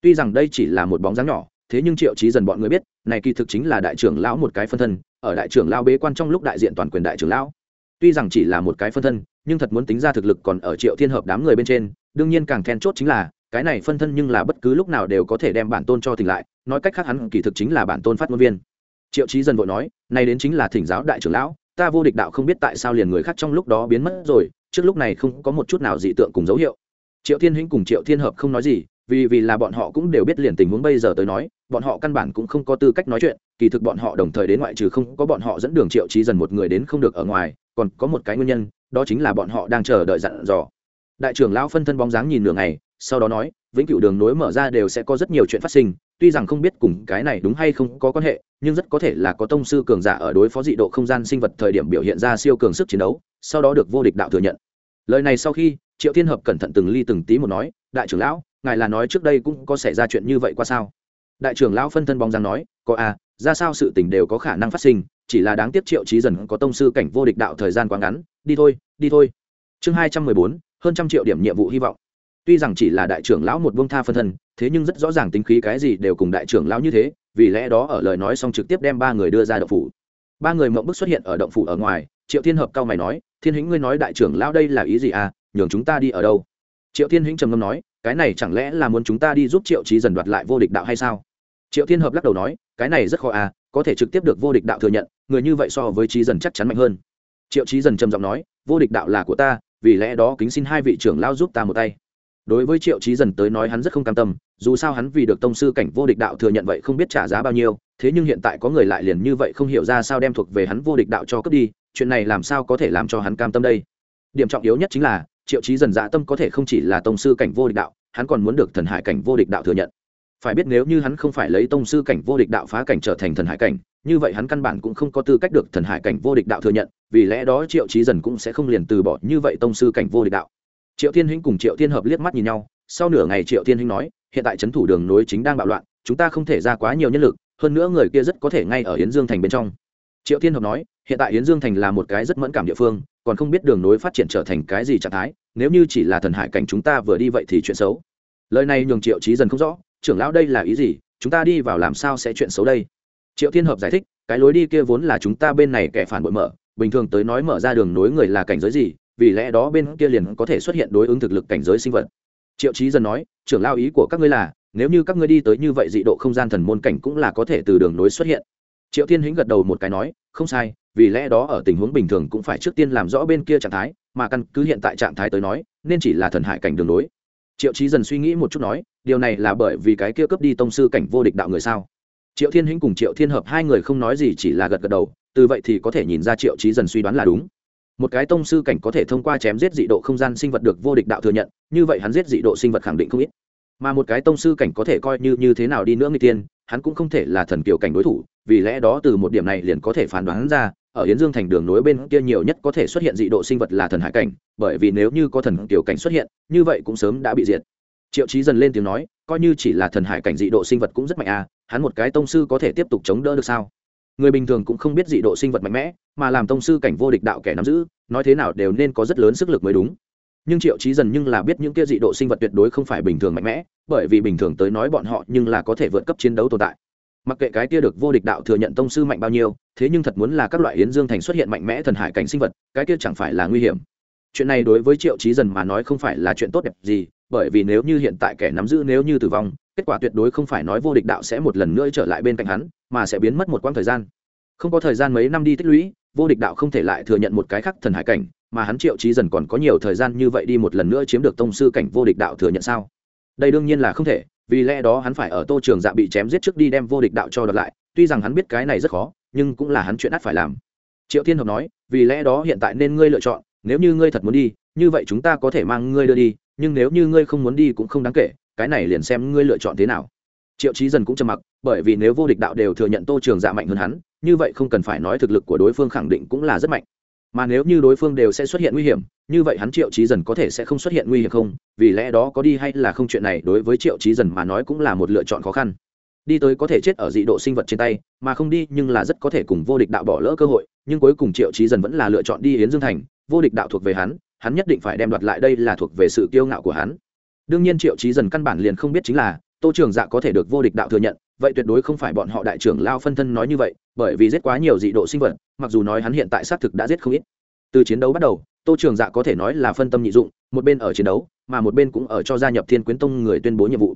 Speaker 1: Tuy rằng đây chỉ là một bóng dáng nhỏ, thế nhưng triệu chí dần bọn người biết, này kỳ thực chính là đại trưởng lão một cái phân thân, ở đại trưởng lão bế quan trong lúc đại diện toàn quyền đại trưởng lão. Tuy rằng chỉ là một cái phân thân, nhưng thật muốn tính ra thực lực còn ở triệu thiên hợp đám người bên trên, đương nhiên càng then chốt chính là cái này phân thân nhưng là bất cứ lúc nào đều có thể đem bản tôn cho tỉnh lại, nói cách khác hắn kỳ thực chính là bản tôn phát ngôn viên. Triệu trí dần vội nói, này đến chính là thỉnh giáo đại trưởng lão, ta vô địch đạo không biết tại sao liền người khác trong lúc đó biến mất rồi, trước lúc này không có một chút nào dị tượng cùng dấu hiệu. Triệu thiên hĩnh cùng triệu thiên hợp không nói gì, vì vì là bọn họ cũng đều biết liền tình huống bây giờ tới nói, bọn họ căn bản cũng không có tư cách nói chuyện, kỳ thực bọn họ đồng thời đến ngoại trừ không có bọn họ dẫn đường triệu trí dần một người đến không được ở ngoài, còn có một cái nguyên nhân, đó chính là bọn họ đang chờ đợi dặn dò. Đại trưởng lão phân thân bóng dáng nhìn nửa ngày sau đó nói, vĩnh cửu đường nối mở ra đều sẽ có rất nhiều chuyện phát sinh, tuy rằng không biết cùng cái này đúng hay không có quan hệ, nhưng rất có thể là có tông sư cường giả ở đối phó dị độ không gian sinh vật thời điểm biểu hiện ra siêu cường sức chiến đấu, sau đó được vô địch đạo thừa nhận. Lời này sau khi, triệu thiên hợp cẩn thận từng ly từng tí một nói, đại trưởng lão, ngài là nói trước đây cũng có xảy ra chuyện như vậy qua sao? Đại trưởng lão phân thân bóng dáng nói, có à ra sao sự tình đều có khả năng phát sinh, chỉ là đáng tiếc triệu trí dần có tông sư cảnh vô địch đạo thời gian quá ngắn, đi thôi đi thôi. Chương hai trăm mười bốn, hơn trăm triệu điểm nhiệm vụ hy vọng tuy rằng chỉ là đại trưởng lão một bông tha phân thân, thế nhưng rất rõ ràng tính khí cái gì đều cùng đại trưởng lão như thế, vì lẽ đó ở lời nói xong trực tiếp đem ba người đưa ra động phủ. Ba người mộng bức xuất hiện ở động phủ ở ngoài, triệu thiên hợp cao mày nói, thiên hĩnh ngươi nói đại trưởng lão đây là ý gì à? Nhường chúng ta đi ở đâu? Triệu thiên hĩnh trầm ngâm nói, cái này chẳng lẽ là muốn chúng ta đi giúp triệu trí dần đoạt lại vô địch đạo hay sao? Triệu thiên hợp lắc đầu nói, cái này rất khó à có thể trực tiếp được vô địch đạo thừa nhận, người như vậy so với trí dần chắc chắn mạnh hơn. Triệu trí dần trầm giọng nói, vô địch đạo là của ta, vì lẽ đó kính xin hai vị trưởng lão giúp ta một tay đối với triệu trí dần tới nói hắn rất không cam tâm, dù sao hắn vì được tông sư cảnh vô địch đạo thừa nhận vậy không biết trả giá bao nhiêu, thế nhưng hiện tại có người lại liền như vậy không hiểu ra sao đem thuộc về hắn vô địch đạo cho cướp đi, chuyện này làm sao có thể làm cho hắn cam tâm đây? Điểm trọng yếu nhất chính là, triệu trí dần dạ tâm có thể không chỉ là tông sư cảnh vô địch đạo, hắn còn muốn được thần hải cảnh vô địch đạo thừa nhận. Phải biết nếu như hắn không phải lấy tông sư cảnh vô địch đạo phá cảnh trở thành thần hải cảnh, như vậy hắn căn bản cũng không có tư cách được thần hải cảnh vô địch đạo thừa nhận, vì lẽ đó triệu trí dần cũng sẽ không liền từ bỏ như vậy tông sư cảnh vô địch đạo triệu thiên Hinh cùng triệu thiên hợp liếc mắt nhìn nhau, sau nửa ngày triệu thiên Hinh nói, hiện tại trấn thủ đường nối chính đang bạo loạn, chúng ta không thể ra quá nhiều nhân lực, hơn nữa người kia rất có thể ngay ở hiến dương thành bên trong. Triệu thiên hợp nói, hiện tại hiến dương thành là một cái rất mẫn cảm địa phương, còn không biết đường nối phát triển trở thành cái gì trạng thái, nếu như chỉ là thần hải cảnh chúng ta vừa đi vậy thì chuyện xấu. Lời này nhường triệu trí dần không rõ, trưởng lão đây là ý gì, chúng ta đi vào làm sao sẽ chuyện xấu đây? Triệu thiên hợp giải thích, cái lối đi kia vốn là chúng ta bên này kẻ phản bội mở, bình thường tới nói mở ra đường nối người là cảnh giới gì vì lẽ đó bên kia liền có thể xuất hiện đối ứng thực lực cảnh giới sinh vật. Triệu trí dần nói, trưởng lao ý của các ngươi là, nếu như các ngươi đi tới như vậy dị độ không gian thần môn cảnh cũng là có thể từ đường nối xuất hiện. Triệu thiên hĩnh gật đầu một cái nói, không sai, vì lẽ đó ở tình huống bình thường cũng phải trước tiên làm rõ bên kia trạng thái, mà căn cứ hiện tại trạng thái tới nói, nên chỉ là thần hải cảnh đường nối triệu trí dần suy nghĩ một chút nói, điều này là bởi vì cái kia cướp đi tông sư cảnh vô địch đạo người sao? Triệu thiên hĩnh cùng triệu thiên hợp hai người không nói gì, chỉ là gật gật đầu, từ vậy thì có thể nhìn ra triệu trí dần suy đoán là đúng một cái tông sư cảnh có thể thông qua chém giết dị độ không gian sinh vật được vô địch đạo thừa nhận như vậy hắn giết dị độ sinh vật khẳng định không ít mà một cái tông sư cảnh có thể coi như như thế nào đi nữa người tiên hắn cũng không thể là thần kiều cảnh đối thủ vì lẽ đó từ một điểm này liền có thể phán đoán ra ở Yến Dương thành đường nối bên kia nhiều nhất có thể xuất hiện dị độ sinh vật là thần hải cảnh, bởi vì nếu như có thần tiểu cảnh xuất hiện, như vậy cũng sớm đã bị diệt. Triệu Chí dần lên tiếng nói, coi như chỉ là thần hải cảnh dị độ sinh vật cũng rất mạnh a, à, hắn một cái tông sư có thể tiếp tục chống đỡ được sao? Người bình thường cũng không biết dị độ sinh vật mạnh mẽ, mà làm tông sư cảnh vô địch đạo kẻ nắm giữ, nói thế nào đều nên có rất lớn sức lực mới đúng. Nhưng Triệu trí dần nhưng là biết những kia dị độ sinh vật tuyệt đối không phải bình thường mạnh mẽ, bởi vì bình thường tới nói bọn họ nhưng là có thể vượt cấp chiến đấu tồn tại mặc kệ cái kia được vô địch đạo thừa nhận tông sư mạnh bao nhiêu thế nhưng thật muốn là các loại yến dương thành xuất hiện mạnh mẽ thần hải cảnh sinh vật cái kia chẳng phải là nguy hiểm chuyện này đối với triệu trí dần mà nói không phải là chuyện tốt đẹp gì bởi vì nếu như hiện tại kẻ nắm giữ nếu như tử vong kết quả tuyệt đối không phải nói vô địch đạo sẽ một lần nữa trở lại bên cạnh hắn, mà sẽ biến mất một quãng thời gian. Không có thời gian mấy năm đi tích lũy, vô địch đạo không thể lại thừa nhận một cái khác thần hải cảnh, mà hắn triệu trí dần còn có nhiều thời gian như vậy đi một lần nữa chiếm được tông sư cảnh vô địch đạo thừa nhận sao? Đây đương nhiên là không thể, vì lẽ đó hắn phải ở tô trường dạ bị chém giết trước đi đem vô địch đạo cho đợt lại, tuy rằng hắn biết cái này rất khó, nhưng cũng là hắn chuyện ắt phải làm. Triệu thiên hợp nói, vì lẽ đó hiện tại nên ngươi lựa chọn, nếu như ngươi thật muốn đi, như vậy chúng ta có thể mang ngươi đưa đi, nhưng nếu như ngươi không muốn đi cũng không đáng kể cái này liền xem ngươi lựa chọn thế nào. Triệu trí dần cũng trầm mặc, bởi vì nếu vô địch đạo đều thừa nhận tô trường dạ mạnh hơn hắn, như vậy không cần phải nói thực lực của đối phương khẳng định cũng là rất mạnh. Mà nếu như đối phương đều sẽ xuất hiện nguy hiểm, như vậy hắn triệu trí dần có thể sẽ không xuất hiện nguy hiểm không? Vì lẽ đó có đi hay là không chuyện này, đối với triệu trí dần mà nói cũng là một lựa chọn khó khăn. Đi tới có thể chết ở dị độ sinh vật trên tay, mà không đi nhưng là rất có thể cùng vô địch đạo bỏ lỡ cơ hội, nhưng cuối cùng triệu trí dần vẫn là lựa chọn đi yến dương thành, vô địch đạo thuộc về hắn hắn nhất định phải đem đoạt lại đây là thuộc về sự kiêu ngạo của hắn đương nhiên triệu trí dần căn bản liền không biết chính là, tô trường dạ có thể được vô địch đạo thừa nhận, vậy tuyệt đối không phải bọn họ đại trưởng lao phân thân nói như vậy, bởi vì giết quá nhiều dị độ sinh vật, mặc dù nói hắn hiện tại xác thực đã giết không ít. Từ chiến đấu bắt đầu, tô trường dạ có thể nói là phân tâm nhị dụng, một bên ở chiến đấu, mà một bên cũng ở cho gia nhập thiên quyến tông người tuyên bố nhiệm vụ.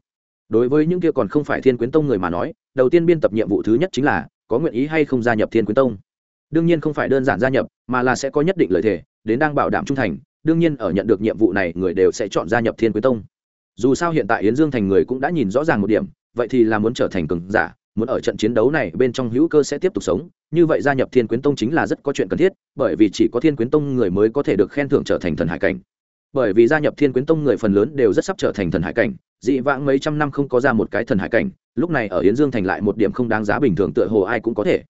Speaker 1: Đối với những kia còn không phải thiên quyến tông người mà nói, đầu tiên biên tập nhiệm vụ thứ nhất chính là, có nguyện ý hay không gia nhập thiên quyến tông. Đương nhiên không phải đơn giản gia nhập, mà là sẽ có nhất định lợi thế đến đang bảo đảm trung thành, đương nhiên ở nhận được nhiệm vụ này, người đều sẽ chọn gia nhập thiên quyến tông dù sao hiện tại yến dương thành người cũng đã nhìn rõ ràng một điểm, vậy thì là muốn trở thành cường giả, muốn ở trận chiến đấu này bên trong hữu cơ sẽ tiếp tục sống. Như vậy gia nhập thiên quyến tông chính là rất có chuyện cần thiết, bởi vì chỉ có thiên quyến tông người mới có thể được khen thưởng trở thành thần hải cảnh. Bởi vì gia nhập thiên quyến tông người phần lớn đều rất sắp trở thành thần hải cảnh, dị vãng mấy trăm năm không có ra một cái thần hải cảnh, lúc này ở yến dương thành lại một điểm không đáng giá bình thường tựa hồ ai cũng có thể.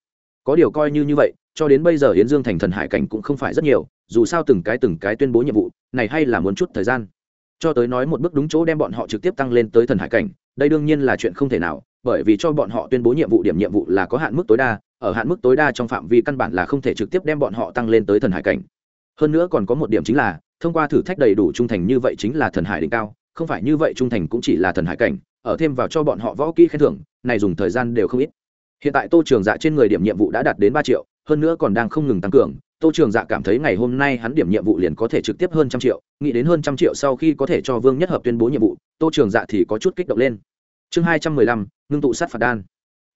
Speaker 1: Có điều coi như như vậy, cho đến bây giờ yến dương thành thần hải cảnh cũng không phải rất nhiều, dù sao từng cái từng cái tuyên bố nhiệm vụ, này hay là muốn chút thời gian cho tới nói một bước đúng chỗ đem bọn họ trực tiếp tăng lên tới thần hải cảnh, đây đương nhiên là chuyện không thể nào, bởi vì cho bọn họ tuyên bố nhiệm vụ điểm nhiệm vụ là có hạn mức tối đa, ở hạn mức tối đa trong phạm vi căn bản là không thể trực tiếp đem bọn họ tăng lên tới thần hải cảnh. Hơn nữa còn có một điểm chính là, thông qua thử thách đầy đủ trung thành như vậy chính là thần hải đỉnh cao, không phải như vậy trung thành cũng chỉ là thần hải cảnh, ở thêm vào cho bọn họ võ kỹ khen thưởng, này dùng thời gian đều không ít. Hiện tại tô trường dạ trên người điểm nhiệm vụ đã đạt đến ba triệu, hơn nữa còn đang không ngừng tăng cường tô trường dạ cảm thấy ngày hôm nay hắn điểm nhiệm vụ liền có thể trực tiếp hơn trăm triệu, nghĩ đến hơn trăm triệu sau khi có thể cho vương nhất hợp tuyên bố nhiệm vụ, tô trường dạ thì có chút kích động lên. Chương hai trăm mười lăm, ngưng tụ sát phạt đan.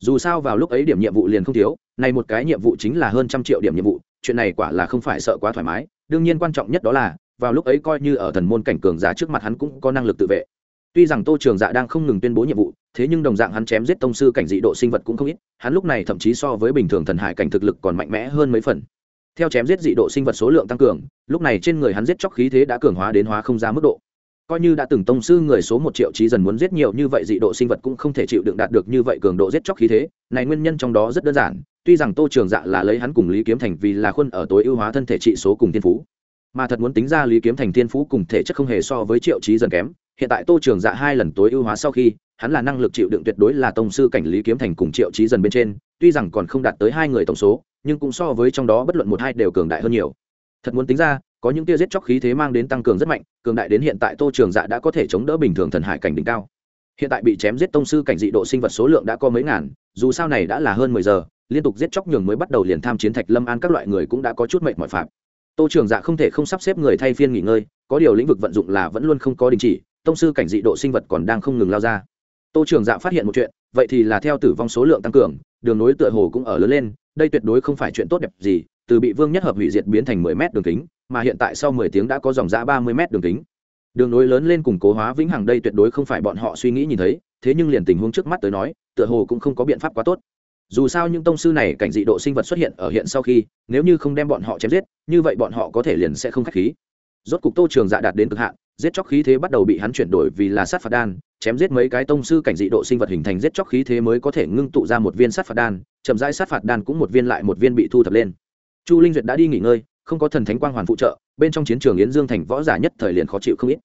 Speaker 1: Dù sao vào lúc ấy điểm nhiệm vụ liền không thiếu này một cái nhiệm vụ chính là hơn trăm triệu điểm nhiệm vụ, chuyện này quả là không phải sợ quá thoải mái, đương nhiên quan trọng nhất đó là, vào lúc ấy coi như ở thần môn cảnh cường giả trước mặt hắn cũng có năng lực tự vệ. Tuy rằng tô trường dạ đang không ngừng tuyên bố nhiệm vụ, thế nhưng đồng dạng hắn chém giết tông sư cảnh dị độ sinh vật cũng không ít, hắn lúc này thậm chí so với bình thường thần hải cảnh thực lực còn mạnh mẽ hơn mấy phần theo chém giết dị độ sinh vật số lượng tăng cường, lúc này trên người hắn giết chóc khí thế đã cường hóa đến hóa không ra mức độ. Coi như đã từng tông sư người số một triệu trí dần muốn giết nhiều như vậy dị độ sinh vật cũng không thể chịu đựng đạt được như vậy cường độ giết chóc khí thế, này nguyên nhân trong đó rất đơn giản, tuy rằng tô trường dạ là lấy hắn cùng lý kiếm thành vì là khuôn ở tối ưu hóa thân thể trị số cùng tiên phú, mà thật muốn tính ra lý kiếm thành tiên phú cùng thể chất không hề so với triệu trí dần kém, hiện tại tô trường dạ hai lần tối ưu hóa sau khi, hắn là năng lực chịu đựng tuyệt đối là tông sư cảnh lý kiếm thành cùng triệu trí dần bên trên, tuy rằng còn không đạt tới hai người tổng số nhưng cũng so với trong đó bất luận một hai đều cường đại hơn nhiều. Thật muốn tính ra, có những tia giết chóc khí thế mang đến tăng cường rất mạnh, cường đại đến hiện tại tô trường dạ đã có thể chống đỡ bình thường thần hải cảnh đỉnh cao. Hiện tại bị chém giết tông sư cảnh dị độ sinh vật số lượng đã có mấy ngàn, dù sao này đã là hơn mười giờ, liên tục giết chóc nhường mới bắt đầu liền tham chiến thạch lâm an các loại người cũng đã có chút mệnh mọi phạm. Tô trường dạ không thể không sắp xếp người thay phiên nghỉ ngơi, có điều lĩnh vực vận dụng là vẫn luôn không có đình chỉ, tông sư cảnh dị độ sinh vật còn đang không ngừng lao ra. Tô trường dạ phát hiện một chuyện, vậy thì là theo tử vong số lượng tăng cường, đường nối tựa hồ cũng ở lớn lên đây tuyệt đối không phải chuyện tốt đẹp gì, từ bị vương nhất hợp hủy diệt biến thành mười mét đường kính, mà hiện tại sau mười tiếng đã có dòng giã ba mươi mét đường kính. Đường nối lớn lên củng cố hóa vĩnh hằng đây tuyệt đối không phải bọn họ suy nghĩ nhìn thấy, thế nhưng liền tình huống trước mắt tới nói, tựa hồ cũng không có biện pháp quá tốt. Dù sao những tông sư này cảnh dị độ sinh vật xuất hiện ở hiện sau khi, nếu như không đem bọn họ chém giết, như vậy bọn họ có thể liền sẽ không k h á c h khí. Rốt cục tô trường dạ đạt đến cực hạn, giết chóc khí thế bắt đầu bị hắn chuyển đổi vì là sát phạt đan, chém giết mấy cái tông sư cảnh dị độ sinh vật hình thành giết chóc khí thế mới có thể ngưng tụ ra một viên sát phạt đan chậm rãi sát phạt đan cũng một viên lại một viên bị thu thập lên. Chu linh duyệt đã đi nghỉ ngơi, không có thần thánh quang hoàn phụ trợ, bên trong chiến trường yến dương thành võ giả nhất thời liền khó chịu không ít.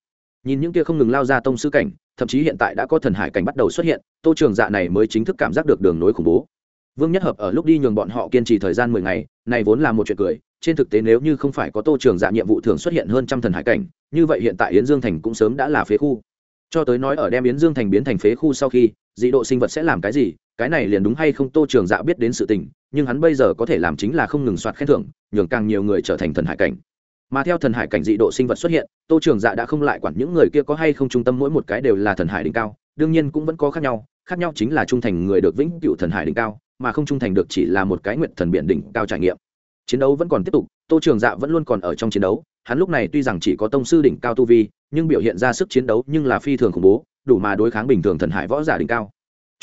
Speaker 1: Nhìn những kia không ngừng lao ra tông sư cảnh, thậm chí hiện tại đã có thần hải cảnh bắt đầu xuất hiện, tô trường dạ này mới chính thức cảm giác được đường nối khủng bố. Vương nhất hợp ở lúc đi nhường bọn họ kiên trì thời gian mười ngày, này vốn là một chuyện cười, trên thực tế nếu như không phải có tô trường dạ nhiệm vụ thường xuất hiện hơn trăm thần hải cảnh, như vậy hiện tại yến dương thành cũng sớm đã là phế khu. Cho tới nói ở đem yến dương thành biến thành phế khu sau khi, dị độ sinh vật sẽ làm cái gì cái này liền đúng hay không tô trường dạ biết đến sự tình, nhưng hắn bây giờ có thể làm chính là không ngừng soạt khen thưởng, nhường càng nhiều người trở thành thần hải cảnh. Mà theo thần hải cảnh dị độ sinh vật xuất hiện, tô trường dạ đã không lại quản những người kia có hay không trung tâm mỗi một cái đều là thần hải đỉnh cao, đương nhiên cũng vẫn có khác nhau khác nhau chính là trung thành người được vĩnh cựu thần hải đỉnh cao, mà không trung thành được chỉ là một cái nguyện thần biển đỉnh cao trải nghiệm. Chiến đấu vẫn còn tiếp tục, tô trường dạ vẫn luôn còn ở trong chiến đấu, hắn lúc này tuy rằng chỉ có tông sư đỉnh cao tu vi, nhưng biểu hiện ra sức chiến đấu nhưng là phi thường khủng bố, đủ mà đối kháng bình thường thần hải võ giả đỉnh cao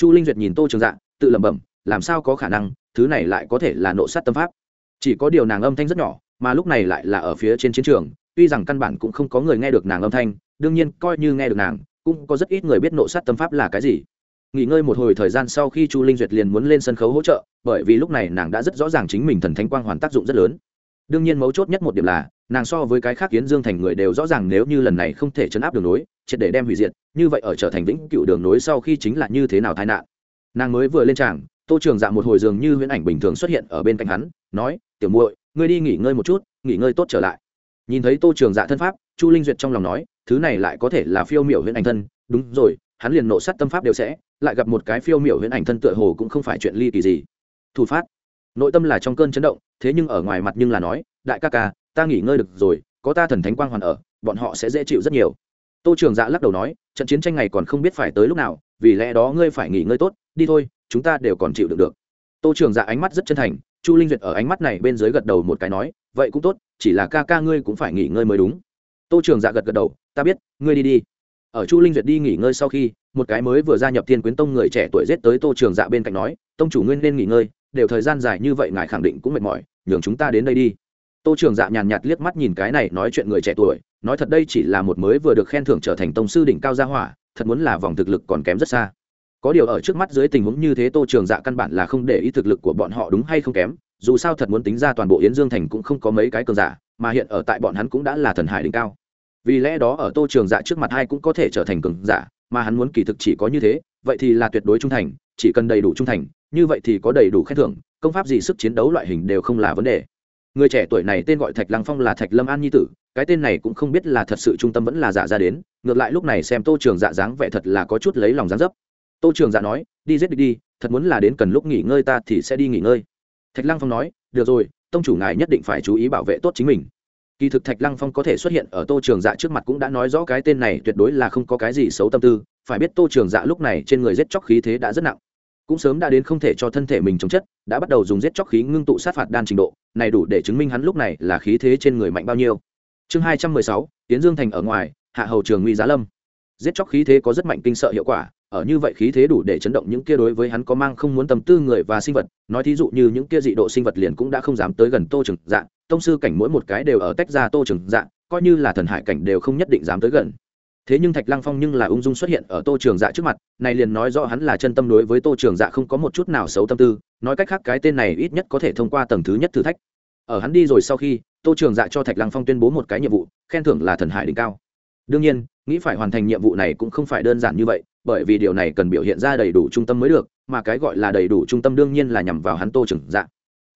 Speaker 1: chu linh duyệt nhìn tô trường dạ tự lẩm bẩm, làm sao có khả năng, thứ này lại có thể là nộ sát tâm pháp? Chỉ có điều nàng âm thanh rất nhỏ, mà lúc này lại là ở phía trên chiến trường, tuy rằng căn bản cũng không có người nghe được nàng âm thanh, đương nhiên coi như nghe được nàng, cũng có rất ít người biết nộ sát tâm pháp là cái gì. Nghỉ ngơi một hồi thời gian sau khi chu linh duyệt liền muốn lên sân khấu hỗ trợ, bởi vì lúc này nàng đã rất rõ ràng chính mình thần thánh quang hoàn tác dụng rất lớn đương nhiên mấu chốt nhất một điểm là, nàng so với cái khác kiến dương thành người đều rõ ràng nếu như lần này không thể chấn áp đường nối, triệt để đem hủy diệt, như vậy ở trở thành vĩnh cựu đường nối sau khi chính là như thế nào tai nạn. Nàng mới vừa lên tràng, tô trường dạ một hồi dường như huyễn ảnh bình thường xuất hiện ở bên cạnh hắn, nói, tiểu muội, ngươi đi nghỉ ngơi một chút, nghỉ ngơi tốt trở lại. Nhìn thấy tô trường dạ thân pháp, chu linh duyệt trong lòng nói, thứ này lại có thể là phiêu miểu huyễn ảnh thân. Đúng rồi, hắn liền nộ sát tâm pháp đều sẽ, lại gặp một cái phiêu miểu huyễn ảnh thân tựa hồ cũng không phải chuyện ly kỳ gì. Thủ phát nội tâm là trong cơn chấn động, thế nhưng ở ngoài mặt nhưng là nói, đại ca ca, ta nghỉ ngơi được rồi, có ta thần thánh quang hoàn ở, bọn họ sẽ dễ chịu rất nhiều. Tô trường dạ lắc đầu nói, trận chiến tranh này còn không biết phải tới lúc nào, vì lẽ đó ngươi phải nghỉ ngơi tốt, đi thôi, chúng ta đều còn chịu được được. Tô trường dạ ánh mắt rất chân thành, chu linh duyệt ở ánh mắt này bên dưới gật đầu một cái nói, vậy cũng tốt, chỉ là ca ca ngươi cũng phải nghỉ ngơi mới đúng. Tô trường dạ gật gật đầu, ta biết, ngươi đi đi. Ở chu linh duyệt đi nghỉ ngơi sau khi, một cái mới vừa gia nhập thiên quyến tông người trẻ tuổi rết tới tô trường dạ bên cạnh nói, tông chủ nguyên nên nghỉ ngơi đều thời gian dài như vậy ngài khẳng định cũng mệt mỏi, nhường chúng ta đến đây đi. Tô trường dạ nhàn nhạt liếc mắt nhìn cái này nói chuyện người trẻ tuổi, nói thật đây chỉ là một mới vừa được khen thưởng trở thành tông sư đỉnh cao gia hỏa, thật muốn là vòng thực lực còn kém rất xa. Có điều ở trước mắt dưới tình huống như thế tô trường dạ căn bản là không để ý thực lực của bọn họ đúng hay không kém, dù sao thật muốn tính ra toàn bộ yến dương thành cũng không có mấy cái cường giả, mà hiện ở tại bọn hắn cũng đã là thần hải đỉnh cao. Vì lẽ đó ở tô trường dạ trước mặt hai cũng có thể trở thành cường giả, mà hắn muốn kỳ thực chỉ có như thế, vậy thì là tuyệt đối trung thành chỉ cần đầy đủ trung thành, như vậy thì có đầy đủ khen thưởng, công pháp gì sức chiến đấu loại hình đều không là vấn đề. Người trẻ tuổi này tên gọi thạch lăng phong là thạch lâm an nhi tử, cái tên này cũng không biết là thật sự trung tâm vẫn là giả ra đến, ngược lại lúc này xem tô trường dạ dáng vẻ thật là có chút lấy lòng dáng dấp. Tô trường dạ nói, đi giết địch đi, thật muốn là đến cần lúc nghỉ ngơi ta thì sẽ đi nghỉ ngơi. Thạch lăng phong nói, được rồi, tông chủ ngài nhất định phải chú ý bảo vệ tốt chính mình. Kỳ thực thạch lăng phong có thể xuất hiện ở tô trường dạ trước mặt cũng đã nói rõ cái tên này tuyệt đối là không có cái gì xấu tâm tư, phải biết tô trường dạ lúc này trên người giết chóc khí thế đã rất nặng cũng sớm đã đến không thể cho thân thể mình chống chất, đã bắt đầu dùng giết chóc khí ngưng tụ sát phạt đan trình độ, này đủ để chứng minh hắn lúc này là khí thế trên người mạnh bao nhiêu. Chương hai trăm mười sáu, tiến dương thành ở ngoài, hạ hầu trường nguy giá lâm. Giết chóc khí thế có rất mạnh kinh sợ hiệu quả, ở như vậy khí thế đủ để chấn động những kia đối với hắn có mang không muốn tầm tư người và sinh vật, nói thí dụ như những kia dị độ sinh vật liền cũng đã không dám tới gần tô trường dạ tông sư cảnh mỗi một cái đều ở tách ra tô trường dạ coi như là thần hải cảnh đều không nhất định dám tới gần thế nhưng thạch lăng phong nhưng là ung dung xuất hiện ở tô trường dạ trước mặt, này liền nói rõ hắn là chân tâm đối với tô trường dạ không có một chút nào xấu tâm tư, nói cách khác cái tên này ít nhất có thể thông qua tầng thứ nhất thử thách. Ở hắn đi rồi sau khi, tô trường dạ cho thạch lăng phong tuyên bố một cái nhiệm vụ, khen thưởng là thần hải đỉnh cao. Đương nhiên, nghĩ phải hoàn thành nhiệm vụ này cũng không phải đơn giản như vậy, bởi vì điều này cần biểu hiện ra đầy đủ trung tâm mới được, mà cái gọi là đầy đủ trung tâm đương nhiên là nhằm vào hắn tô trường dạ.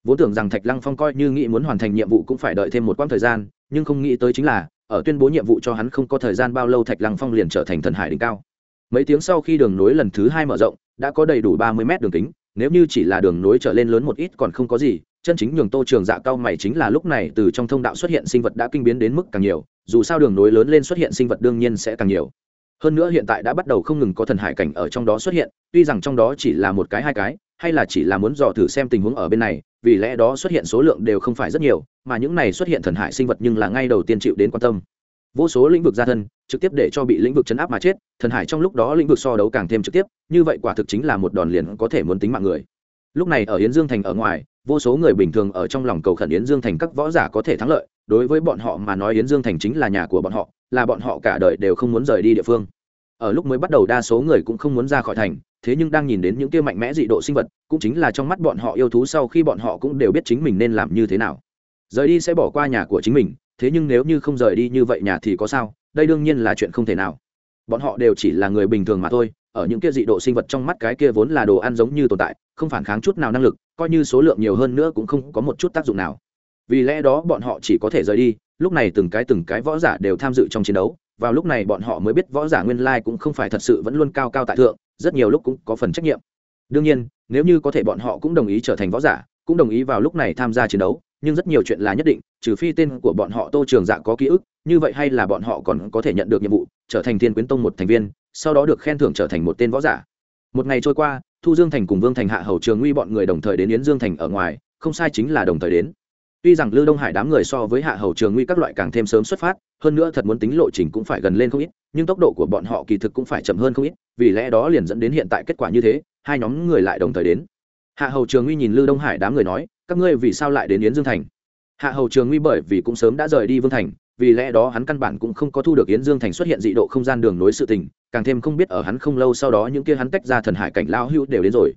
Speaker 1: Vốn tưởng rằng thạch lăng phong coi như nghĩ muốn hoàn thành nhiệm vụ cũng phải đợi thêm một quãng thời gian, nhưng không nghĩ tới chính là ở tuyên bố nhiệm vụ cho hắn không có thời gian bao lâu thạch lăng phong liền trở thành thần hải đỉnh cao. Mấy tiếng sau khi đường nối lần thứ hai mở rộng, đã có đầy đủ ba mươi mét đường kính, nếu như chỉ là đường nối trở lên lớn một ít còn không có gì, chân chính nhường tô trường dạ cao mày chính là lúc này từ trong thông đạo xuất hiện sinh vật đã kinh biến đến mức càng nhiều, dù sao đường nối lớn lên xuất hiện sinh vật đương nhiên sẽ càng nhiều. Hơn nữa hiện tại đã bắt đầu không ngừng có thần hải cảnh ở trong đó xuất hiện, tuy rằng trong đó chỉ là một cái hai cái, hay là chỉ là muốn dò thử xem tình huống ở bên này vì lẽ đó xuất hiện số lượng đều không phải rất nhiều, mà những này xuất hiện thần hải sinh vật nhưng là ngay đầu tiên chịu đến quan tâm. Vô số lĩnh vực gia thân, trực tiếp để cho bị lĩnh vực chấn áp mà chết, thần hải trong lúc đó lĩnh vực so đấu càng thêm trực tiếp, như vậy quả thực chính là một đòn liền có thể muốn tính mạng người. Lúc này ở yến dương thành ở ngoài, vô số người bình thường ở trong lòng cầu khẩn yến dương thành các võ giả có thể thắng lợi, đối với bọn họ mà nói yến dương thành chính là nhà của bọn họ, là bọn họ cả đời đều không muốn rời đi địa phương ở lúc mới bắt đầu đa số người cũng không muốn ra khỏi thành, thế nhưng đang nhìn đến những kia mạnh mẽ dị độ sinh vật, cũng chính là trong mắt bọn họ yêu thú sau khi bọn họ cũng đều biết chính mình nên làm như thế nào. Rời đi sẽ bỏ qua nhà của chính mình, thế nhưng nếu như không rời đi như vậy nhà thì có sao, đây đương nhiên là chuyện không thể nào. Bọn họ đều chỉ là người bình thường mà thôi, ở những kia dị độ sinh vật trong mắt cái kia vốn là đồ ăn giống như tồn tại, không phản kháng chút nào năng lực, coi như số lượng nhiều hơn nữa cũng không có một chút tác dụng nào. Vì lẽ đó bọn họ chỉ có thể rời đi, lúc này từng cái từng cái võ giả đều tham dự trong chiến đấu vào lúc này bọn họ mới biết võ giả nguyên lai cũng không phải thật sự vẫn luôn cao cao tại thượng, rất nhiều lúc cũng có phần trách nhiệm. Đương nhiên, nếu như có thể bọn họ cũng đồng ý trở thành võ giả, cũng đồng ý vào lúc này tham gia chiến đấu, nhưng rất nhiều chuyện là nhất định, trừ phi tên của bọn họ tô trường dạ có ký ức, như vậy hay là bọn họ còn có thể nhận được nhiệm vụ, trở thành thiên quyến tông một thành viên, sau đó được khen thưởng trở thành một tên võ giả. Một ngày trôi qua, thu dương thành cùng vương thành hạ hầu trường nguy bọn người đồng thời đến yến dương thành ở ngoài, không sai chính là đồng thời đến tuy rằng lưu đông hải đám người so với hạ hầu trường nguy các loại càng thêm sớm xuất phát, hơn nữa thật muốn tính lộ trình cũng phải gần lên không ít, nhưng tốc độ của bọn họ kỳ thực cũng phải chậm hơn không ít, vì lẽ đó liền dẫn đến hiện tại kết quả như thế, hai nhóm người lại đồng thời đến. Hạ hầu trường nguy nhìn lưu đông hải đám người nói, các ngươi vì sao lại đến yến dương thành? Hạ hầu trường nguy bởi vì cũng sớm đã rời đi vương thành, vì lẽ đó hắn căn bản cũng không có thu được yến dương thành xuất hiện dị độ không gian đường nối sự tình, càng thêm không biết ở hắn không lâu sau đó những kia hắn tách ra thần hải cảnh lao hưu đều đến rồi.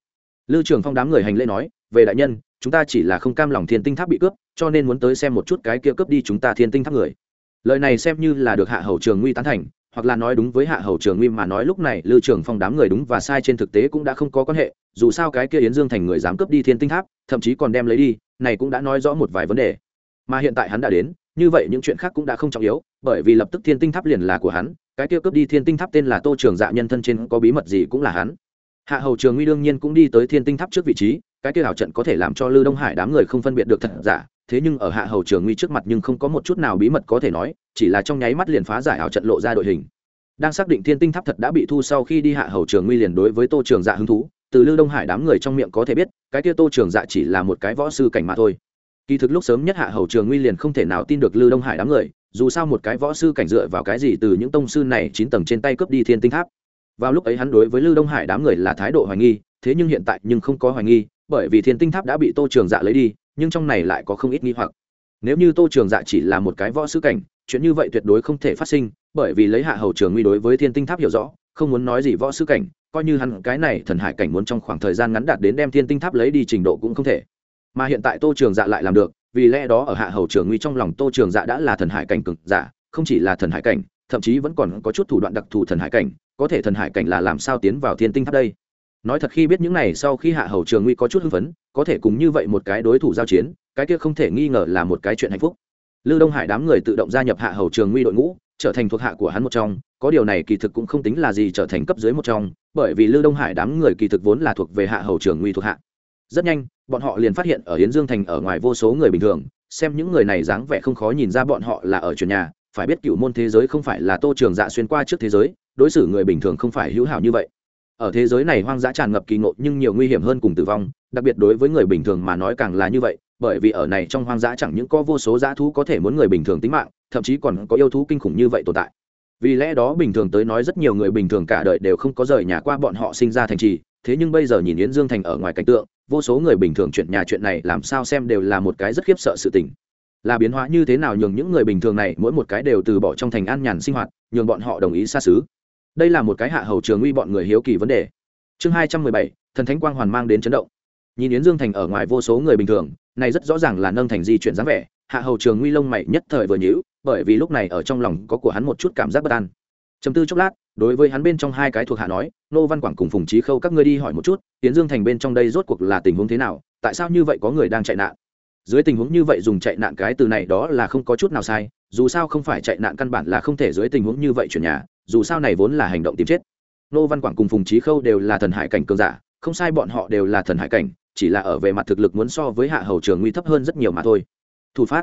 Speaker 1: Lưu trường phong đám người hành lễ nói, về đại nhân chúng ta chỉ là không cam lòng thiên tinh tháp bị cướp, cho nên muốn tới xem một chút cái kia cướp đi chúng ta thiên tinh tháp người. Lời này xem như là được hạ hầu trường nguy tán thành, hoặc là nói đúng với hạ hầu trường nguy mà nói lúc này lưu trường phong đám người đúng và sai trên thực tế cũng đã không có quan hệ, dù sao cái kia yến dương thành người dám cướp đi thiên tinh tháp, thậm chí còn đem lấy đi, này cũng đã nói rõ một vài vấn đề. Mà hiện tại hắn đã đến, như vậy những chuyện khác cũng đã không trọng yếu, bởi vì lập tức thiên tinh tháp liền là của hắn, cái kia cướp đi thiên tinh tháp tên là tô trường dạ nhân thân trên có bí mật gì cũng là hắn. Hạ hầu trường nguy đương nhiên cũng đi tới thiên tinh tháp trước vị trí cái kia ảo trận có thể làm cho lư đông hải đám người không phân biệt được thật giả, thế nhưng ở hạ hầu trường nguy trước mặt nhưng không có một chút nào bí mật có thể nói, chỉ là trong nháy mắt liền phá giải ảo trận lộ ra đội hình. Đang xác định thiên tinh tháp thật đã bị thu sau khi đi hạ hầu trường nguy liền đối với tô trường dạ hứng thú, từ lư đông hải đám người trong miệng có thể biết, cái kia tô trường dạ chỉ là một cái võ sư cảnh mà thôi. Kỳ thực lúc sớm nhất hạ hầu trường nguy liền không thể nào tin được lư đông hải đám người, dù sao một cái võ sư cảnh dựa vào cái gì từ những tông sư này chín tầng trên tay cướp đi thiên tinh tháp. Vào lúc ấy hắn đối với lư đông hải đám người là thái độ hoài nghi, thế nhưng hiện tại nhưng không có hoài nghi bởi vì thiên tinh tháp đã bị tô trường dạ lấy đi, nhưng trong này lại có không ít nghi hoặc. Nếu như tô trường dạ chỉ là một cái võ sư cảnh, chuyện như vậy tuyệt đối không thể phát sinh, bởi vì lấy hạ hầu trường nguy đối với thiên tinh tháp hiểu rõ, không muốn nói gì võ sư cảnh, coi như hắn cái này thần hải cảnh muốn trong khoảng thời gian ngắn đạt đến đem thiên tinh tháp lấy đi trình độ cũng không thể. Mà hiện tại tô trường dạ lại làm được, vì lẽ đó ở hạ hầu trường nguy trong lòng tô trường dạ đã là thần hải cảnh cực giả, không chỉ là thần hải cảnh, thậm chí vẫn còn có chút thủ đoạn đặc thù thần hải cảnh, có thể thần hải cảnh là làm sao tiến vào thiên tinh tháp đây? Nói thật khi biết những này sau khi hạ hầu trường nguy có chút hưng phấn có thể cùng như vậy một cái đối thủ giao chiến cái kia không thể nghi ngờ là một cái chuyện hạnh phúc Lưu Đông Hải đám người tự động gia nhập hạ hầu trường nguy đội ngũ, trở thành thuộc hạ của hắn một trong, có điều này kỳ thực cũng không tính là gì trở thành cấp dưới một trong, bởi vì Lưu Đông Hải đám người kỳ thực vốn là thuộc về hạ hầu trường nguy thuộc hạ. Rất nhanh, bọn họ liền phát hiện ở hiến Dương thành ở ngoài vô số người bình thường, xem những người này dáng vẻ không khó nhìn ra bọn họ là ở truyền nhà, phải biết cựu môn thế giới không phải là Tô Trường Dạ xuyên qua trước thế giới, đối xử người bình thường không phải hữu hảo như vậy. Ở thế giới này hoang dã tràn ngập kỳ ngộ nhưng nhiều nguy hiểm hơn cùng tử vong, đặc biệt đối với người bình thường mà nói càng là như vậy, bởi vì ở này trong hoang dã chẳng những có vô số dã thú có thể muốn người bình thường tính mạng thậm chí còn có yêu thú kinh khủng như vậy tồn tại. Vì lẽ đó bình thường tới nói rất nhiều người bình thường cả đời đều không có rời nhà qua bọn họ sinh ra thành trì thế nhưng bây giờ nhìn yến dương thành ở ngoài cảnh tượng vô số người bình thường chuyện nhà chuyện này làm sao xem đều là một cái rất khiếp sợ sự tình. Là biến hóa như thế nào nhường những người bình thường này mỗi một cái đều từ bỏ trong thành an nhàn sinh hoạt nhường bọn họ đồng ý xa xứ? Đây là một cái hạ hầu trường uy bọn người hiếu kỳ vấn đề. Chương hai trăm mười bảy, thần thánh quang hoàn mang đến chấn động. Nhìn yến dương thành ở ngoài vô số người bình thường, này rất rõ ràng là nâng thành di chuyển dáng vẻ, hạ hầu trường nguy lông mày nhất thời vừa nhíu, bởi vì lúc này ở trong lòng có của hắn một chút cảm giác bất an. Chấm tư chốc lát, đối với hắn bên trong hai cái thuộc hạ nói, nô văn quảng cùng phùng trí khâu các ngươi đi hỏi một chút tiến dương thành bên trong đây rốt cuộc là tình huống thế nào, tại sao như vậy có người đang chạy nạn? Dưới tình huống như vậy dùng chạy nạn cái từ này đó là không có chút nào sai, dù sao không phải chạy nạn căn bản là không thể dưới tình huống như vậy chuyển nhà dù sao này vốn là hành động tìm chết. Nô văn quảng cùng phùng trí khâu đều là thần hải cảnh cường giả, không sai bọn họ đều là thần hải cảnh, chỉ là ở về mặt thực lực muốn so với hạ hầu trường nguy thấp hơn rất nhiều mà thôi. Thủ phát.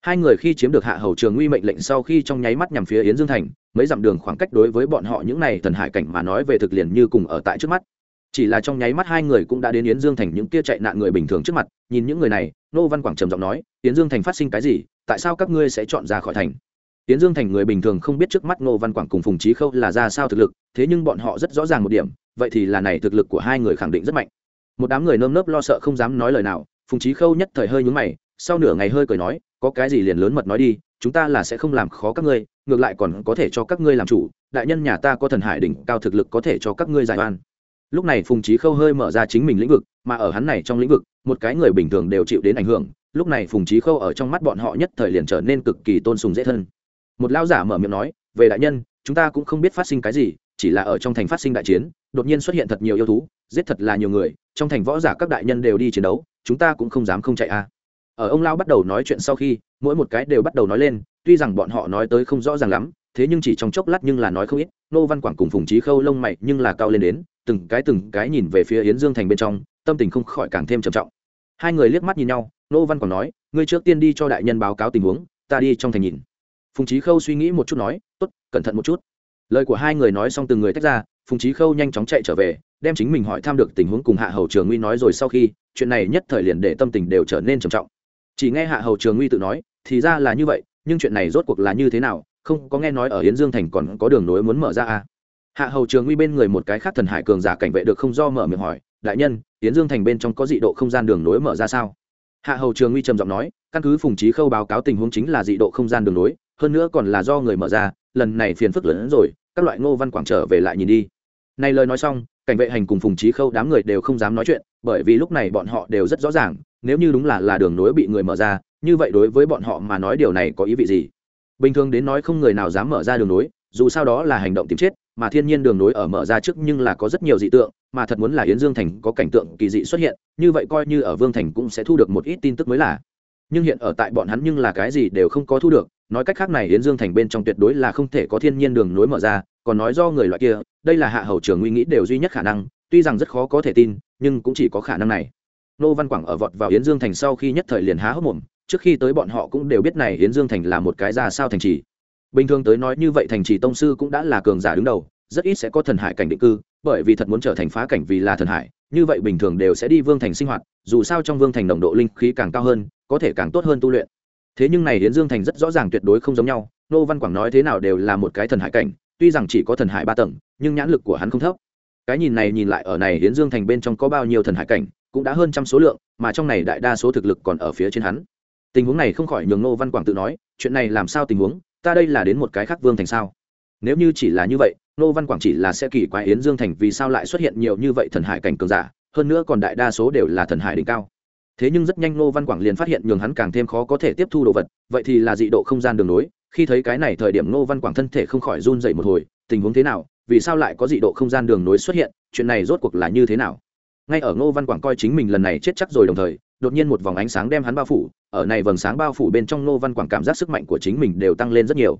Speaker 1: Hai người khi chiếm được hạ hầu trường nguy mệnh lệnh sau khi trong nháy mắt nhằm phía yến dương thành, mấy dặm đường khoảng cách đối với bọn họ những này thần hải cảnh mà nói về thực liền như cùng ở tại trước mắt. Chỉ là trong nháy mắt hai người cũng đã đến yến dương thành những kia chạy nạn người bình thường trước mặt, nhìn những người này, nô văn quảng trầm giọng nói, yến dương thành phát sinh cái gì? Tại sao các ngươi sẽ chọn ra khỏi thành? Tiến dương thành người bình thường không biết trước mắt Ngô văn quảng cùng phùng trí khâu là ra sao thực lực, thế nhưng bọn họ rất rõ ràng một điểm, vậy thì là này thực lực của hai người khẳng định rất mạnh. Một đám người nơm nớp lo sợ không dám nói lời nào, phùng trí khâu nhất thời hơi nhúng mày, sau nửa ngày hơi cười nói, có cái gì liền lớn mật nói đi, chúng ta là sẽ không làm khó các ngươi, ngược lại còn có thể cho các ngươi làm chủ, đại nhân nhà ta có thần hải đỉnh cao thực lực có thể cho các ngươi giải oan. Lúc này phùng trí khâu hơi mở ra chính mình lĩnh vực, mà ở hắn này trong lĩnh vực, một cái người bình thường đều chịu đến ảnh hưởng, lúc này phùng trí khâu ở trong mắt bọn họ nhất thời liền trở nên cực kỳ tôn sùng dễ thân một lao giả mở miệng nói, về đại nhân, chúng ta cũng không biết phát sinh cái gì, chỉ là ở trong thành phát sinh đại chiến, đột nhiên xuất hiện thật nhiều yêu thú, giết thật là nhiều người, trong thành võ giả các đại nhân đều đi chiến đấu, chúng ta cũng không dám không chạy à. ở ông lao bắt đầu nói chuyện sau khi, mỗi một cái đều bắt đầu nói lên, tuy rằng bọn họ nói tới không rõ ràng lắm, thế nhưng chỉ trong chốc lát nhưng là nói không ít, nô văn quảng cùng phùng trí khâu lông mày nhưng là cao lên đến, từng cái từng cái nhìn về phía yến dương thành bên trong, tâm tình không khỏi càng thêm trầm trọng hai người liếc mắt nhìn nhau, nô văn quảng nói, ngươi trước tiên đi cho đại nhân báo cáo tình huống, ta đi trong thành nhìn phùng trí khâu suy nghĩ một chút nói, tốt, cẩn thận một chút. Lời của hai người nói xong từng người tách ra, phùng trí khâu nhanh chóng chạy trở về, đem chính mình hỏi thăm được tình huống cùng hạ hầu trường nguy nói rồi sau khi, chuyện này nhất thời liền để tâm tình đều trở nên trầm trọng. Chỉ nghe hạ hầu trường nguy tự nói, thì ra là như vậy, nhưng chuyện này rốt cuộc là như thế nào, không có nghe nói ở yến dương thành còn có đường nối muốn mở ra à? Hạ hầu trường nguy bên người một cái khác thần hải cường giả cảnh vệ được không do mở miệng hỏi, đại nhân, yến dương thành bên trong có dị độ không gian đường nối mở ra sao? Hạ hầu trường nguy trầm giọng nói, căn cứ phùng trí khâu báo cáo tình huống chính là dị độ không gian đường nối hơn nữa còn là do người mở ra, lần này phiền phức lớn hơn rồi, các loại ngô văn quảng trở về lại nhìn đi. Này lời nói xong, cảnh vệ hành cùng phùng trí khâu đám người đều không dám nói chuyện, bởi vì lúc này bọn họ đều rất rõ ràng, nếu như đúng là là đường nối bị người mở ra, như vậy đối với bọn họ mà nói điều này có ý vị gì? Bình thường đến nói không người nào dám mở ra đường nối, dù sao đó là hành động tìm chết, mà thiên nhiên đường nối ở mở ra trước nhưng là có rất nhiều dị tượng, mà thật muốn là yến dương thành có cảnh tượng kỳ dị xuất hiện, như vậy coi như ở vương thành cũng sẽ thu được một ít tin tức mới là. Nhưng hiện ở tại bọn hắn nhưng là cái gì đều không có thu được nói cách khác này Yến dương thành bên trong tuyệt đối là không thể có thiên nhiên đường nối mở ra, còn nói do người loại kia, đây là hạ hầu trường nguy nghĩ đều duy nhất khả năng, tuy rằng rất khó có thể tin, nhưng cũng chỉ có khả năng này. Nô văn quảng ở vọt vào Yến dương thành sau khi nhất thời liền há hốc mồm, trước khi tới bọn họ cũng đều biết này Yến dương thành là một cái ra sao thành trì. Bình thường tới nói như vậy thành trì tông sư cũng đã là cường giả đứng đầu, rất ít sẽ có thần hải cảnh định cư, bởi vì thật muốn trở thành phá cảnh vì là thần hải, như vậy bình thường đều sẽ đi vương thành sinh hoạt, dù sao trong vương thành nồng độ linh khí càng cao hơn, có thể càng tốt hơn tu luyện thế nhưng này hiến dương thành rất rõ ràng tuyệt đối không giống nhau, nô văn quảng nói thế nào đều là một cái thần hải cảnh, tuy rằng chỉ có thần hải ba tầng, nhưng nhãn lực của hắn không thấp. Cái nhìn này nhìn lại ở này hiến dương thành bên trong có bao nhiêu thần hải cảnh, cũng đã hơn trăm số lượng, mà trong này đại đa số thực lực còn ở phía trên hắn. Tình huống này không khỏi nhường nô văn quảng tự nói, chuyện này làm sao tình huống, ta đây là đến một cái khác vương thành sao? Nếu như chỉ là như vậy, nô văn quảng chỉ là sẽ kỳ quái yến dương thành vì sao lại xuất hiện nhiều như vậy thần hải cảnh cường giả, hơn nữa còn đại đa số đều là thần hải đỉnh cao thế nhưng rất nhanh Ngô văn quảng liền phát hiện nhường hắn càng thêm khó có thể tiếp thu đồ vật, vậy thì là dị độ không gian đường nối, khi thấy cái này thời điểm Ngô văn quảng thân thể không khỏi run dậy một hồi, tình huống thế nào, vì sao lại có dị độ không gian đường nối xuất hiện, chuyện này rốt cuộc là như thế nào? Ngay ở ngô văn quảng coi chính mình lần này chết chắc rồi đồng thời, đột nhiên một vòng ánh sáng đem hắn bao phủ, ở này vầng sáng bao phủ bên trong ngô văn quảng cảm giác sức mạnh của chính mình đều tăng lên rất nhiều.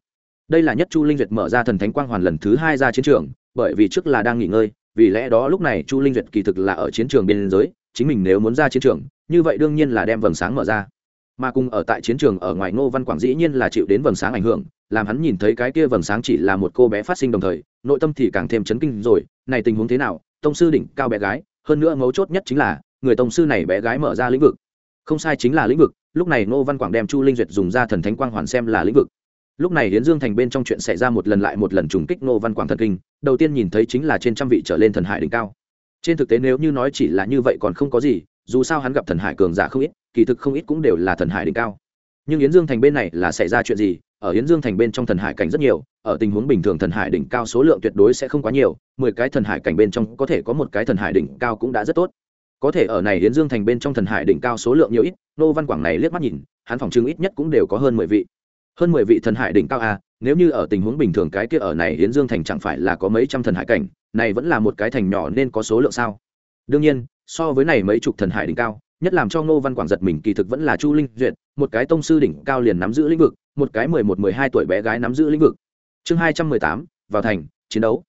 Speaker 1: Đây là nhất chu linh duyệt mở ra thần thánh quang hoàn lần thứ hai ra chiến trường, bởi vì trước là đang nghỉ ngơi, vì lẽ đó lúc này chu linh duyệt kỳ thực là ở chiến trường biên giới, chính mình nếu muốn ra chiến trường như vậy đương nhiên là đem vầng sáng mở ra. Mà cùng ở tại chiến trường ở ngoài ngô văn quảng dĩ nhiên là chịu đến vầng sáng ảnh hưởng, làm hắn nhìn thấy cái kia vầng sáng chỉ là một cô bé phát sinh đồng thời, nội tâm thì càng thêm chấn kinh rồi, này tình huống thế nào, tông sư đỉnh cao bé gái, hơn nữa mấu chốt nhất chính là, người tông sư này bé gái mở ra lĩnh vực. Không sai chính là lĩnh vực, lúc này ngô văn quảng đem chu linh duyệt dùng ra thần thánh quang hoàn xem là lĩnh vực. Lúc này hiến dương thành bên trong chuyện xảy ra một lần lại một lần trùng kích ngô văn quảng thần kinh, đầu tiên nhìn thấy chính là trên trăm vị trở lên thần hải đỉnh cao. Trên thực tế nếu như nói chỉ là như vậy còn không có gì dù sao hắn gặp thần hải cường giả không ít kỳ thực không ít cũng đều là thần hải đỉnh cao. Nhưng yến dương thành bên này là xảy ra chuyện gì? Ở yến dương thành bên trong thần hải cảnh rất nhiều ở tình huống bình thường thần hải đỉnh cao số lượng tuyệt đối sẽ không quá nhiều mười cái thần hải cảnh bên trong có thể có một cái thần hải đỉnh cao cũng đã rất tốt. Có thể ở này yến dương thành bên trong thần hải đỉnh cao số lượng nhiều ít nô văn quảng này liếc mắt nhìn hắn phòng chứng ít nhất cũng đều có hơn mười vị. Hơn mười vị thần hải đỉnh cao a à, nếu như ở tình huống bình thường cái kia ở này yến dương thành chẳng phải là có mấy trăm thần hải cảnh này vẫn là một cái thành nhỏ nên có số lượng sao? Đương nhiên, so với này mấy chục thần hải đỉnh cao, nhất làm cho ngô văn quảng giật mình kỳ thực vẫn là chu linh duyệt, một cái tông sư đỉnh cao liền nắm giữ lĩnh vực, một cái mười một, mười hai tuổi bé gái nắm giữ lĩnh vực. Chương hai trăm mười tám, vào thành, chiến đấu.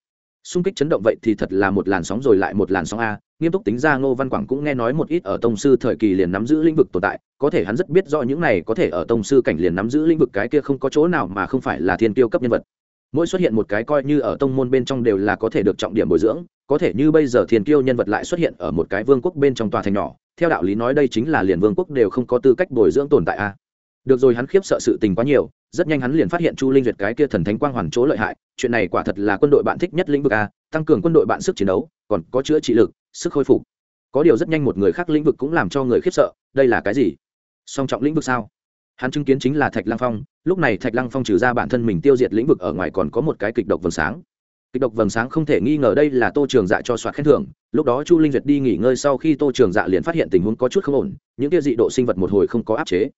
Speaker 1: Xung kích chấn động vậy thì thật là một làn sóng rồi lại một làn sóng a, nghiêm túc tính ra ngô văn quảng cũng nghe nói một ít ở tông sư thời kỳ liền nắm giữ lĩnh vực tồn tại, có thể hắn rất biết rõ những này có thể ở tông sư cảnh liền nắm giữ lĩnh vực cái kia không có chỗ nào mà không phải là thiên tiêu cấp nhân vật mỗi xuất hiện một cái coi như ở tông môn bên trong đều là có thể được trọng điểm bồi dưỡng, có thể như bây giờ thiên kiêu nhân vật lại xuất hiện ở một cái vương quốc bên trong tòa thành nhỏ, theo đạo lý nói đây chính là liền vương quốc đều không có tư cách bồi dưỡng tồn tại a. Được rồi, hắn khiếp sợ sự tình quá nhiều, rất nhanh hắn liền phát hiện chu linh duyệt cái kia thần thánh quang hoàn chỗ lợi hại, chuyện này quả thật là quân đội bạn thích nhất lĩnh vực a, tăng cường quân đội bạn sức chiến đấu, còn có chữa trị lực, sức khôi phục. Có điều rất nhanh một người khác lĩnh vực cũng làm cho người khiếp sợ, đây là cái gì? Song trọng lĩnh vực sao? Hắn chứng kiến chính là thạch lăng phong, lúc này thạch lăng phong trừ ra bản thân mình tiêu diệt lĩnh vực ở ngoài còn có một cái kịch độc vầng sáng. Kịch độc vầng sáng không thể nghi ngờ đây là tô trường dạ cho soạt khen thưởng, lúc đó chu linh duyệt đi nghỉ ngơi sau khi tô trường dạ liền phát hiện tình huống có chút không ổn, những kia dị độ sinh vật một hồi không có áp chế.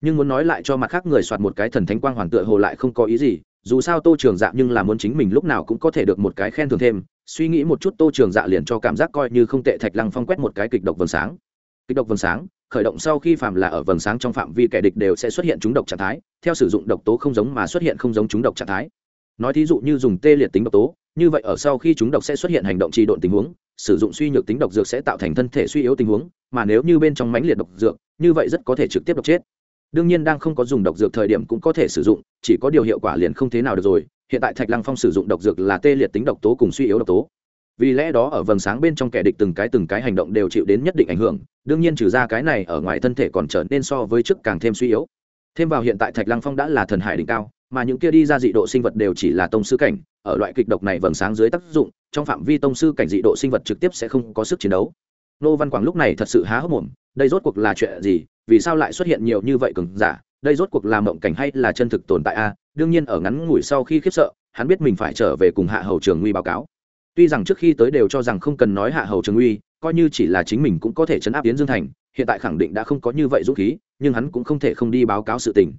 Speaker 1: Nhưng muốn nói lại cho mặt khác người soạt một cái thần thánh quang hoàn tựa hồ lại không có ý gì, dù sao tô trường dạ nhưng là muốn chính mình lúc nào cũng có thể được một cái khen thưởng thêm, suy nghĩ một chút tô trường dạ liền cho cảm giác coi như không tệ thạch lăng phong quét một cái kịch độc vầng sáng. Kịch độc vầng sáng khởi động sau khi phạm là ở vầng sáng trong phạm vi kẻ địch đều sẽ xuất hiện chúng độc trạng thái, theo sử dụng độc tố không giống mà xuất hiện không giống chúng độc trạng thái. Nói thí dụ như dùng tê liệt tính độc tố, như vậy ở sau khi chúng độc sẽ xuất hiện hành động trì độn tình huống, sử dụng suy nhược tính độc dược sẽ tạo thành thân thể suy yếu tình huống, mà nếu như bên trong mãnh liệt độc dược, như vậy rất có thể trực tiếp độc chết. Đương nhiên đang không có dùng độc dược thời điểm cũng có thể sử dụng, chỉ có điều hiệu quả liền không thế nào được rồi. Hiện tại thạch lăng phong sử dụng độc dược là tê liệt tính độc tố cùng suy yếu độc tố vì lẽ đó ở vầng sáng bên trong kẻ địch từng cái từng cái hành động đều chịu đến nhất định ảnh hưởng, đương nhiên trừ ra cái này ở ngoài thân thể còn trở nên so với trước càng thêm suy yếu. Thêm vào hiện tại thạch lăng phong đã là thần hải đỉnh cao, mà những kia đi ra dị độ sinh vật đều chỉ là tông sư cảnh, ở loại kịch độc này vầng sáng dưới tác dụng, trong phạm vi tông sư cảnh dị độ sinh vật trực tiếp sẽ không có sức chiến đấu. Nô văn quảng lúc này thật sự há hốc mồm, đây rốt cuộc là chuyện gì, vì sao lại xuất hiện nhiều như vậy cường giả, đây rốt cuộc là mộng cảnh hay là chân thực tồn tại a? Đương nhiên ở ngắn ngủi sau khi khiếp sợ, hắn biết mình phải trở về cùng hạ hầu trường nguy báo cáo tuy rằng trước khi tới đều cho rằng không cần nói hạ hầu trường uy, coi như chỉ là chính mình cũng có thể chấn áp tiến dương thành, hiện tại khẳng định đã không có như vậy dũng khí, nhưng hắn cũng không thể không đi báo cáo sự tình.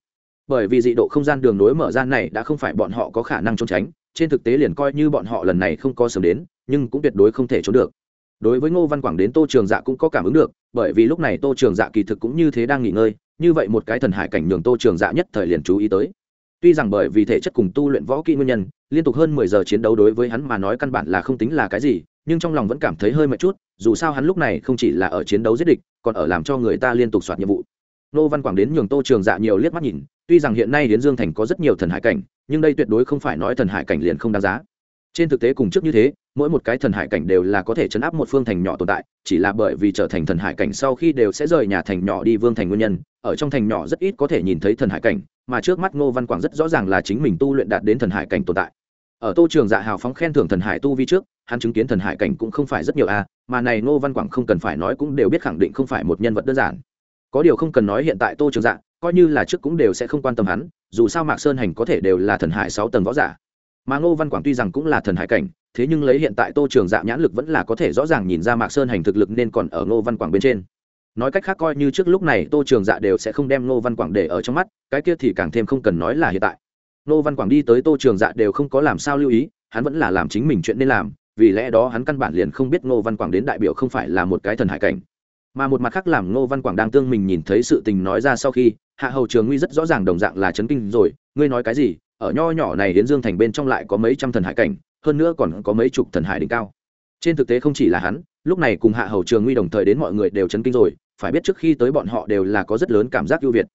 Speaker 1: Bởi vì dị độ không gian đường nối mở ra này đã không phải bọn họ có khả năng trốn tránh, trên thực tế liền coi như bọn họ lần này không có sớm đến, nhưng cũng tuyệt đối không thể trốn được. Đối với ngô văn quảng đến tô trường dạ cũng có cảm ứng được, bởi vì lúc này tô trường dạ kỳ thực cũng như thế đang nghỉ ngơi, như vậy một cái thần hải cảnh nhường tô trường dạ nhất thời liền chú ý tới tuy rằng bởi vì thể chất cùng tu luyện võ kỹ nguyên nhân, liên tục hơn mười giờ chiến đấu đối với hắn mà nói căn bản là không tính là cái gì, nhưng trong lòng vẫn cảm thấy hơi mệt chút, dù sao hắn lúc này không chỉ là ở chiến đấu giết địch, còn ở làm cho người ta liên tục soạt nhiệm vụ. Nô văn quảng đến nhường tô trường dạ nhiều liếc mắt nhìn, tuy rằng hiện nay hiến dương thành có rất nhiều thần hải cảnh, nhưng đây tuyệt đối không phải nói thần hải cảnh liền không đáng giá. Trên thực tế cùng trước như thế, mỗi một cái thần hải cảnh đều là có thể chấn áp một phương thành nhỏ tồn tại, chỉ là bởi vì trở thành thần hải cảnh sau khi đều sẽ rời nhà thành nhỏ đi vương thành nguyên nhân, ở trong thành nhỏ rất ít có thể nhìn thấy thần hải cảnh mà trước mắt ngô văn quảng rất rõ ràng là chính mình tu luyện đạt đến thần hải cảnh tồn tại. Ở tô trường dạ hào phóng khen thưởng thần hải tu vi trước, hắn chứng kiến thần hải cảnh cũng không phải rất nhiều a mà này ngô văn quảng không cần phải nói cũng đều biết khẳng định không phải một nhân vật đơn giản. Có điều không cần nói hiện tại tô trường dạ coi như là trước cũng đều sẽ không quan tâm hắn, dù sao mạc sơn hành có thể đều là thần hải sáu tầng võ giả. Mà ngô văn quảng tuy rằng cũng là thần hải cảnh, thế nhưng lấy hiện tại tô trường dạ nhãn lực vẫn là có thể rõ ràng nhìn ra mạc sơn hành thực lực nên còn ở ngô văn quảng bên trên nói cách khác coi như trước lúc này tô trường dạ đều sẽ không đem ngô văn quảng để ở trong mắt, cái kia thì càng thêm không cần nói là hiện tại. Ngô văn quảng đi tới tô trường dạ đều không có làm sao lưu ý, hắn vẫn là làm chính mình chuyện nên làm, vì lẽ đó hắn căn bản liền không biết ngô văn quảng đến đại biểu không phải là một cái thần hải cảnh. Mà một mặt khác làm ngô văn quảng đang tương mình nhìn thấy sự tình nói ra sau khi, hạ hầu trường nguy rất rõ ràng đồng dạng là chấn kinh rồi, ngươi nói cái gì? Ở nho nhỏ này đến dương thành bên trong lại có mấy trăm thần hải cảnh, hơn nữa còn có mấy chục thần hải đỉnh cao. Trên thực tế không chỉ là hắn, lúc này cùng hạ hầu trường nguy đồng thời đến mọi người đều chấn kinh rồi phải biết trước khi tới bọn họ đều là có rất lớn cảm giác ưu việt.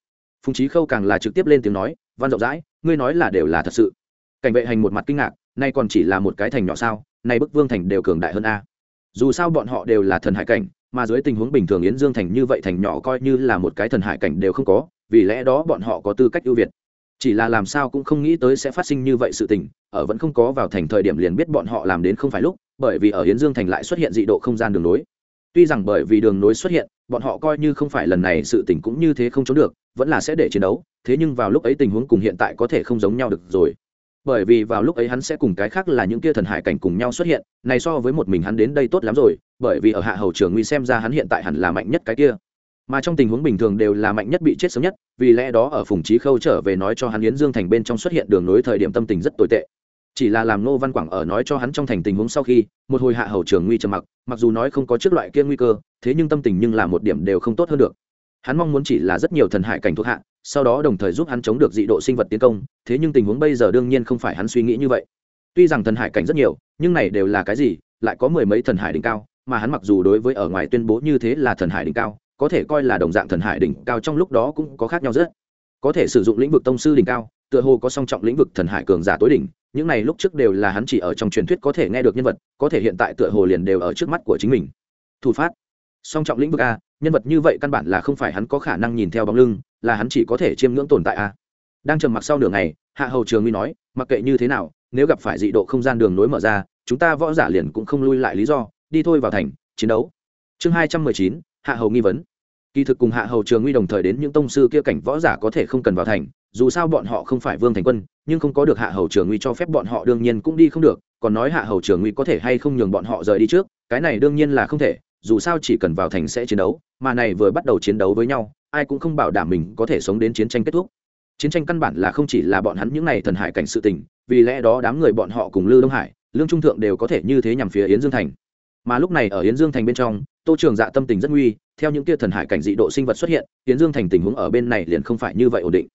Speaker 1: Phùng trí khâu càng là trực tiếp lên tiếng nói, văn rộng rãi, ngươi nói là đều là thật sự. Cảnh vệ hành một mặt kinh ngạc, nay còn chỉ là một cái thành nhỏ sao, nay bức vương thành đều cường đại hơn a. Dù sao bọn họ đều là thần hải cảnh, mà dưới tình huống bình thường yến dương thành như vậy thành nhỏ coi như là một cái thần hải cảnh đều không có, vì lẽ đó bọn họ có tư cách ưu việt. Chỉ là làm sao cũng không nghĩ tới sẽ phát sinh như vậy sự tình, ở vẫn không có vào thành thời điểm liền biết bọn họ làm đến không phải lúc, bởi vì ở yến dương thành lại xuất hiện dị độ không gian đường nối tuy rằng bởi vì đường nối xuất hiện, bọn họ coi như không phải lần này sự tình cũng như thế không trốn được, vẫn là sẽ để chiến đấu, thế nhưng vào lúc ấy tình huống cùng hiện tại có thể không giống nhau được rồi. Bởi vì vào lúc ấy hắn sẽ cùng cái khác là những kia thần hải cảnh cùng nhau xuất hiện, này so với một mình hắn đến đây tốt lắm rồi, bởi vì ở hạ hầu trường nguy xem ra hắn hiện tại hẳn là mạnh nhất cái kia. Mà trong tình huống bình thường đều là mạnh nhất bị chết sớm nhất, vì lẽ đó ở phùng trí khâu trở về nói cho hắn yến dương thành bên trong xuất hiện đường nối thời điểm tâm tình rất tồi tệ chỉ là làm nô văn quảng ở nói cho hắn trong thành tình huống sau khi, một hồi hạ hầu trường nguy trầm mặc mặc dù nói không có trước loại kia nguy cơ, thế nhưng tâm tình nhưng là một điểm đều không tốt hơn được. Hắn mong muốn chỉ là rất nhiều thần hải cảnh thuộc hạ, sau đó đồng thời giúp hắn chống được dị độ sinh vật tiến công, thế nhưng tình huống bây giờ đương nhiên không phải hắn suy nghĩ như vậy. Tuy rằng thần hải cảnh rất nhiều, nhưng này đều là cái gì, lại có mười mấy thần hải đỉnh cao, mà hắn mặc dù đối với ở ngoài tuyên bố như thế là thần hải đỉnh cao, có thể coi là đồng dạng thần hải đỉnh cao trong lúc đó cũng có khác nhau rất. Có thể sử dụng lĩnh vực tông sư đỉnh cao, tựa hồ có song trọng lĩnh vực thần hải cường giả tối đỉnh những này lúc trước đều là hắn chỉ ở trong truyền thuyết có thể nghe được nhân vật, có thể hiện tại tựa hồ liền đều ở trước mắt của chính mình. Thủ phát. Song trọng lĩnh vực a, nhân vật như vậy căn bản là không phải hắn có khả năng nhìn theo bóng lưng, là hắn chỉ có thể chiêm ngưỡng tồn tại a. Đang trầm mặc sau nửa ngày, hạ hầu trường nguy nói, mặc kệ như thế nào, nếu gặp phải dị độ không gian đường nối mở ra, chúng ta võ giả liền cũng không lui lại lý do, đi thôi vào thành, chiến đấu. Chương hai trăm mười chín, hạ hầu nghi vấn. Kỳ thực cùng hạ hầu trường nguy đồng thời đến những tông sư kia cảnh võ giả có thể không cần vào thành, dù sao bọn họ không phải vương thành quân nhưng không có được hạ hầu trường nguy cho phép bọn họ đương nhiên cũng đi không được, còn nói hạ hầu trường nguy có thể hay không nhường bọn họ rời đi trước, cái này đương nhiên là không thể, dù sao chỉ cần vào thành sẽ chiến đấu, mà này vừa bắt đầu chiến đấu với nhau, ai cũng không bảo đảm mình có thể sống đến chiến tranh kết thúc. Chiến tranh căn bản là không chỉ là bọn hắn những n à y thần hải cảnh sự tình, vì lẽ đó đám người bọn họ cùng lư đông hải, lương trung thượng đều có thể như thế nhằm phía yến dương thành. Mà lúc này ở yến dương thành bên trong, tô trường dạ tâm tình rất nguy, theo những kia thần hải cảnh dị độ sinh vật xuất hiện, yến dương thành tình huống ở bên này liền không phải như vậy ổn định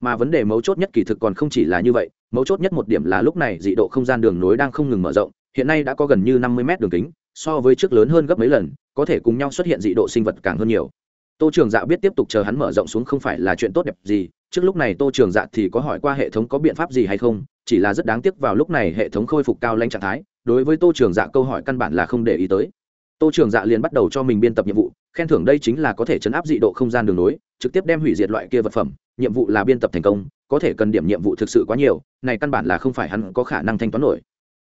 Speaker 1: mà vấn đề mấu chốt nhất kỳ thực còn không chỉ là như vậy, mấu chốt nhất một điểm là lúc này dị độ không gian đường nối đang không ngừng mở rộng, hiện nay đã có gần như năm mươi mét đường kính, so với trước lớn hơn gấp mấy lần, có thể cùng nhau xuất hiện dị độ sinh vật càng hơn nhiều. Tô trường dạ biết tiếp tục chờ hắn mở rộng xuống không phải là chuyện tốt đẹp gì, trước lúc này tô trường dạ thì có hỏi qua hệ thống có biện pháp gì hay không, chỉ là rất đáng tiếc vào lúc này hệ thống khôi phục cao lanh trạng thái, đối với tô trường dạ câu hỏi căn bản là không để ý tới tô trường dạ liền bắt đầu cho mình biên tập nhiệm vụ, khen thưởng đây chính là có thể chấn áp dị độ không gian đường nối trực tiếp đem hủy diệt loại kia vật phẩm, nhiệm vụ là biên tập thành công, có thể cần điểm nhiệm vụ thực sự quá nhiều, này căn bản là không phải hắn có khả năng thanh toán nổi.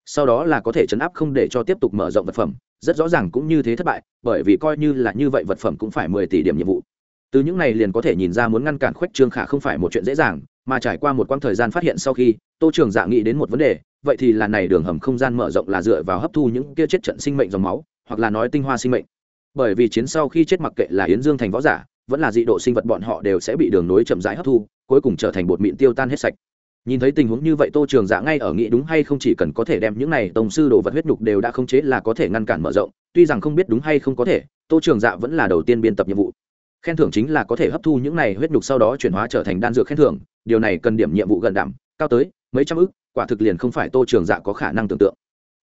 Speaker 1: Sau đó là có thể chấn áp không để cho tiếp tục mở rộng vật phẩm, rất rõ ràng cũng như thế thất bại, bởi vì coi như là như vậy vật phẩm cũng phải mười tỷ điểm nhiệm vụ. Từ những này liền có thể nhìn ra muốn ngăn cản khuếch trương khả không phải một chuyện dễ dàng, mà trải qua một quãng thời gian phát hiện sau khi, tô trường dạ nghĩ đến một vấn đề, vậy thì là này đường hầm không gian mở rộng là dựa vào hấp thu những kia chết trận sinh mệnh dòng máu hoặc là nói tinh hoa sinh mệnh. Bởi vì chiến sau khi chết mặc kệ là yến dương thành võ giả, vẫn là dị độ sinh vật bọn họ đều sẽ bị đường nối chậm rãi hấp thu, cuối cùng trở thành bột mịn tiêu tan hết sạch. Nhìn thấy tình huống như vậy, tô trường dạ ngay ở nghĩ đúng hay không chỉ cần có thể đem những này tổng sư đồ vật huyết nhục đều đã khống chế là có thể ngăn cản mở rộng, tuy rằng không biết đúng hay không có thể, tô trường dạ vẫn là đầu tiên biên tập nhiệm vụ. Khen thưởng chính là có thể hấp thu những này huyết nhục sau đó chuyển hóa trở thành đan dược khen thưởng, điều này cần điểm nhiệm vụ gần đảm cao tới mấy trăm ức, quả thực liền không phải tô trường dạ có khả năng tưởng tượng.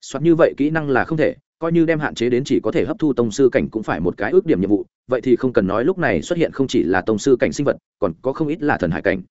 Speaker 1: Soát như vậy kỹ năng là không thể coi như đem hạn chế đến chỉ có thể hấp thu tông sư cảnh cũng phải một cái ước điểm nhiệm vụ, vậy thì không cần nói lúc này xuất hiện không chỉ là tông sư cảnh sinh vật, còn có không ít là thần hải cảnh.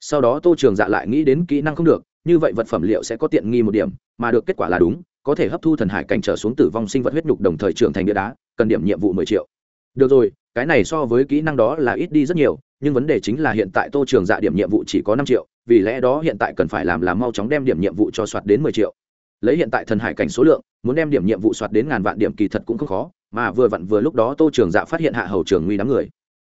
Speaker 1: Sau đó tô trường dạ lại nghĩ đến kỹ năng không được, như vậy vật phẩm liệu sẽ có tiện nghi một điểm, mà được kết quả là đúng, có thể hấp thu thần hải cảnh trở xuống tử vong sinh vật huyết nhục đồng thời trưởng thành địa đá, cần điểm nhiệm vụ mười triệu. Được rồi, cái này so với kỹ năng đó là ít đi rất nhiều, nhưng vấn đề chính là hiện tại tô trường dạ điểm nhiệm vụ chỉ có năm triệu, vì lẽ đó hiện tại cần phải làm là mau chóng đem điểm nhiệm vụ cho soạt đến mười triệu lấy hiện tại thần hải cảnh số lượng muốn đem điểm nhiệm vụ soạt đến ngàn vạn điểm kỳ thật cũng không khó mà vừa vặn vừa lúc đó tô trường dạ phát hiện hạ hầu trường nguy đám người.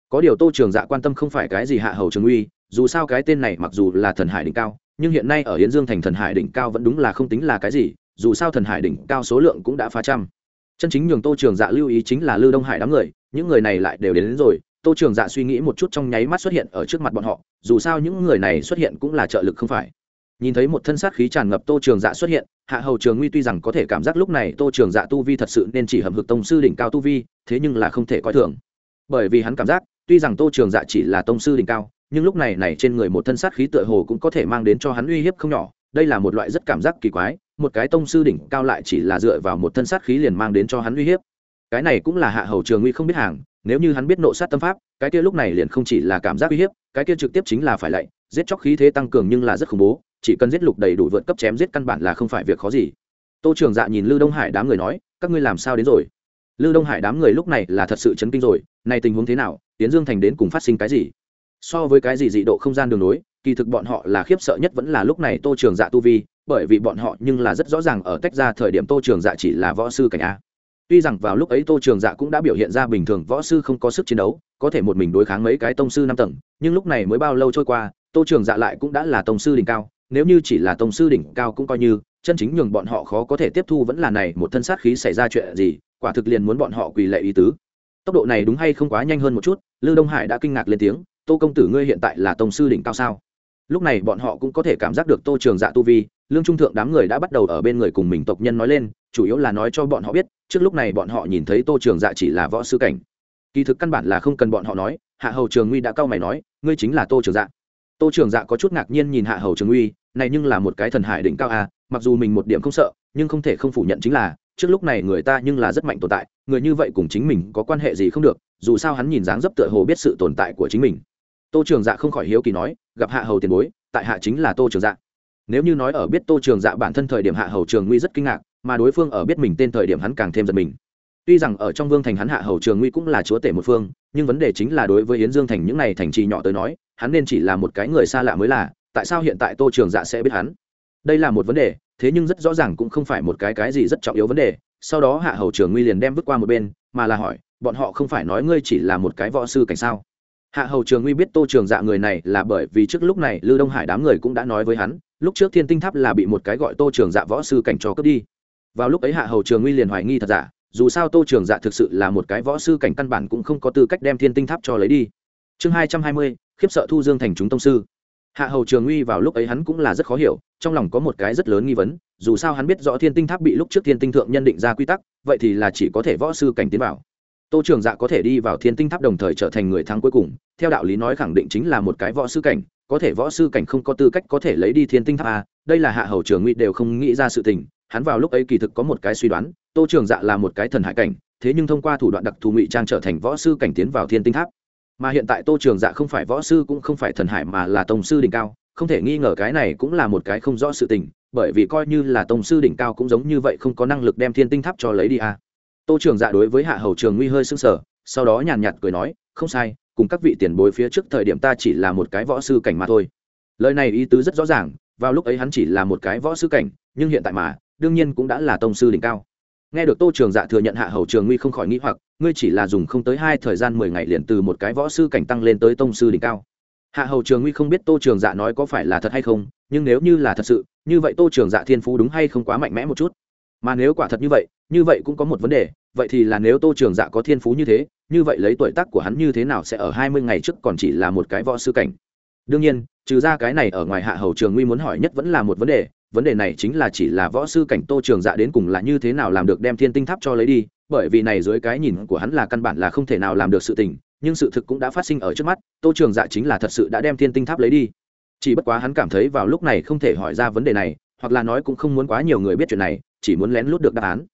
Speaker 1: Có điều tô trường dạ quan tâm không phải cái gì hạ hầu trường nguy dù sao cái tên này mặc dù là thần hải đỉnh cao nhưng hiện nay ở hiến dương thành thần hải đỉnh cao vẫn đúng là không tính là cái gì dù sao thần hải đỉnh cao số lượng cũng đã phá trăm. Chân chính nhường tô trường dạ lưu ý chính là lưu đông hải đám người những người này lại đều đến, đến rồi tô trường dạ suy nghĩ một chút trong nháy mắt xuất hiện ở trước mặt bọn họ dù sao những người này xuất hiện cũng là trợ lực không phải nhìn thấy một thân sát khí tràn ngập tô trường dạ xuất hiện, hạ hầu trường nguy tuy rằng có thể cảm giác lúc này tô trường dạ tu vi thật sự nên chỉ hầm hực tông sư đỉnh cao tu vi, thế nhưng là không thể coi thường. Bởi vì hắn cảm giác, tuy rằng tô trường dạ chỉ là tông sư đỉnh cao, nhưng lúc này này trên người một thân sát khí tựa hồ cũng có thể mang đến cho hắn uy hiếp không nhỏ, đây là một loại rất cảm giác kỳ quái, một cái tông sư đỉnh cao lại chỉ là dựa vào một thân sát khí liền mang đến cho hắn uy hiếp. Cái này cũng là hạ hầu trường nguy không biết hàng, nếu như hắn biết nộ sát tâm pháp, cái kia lúc này liền không chỉ là cảm giác uy hiếp, cái kia trực tiếp chính là phải lạy, giết chóc khí thế tăng cường nhưng là rất khủng bố chỉ cần giết lục đầy đủ vượt cấp chém giết căn bản là không phải việc khó gì. Tô trường dạ nhìn lư đông hải đám người nói, các ngươi làm sao đến rồi? Lư đông hải đám người lúc này là thật sự chấn kinh rồi, này tình huống thế nào, tiến dương thành đến cùng phát sinh cái gì? So với cái gì dị độ không gian đường nối, kỳ thực bọn họ là khiếp sợ nhất vẫn là lúc này tô trường dạ tu vi, bởi vì bọn họ nhưng là rất rõ ràng ở tách ra thời điểm tô trường dạ chỉ là võ sư cảnh a. Tuy rằng vào lúc ấy tô trường dạ cũng đã biểu hiện ra bình thường võ sư không có sức chiến đấu, có thể một mình đối kháng mấy cái tông sư năm tầng, nhưng lúc này mới bao lâu trôi qua, tô trường dạ lại cũng đã là tông sư đỉnh cao nếu như chỉ là tông sư đỉnh cao cũng coi như, chân chính nhường bọn họ khó có thể tiếp thu vẫn là này, một thân sát khí xảy ra chuyện gì, quả thực liền muốn bọn họ quỳ lệ ý tứ. Tốc độ này đúng hay không quá nhanh hơn một chút, Lưu đông hải đã kinh ngạc lên tiếng, tô công tử ngươi hiện tại là tông sư đỉnh cao sao? Lúc này bọn họ cũng có thể cảm giác được tô trường dạ tu vi, lương trung thượng đám người đã bắt đầu ở bên người cùng mình tộc nhân nói lên, chủ yếu là nói cho bọn họ biết, trước lúc này bọn họ nhìn thấy tô trường dạ chỉ là võ sư cảnh. Kỳ thực căn bản là không cần bọn họ nói, hạ hầu trường nguy đã cau mày nói, ngươi chính là tô trường dạ. Tô trường dạ có chút ngạc nhiên nhìn hạ hầu trường nguy này nhưng là một cái thần hải đỉnh cao à mặc dù mình một điểm không sợ, nhưng không thể không phủ nhận chính là, trước lúc này người ta nhưng là rất mạnh tồn tại, người như vậy cùng chính mình có quan hệ gì không được, dù sao hắn nhìn dáng dấp tựa hồ biết sự tồn tại của chính mình. Tô trường dạ không khỏi hiếu kỳ nói, gặp hạ hầu tiền bối, tại hạ chính là tô trường dạ. Nếu như nói ở biết tô trường dạ bản thân thời điểm hạ hầu trường nguy rất kinh ngạc, mà đối phương ở biết mình tên thời điểm hắn càng thêm giật mình. Tuy rằng ở trong vương thành hắn hạ hầu trường nguy cũng là chúa tể một phương, nhưng vấn đề chính là đối với yến dương thành những n à y thành trì nhỏ tới nói, hắn nên chỉ là một cái người xa lạ mới là tại sao hiện tại tô trường dạ sẽ biết hắn? Đây là một vấn đề, thế nhưng rất rõ ràng cũng không phải một cái cái gì rất trọng yếu vấn đề. Sau đó hạ hầu trường nguy liền đem vứt qua một bên, mà là hỏi, bọn họ không phải nói ngươi chỉ là một cái võ sư cảnh sao? Hạ hầu trường nguy biết tô trường dạ người này là bởi vì trước lúc này lưu đông hải đám người cũng đã nói với hắn, lúc trước thiên tinh tháp là bị một cái gọi tô trường dạ võ sư cảnh cho cướp đi. Vào lúc ấy hạ hầu trường nguy liền hoài nghi thật giả, dù sao tô trường dạ thực sự là một cái võ sư cảnh căn bản cũng không có tư cách đem thiên tinh tháp cho lấy đi. Chương hai trăm hai mươi, khiếp sợ thu dương thành chúng tông sư hạ hầu trường uy vào lúc ấy hắn cũng là rất khó hiểu, trong lòng có một cái rất lớn nghi vấn, dù sao hắn biết rõ thiên tinh tháp bị lúc trước thiên tinh thượng nhân định ra quy tắc, vậy thì là chỉ có thể võ sư cảnh tiến vào. Tô trường dạ có thể đi vào thiên tinh tháp đồng thời trở thành người thắng cuối cùng, theo đạo lý nói khẳng định chính là một cái võ sư cảnh, có thể võ sư cảnh không có tư cách có thể lấy đi thiên tinh tháp a đây là hạ hầu trường nguy đều không nghĩ ra sự tình, hắn vào lúc ấy kỳ thực có một cái suy đoán, tô trường dạ là một cái thần hải cảnh, thế nhưng thông qua thủ đoạn đặc thù ngụy trang trở thành võ sư cảnh tiến vào thiên tinh tháp mà hiện tại tô trường dạ không phải võ sư cũng không phải thần hải mà là tổng sư đỉnh cao, không thể nghi ngờ cái này cũng là một cái không rõ sự tình, bởi vì coi như là tổng sư đỉnh cao cũng giống như vậy không có năng lực đem thiên tinh tháp cho lấy đi a tô trường dạ đối với hạ hầu trường nguy hơi s ư n g sở sau đó nhàn nhạt cười nói, không sai, cùng các vị tiền bối phía trước thời điểm ta chỉ là một cái võ sư cảnh mà thôi. Lời này ý tứ rất rõ ràng, vào lúc ấy hắn chỉ là một cái võ sư cảnh, nhưng hiện tại mà, đương nhiên cũng đã là tổng sư đỉnh cao nghe được tô trường dạ thừa nhận hạ hầu trường nguy không khỏi nghĩ hoặc, ngươi chỉ là dùng không tới hai thời gian mười ngày liền từ một cái võ sư cảnh tăng lên tới tông sư đỉnh cao. Hạ hầu trường nguy không biết tô trường dạ nói có phải là thật hay không, nhưng nếu như là thật sự, như vậy tô trường dạ thiên phú đúng hay không quá mạnh mẽ một chút. Mà nếu quả thật như vậy như vậy cũng có một vấn đề, vậy thì là nếu tô trường dạ có thiên phú như thế, như vậy lấy tuổi tác của hắn như thế nào sẽ ở hai mươi ngày trước còn chỉ là một cái võ sư cảnh? Đương nhiên, trừ ra cái này ở ngoài hạ hầu trường nguy muốn hỏi nhất vẫn là một vấn đề vấn đề này chính là chỉ là võ sư cảnh tô trường dạ đến cùng là như thế nào làm được đem thiên tinh tháp cho lấy đi, bởi vì này dưới cái nhìn của hắn là căn bản là không thể nào làm được sự tình, nhưng sự thực cũng đã phát sinh ở trước mắt, tô trường dạ chính là thật sự đã đem thiên tinh tháp lấy đi. Chỉ bất quá hắn cảm thấy vào lúc này không thể hỏi ra vấn đề này, hoặc là nói cũng không muốn quá nhiều người biết chuyện này, chỉ muốn lén lút được đáp án.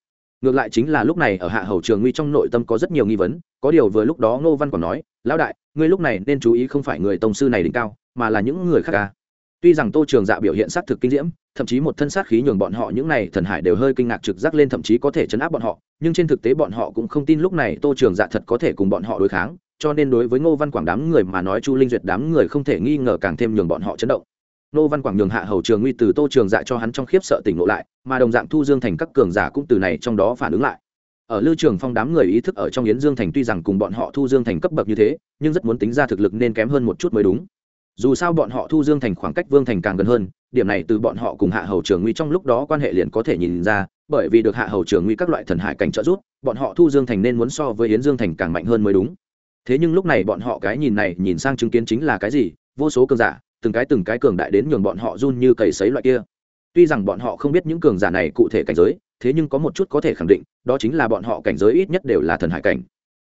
Speaker 1: Ngược lại chính là lúc này ở hạ hầu trường nguy trong nội tâm có rất nhiều nghi vấn, có điều vừa lúc đó ngô văn còn nói, lão đại, ngươi lúc này nên chú ý không phải người tổng sư này đỉnh cao, mà là những người khác ca tuy rằng tô trường dạ biểu hiện xác thực kinh diễm, thậm chí một thân sát khí nhường bọn họ những này thần hải đều hơi kinh ngạc trực giác lên thậm chí có thể chấn áp bọn họ, nhưng trên thực tế bọn họ cũng không tin lúc này tô trường dạ thật có thể cùng bọn họ đối kháng, cho nên đối với ngô văn quảng đám người mà nói chu linh duyệt đám người không thể nghi ngờ càng thêm nhường bọn họ chấn động. Ngô văn quảng nhường hạ hầu trường nguy từ tô trường dạ cho hắn trong khiếp sợ tỉnh lộ lại, mà đồng dạng thu dương thành các cường giả cũng từ này trong đó phản ứng lại. Ở lưu trường phong đám người ý thức ở trong yến dương thành tuy rằng cùng bọn họ thu dương thành cấp bậc như thế, nhưng rất muốn tính ra thực lực nên kém hơn một chút mới đúng dù sao bọn họ thu dương thành khoảng cách vương thành càng gần hơn, điểm này từ bọn họ cùng hạ hầu trường nguy trong lúc đó quan hệ liền có thể nhìn ra, bởi vì được hạ hầu trường nguy các loại thần hải cảnh trợ giúp, bọn họ thu dương thành nên muốn so với yến dương thành càng mạnh hơn mới đúng. Thế nhưng lúc này bọn họ cái nhìn này nhìn sang chứng kiến chính là cái gì, vô số cường giả, từng cái từng cái cường đại đến nhường bọn họ run như cầy sấy loại kia. Tuy rằng bọn họ không biết những cường giả này cụ thể cảnh giới, thế nhưng có một chút có thể khẳng định, đó chính là bọn họ cảnh giới ít nhất đều là thần hải cảnh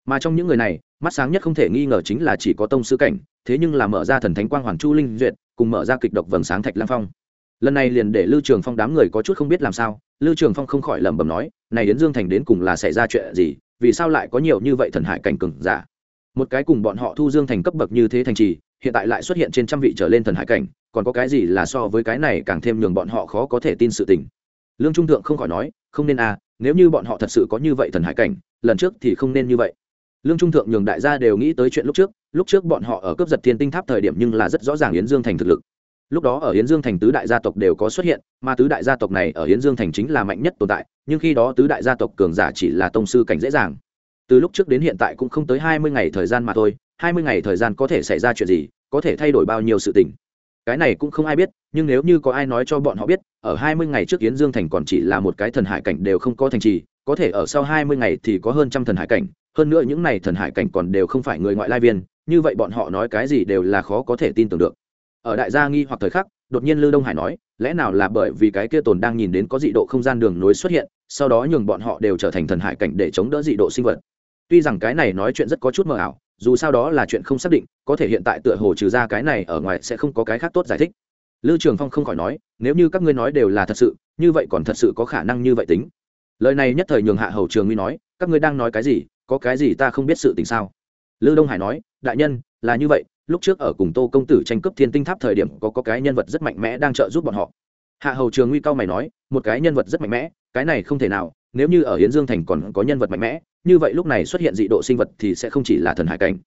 Speaker 1: mà trong những người này, mắt sáng nhất không thể nghi ngờ chính là chỉ có tông sư cảnh, thế nhưng là mở ra thần thánh quang hoàng chu linh duyệt, cùng mở ra kịch độc vầng sáng thạch lam phong. Lần này liền để lưu trường phong đám người có chút không biết làm sao, lưu trường phong không khỏi lẩm bẩm nói, này đến dương thành đến cùng là xảy ra chuyện gì, vì sao lại có nhiều như vậy thần hải cảnh cường giả? Một cái cùng bọn họ thu dương thành cấp bậc như thế thành trì, hiện tại lại xuất hiện trên trăm vị trở lên thần hải cảnh, còn có cái gì là so với cái này càng thêm nhường bọn họ khó có thể tin sự tình? Lương trung thượng không khỏi nói, không nên à nếu như bọn họ thật sự có như vậy thần hải cảnh, lần trước thì không nên như vậy lương trung thượng nhường đại gia đều nghĩ tới chuyện lúc trước lúc trước bọn họ ở cướp giật thiên tinh tháp thời điểm nhưng là rất rõ ràng yến dương thành thực lực. Lúc đó ở yến dương thành tứ đại gia tộc đều có xuất hiện, mà tứ đại gia tộc này ở yến dương thành chính là mạnh nhất tồn tại, nhưng khi đó tứ đại gia tộc cường giả chỉ là tông sư cảnh dễ dàng. Từ lúc trước đến hiện tại cũng không tới hai mươi ngày thời gian mà thôi, hai mươi ngày thời gian có thể xảy ra chuyện gì, có thể thay đổi bao nhiêu sự tình. Cái này cũng không ai biết, nhưng nếu như có ai nói cho bọn họ biết, ở hai mươi ngày trước yến dương thành còn chỉ là một cái thần hải cảnh đều không có thành trì, có thể ở sau hai mươi ngày thì có hơn trăm thần hải cảnh hơn nữa những này thần hải cảnh còn đều không phải người ngoại lai viên, như vậy bọn họ nói cái gì đều là khó có thể tin tưởng được. Ở đại gia nghi hoặc thời khắc, đột nhiên lưu đông hải nói, lẽ nào là bởi vì cái kia tồn đang nhìn đến có dị độ không gian đường nối xuất hiện, sau đó nhường bọn họ đều trở thành thần hải cảnh để chống đỡ dị độ sinh vật? Tuy rằng cái này nói chuyện rất có chút mờ ảo, dù sao đó là chuyện không xác định, có thể hiện tại tựa hồ trừ ra cái này ở ngoài sẽ không có cái khác tốt giải thích. Lưu trường phong không khỏi nói, nếu như các ngươi nói đều là thật sự, như vậy còn thật sự có khả năng như vậy tính. Lời này nhất thời nhường hạ hầu trường nguy nói, các ngươi đang nói cái gì? Có cái gì ta không biết sự tình sao? Lư đông hải nói, đại nhân, là như vậy, lúc trước ở cùng tô công tử tranh cướp thiên tinh tháp thời điểm có có cái nhân vật rất mạnh mẽ đang trợ giúp bọn họ. Hạ hầu trường nguy cao mày nói, một cái nhân vật rất mạnh mẽ, cái này không thể nào, nếu như ở hiến dương thành còn có nhân vật mạnh mẽ, như vậy lúc này xuất hiện dị độ sinh vật thì sẽ không chỉ là thần hải cảnh.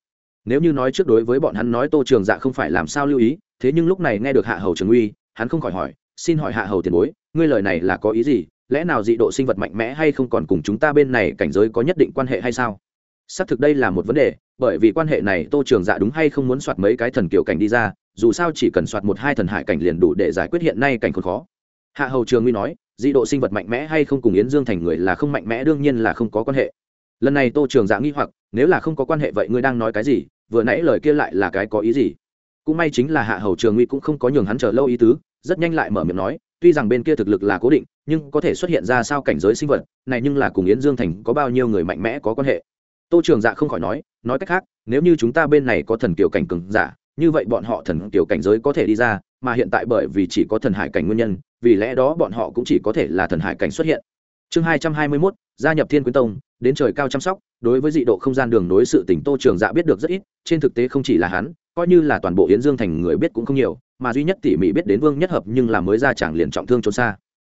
Speaker 1: Nếu như nói trước đối với bọn hắn nói tô trường dạ không phải làm sao lưu ý, thế nhưng lúc này nghe được hạ hầu trường uy hắn không khỏi hỏi, xin hỏi hạ hầu tiền bối, ngươi lời này là có ý gì? Lẽ nào dị độ sinh vật mạnh mẽ hay không còn cùng chúng ta bên này cảnh giới có nhất định quan hệ hay sao? Xác thực đây là một vấn đề, bởi vì quan hệ này tô trường dạ đúng hay không muốn soạt mấy cái thần kiểu cảnh đi ra, dù sao chỉ cần soạt một hai thần hải cảnh liền đủ để giải quyết hiện nay cảnh khốn khó. Hạ hầu trường uy nói, dị độ sinh vật mạnh mẽ hay không cùng yến dương thành người là không mạnh mẽ đương nhiên là không có quan hệ. Lần này tô trường dạ nghi hoặc, nếu là không có quan hệ vậy ngươi đang nói cái gì, vừa nãy lời kia lại là cái có ý gì? Cũng may chính là hạ hầu trường nguy cũng không có nhường hắn chờ lâu ý tứ, rất nhanh lại mở miệng nói tuy rằng bên kia thực lực là cố định, nhưng có thể xuất hiện ra sao cảnh giới sinh vật, này nhưng là cùng yến dương thành có bao nhiêu người mạnh mẽ có quan hệ. Tô trường dạ không khỏi nói nói cách khác, nếu như chúng ta bên này có thần kiểu cảnh cường giả, như vậy bọn họ thần kiểu cảnh giới có thể đi ra, mà hiện tại bởi vì chỉ có thần hải cảnh nguyên nhân, vì lẽ đó bọn họ cũng chỉ có thể là thần hải cảnh xuất hiện. Chương hai trăm hai mươi mốt, gia nhập thiên quyến tông, đến trời cao chăm sóc, đối với dị độ không gian đường nối sự tỉnh tô trường dạ biết được rất ít, trên thực tế không chỉ là hắn, coi như là toàn bộ yến dương thành người biết cũng không nhiều mà duy nhất tỉ mỉ biết đến vương nhất hợp nhưng là mới ra chẳng liền trọng thương trốn xa.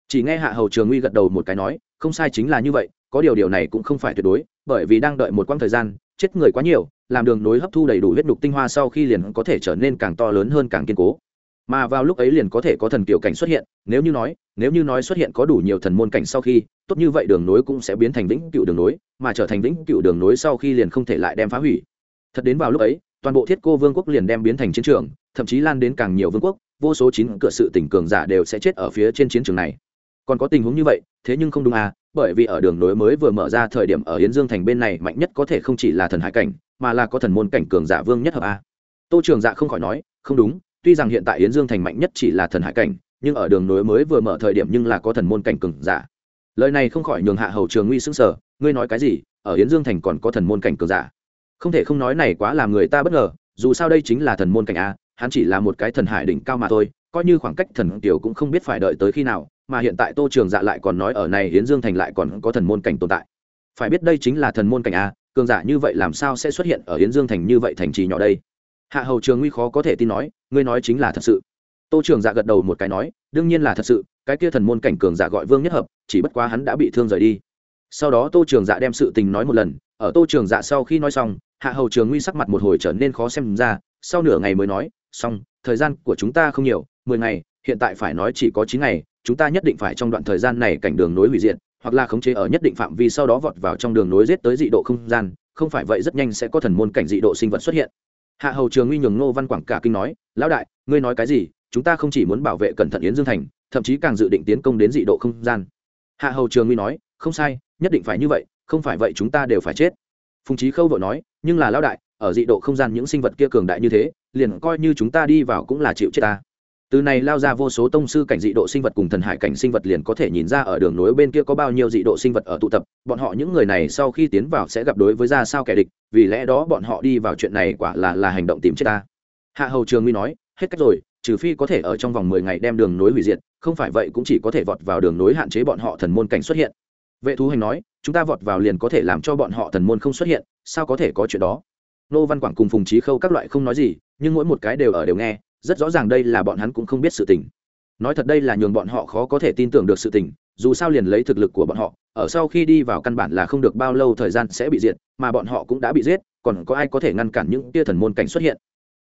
Speaker 1: Chỉ nghe hạ hầu trường uy gật đầu một cái nói, không sai chính là như vậy, có điều điều này cũng không phải tuyệt đối, bởi vì đang đợi một quãng thời gian, chết người quá nhiều, làm đường nối hấp thu đầy đủ huyết đục tinh hoa sau khi liền có thể trở nên càng to lớn hơn càng kiên cố. Mà vào lúc ấy liền có thể có thần kiểu cảnh xuất hiện, nếu như nói, nếu như nói xuất hiện có đủ nhiều thần môn cảnh sau khi, tốt như vậy đường nối cũng sẽ biến thành vĩnh cựu đường nối, mà trở thành vĩnh cựu đường nối sau khi liền không thể lại đem phá hủy. Thật đến vào lúc ấy toàn bộ thiết cô vương quốc liền đem biến thành chiến trường, thậm chí lan đến càng nhiều vương quốc, vô số chín cửa sự tỉnh cường giả đều sẽ chết ở phía trên chiến trường này. Còn có tình huống như vậy, thế nhưng không đúng à bởi vì ở đường nối mới vừa mở ra thời điểm ở yến dương thành bên này mạnh nhất có thể không chỉ là thần hải cảnh, mà là có thần môn cảnh cường giả vương nhất hợp a. Tô trường dạ không khỏi nói, không đúng, tuy rằng hiện tại yến dương thành mạnh nhất chỉ là thần hải cảnh, nhưng ở đường nối mới vừa mở thời điểm nhưng là có thần môn cảnh cường giả. Lời này không khỏi nhường hạ hầu trường nguy xứng sở ngươi nói cái gì, ở hiến dương thành còn có thần môn cảnh cường giả? Không thể không nói này quá làm người ta bất ngờ, dù sao đây chính là thần môn cảnh a, hắn chỉ là một cái thần hải đỉnh cao mà thôi, coi như khoảng cách thần tiểu cũng không biết phải đợi tới khi nào, mà hiện tại tô trường dạ lại còn nói ở này hiến dương thành lại còn có thần môn cảnh tồn tại. Phải biết đây chính là thần môn cảnh a, cường giả như vậy làm sao sẽ xuất hiện ở hiến dương thành như vậy thành trì nhỏ đây? Hạ hầu trường nguy khó có thể tin nói, ngươi nói chính là thật sự. Tô trường dạ gật đầu một cái nói, đương nhiên là thật sự, cái kia thần môn cảnh cường giả gọi vương nhất hợp, chỉ bất quá hắn đã bị thương rời đi. Sau đó tô trường dạ đem sự tình nói một lần, ở tô trường dạ sau khi nói xong hạ hầu trường nguy sắc mặt một hồi trở nên khó xem ra, sau nửa ngày mới nói, xong, thời gian của chúng ta không nhiều, mười ngày, hiện tại phải nói chỉ có chín ngày, chúng ta nhất định phải trong đoạn thời gian này cảnh đường nối hủy diệt, hoặc là khống chế ở nhất định phạm vi sau đó vọt vào trong đường nối giết tới dị độ không gian, không phải vậy rất nhanh sẽ có thần môn cảnh dị độ sinh vật xuất hiện. Hạ hầu trường nguy nhường ngô văn quảng cả kinh nói, lão đại, ngươi nói cái gì? Chúng ta không chỉ muốn bảo vệ cẩn thận yến dương thành, thậm chí càng dự định tiến công đến dị độ không gian. Hạ hầu trường nguy nói, không sai, nhất định phải như vậy, không phải vậy chúng ta đều phải chết phùng trí khâu vội nói, nhưng là lão đại, ở dị độ không gian những sinh vật kia cường đại như thế, liền coi như chúng ta đi vào cũng là chịu chết ta. Từ này lao ra vô số tông sư cảnh dị độ sinh vật cùng thần hải cảnh sinh vật liền có thể nhìn ra ở đường nối bên kia có bao nhiêu dị độ sinh vật ở tụ tập, bọn họ những người này sau khi tiến vào sẽ gặp đối với ra sao kẻ địch, vì lẽ đó bọn họ đi vào chuyện này quả là là hành động tìm chết ta. Hạ hầu trường nguy nói, hết cách rồi, trừ phi có thể ở trong vòng mười ngày đem đường nối hủy diệt, không phải vậy cũng chỉ có thể vọt vào đường nối hạn chế bọn họ thần môn cảnh xuất hiện. Vệ thú hành nói chúng ta vọt vào liền có thể làm cho bọn họ thần môn không xuất hiện, sao có thể có chuyện đó? Nô văn quảng cùng phùng trí khâu các loại không nói gì, nhưng mỗi một cái đều ở đều nghe, rất rõ ràng đây là bọn hắn cũng không biết sự tình. Nói thật đây là nhường bọn họ khó có thể tin tưởng được sự tình, dù sao liền lấy thực lực của bọn họ, ở sau khi đi vào căn bản là không được bao lâu thời gian sẽ bị diệt, mà bọn họ cũng đã bị giết, còn có ai có thể ngăn cản những tia thần môn cảnh xuất hiện?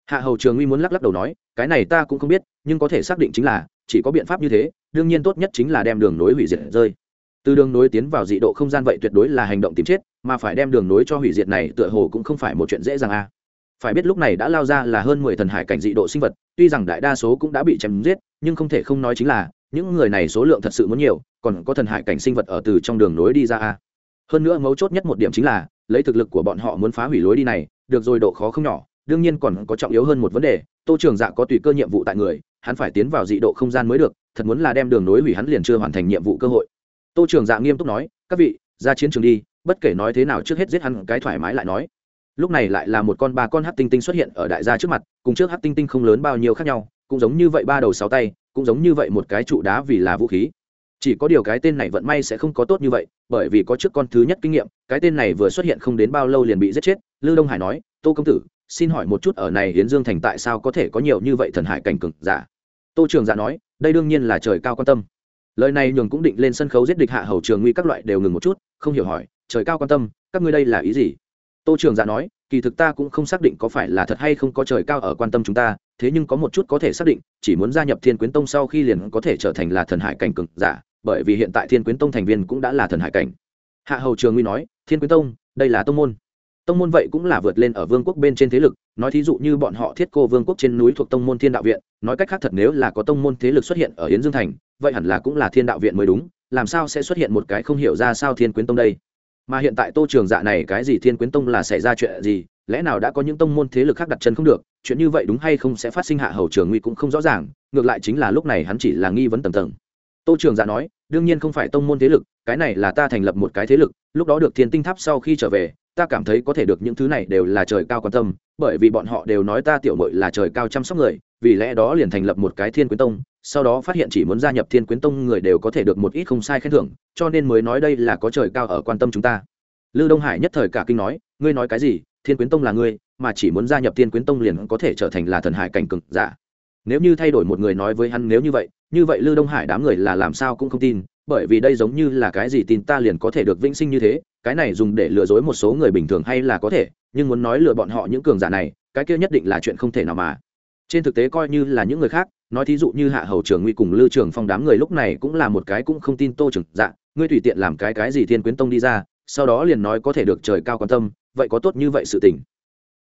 Speaker 1: Hạ hầu trường nguy muốn lắc lắc đầu nói, cái này ta cũng không biết, nhưng có thể xác định chính là, chỉ có biện pháp như thế, đương nhiên tốt nhất chính là đem đường nối hủy diệt rơi từ đường nối tiến vào dị độ không gian vậy tuyệt đối là hành động tìm chết, mà phải đem đường nối cho hủy diệt này tựa hồ cũng không phải một chuyện dễ dàng a. Phải biết lúc này đã lao ra là hơn mười thần hải cảnh dị độ sinh vật, tuy rằng đại đa số cũng đã bị chém giết, nhưng không thể không nói chính là, những người này số lượng thật sự muốn nhiều, còn có thần hải cảnh sinh vật ở từ trong đường nối đi ra a. Hơn nữa mấu chốt nhất một điểm chính là, lấy thực lực của bọn họ muốn phá hủy lối đi này, được rồi độ khó không nhỏ, đương nhiên còn có trọng yếu hơn một vấn đề, tô trường dạ có tùy cơ nhiệm vụ tại người, hắn phải tiến vào dị độ không gian mới được, thật muốn là đem đường nối hủy hắn liền chưa hoàn thành nhiệm vụ cơ hội tô trường dạ nghiêm túc nói, các vị, ra chiến trường đi, bất kể nói thế nào trước hết giết hắn cái thoải mái lại nói. Lúc này lại là một con ba con hát tinh tinh xuất hiện ở đại gia trước mặt, cùng trước hát tinh tinh không lớn bao nhiêu khác nhau, cũng giống như vậy ba đầu sáu tay, cũng giống như vậy một cái trụ đá vì là vũ khí. Chỉ có điều cái tên này vận may sẽ không có tốt như vậy, bởi vì có trước con thứ nhất kinh nghiệm, cái tên này vừa xuất hiện không đến bao lâu liền bị giết chết. Lưu đông hải nói, tô công tử, xin hỏi một chút ở này hiến dương thành tại sao có thể có nhiều như vậy thần hải cảnh cực giả? Tô trường giả nói, đây đương nhiên là trời cao quan tâm lời này nhường cũng định lên sân khấu giết địch hạ hầu trường nguy các loại đều ngừng một chút, không hiểu hỏi, trời cao quan tâm, các ngươi đây là ý gì? Tô trường dạ nói, kỳ thực ta cũng không xác định có phải là thật hay không có trời cao ở quan tâm chúng ta, thế nhưng có một chút có thể xác định, chỉ muốn gia nhập thiên quyến tông sau khi liền có thể trở thành là thần hải cảnh cực giả, bởi vì hiện tại thiên quyến tông thành viên cũng đã là thần hải cảnh. Hạ hầu trường nguy nói, thiên quyến tông, đây là tông môn tông môn vậy cũng là vượt lên ở vương quốc bên trên thế lực, nói thí dụ như bọn họ thiết cô vương quốc trên núi thuộc tông môn thiên đạo viện, nói cách khác thật nếu là có tông môn thế lực xuất hiện ở yến dương thành, vậy hẳn là cũng là thiên đạo viện mới đúng, làm sao sẽ xuất hiện một cái không hiểu ra sao thiên quyến tông đây? Mà hiện tại tô trường dạ này cái gì thiên quyến tông là xảy ra chuyện gì, lẽ nào đã có những tông môn thế lực khác đặt chân không được, chuyện như vậy đúng hay không sẽ phát sinh hạ hầu trường nguy cũng không rõ ràng, ngược lại chính là lúc này hắn chỉ là nghi vấn tầm tầng. Tô trường dạ nói, đương nhiên không phải tông môn thế lực, cái này là ta thành lập một cái thế lực, lúc đó được thiên tinh tháp sau khi trở về ta cảm thấy có thể được những thứ này đều là trời cao quan tâm, bởi vì bọn họ đều nói ta tiểu mội là trời cao chăm sóc người, vì lẽ đó liền thành lập một cái thiên quyến tông, sau đó phát hiện chỉ muốn gia nhập thiên quyến tông người đều có thể được một ít không sai khen thưởng, cho nên mới nói đây là có trời cao ở quan tâm chúng ta. Lư đông hải nhất thời cả kinh nói, ngươi nói cái gì, thiên quyến tông là ngươi, mà chỉ muốn gia nhập thiên quyến tông liền có thể trở thành là thần hải cảnh cực giả. Nếu như thay đổi một người nói với hắn nếu như vậy như vậy lư đông hải đám người là làm sao cũng không tin bởi vì đây giống như là cái gì tin ta liền có thể được vĩnh sinh như thế, cái này dùng để lừa dối một số người bình thường hay là có thể, nhưng muốn nói lừa bọn họ những cường giả này, cái kia nhất định là chuyện không thể nào mà. Trên thực tế coi như là những người khác, nói thí dụ như hạ hầu trường nguy cùng lưu trường phong đám người lúc này cũng là một cái cũng không tin tô trưởng dạ ngươi tùy tiện làm cái cái gì thiên quyến tông đi ra, sau đó liền nói có thể được trời cao quan tâm, vậy có tốt như vậy sự tình.